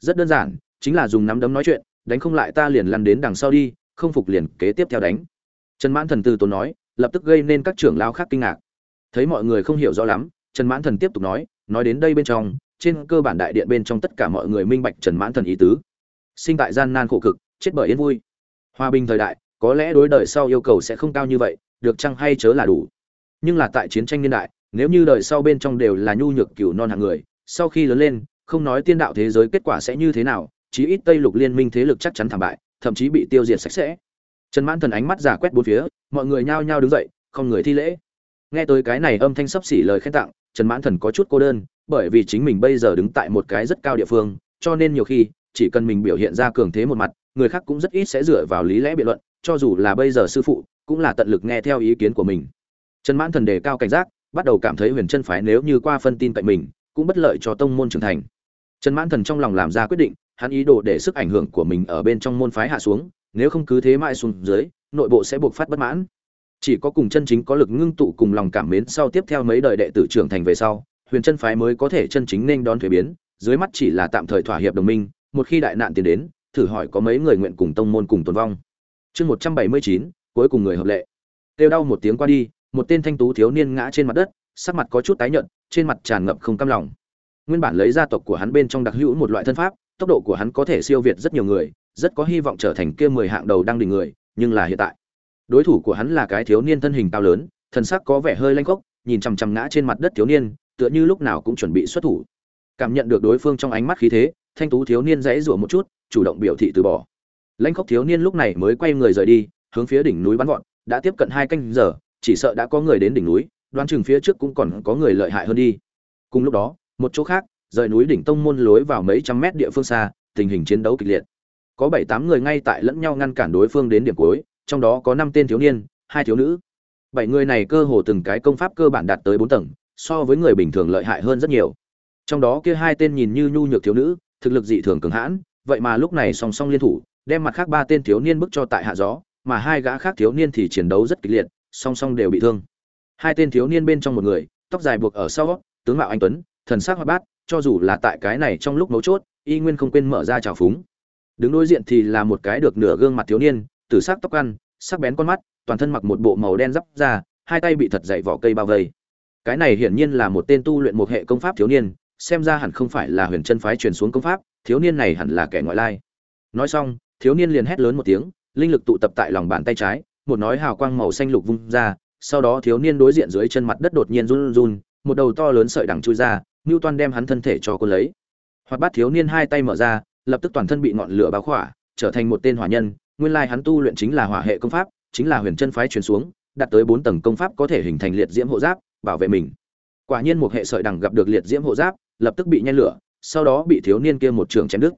Rất đơn giản, chính là dùng nắm đấm nói chuyện, đánh không lại ta liền lăn đến đằng sau đi, không phục liền kế tiếp theo đánh. Trần mãn thần từ tốn nói, lập tức gây nên các trưởng lao khác kinh ngạc. Thấy mọi người không hiểu rõ lắm, trần mãn thần tiếp tục nói nói đến đây bên trong, trên cơ bản đại điện bên trong tất cả mọi người minh bạch trần mãn thần ý tứ. Sinh tại gian nan khổ cực, chết bởi yên vui. Hòa bình thời đại, có lẽ đối đời sau yêu cầu sẽ không cao như vậy được chăng hay chớ là đủ. Nhưng là tại chiến tranh niên đại, nếu như đời sau bên trong đều là nhu nhược cửu non hạng người, sau khi lớn lên, không nói tiên đạo thế giới kết quả sẽ như thế nào, chí ít tây lục liên minh thế lực chắc chắn thảm bại, thậm chí bị tiêu diệt sạch sẽ. Trần mãn thần ánh mắt giả quét bốn phía, mọi người nhao nhao đứng dậy, không người thi lễ. Nghe tới cái này âm thanh sắp xỉ lời khen tặng, trần mãn thần có chút cô đơn, bởi vì chính mình bây giờ đứng tại một cái rất cao địa phương, cho nên nhiều khi, chỉ cần mình biểu hiện ra cường thế một mặt, người khác cũng rất ít sẽ dựa vào lý lẽ biện luận, cho dù là bây giờ sư phụ cũng là tận lực nghe theo ý kiến của mình. Trần mãn thần đề cao cảnh giác, bắt đầu cảm thấy huyền chân phái nếu như qua phân tin cậy mình, cũng bất lợi cho tông môn trưởng thành. Trần mãn thần trong lòng làm ra quyết định, hắn ý đồ để sức ảnh hưởng của mình ở bên trong môn phái hạ xuống, nếu không cứ thế mãi xuống dưới, nội bộ sẽ buộc phát bất mãn. Chỉ có cùng chân chính có lực ngưng tụ cùng lòng cảm mến sau tiếp theo mấy đời đệ tử trưởng thành về sau, huyền chân phái mới có thể chân chính nên đón thuế biến, dưới mắt chỉ là tạm thời thỏa hiệp đồng minh, một khi đại nạn tiến đến, thử hỏi có mấy người nguyện cùng tông môn cùng tồn vong. Chương một trăm bảy mươi chín cuối cùng người hợp lệ. Kêu đau một tiếng qua đi, một tên thanh tú thiếu niên ngã trên mặt đất, sắc mặt có chút tái nhợt, trên mặt tràn ngập không cam lòng. Nguyên bản lấy gia tộc của hắn bên trong đặc hữu một loại thân pháp, tốc độ của hắn có thể siêu việt rất nhiều người, rất có hy vọng trở thành kia mười hạng đầu đang đỉnh người, nhưng là hiện tại, đối thủ của hắn là cái thiếu niên thân hình cao lớn thân sắc có vẻ hơi lanh khốc, nhìn chằm chằm ngã trên mặt đất thiếu niên, tựa như lúc nào cũng chuẩn bị xuất thủ. Cảm nhận được đối phương trong ánh mắt khí thế, thanh tú thiếu niên dãy rủa một chút, chủ động biểu thị từ bỏ. Lãnh khốc thiếu niên lúc này mới quay người rời đi hướng phía đỉnh núi bắn gọn đã tiếp cận hai canh giờ, chỉ sợ đã có người đến đỉnh núi, đoán chừng phía trước cũng còn có người lợi hại hơn đi. Cùng lúc đó, một chỗ khác, rời núi đỉnh tông môn lối vào mấy trăm mét địa phương xa, tình hình chiến đấu kịch liệt. Có bảy tám người ngay tại lẫn nhau ngăn cản đối phương đến điểm cuối, trong đó có năm tên thiếu niên, hai thiếu nữ. Bảy người này cơ hồ từng cái công pháp cơ bản đạt tới bốn tầng, so với người bình thường lợi hại hơn rất nhiều. Trong đó kia hai tên nhìn như nhu nhược thiếu nữ, thực lực dị thường cường hãn, vậy mà lúc này song song liên thủ, đem mặt khác ba tên thiếu niên bức cho tại hạ gió mà hai gã khác thiếu niên thì chiến đấu rất kịch liệt, song song đều bị thương. Hai tên thiếu niên bên trong một người, tóc dài buộc ở sau, tướng mạo anh tuấn, thần sắc hoạt bát, cho dù là tại cái này trong lúc mấu chốt, y nguyên không quên mở ra trào phúng. Đứng đối diện thì là một cái được nửa gương mặt thiếu niên, tử sắc tóc ăn, sắc bén con mắt, toàn thân mặc một bộ màu đen giáp ra hai tay bị thật dày vỏ cây bao vây. Cái này hiển nhiên là một tên tu luyện một hệ công pháp thiếu niên, xem ra hẳn không phải là huyền chân phái truyền xuống công pháp, thiếu niên này hẳn là kẻ ngoại lai. Nói xong, thiếu niên liền hét lớn một tiếng linh lực tụ tập tại lòng bàn tay trái, một nói hào quang màu xanh lục vung ra, sau đó thiếu niên đối diện dưới chân mặt đất đột nhiên run run, một đầu to lớn sợi đằng chui ra, Newton toan đem hắn thân thể cho cô lấy. Hoạt bát thiếu niên hai tay mở ra, lập tức toàn thân bị ngọn lửa bao khỏa, trở thành một tên hỏa nhân, nguyên lai hắn tu luyện chính là hỏa hệ công pháp, chính là huyền chân phái truyền xuống, đạt tới bốn tầng công pháp có thể hình thành liệt diễm hộ giáp, bảo vệ mình. Quả nhiên một hệ sợi đằng gặp được liệt diễm hộ giáp, lập tức bị nhen lửa, sau đó bị thiếu niên kia một trường chém đứt.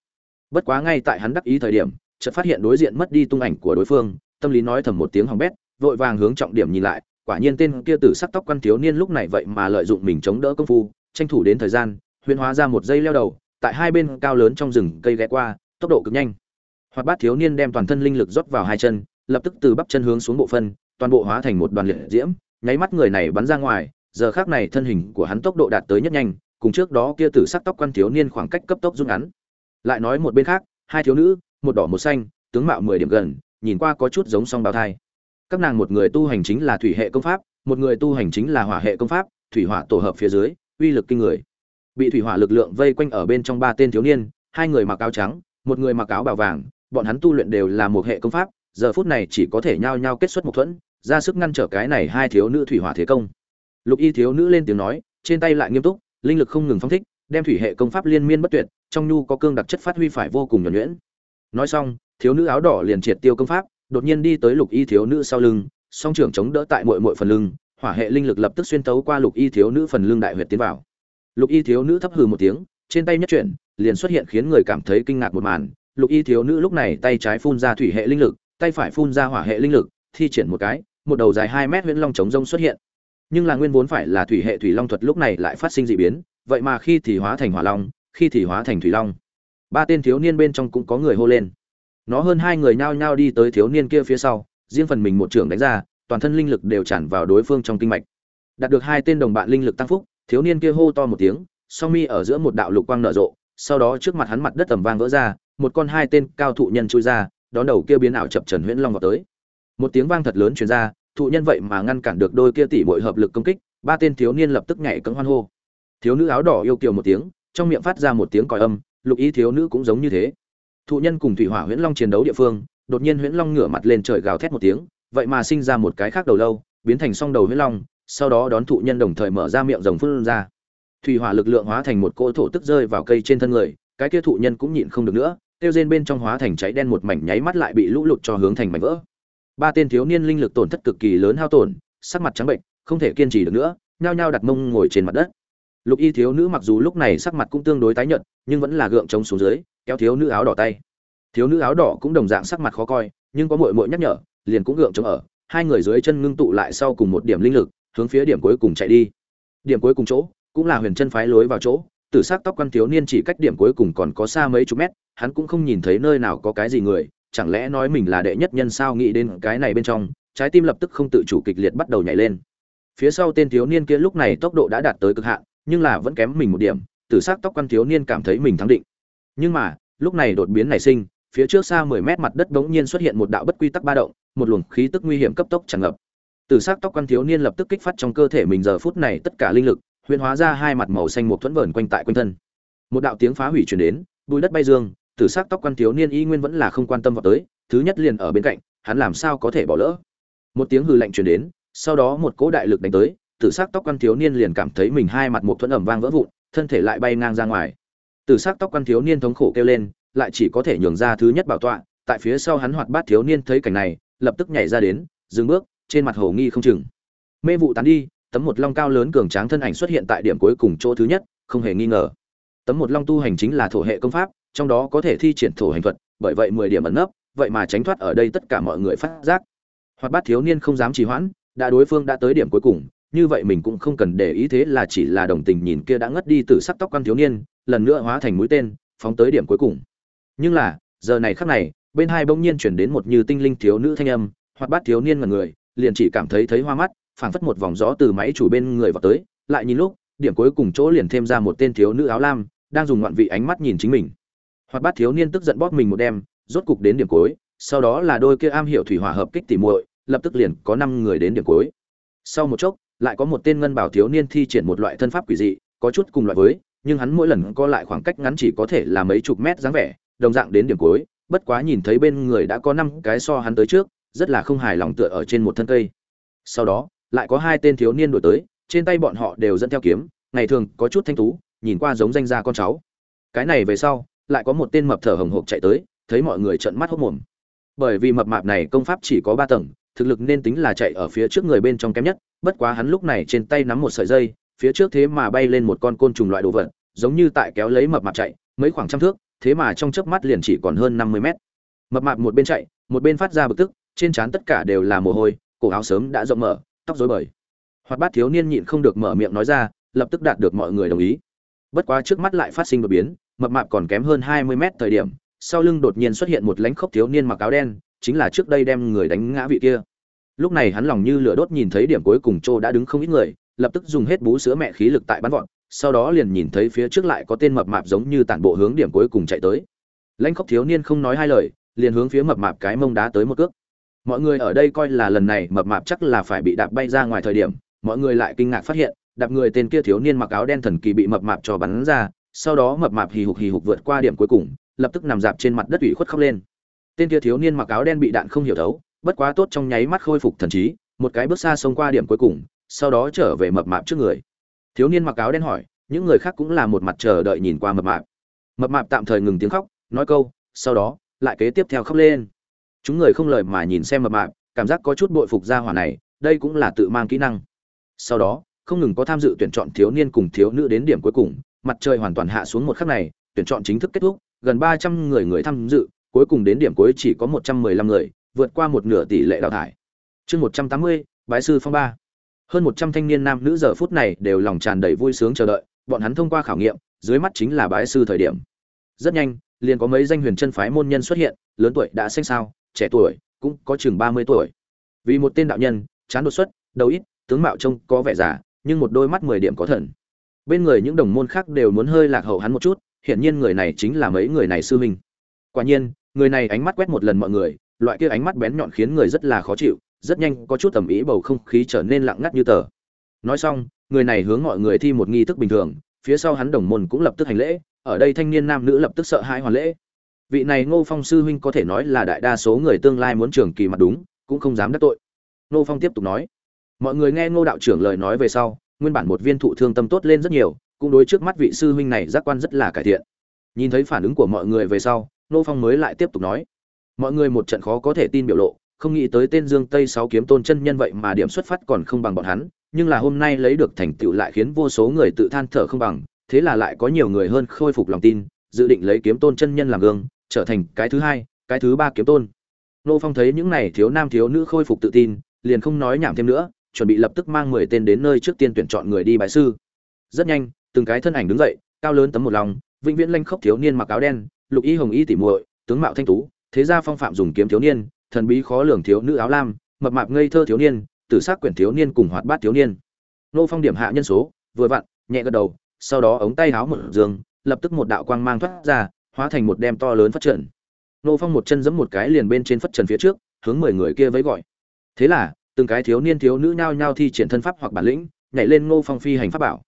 Bất quá ngay tại hắn đắc ý thời điểm chợt phát hiện đối diện mất đi tung ảnh của đối phương, tâm lý nói thầm một tiếng hỏng bét, vội vàng hướng trọng điểm nhìn lại, quả nhiên tên kia tử sắc tóc quan thiếu niên lúc này vậy mà lợi dụng mình chống đỡ công phu, tranh thủ đến thời gian, huyễn hóa ra một dây leo đầu, tại hai bên cao lớn trong rừng cây ghé qua, tốc độ cực nhanh. Hoạt bát thiếu niên đem toàn thân linh lực rót vào hai chân, lập tức từ bắp chân hướng xuống bộ phân, toàn bộ hóa thành một đoàn liệt diễm, nháy mắt người này bắn ra ngoài, giờ khác này thân hình của hắn tốc độ đạt tới nhất nhanh, cùng trước đó kia tử sắc tóc quan thiếu niên khoảng cách cấp tốc rút ngắn. Lại nói một bên khác, hai thiếu nữ một đỏ một xanh, tướng mạo mười điểm gần, nhìn qua có chút giống song bào thai. Các nàng một người tu hành chính là thủy hệ công pháp, một người tu hành chính là hỏa hệ công pháp, thủy hỏa tổ hợp phía dưới, uy lực kinh người. Bị thủy hỏa lực lượng vây quanh ở bên trong ba tên thiếu niên, hai người mặc áo trắng, một người mặc áo bào vàng, bọn hắn tu luyện đều là một hệ công pháp, giờ phút này chỉ có thể nhao nhao kết xuất một thuẫn, ra sức ngăn trở cái này hai thiếu nữ thủy hỏa thế công. Lục y thiếu nữ lên tiếng nói, trên tay lại nghiêm túc, linh lực không ngừng phóng thích, đem thủy hệ công pháp liên miên bất tuyệt, trong nhu có cương đặc chất phát huy phải vô cùng nhuẩn nhuyễn nói xong, thiếu nữ áo đỏ liền triệt tiêu công pháp, đột nhiên đi tới lục y thiếu nữ sau lưng, song trưởng chống đỡ tại muội muội phần lưng, hỏa hệ linh lực lập tức xuyên tấu qua lục y thiếu nữ phần lưng đại huyệt tiến vào. Lục y thiếu nữ thấp hừ một tiếng, trên tay nhất chuyển, liền xuất hiện khiến người cảm thấy kinh ngạc một màn, lục y thiếu nữ lúc này tay trái phun ra thủy hệ linh lực, tay phải phun ra hỏa hệ linh lực, thi triển một cái, một đầu dài hai mét huyễn long chống rông xuất hiện. Nhưng là nguyên vốn phải là thủy hệ thủy long thuật lúc này lại phát sinh dị biến, vậy mà khi thì hóa thành hỏa long, khi thì hóa thành thủy long ba tên thiếu niên bên trong cũng có người hô lên. Nó hơn hai người nhao nhao đi tới thiếu niên kia phía sau, riêng phần mình một trưởng đánh ra, toàn thân linh lực đều tràn vào đối phương trong kinh mạch. Đạt được hai tên đồng bạn linh lực tăng phúc, thiếu niên kia hô to một tiếng, song mi ở giữa một đạo lục quang nở rộ, sau đó trước mặt hắn mặt đất tầm vang vỡ ra, một con hai tên cao thụ nhân chui ra, đón đầu kia biến ảo chập trần huyễn long vào tới. Một tiếng vang thật lớn truyền ra, thụ nhân vậy mà ngăn cản được đôi kia tỷ muội hợp lực công kích, ba tên thiếu niên lập tức nhảy cẫng hoan hô. Thiếu nữ áo đỏ yêu kiều một tiếng, trong miệng phát ra một tiếng còi âm lục ý thiếu nữ cũng giống như thế. Thụ nhân cùng thủy hỏa huyễn long chiến đấu địa phương, đột nhiên huyễn long ngửa mặt lên trời gào thét một tiếng, vậy mà sinh ra một cái khác đầu lâu, biến thành song đầu huyễn long, sau đó đón thụ nhân đồng thời mở ra miệng rồng phun ra. Thủy hỏa lực lượng hóa thành một cỗ thổ tức rơi vào cây trên thân người, cái kia thụ nhân cũng nhịn không được nữa, tiêu rên bên trong hóa thành cháy đen một mảnh nháy mắt lại bị lũ lụt cho hướng thành mảnh vỡ. Ba tên thiếu niên linh lực tổn thất cực kỳ lớn hao tổn, sắc mặt trắng bệnh, không thể kiên trì được nữa, nhao nhao đặt mông ngồi trên mặt đất lục y thiếu nữ mặc dù lúc này sắc mặt cũng tương đối tái nhợt, nhưng vẫn là gượng chống xuống dưới, kéo thiếu nữ áo đỏ tay. Thiếu nữ áo đỏ cũng đồng dạng sắc mặt khó coi, nhưng có muội muội nhắc nhở, liền cũng gượng chống ở, hai người dưới chân ngưng tụ lại sau cùng một điểm linh lực, hướng phía điểm cuối cùng chạy đi. Điểm cuối cùng chỗ, cũng là huyền chân phái lối vào chỗ, tử sắc tóc quan thiếu niên chỉ cách điểm cuối cùng còn có xa mấy chục mét, hắn cũng không nhìn thấy nơi nào có cái gì người, chẳng lẽ nói mình là đệ nhất nhân sao nghĩ đến cái này bên trong, trái tim lập tức không tự chủ kịch liệt bắt đầu nhảy lên. Phía sau tên thiếu niên kia lúc này tốc độ đã đạt tới cực hạn nhưng là vẫn kém mình một điểm, tử sắc tóc quan thiếu niên cảm thấy mình thắng định. Nhưng mà, lúc này đột biến nảy sinh, phía trước xa 10 mét mặt đất bỗng nhiên xuất hiện một đạo bất quy tắc ba động, một luồng khí tức nguy hiểm cấp tốc tràn ngập. Tử sắc tóc quan thiếu niên lập tức kích phát trong cơ thể mình giờ phút này tất cả linh lực huyền hóa ra hai mặt màu xanh một thuẫn vờn quanh tại quanh thân. Một đạo tiếng phá hủy truyền đến, bùi đất bay dương, tử sắc tóc quan thiếu niên y nguyên vẫn là không quan tâm vào tới, thứ nhất liền ở bên cạnh, hắn làm sao có thể bỏ lỡ? Một tiếng hư lạnh truyền đến, sau đó một cỗ đại lực đánh tới tử sắc tóc quan thiếu niên liền cảm thấy mình hai mặt một thuẫn ẩm vang vỡ vụn, thân thể lại bay ngang ra ngoài. Tử sắc tóc quan thiếu niên thống khổ kêu lên, lại chỉ có thể nhường ra thứ nhất bảo tọa, tại phía sau hắn hoạt bát thiếu niên thấy cảnh này, lập tức nhảy ra đến, dừng bước, trên mặt hồ nghi không chừng. Mê vụ tán đi, tấm một long cao lớn cường tráng thân ảnh xuất hiện tại điểm cuối cùng chỗ thứ nhất, không hề nghi ngờ. Tấm một long tu hành chính là thổ hệ công pháp, trong đó có thể thi triển thổ hành thuật, bởi vậy mười điểm ẩn nấp, vậy mà tránh thoát ở đây tất cả mọi người phát giác. Hoạt bát thiếu niên không dám trì hoãn, đã đối phương đã tới điểm cuối cùng như vậy mình cũng không cần để ý thế là chỉ là đồng tình nhìn kia đã ngất đi từ sắc tóc quan thiếu niên, lần nữa hóa thành mũi tên, phóng tới điểm cuối cùng. Nhưng là, giờ này khắc này, bên hai bỗng nhiên chuyển đến một như tinh linh thiếu nữ thanh âm hoặc bát thiếu niên mà người, liền chỉ cảm thấy thấy hoa mắt, phảng phất một vòng gió từ máy chủ bên người vào tới, lại nhìn lúc, điểm cuối cùng chỗ liền thêm ra một tên thiếu nữ áo lam, đang dùng ngoạn vị ánh mắt nhìn chính mình. Hoặc bát thiếu niên tức giận bóp mình một đêm, rốt cục đến điểm cuối, sau đó là đôi kia am hiểu thủy hỏa hợp kích tỉ muội, lập tức liền có năm người đến điểm cuối. Sau một chốc lại có một tên ngân bảo thiếu niên thi triển một loại thân pháp quỷ dị, có chút cùng loại với, nhưng hắn mỗi lần co lại khoảng cách ngắn chỉ có thể là mấy chục mét dáng vẻ, đồng dạng đến điểm cuối, bất quá nhìn thấy bên người đã có năm cái so hắn tới trước, rất là không hài lòng tựa ở trên một thân cây. Sau đó, lại có hai tên thiếu niên đổi tới, trên tay bọn họ đều dẫn theo kiếm, ngày thường có chút thanh tú, nhìn qua giống danh gia con cháu. Cái này về sau, lại có một tên mập thở hồng hộc chạy tới, thấy mọi người trợn mắt hốc mồm. Bởi vì mập mạp này công pháp chỉ có ba tầng, thực lực nên tính là chạy ở phía trước người bên trong kém nhất bất quá hắn lúc này trên tay nắm một sợi dây, phía trước thế mà bay lên một con côn trùng loại đồ vật, giống như tại kéo lấy mập mạp chạy, mấy khoảng trăm thước, thế mà trong chớp mắt liền chỉ còn hơn năm mươi mét. Mập mạp một bên chạy, một bên phát ra bực tức, trên trán tất cả đều là mồ hôi, cổ áo sớm đã rộng mở, tóc rối bời. Hoạt bát thiếu niên nhịn không được mở miệng nói ra, lập tức đạt được mọi người đồng ý. Bất quá trước mắt lại phát sinh đột biến, mập mạp còn kém hơn hai mươi mét thời điểm, sau lưng đột nhiên xuất hiện một lãnh khốc thiếu niên mặc áo đen, chính là trước đây đem người đánh ngã vị kia lúc này hắn lòng như lửa đốt nhìn thấy điểm cuối cùng châu đã đứng không ít người, lập tức dùng hết bú sữa mẹ khí lực tại bắn vọt, sau đó liền nhìn thấy phía trước lại có tên mập mạp giống như tản bộ hướng điểm cuối cùng chạy tới. Lãnh khóc thiếu niên không nói hai lời, liền hướng phía mập mạp cái mông đá tới một cước. Mọi người ở đây coi là lần này mập mạp chắc là phải bị đạp bay ra ngoài thời điểm, mọi người lại kinh ngạc phát hiện, đạp người tên kia thiếu niên mặc áo đen thần kỳ bị mập mạp cho bắn ra, sau đó mập mạp hì hục hì hục vượt qua điểm cuối cùng, lập tức nằm dạp trên mặt đất ủy khuất khóc lên. Tên kia thiếu niên mặc áo đen bị đạn không hiểu thấu bất quá tốt trong nháy mắt khôi phục thần trí, một cái bước xa xông qua điểm cuối cùng, sau đó trở về mập mạp trước người. Thiếu niên mặc áo đen hỏi, những người khác cũng là một mặt chờ đợi nhìn qua mập mạp. Mập mạp tạm thời ngừng tiếng khóc, nói câu, sau đó, lại kế tiếp theo khóc lên. Chúng người không lời mà nhìn xem mập mạp, cảm giác có chút bội phục gia hỏa này, đây cũng là tự mang kỹ năng. Sau đó, không ngừng có tham dự tuyển chọn thiếu niên cùng thiếu nữ đến điểm cuối cùng, mặt trời hoàn toàn hạ xuống một khắc này, tuyển chọn chính thức kết thúc, gần ba trăm người người tham dự, cuối cùng đến điểm cuối chỉ có một trăm mười lăm người vượt qua một nửa tỷ lệ đào thải. Chương một trăm tám mươi, bái sư phong ba. Hơn một trăm thanh niên nam nữ giờ phút này đều lòng tràn đầy vui sướng chờ đợi, bọn hắn thông qua khảo nghiệm, dưới mắt chính là bái sư thời điểm. Rất nhanh, liền có mấy danh huyền chân phái môn nhân xuất hiện, lớn tuổi đã xanh sao, trẻ tuổi, cũng có chừng ba mươi tuổi. Vì một tên đạo nhân, chán đột xuất, đầu ít, tướng mạo trông có vẻ già, nhưng một đôi mắt mười điểm có thần. Bên người những đồng môn khác đều muốn hơi lạc hậu hắn một chút, hiển nhiên người này chính là mấy người này sư huynh. Quả nhiên, người này ánh mắt quét một lần mọi người loại kia ánh mắt bén nhọn khiến người rất là khó chịu, rất nhanh có chút tầm ý bầu không khí trở nên lặng ngắt như tờ. Nói xong, người này hướng mọi người thi một nghi thức bình thường, phía sau hắn đồng môn cũng lập tức hành lễ, ở đây thanh niên nam nữ lập tức sợ hãi hoàn lễ. Vị này ngô phong sư huynh có thể nói là đại đa số người tương lai muốn trường kỳ mặt đúng, cũng không dám đắc tội. Ngô phong tiếp tục nói, mọi người nghe ngô đạo trưởng lời nói về sau, nguyên bản một viên thụ thương tâm tốt lên rất nhiều, cũng đối trước mắt vị sư huynh này giác quan rất là cải thiện. Nhìn thấy phản ứng của mọi người về sau, ngô phong mới lại tiếp tục nói mọi người một trận khó có thể tin biểu lộ, không nghĩ tới tên dương tây sáu kiếm tôn chân nhân vậy mà điểm xuất phát còn không bằng bọn hắn, nhưng là hôm nay lấy được thành tựu lại khiến vô số người tự than thở không bằng, thế là lại có nhiều người hơn khôi phục lòng tin, dự định lấy kiếm tôn chân nhân làm gương, trở thành cái thứ hai, cái thứ ba kiếm tôn. Nô phong thấy những này thiếu nam thiếu nữ khôi phục tự tin, liền không nói nhảm thêm nữa, chuẩn bị lập tức mang mười tên đến nơi trước tiên tuyển chọn người đi bái sư. Rất nhanh, từng cái thân ảnh đứng dậy, cao lớn tấm một lòng, vĩnh viễn lanh khốc thiếu niên mặc áo đen, lục y hồng y tỉ muội, tướng mạo thanh tú thế gia phong phạm dùng kiếm thiếu niên, thần bí khó lường thiếu nữ áo lam, mập mạp ngây thơ thiếu niên, tử sắc quyển thiếu niên cùng hoạt bát thiếu niên. Nô phong điểm hạ nhân số, vừa vặn, nhẹ gật đầu, sau đó ống tay áo một dương lập tức một đạo quang mang thoát ra, hóa thành một đem to lớn phát trận nô phong một chân giẫm một cái liền bên trên phất trần phía trước, hướng mười người kia vẫy gọi. Thế là, từng cái thiếu niên thiếu nữ nhao nhao thi triển thân pháp hoặc bản lĩnh, nhảy lên ngô phong phi hành pháp bảo.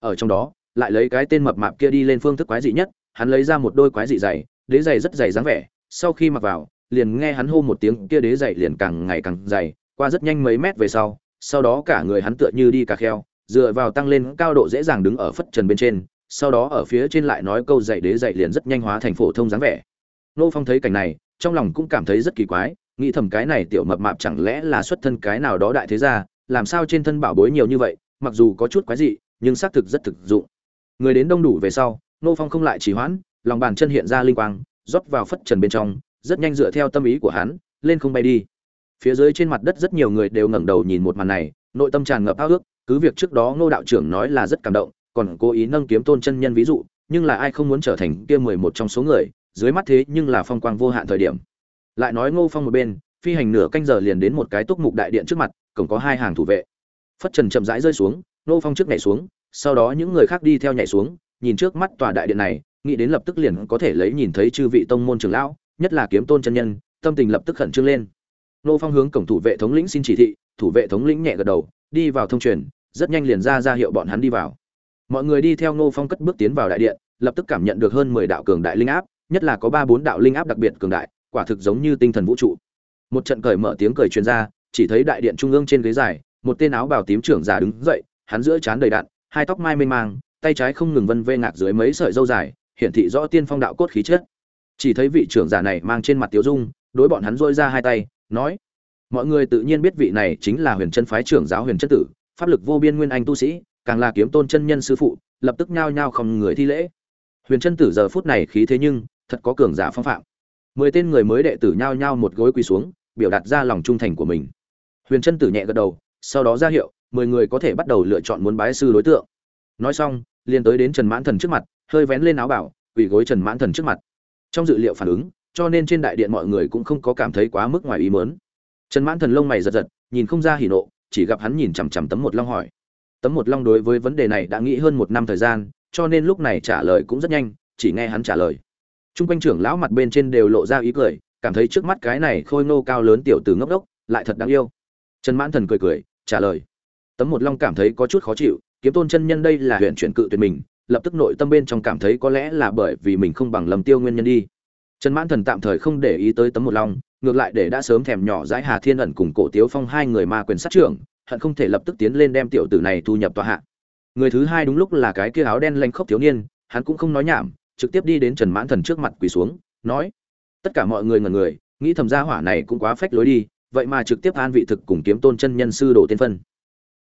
Ở trong đó, lại lấy cái tên mập mạp kia đi lên phương thức quái dị nhất, hắn lấy ra một đôi quái dị dày, đế giày rất dày dáng vẻ sau khi mặc vào, liền nghe hắn hô một tiếng, kia đế dày liền càng ngày càng dày, qua rất nhanh mấy mét về sau sau đó cả người hắn tựa như đi cà kheo, dựa vào tăng lên cao độ dễ dàng đứng ở phất trần bên trên, sau đó ở phía trên lại nói câu dạy đế dạy liền rất nhanh hóa thành phổ thông dáng vẻ. Nô phong thấy cảnh này, trong lòng cũng cảm thấy rất kỳ quái, nghĩ thầm cái này tiểu mập mạp chẳng lẽ là xuất thân cái nào đó đại thế gia, làm sao trên thân bảo bối nhiều như vậy, mặc dù có chút quái dị, nhưng xác thực rất thực dụng. Người đến đông đủ về sau, nô phong không lại trì hoãn, lòng bàn chân hiện ra linh quang rót vào phất trần bên trong, rất nhanh dựa theo tâm ý của hắn, lên không bay đi. Phía dưới trên mặt đất rất nhiều người đều ngẩng đầu nhìn một màn này, nội tâm tràn ngập ao ước, cứ việc trước đó ngô đạo trưởng nói là rất cảm động, còn cố ý nâng kiếm tôn chân nhân ví dụ, nhưng là ai không muốn trở thành kia mười một trong số người, dưới mắt thế nhưng là phong quang vô hạn thời điểm. Lại nói ngô phong một bên, phi hành nửa canh giờ liền đến một cái túc mục đại điện trước mặt, cổng có hai hàng thủ vệ. Phất trần chậm rãi rơi xuống, ngô phong trước nhảy xuống, sau đó những người khác đi theo nhảy xuống, nhìn trước mắt tòa đại điện này nghĩ đến lập tức liền có thể lấy nhìn thấy chư vị tông môn trưởng lão, nhất là kiếm tôn chân nhân, tâm tình lập tức khẩn trương lên. Nô phong hướng cổng thủ vệ thống lĩnh xin chỉ thị, thủ vệ thống lĩnh nhẹ gật đầu, đi vào thông truyền, rất nhanh liền ra ra hiệu bọn hắn đi vào. Mọi người đi theo ngô phong cất bước tiến vào đại điện, lập tức cảm nhận được hơn mười đạo cường đại linh áp, nhất là có ba bốn đạo linh áp đặc biệt cường đại, quả thực giống như tinh thần vũ trụ. Một trận cởi mở tiếng cười truyền ra, chỉ thấy đại điện trung ương trên ghế dài, một tên áo bào tím trưởng giả đứng dậy, hắn giữa trán đầy đạn, hai tóc mai mênh mang, tay trái không ngừng vân vê ngạc dưới mấy sợi râu dài hiển thị rõ tiên phong đạo cốt khí chất. Chỉ thấy vị trưởng giả này mang trên mặt tiêu dung, đối bọn hắn rôi ra hai tay, nói, mọi người tự nhiên biết vị này chính là huyền chân phái trưởng giáo huyền chân tử, pháp lực vô biên nguyên anh tu sĩ, càng là kiếm tôn chân nhân sư phụ, lập tức nhao nhao không người thi lễ. Huyền chân tử giờ phút này khí thế nhưng thật có cường giả phong phạm. Mười tên người mới đệ tử nhao nhao một gối quỳ xuống, biểu đạt ra lòng trung thành của mình. Huyền chân tử nhẹ gật đầu, sau đó ra hiệu, mười người có thể bắt đầu lựa chọn muốn bái sư đối tượng. Nói xong, liền tới đến trần mãn thần trước mặt hơi vén lên áo bảo, quỳ gối trần mãn thần trước mặt. Trong dự liệu phản ứng, cho nên trên đại điện mọi người cũng không có cảm thấy quá mức ngoài ý mớn trần mãn thần lông mày giật giật, nhìn không ra hỉ nộ, chỉ gặp hắn nhìn chằm chằm tấm một long hỏi. Tấm một long đối với vấn đề này đã nghĩ hơn một năm thời gian, cho nên lúc này trả lời cũng rất nhanh, chỉ nghe hắn trả lời. T r u n g quanh trưởng lão mặt bên trên đều lộ ra ý cười, cảm thấy trước mắt cái này khôi nô cao lớn tiểu từ ngốc đốc, lại thật đáng yêu. Trần mãn thần cười cười, trả lời. Tấm một long cảm thấy có chút khó chịu, kiếm tôn chân nhân đây là huyện chuyển cự tuyệt mình lập tức nội tâm bên trong cảm thấy có lẽ là bởi vì mình không bằng lầm tiêu nguyên nhân đi. Trần mãn thần tạm thời không để ý tới tấm một long, ngược lại để đã sớm thèm nhỏ dãi hà thiên ẩn cùng cổ tiếu phong hai người ma quyền sát trưởng, hận không thể lập tức tiến lên đem tiểu tử này thu nhập tòa hạ. Người thứ hai đúng lúc là cái kia áo đen lanh khốc thiếu niên, hắn cũng không nói nhảm, trực tiếp đi đến trần mãn thần trước mặt quỳ xuống, nói, tất cả mọi người ngần người, nghĩ thầm gia hỏa này cũng quá phách lối đi, vậy mà trực tiếp an vị thực cùng kiếm tôn chân nhân sư đồ tiên phân.